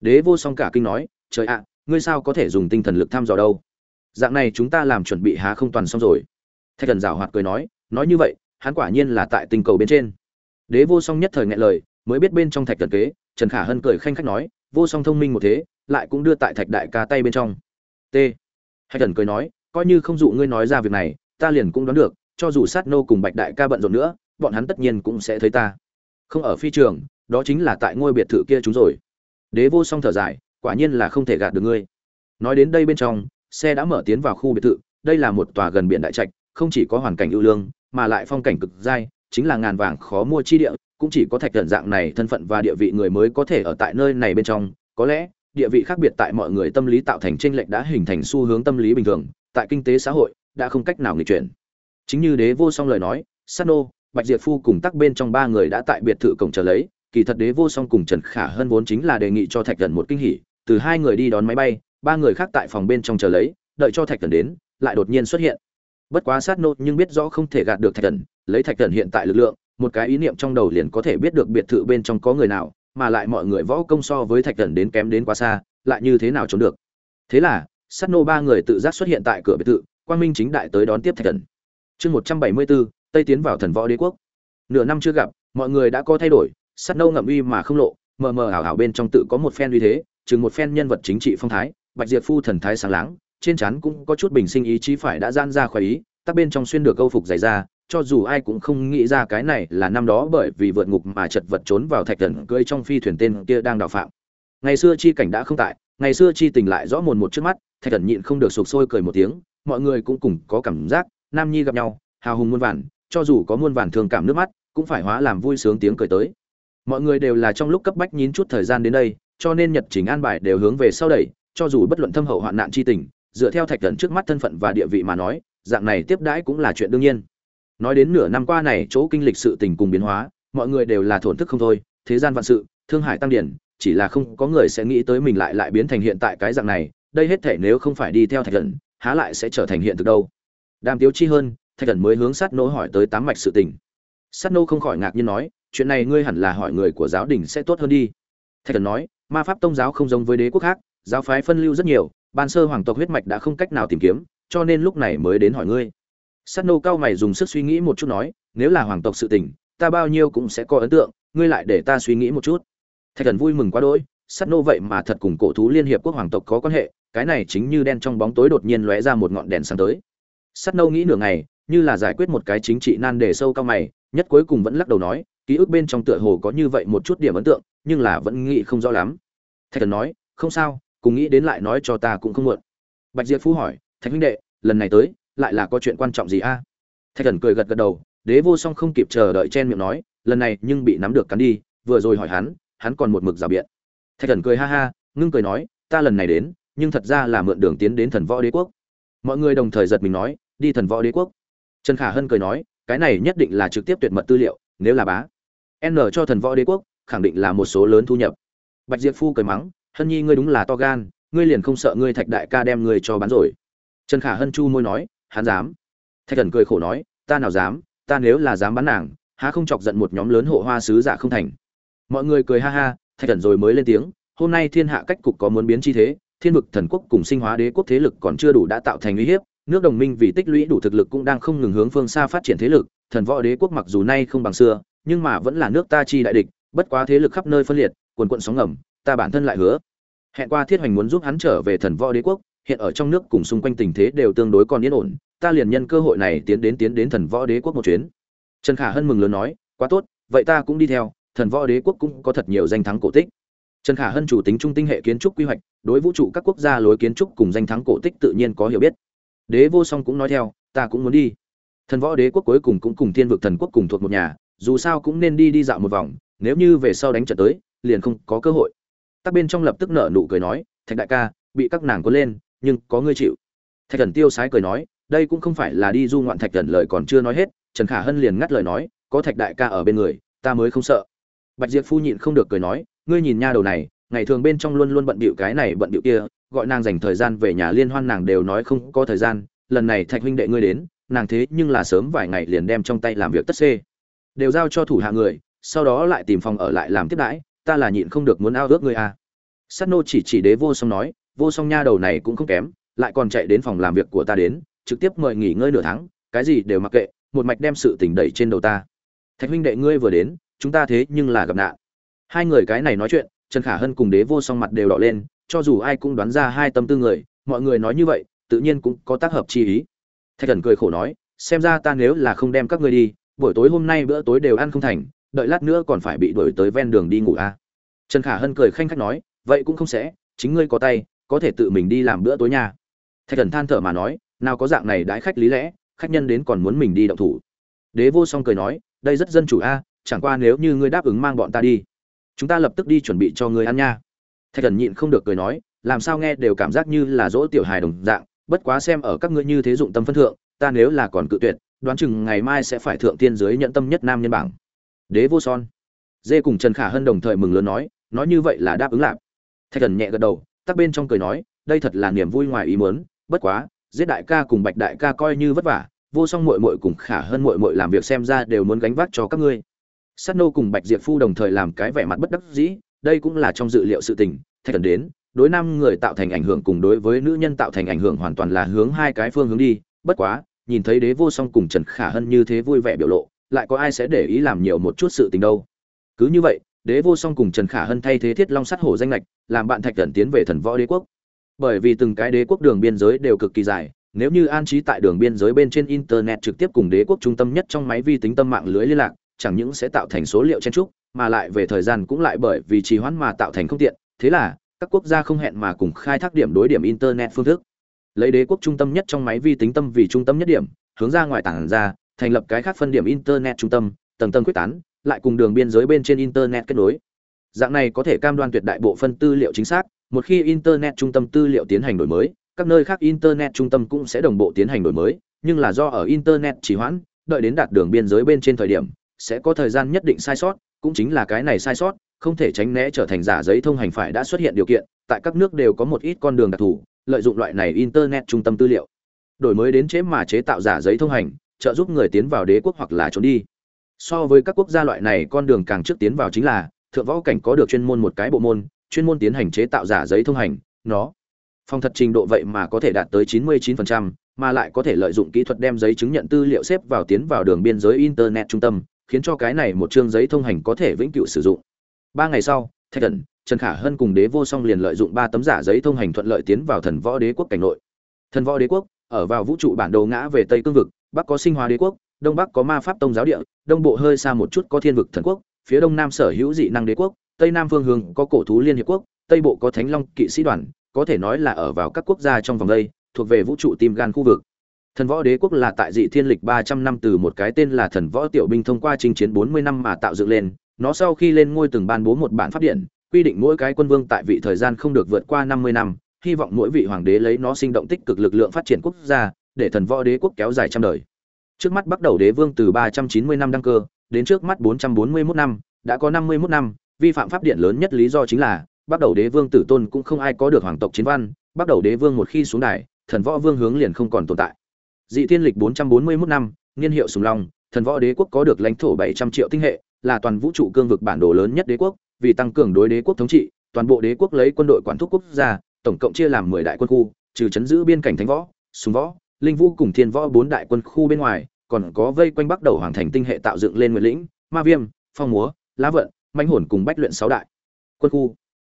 [SPEAKER 1] Đế vô song cả kinh nói trời ạ, ngươi sao có thể dùng tinh thần lực thăm dò đâu? Dạng này chúng ta làm chuẩn bị há không toàn xong rồi. Thạch thần rào hoạt cười nói nói như vậy, hắn quả nhiên là tại tinh cầu bên trên. Đế vô song nhất thời ngại lời, mới biết bên trong thạch thần kế, trần khả hân cười khanh khách nói, vô song thông minh một thế, lại cũng đưa tại thạch đại ca tay bên trong. T. Thạch thần cười nói, coi như không dụ ngươi nói ra việc này, ta liền cũng đoán được, cho dù sát nô cùng bạch đại ca bận rộn nữa, bọn hắn tất nhiên cũng sẽ thấy ta. Không ở phi trường, đó chính là tại ngôi biệt thự kia chúng rồi. Đế vô song thở dài quả nhiên là không thể gạt được ngươi. Nói đến đây bên trong, xe đã mở tiến vào khu biệt thự, đây là một tòa gần biển đại trạch, không chỉ có hoàn cảnh ưu lương, mà lại phong cảnh cực dai, chính là ngàn vàng khó mua chi địa, cũng chỉ có thạch thần dạng này thân phận và địa vị người mới có thể ở tại nơi này bên trong. Có lẽ, địa vị khác biệt tại mọi người tâm lý tạo thành tranh lệch đã hình thành xu hướng tâm lý bình thường, tại kinh tế xã hội, đã không cách nào nghịch chuyển. Chính như đế vô song lời nói sano bạch diệp phu cùng tắc bên trong ba người đã tại biệt thự cổng chờ lấy, kỳ thật đế vô song cùng trần khả hơn vốn chính là đề nghị cho thạch thần một kinh hỉ từ hai người đi đón máy bay, ba người khác tại phòng bên trong chờ lấy, đợi cho thạch thần đến, lại đột nhiên xuất hiện. Bất quá sát nô nhưng biết rõ không thể gạt được thạch thần, lấy thạch thần hiện tại lực lượng, một cái ý niệm trong đầu liền có thể biết được biệt thự bên trong có người nào, mà lại mọi người võ công so với thạch thần đến kém đến quá xa, lại như thế nào trốn được. Thế là, sát nô ba người tự giác xuất hiện tại cửa biệt thự, quang minh chính đại tới đón tiếp thạch thần. Chương một trăm bảy mươi bốn tây tiến vào thần võ đế quốc. Nửa năm chưa gặp, mọi người đã có thay đổi, sát nô ngậm uy mà không lộ, mờ mờ ảo ảo bên trong tự có một phen uy thế chừng một phen nhân vật chính trị phong thái, bạch diệp phu thần thái sáng láng, trên trán cũng có chút bình sinh ý chí phải đã gian ra khỏi ý, tắc bên trong xuyên được câu phục dày ra, cho dù ai cũng không nghĩ ra cái này là năm đó bởi vì vượt ngục mà chật vật trốn vào thạch thần cưỡi trong phi thuyền tên kia đang đào phạm. Ngày xưa chi cảnh đã không tại, ngày xưa chi tình lại rõ mồn một trước mắt, thạch thần nhịn không được sụp sôi cười một tiếng, mọi người cũng cùng có cảm giác, nam nhi gặp nhau, hào hùng muôn vàn, cho dù có muôn vàn thương cảm nước mắt, cũng phải hóa làm vui sướng tiếng cười tới. Mọi người đều là trong lúc cấp bách nhín chút thời gian đến đây cho nên nhật trình an bài đều hướng về sau đẩy, cho dù bất luận thâm hậu hoạn nạn chi tình, dựa theo thạch thần trước mắt thân phận và địa vị mà nói, dạng này tiếp đãi cũng là chuyện đương nhiên. Nói đến nửa năm qua này, chỗ kinh lịch sự tình cùng biến hóa, mọi người đều là thổn thức không thôi, thế gian vạn sự, thương hải tăng điển, chỉ là không có người sẽ nghĩ tới mình lại lại biến thành hiện tại cái dạng này, đây hết thể nếu không phải đi theo thạch thần, há lại sẽ trở thành hiện thực đâu. Đàm tiếu chi hơn, thạch thần mới hướng sát nô hỏi tới tám mạch sự tình. Sát nô không khỏi ngạc nhiên nói, chuyện này ngươi hẳn là hỏi người của giáo đình sẽ tốt hơn đi. Thạch thần nói ma pháp tông giáo không giống với đế quốc khác, giáo phái phân lưu rất nhiều, ban sơ hoàng tộc huyết mạch đã không cách nào tìm kiếm, cho nên lúc này mới đến hỏi ngươi. Sắt nô cao mày dùng sức suy nghĩ một chút nói, nếu là hoàng tộc sự tình, ta bao nhiêu cũng sẽ có ấn tượng, ngươi lại để ta suy nghĩ một chút. Thạch thần vui mừng quá đỗi sắt nô vậy mà thật cùng cổ thú liên hiệp quốc hoàng tộc có quan hệ, cái này chính như đen trong bóng tối đột nhiên lóe ra một ngọn đèn sáng tới. Sắt nô nghĩ nửa ngày, như là giải quyết một cái chính trị nan đề sâu cao mày, nhất cuối cùng vẫn lắc đầu nói, ký ức bên trong tựa hồ có như vậy một chút điểm ấn tượng, nhưng là vẫn nghĩ không rõ lắm thạch thần nói, không sao, cùng nghĩ đến lại nói cho ta cũng không muộn. Bạch diệp Phú hỏi, thạch huynh đệ, lần này tới, lại là có chuyện quan trọng gì a? Thạch thần cười gật gật đầu, đế vô song không kịp chờ đợi chen miệng nói, lần này nhưng bị nắm được cắn đi, vừa rồi hỏi hắn hắn còn một mực rào biện. Thạch thần cười ha ha, ngưng cười nói, ta lần này đến, nhưng thật ra là mượn đường tiến đến thần võ đế quốc. Mọi người đồng thời giật mình nói, đi thần võ đế quốc? Trần khả hân cười nói, cái này nhất định là trực tiếp tuyệt mật tư liệu, nếu là bá. N cho thần võ đế quốc, khẳng định là một số lớn thu nhập bạch diệp phu cười mắng, hân nhi ngươi đúng là to gan, ngươi liền không sợ ngươi thạch đại ca đem ngươi cho bán rồi. Trần khả hân chu môi nói, hắn dám. Thạch thần cười khổ nói, ta nào dám, ta nếu là dám bán nàng, há không chọc giận một nhóm lớn hộ hoa sứ giả không thành. Mọi người cười ha ha, thạch thần rồi mới lên tiếng, hôm nay thiên hạ cách cục có muốn biến chi thế, thiên vực thần quốc cùng sinh hóa đế quốc thế lực còn chưa đủ đã tạo thành uy hiếp, nước đồng minh vì tích lũy đủ thực lực cũng đang không ngừng hướng phương xa phát triển thế lực, thần võ đế quốc mặc dù nay không bằng xưa, nhưng mà vẫn là nước ta chi đại địch, bất quá thế lực khắp nơi phân liệt quần quận sóng ngầm, ta bản thân lại hứa. Hẹn qua thiết hoành muốn giúp hắn trở về thần võ đế quốc, hiện ở trong nước cùng xung quanh tình thế đều tương đối còn yên ổn, ta liền nhân cơ hội này tiến đến tiến đến thần võ đế quốc một chuyến. Trần khả hân mừng lớn nói, quá tốt, vậy ta cũng đi theo, thần võ đế quốc cũng có thật nhiều danh thắng cổ tích. Trần khả hân chủ tính trung tinh hệ kiến trúc quy hoạch, đối vũ trụ các quốc gia lối kiến trúc cùng danh thắng cổ tích tự nhiên có hiểu biết. Đế vô song cũng nói theo, ta cũng muốn đi. Thần võ đế quốc cuối cùng cũng cùng thiên vực thần quốc cùng thuộc một nhà, dù sao cũng nên đi đi dạo một vòng, nếu như về sau đánh trận tới liền không có cơ hội. Tắc bên trong lập tức nở nụ cười nói, thạch đại ca, bị các nàng cuốn lên, nhưng có ngươi chịu. Thạch thần tiêu sái cười nói, đây cũng không phải là đi du ngoạn thạch thần lời còn chưa nói hết. Trần khả hân liền ngắt lời nói, có thạch đại ca ở bên người, ta mới không sợ. Bạch diệp phu nhịn không được cười nói, ngươi nhìn nha đầu này, ngày thường bên trong luôn luôn bận bịu cái này bận bịu kia, gọi nàng dành thời gian về nhà liên hoan nàng đều nói không có thời gian, lần này thạch huynh đệ ngươi đến, nàng thế nhưng là sớm vài ngày liền đem trong tay làm việc tất xê, đều giao cho thủ hạ người, sau đó lại tìm phòng ở lại làm tiếp đãi ta là nhịn không được muốn ao ước ngươi à. Sát nô chỉ chỉ đế vô song nói, vô song nha đầu này cũng không kém, lại còn chạy đến phòng làm việc của ta đến, trực tiếp mời nghỉ ngơi nửa tháng, cái gì đều mặc kệ, một mạch đem sự tình đẩy trên đầu ta. Thạch huynh đệ ngươi vừa đến, chúng ta thế nhưng là gặp nạn. Hai người cái này nói chuyện, Trần Khả Hân cùng đế vô song mặt đều đỏ lên, cho dù ai cũng đoán ra hai tâm tư người, mọi người nói như vậy, tự nhiên cũng có tác hợp chi ý. Thạch Thần cười khổ nói, xem ra ta nếu là không đem các ngươi đi, buổi tối hôm nay bữa tối đều ăn không thành, đợi lát nữa còn phải bị đuổi tới ven đường đi ngủ à? Trần khả hân cười khanh khách nói, vậy cũng không sẽ, chính ngươi có tay, có thể tự mình đi làm bữa tối nha. Thạch thần than thở mà nói, nào có dạng này đãi khách lý lẽ, khách nhân đến còn muốn mình đi động thủ. Đế vô song cười nói, đây rất dân chủ a, chẳng qua nếu như ngươi đáp ứng mang bọn ta đi, chúng ta lập tức đi chuẩn bị cho ngươi ăn nha. Thạch thần nhịn không được cười nói, làm sao nghe đều cảm giác như là dỗ tiểu hài đồng dạng, bất quá xem ở các ngươi như thế dụng tâm phân thượng, ta nếu là còn cự tuyệt, đoán chừng ngày mai sẽ phải thượng tiên giới nhận tâm nhất nam nhân bảng đế vô son. Dê cùng trần khả hân đồng thời mừng lớn nói nói như vậy là đáp ứng lạp thạch thần nhẹ gật đầu, tắc bên trong cười nói, đây thật là niềm vui ngoài ý muốn, bất quá, giết đại ca cùng bạch đại ca coi như vất vả, vô song muội muội cùng khả hơn muội muội làm việc xem ra đều muốn gánh vác cho các ngươi. Sát nô cùng bạch diệp phu đồng thời làm cái vẻ mặt bất đắc dĩ, đây cũng là trong dự liệu sự tình, thạch thần đến, đối nam người tạo thành ảnh hưởng cùng đối với nữ nhân tạo thành ảnh hưởng hoàn toàn là hướng hai cái phương hướng đi, bất quá, nhìn thấy đế vô song cùng trần khả hân như thế vui vẻ biểu lộ lại có ai sẽ để ý làm nhiều một chút sự tình đâu. Cứ như vậy, đế vô song cùng trần khả hân thay thế thiết long sắt hổ danh lệch, làm bạn thạch cẩn tiến về thần võ đế quốc. Bởi vì từng cái đế quốc đường biên giới đều cực kỳ dài, nếu như an trí tại đường biên giới bên trên internet trực tiếp cùng đế quốc trung tâm nhất trong máy vi tính tâm mạng lưới liên lạc, chẳng những sẽ tạo thành số liệu chen trúc mà lại về thời gian cũng lại bởi vì trì hoãn mà tạo thành không tiện. Thế là, các quốc gia không hẹn mà cùng khai thác điểm đối điểm internet phương thức. Lấy đế quốc trung tâm nhất trong máy vi tính tâm vì trung tâm nhất điểm, hướng ra ngoài tảng ra thành lập cái khác phân điểm internet trung tâm, tầng tầng quyết tán, lại cùng đường biên giới bên trên internet kết nối. Dạng này có thể cam đoan tuyệt đại bộ phân tư liệu chính xác, một khi internet trung tâm tư liệu tiến hành đổi mới, các nơi khác internet trung tâm cũng sẽ đồng bộ tiến hành đổi mới, nhưng là do ở internet trì hoãn, đợi đến đạt đường biên giới bên trên thời điểm, sẽ có thời gian nhất định sai sót, cũng chính là cái này sai sót, không thể tránh né trở thành giả giấy thông hành phải đã xuất hiện điều kiện, tại các nước đều có một ít con đường đặc thù, lợi dụng loại này internet trung tâm tư liệu. Đổi mới đến chế mà chế tạo giả giấy thông hành trợ giúp người tiến vào đế quốc hoặc là trốn đi. So với các quốc gia loại này con đường càng trước tiến vào chính là thượng võ cảnh có được chuyên môn một cái bộ môn chuyên môn tiến hành chế tạo giả giấy thông hành nó. Phong thật trình độ vậy mà có thể đạt tới 99%, mà lại có thể lợi dụng kỹ thuật đem giấy chứng nhận tư liệu xếp vào tiến vào đường biên giới internet trung tâm khiến cho cái này một chương giấy thông hành có thể vĩnh cửu sử dụng. Ba ngày sau thạch thần trần khả hân cùng đế vô song liền lợi dụng ba tấm giả giấy thông hành thuận lợi tiến vào thần võ đế quốc cảnh nội. Thần võ đế quốc ở vào vũ trụ bản đồ ngã về tây cương vực bắc có sinh hóa đế quốc đông bắc có ma pháp tông giáo địa đông bộ hơi xa một chút có thiên vực thần quốc phía đông nam sở hữu dị năng đế quốc tây nam phương hướng có cổ thú liên hiệp quốc tây bộ có thánh long kỵ sĩ đoàn có thể nói là ở vào các quốc gia trong vòng đây thuộc về vũ trụ tim gan khu vực. Thần võ đế quốc là tại dị thiên lịch ba trăm năm từ một cái tên là thần võ tiểu binh thông qua chinh chiến bốn mươi năm mà tạo dựng lên nó sau khi lên ngôi từng ban bố một bản pháp điện, quy định mỗi cái quân vương tại vị thời gian không được vượt qua năm mươi năm hy vọng mỗi vị hoàng đế lấy nó sinh động tích cực lực lượng phát triển quốc gia để thần võ đế quốc kéo dài trăm đời Trước mắt bắt đầu đế vương từ 390 năm đăng cơ, đến trước mắt 441 năm, đã có 51 năm, vi phạm pháp điện lớn nhất lý do chính là, bắt đầu đế vương tử tôn cũng không ai có được hoàng tộc chiến văn, bắt đầu đế vương một khi xuống đài, thần võ vương hướng liền không còn tồn tại. Dị thiên lịch 441 năm, niên hiệu Sùng Long, thần võ đế quốc có được lãnh thổ 700 triệu tinh hệ, là toàn vũ trụ cương vực bản đồ lớn nhất đế quốc, vì tăng cường đối đế quốc thống trị, toàn bộ đế quốc lấy quân đội quản thúc quốc gia, tổng cộng chia làm 10 đại quân khu, trừ chấn giữ biên cảnh thánh võ, súng võ, linh vũ cùng thiên võ bốn đại quân khu bên ngoài, còn có vây quanh bắt đầu hoàng thành tinh hệ tạo dựng lên nguyện lĩnh ma viêm phong múa lá vận manh hồn cùng bách luyện sáu đại quân khu.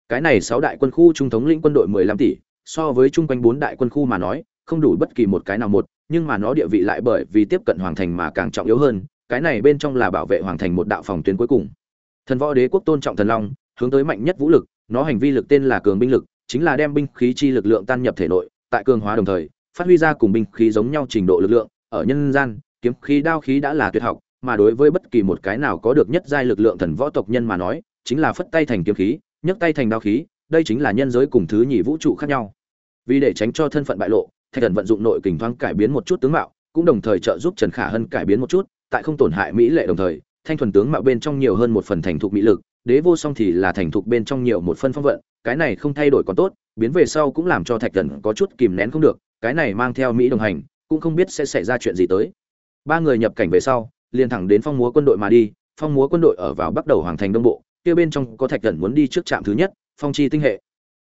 [SPEAKER 1] Cái này sáu đại quân khu trung thống lĩnh quân đội mười lăm tỷ so với chung quanh bốn đại quân khu mà nói không đủ bất kỳ một cái nào một nhưng mà nó địa vị lại bởi vì tiếp cận hoàng thành mà càng trọng yếu hơn cái này bên trong là bảo vệ hoàng thành một đạo phòng tuyến cuối cùng. Thần võ đế quốc tôn trọng thần long hướng tới mạnh nhất vũ lực nó hành vi lực tên là cường binh lực chính là đem binh khí chi lực lượng tan nhập thể nội tại cường hóa đồng thời phát huy ra cùng binh khí giống nhau trình độ lực lượng, ở nhân gian, kiếm khí, đao khí đã là tuyệt học, mà đối với bất kỳ một cái nào có được nhất giai lực lượng thần võ tộc nhân mà nói, chính là phất tay thành kiếm khí, nhấc tay thành đao khí, đây chính là nhân giới cùng thứ nhì vũ trụ khác nhau. Vì để tránh cho thân phận bại lộ, thạch thần vận dụng nội kình thoáng cải biến một chút tướng mạo, cũng đồng thời trợ giúp trần khả hân cải biến một chút, tại không tổn hại mỹ lệ đồng thời, thanh thuần tướng mạo bên trong nhiều hơn một phần thành thục mỹ lực, đế vô song thì là thành thục bên trong nhiều một phân phong vận, cái này không thay đổi còn tốt, biến về sau cũng làm cho thạch thần có chút kìm nén không được cái này mang theo mỹ đồng hành, cũng không biết sẽ xảy ra chuyện gì tới. Ba người nhập cảnh về sau, liền thẳng đến phong múa quân đội mà đi, phong múa quân đội ở vào bắt đầu hoàng thành đông bộ, kia bên trong có thạch thần muốn đi trước trạm thứ nhất, phong chi tinh hệ.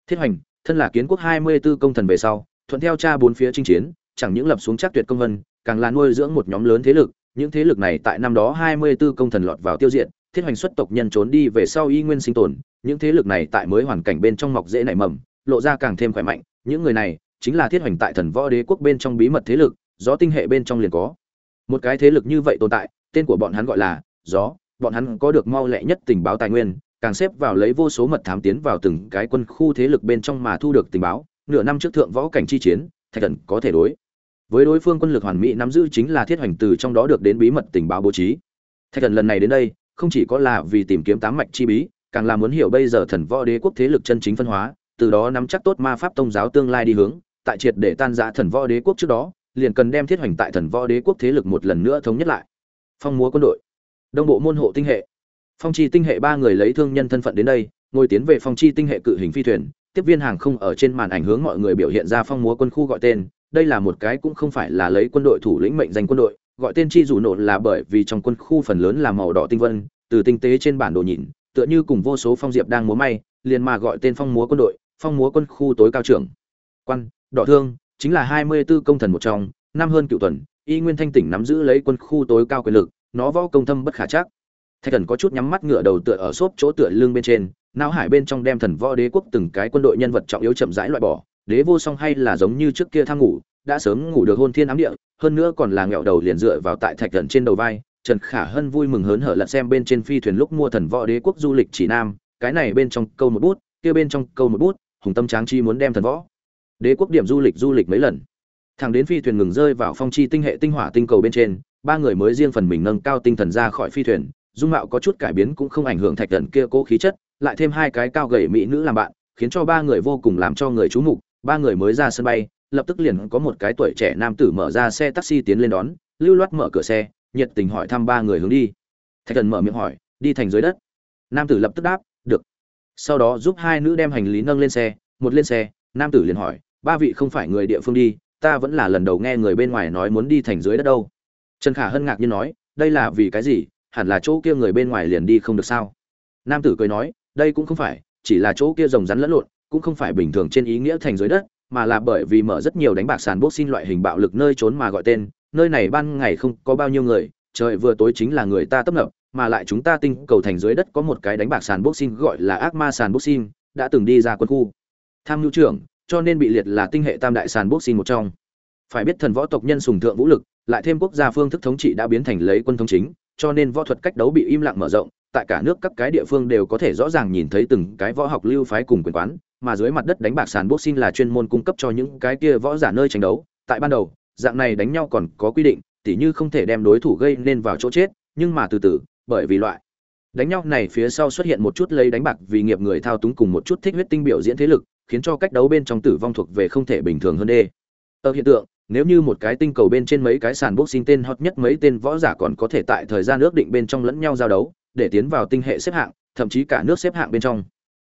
[SPEAKER 1] Thiết hoành, thân là kiến quốc hai mươi 24 công thần về sau, thuận theo cha bốn phía chinh chiến, chẳng những lập xuống chắc tuyệt công vân, càng là nuôi dưỡng một nhóm lớn thế lực, những thế lực này tại năm đó hai mươi 24 công thần lọt vào tiêu diệt, thiết hoành xuất tộc nhân trốn đi về sau y nguyên sinh tồn, những thế lực này tại mới hoàn cảnh bên trong mọc dễ nảy mầm, lộ ra càng thêm khỏe mạnh, những người này chính là thiết hoành tại thần võ đế quốc bên trong bí mật thế lực, gió tinh hệ bên trong liền có. Một cái thế lực như vậy tồn tại, tên của bọn hắn gọi là gió, bọn hắn có được mau lẹ nhất tình báo tài nguyên, càng xếp vào lấy vô số mật thám tiến vào từng cái quân khu thế lực bên trong mà thu được tình báo, nửa năm trước thượng võ cảnh chi chiến, thạch thần có thể đối. Với đối phương quân lực hoàn mỹ nắm giữ chính là thiết hoành từ trong đó được đến bí mật tình báo bố trí. Thạch thần lần này đến đây, không chỉ có là vì tìm kiếm tám mạch chi bí, càng là muốn hiểu bây giờ thần võ đế quốc thế lực chân chính phân hóa, từ đó nắm chắc tốt ma pháp tông giáo tương lai đi hướng tại triệt để tan rã thần võ đế quốc trước đó, liền cần đem thiết hoành tại thần võ đế quốc thế lực một lần nữa thống nhất lại. Phong múa quân đội. Đông bộ môn hộ tinh hệ. Phong chi tinh hệ ba người lấy thương nhân thân phận đến đây, ngồi tiến về phong chi tinh hệ cự hình phi thuyền. Tiếp viên hàng không ở trên màn ảnh hướng mọi người biểu hiện ra phong múa quân khu gọi tên. Đây là một cái cũng không phải là lấy quân đội thủ lĩnh mệnh danh quân đội. Gọi tên chi dù nổ là bởi vì trong quân khu phần lớn là màu đỏ tinh vân, từ tinh tế trên bản đồ nhìn, tựa như cùng vô số phong diệp đang múa may, liền mà gọi tên phong múa quân đội, phong múa quân khu tối cao trưởng. Quan đỏ thương chính là hai mươi 24 công thần một trong, năm hơn cựu tuần, y nguyên thanh tỉnh nắm giữ lấy quân khu tối cao quyền lực, nó võ công thâm bất khả chắc. Thạch thần có chút nhắm mắt ngựa đầu tựa ở xốp chỗ tựa lưng bên trên, não hải bên trong đem thần võ đế quốc từng cái quân đội nhân vật trọng yếu chậm rãi loại bỏ, đế vô song hay là giống như trước kia thang ngủ, đã sớm ngủ được hôn thiên ám địa, hơn nữa còn là ngẹo đầu liền dựa vào tại thạch thần trên đầu vai, trần khả hân vui mừng hớn hở lật xem bên trên phi thuyền lúc mua thần võ đế quốc du lịch chỉ nam, cái này bên trong câu một bút, kia bên trong câu một bút, hùng tâm tráng chi muốn đem thần võ đế quốc điểm du lịch du lịch mấy lần. Thẳng đến phi thuyền ngừng rơi vào phong chi tinh hệ tinh hỏa tinh cầu bên trên, ba người mới riêng phần mình nâng cao tinh thần ra khỏi phi thuyền, dung mạo có chút cải biến cũng không ảnh hưởng thạch thần kia cố khí chất, lại thêm hai cái cao gầy mỹ nữ làm bạn, khiến cho ba người vô cùng làm cho người chú mục. Ba người mới ra sân bay, lập tức liền có một cái tuổi trẻ nam tử mở ra xe taxi tiến lên đón, lưu loát mở cửa xe, nhiệt tình hỏi thăm ba người hướng đi. Thạch thần mở miệng hỏi, đi thành dưới đất. Nam tử lập tức đáp, được. Sau đó giúp hai nữ đem hành lý nâng lên xe, một lên xe, nam tử liền hỏi ba vị không phải người địa phương đi, ta vẫn là lần đầu nghe người bên ngoài nói muốn đi thành dưới đất đâu. Trần khả hân ngạc nhiên nói, đây là vì cái gì, hẳn là chỗ kia người bên ngoài liền đi không được sao? Nam tử cười nói, đây cũng không phải, chỉ là chỗ kia rồng rắn lẫn lộn, cũng không phải bình thường trên ý nghĩa thành dưới đất, mà là bởi vì mở rất nhiều đánh bạc sàn bốc xin loại hình bạo lực nơi trốn mà gọi tên, nơi này ban ngày không có bao nhiêu người, trời vừa tối chính là người ta tấp nập, mà lại chúng ta tinh cầu thành dưới đất có một cái đánh bạc sàn boxing gọi là ác ma sàn boxing đã từng đi ra quân khu. Tham mưu trưởng cho nên bị liệt là tinh hệ tam đại sàn boxing một trong. Phải biết thần võ tộc nhân sùng thượng vũ lực, lại thêm quốc gia phương thức thống trị đã biến thành lấy quân thống chính, cho nên võ thuật cách đấu bị im lặng mở rộng, tại cả nước các cái địa phương đều có thể rõ ràng nhìn thấy từng cái võ học lưu phái cùng quyền quán, mà dưới mặt đất đánh bạc sàn boxing là chuyên môn cung cấp cho những cái kia võ giả nơi tranh đấu. Tại ban đầu, dạng này đánh nhau còn có quy định, tỉ như không thể đem đối thủ gây nên vào chỗ chết, nhưng mà từ từ, bởi vì loại đánh nhau này phía sau xuất hiện một chút lấy đánh bạc vì nghiệp người thao túng cùng một chút thích huyết tinh biểu diễn thế lực khiến cho cách đấu bên trong tử vong thuộc về không thể bình thường hơn đê. Ở hiện tượng, nếu như một cái tinh cầu bên trên mấy cái sàn boxing tên hot nhất mấy tên võ giả còn có thể tại thời gian ước định bên trong lẫn nhau giao đấu, để tiến vào tinh hệ xếp hạng, thậm chí cả nước xếp hạng bên trong.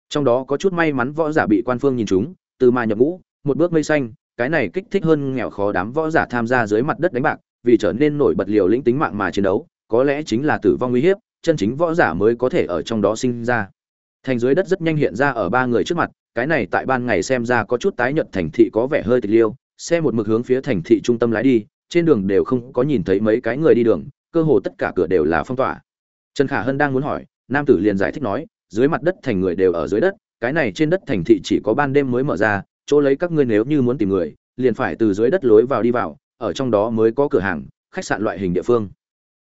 [SPEAKER 1] Trong đó có chút may mắn võ giả bị quan phương nhìn chúng từ mà nhập ngũ, một bước mây xanh, cái này kích thích hơn nghèo khó đám võ giả tham gia dưới mặt đất đánh bạc, vì trở nên nổi bật liều lĩnh tính mạng mà chiến đấu, có lẽ chính là tử vong nguy hiếp, chân chính võ giả mới có thể ở trong đó sinh ra. Thành dưới đất rất nhanh hiện ra ở ba người trước mặt cái này tại ban ngày xem ra có chút tái nhợt thành thị có vẻ hơi tịch liêu, xe một mực hướng phía thành thị trung tâm lái đi, trên đường đều không có nhìn thấy mấy cái người đi đường, cơ hồ tất cả cửa đều là phong tỏa. Trần khả hân đang muốn hỏi, nam tử liền giải thích nói, dưới mặt đất thành người đều ở dưới đất, cái này trên đất thành thị chỉ có ban đêm mới mở ra, chỗ lấy các ngươi nếu như muốn tìm người, liền phải từ dưới đất lối vào đi vào, ở trong đó mới có cửa hàng, khách sạn loại hình địa phương.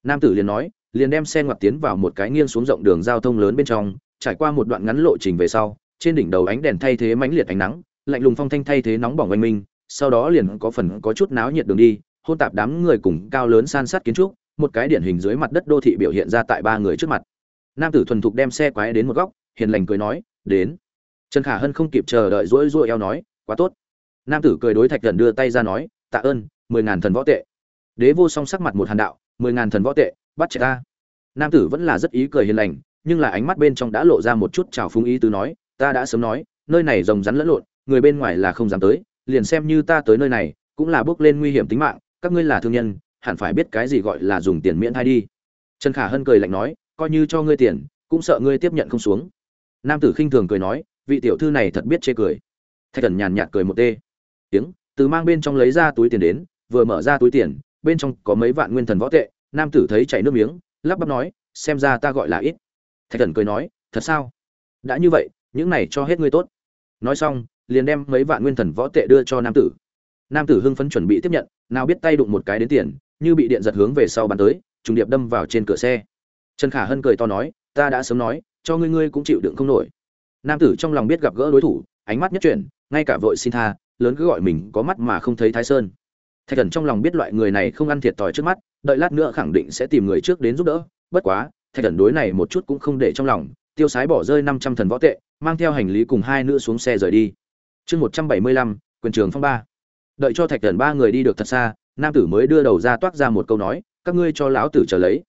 [SPEAKER 1] Nam tử liền nói, liền đem xe ngoặt tiến vào một cái nghiêng xuống rộng đường giao thông lớn bên trong, trải qua một đoạn ngắn lộ trình về sau trên đỉnh đầu ánh đèn thay thế mãnh liệt ánh nắng, lạnh lùng phong thanh thay thế nóng bỏng oanh minh, sau đó liền có phần có chút náo nhiệt đường đi, hôn tạp đám người cùng cao lớn san sát kiến trúc, một cái điển hình dưới mặt đất đô thị biểu hiện ra tại ba người trước mặt. Nam tử thuần thục đem xe quái đến một góc, hiền lành cười nói, đến. Trần khả hân không kịp chờ đợi rỗi rỗi eo nói, quá tốt. Nam tử cười đối thạch thần đưa tay ra nói, tạ ơn, mười ngàn thần võ tệ. Đế vô song sắc mặt một hàn đạo, mười ngàn thần võ tệ, bắt chạy ta. Nam tử vẫn là rất ý cười hiền lành, nhưng là ánh mắt bên trong đã lộ ra một chút trào phúng ý tứ nói ta đã sớm nói, nơi này rồng rắn lẫn lộn, người bên ngoài là không dám tới, liền xem như ta tới nơi này, cũng là bước lên nguy hiểm tính mạng, các ngươi là thương nhân, hẳn phải biết cái gì gọi là dùng tiền miễn hay đi. Trần khả hân cười lạnh nói, coi như cho ngươi tiền, cũng sợ ngươi tiếp nhận không xuống. Nam tử khinh thường cười nói, vị tiểu thư này thật biết chê cười. Thạch thần nhàn nhạt cười một tê. Tiếng, từ mang bên trong lấy ra túi tiền đến, vừa mở ra túi tiền, bên trong có mấy vạn nguyên thần võ tệ. Nam tử thấy chảy nước miếng, lắp bắp nói, xem ra ta gọi là ít. Thạch thần cười nói, thật sao? Đã như vậy những này cho hết ngươi tốt. Nói xong, liền đem mấy vạn nguyên thần võ tệ đưa cho nam tử. Nam tử hưng phấn chuẩn bị tiếp nhận, nào biết tay đụng một cái đến tiền, như bị điện giật hướng về sau bắn tới, trùng điệp đâm vào trên cửa xe. Trần khả hân cười to nói, ta đã sớm nói, cho ngươi ngươi cũng chịu đựng không nổi. Nam tử trong lòng biết gặp gỡ đối thủ, ánh mắt nhất chuyển, ngay cả vội xin tha, lớn cứ gọi mình có mắt mà không thấy thái sơn. Thạch thần trong lòng biết loại người này không ăn thiệt thòi trước mắt, đợi lát nữa khẳng định sẽ tìm người trước đến giúp đỡ, bất quá, thạch thần đối này một chút cũng không để trong lòng tiêu sái bỏ rơi năm trăm thần võ tệ, mang theo hành lý cùng hai nữ xuống xe rời đi. Chương một trăm bảy mươi lăm, quyền trường phong ba. Đợi cho thạch thần ba người đi được thật xa, nam tử mới đưa đầu ra toát ra một câu nói, các ngươi cho lão tử trở lấy.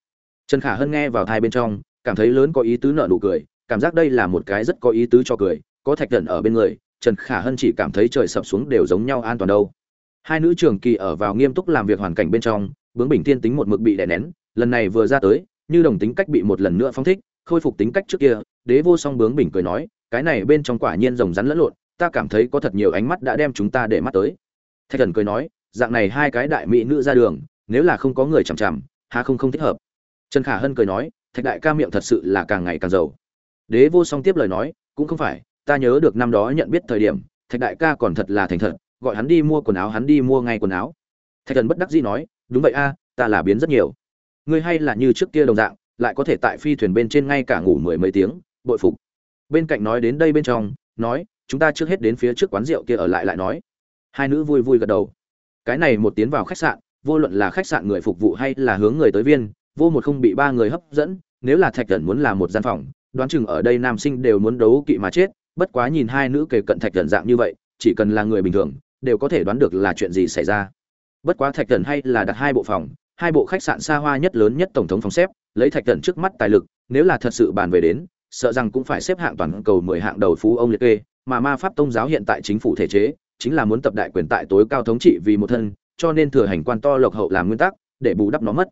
[SPEAKER 1] Trần khả hân nghe vào thai bên trong, cảm thấy lớn có ý tứ nợ nụ cười, cảm giác đây là một cái rất có ý tứ cho cười, có thạch thần ở bên người, trần khả hân chỉ cảm thấy trời sập xuống đều giống nhau an toàn đâu. Hai nữ trường kỳ ở vào nghiêm túc làm việc hoàn cảnh bên trong, bướng bình thiên tính một mực bị đè nén, lần này vừa ra tới, như đồng tính cách bị một lần nữa phóng thích khôi phục tính cách trước kia, đế vô song bướng bình cười nói, cái này bên trong quả nhiên rồng rắn lẫn lộn, ta cảm thấy có thật nhiều ánh mắt đã đem chúng ta để mắt tới. Thạch thần cười nói, dạng này hai cái đại mỹ nữ ra đường, nếu là không có người chằm chằm hà không không thích hợp. Trần khả hân cười nói, thạch đại ca miệng thật sự là càng ngày càng giàu. Đế vô song tiếp lời nói, cũng không phải, ta nhớ được năm đó nhận biết thời điểm, thạch đại ca còn thật là thành thật, gọi hắn đi mua quần áo, hắn đi mua ngay quần áo. Thạch thần bất đắc dĩ nói, đúng vậy a, ta là biến rất nhiều. Ngươi hay là như trước kia đồng dạng lại có thể tại phi thuyền bên trên ngay cả ngủ mười mấy tiếng, bội phục. Bên cạnh nói đến đây bên trong, nói, chúng ta trước hết đến phía trước quán rượu kia ở lại lại nói. Hai nữ vui vui gật đầu. Cái này một tiến vào khách sạn, vô luận là khách sạn người phục vụ hay là hướng người tới viên, vô một không bị ba người hấp dẫn, nếu là thạch thần muốn làm một gian phòng, đoán chừng ở đây nam sinh đều muốn đấu kỵ mà chết, bất quá nhìn hai nữ kề cận thạch thần dạng như vậy, chỉ cần là người bình thường, đều có thể đoán được là chuyện gì xảy ra. Bất quá thạch thần hay là đặt hai bộ phòng hai bộ khách sạn xa hoa nhất lớn nhất tổng thống phòng xếp, lấy thạch tận trước mắt tài lực, nếu là thật sự bàn về đến, sợ rằng cũng phải xếp hạng toàn cầu mười hạng đầu phú ông liệt kê, mà ma pháp tôn giáo hiện tại chính phủ thể chế, chính là muốn tập đại quyền tại tối cao thống trị vì một thân, cho nên thừa hành quan to lộc hậu làm nguyên tắc, để bù đắp nó mất.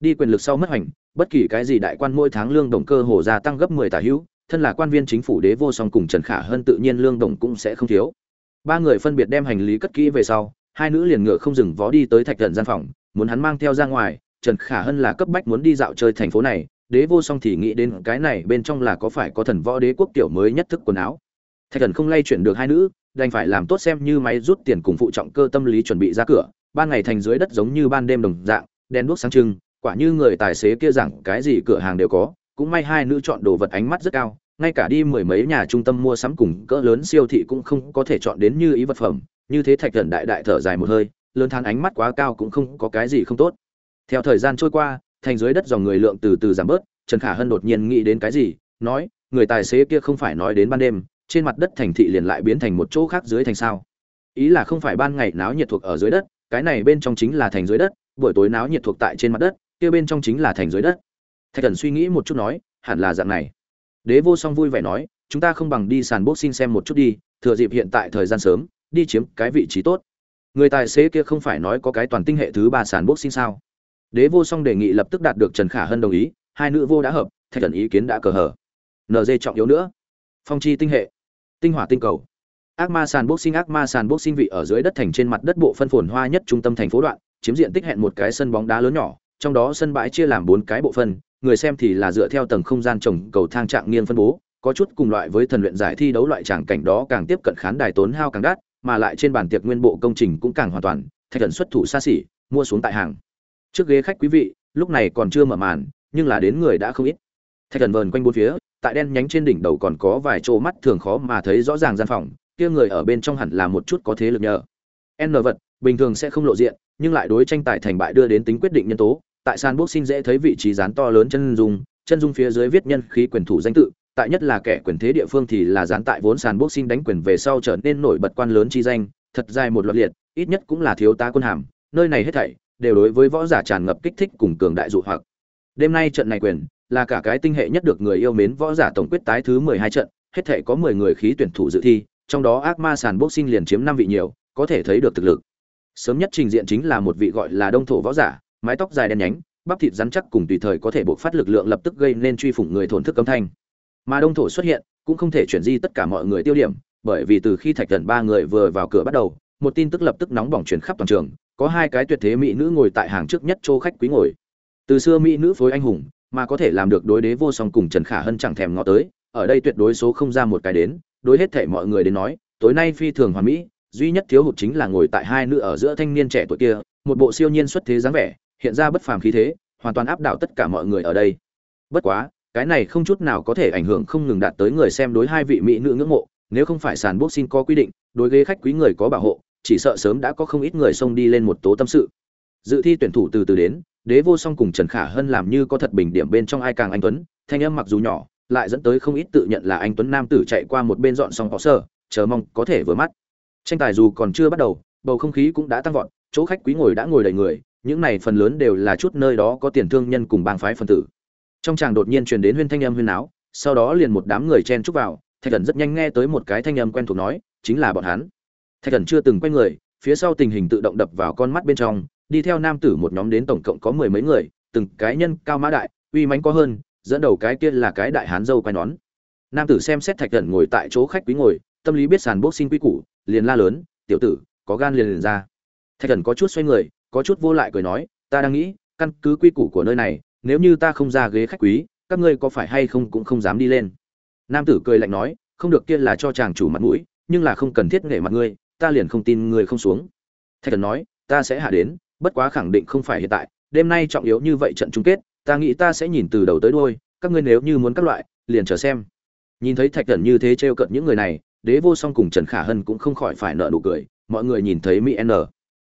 [SPEAKER 1] Đi quyền lực sau mất hành bất kỳ cái gì đại quan mỗi tháng lương đồng cơ hồ gia tăng gấp mười tả hữu, thân là quan viên chính phủ đế vô song cùng trần khả hơn tự nhiên lương đồng cũng sẽ không thiếu. Ba người phân biệt đem hành lý cất kỹ về sau, hai nữ liền ngựa không dừng vó đi tới thạch thần gian phòng muốn hắn mang theo ra ngoài, trần khả hân là cấp bách muốn đi dạo chơi thành phố này, đế vô song thì nghĩ đến cái này bên trong là có phải có thần võ đế quốc tiểu mới nhất thức quần áo. Thạch thần không lay chuyển được hai nữ, đành phải làm tốt xem như máy rút tiền cùng phụ trọng cơ tâm lý chuẩn bị ra cửa. Ban ngày thành dưới đất giống như ban đêm đồng dạng, đèn đuốc sáng trưng, quả như người tài xế kia rằng cái gì cửa hàng đều có. Cũng may hai nữ chọn đồ vật ánh mắt rất cao, ngay cả đi mười mấy nhà trung tâm mua sắm cùng cỡ lớn siêu thị cũng không có thể chọn đến như ý vật phẩm. Như thế thạch thần đại đại thở dài một hơi lớn than ánh mắt quá cao cũng không có cái gì không tốt. Theo thời gian trôi qua, thành dưới đất dòng người lượng từ từ giảm bớt, trần khả hân đột nhiên nghĩ đến cái gì, nói, người tài xế kia không phải nói đến ban đêm, trên mặt đất thành thị liền lại biến thành một chỗ khác dưới thành sao. Ý là không phải ban ngày náo nhiệt thuộc ở dưới đất, cái này bên trong chính là thành dưới đất, buổi tối náo nhiệt thuộc tại trên mặt đất, kia bên trong chính là thành dưới đất. Thạch thần suy nghĩ một chút nói, hẳn là dạng này. Đế vô song vui vẻ nói, chúng ta không bằng đi sàn boxing xem một chút đi, thừa dịp hiện tại thời gian sớm, đi chiếm cái vị trí tốt người tài xế kia không phải nói có cái toàn tinh hệ thứ ba sàn xin sao? Đế vô song đề nghị lập tức đạt được trần khả hân đồng ý, hai nữ vô đã hợp, thạch thần ý kiến đã cờ hở nd trọng yếu nữa. Phong chi tinh hệ. Tinh hỏa tinh cầu. Ác ma sàn boxing, ác ma sàn boxing vị ở dưới đất thành trên mặt đất bộ phân phồn hoa nhất trung tâm thành phố đoạn, chiếm diện tích hẹn một cái sân bóng đá lớn nhỏ, trong đó sân bãi chia làm bốn cái bộ phân, người xem thì là dựa theo tầng không gian trồng cầu thang trạng nghiêng phân bố, có chút cùng loại với thần luyện giải thi đấu loại tràng cảnh đó càng tiếp cận khán đài tốn hao càng đắt mà lại trên bàn tiệc nguyên bộ công trình cũng càng hoàn toàn, thạch thần xuất thủ xa xỉ, mua xuống tại hàng. Trước ghế khách quý vị, lúc này còn chưa mở màn, nhưng là đến người đã không ít. Thạch thần vờn quanh bốn phía, tại đen nhánh trên đỉnh đầu còn có vài chỗ mắt thường khó mà thấy rõ ràng gian phòng, kia người ở bên trong hẳn là một chút có thế lực nhờ. N vật, bình thường sẽ không lộ diện, nhưng lại đối tranh tài thành bại đưa đến tính quyết định nhân tố. Tại sàn boxing dễ thấy vị trí dán to lớn chân dung chân dung phía dưới viết nhân khí quyền thủ danh tự tại nhất là kẻ quyền thế địa phương thì là gián tại vốn sàn boxing đánh quyền về sau trở nên nổi bật quan lớn chi danh, thật dài một loạt liệt, ít nhất cũng là thiếu tá quân hàm, nơi này hết thảy đều đối với võ giả tràn ngập kích thích cùng cường đại dụ hoặc. Đêm nay trận này quyền là cả cái tinh hệ nhất được người yêu mến võ giả tổng quyết tái thứ mười hai trận, hết thảy có mười người khí tuyển thủ dự thi, trong đó ác ma sàn boxing liền chiếm năm vị nhiều, có thể thấy được thực lực. Sớm nhất trình diện chính là một vị gọi là đông thổ võ giả, mái tóc dài đen nhánh, bắp thịt rắn chắc cùng tùy thời có thể buộc phát lực lượng lập tức gây nên truy phủng người thổn thức âm thanh mà đông thổ xuất hiện, cũng không thể chuyển di tất cả mọi người tiêu điểm, bởi vì từ khi thạch thần ba người vừa vào cửa bắt đầu, một tin tức lập tức nóng bỏng truyền khắp toàn trường, có hai cái tuyệt thế mỹ nữ ngồi tại hàng trước nhất châu khách quý ngồi. Từ xưa mỹ nữ phối anh hùng, mà có thể làm được đối đế vô song cùng trần khả hân chẳng thèm ngó tới, ở đây tuyệt đối số không ra một cái đến, đối hết thể mọi người đến nói, tối nay phi thường hoàn mỹ, duy nhất thiếu hụt chính là ngồi tại hai nữ ở giữa thanh niên trẻ tuổi kia, một bộ siêu nhiên xuất thế dáng vẻ, hiện ra bất phàm khí thế, hoàn toàn áp đảo tất cả mọi người ở đây. Bất quá cái này không chút nào có thể ảnh hưởng không ngừng đạt tới người xem đối hai vị mỹ nữ ngưỡng mộ, nếu không phải sàn boxing có quy định, đối ghế khách quý người có bảo hộ, chỉ sợ sớm đã có không ít người xông đi lên một tố tâm sự. Dự thi tuyển thủ từ từ đến, đế vô song cùng trần khả hân làm như có thật bình điểm bên trong ai càng anh tuấn, thanh âm mặc dù nhỏ, lại dẫn tới không ít tự nhận là anh tuấn nam tử chạy qua một bên dọn xong họ sơ, chờ mong có thể vừa mắt. Tranh tài dù còn chưa bắt đầu, bầu không khí cũng đã tăng vọt, chỗ khách quý ngồi đã ngồi đầy người, những này phần lớn đều là chút nơi đó có tiền thương nhân cùng bang phái phân tử trong chàng đột nhiên truyền đến huyên thanh âm huyên áo sau đó liền một đám người chen chúc vào, thạch thần rất nhanh nghe tới một cái thanh âm quen thuộc nói, chính là bọn hắn. Thạch thần chưa từng quay người, phía sau tình hình tự động đập vào con mắt bên trong, đi theo nam tử một nhóm đến tổng cộng có mười mấy người, từng cái nhân cao mã đại, uy mãnh có hơn, dẫn đầu cái kia là cái đại hán dâu quay nón. Nam tử xem xét thạch thần ngồi tại chỗ khách quý ngồi, tâm lý biết sàn bốc xin quý củ, liền la lớn, tiểu tử, có gan liền liền ra. Thạch thần có chút xoay người, có chút vô lại cười nói, ta đang nghĩ, căn cứ quy củ của nơi này nếu như ta không ra ghế khách quý, các ngươi có phải hay không cũng không dám đi lên. Nam tử cười lạnh nói, không được kia là cho chàng chủ mặt mũi, nhưng là không cần thiết nể mặt ngươi, ta liền không tin ngươi không xuống. Thạch thần nói, ta sẽ hạ đến, bất quá khẳng định không phải hiện tại, đêm nay trọng yếu như vậy trận chung kết, ta nghĩ ta sẽ nhìn từ đầu tới đuôi, các ngươi nếu như muốn các loại, liền chờ xem. Nhìn thấy thạch thần như thế trêu cận những người này, đế vô song cùng trần khả hân cũng không khỏi phải nợ nụ cười, mọi người nhìn thấy mỹ n.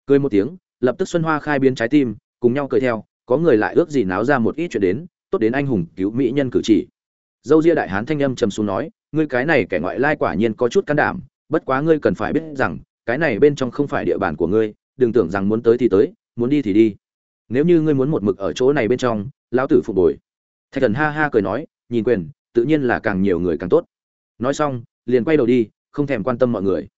[SPEAKER 1] Cười một tiếng, lập tức xuân hoa khai biến trái tim, cùng nhau cười theo có người lại ước gì náo ra một ít chuyện đến, tốt đến anh hùng cứu mỹ nhân cử chỉ. Dâu ria đại hán thanh âm trầm xuống nói, ngươi cái này kẻ ngoại lai quả nhiên có chút can đảm, bất quá ngươi cần phải biết rằng, cái này bên trong không phải địa bàn của ngươi, đừng tưởng rằng muốn tới thì tới, muốn đi thì đi. Nếu như ngươi muốn một mực ở chỗ này bên trong, lão tử phục bồi. Thạch thần ha ha cười nói, nhìn quyền, tự nhiên là càng nhiều người càng tốt. Nói xong, liền quay đầu đi, không thèm quan tâm mọi người.